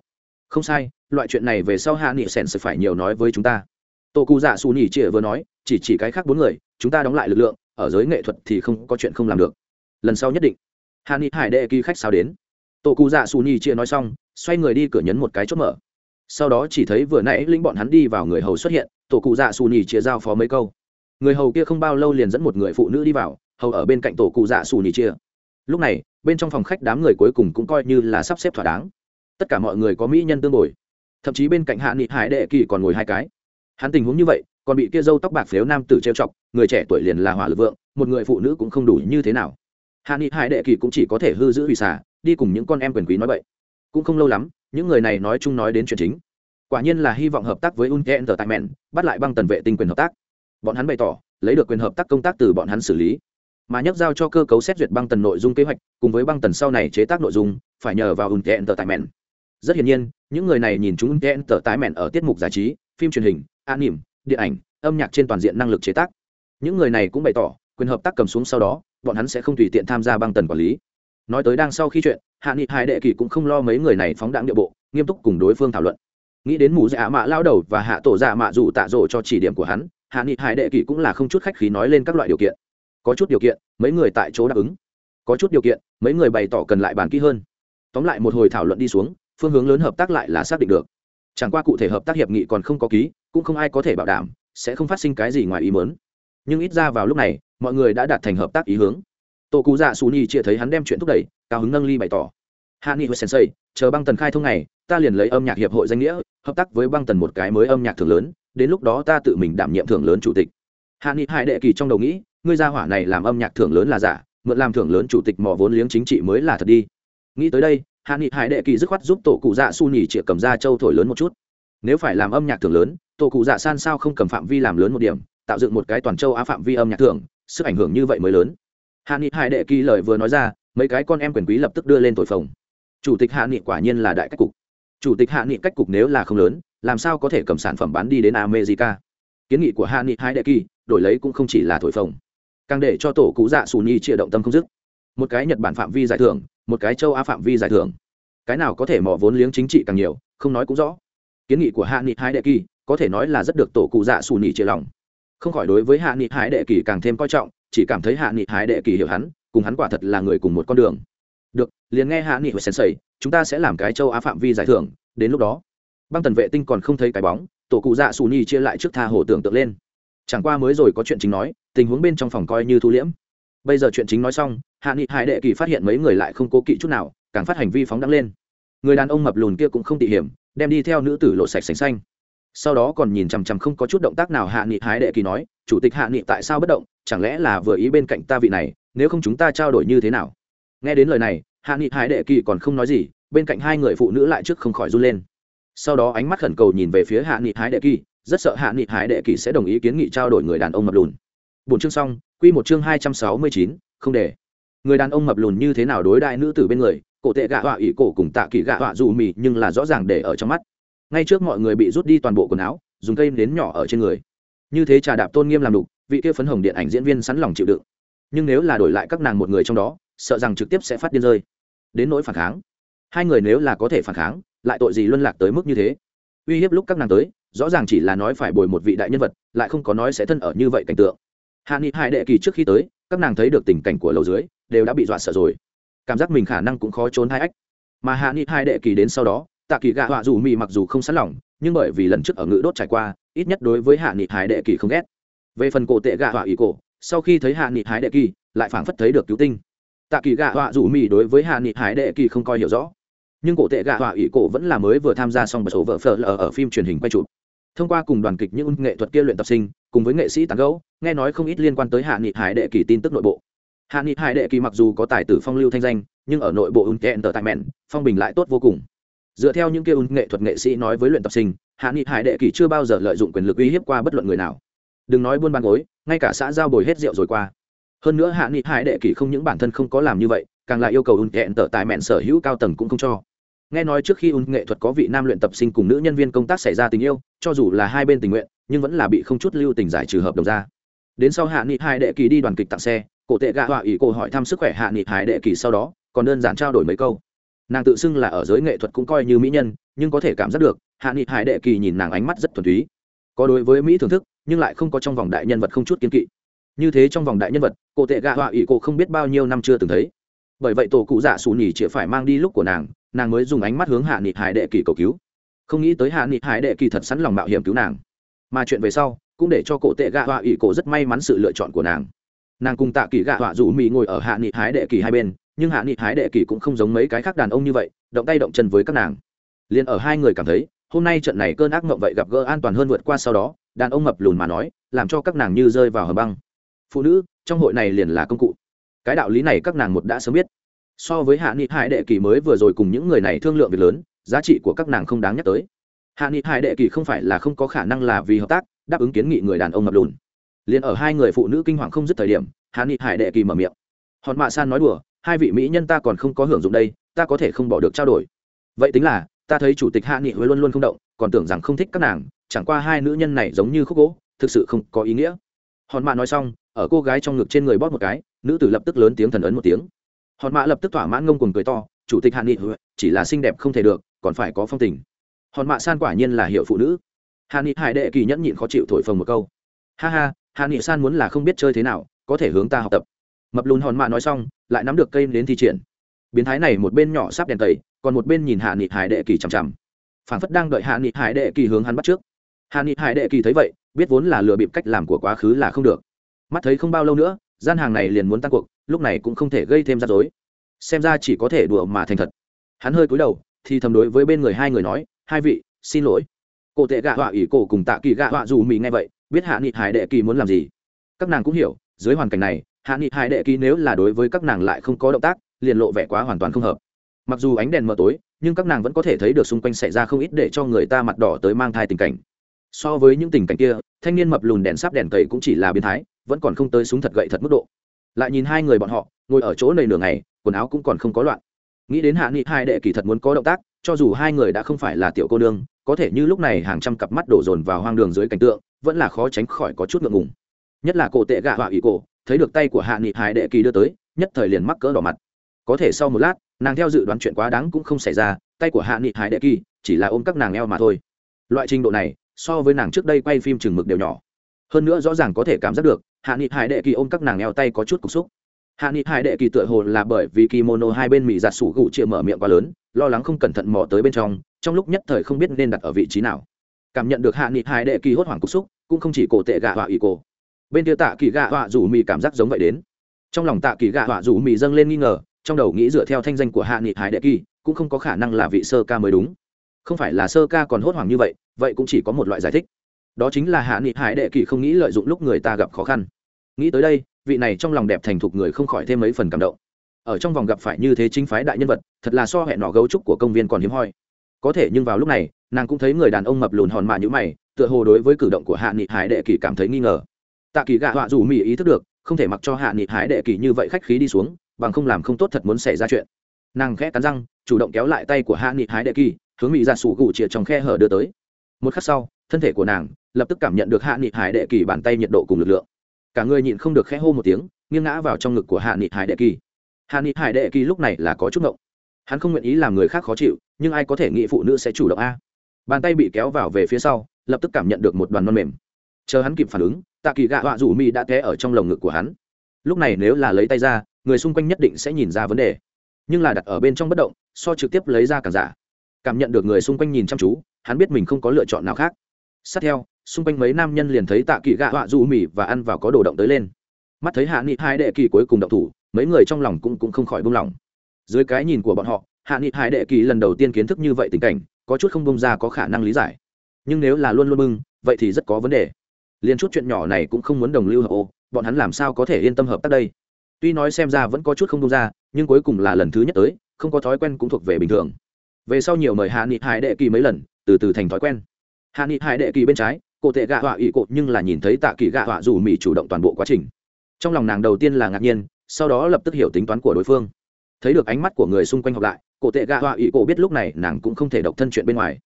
Không sai, loại chuyện này về sau hạ nghị sèn sầy phải nhiều nói với chúng ta tổ cụ dạ xù nhỉ chia vừa nói, chỉ chỉ cái khác bốn người, chúng ta đóng lại lực lượng, ở giới nghệ thuật thì không có chuyện không làm được. Lần sau nhất định. Hạ ni hải đệ kỳ khách sao đến? Tổ cụ dạ xù nhỉ chia nói xong, xoay người đi cửa nhấn một cái chốt mở. Sau đó chỉ thấy vừa nãy linh bọn hắn đi vào người hầu xuất hiện tổ cụ dạ xù nhỉ chia giao phó mấy câu. Người hầu kia không bao lâu liền dẫn một người phụ nữ đi vào, hầu ở bên cạnh tổ cụ dạ xù nhỉ chia lúc này, bên trong phòng khách đám người cuối cùng cũng coi như là sắp xếp thỏa đáng. Tất cả mọi người có mỹ nhân tương bồi. Thậm chí bên cạnh hạ nghị hải đệ kỳ còn ngồi hai cái hắn tình huống như vậy, còn bị kia dâu tóc bạc phếu nam tử trêu chọc, người trẻ tuổi liền là hỏa lực vượng, một người phụ nữ cũng không đủ như thế nào. Hạ nghị hải đệ kỳ cũng chỉ có thể hư giữ hủy xả, đi cùng những con em quyền quý nói vậy cũng không lâu lắm, những người này nói chung nói đến chuyện chính. Quả nhiên là hy vọng hợp tác với unten tờ tại mẹn bắt lại băng tần vệ tinh quyền hợp tác. Bọn hắn bày tỏ, lấy được quyền hợp tác công tác từ bọn hắn xử lý. Mà nhắc giao cho cơ cấu xét duyệt băng tần nội dung kế hoạch, cùng với băng tần sau này chế tác nội dung, phải nhờ vào unten tờ tại mẹn rất hiển nhiên, những người này nhìn chúng unten tờ tại mẹn ở tiết mục giải trí, phim truyền hình an nỉm, điện ảnh, âm nhạc trên toàn diện năng lực chế tác. Những người này cũng bày tỏ, quyền hợp tác cầm xuống sau đó, bọn hắn sẽ không tùy tiện tham gia băng tần quản lý. Nói tới đang sau khi chuyện, hạ nghị hai đệ kỳ cũng không lo mấy người này phóng đáng địa bộ, nghiêm túc cùng đối phương thảo luận. Nghĩ đến mù dạ mạ lao đầu và hạ tổ dạ mạ dù tạ rộ cho chỉ điểm của hắn, hạ nghị hải đệ kỳ cũng là không chút khách khí nói lên các loại điều kiện. Có chút điều kiện, mấy người tại chỗ đáp ứng. Có chút điều kiện, mấy người bày tỏ cần lại bàn kỹ hơn. Tóm lại một hồi thảo luận đi xuống, phương hướng lớn hợp tác lại là xác định được. Chẳng qua cụ thể hợp tác hiệp nghị còn không có ký cũng không ai có thể bảo đảm sẽ không phát sinh cái gì ngoài ý mớn nhưng ít ra vào lúc này, mọi người đã đạt thành hợp tác ý hướng. Tổ cụ dạ xù nhi chia thấy hắn đem chuyện thúc đẩy, cao hứng nâng ly bày tỏ. Hạ nghị hồi sensei, chờ băng tần khai thông này ta liền lấy âm nhạc hiệp hội danh nghĩa, hợp tác với băng tần một cái mới âm nhạc thưởng lớn, đến lúc đó ta tự mình đảm nhiệm thưởng lớn chủ tịch. Hạ nghị hai đệ kỳ trong đầu nghĩ, ngươi gia hỏa này làm âm nhạc thưởng lớn là giả, mượn làm thưởng lớn chủ tịch mò vốn liếng chính trị mới là thật đi. Nghĩ tới đây, hạ nghị hải đệ kỳ dứt khoát giúp tổ cụ dạ su nhì chĩa cầm ra châu thổi lớn một chút. Nếu phải làm âm nhạc thưởng lớn tổ cụ dạ san sao không cầm phạm vi làm lớn một điểm, tạo dựng một cái toàn châu á phạm vi âm nhạc thưởng, sức ảnh hưởng như vậy mới lớn. Hạ nghị hải đệ kỳ lời vừa nói ra, mấy cái con em quyền quý lập tức đưa lên tội phồng. Chủ tịch hạ nghị quả nhiên là đại cách cục. Chủ tịch hạ nghị cách cục nếu là không lớn, làm sao có thể cầm sản phẩm bán đi đến america? Kiến nghị của hạ nghị hải đệ kỳ, đổi lấy cũng không chỉ là thổi phồng. Càng để cho tổ cụ dạ xù nhi chia động tâm không dứt. Một cái nhật bản phạm vi giải thưởng, một cái châu á phạm vi giải thưởng. Cái nào có thể mỏ vốn liếng chính trị càng nhiều, không nói cũng rõ. Kiến nghị của hạ nghị hai đệ kỳ có thể nói là rất được tổ cụ dạ xù nỉ chia lòng. Không khỏi đối với hạ nghị hái đệ kỳ càng thêm coi trọng, chỉ cảm thấy hạ nghị hái đệ kỳ hiểu hắn, cùng hắn quả thật là người cùng một con đường. Được, liền nghe hạ nghị và sensei, chúng ta sẽ làm cái châu á phạm vi giải thưởng, đến lúc đó, băng tần vệ tinh còn không thấy cái bóng, tổ cụ dạ xù nhi chia lại trước tha hồ tưởng tượng lên. Chẳng qua mới rồi có chuyện chính nói, tình huống bên trong phòng coi như thu liễm. Bây giờ chuyện chính nói xong, hạ nghị hải đệ kỳ phát hiện mấy người lại không cố kỵ chút nào, càng phát hành vi phóng đăng lên. Người đàn ông mập lùn kia cũng không tỉ hiểm, đem đi theo nữ tử lộ sạch sành xanh sau đó còn nhìn chằm chằm không có chút động tác nào hạ nghị hái đệ kỳ nói, chủ tịch hạ nghị tại sao bất động? Chẳng lẽ là vừa ý bên cạnh ta vị này, nếu không chúng ta trao đổi như thế nào? Nghe đến lời này, hạ nghị hải đệ kỳ còn không nói gì, bên cạnh hai người phụ nữ lại trước không khỏi run lên. Sau đó ánh mắt khẩn cầu nhìn về phía hạ nghị hải đệ kỳ, rất sợ hạ nghị hải đệ kỳ sẽ đồng ý kiến nghị trao đổi người đàn ông mập lùn. Bốn chương xong, quy một chương hai trăm sáu mươi chín, không để. Người đàn ông mập lùn như thế nào đối đại nữ tử bên người, cổ tệ gạ họa ỷ cổ cùng tạ kỳ gạ họa dù mì nhưng là rõ ràng để ở trong mắt ngay trước mọi người bị rút đi toàn bộ quần áo, dùng cây nến nhỏ ở trên người. Như thế trà đạp tôn nghiêm làm đục, vị kia phấn hồng điện ảnh diễn viên sẵn lòng chịu đựng. Nhưng nếu là đổi lại các nàng một người trong đó, sợ rằng trực tiếp sẽ phát điên rơi. Đến nỗi phản kháng. Hai người nếu là có thể phản kháng, lại tội gì luân lạc tới mức như thế? Uy hiếp lúc các nàng tới, rõ ràng chỉ là nói phải bồi một vị đại nhân vật, lại không có nói sẽ thân ở như vậy cảnh tượng. Hạ nghị hai đệ kỳ trước khi tới, các nàng thấy được tình cảnh của lầu dưới, đều đã bị dọa sợ rồi. Cảm giác mình khả năng cũng khó trốn hai ách. Mà hạ nghị hai đệ kỳ đến sau đó tạ kỳ gạ họa dù mì mặc dù không sẵn lòng, nhưng bởi vì lần trước ở ngự đốt trải qua, ít nhất đối với hạ nghị Hải đệ kỳ không ghét. Về phần cổ tệ gạ họa ý cổ, sau khi thấy hạ nghị hái đệ kỳ, lại phảng phất thấy được cứu tinh. Tạ kỳ gạ họa dù mì đối với hạ nghị hái đệ kỳ không coi hiểu rõ. Nhưng cổ tệ gạ họa ủy cổ vẫn là mới vừa tham gia xong một số vợ phở lờ ở phim truyền hình quay chụp. Thông qua cùng đoàn kịch những nghệ thuật kia luyện tập sinh, cùng với nghệ sĩ tán gấu nghe nói không ít liên quan tới hạ nghị hải đệ kỳ tin tức nội bộ. Hạ nghị hải đệ kỳ mặc dù có tài tử phong lưu thanh danh, nhưng ở nội bộ ứng kẹn tờ tại mẹn phong bình lại tốt vô cùng dựa theo những kia ung nghệ thuật nghệ sĩ nói với luyện tập sinh, hạ nghị hải đệ kỳ chưa bao giờ lợi dụng quyền lực uy hiếp qua bất luận người nào. Đừng nói buôn bán gối, ngay cả xã giao bồi hết rượu rồi qua. Hơn nữa hạ nghị hải đệ kỳ không những bản thân không có làm như vậy, càng lại yêu cầu ung hẹn tở tại mẹn sở hữu cao tầng cũng không cho. Nghe nói trước khi ung nghệ thuật có vị nam luyện tập sinh cùng nữ nhân viên công tác xảy ra tình yêu, cho dù là hai bên tình nguyện, nhưng vẫn là bị không chút lưu tình giải trừ hợp đồng ra. Đến sau hạ nghị Hải đệ kỳ đi đoàn kịch tặng xe, cổ tệ gạ họa ý cô hỏi thăm sức khỏe hạ nghị Hải đệ kỳ sau đó, còn đơn giản trao đổi mấy câu nàng tự xưng là ở giới nghệ thuật cũng coi như mỹ nhân, nhưng có thể cảm giác được, hạ nghị hải đệ kỳ nhìn nàng ánh mắt rất thuần túy. Có đối với mỹ thưởng thức, nhưng lại không có trong vòng đại nhân vật không chút kiên kỵ. Như thế trong vòng đại nhân vật, cổ tệ gạ họa ỵ cô không biết bao nhiêu năm chưa từng thấy. Bởi vậy tổ cụ dạ xù nhì chĩa phải mang đi lúc của nàng nàng mới dùng ánh mắt hướng hạ nghị hải đệ kỳ cầu cứu. Không nghĩ tới hạ nghị hải đệ kỳ thật sẵn lòng mạo hiểm cứu nàng. Mà chuyện về sau, cũng để cho cổ tệ gạ họa ỵ cổ rất may mắn sự lựa chọn của nàng. Nàng cùng tạ kỳ gạ họa rủ mỹ ngồi ở hạ nghị Hải đệ kỳ hai bên nhưng hạ nghị hái đệ kỳ cũng không giống mấy cái khác đàn ông như vậy, động tay động chân với các nàng. Liền ở hai người cảm thấy, hôm nay trận này cơn ác mộng vậy gặp gỡ an toàn hơn vượt qua sau đó, đàn ông mập lùn mà nói, làm cho các nàng như rơi vào hầm băng. Phụ nữ, trong hội này liền là công cụ. Cái đạo lý này các nàng một đã sớm biết. So với hạ nghị hải đệ kỳ mới vừa rồi cùng những người này thương lượng việc lớn, giá trị của các nàng không đáng nhắc tới. Hạ nghị hải đệ kỳ không phải là không có khả năng là vì hợp tác, đáp ứng kiến nghị người đàn ông mập lùn. Liền ở hai người phụ nữ kinh hoàng không dứt thời điểm, hạ nghị hải đệ kỳ mở miệng. Hòn mạ san nói đùa hai vị mỹ nhân ta còn không có hưởng dụng đây, ta có thể không bỏ được trao đổi. Vậy tính là, ta thấy chủ tịch hạ nghị huế luôn luôn không động, còn tưởng rằng không thích các nàng, chẳng qua hai nữ nhân này giống như khúc gỗ, thực sự không có ý nghĩa. Hòn mạ nói xong, ở cô gái trong ngực trên người bóp một cái, nữ tử lập tức lớn tiếng thần ấn một tiếng. Hòn mạ lập tức thỏa mãn ngông cuồng cười to, chủ tịch hạ nghị chỉ là xinh đẹp không thể được, còn phải có phong tình. Hòn mạ san quả nhiên là hiệu phụ nữ. Hạ nghị hải đệ kỳ nhẫn nhịn khó chịu thổi phồng một câu. Ha ha, hạ nghị san muốn là không biết chơi thế nào, có thể hướng ta học tập mập lùn hòn mạ nói xong, lại nắm được cây đến thi triển. Biến thái này một bên nhỏ sắp đèn tẩy, còn một bên nhìn hạ nghị hải đệ kỳ chằm chằm. Phản phất đang đợi hạ nghị hải đệ kỳ hướng hắn bắt trước. Hạ nghị hải đệ kỳ thấy vậy, biết vốn là lừa bịp cách làm của quá khứ là không được. Mắt thấy không bao lâu nữa, gian hàng này liền muốn tăng cuộc, lúc này cũng không thể gây thêm rắc rối. Xem ra chỉ có thể đùa mà thành thật. Hắn hơi cúi đầu, thì thầm đối với bên người hai người nói, hai vị, xin lỗi. Cổ tệ gạ họa ỷ cổ cùng tạ kỳ gạ họa dù mì nghe vậy, biết hạ nghị hải đệ kỳ muốn làm gì. Các nàng cũng hiểu, dưới hoàn cảnh này hạ nghị hải đệ ký nếu là đối với các nàng lại không có động tác, liền lộ vẻ quá hoàn toàn không hợp. Mặc dù ánh đèn mờ tối, nhưng các nàng vẫn có thể thấy được xung quanh xảy ra không ít để cho người ta mặt đỏ tới mang thai tình cảnh. So với những tình cảnh kia, thanh niên mập lùn đèn sáp đèn cầy cũng chỉ là biến thái, vẫn còn không tới súng thật gậy thật mức độ. Lại nhìn hai người bọn họ, ngồi ở chỗ này nửa ngày, quần áo cũng còn không có loạn. Nghĩ đến hạ nghị hai đệ kỳ thật muốn có động tác, cho dù hai người đã không phải là tiểu cô nương, có thể như lúc này hàng trăm cặp mắt đổ dồn vào hoang đường dưới cảnh tượng, vẫn là khó tránh khỏi có chút ngượng ngùng. Nhất là cổ tệ gạ họa ý cổ thấy được tay của hạ nghị hải đệ kỳ đưa tới, nhất thời liền mắc cỡ đỏ mặt. Có thể sau một lát, nàng theo dự đoán chuyện quá đáng cũng không xảy ra, tay của hạ nghị hải đệ kỳ chỉ là ôm các nàng eo mà thôi. Loại trình độ này, so với nàng trước đây quay phim chừng mực đều nhỏ. Hơn nữa rõ ràng có thể cảm giác được, hạ nghị hải đệ kỳ ôm các nàng eo tay có chút cục xúc. Hạ nghị hải đệ kỳ tựa hồ là bởi vì kimono hai bên mỹ giặt sủ gụ chịa mở miệng quá lớn, lo lắng không cẩn thận mò tới bên trong trong lúc nhất thời không biết nên đặt ở vị trí nào. Cảm nhận được hạ nghị hải đệ kỳ hốt hoảng cục xúc, cũng không chỉ cổ tệ gạ họa ý cổ bên kia tạ kỳ gạ họa rủ mì cảm giác giống vậy đến. Trong lòng tạ kỳ gạ họa rủ mì dâng lên nghi ngờ, trong đầu nghĩ dựa theo thanh danh của hạ nghị hải đệ kỳ, cũng không có khả năng là vị sơ ca mới đúng. Không phải là sơ ca còn hốt hoảng như vậy vậy cũng chỉ có một loại giải thích. Đó chính là hạ nghị hải đệ kỳ không nghĩ lợi dụng lúc người ta gặp khó khăn. Nghĩ tới đây, vị này trong lòng đẹp thành thục người không khỏi thêm mấy phần cảm động. Ở trong vòng gặp phải như thế chính phái đại nhân vật, thật là so hẹn nọ gấu trúc của công viên còn hiếm hoi. Có thể nhưng vào lúc này, nàng cũng thấy người đàn ông mập lùn hòn mạ như mày, tựa hồ đối với cử động của hạ nghị hải đệ kỳ cảm thấy nghi ngờ tạ kỳ gạ họa dù mỹ ý thức được, không thể mặc cho hạ nghị hải đệ kỳ như vậy khách khí đi xuống, bằng không làm không tốt thật muốn xảy ra chuyện. Nàng khẽ cắn răng, chủ động kéo lại tay của hạ nghị hải đệ kỳ, hướng mỹ ra dạ sủ gù chìa trong khe hở đưa tới. Một khắc sau, thân thể của nàng lập tức cảm nhận được hạ nghị hải đệ kỳ bàn tay nhiệt độ cùng lực lượng. Cả người nhịn không được khẽ hô một tiếng, nghiêng ngã vào trong ngực của hạ nghị hải đệ kỳ. Hạ nghị hải đệ kỳ lúc này là có chút ngộng. Hắn không nguyện ý làm người khác khó chịu, nhưng ai có thể nghĩ phụ nữ sẽ chủ động a? Bàn tay bị kéo vào về phía sau, lập tức cảm nhận được một đoàn non mềm. Chờ hắn kịp phản ứng tạ kỳ gạ họa rủ mi đã té ở trong lồng ngực của hắn. Lúc này nếu là lấy tay ra người xung quanh nhất định sẽ nhìn ra vấn đề. Nhưng là đặt ở bên trong bất động so trực tiếp lấy ra càng giả. Cảm nhận được người xung quanh nhìn chăm chú hắn biết mình không có lựa chọn nào khác. Sát theo xung quanh mấy nam nhân liền thấy tạ kỳ gạ họa rủ mì và ăn vào có đồ động tới lên. Mắt thấy hạ nghị hai đệ kỳ cuối cùng động thủ mấy người trong lòng cũng, cũng không khỏi buông lỏng. Dưới cái nhìn của bọn họ hạ nghị hai đệ kỳ lần đầu tiên kiến thức như vậy tình cảnh có chút không bông ra có khả năng lý giải. Nhưng nếu là luôn luôn bưng vậy thì rất có vấn đề liền chút chuyện nhỏ này cũng không muốn đồng lưu hợp ô, bọn hắn làm sao có thể yên tâm hợp tác đây? Tuy nói xem ra vẫn có chút không đông ra, nhưng cuối cùng là lần thứ nhất tới, không có thói quen cũng thuộc về bình thường. Về sau nhiều mời hạ nghị hải đệ kỳ mấy lần, từ từ thành thói quen. Hạ nghị hải đệ kỳ bên trái, cổ tệ gạ họa ỵ cột nhưng là nhìn thấy tạ kỳ gạ họa dù mỹ chủ động toàn bộ quá trình. Trong lòng nàng đầu tiên là ngạc nhiên, sau đó lập tức hiểu tính toán của đối phương. Thấy được ánh mắt của người xung quanh học lại, cổ tệ gạ họa ý cổ biết lúc này nàng cũng không thể độc thân chuyện bên ngoài.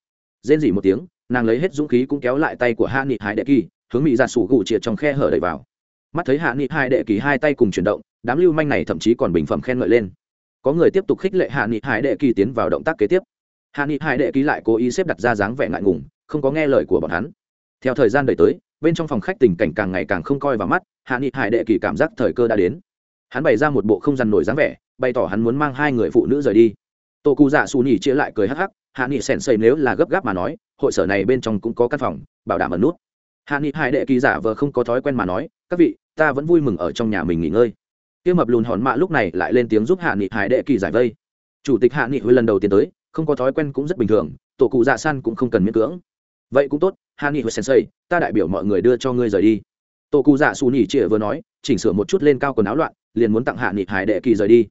Rên dỉ một tiếng, nàng lấy hết dũng khí cũng kéo lại tay của hạ nghị hải đệ kỳ hướng mỹ ra sủ gù triệt trong khe hở đẩy vào. Mắt thấy hạ nghị Hai đệ kỳ hai tay cùng chuyển động, đám lưu manh này thậm chí còn bình phẩm khen ngợi lên. Có người tiếp tục khích lệ hạ nghị Hai đệ kỳ tiến vào động tác kế tiếp. Hạ nghị Hai đệ kỳ lại cố ý xếp đặt ra dáng vẻ ngại ngùng, không có nghe lời của bọn hắn. Theo thời gian đẩy tới, bên trong phòng khách tình cảnh càng ngày càng không coi vào mắt, hạ nghị hải đệ kỳ cảm giác thời cơ đã đến. Hắn bày ra một bộ không dằn nổi dáng vẻ, bày tỏ hắn muốn mang hai người phụ nữ rời đi. Tô cụ dạ xù nhỉ chia lại cười hắc hắc, hạ nghị sèn xây nếu là gấp gáp mà nói, hội sở này bên trong cũng có căn phòng, bảo đảm ẩn nút hạ nghị hải đệ kỳ giả vờ không có thói quen mà nói, các vị, ta vẫn vui mừng ở trong nhà mình nghỉ ngơi. Tiêu mập lùn hòn mạ lúc này lại lên tiếng giúp hạ nghị hải đệ kỳ giải vây. Chủ tịch hạ nghị huy lần đầu tiên tới, không có thói quen cũng rất bình thường, tổ cụ dạ san cũng không cần miễn cưỡng. Vậy cũng tốt, hạ nghị huy sensei, ta đại biểu mọi người đưa cho ngươi rời đi. Tổ cụ dạ xù nhỉ chĩa vừa nói, chỉnh sửa một chút lên cao quần áo loạn, liền muốn tặng hạ nghị hải đệ kỳ rời đi.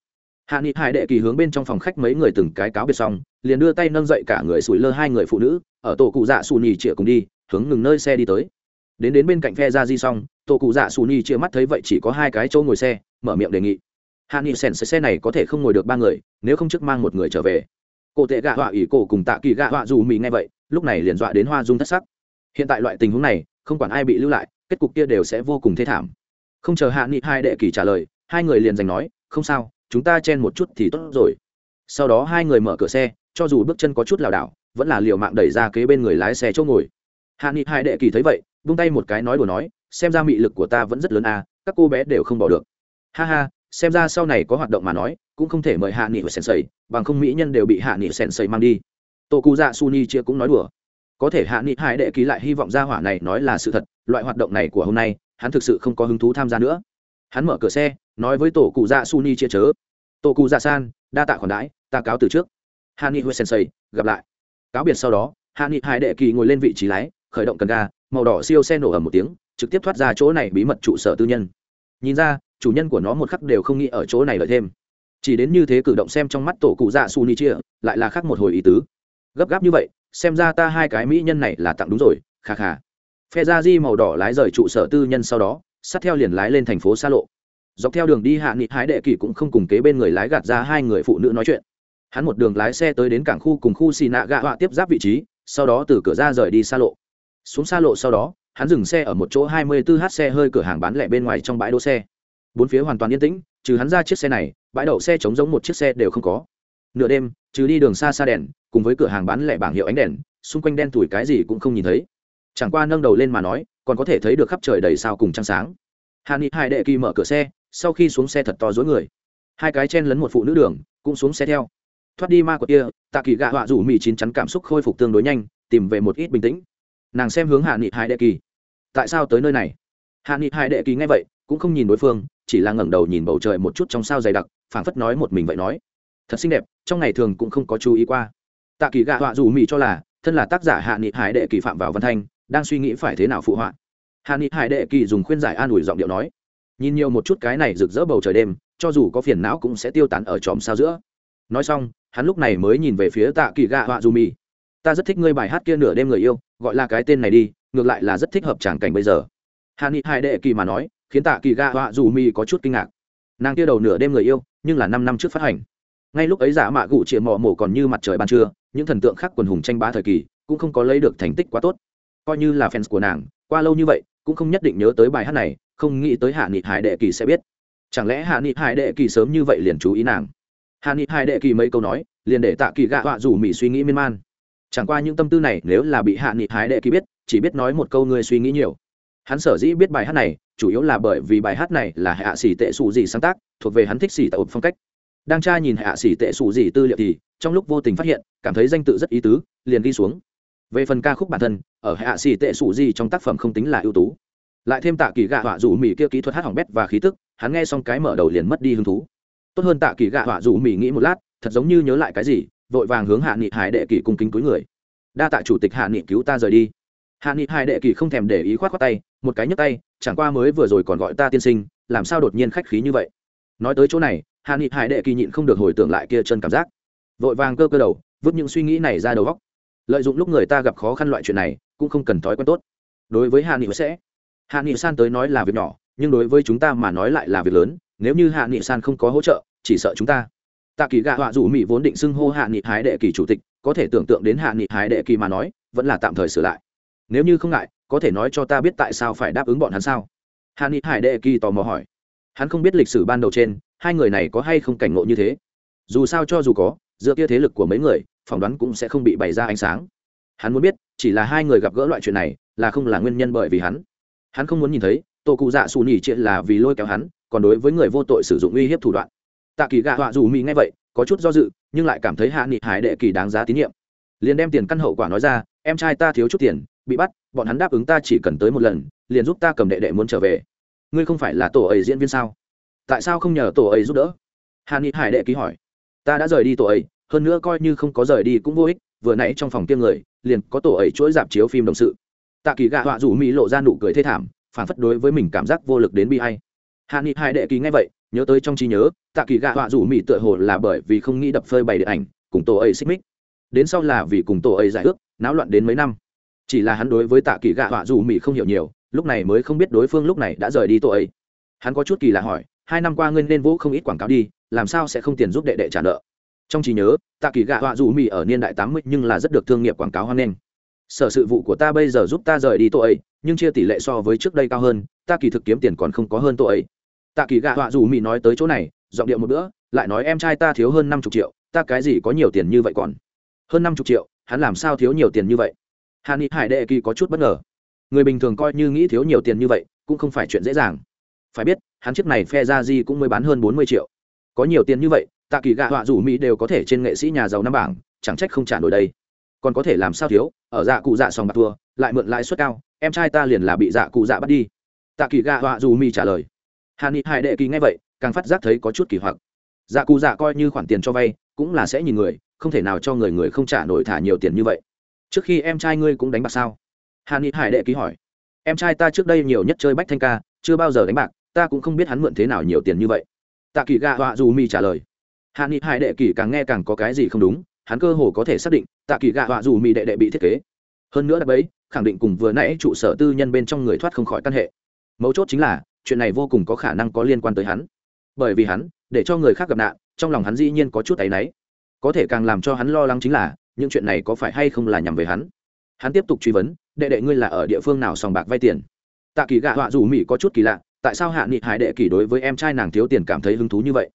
Hạ nghị hải đệ kỳ hướng bên trong phòng khách mấy người từng cái cáo biệt xong, liền đưa tay nâng dậy cả người sủi lơ hai người phụ nữ, ở tổ cụ dạ xù nhỉ chĩa cùng đi, hướng ngừng nơi xe đi tới đến đến bên cạnh phe ra di xong, tổ cụ dạ xù nhỉ chia mắt thấy vậy chỉ có hai cái chỗ ngồi xe, mở miệng đề nghị. Hạ nghị sèn xe này có thể không ngồi được ba người, nếu không trước mang một người trở về. Cổ tệ gạ họa ỷ cổ cùng tạ kỳ gạ họa dù mỹ ngay vậy, lúc này liền dọa đến hoa dung thất sắc. Hiện tại loại tình huống này, không quản ai bị lưu lại, kết cục kia đều sẽ vô cùng thê thảm. Không chờ hạ nghị hai đệ kỳ trả lời, hai người liền giành nói, không sao, chúng ta chen một chút thì tốt rồi. Sau đó hai người mở cửa xe, cho dù bước chân có chút lảo đảo, vẫn là liều mạng đẩy ra kế bên người lái xe chỗ ngồi hạ nghị hai đệ kỳ thấy vậy, vung tay một cái nói đùa nói, xem ra mị lực của ta vẫn rất lớn à các cô bé đều không bỏ được. Ha ha, xem ra sau này có hoạt động mà nói, cũng không thể mời hạ nghị và sèn sầy, bằng không mỹ nhân đều bị hạ nghị sèn sầy mang đi. Tổ cụ dạ su ni chia cũng nói đùa. Có thể hạ nghị hai đệ ký lại hy vọng ra hỏa này nói là sự thật, loại hoạt động này của hôm nay, hắn thực sự không có hứng thú tham gia nữa. Hắn mở cửa xe, nói với tổ cụ dạ su ni chia chớ. Tổ cụ dạ san, đa tạ khoản đãi, ta cáo từ trước. Hạ nghị huệ sensei gặp lại. Cáo biệt sau đó, hạ nghị hai đệ kỳ ngồi lên vị trí lái khởi động cần ga, màu đỏ siêu xe nổ ở một tiếng, trực tiếp thoát ra chỗ này bí mật trụ sở tư nhân. Nhìn ra, chủ nhân của nó một khắc đều không nghĩ ở chỗ này lợi thêm. Chỉ đến như thế cử động xem trong mắt tổ cụ dạ su ni chia, lại là khác một hồi ý tứ. Gấp gáp như vậy, xem ra ta hai cái mỹ nhân này là tặng đúng rồi, kha kha. Phe ra di màu đỏ lái rời trụ sở tư nhân sau đó, sát theo liền lái lên thành phố xa lộ. Dọc theo đường đi hạ nghị hái đệ kỳ cũng không cùng kế bên người lái gạt ra hai người phụ nữ nói chuyện. Hắn một đường lái xe tới đến cảng khu cùng khu xì nạ gạ họa tiếp giáp vị trí, sau đó từ cửa ra rời đi xa lộ xuống xa lộ sau đó, hắn dừng xe ở một chỗ 24 h xe hơi cửa hàng bán lẻ bên ngoài trong bãi đỗ xe. Bốn phía hoàn toàn yên tĩnh, trừ hắn ra chiếc xe này, bãi đậu xe chống giống một chiếc xe đều không có. Nửa đêm, trừ đi đường xa xa đèn, cùng với cửa hàng bán lẻ bảng hiệu ánh đèn, xung quanh đen tủi cái gì cũng không nhìn thấy. Chẳng qua nâng đầu lên mà nói, còn có thể thấy được khắp trời đầy sao cùng trăng sáng. Hàn ni hai đệ kỳ mở cửa xe, sau khi xuống xe thật to dối người. Hai cái chen lấn một phụ nữ đường, cũng xuống xe theo. Thoát đi ma của kia, tạ kỳ gạ họa rủ mì chín chắn cảm xúc khôi phục tương đối nhanh, tìm về một ít bình tĩnh nàng xem hướng hạ nghị hai đệ kỳ. Tại sao tới nơi này? Hạ nghị hai đệ kỳ nghe vậy, cũng không nhìn đối phương, chỉ là ngẩng đầu nhìn bầu trời một chút trong sao dày đặc, phảng phất nói một mình vậy nói. Thật xinh đẹp, trong ngày thường cũng không có chú ý qua. Tạ kỳ gạ họa dù mỹ cho là, thân là tác giả hạ nghị hải đệ kỳ phạm vào văn thanh, đang suy nghĩ phải thế nào phụ họa. Hạ nghị hải đệ kỳ dùng khuyên giải an ủi giọng điệu nói. Nhìn nhiều một chút cái này rực rỡ bầu trời đêm, cho dù có phiền não cũng sẽ tiêu tán ở chòm sao giữa. Nói xong, hắn lúc này mới nhìn về phía tạ kỳ gạ họa dù mỹ ta rất thích ngươi bài hát kia nửa đêm người yêu, gọi là cái tên này đi, ngược lại là rất thích hợp tràng cảnh bây giờ. Hạ nghị hải đệ kỳ mà nói, khiến tạ kỳ ga họa dù mi có chút kinh ngạc. Nàng kia đầu nửa đêm người yêu, nhưng là năm năm trước phát hành. Ngay lúc ấy giả mạ gụ chĩa mò mổ còn như mặt trời ban trưa, những thần tượng khác quần hùng tranh bá thời kỳ, cũng không có lấy được thành tích quá tốt. Coi như là fans của nàng, qua lâu như vậy, cũng không nhất định nhớ tới bài hát này, không nghĩ tới hạ nghị hải đệ kỳ sẽ biết. Chẳng lẽ hạ nghị hải đệ kỳ sớm như vậy liền chú ý nàng? Hạ nghị hải đệ kỳ mấy câu nói, liền để tạ kỳ gạ họa rủ mỹ suy nghĩ miên man chẳng qua những tâm tư này nếu là bị hạ nghị hái đệ ký biết, chỉ biết nói một câu ngươi suy nghĩ nhiều. Hắn sở dĩ biết bài hát này, chủ yếu là bởi vì bài hát này là hạ xỉ tệ xù gì sáng tác, thuộc về hắn thích xỉ tạo phong cách. Đang tra nhìn hạ xỉ tệ xù gì tư liệu thì, trong lúc vô tình phát hiện, cảm thấy danh tự rất ý tứ, liền ghi xuống. Về phần ca khúc bản thân, ở hạ xỉ tệ xù gì trong tác phẩm không tính là ưu tú. Lại thêm tạ kỳ gạ họa rủ mỹ kia kỹ thuật hát hỏng bét và khí tức, hắn nghe xong cái mở đầu liền mất đi hứng thú. Tốt hơn tạ kỳ gạ họa rủ mỹ nghĩ một lát, thật giống như nhớ lại cái gì vội vàng hướng hạ nghị hải đệ kỳ cung kính túi người. Đa tạ chủ tịch hạ nghị cứu ta rời đi. Hạ nghị hải đệ kỳ không thèm để ý khoát khoát tay, một cái nhấc tay, chẳng qua mới vừa rồi còn gọi ta tiên sinh, làm sao đột nhiên khách khí như vậy? Nói tới chỗ này, hạ nghị hải đệ kỳ nhịn không được hồi tưởng lại kia chân cảm giác. Vội vàng cơ cơ đầu, vứt những suy nghĩ này ra đầu góc lợi dụng lúc người ta gặp khó khăn loại chuyện này, cũng không cần thói quen tốt. Đối với hạ nghị sẽ, hạ nghị san tới nói là việc nhỏ, nhưng đối với chúng ta mà nói lại là việc lớn. Nếu như hạ nghị san không có hỗ trợ, chỉ sợ chúng ta tạ kỳ gạ họa dù mỹ vốn định xưng hô hạ nghị hái đệ kỳ chủ tịch, có thể tưởng tượng đến hạ nghị hái đệ kỳ mà nói, vẫn là tạm thời sửa lại. Nếu như không ngại, có thể nói cho ta biết tại sao phải đáp ứng bọn hắn sao? Hạ nghị hải đệ kỳ tò mò hỏi. Hắn không biết lịch sử ban đầu trên, hai người này có hay không cảnh ngộ như thế. Dù sao cho dù có, dựa kia thế lực của mấy người, phỏng đoán cũng sẽ không bị bày ra ánh sáng. Hắn muốn biết, chỉ là hai người gặp gỡ loại chuyện này, là không là nguyên nhân bởi vì hắn. Hắn không muốn nhìn thấy, Tô cụ dạ xù nỉ chuyện là vì lôi kéo hắn, còn đối với người vô tội sử dụng uy hiếp thủ đoạn tạ kỳ gạ họa dù mỹ nghe vậy, có chút do dự, nhưng lại cảm thấy hạ nghị hải đệ kỳ đáng giá tín nhiệm. Liền đem tiền căn hậu quả nói ra, em trai ta thiếu chút tiền, bị bắt, bọn hắn đáp ứng ta chỉ cần tới một lần, liền giúp ta cầm đệ đệ muốn trở về. Ngươi không phải là tổ ấy diễn viên sao? Tại sao không nhờ tổ ấy giúp đỡ? Hạ nghị hải đệ ký hỏi. Ta đã rời đi tổ ấy, hơn nữa coi như không có rời đi cũng vô ích, vừa nãy trong phòng tiêm người, liền có tổ ấy chuỗi dạp chiếu phim đồng sự. Tạ kỳ gạ họa rủ mỹ lộ ra nụ cười thê thảm, phản phất đối với mình cảm giác vô lực đến bi hay hạ nghị hải đệ ký nghe vậy nhớ tới trong trí nhớ, tạ kỳ gạ họa rủ mỹ tựa hồ là bởi vì không nghĩ đập phơi bày điện ảnh, cùng tổ ấy xích mích. Đến sau là vì cùng tổ ấy giải ước, náo loạn đến mấy năm. Chỉ là hắn đối với tạ kỳ gạ họa rủ mỹ không hiểu nhiều, lúc này mới không biết đối phương lúc này đã rời đi tổ ấy. Hắn có chút kỳ lạ hỏi, hai năm qua ngươi nên vũ không ít quảng cáo đi, làm sao sẽ không tiền giúp đệ đệ trả nợ? Trong trí nhớ, tạ kỳ gạ họa rủ mỹ ở niên đại tám mươi nhưng là rất được thương nghiệp quảng cáo hoan nghênh. Sở sự vụ của ta bây giờ giúp ta rời đi tổ ấy, nhưng chia tỷ lệ so với trước đây cao hơn, ta kỳ thực kiếm tiền còn không có hơn tổ ấy tạ kỳ gạ họa rủ mỹ nói tới chỗ này, giọng điệu một bữa, lại nói, em trai ta thiếu hơn năm chục triệu, ta cái gì có nhiều tiền như vậy còn? Hơn năm chục triệu, hắn làm sao thiếu nhiều tiền như vậy? Hà ni hải đệ kỳ có chút bất ngờ. Người bình thường coi như nghĩ thiếu nhiều tiền như vậy, cũng không phải chuyện dễ dàng. Phải biết, hắn chiếc này phe ra di cũng mới bán hơn bốn mươi triệu. Có nhiều tiền như vậy, tạ kỳ gạ họa rủ mỹ đều có thể trên nghệ sĩ nhà giàu năm bảng, chẳng trách không trả nổi đây. Còn có thể làm sao thiếu, ở dạ cụ dạ sòng bạc thua, lại mượn lãi suất cao, em trai ta liền là bị dạ cụ dạ bắt đi. Tạ kỳ gạ họa rủ mỹ trả lời hà ni hải đệ kỳ nghe vậy, càng phát giác thấy có chút kỳ hoặc. Dạ cụ dạ coi như khoản tiền cho vay, cũng là sẽ nhìn người, không thể nào cho người người không trả nổi thả nhiều tiền như vậy. Trước khi em trai ngươi cũng đánh bạc sao? Hà ni hải đệ ký hỏi. Em trai ta trước đây nhiều nhất chơi bách thanh ca, chưa bao giờ đánh bạc, ta cũng không biết hắn mượn thế nào nhiều tiền như vậy. Tạ kỳ gạ họa dù mi trả lời. Hạ nghị hải đệ kỳ càng nghe càng có cái gì không đúng, hắn cơ hồ có thể xác định, tạ kỳ gạ họa dù mi đệ đệ bị thiết kế. Hơn nữa đ ấy khẳng định cùng vừa nãy trụ sở tư nhân bên trong người thoát không khỏi căn hệ. Mấu chốt chính là chuyện này vô cùng có khả năng có liên quan tới hắn. Bởi vì hắn, để cho người khác gặp nạn, trong lòng hắn dĩ nhiên có chút áy náy. Có thể càng làm cho hắn lo lắng chính là, những chuyện này có phải hay không là nhằm về hắn? Hắn tiếp tục truy vấn, đệ đệ ngươi là ở địa phương nào sòng bạc vay tiền? Tạ kỳ gạ họa dù mỹ có chút kỳ lạ, tại sao hạ nghị hải đệ kỳ đối với em trai nàng thiếu tiền cảm thấy hứng thú như vậy?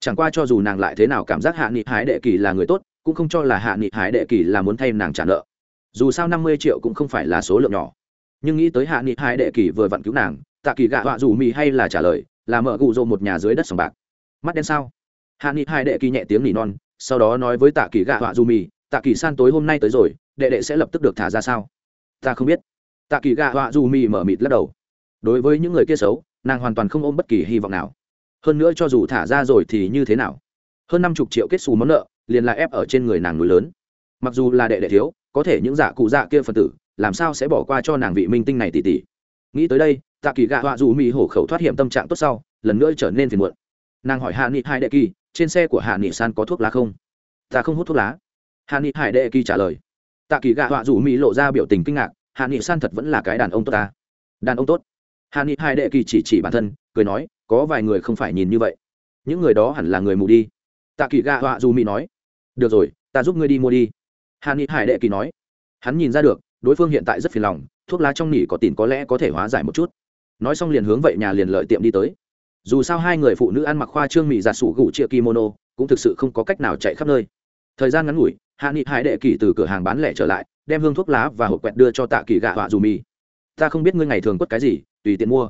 Chẳng qua cho dù nàng lại thế nào cảm giác hạ nghị hải đệ kỳ là người tốt, cũng không cho là hạ nghị hải đệ kỳ là muốn thay nàng trả nợ. Dù sao năm mươi triệu cũng không phải là số lượng nhỏ. Nhưng nghĩ tới hạ nghị hải đệ kỳ vừa vặn cứu nàng tạ kỳ gạ họa dù mì hay là trả lời, là mở gụ rộ một nhà dưới đất sòng bạc. Mắt đen sao? Hạ nghị hai đệ kỳ nhẹ tiếng nỉ non, sau đó nói với tạ kỳ gạ họa dù mì, tạ kỳ san tối hôm nay tới rồi, đệ đệ sẽ lập tức được thả ra sao? Ta không biết. Tạ kỳ gạ họa dù mì mở mịt lắc đầu. Đối với những người kia xấu, nàng hoàn toàn không ôm bất kỳ hy vọng nào. Hơn nữa cho dù thả ra rồi thì như thế nào? Hơn năm chục triệu kết xù món nợ, liền là ép ở trên người nàng núi lớn. Mặc dù là đệ đệ thiếu, có thể những giả cụ dạ kia phần tử, làm sao sẽ bỏ qua cho nàng vị minh tinh này tỉ tỉ? Nghĩ tới đây tạ kỳ gạ họa dù mỹ hổ khẩu thoát hiểm tâm trạng tốt sau, lần nữa trở nên phiền muộn. Nàng hỏi hạ nghị hai đệ kỳ, trên xe của hạ nghị san có thuốc lá không? Ta không hút thuốc lá. Hạ nghị hải đệ kỳ trả lời. Tạ kỳ gạ họa dù mỹ lộ ra biểu tình kinh ngạc, hạ nghị san thật vẫn là cái đàn ông tốt ta. Đàn ông tốt. Hạ nghị hải đệ kỳ chỉ chỉ bản thân, cười nói, có vài người không phải nhìn như vậy. Những người đó hẳn là người mù đi. Tạ kỳ gạ họa dù mỹ nói, được rồi, ta giúp ngươi đi mua đi. Hạ nghị hải đệ kỳ nói, hắn nhìn ra được, đối phương hiện tại rất phiền lòng, thuốc lá trong nỉ có tiền có lẽ có thể hóa giải một chút nói xong liền hướng vậy nhà liền lợi tiệm đi tới. Dù sao hai người phụ nữ ăn mặc khoa trương mỹ giả dạ sủ gủ chia kimono, cũng thực sự không có cách nào chạy khắp nơi. Thời gian ngắn ngủi, hạ nghị hải đệ kỳ từ cửa hàng bán lẻ trở lại, đem hương thuốc lá và hộp quẹt đưa cho tạ kỳ gạ họa dù mì ta không biết ngươi ngày thường quất cái gì, tùy tiện mua.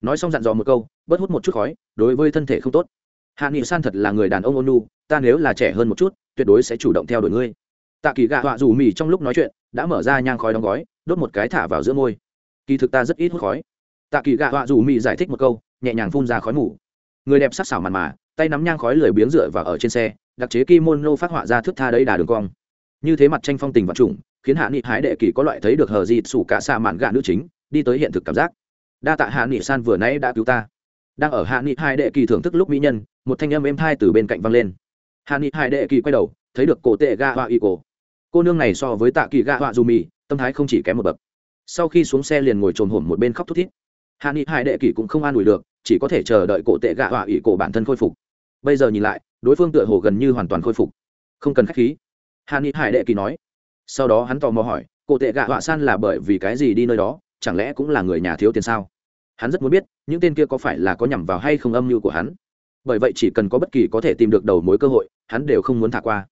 Nói xong dặn dò một câu, bớt hút một chút khói, đối với thân thể không tốt. Hạ nghị san thật là người đàn ông ôn nu ta nếu là trẻ hơn một chút, tuyệt đối sẽ chủ động theo đuổi ngươi. Tạ kỳ gạ họa dù mì trong lúc nói chuyện, đã mở ra nhang khói đóng gói, đốt một cái thả vào giữa môi. Kỳ thực ta rất ít hút khói tạ kỳ gạ họa dù mỹ giải thích một câu, nhẹ nhàng phun ra khói mù. Người đẹp sắc xảo màn mà, tay nắm nhang khói lười biếng dựa và ở trên xe, đặc chế kimono phát họa ra thước tha đấy đà đường cong. Như thế mặt tranh phong tình vật trùng, khiến hạ nghị hái đệ kỳ có loại thấy được hờ dịt sủ cả xa màn gạ nữ chính, đi tới hiện thực cảm giác. Đa tạ hạ nghị san vừa nãy đã cứu ta. Đang ở hạ nghị hai đệ kỳ thưởng thức lúc mỹ nhân, một thanh âm êm thai từ bên cạnh văng lên. Hạ nghị hai đệ kỳ quay đầu, thấy được cổ tệ ga họa y cổ. Cô nương này so với tạ kỳ ga họa dù mì tâm thái không chỉ kém một bậc. Sau khi xuống xe liền ngồi trồn hổm một bên khóc thút thít hạ nghị hai đệ kỳ cũng không an ủi được, chỉ có thể chờ đợi cổ tệ gạ họa ỷ cổ bản thân khôi phục. Bây giờ nhìn lại, đối phương tựa hồ gần như hoàn toàn khôi phục. Không cần k h á c h khí. Hạ nghị hải đệ kỳ nói. Sau đó hắn tò mò hỏi, cổ tệ gạ họa san là bởi vì cái gì đi nơi đó, chẳng lẽ cũng là người nhà thiếu tiền sao? Hắn rất muốn biết, những tên kia có phải là có nhằm vào hay không âm mưu của hắn? Bởi vậy chỉ cần có bất kỳ có thể tìm được đầu mối cơ hội, hắn đều không muốn thả qua.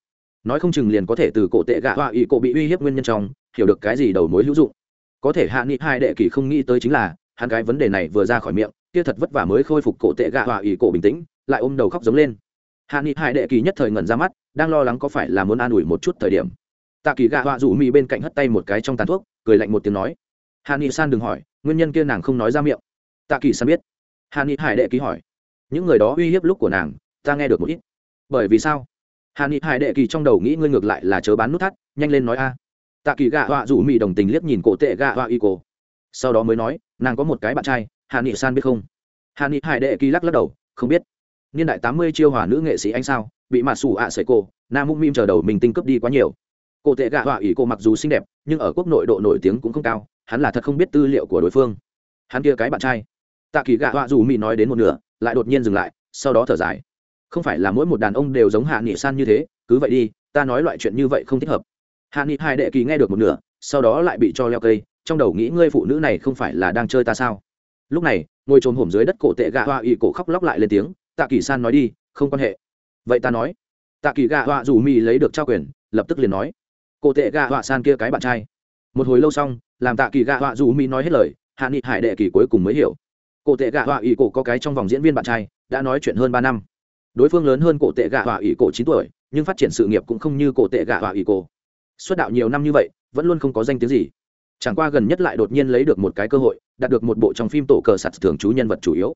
Nói không chừng liền có thể từ cổ tệ gạ họa ý cổ bị uy hiếp nguyên nhân trong, hiểu được cái gì đầu mối hữu dụng. Có thể hạ nghị hai đệ kỳ không nghĩ tới chính là hắn cái vấn đề này vừa ra khỏi miệng, kia thật vất vả mới khôi phục cổ tệ gạ hòa ỉ cổ bình tĩnh, lại ôm đầu khóc giống lên. Hạ nghị hải đệ kỳ nhất thời ngẩn ra mắt, đang lo lắng có phải là muốn an ủi một chút thời điểm. Tạ kỳ gạ họa rủ mị bên cạnh hất tay một cái trong tàn thuốc, cười lạnh một tiếng nói. Hạ nghị san đừng hỏi, nguyên nhân kia nàng không nói ra miệng. Tạ kỳ san biết. Hạ nghị hải đệ ký hỏi. Những người đó uy hiếp lúc của nàng, ta nghe được một ít. Bởi vì sao? Hạ nghị hải đệ kỳ trong đầu nghĩ ngươi ngược lại là chớ bán nút thắt, nhanh lên nói a. Tạ kỳ gạ họa rủ mị đồng tình liếc nhìn cổ tệ gạ họa y cổ. Sau đó mới nói nàng có một cái bạn trai, hà nị san biết không? Hà nị hải đệ kỳ lắc lắc đầu, không biết. Niên đại tám mươi chiêu hòa nữ nghệ sĩ anh sao, bị mạt xù ạ sợi cô nam múc mim chờ đầu mình tinh cấp đi quá nhiều. Cổ tệ gạ họa ủy cô mặc dù xinh đẹp, nhưng ở quốc nội độ nổi tiếng cũng không cao, hắn là thật không biết tư liệu của đối phương. Hắn kia cái bạn trai. Tạ kỳ gạ họa dù mỹ nói đến một nửa, lại đột nhiên dừng lại, sau đó thở dài. Không phải là mỗi một đàn ông đều giống hạ nghị san như thế, cứ vậy đi, ta nói loại chuyện như vậy không thích hợp. Hạ nghị hai đệ kỳ nghe được một nửa, sau đó lại bị cho leo cây trong đầu nghĩ ngươi phụ nữ này không phải là đang chơi ta sao? Lúc này, ngồi trồn hổm dưới đất cổ tệ gạ họa ỵ cổ khóc lóc lại lên tiếng, tạ kỳ san nói đi, không quan hệ. Vậy ta nói. Tạ kỳ gạ họa dù mi lấy được trao quyền, lập tức liền nói, cổ tệ gạ họa san kia cái bạn trai. Một hồi lâu xong, làm tạ kỳ gạ họa dù mi nói hết lời, hạ nghị hải đệ kỳ cuối cùng mới hiểu. Cổ tệ gạ họa ỵ cổ có cái trong vòng diễn viên bạn trai, đã nói chuyện hơn ba năm. Đối phương lớn hơn cổ tệ gạ họa ỵ cổ chín tuổi, nhưng phát triển sự nghiệp cũng không như cổ tệ gạ họa ỵ cổ. Xuất đạo nhiều năm như vậy, vẫn luôn không có danh tiếng gì chẳng qua gần nhất lại đột nhiên lấy được một cái cơ hội, đạt được một bộ trong phim tổ cờ sạt thường trú nhân vật chủ yếu.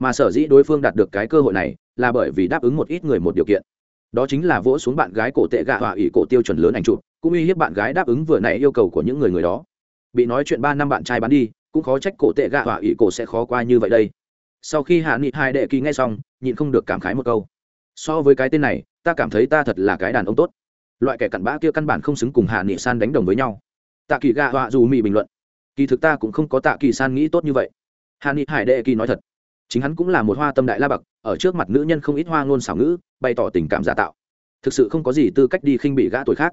Mà sở dĩ đối phương đạt được cái cơ hội này là bởi vì đáp ứng một ít người một điều kiện. Đó chính là vỗ xuống bạn gái cổ tệ gạ họa ỷ cổ tiêu chuẩn lớn ảnh chụp, cũng uy hiếp bạn gái đáp ứng vừa nãy yêu cầu của những người người đó. Bị nói chuyện ba năm bạn trai bán đi, cũng khó trách cổ tệ gạ họa ỷ cổ sẽ khó qua như vậy đây. Sau khi hạ nghị hai đệ kỳ nghe xong, nhịn không được cảm khái một câu. So với cái tên này, ta cảm thấy ta thật là cái đàn ông tốt. Loại kẻ cặn bã kia căn bản không xứng cùng hạ nghị san đánh đồng với nhau tạ kỳ gạ họa dù mỹ bình luận. Kỳ thực ta cũng không có tạ kỳ san nghĩ tốt như vậy. Hàn ni hải đệ kỳ nói thật. Chính hắn cũng là một hoa tâm đại la bậc, ở trước mặt nữ nhân không ít hoa ngôn xảo ngữ, bày tỏ tình cảm giả tạo. Thực sự không có gì tư cách đi khinh bị gã tuổi khác.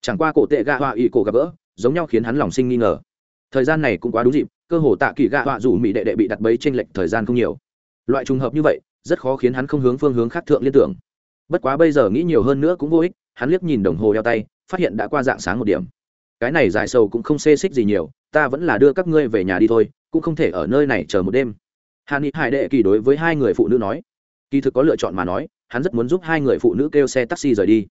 Chẳng qua cổ tệ gạ họa ỵ cổ gặp gỡ, giống nhau khiến hắn lòng sinh nghi ngờ. Thời gian này cũng quá đúng dịp, cơ hồ tạ kỳ gạ họa Dù mỹ đệ đệ bị đặt bấy trên lệch thời gian không nhiều. Loại trùng hợp như vậy, rất khó khiến hắn không hướng phương hướng khác thượng liên tưởng. Bất quá bây giờ nghĩ nhiều hơn nữa cũng vô ích, hắn liếc nhìn đồng hồ đeo tay, phát hiện đã qua dạng sáng một điểm cái này giải sầu cũng không xê xích gì nhiều, ta vẫn là đưa các ngươi về nhà đi thôi, cũng không thể ở nơi này chờ một đêm. Hà ni hải đệ kỳ đối với hai người phụ nữ nói. Kỳ thực có lựa chọn mà nói, hắn rất muốn giúp hai người phụ nữ kêu xe taxi rời đi.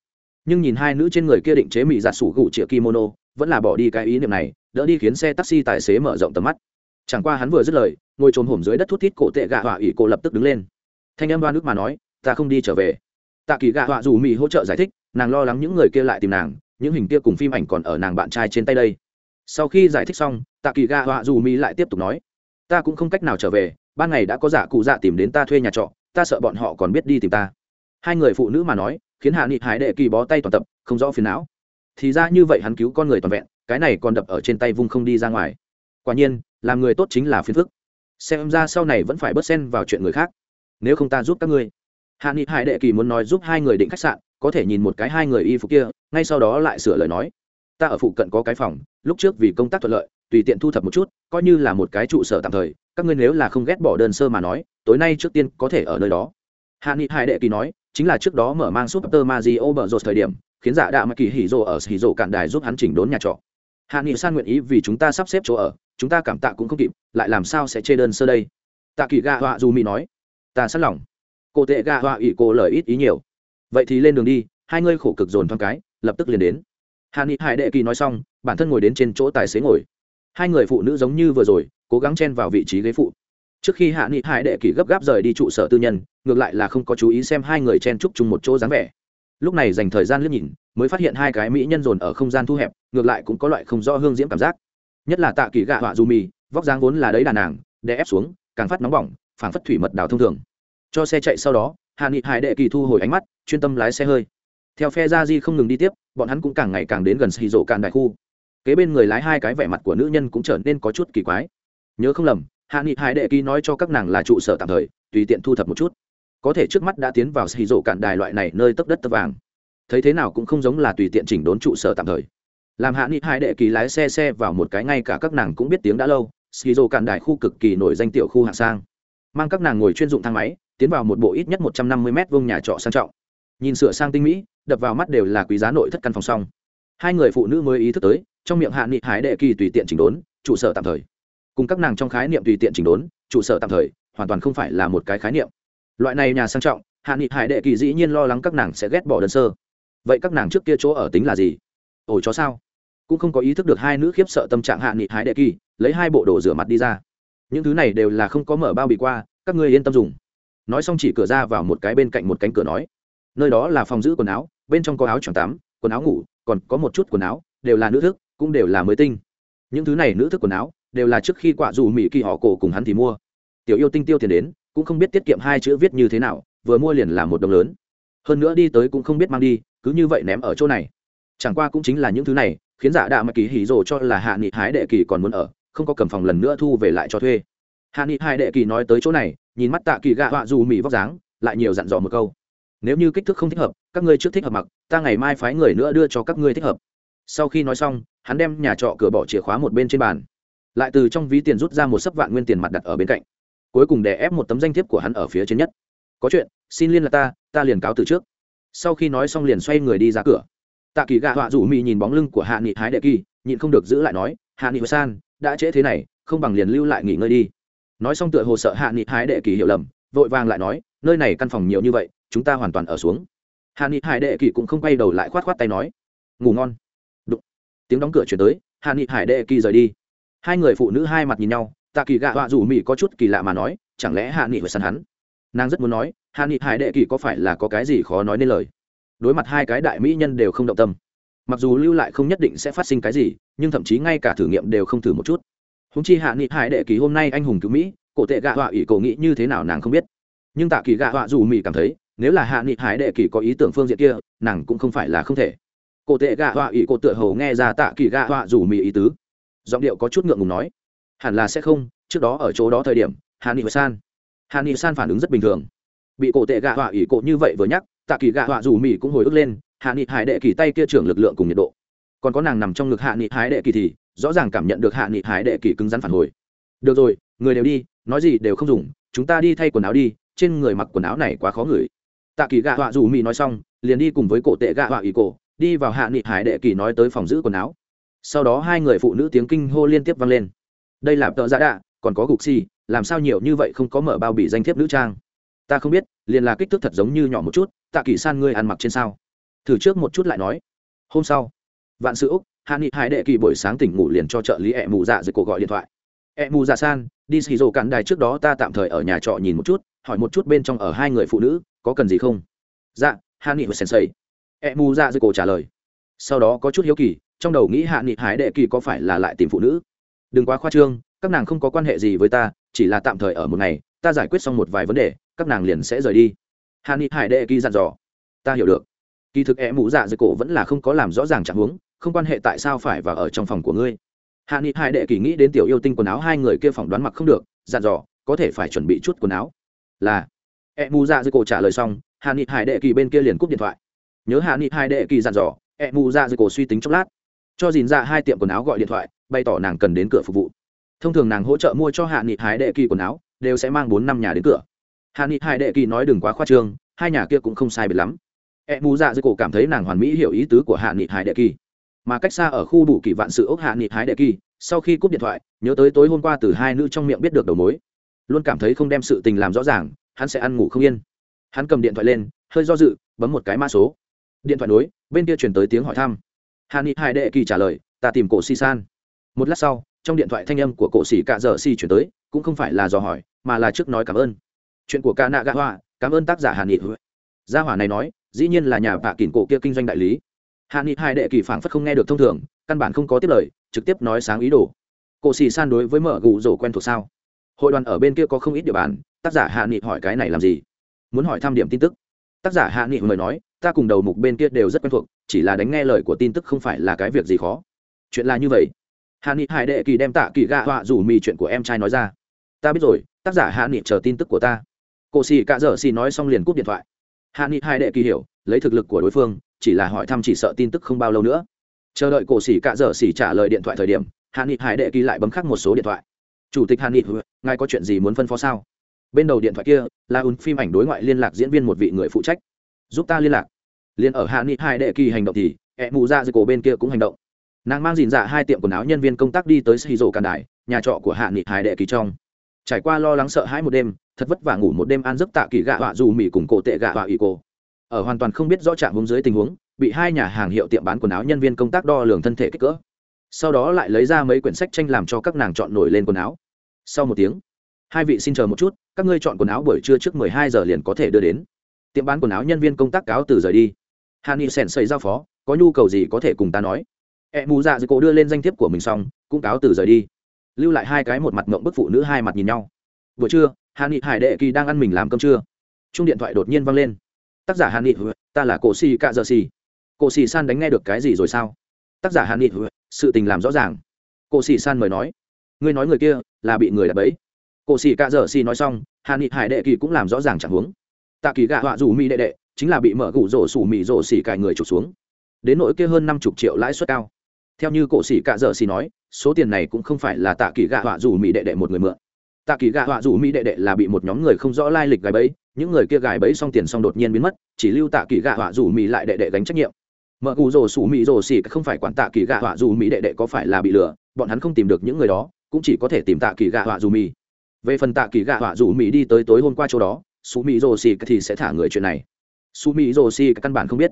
Nhưng nhìn hai nữ trên người kia định chế mỹ giặt sủ gụ chĩa kimono, vẫn là bỏ đi cái ý niệm này, đỡ đi khiến xe taxi tài xế mở rộng tầm mắt. Chẳng qua hắn vừa dứt lời, ngồi trồm hổm dưới đất thút thít cổ tệ gạ họa ỉ cổ lập tức đứng lên. Thanh em đoan nước mà nói, ta không đi trở về. Tạ kỳ gạ họa dù mỹ hỗ trợ giải thích, nàng lo lắng những người kia lại tìm nàng những hình kia cùng phim ảnh còn ở nàng bạn trai trên tay đây. Sau khi giải thích xong tạ kỳ gạ họa dù mỹ lại tiếp tục nói, ta cũng không cách nào trở về, ban ngày đã có giả cụ dạ tìm đến ta thuê nhà trọ, ta sợ bọn họ còn biết đi tìm ta. Hai người phụ nữ mà nói, khiến hạ nghị hải đệ kỳ bó tay toàn tập, không rõ phiền não. Thì ra như vậy hắn cứu con người toàn vẹn, cái này còn đập ở trên tay vung không đi ra ngoài. Quả nhiên, làm người tốt chính là phiền phức. Xem ra sau này vẫn phải bớt xen vào chuyện người khác. Nếu không ta giúp các ngươi. Hạ nghị hải đệ kỳ muốn nói giúp hai người định khách sạn có thể nhìn một cái hai người y phục kia, ngay sau đó lại sửa lời nói. Ta ở phụ cận có cái phòng, lúc trước vì công tác thuận lợi, tùy tiện thu thập một chút, coi như là một cái trụ sở tạm thời, các ngươi nếu là không ghét bỏ đơn sơ mà nói, tối nay trước tiên có thể ở nơi đó. Hạ nghị hai đệ kỳ nói, chính là trước đó mở mang super Mario bở rột thời điểm, khiến dạ giả đạo mà kỳ hỉ rộ ở hỉ rộ cạn đài giúp hắn chỉnh đốn nhà trọ. Hạ nghị san nguyện ý vì chúng ta sắp xếp chỗ ở, chúng ta cảm tạ cũng không kịp, lại làm sao sẽ chê đơn sơ đây? Tạ kỳ gạ họa dù mỹ nói, ta sẵn lòng. Cô tệ gạ họa ỷ cô lời ít ý nhiều vậy thì lên đường đi, hai ngươi khổ cực dồn thoáng cái, lập tức liền đến. Hạ nghị hải đệ kỳ nói xong, bản thân ngồi đến trên chỗ tài xế ngồi. Hai người phụ nữ giống như vừa rồi, cố gắng chen vào vị trí ghế phụ. Trước khi hạ nghị hải đệ kỳ gấp gáp rời đi trụ sở tư nhân, ngược lại là không có chú ý xem hai người chen chúc chung một chỗ dáng vẻ. Lúc này dành thời gian liếc nhìn, mới phát hiện hai cái mỹ nhân dồn ở không gian thu hẹp, ngược lại cũng có loại không rõ hương diễm cảm giác. Nhất là tạ kỳ gạ họa dù mì, vóc dáng vốn là đấy đàn nàng, đè ép xuống, càng phát nóng bỏng, phảng phất thủy mật đào thông thường. Cho xe chạy sau đó hạ nghị hải đệ kỳ thu hồi ánh mắt, chuyên tâm lái xe hơi. Theo phe ra di không ngừng đi tiếp, bọn hắn cũng càng ngày càng đến gần xì rộ cạn đại khu. Kế bên người lái hai cái vẻ mặt của nữ nhân cũng trở nên có chút kỳ quái. Nhớ không lầm, hạ nghị hải đệ kỳ nói cho các nàng là trụ sở tạm thời, tùy tiện thu thập một chút. Có thể trước mắt đã tiến vào xì rổ cạn đài loại này nơi tấp đất tấp vàng. Thấy thế nào cũng không giống là tùy tiện chỉnh đốn trụ sở tạm thời. Làm hạ nghị hai đệ kỳ lái xe xe vào một cái ngay cả các nàng cũng biết tiếng đã lâu, xì rổ cạn đài khu cực kỳ nổi danh tiểu khu hạng sang. Mang các nàng ngồi chuyên dụng thang máy tiến vào một bộ ít nhất một trăm năm mươi m vuông nhà trọ sang trọng. Nhìn sửa sang tinh mỹ, đập vào mắt đều là quý giá nội thất căn phòng xong. Hai người phụ nữ mới ý thức tới, trong miệng hạ nghị hái đệ kỳ tùy tiện chỉnh đốn, trụ sở tạm thời. Cùng các nàng trong khái niệm tùy tiện chỉnh đốn, trụ sở tạm thời, hoàn toàn không phải là một cái khái niệm. Loại này nhà sang trọng, hạ nghị hải đệ kỳ dĩ nhiên lo lắng các nàng sẽ ghét bỏ đơn sơ. Vậy các nàng trước kia chỗ ở tính là gì? Ổ chó sao? Cũng không có ý thức được hai nữ khiếp sợ tâm trạng hạ nghị hải đệ kỳ, lấy hai bộ đồ rửa mặt đi ra. Những thứ này đều là không có mở bao bì qua, các ngươi yên tâm dùng nói xong chỉ cửa ra vào một cái bên cạnh một cánh cửa nói, nơi đó là phòng giữ quần áo, bên trong có áo choàng tắm, quần áo ngủ, còn có một chút quần áo, đều là nữ thức, cũng đều là mới tinh. Những thứ này nữ thức quần áo, đều là trước khi quả dù mỹ kỳ họ cổ cùng hắn thì mua. Tiểu yêu tinh tiêu tiền đến, cũng không biết tiết kiệm hai chữ viết như thế nào, vừa mua liền là một đồng lớn. Hơn nữa đi tới cũng không biết mang đi, cứ như vậy ném ở chỗ này. Chẳng qua cũng chính là những thứ này, khiến giả đạ mà kỳ hỉ rồ cho là hạ nghị hái đệ kỳ còn muốn ở, không có cầm phòng lần nữa thu về lại cho thuê. Hạ nghị hai đệ kỳ nói tới chỗ này nhìn mắt tạ kỳ gạ họa dù mỹ vóc dáng, lại nhiều dặn dò một câu. Nếu như kích thước không thích hợp, các ngươi trước thích hợp mặc, ta ngày mai phái người nữa đưa cho các ngươi thích hợp. Sau khi nói xong, hắn đem nhà trọ cửa bỏ chìa khóa một bên trên bàn. Lại từ trong ví tiền rút ra một sấp vạn nguyên tiền mặt đặt ở bên cạnh. Cuối cùng để ép một tấm danh thiếp của hắn ở phía trên nhất. Có chuyện, xin liên lạc ta ta liền cáo từ trước. Sau khi nói xong liền xoay người đi ra cửa. Tạ kỳ gạ họa rủ mỹ nhìn bóng lưng của hạ nghị hái đệ kỳ, nhịn không được giữ lại nói, hạ nghị san, đã trễ thế này, không bằng liền lưu lại nghỉ ngơi đi nói xong tựa hồ sợ hạ nghị hái đệ kỳ hiểu lầm, vội vàng lại nói, nơi này căn phòng nhiều như vậy, chúng ta hoàn toàn ở xuống. Hạ nghị hải đệ kỳ cũng không quay đầu lại khoát khoát tay nói, ngủ ngon. Đụng. tiếng đóng cửa chuyển tới, hạ nghị hải đệ kỳ rời đi. Hai người phụ nữ hai mặt nhìn nhau, tạ kỳ gạ họa rủ mỹ có chút kỳ lạ mà nói, chẳng lẽ hạ nghị phải săn hắn? Nàng rất muốn nói, hạ nghị hải đệ kỳ có phải là có cái gì khó nói nên lời? Đối mặt hai cái đại mỹ nhân đều không động tâm. Mặc dù lưu lại không nhất định sẽ phát sinh cái gì, nhưng thậm chí ngay cả thử nghiệm đều không thử một chút húng chi hạ nghị hải đệ kỳ hôm nay anh hùng cứu mỹ, cổ tệ gạ họa ỷ cổ nghĩ như thế nào nàng không biết. Nhưng tạ kỳ gạ họa dù mỹ cảm thấy, nếu là hạ nghị hải đệ kỳ có ý tưởng phương diện kia, nàng cũng không phải là không thể. Cổ tệ gạ họa ỷ cổ tựa hồ nghe ra tạ kỳ gạ họa dù mỹ ý tứ. Giọng điệu có chút ngượng ngùng nói, hẳn là sẽ không, trước đó ở chỗ đó thời điểm, hạ nghị san. Hạ nghị san phản ứng rất bình thường. Bị cổ tệ gạ họa ỷ cổ như vậy vừa nhắc, tạ kỳ gạ họa dù mỹ cũng hồi ức lên, hạ nghị hải đệ kỳ tay kia trưởng lực lượng cùng nhiệt độ. Còn có nàng nằm trong ngực hạ nghị hải đệ kỳ thì rõ ràng cảm nhận được hạ nghị hải đệ kỳ cứng rắn phản hồi. Được rồi, người đều đi, nói gì đều không dùng, chúng ta đi thay quần áo đi, trên người mặc quần áo này quá khó ngửi. Tạ kỳ gạ họa dù mỹ nói xong, liền đi cùng với cổ tệ gạ họa ý cổ, đi vào hạ nghị hải đệ kỳ nói tới phòng giữ quần áo. Sau đó hai người phụ nữ tiếng kinh hô liên tiếp vang lên. Đây là tợ giả đạ, còn có gục xì, làm sao nhiều như vậy không có mở bao bì danh thiếp nữ trang? Ta không biết, liền là kích thước thật giống như nhỏ một chút, tạ kỳ san ngươi ăn mặc trên sao? Thử trước một chút lại nói. Hôm sau vạn sự úc, hạ nghị hải đệ kỳ buổi sáng tỉnh ngủ liền cho trợ lý ẹ mù dạ dưới cổ gọi điện thoại. Ẹ mù dạ san, đi xì rồ cản đài trước đó ta tạm thời ở nhà trọ nhìn một chút, hỏi một chút bên trong ở hai người phụ nữ, có cần gì không? Dạ hạ nghị và sensei ẹ mù dạ dưới cổ trả lời. Sau đó có chút hiếu kỳ, trong đầu nghĩ hạ nghị hải đệ kỳ có phải là lại tìm phụ nữ? Đừng quá khoa trương, các nàng không có quan hệ gì với ta, chỉ là tạm thời ở một ngày, ta giải quyết xong một vài vấn đề, các nàng liền sẽ rời đi. Hạ nghị hải đệ kỳ dặn dò. Ta hiểu được. Kỳ thực e mụ dạ dưới cổ vẫn là không có làm rõ ràng trạng huống không quan hệ tại sao phải vào ở trong phòng của ngươi. Hạ nghị hai đệ kỳ nghĩ đến tiểu yêu tinh quần áo hai người kia phỏng đoán mặc không được, dặn dò, có thể phải chuẩn bị chút quần áo. Là. E Mu dạ dưới cổ trả lời xong, hạ nghị hai đệ kỳ bên kia liền cúp điện thoại. Nhớ hạ nghị hai đệ kỳ dặn dò e Mu dạ dưới cổ suy tính chốc lát. Cho dìn ra hai tiệm quần áo gọi điện thoại, bày tỏ nàng cần đến cửa phục vụ. Thông thường nàng hỗ trợ mua cho hạ nghị hai đệ kỳ quần áo, đều sẽ mang bốn năm nhà đến cửa. Hạ nghị hai đệ kỳ nói đừng quá khoa trương, hai nhà kia cũng không sai biệt lắm. E Mu dạ dưới cổ cảm thấy nàng hoàn mỹ hiểu ý tứ của hạ nghị hải đệ kỳ mà cách xa ở khu đủ kỳ vạn sự ốc hạ nghị hái đệ kỳ, sau khi cúp điện thoại, nhớ tới tối hôm qua từ hai nữ trong miệng biết được đầu mối. Luôn cảm thấy không đem sự tình làm rõ ràng, hắn sẽ ăn ngủ không yên. Hắn cầm điện thoại lên, hơi do dự, bấm một cái mã số. Điện thoại nối, bên kia chuyển tới tiếng hỏi thăm. Hạ nghị hải đệ kỳ trả lời, ta tìm cổ si san. Một lát sau, trong điện thoại thanh âm của cổ sĩ cạ dở si chuyển tới, cũng không phải là dò hỏi, mà là trước nói cảm ơn. Chuyện của ca nạ gạ hoa, cảm ơn tác giả hàn nghị gia hỏa này nói, dĩ nhiên là nhà vạ kỉnh cổ kia kinh doanh đại lý hạ nghị hai đệ kỳ phảng phất không nghe được thông thường, căn bản không có tiếp lời, trực tiếp nói sáng ý đồ. Cổ xì san đối với mở gù rổ quen thuộc sao? Hội đoàn ở bên kia có không ít địa bàn, tác giả hạ nghị hỏi cái này làm gì? Muốn hỏi thăm điểm tin tức. Tác giả hạ nghị mời nói, ta cùng đầu mục bên kia đều rất quen thuộc, chỉ là đánh nghe lời của tin tức không phải là cái việc gì khó. Chuyện là như vậy. Hạ nghị hải đệ kỳ đem tạ kỳ gạ họa rủ mì chuyện của em trai nói ra. Ta biết rồi, tác giả hạ nghị chờ tin tức của ta. Cổ xì cạ dở xì nói xong liền cúp điện thoại. Hạ nghị hai đệ kỳ hiểu, lấy thực lực của đối phương chỉ là hỏi thăm chỉ sợ tin tức không bao lâu nữa. Chờ đợi cổ xỉ cạ dở xỉ trả lời điện thoại thời điểm hạ nghị hải đệ ký lại bấm khắc một số điện thoại. Chủ tịch hạ nghị, ngài có chuyện gì muốn phân phó sao? Bên đầu điện thoại kia, là un phim ảnh đối ngoại liên lạc diễn viên một vị người phụ trách. Giúp ta liên lạc. Liên ở hạ nghị hải đệ kỳ hành động thì, ẹ mù ra dưới cổ bên kia cũng hành động. Nàng mang dìn dạ hai tiệm quần áo nhân viên công tác đi tới xì rổ càn đài, nhà trọ của hạ nghị hải đệ kỳ trong. Trải qua lo lắng sợ hãi một đêm, thật vất vả ngủ một đêm ăn giấc tạ kỳ gạ họa dù mỉ cùng cổ tệ gạ họa ỷ cô ở hoàn toàn không biết rõ trạng hướng dưới tình huống, bị hai nhà hàng hiệu tiệm bán quần áo nhân viên công tác đo lường thân thể kích cỡ. Sau đó lại lấy ra mấy quyển sách tranh làm cho các nàng chọn nổi lên quần áo. Sau một tiếng, hai vị xin chờ một chút, các ngươi chọn quần áo buổi trưa trước mười hai giờ liền có thể đưa đến. Tiệm bán quần áo nhân viên công tác cáo từ rời đi. Hà ni sèn xây giao phó, có nhu cầu gì có thể cùng ta nói. E mù dạ dư cổ đưa lên danh thiếp của mình xong, cũng cáo từ rời đi. Lưu lại hai cái một mặt ngộng bức phụ nữ hai mặt nhìn nhau. Buổi trưa hà ni hải đệ kỳ đang ăn mình làm cơm trưa. Chung điện thoại đột nhiên văng lên tác giả Hàn ni ta là cổ xì cạ dợ xì. Cổ xì san đánh nghe được cái gì rồi sao? Tác giả Hàn ni sự tình làm rõ ràng. Cổ xì san mời nói. Ngươi nói người kia là bị người đập bẫy. Cổ xì cạ dợ xì nói xong, hàn nghị hải đệ kỳ cũng làm rõ ràng chẳng huống tạ kỳ gạ họa rủ mỹ đệ đệ, chính là bị mở gủ rổ sủ mỹ rổ xì cài người trục xuống. Đến nỗi kia hơn năm chục triệu lãi suất cao. Theo như cổ xì cạ dở xì nói, số tiền này cũng không phải là tạ kỳ gạ họa rủ mỹ đệ đệ một người mượn. Tạ kỳ gạ họa rủ mỹ đệ đệ là bị một nhóm người không rõ lai lịch gài bẫy những người kia gài bẫy xong tiền xong đột nhiên biến mất, chỉ lưu tạ kỳ gạ họa Dù mỹ lại đệ đệ gánh trách nhiệm. Mở cụ rồ sủ mỹ rồ xỉ không phải quản tạ kỳ gạ họa Dù mỹ đệ đệ có phải là bị lừa, bọn hắn không tìm được những người đó, cũng chỉ có thể tìm tạ kỳ gạ họa Dù mỹ về phần tạ kỳ gạ họa Dù mỹ đi tới tối hôm qua chỗ đó, sủ mỹ rồ xì thì sẽ thả người chuyện này. Sủ mỹ rồ xì căn bản không biết.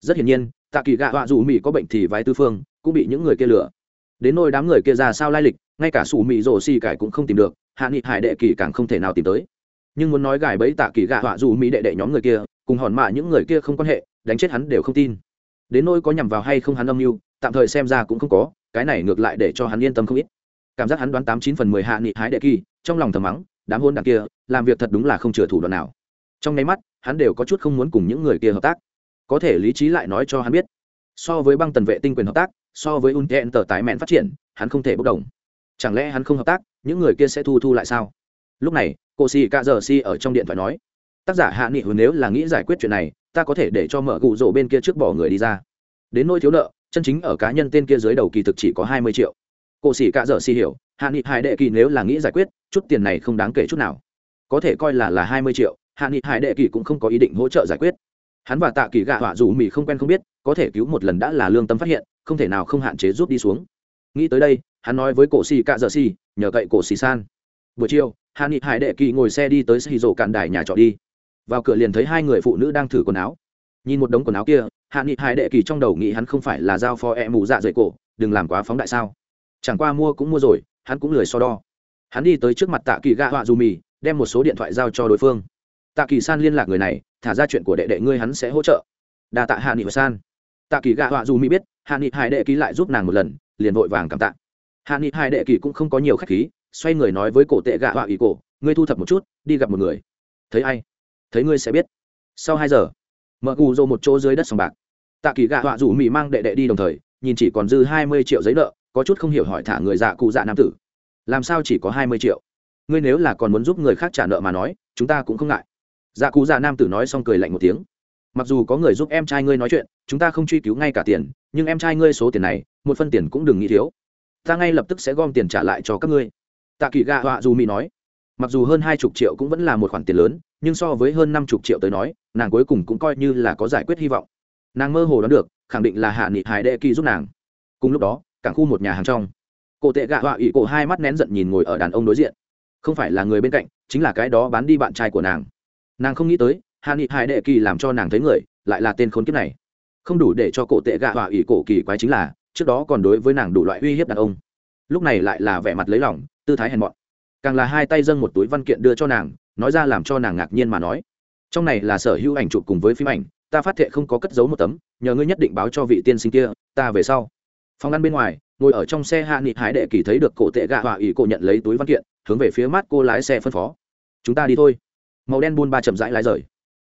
Rất hiển nhiên, tạ kỳ gạ họa dù mỹ có bệnh thì vái tư phương, cũng bị những người kia lừa. Đến nôi đám người kia ra sao lai lịch, ngay cả sủ mỹ rồ xì cải cũng không tìm được, hạ nghị hải đệ kỳ càng không thể nào tìm tới nhưng muốn nói gài bẫy tạ kỳ gạ họa dù mỹ đệ đệ nhóm người kia, cùng hòn mạ những người kia không quan hệ, đánh chết hắn đều không tin. Đến nỗi có nhằm vào hay không hắn âm mưu, tạm thời xem ra cũng không có, cái này ngược lại để cho hắn yên tâm không ít. Cảm giác hắn đoán tám chín phần mười hạ nghị hái đệ kỳ, trong lòng thầm mắng, đám hôn đằng kia, làm việc thật đúng là không chừa thủ đoạn nào. Trong nháy mắt, hắn đều có chút không muốn cùng những người kia hợp tác. Có thể lý trí lại nói cho hắn biết, so với băng tần vệ tinh quyền hợp tác, so với un tờ tái mẹn phát triển, hắn không thể bốc đồng. Chẳng lẽ hắn không hợp tác, những người kia sẽ thu thu lại sao? Lúc này, cô si ca giờ si ở trong điện thoại nói, tác giả hạ nghị hứa nếu là nghĩ giải quyết chuyện này, ta có thể để cho mở gù rổ bên kia trước bỏ người đi ra. Đến nỗi thiếu nợ, chân chính ở cá nhân tên kia dưới đầu kỳ thực chỉ có hai mươi triệu. Cô sĩ cạ dở si hiểu, hạ nghị hải đệ kỳ nếu là nghĩ giải quyết, chút tiền này không đáng kể chút nào. Có thể coi là là hai mươi triệu, hạ nghị hải đệ kỳ cũng không có ý định hỗ trợ giải quyết. Hắn và tạ kỳ gạ họa dù mỹ không quen không biết, có thể cứu một lần đã là lương tâm phát hiện, không thể nào không hạn chế rút đi xuống. Nghĩ tới đây, hắn nói với cổ xì cạ dở xì nhờ cậy cổ xì san buổi chiều hạ nghị hải đệ kỳ ngồi xe đi tới xì rổ cạn đài nhà trọ đi. Vào cửa liền thấy hai người phụ nữ đang thử quần áo. Nhìn một đống quần áo kia hạ nghị hải đệ kỳ trong đầu nghĩ hắn không phải là giao phó e mù dạ dày cổ, đừng làm quá phóng đại sao. Chẳng qua mua cũng mua rồi, hắn cũng lười so đo. Hắn đi tới trước mặt tạ kỳ gạ họa dù mì, đem một số điện thoại giao cho đối phương. Tạ kỳ san liên lạc người này, thả ra chuyện của đệ đệ ngươi hắn sẽ hỗ trợ. Đà tạ hạ nghị và san. Tạ kỳ gạ họa dù mỹ biết hạ nghị hải đệ ký lại giúp nàng một lần, liền vội vàng cảm tạ. Hạ nghị hải đệ kỳ cũng không có nhiều khách khí xoay người nói với cổ tệ gạ họa ý cổ, ngươi thu thập một chút, đi gặp một người. Thấy ai? Thấy ngươi sẽ biết. Sau hai giờ mở cù rô một chỗ dưới đất sòng bạc. Tạ kỳ gạ họa rủ mỹ mang đệ đệ đi đồng thời, nhìn chỉ còn dư hai mươi triệu giấy nợ, có chút không hiểu hỏi thả người dạ cụ dạ nam tử. Làm sao chỉ có hai mươi triệu? Ngươi nếu là còn muốn giúp người khác trả nợ mà nói, chúng ta cũng không ngại. Dạ cụ dạ nam tử nói xong cười lạnh một tiếng. Mặc dù có người giúp em trai ngươi nói chuyện, chúng ta không truy cứu ngay cả tiền, nhưng em trai ngươi số tiền này, một phân tiền cũng đừng nghĩ thiếu. Ta ngay lập tức sẽ gom tiền trả lại cho các ngươi tạ kỳ gạ họa dù mỹ nói, mặc dù hơn hai chục triệu cũng vẫn là một khoản tiền lớn, nhưng so với hơn năm chục triệu tới nói, nàng cuối cùng cũng coi như là có giải quyết hy vọng. Nàng mơ hồ đoán được, khẳng định là hạ nghị hải đệ kỳ giúp nàng. Cùng lúc đó, cảng khu một nhà hàng trong, cổ tệ gạ họa ỵ cổ hai mắt nén giận nhìn ngồi ở đàn ông đối diện. Không phải là người bên cạnh, chính là cái đó bán đi bạn trai của nàng. Nàng không nghĩ tới, hạ nghị hải đệ kỳ làm cho nàng thấy người, lại là tên khốn kiếp này. Không đủ để cho cổ tệ gạ họa ỵ cổ kỳ quái chính là, trước đó còn đối với nàng đủ loại uy hiếp đàn ông. Lúc này lại là vẻ mặt lấy lỏng tư thái hèn mọn. Càng là hai tay dâng một túi văn kiện đưa cho nàng, nói ra làm cho nàng ngạc nhiên mà nói. Trong này là sở hữu ảnh chụp cùng với phim ảnh, ta phát thệ không có cất giấu một tấm, nhờ ngươi nhất định báo cho vị tiên sinh kia, ta về sau. Phòng ăn bên ngoài, ngồi ở trong xe hạ nghị hải đệ kỳ thấy được cổ tệ gạ họa ý cổ nhận lấy túi văn kiện, hướng về phía mắt cô lái xe phân phó. Chúng ta đi thôi. Màu đen buôn ba chậm rãi lái rời.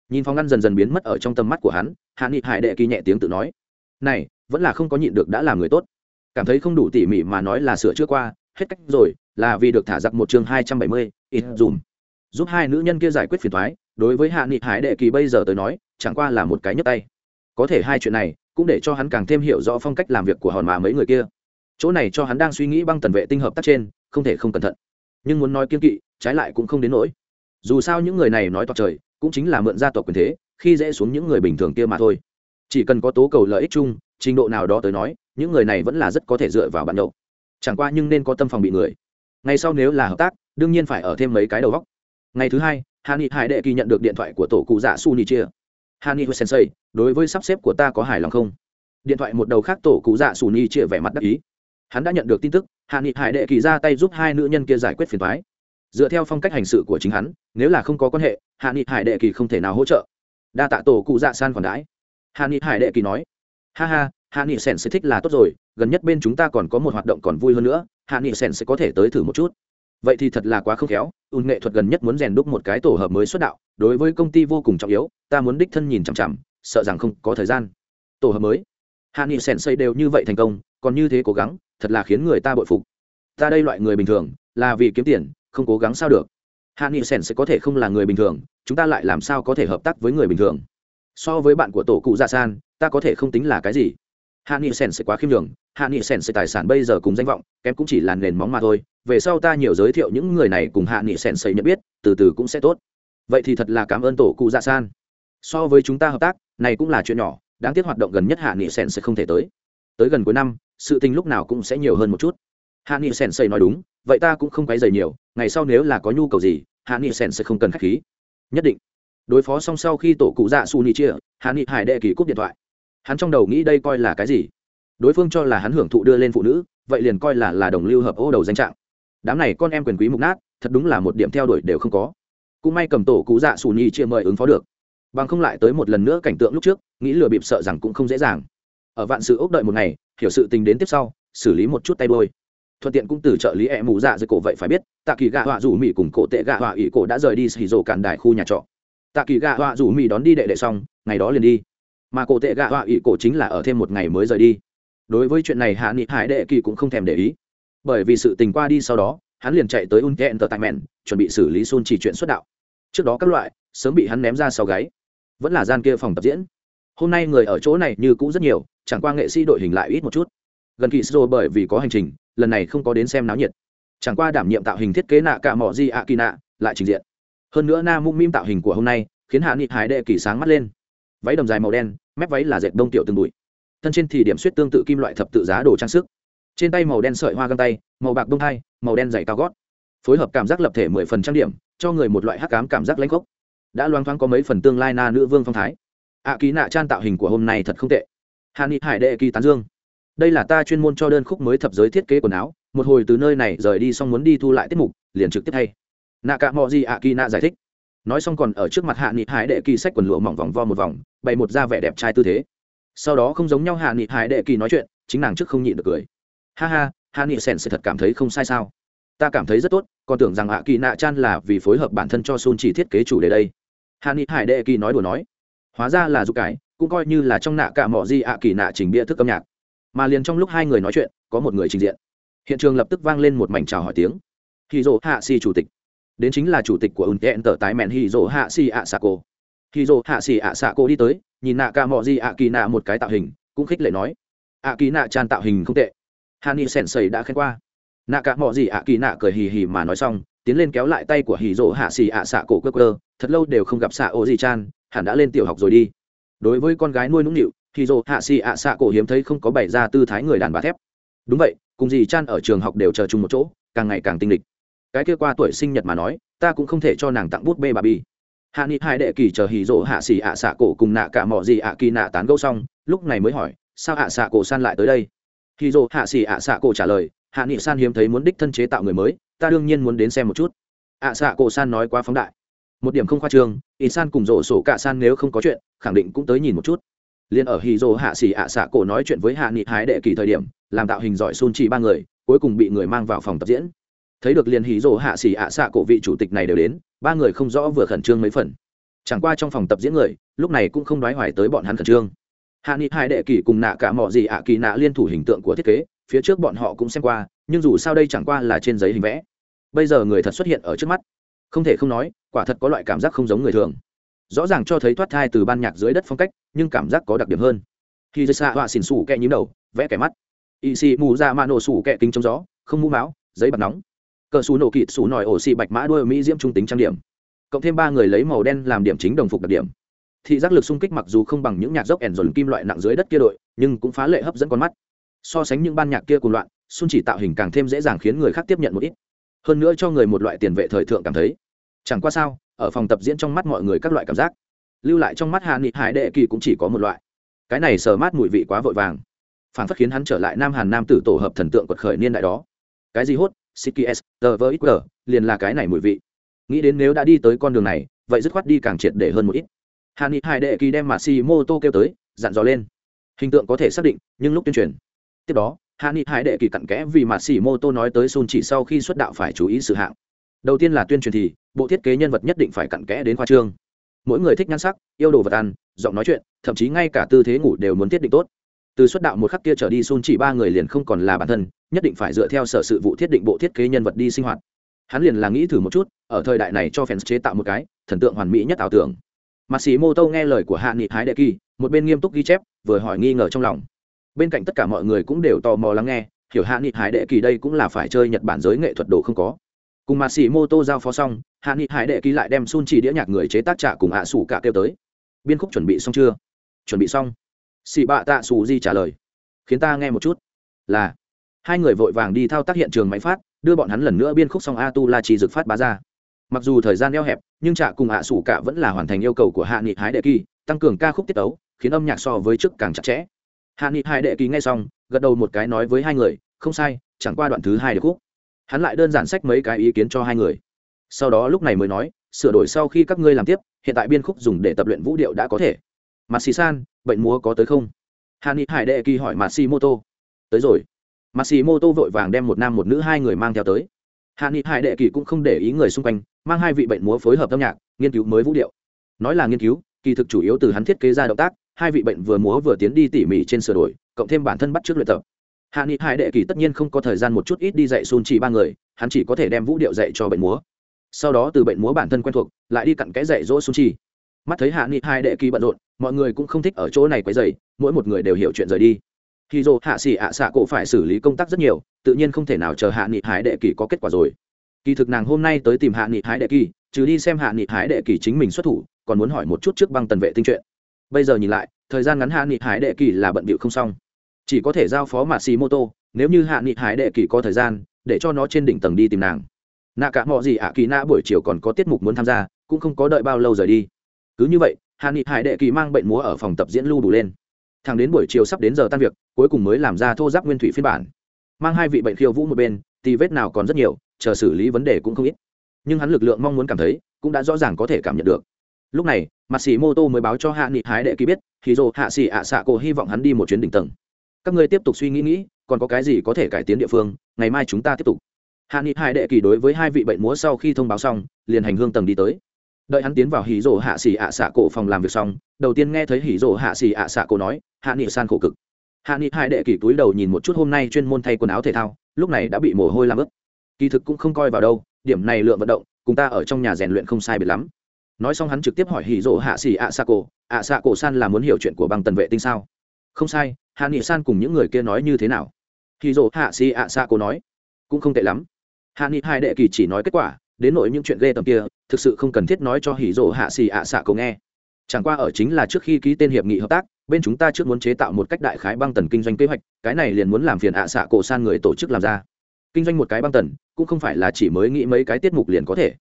Nhìn phòng ngăn dần dần biến mất ở trong tầm mắt của hắn, hạ nghị hải đệ kỳ nhẹ tiếng tự nói. Này, vẫn là không có nhịn được đã làm người tốt. Cảm thấy không đủ tỉ mỉ mà nói là sửa chữa qua, hết cách rồi là vì được thả giặc một chương hai trăm bảy mươi, ít dùm. Giúp hai nữ nhân kia giải quyết phiền thoái, đối với hạ nghị hải đệ kỳ bây giờ tới nói, chẳng qua là một cái nhấp tay. Có thể hai chuyện này cũng để cho hắn càng thêm hiểu rõ phong cách làm việc của hòn mà mấy người kia. Chỗ này cho hắn đang suy nghĩ băng tần vệ tinh hợp tác trên, không thể không cẩn thận. Nhưng muốn nói kiên kỵ, trái lại cũng không đến nỗi. Dù sao những người này nói toạc trời, cũng chính là mượn gia tộc quyền thế, khi dễ xuống những người bình thường kia mà thôi. Chỉ cần có tố cầu lợi ích chung, trình độ nào đó tới nói, những người này vẫn là rất có thể dựa vào bạn nhậu. Chẳng qua nhưng nên có tâm phòng bị người ngày sau nếu là hợp tác, đương nhiên phải ở thêm mấy cái đầu góc. Ngày thứ hai hà ni hải đệ kỳ nhận được điện thoại của tổ cụ dạ su ni chia. Hà ni sensei, đối với sắp xếp của ta có hài lòng không? Điện thoại một đầu khác tổ cụ dạ su ni chia vẻ mặt đắc ý. Hắn đã nhận được tin tức hà ni hải đệ kỳ ra tay giúp hai nữ nhân kia giải quyết phiền thoái dựa theo phong cách hành sự của chính hắn, nếu là không có quan hệ hạ nghị hải đệ kỳ không thể nào hỗ trợ. Đa tạ tổ cụ dạ san còn đãi. Hạ nghị hải đệ kỳ nói, ha ha hạ nghị sèn sẽ thích là tốt rồi, gần nhất bên chúng ta còn có một hoạt động còn vui hơn nữa hạ nghị sèn sẽ có thể tới thử một chút. Vậy thì thật là quá không khéo, ùn nghệ thuật gần nhất muốn rèn đúc một cái tổ hợp mới xuất đạo, đối với công ty vô cùng trọng yếu, ta muốn đích thân nhìn chằm chằm, sợ rằng không có thời gian. Tổ hợp mới. Hạ nghị sèn xây đều như vậy thành công, còn như thế cố gắng, thật là khiến người ta bội phục. Ta đây loại người bình thường, là vì kiếm tiền, không cố gắng sao được. Hạ nghị sèn sẽ có thể không là người bình thường, chúng ta lại làm sao có thể hợp tác với người bình thường? So với bạn của tổ cụ gia san, ta có thể không tính là cái gì? Hạ nghị sèn sẽ quá khiêm đường hạ nghị sèn sẽ tài sản bây giờ cùng danh vọng, kém cũng chỉ là nền móng mà thôi. Về sau ta nhiều giới thiệu những người này cùng hạ nghị sèn xây nhận biết, từ từ cũng sẽ tốt. Vậy thì thật là cảm ơn tổ cụ Dạ san. So với chúng ta hợp tác, này cũng là chuyện nhỏ, đáng tiếc hoạt động gần nhất hạ nghị sèn sẽ không thể tới. Tới gần cuối năm, sự tình lúc nào cũng sẽ nhiều hơn một chút. Hạ nghị sèn xây nói đúng, vậy ta cũng không quấy dày nhiều, ngày sau nếu là có nhu cầu gì, hạ nghị sèn sẽ không cần k h á c h khí. Nhất định. Đối phó xong sau khi tổ cụ dạ su ni chia, hạ nghị hải đệ kỳ cúp điện thoại. Hắn trong đầu nghĩ đây coi là cái gì? Đối phương cho là hắn hưởng thụ đưa lên phụ nữ, vậy liền coi là là đồng lưu hợp ô đầu danh trạng. Đám này con em quyền quý mục nát, thật đúng là một điểm theo đuổi đều không có. Cũng may cầm tổ cụ dạ xù nhi chia mời ứng phó được. Bằng không lại tới một lần nữa cảnh tượng lúc trước, nghĩ lừa bịp sợ rằng cũng không dễ dàng. Ở vạn sự ốc đợi một ngày, hiểu sự tình đến tiếp sau, xử lý một chút tay đôi thuận tiện cũng từ trợ lý e mù dạ dưới cổ vậy phải biết, tạ kỳ gạ họa rủ mỹ cùng cổ tệ gạ họa ỷ cổ đã rời đi xì rổ cản đài khu nhà trọ. Tạ kỳ gạ họa rủ mỹ đón đi đệ đệ xong, ngày đó liền đi. Mà cổ tệ gạ họa ỷ cổ chính là ở thêm một ngày mới rời đi đối với chuyện này hạ nghị hải đệ kỳ cũng không thèm để ý. Bởi vì sự tình qua đi sau đó, hắn liền chạy tới un kẹn tờ tại mẹn chuẩn bị xử lý xôn chỉ chuyện xuất đạo. Trước đó các loại, sớm bị hắn ném ra sau gáy. Vẫn là gian kia phòng tập diễn. Hôm nay người ở chỗ này như cũ rất nhiều, chẳng qua nghệ sĩ đội hình lại ít một chút. Gần kỳ sô bởi vì có hành trình, lần này không có đến xem náo nhiệt. Chẳng qua đảm nhiệm tạo hình thiết kế nạ cả mỏ di ạ kỳ nạ, lại trình diện. Hơn nữa na mung mim tạo hình của hôm nay, khiến hạ nghị hải đệ kỳ sáng mắt lên. Váy đầm dài màu đen, mép váy là dệt đông tiểu từng bụi thân trên thì điểm suýt tương tự kim loại thập tự giá đồ trang sức. Trên tay màu đen sợi hoa găng tay, màu bạc đông thai, màu đen dày cao gót. Phối hợp cảm giác lập thể mười phần trang điểm, cho người một loại hắc cám cảm giác lãnh gốc. Đã loang thoáng có mấy phần tương lai na nữ vương phong thái. Ạ ký nạ trang tạo hình của hôm nay thật không tệ. Hạ nghị hải đệ kỳ tán dương. Đây là ta chuyên môn cho đơn khúc mới thập giới thiết kế quần áo. Một hồi từ nơi này rời đi xong muốn đi thu lại tiết mục, liền trực tiếp hay nạ cả mọi gì ạ kỳ nạ giải thích. Nói xong còn ở trước mặt hạ nghị hải đệ kỳ sách quần lụa mỏng vòng vo một vòng, bày một ra vẻ đẹp trai tư thế sau đó không giống nhau hạ nghị hải đệ kỳ nói chuyện, chính nàng trước không nhịn được cười. Ha ha, hạ nghị sèn sẽ thật cảm thấy không sai sao? Ta cảm thấy rất tốt, còn tưởng rằng hạ kỳ nạ chan là vì phối hợp bản thân cho sun chỉ thiết kế chủ đề đây. Hạ nghị hải đệ kỳ nói đùa nói. Hóa ra là giúp cái cũng coi như là trong nạ cả mỏ di hạ kỳ nạ trình bia thức âm nhạc. Mà liền trong lúc hai người nói chuyện, có một người trình diện. Hiện trường lập tức vang lên một mảnh chào hỏi tiếng. Hì dỗ hạ si chủ tịch. Đến chính là chủ tịch của ùn tẹn tờ tái mẹn hì dỗ hạ si ạ xạ cô hì dỗ hạ si ạ xạ cô đi tới nhìn nạ ca mò di ạ kỳ nạ một cái tạo hình, cũng khích lệ nói. ạ kỳ nạ tràn tạo hình không tệ. Hà ni sèn sầy đã khen qua. Nạ ca mò di ạ kỳ nạ cười hì hì mà nói xong, tiến lên kéo lại tay của hì rỗ hạ xì ạ xạ cổ cơ cơ thật lâu đều không gặp xạ ô di chan, hẳn đã lên tiểu học rồi đi. Đối với con gái nuôi nũng nịu, hì rỗ hạ xì ạ xạ cổ hiếm thấy không có bày ra tư thái người đàn bà thép. Đúng vậy, cùng dì chan ở trường học đều chờ chung một chỗ, càng ngày càng tinh lịch cái kia qua tuổi sinh nhật mà nói, ta cũng không thể cho nàng tặng bút bê bà bi hạ nghị hai đệ kỳ chờ hì rỗ hạ xỉ ạ xạ cổ cùng nạ cả mỏ gì ạ kỳ nạ tán gẫu xong, lúc này mới hỏi, sao ạ xạ cổ san lại tới đây? Hì rỗ hạ xỉ ạ xạ cổ trả lời, hạ nghị san hiếm thấy muốn đích thân chế tạo người mới, ta đương nhiên muốn đến xem một chút. Ạ xạ cổ san nói quá phóng đại. Một điểm không khoa trương ít san cùng rổ sổ cả san nếu không có chuyện, khẳng định cũng tới nhìn một chút. Liền ở hì dồ hạ xỉ ạ xạ cổ nói chuyện với hạ nghị hái đệ kỳ thời điểm, làm tạo hình giỏi xôn chỉ ba người, cuối cùng bị người mang vào phòng tập diễn. Thấy được liền hì dồ hạ xỉ ạ xạ cổ vị chủ tịch này đều đến ba người không rõ vừa khẩn trương mấy phần. Chẳng qua trong phòng tập diễn người, lúc này cũng không đoái hoài tới bọn hắn khẩn trương. Hạ nghị hai đệ kỳ cùng nạ cả mọi gì ạ kỳ nạ liên thủ hình tượng của thiết kế, phía trước bọn họ cũng xem qua, nhưng dù sao đây chẳng qua là trên giấy hình vẽ. Bây giờ người thật xuất hiện ở trước mắt. Không thể không nói, quả thật có loại cảm giác không giống người thường. Rõ ràng cho thấy thoát thai từ ban nhạc dưới đất phong cách, nhưng cảm giác có đặc điểm hơn. Khi dây xạ họa xỉn xủ kẹ nhím đầu, vẽ kẻ mắt. Y xì mù ra mạ nổ xủ kẹ kính trong gió, không mũ máu, giấy bật nóng cờ xù nổ kịt xù nòi ổ xì bạch mã đuôi mỹ diễm trung tính trang điểm. Cộng thêm ba người lấy màu đen làm điểm chính đồng phục đặc điểm. Thị giác lực xung kích mặc dù không bằng những nhạc dốc ẻn dồn kim loại nặng dưới đất kia đội, nhưng cũng phá lệ hấp dẫn con mắt. So sánh những ban nhạc kia cùng loạn xuân chỉ tạo hình càng thêm dễ dàng khiến người khác tiếp nhận một ít. Hơn nữa cho người một loại tiền vệ thời thượng cảm thấy. Chẳng qua sao, ở phòng tập diễn trong mắt mọi người các loại cảm giác. Lưu lại trong mắt hạ nghị hải đệ kỳ cũng chỉ có một loại. Cái này sờ mát mùi vị quá vội vàng. Phản phất khiến hắn trở lại nam hàn nam tử tổ hợp thần tượng quật khởi niên đại đó. Cái gì hốt? CKS, TVXQ, liền là cái này mùi vị. Nghĩ đến nếu đã đi tới con đường này vậy dứt khoát đi càng triệt để hơn một ít. Hạ nghị hải đệ kỳ đem Matsumoto kêu tới dặn dò lên. Hình tượng có thể xác định nhưng lúc tuyên truyền. Tiếp đó hạ nghị hải đệ kỳ cặn kẽ vì Matsumoto nói tới sun chỉ sau khi xuất đạo phải chú ý sự hạng. Đầu tiên là tuyên truyền thì bộ thiết kế nhân vật nhất định phải cặn kẽ đến khoa trương. Mỗi người thích nhan sắc yêu đồ vật ăn giọng nói chuyện thậm chí ngay cả tư thế ngủ đều muốn thiết định tốt. Từ xuất đạo một khắc kia trở đi sun chỉ ba người liền không còn là bản thân nhất định phải dựa theo sở sự vụ thiết định bộ thiết kế nhân vật đi sinh hoạt. Hắn liền là nghĩ thử một chút, ở thời đại này cho fans chế tạo một cái, thần tượng hoàn mỹ nhất ảo tưởng. Mặt sĩ mô tô nghe lời của hạ nghị hái đệ kỳ một bên nghiêm túc ghi chép, vừa hỏi nghi ngờ trong lòng. Bên cạnh tất cả mọi người cũng đều tò mò lắng nghe, hiểu hạ nghị hải đệ kỳ đây cũng là phải chơi nhật bản giới nghệ thuật đồ không có. Cùng mặt sĩ mô tô giao phó xong hạ nghị hải đệ kỳ lại đem sun chỉ đĩa nhạc người chế tác trả cùng hạ sủ cả kêu tới. Biên khúc chuẩn bị xong chưa? Chuẩn bị xong. Xì bạ tạ xù di trả lời. Khiến ta nghe một chút. Là hai người vội vàng đi thao tác hiện trường máy phát, đưa bọn hắn lần nữa biên khúc xong a tu la chỉ dực phát bá ra. Mặc dù thời gian eo hẹp, nhưng trạ cùng hạ sủ cả vẫn là hoàn thành yêu cầu của hạ nghị hái đệ kỳ, tăng cường ca khúc tiết tấu, khiến âm nhạc so với trước càng chặt chẽ. Hạ nghị hai đệ kỳ nghe xong, gật đầu một cái nói với hai người, không sai, chẳng qua đoạn thứ hai được khúc. Hắn lại đơn giản sách mấy cái ý kiến cho hai người. Sau đó lúc này mới nói, sửa đổi sau khi các ngươi làm tiếp, hiện tại biên khúc dùng để tập luyện vũ điệu đã có thể. Mặt xì san bệnh múa có tới không? Hà ni hải đệ kỳ hỏi mặt xì mô tô tới rồi mặt xì mô tô vội vàng đem một nam một nữ hai người mang theo tới. Hạ nghị hải đệ kỳ cũng không để ý người xung quanh, mang hai vị bệnh múa phối hợp âm nhạc, nghiên cứu mới vũ điệu. Nói là nghiên cứu, kỳ thực chủ yếu từ hắn thiết kế ra động tác, hai vị bệnh vừa múa vừa tiến đi tỉ mỉ trên sửa đổi, cộng thêm bản thân bắt trước luyện tập. Hạ nghị hải đệ kỳ tất nhiên không có thời gian một chút ít đi dạy xôn chỉ ba người, hắn chỉ có thể đem vũ điệu dạy cho bệnh múa. Sau đó từ bệnh múa bản thân quen thuộc, lại đi cặn cái dạy dỗ xôn chỉ mắt thấy hạ nghị hải đệ kỳ bận rộn, mọi người cũng không thích ở chỗ này quấy dày mỗi một người đều hiểu chuyện rời đi thì dù hạ xỉ ạ xạ cổ phải xử lý công tác rất nhiều, tự nhiên không thể nào chờ hạ nghị hải đệ kỳ có kết quả rồi. Kỳ thực nàng hôm nay tới tìm hạ nghị hải đệ kỳ, trừ đi xem hạ nghị hải đệ kỳ chính mình xuất thủ, còn muốn hỏi một chút trước băng tần vệ tinh chuyện. Bây giờ nhìn lại, thời gian ngắn hạ nghị hải đệ kỳ là bận bịu không xong. Chỉ có thể giao phó mạ xì mô tô, nếu như hạ nghị hải đệ kỳ có thời gian, để cho nó trên đỉnh tầng đi tìm nàng. Nạ cả mọi gì ạ kỳ nạ buổi chiều còn có tiết mục muốn tham gia, cũng không có đợi bao lâu rời đi. Cứ như vậy, hạ nghị hải đệ kỳ mang bệnh múa ở phòng tập diễn lưu đủ lên thằng đến buổi chiều sắp đến giờ tan việc, cuối cùng mới làm ra thô giáp nguyên thủy phiên bản. Mang hai vị bệnh khiêu vũ một bên thì vết nào còn rất nhiều, chờ xử lý vấn đề cũng không ít. Nhưng hắn lực lượng mong muốn cảm thấy, cũng đã rõ ràng có thể cảm nhận được. Lúc này mặt sĩ mô tô mới báo cho hạ nghị hái đệ kỳ biết thì dồ hạ sĩ ạ xạ cổ hy vọng hắn đi một chuyến đỉnh tầng. Các ngươi tiếp tục suy nghĩ nghĩ, còn có cái gì có thể cải tiến địa phương, ngày mai chúng ta tiếp tục. Hạ nghị hải đệ kỳ đối với hai vị bệnh múa sau khi thông báo xong, liền hành hương tầng đi tới. Đợi hắn tiến vào hỉ rổ hạ xỉ ạ xạ cổ phòng làm việc xong, đầu tiên nghe thấy hỉ rổ hạ xỉ ạ xạ cổ nói hạ nghị san khổ cực. Hạ nghị hai đệ kỳ túi đầu nhìn một chút hôm nay chuyên môn thay quần áo thể thao, lúc này đã bị mồ hôi làm ướt. Kỳ thực cũng không coi vào đâu, điểm này lượng vận động, cùng ta ở trong nhà rèn luyện không sai biệt lắm. Nói xong hắn trực tiếp hỏi hỉ rộ hạ xỉ ạ xạ cổ, ạ xạ cổ san là muốn hiểu chuyện của băng tần vệ tinh sao? Không sai, hạ nghị san cùng những người kia nói như thế nào? Hỉ rộ hạ xỉ ạ xạ cổ nói, cũng không tệ lắm. Hạ nghị hai đệ kỳ chỉ nói kết quả, đến nội những chuyện ghê tầm kia, thực sự không cần thiết nói cho hỉ rộ hạ xỉ ạ xạ cổ nghe. Chẳng qua ở chính là trước khi ký tên hiệp nghị hợp tác bên chúng ta trước muốn chế tạo một cách đại khái băng tần kinh doanh kế hoạch, cái này liền muốn làm phiền ạ xạ cổ san người tổ chức làm ra. Kinh doanh một cái băng tần, cũng không phải là chỉ mới nghĩ mấy cái tiết mục liền có thể.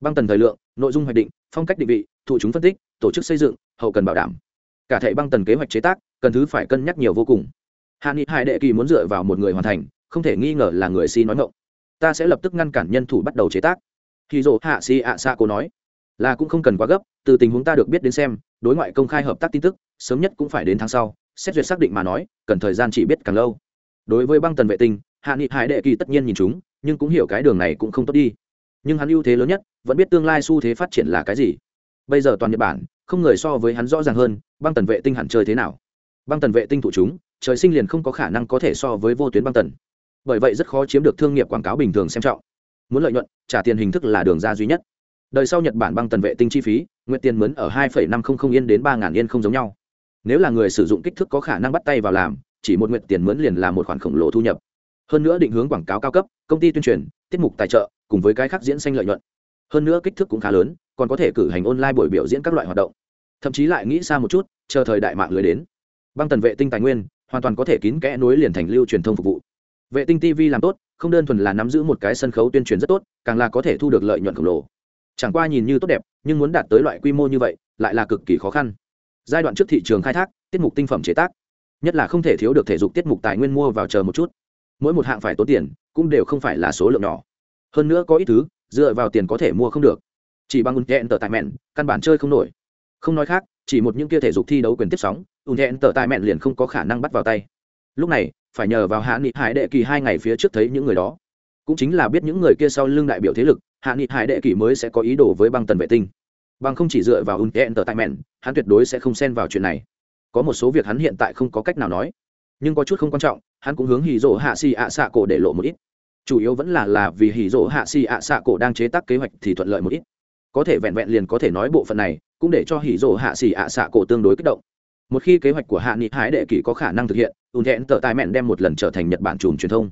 Băng tần thời lượng, nội dung hoạch định, phong cách định vị thụ chúng phân tích, tổ chức xây dựng, hậu cần bảo đảm. Cả thệ băng tần kế hoạch chế tác, cần thứ phải cân nhắc nhiều vô cùng. Hạ nghị hải đệ kỳ muốn dựa vào một người hoàn thành, không thể nghi ngờ là người si nói ngộng ta sẽ lập tức ngăn cản nhân thủ bắt đầu chế tác. Khi dỗ hạ si ạ xạ cô nói, là cũng không cần quá gấp từ tình huống ta được biết đến xem, đối ngoại công khai hợp tác tin tức, sớm nhất cũng phải đến tháng sau, xét duyệt xác định mà nói, cần thời gian chỉ biết càng lâu. Đối với băng tần vệ tinh, hạ nghị hải đệ kỳ tất nhiên nhìn chúng, nhưng cũng hiểu cái đường này cũng không tốt đi. Nhưng hắn ưu thế lớn nhất, vẫn biết tương lai xu thế phát triển là cái gì. Bây giờ toàn nhật bản, không người so với hắn rõ ràng hơn, băng tần vệ tinh hẳn chơi thế nào. Băng tần vệ tinh thụ chúng, trời sinh liền không có khả năng có thể so với vô tuyến băng tần. Bởi vậy rất khó chiếm được thương nghiệp quảng cáo bình thường xem trọng. Muốn lợi nhuận, trả tiền hình thức là đường ra duy nhất đời sau nhật bản băng tần vệ tinh chi phí, nguyện tiền mướn ở hai năm không không yên đến ba ngàn yên không giống nhau. Nếu là người sử dụng kích thước có khả năng bắt tay vào làm, chỉ một nguyện tiền mướn liền là một khoản khổng lồ thu nhập. Hơn nữa định hướng quảng cáo cao cấp, công ty tuyên truyền, tiết mục tài trợ, cùng với cái khác diễn xanh lợi nhuận. Hơn nữa kích thước cũng khá lớn, còn có thể cử hành online buổi biểu diễn các loại hoạt động. Thậm chí lại nghĩ xa một chút, chờ thời đại mạng lưới đến. Băng tần vệ tinh tài nguyên, hoàn toàn có thể kín kẽ nối liền thành lưu truyền thông phục vụ. Vệ tinh tv làm tốt, không đơn thuần là nắm giữ một cái sân khấu tuyên truyền rất tốt, càng là có thể thu được lợi nhuận khổng lồ chẳng qua nhìn như tốt đẹp, nhưng muốn đạt tới loại quy mô như vậy, lại là cực kỳ khó khăn. Giai đoạn trước thị trường khai thác, tiết mục tinh phẩm chế tác. Nhất là không thể thiếu được thể dục tiết mục tài nguyên mua vào chờ một chút. Mỗi một hạng phải tốn tiền, cũng đều không phải là số lượng nhỏ. Hơn nữa có ít thứ, dựa vào tiền có thể mua không được. Chỉ bằng ùn thẹn tờ tài mẹn căn bản chơi không nổi. Không nói khác, chỉ một những kia thể dục thi đấu quyền tiếp sóng ùn thẹn tờ tài mẹn liền không có khả năng bắt vào tay. Lúc này, phải nhờ vào hạ nghị hải đệ kỳ hai ngày phía trước thấy những người đó. Cũng chính là biết những người kia sau lưng đại biểu thế lực hạ nghị hải đệ kỷ mới sẽ có ý đồ với băng tần vệ tinh. Bằng không chỉ dựa vào ùn thẹn tờ tại mẹn hắn tuyệt đối sẽ không xen vào chuyện này. Có một số việc hắn hiện tại không có cách nào nói. Nhưng có chút không quan trọng, hắn cũng hướng hì rỗ hạ xì ạ xạ cổ để lộ một ít. Chủ yếu vẫn là là vì hì rỗ hạ xì ạ xạ cổ đang chế tác kế hoạch thì thuận lợi một ít. Có thể vẹn vẹn liền có thể nói bộ phận này, cũng để cho hì rỗ hạ xì ạ xạ cổ tương đối kích động. Một khi kế hoạch của hạ nghị hái đệ kỷ có khả năng thực hiện ùn thẹn tờ tài mẹn đem một lần trở thành nhật bản chùm truyền thông.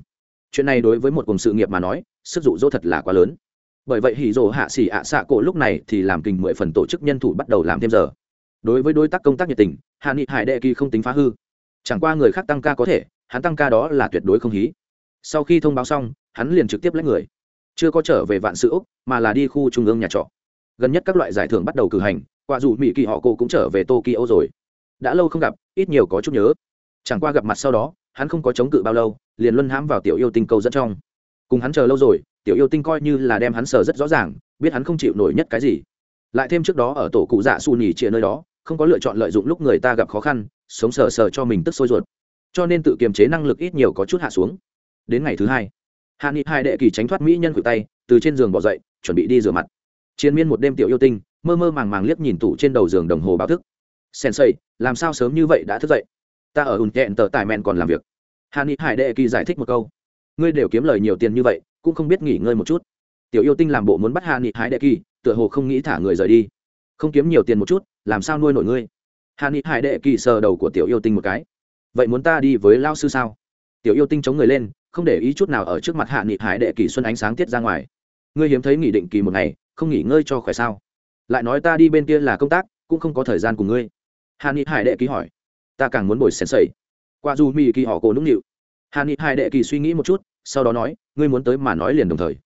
Chuyện này đối với một cùng sự nghiệp mà nói, sức dụ dỗ thật là quá lớn bởi vậy hỉ rồ hạ xỉ ạ xạ cổ lúc này thì làm kình mười phần tổ chức nhân thủ bắt đầu làm thêm giờ. Đối với đối tác công tác nhiệt tình, hạ nghị hải đệ kỳ không tính phá hư. Chẳng qua người khác tăng ca có thể, hắn tăng ca đó là tuyệt đối không hí. Sau khi thông báo xong, hắn liền trực tiếp lấy người. Chưa có trở về vạn sự úc, mà là đi khu trung ương nhà trọ. Gần nhất các loại giải thưởng bắt đầu cử hành quả dù mỹ kỳ họ cô cũng trở về tokyo rồi. Đã lâu không gặp, ít nhiều có chút nhớ. Chẳng qua gặp mặt sau đó, hắn không có chống cự bao lâu, liền luân hãm vào tiểu yêu tinh cầu dẫn trong. Cùng hắn chờ lâu rồi tiểu yêu tinh coi như là đem hắn sờ rất rõ ràng, biết hắn không chịu nổi nhất cái gì. Lại thêm trước đó ở tổ cụ dạ su nhì chia nơi đó, không có lựa chọn lợi dụng lúc người ta gặp khó khăn, sống sờ sờ cho mình tức sôi ruột. Cho nên tự kiềm chế năng lực ít nhiều có chút hạ xuống. Đến ngày thứ hai, hạ nghị hai đệ kỳ tránh thoát mỹ nhân khuỷu tay, từ trên giường bỏ dậy, chuẩn bị đi rửa mặt. Chiến miên một đêm tiểu yêu tinh, mơ mơ màng màng liếc nhìn tủ trên đầu giường đồng hồ báo thức. Sensei làm sao sớm như vậy đã thức dậy? Ta ở ùn kẹn tờ tài mẹn còn làm việc. Hạ nghị hải đệ kỳ giải thích một câu. Ngươi đều kiếm lời nhiều tiền như vậy cũng không biết nghỉ ngơi một chút. Tiểu yêu tinh làm bộ muốn bắt hạ nghị hải đệ kỳ, tựa hồ không nghĩ thả người rời đi. Không kiếm nhiều tiền một chút, làm sao nuôi nổi ngươi? Hạ nghị hải đệ kỳ sờ đầu của tiểu yêu tinh một cái. Vậy muốn ta đi với lao sư sao? Tiểu yêu tinh chống người lên, không để ý chút nào ở trước mặt hạ nghị hải đệ kỳ xuân ánh sáng tiết ra ngoài. Ngươi hiếm thấy nghỉ định kỳ một ngày, không nghỉ ngơi cho khỏe sao? Lại nói ta đi bên kia là công tác, cũng không có thời gian cùng ngươi. Hạ nghị hải đệ kỳ hỏi. Ta càng muốn bồi xén sầy qua dù mỹ kỳ họ cổ nũng nịu. Hạ nghị hải đệ kỳ suy nghĩ một chút sau đó nói, ngươi muốn tới mà nói liền đồng thời.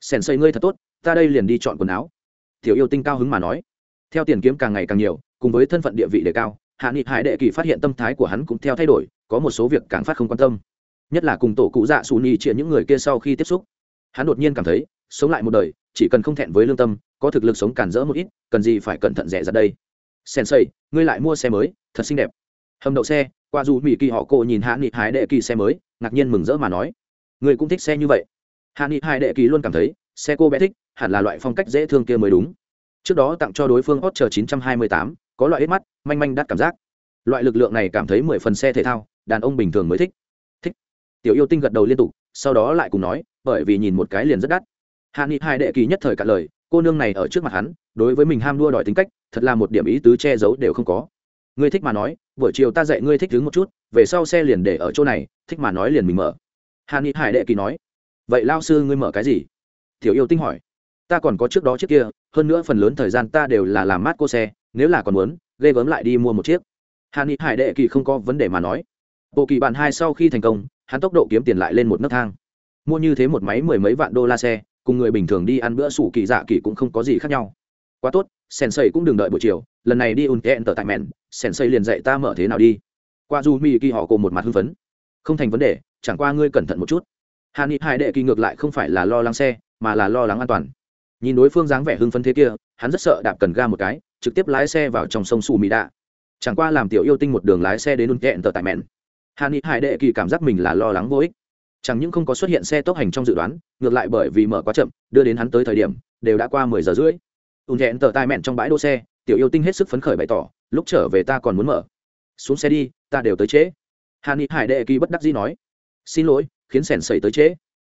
Sèn xây ngươi thật tốt, ta đây liền đi chọn quần áo. Tiểu yêu tinh cao hứng mà nói. Theo tiền kiếm càng ngày càng nhiều, cùng với thân phận địa vị đề cao, hạ nghị hải đệ kỳ phát hiện tâm thái của hắn cũng theo thay đổi, có một số việc càng phát không quan tâm. Nhất là cùng tổ cụ dạ xù nhì chia những người kia sau khi tiếp xúc, hắn đột nhiên cảm thấy, sống lại một đời, chỉ cần không thẹn với lương tâm, có thực lực sống cản rỡ một ít, cần gì phải cẩn thận rẻ ra đây. Sensei ngươi lại mua xe mới, thật xinh đẹp. Hầm đậu xe, qua dù mỹ kỳ họ cô nhìn hạ nghị hải đệ kỳ xe mới, ngạc nhiên mừng rỡ mà nói ngươi cũng thích xe như vậy. Hạ nghị hai đệ kỳ luôn cảm thấy xe cô bé thích hẳn là loại phong cách dễ thương kia mới đúng. Trước đó tặng cho đối phương hot chờ 928, có loại hết mắt manh manh đắt cảm giác. Loại lực lượng này cảm thấy mười phần xe thể thao đàn ông bình thường mới thích. Thích. Tiểu yêu tinh gật đầu liên tục sau đó lại cùng nói bởi vì nhìn một cái liền rất đắt. Hạ nghị hai đệ kỳ nhất thời cả lời cô nương này ở trước mặt hắn đối với mình ham đua đòi tính cách thật là một điểm ý tứ che giấu đều không có. Ngươi thích mà nói buổi chiều ta dạy ngươi thích đứng một chút về sau xe liền để ở chỗ này thích mà nói liền mình mở hạ ni hải đệ kỳ nói, vậy lao sư ngươi mở cái gì? Tiểu yêu tinh hỏi, ta còn có trước đó chiếc kia, hơn nữa phần lớn thời gian ta đều là làm mát cô xe, nếu là còn muốn, ghê gớm lại đi mua một chiếc. Hà ni hải đệ kỳ không có vấn đề mà nói. Bộ kỳ bạn hai sau khi thành công, hắn tốc độ kiếm tiền lại lên một nấc thang. Mua như thế một máy mười mấy vạn đô la xe, cùng người bình thường đi ăn bữa sủ kỳ dạ kỳ cũng không có gì khác nhau. Quá tốt, sèn xây cũng đừng đợi buổi chiều, lần này đi un tẹn tờ tại mẹn, sèn xây liền dạy ta mở thế nào đi. Qua du mi kỳ họ cùng một mặt hưng phấn. Không thành vấn đề chẳng qua ngươi cẩn thận một chút. Hà nghị hải đệ kỳ ngược lại không phải là lo lắng xe, mà là lo lắng an toàn. Nhìn đối phương dáng vẻ hưng phấn thế kia, hắn rất sợ đạp cần ga một cái, trực tiếp lái xe vào trong sông su mỹ đạ. Chẳng qua làm tiểu yêu tinh một đường lái xe đến un kẹn tờ tại mẹn. Hạ nghị hải đệ kỳ cảm giác mình là lo lắng vô ích. Chẳng những không có xuất hiện xe tốc hành trong dự đoán, ngược lại bởi vì mở quá chậm, đưa đến hắn tới thời điểm, đều đã qua mười giờ rưỡi. Un kẹn tờ tại mẹn trong bãi đỗ xe, tiểu yêu tinh hết sức phấn khởi bày tỏ, lúc trở về ta còn muốn mở. Xuống xe đi, ta đều tới trễ. Hạ nghị hải đệ kỳ bất đắc dĩ nói xin lỗi, khiến sẻn sẩy tới trễ.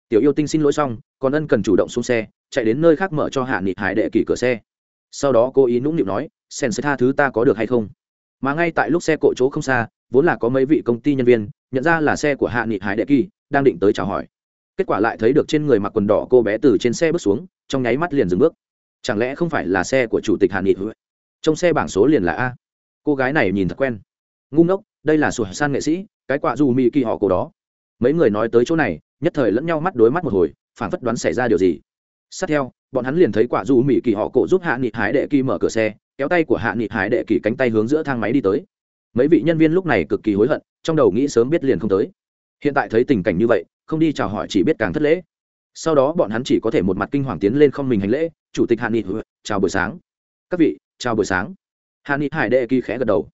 Tiểu yêu tinh xin lỗi xong, còn ân cần chủ động xuống xe, chạy đến nơi khác mở cho hạ nghị hải đệ kỳ cửa xe. Sau đó cô ý nũng nịu nói, sẻn sẽ tha thứ ta có được hay không? Mà ngay tại lúc xe cộ chỗ không xa, vốn là có mấy vị công ty nhân viên, nhận ra là xe của hạ nghị hải đệ kỳ đang định tới chào hỏi. Kết quả lại thấy được trên người mặc quần đỏ cô bé từ trên xe bước xuống, trong nháy mắt liền dừng bước. Chẳng lẽ không phải là xe của chủ tịch hạ nghị trong xe bảng số liền là a. Cô gái này nhìn thật quen. Ngu ngốc, đây là sùa san nghệ sĩ, cái quạ dù mỹ kỳ họ cổ đó mấy người nói tới chỗ này, nhất thời lẫn nhau mắt đối mắt một hồi phản phất đoán xảy ra điều gì. Sát theo, bọn hắn liền thấy quả du mỹ kỳ họ cổ giúp hạ nghị hái đệ kỳ mở cửa xe, kéo tay của hạ nghị hái đệ kỳ cánh tay hướng giữa thang máy đi tới. Mấy vị nhân viên lúc này cực kỳ hối hận, trong đầu nghĩ sớm biết liền không tới. Hiện tại thấy tình cảnh như vậy, không đi chào hỏi chỉ biết càng thất lễ. Sau đó bọn hắn chỉ có thể một mặt kinh hoàng tiến lên không mình hành lễ, chủ tịch hạ nghị ừ, chào buổi sáng. Các vị, chào buổi sáng. Hạ nghị hải đệ kỳ khẽ gật đầu.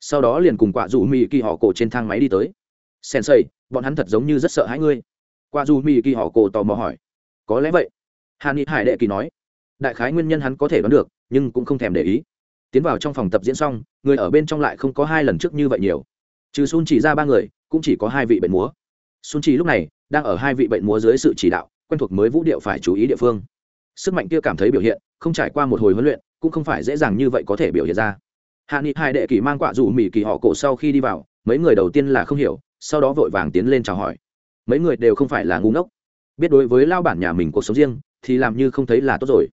Sau đó liền cùng quả rủ mỹ kỳ họ cổ trên thang máy đi tới sensei, bọn hắn thật giống như rất sợ hãi ngươi. Qua du mỹ kỳ họ cổ tò mò hỏi. Có lẽ vậy. Hàn ni hải đệ kỳ nói. Đại khái nguyên nhân hắn có thể đoán được, nhưng cũng không thèm để ý. Tiến vào trong phòng tập diễn xong, người ở bên trong lại không có hai lần trước như vậy nhiều. Trừ sun chỉ ra ba người, cũng chỉ có hai vị bệnh múa. Sun chỉ lúc này, đang ở hai vị bệnh múa dưới sự chỉ đạo, quen thuộc mới vũ điệu phải chú ý địa phương. Sức mạnh kia cảm thấy biểu hiện, không trải qua một hồi huấn luyện, cũng không phải dễ dàng như vậy có thể biểu hiện ra. Hạ nghị hai đệ kỳ mang quạ dù mỹ kỳ họ cổ sau khi đi vào, mấy người đầu tiên là không hiểu sau đó vội vàng tiến lên chào hỏi. Mấy người đều không phải là ngu ngốc. Biết đối với lao bản nhà mình cuộc sống riêng, thì làm như không thấy là tốt rồi.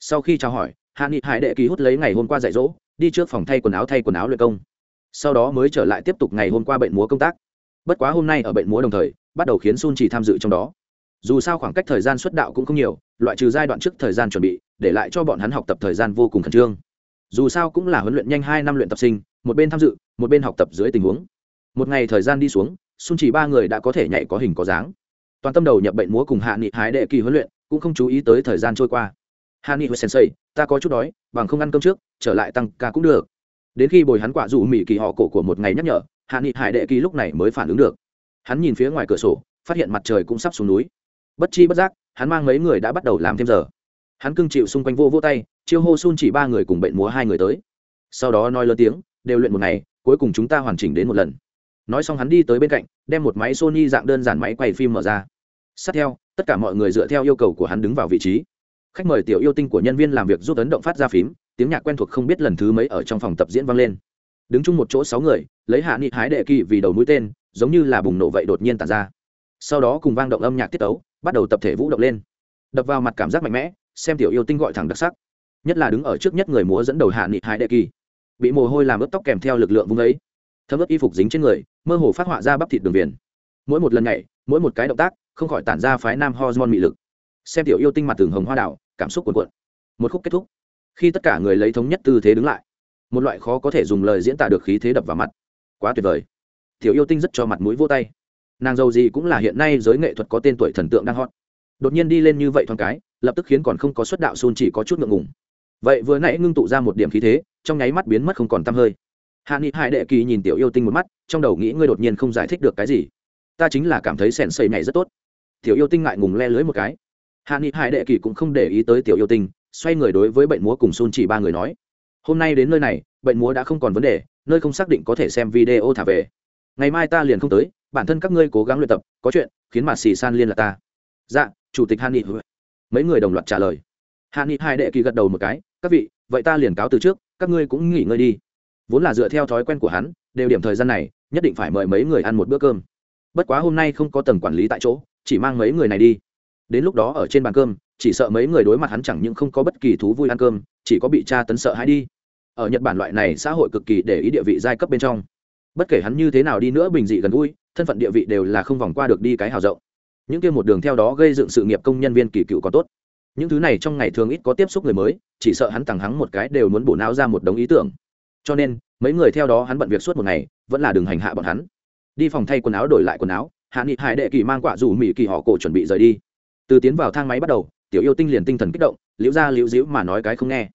Sau khi chào hỏi, hạ nghị hải đệ ký hút lấy ngày hôm qua dạy dỗ, đi trước phòng thay quần áo thay quần áo luyện công. Sau đó mới trở lại tiếp tục ngày hôm qua bệnh múa công tác. Bất quá hôm nay ở bệnh múa đồng thời, bắt đầu khiến sun chỉ tham dự trong đó. Dù sao khoảng cách thời gian xuất đạo cũng không nhiều, loại trừ giai đoạn trước thời gian chuẩn bị, để lại cho bọn hắn học tập thời gian vô cùng khẩn trương. Dù sao cũng là huấn luyện nhanh hai năm luyện tập sinh, một bên tham dự, một bên học tập dưới tình huống một ngày thời gian đi xuống xung chỉ ba người đã có thể nhảy có hình có dáng. Toàn tâm đầu nhập bệnh múa cùng hạ nghị hái đệ kỳ huấn luyện, cũng không chú ý tới thời gian trôi qua. Hạ nghị huệ sensei, ta có chút đói, bằng không ăn cơm trước, trở lại tăng ca cũng được. Đến khi bồi hắn quả dụ mỹ kỳ họ cổ của một ngày nhắc nhở, hạ nghị hải đệ kỳ lúc này mới phản ứng được. Hắn nhìn phía ngoài cửa sổ, phát hiện mặt trời cũng sắp xuống núi. Bất chi bất giác, hắn mang mấy người đã bắt đầu làm thêm giờ. Hắn cưng chịu xung quanh vô vô tay, chiêu hô xun chỉ ba người cùng bệnh múa hai người tới. Sau đó nói lớn tiếng, đều luyện một ngày, cuối cùng chúng ta hoàn chỉnh đến một lần nói xong hắn đi tới bên cạnh, đem một máy sony dạng đơn giản máy quay phim mở ra. Sát theo, tất cả mọi người dựa theo yêu cầu của hắn đứng vào vị trí. Khách mời tiểu yêu tinh của nhân viên làm việc giúp ấn động phát ra phím, tiếng nhạc quen thuộc không biết lần thứ mấy ở trong phòng tập diễn vang lên. Đứng chung một chỗ sáu người, lấy hạ nghị hái đệ kỳ vì đầu mũi tên, giống như là bùng nổ vậy đột nhiên tàn ra. Sau đó cùng vang động âm nhạc tiết tấu, bắt đầu tập thể vũ động lên. Đập vào mặt cảm giác mạnh mẽ, xem tiểu yêu tinh gọi thẳng đặc sắc. Nhất là đứng ở trước nhất người múa dẫn đầu hạ nghị hái đệ kỳ. Bị mồ hôi làm ướt tóc kèm theo lực lượng vung ấy thấm ướt y phục dính trên người, mơ hồ phát họa ra bắp thịt đường viền. Mỗi một lần nhảy, mỗi một cái động tác, không khỏi tản ra phái nam hormone mị lực. Xem tiểu yêu tinh mặt tường hồng hoa đảo cảm xúc cuồn cuộn. Một khúc kết thúc. Khi tất cả người lấy thống nhất tư thế đứng lại, một loại khó có thể dùng lời diễn tả được khí thế đập vào mặt. Quá tuyệt vời. Tiểu yêu tinh rất cho mặt mũi vô tay. Nàng giàu gì cũng là hiện nay giới nghệ thuật có tên tuổi thần tượng đang hot. Đột nhiên đi lên như vậy thoáng cái, lập tức khiến còn không có xuất đạo xôn chỉ có chút ngượng ngùng. Vậy vừa nãy ngưng tụ ra một điểm khí thế, trong nháy mắt biến mất không còn t hơi hạ nghị hải đệ kỳ nhìn tiểu yêu tinh một mắt, trong đầu nghĩ ngươi đột nhiên không giải thích được cái gì. Ta chính là cảm thấy sèn xây này rất tốt. Tiểu yêu tinh ngại ngùng le lưới một cái. Hạ nghị hải đệ kỳ cũng không để ý tới tiểu yêu tinh, xoay người đối với bệnh múa cùng xôn chỉ ba người nói. Hôm nay đến nơi này, bệnh múa đã không còn vấn đề, nơi không xác định có thể xem video thả về. Ngày mai ta liền không tới, bản thân các ngươi cố gắng luyện tập, có chuyện, khiến mà xì san liên là ta. Dạ chủ tịch hạ nghị mấy người đồng loạt trả lời. Hạ nghị hai đệ kỳ gật đầu một cái, các vị, vậy ta liền cáo từ trước, các ngươi cũng nghỉ ngơi đi vốn là dựa theo thói quen của hắn, đều điểm thời gian này, nhất định phải mời mấy người ăn một bữa cơm. Bất quá hôm nay không có tầng quản lý tại chỗ, chỉ mang mấy người này đi. Đến lúc đó ở trên bàn cơm, chỉ sợ mấy người đối mặt hắn chẳng những không có bất kỳ thú vui ăn cơm, chỉ có bị tra tấn sợ hãi đi. Ở nhật bản loại này xã hội cực kỳ để ý địa vị giai cấp bên trong. Bất kể hắn như thế nào đi nữa bình dị gần gũi, thân phận địa vị đều là không vòng qua được đi cái hào rộng. Những kia một đường theo đó gây dựng sự nghiệp công nhân viên kỳ cựu có tốt. Những thứ này trong ngày thường ít có tiếp xúc người mới, chỉ sợ hắn tằng hắng một cái đều muốn bổ não ra một đống ý tưởng cho nên, mấy người theo đó hắn bận việc suốt một ngày, vẫn là đường hành hạ bọn hắn. Đi phòng thay quần áo đổi lại quần áo, hạ nghị hải đệ kỳ mang quả dù mỹ kỳ họ cổ chuẩn bị rời đi. Từ tiến vào thang máy bắt đầu, tiểu yêu tinh liền tinh thần kích động, liễu ra liễu dĩu mà nói cái không nghe.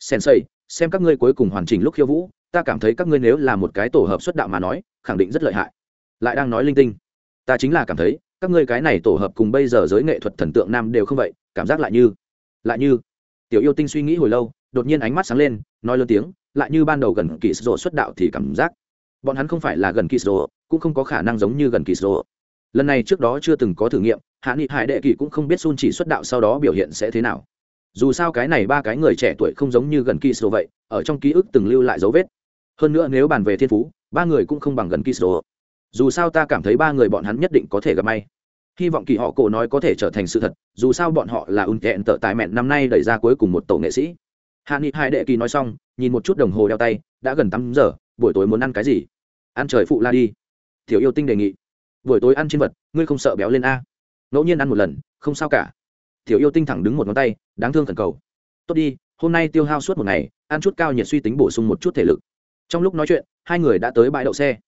Sensei xem các ngươi cuối cùng hoàn chỉnh lúc khiêu vũ, ta cảm thấy các ngươi nếu là một cái tổ hợp xuất đạo mà nói, khẳng định rất lợi hại. Lại đang nói linh tinh. Ta chính là cảm thấy, các ngươi cái này tổ hợp cùng bây giờ giới nghệ thuật thần tượng nam đều không vậy, cảm giác lại như lại như. Tiểu yêu tinh suy nghĩ hồi lâu, đột nhiên ánh mắt sáng lên, nói lớn tiếng lại như ban đầu gần kỳ sổ xuất đạo thì cảm giác bọn hắn không phải là gần kỳ sổ cũng không có khả năng giống như gần kỳ sổ lần này trước đó chưa từng có thử nghiệm, hạ nghị hải đệ kỳ cũng không biết sun chỉ xuất đạo sau đó biểu hiện sẽ thế nào. Dù sao cái này ba cái người trẻ tuổi không giống như gần kỳ sô vậy, ở trong ký ức từng lưu lại dấu vết. Hơn nữa nếu bàn về thiên phú, ba người cũng không bằng gần kỳ sô dù sao ta cảm thấy ba người bọn hắn nhất định có thể gặp may. Hy vọng kỳ họ cổ nói có thể trở thành sự thật, dù sao bọn họ là ưng thẹn tợ tài mẹn năm nay đẩy ra cuối cùng một tổ nghệ sĩ hạ nghị hai đệ kỳ nói xong, nhìn một chút đồng hồ đeo tay, đã gần tám giờ, buổi tối muốn ăn cái gì? Ăn trời phụ la đi. Thiếu yêu tinh đề nghị. Buổi tối ăn trên vật, ngươi không sợ béo lên a? Ngẫu nhiên ăn một lần, không sao cả. Thiếu yêu tinh thẳng đứng một ngón tay, đáng thương thần cầu. Tốt đi, hôm nay tiêu hao suốt một ngày, ăn chút cao nhiệt suy tính bổ sung một chút thể lực. Trong lúc nói chuyện, hai người đã tới bãi đậu xe.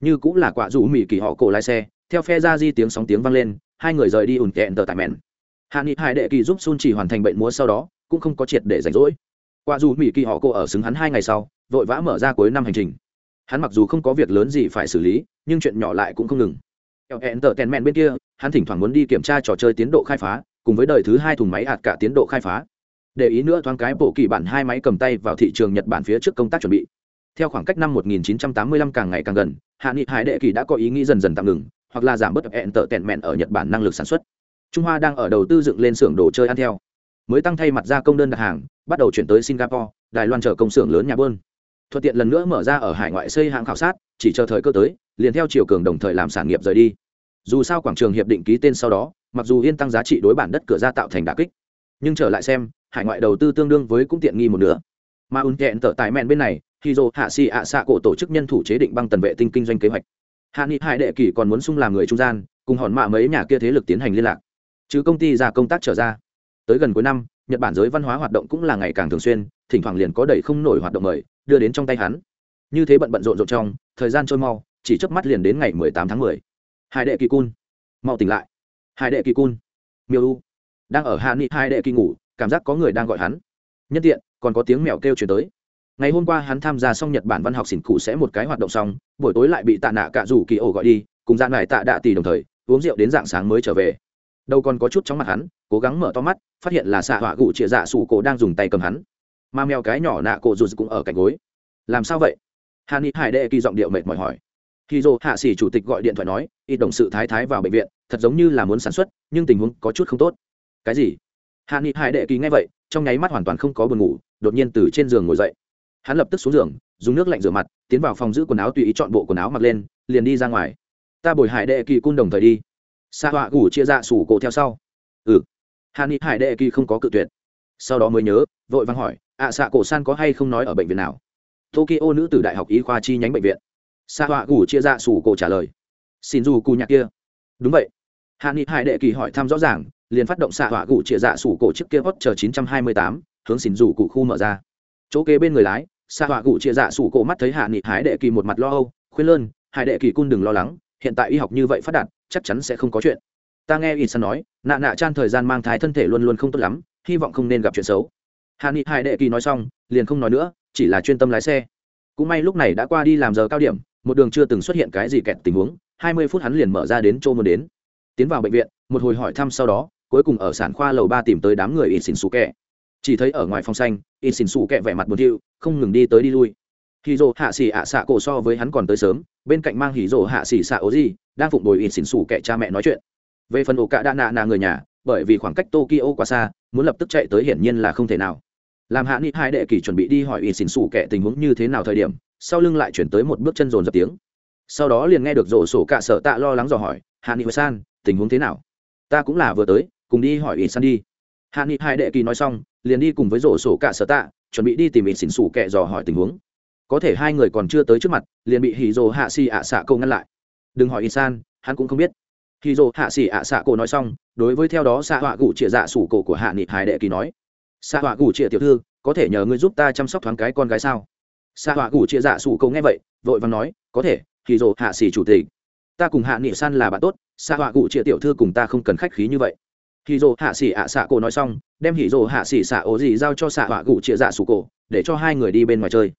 Như cũng là quả rủ mỹ kỳ họ cổ lái xe, theo phe ra di tiếng sóng tiếng vang lên, hai người rời đi ủn kẹn tờ tại mẹn. Hạ nghị hai đệ kỳ giúp sun chỉ hoàn thành bệnh múa sau đó, cũng không có triệt để rảnh rỗi quả dù mỹ kỳ họ cô ở xứng hắn hai ngày sau, vội vã mở ra cuối năm hành trình. Hắn mặc dù không có việc lớn gì phải xử lý, nhưng chuyện nhỏ lại cũng không ngừng. Hẹn tờ tèn mẹn bên kia, hắn thỉnh thoảng muốn đi kiểm tra trò chơi tiến độ khai phá, cùng với đời thứ hai thùng máy ạt cả tiến độ khai phá. Để ý nữa thoáng cái, bộ kỳ bản hai máy cầm tay vào thị trường nhật bản phía trước công tác chuẩn bị. Theo khoảng cách năm 1985 càng ngày càng gần, hạ nghị hải đệ kỳ đã có ý nghĩ dần dần tạm ngừng, hoặc là giảm bớt hẹn tờ tèn mẹn ở nhật bản năng lực sản xuất. Trung hoa đang ở đầu tư dựng lên xưởng đồ chơi ăn theo mới tăng thay mặt ra công đơn đặt hàng, bắt đầu chuyển tới singapore, đài loan chở công xưởng lớn nhà bơn. Thuận tiện lần nữa mở ra ở hải ngoại xây hãng khảo sát, chỉ chờ thời cơ tới, liền theo chiều cường đồng thời làm sản nghiệp rời đi. Dù sao quảng trường hiệp định ký tên sau đó, mặc dù yên tăng giá trị đối bản đất cửa ra tạo thành đà kích, nhưng trở lại xem, hải ngoại đầu tư tương đương với cũng tiện nghi một nửa. Mà ùn kẹn tở tài mẹn bên này khi dô hạ xì ạ xạ cổ tổ chức nhân thủ chế định băng tần vệ tinh kinh doanh kế hoạch. Hạ nghị hải đệ kỷ còn muốn sung làm người trung gian, cùng hòn mạ mấy nhà kia thế lực tiến hành liên lạc. Chứ công ty ra công tác trở ra tới gần cuối năm, nhật bản giới văn hóa hoạt động cũng là ngày càng thường xuyên, thỉnh thoảng liền có đầy không nổi hoạt động mời, đưa đến trong tay hắn. Như thế bận bận rộn rộn trong, thời gian trôi mau, chỉ chớp mắt liền đến ngày mười tám tháng mười. Hai đệ kỳ cun. Mau tỉnh lại. Hai đệ kỳ cun. Miêu u. Đang ở hạ nghị hai đệ kỳ ngủ, cảm giác có người đang gọi hắn. Nhân tiện, còn có tiếng mèo kêu chuyển tới. Ngày hôm qua hắn tham gia xong nhật bản văn học xỉn cụ sẽ một cái hoạt động xong, buổi tối lại bị tạ nạ cả rủ kỳ ổ gọi đi, cùng dạng này tạ đạ tỷ đồng thời, uống rượu đến dạng sáng mới trở về đâu còn có chút trong mặt hắn, cố gắng mở to mắt, phát hiện là xạ họa gụ chĩa dạ sủ cổ đang dùng tay cầm hắn. Mà mèo cái nhỏ nạ cổ dù cũng ở cạnh gối. Làm sao vậy? Hà ni hải đệ kỳ giọng điệu mệt mỏi hỏi. Khi dô hạ sĩ chủ tịch gọi điện thoại nói, ít đồng sự thái thái vào bệnh viện, thật giống như là muốn sản xuất, nhưng tình huống có chút không tốt. Cái gì? Hà ni hải đệ kỳ nghe vậy, trong nháy mắt hoàn toàn không có buồn ngủ, đột nhiên từ trên giường ngồi dậy. Hắn lập tức xuống giường, dùng nước lạnh rửa mặt, tiến vào phòng giữ quần áo tùy ý chọn bộ quần áo mặc lên, liền đi ra ngoài. Ta bồi hải đệ kỳ cun đồng thời đi xa họa gủ chia ra sủ cổ theo sau. Ừ. Hàn ni hải đệ kỳ không có cự tuyệt. Sau đó mới nhớ vội văn hỏi à, ạ xạ cổ san có hay không nói ở bệnh viện nào? Tokyo nữ tử đại học y khoa chi nhánh bệnh viện. Xa họa gủ chia ra sủ cổ trả lời xin dù cù nhạc kia. Đúng vậy. Hàn ni hải đệ kỳ hỏi thăm rõ ràng liền phát động xạ họa gủ chia dạ sủ cổ trước kia hot chờ 928, hướng xin dù cụ khu mở ra. Chỗ kế bên người lái xạ họa gủ chia dạ sủ cổ mắt thấy hạ nghị hải đệ kỳ một mặt lo âu khuyên lơn hải đệ kỳ cun đừng lo lắng hiện tại y học như vậy phát đạt, chắc chắn sẽ không có chuyện. Ta nghe ít san nói, nạ nạ chan thời gian mang thai thân thể luôn luôn không tốt lắm, hy vọng không nên gặp chuyện xấu. Hà nghị hai đệ kỳ nói xong, liền không nói nữa, chỉ là chuyên tâm lái xe. Cũng may lúc này đã qua đi làm giờ cao điểm, một đường chưa từng xuất hiện cái gì kẹt tình huống, hai mươi phút hắn liền mở ra đến chỗ muốn đến. Tiến vào bệnh viện, một hồi hỏi thăm sau đó, cuối cùng ở sản khoa lầu ba tìm tới đám người ít xỉn xù kẹ chỉ thấy ở ngoài phòng xanh ít xỉn xù kẹ vẻ mặt buồn thiu, không ngừng đi tới đi lui. Khi rồ hạ xỉ ạ xạ cổ so với hắn còn tới sớm bên cạnh mang hỉ rồ hạ xỉ xạ ố gì đang phụng bồi ít xỉn xủ kẻ cha mẹ nói chuyện. Về phần ổ cạ đa nạ nạ người nhà, bởi vì khoảng cách tokyo quá xa, muốn lập tức chạy tới hiển nhiên là không thể nào. Làm hạ nghị hai đệ kỳ chuẩn bị đi hỏi ít xỉn xủ kẻ tình huống như thế nào thời điểm, sau lưng lại chuyển tới một bước chân rồn dập tiếng. Sau đó liền nghe được rổ sổ cạ sợ tạ lo lắng dò hỏi, hạ nghị san, tình huống thế nào? Ta cũng là vừa tới, cùng đi hỏi ít san đi. Hạ nghị hai đệ kỳ nói xong, liền đi cùng với rổ sổ cạ sợ tạ, chuẩn bị đi tìm ít xỉn xủ kẻ dò hỏi tình huống có thể hai người còn chưa tới trước mặt, liền bị hì Dồ hạ xì ạ xạ câu ngăn lại. Đừng hỏi Y san hắn cũng không biết. Hì Dồ hạ xì ạ xạ cổ nói xong, đối với theo đó xạ họa cụ chĩa dạ sủ cổ của hạ nghị hải đệ kỳ nói xạ họa cụ chĩa tiểu thư, có thể nhờ ngươi giúp ta chăm sóc thoáng cái con gái sao? Xạ họa cụ chĩa dạ sủ cổ nghe vậy, vội vàng nói, có thể hì Dồ hạ xì chủ tịch. Ta cùng hạ nghị san là bạn tốt xạ họa cụ chĩa tiểu thư cùng ta không cần khách khí như vậy. Hì Dồ hạ xì ạ xạ cổ nói xong, đem hì Dồ hạ xì xạ ố gì giao cho xạ họa cụ chĩa dạ sủ cổ, để cho hai người đi bên ngoài chơi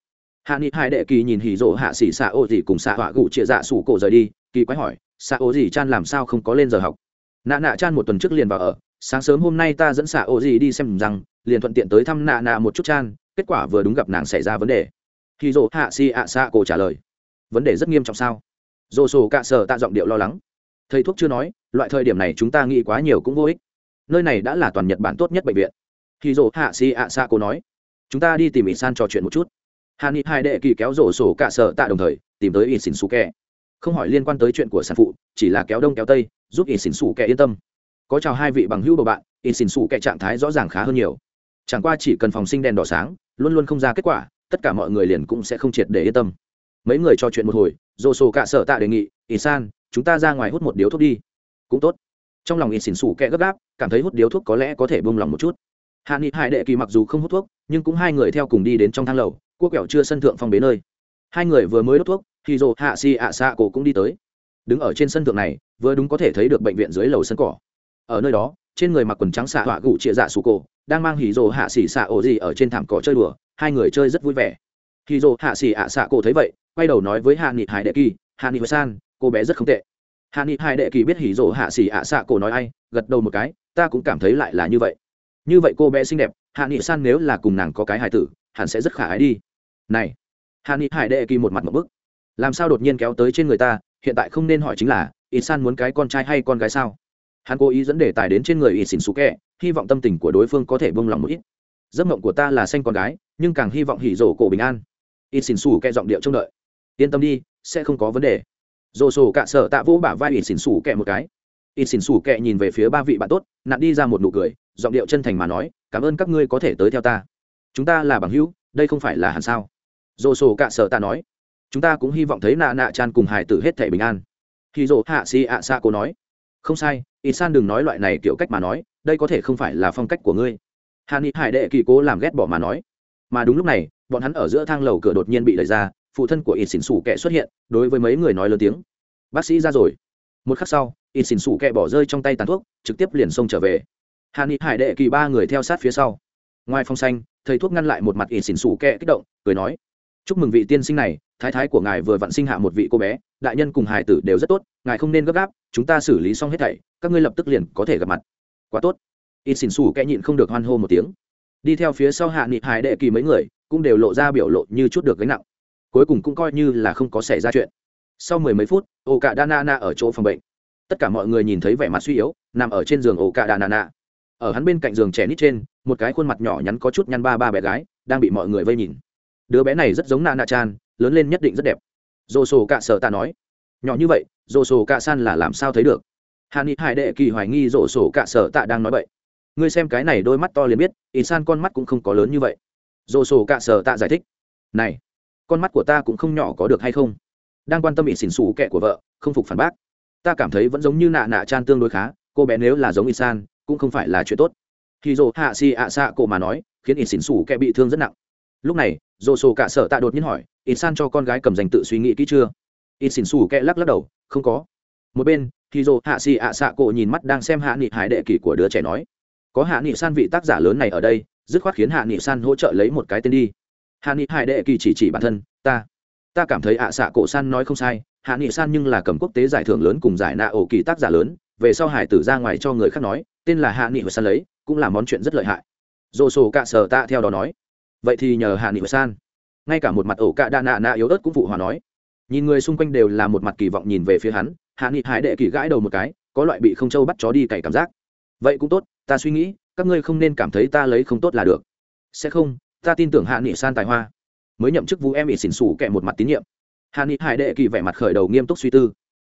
hạ nghị hai đệ kỳ nhìn hì rộ hạ xỉ xạ Ô gì cùng xạ họa cụ chia dạ sủ cổ rời đi, kỳ quái hỏi, xạ Ô gì chan làm sao không có lên giờ học? Nạ nạ chan một tuần trước liền vào ở, sáng sớm hôm nay ta dẫn xạ Ô gì đi xem rằng, liền thuận tiện tới thăm nạ nạ một chút chan, kết quả vừa đúng gặp nàng xảy ra vấn đề. Hì rộ hạ xỉ ạ xạ cổ trả lời, vấn đề rất nghiêm trọng sao? Dồ sổ cạ sở tạ giọng điệu lo lắng, thầy thuốc chưa nói, loại thời điểm này chúng ta nghĩ quá nhiều cũng vô ích. Nơi này đã là toàn nhật bản tốt nhất bệnh viện. Hì dỗ hạ si ạ xạ cô nói, chúng ta đi tìm ít san trò chuyện một chút hà ni hai đệ kỳ kéo rổ sổ cả sợ tạ đồng thời, tìm tới ít xỉn xù kẹ không hỏi liên quan tới chuyện của sản phụ, chỉ là kéo đông kéo tây, giúp ít xỉn xù kẹ yên tâm. Có chào hai vị bằng hữu bầu bạn ít xỉn xù kẹ trạng thái rõ ràng khá hơn nhiều. Chẳng qua chỉ cần phòng sinh đèn đỏ sáng, luôn luôn không ra kết quả, tất cả mọi người liền cũng sẽ không triệt để yên tâm. Mấy người trò chuyện một hồi, rổ sổ cả sợ tạ đề nghị ít san, chúng ta ra ngoài hút một điếu thuốc đi. Cũng tốt. Trong lòng ít xỉn xù kẹ gấp gáp, cảm thấy hút điếu thuốc có lẽ có thể buông lòng một chút hạ nghị hải đệ kỳ mặc dù không hút thuốc, nhưng cũng hai người theo cùng đi đến trong thang lầu, cua kẹo chưa sân thượng phong bế nơi. Hai người vừa mới đốt thuốc, thì dồ hạ si ạ xạ cổ cũng đi tới. Đứng ở trên sân thượng này, vừa đúng có thể thấy được bệnh viện dưới lầu sân cỏ. Ở nơi đó, trên người mặc quần trắng xạ họa gụ chịa dạ sù cổ, đang mang hì dồ hạ xỉ xạ ổ gì ở trên thảm cỏ chơi đùa, hai người chơi rất vui vẻ. Hì dồ hạ xỉ ạ xạ cổ thấy vậy, quay đầu nói với hạ nghị hải đệ kỳ, hạ nghị san, cô bé rất không tệ. Hạ nghị hải đệ kỳ biết hì dồ hạ xỉ ạ xạ cổ nói ai, gật đầu một cái, ta cũng cảm thấy lại là như vậy như vậy cô bé xinh đẹp, hạ nghị san nếu là cùng nàng có cái hài tử, hẳn sẽ rất khả ái đi. Này, hạ nghị hải đệ kỳ một mặt một bức. Làm sao đột nhiên kéo tới trên người ta, hiện tại không nên hỏi chính là ít san muốn cái con trai hay con gái sao? Hắn cố ý dẫn đề tài đến trên người ít xỉn xú kẹ, hy vọng tâm tình của đối phương có thể bông lòng một ít. Giấc mộng của ta là xanh con gái, nhưng càng hy vọng hỉ rổ cổ bình an. Ít xỉn xù kẹ giọng điệu trông đợi. Yên tâm đi, sẽ không có vấn đề. Rổ sổ cạ sợ tạ vỗ bả vai ít xỉn xù kẹ một cái ít xỉn xù Kệ nhìn về phía ba vị bạn tốt, nặn đi ra một nụ cười, giọng điệu chân thành mà nói, cảm ơn các ngươi có thể tới theo ta. Chúng ta là bằng hữu, đây không phải là hẳn sao? Dồ sổ cạ sợ ta nói, chúng ta cũng hy vọng thấy nạ nạ chan cùng hải tử hết thể bình an. Khi dồ hạ si ạ xa cô nói, không sai, ít san đừng nói loại này kiểu cách mà nói, đây có thể không phải là phong cách của ngươi. Hà ni hải đệ kỳ cố làm ghét bỏ mà nói, mà đúng lúc này, bọn hắn ở giữa thang lầu cửa đột nhiên bị đẩy ra, phụ thân của ít xỉn xủ kẻ xuất hiện, đối với mấy người nói lớn tiếng, bác sĩ ra rồi một khắc sau Y xỉn xủ kẹ bỏ rơi trong tay tàn thuốc, trực tiếp liền xông trở về. Hàn ni hải đệ kỳ ba người theo sát phía sau. Ngoài phong xanh, thầy thuốc ngăn lại một mặt Y xỉn xủ kẹ kích động, cười nói, chúc mừng vị tiên sinh này, thái thái của ngài vừa vặn sinh hạ một vị cô bé, đại nhân cùng hải tử đều rất tốt, ngài không nên gấp gáp, chúng ta xử lý xong hết thảy, các ngươi lập tức liền có thể gặp mặt. Quá tốt. Y xỉn xù kẹ nhịn không được hoan hô một tiếng. Đi theo phía sau hạ nghị hải đệ kỳ mấy người, cũng đều lộ ra biểu lộ như chút được gánh nặng. Cuối cùng cũng coi như là không có xảy ra chuyện sau mười mấy phút ổ cả đa na na ở chỗ phòng bệnh. Tất cả mọi người nhìn thấy vẻ mặt suy yếu, nằm ở trên giường ổ cả đa na na ở hắn bên cạnh giường trẻ nít trên, một cái khuôn mặt nhỏ nhắn có chút nhăn ba ba bé gái, đang bị mọi người vây nhìn. Đứa bé này rất giống na na chan, lớn lên nhất định rất đẹp. Dồ sổ cạ sợ ta nói. Nhỏ như vậy dồ sổ cạ san là làm sao thấy được? Hà ni hải đệ kỳ hoài nghi dồ sổ cạ sợ tạ đang nói vậy ngươi xem cái này đôi mắt to liền biết ý san con mắt cũng không có lớn như vậy. Dồ sổ cạ sợ tạ giải thích. Này, con mắt của ta cũng không nhỏ có được hay không? Đang quan tâm ít xỉn xù kẹ của vợ, không phục phản bác. Ta cảm thấy vẫn giống như nạ nạ chan tương đối khá, cô bé nếu là giống ít san, cũng không phải là chuyện tốt. Khi dồ hạ xì ạ xạ cổ mà nói, khiến ít xỉn xù kệ bị thương rất nặng. Lúc này dồ sổ cả sợ tạ đột nhiên hỏi ít san cho con gái cầm dành tự suy nghĩ kỹ chưa? Ít xỉn xù kệ lắc lắc đầu, không có. Một bên khi dồ hạ xì ạ xạ cổ nhìn mắt đang xem hạ nghị hải đệ kỷ của đứa trẻ nói, có hạ nghị san vị tác giả lớn này ở đây, dứt khoát khiến hạ nghị san hỗ trợ lấy một cái tên đi. Hạ nghị hải đệ kỳ chỉ chỉ bản thân, ta ta cảm thấy ạ xạ cổ san nói không sai, hạ nghị san nhưng là cầm quốc tế giải thưởng lớn cùng giải nạ ổ kỳ tác giả lớn, về sau hải tử ra ngoài cho người khác nói, tên là hạ nghị và san lấy, cũng là món chuyện rất lợi hại. Dồ sổ cạ sở ta theo đó nói. Vậy thì nhờ hạ nghị và san. Ngay cả một mặt ổ cạ đa nạ nạ yếu ớt cũng phụ hòa nói. Nhìn người xung quanh đều là một mặt kỳ vọng nhìn về phía hắn, hạ nghị hải đệ kỳ gãi đầu một cái, có loại bị không châu bắt chó đi cày cảm giác. Vậy cũng tốt, ta suy nghĩ, các ngươi không nên cảm thấy ta lấy không tốt là được. Sẽ không, ta tin tưởng hạ nghị san tài hoa mới nhậm chức vũ em bị xỉn xù kẹ một mặt tín nhiệm. Hàn ni hải đệ kỳ vẻ mặt khởi đầu nghiêm túc suy tư.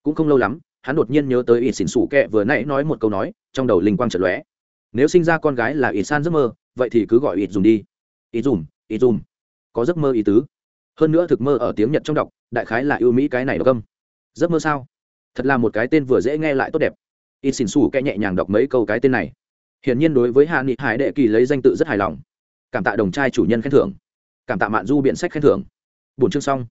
Cũng không lâu lắm, hắn đột nhiên nhớ tới ỉ xỉn xù kẹ vừa nãy nói một câu nói, trong đầu linh quang trận lóe. Nếu sinh ra con gái là ỉ san giấc mơ, vậy thì cứ gọi ỉ dùng đi. Ỉ dùng ỉ dùng có giấc mơ ý tứ. Hơn nữa thực mơ ở tiếng nhật trong đọc, đại khái là yêu mỹ cái này đọc âm. Giấc mơ sao? Thật là một cái tên vừa dễ nghe lại tốt đẹp. Ỉ xỉn xù kẹ nhẹ nhàng đọc mấy câu cái tên này. Hiển nhiên đối với hạ nghị hải đệ kỳ lấy danh tự rất hài lòng. Cảm tạ đồng trai chủ nhân khen thưởng cảm tạ mạn du biện sách khen thưởng. Bốn chương xong.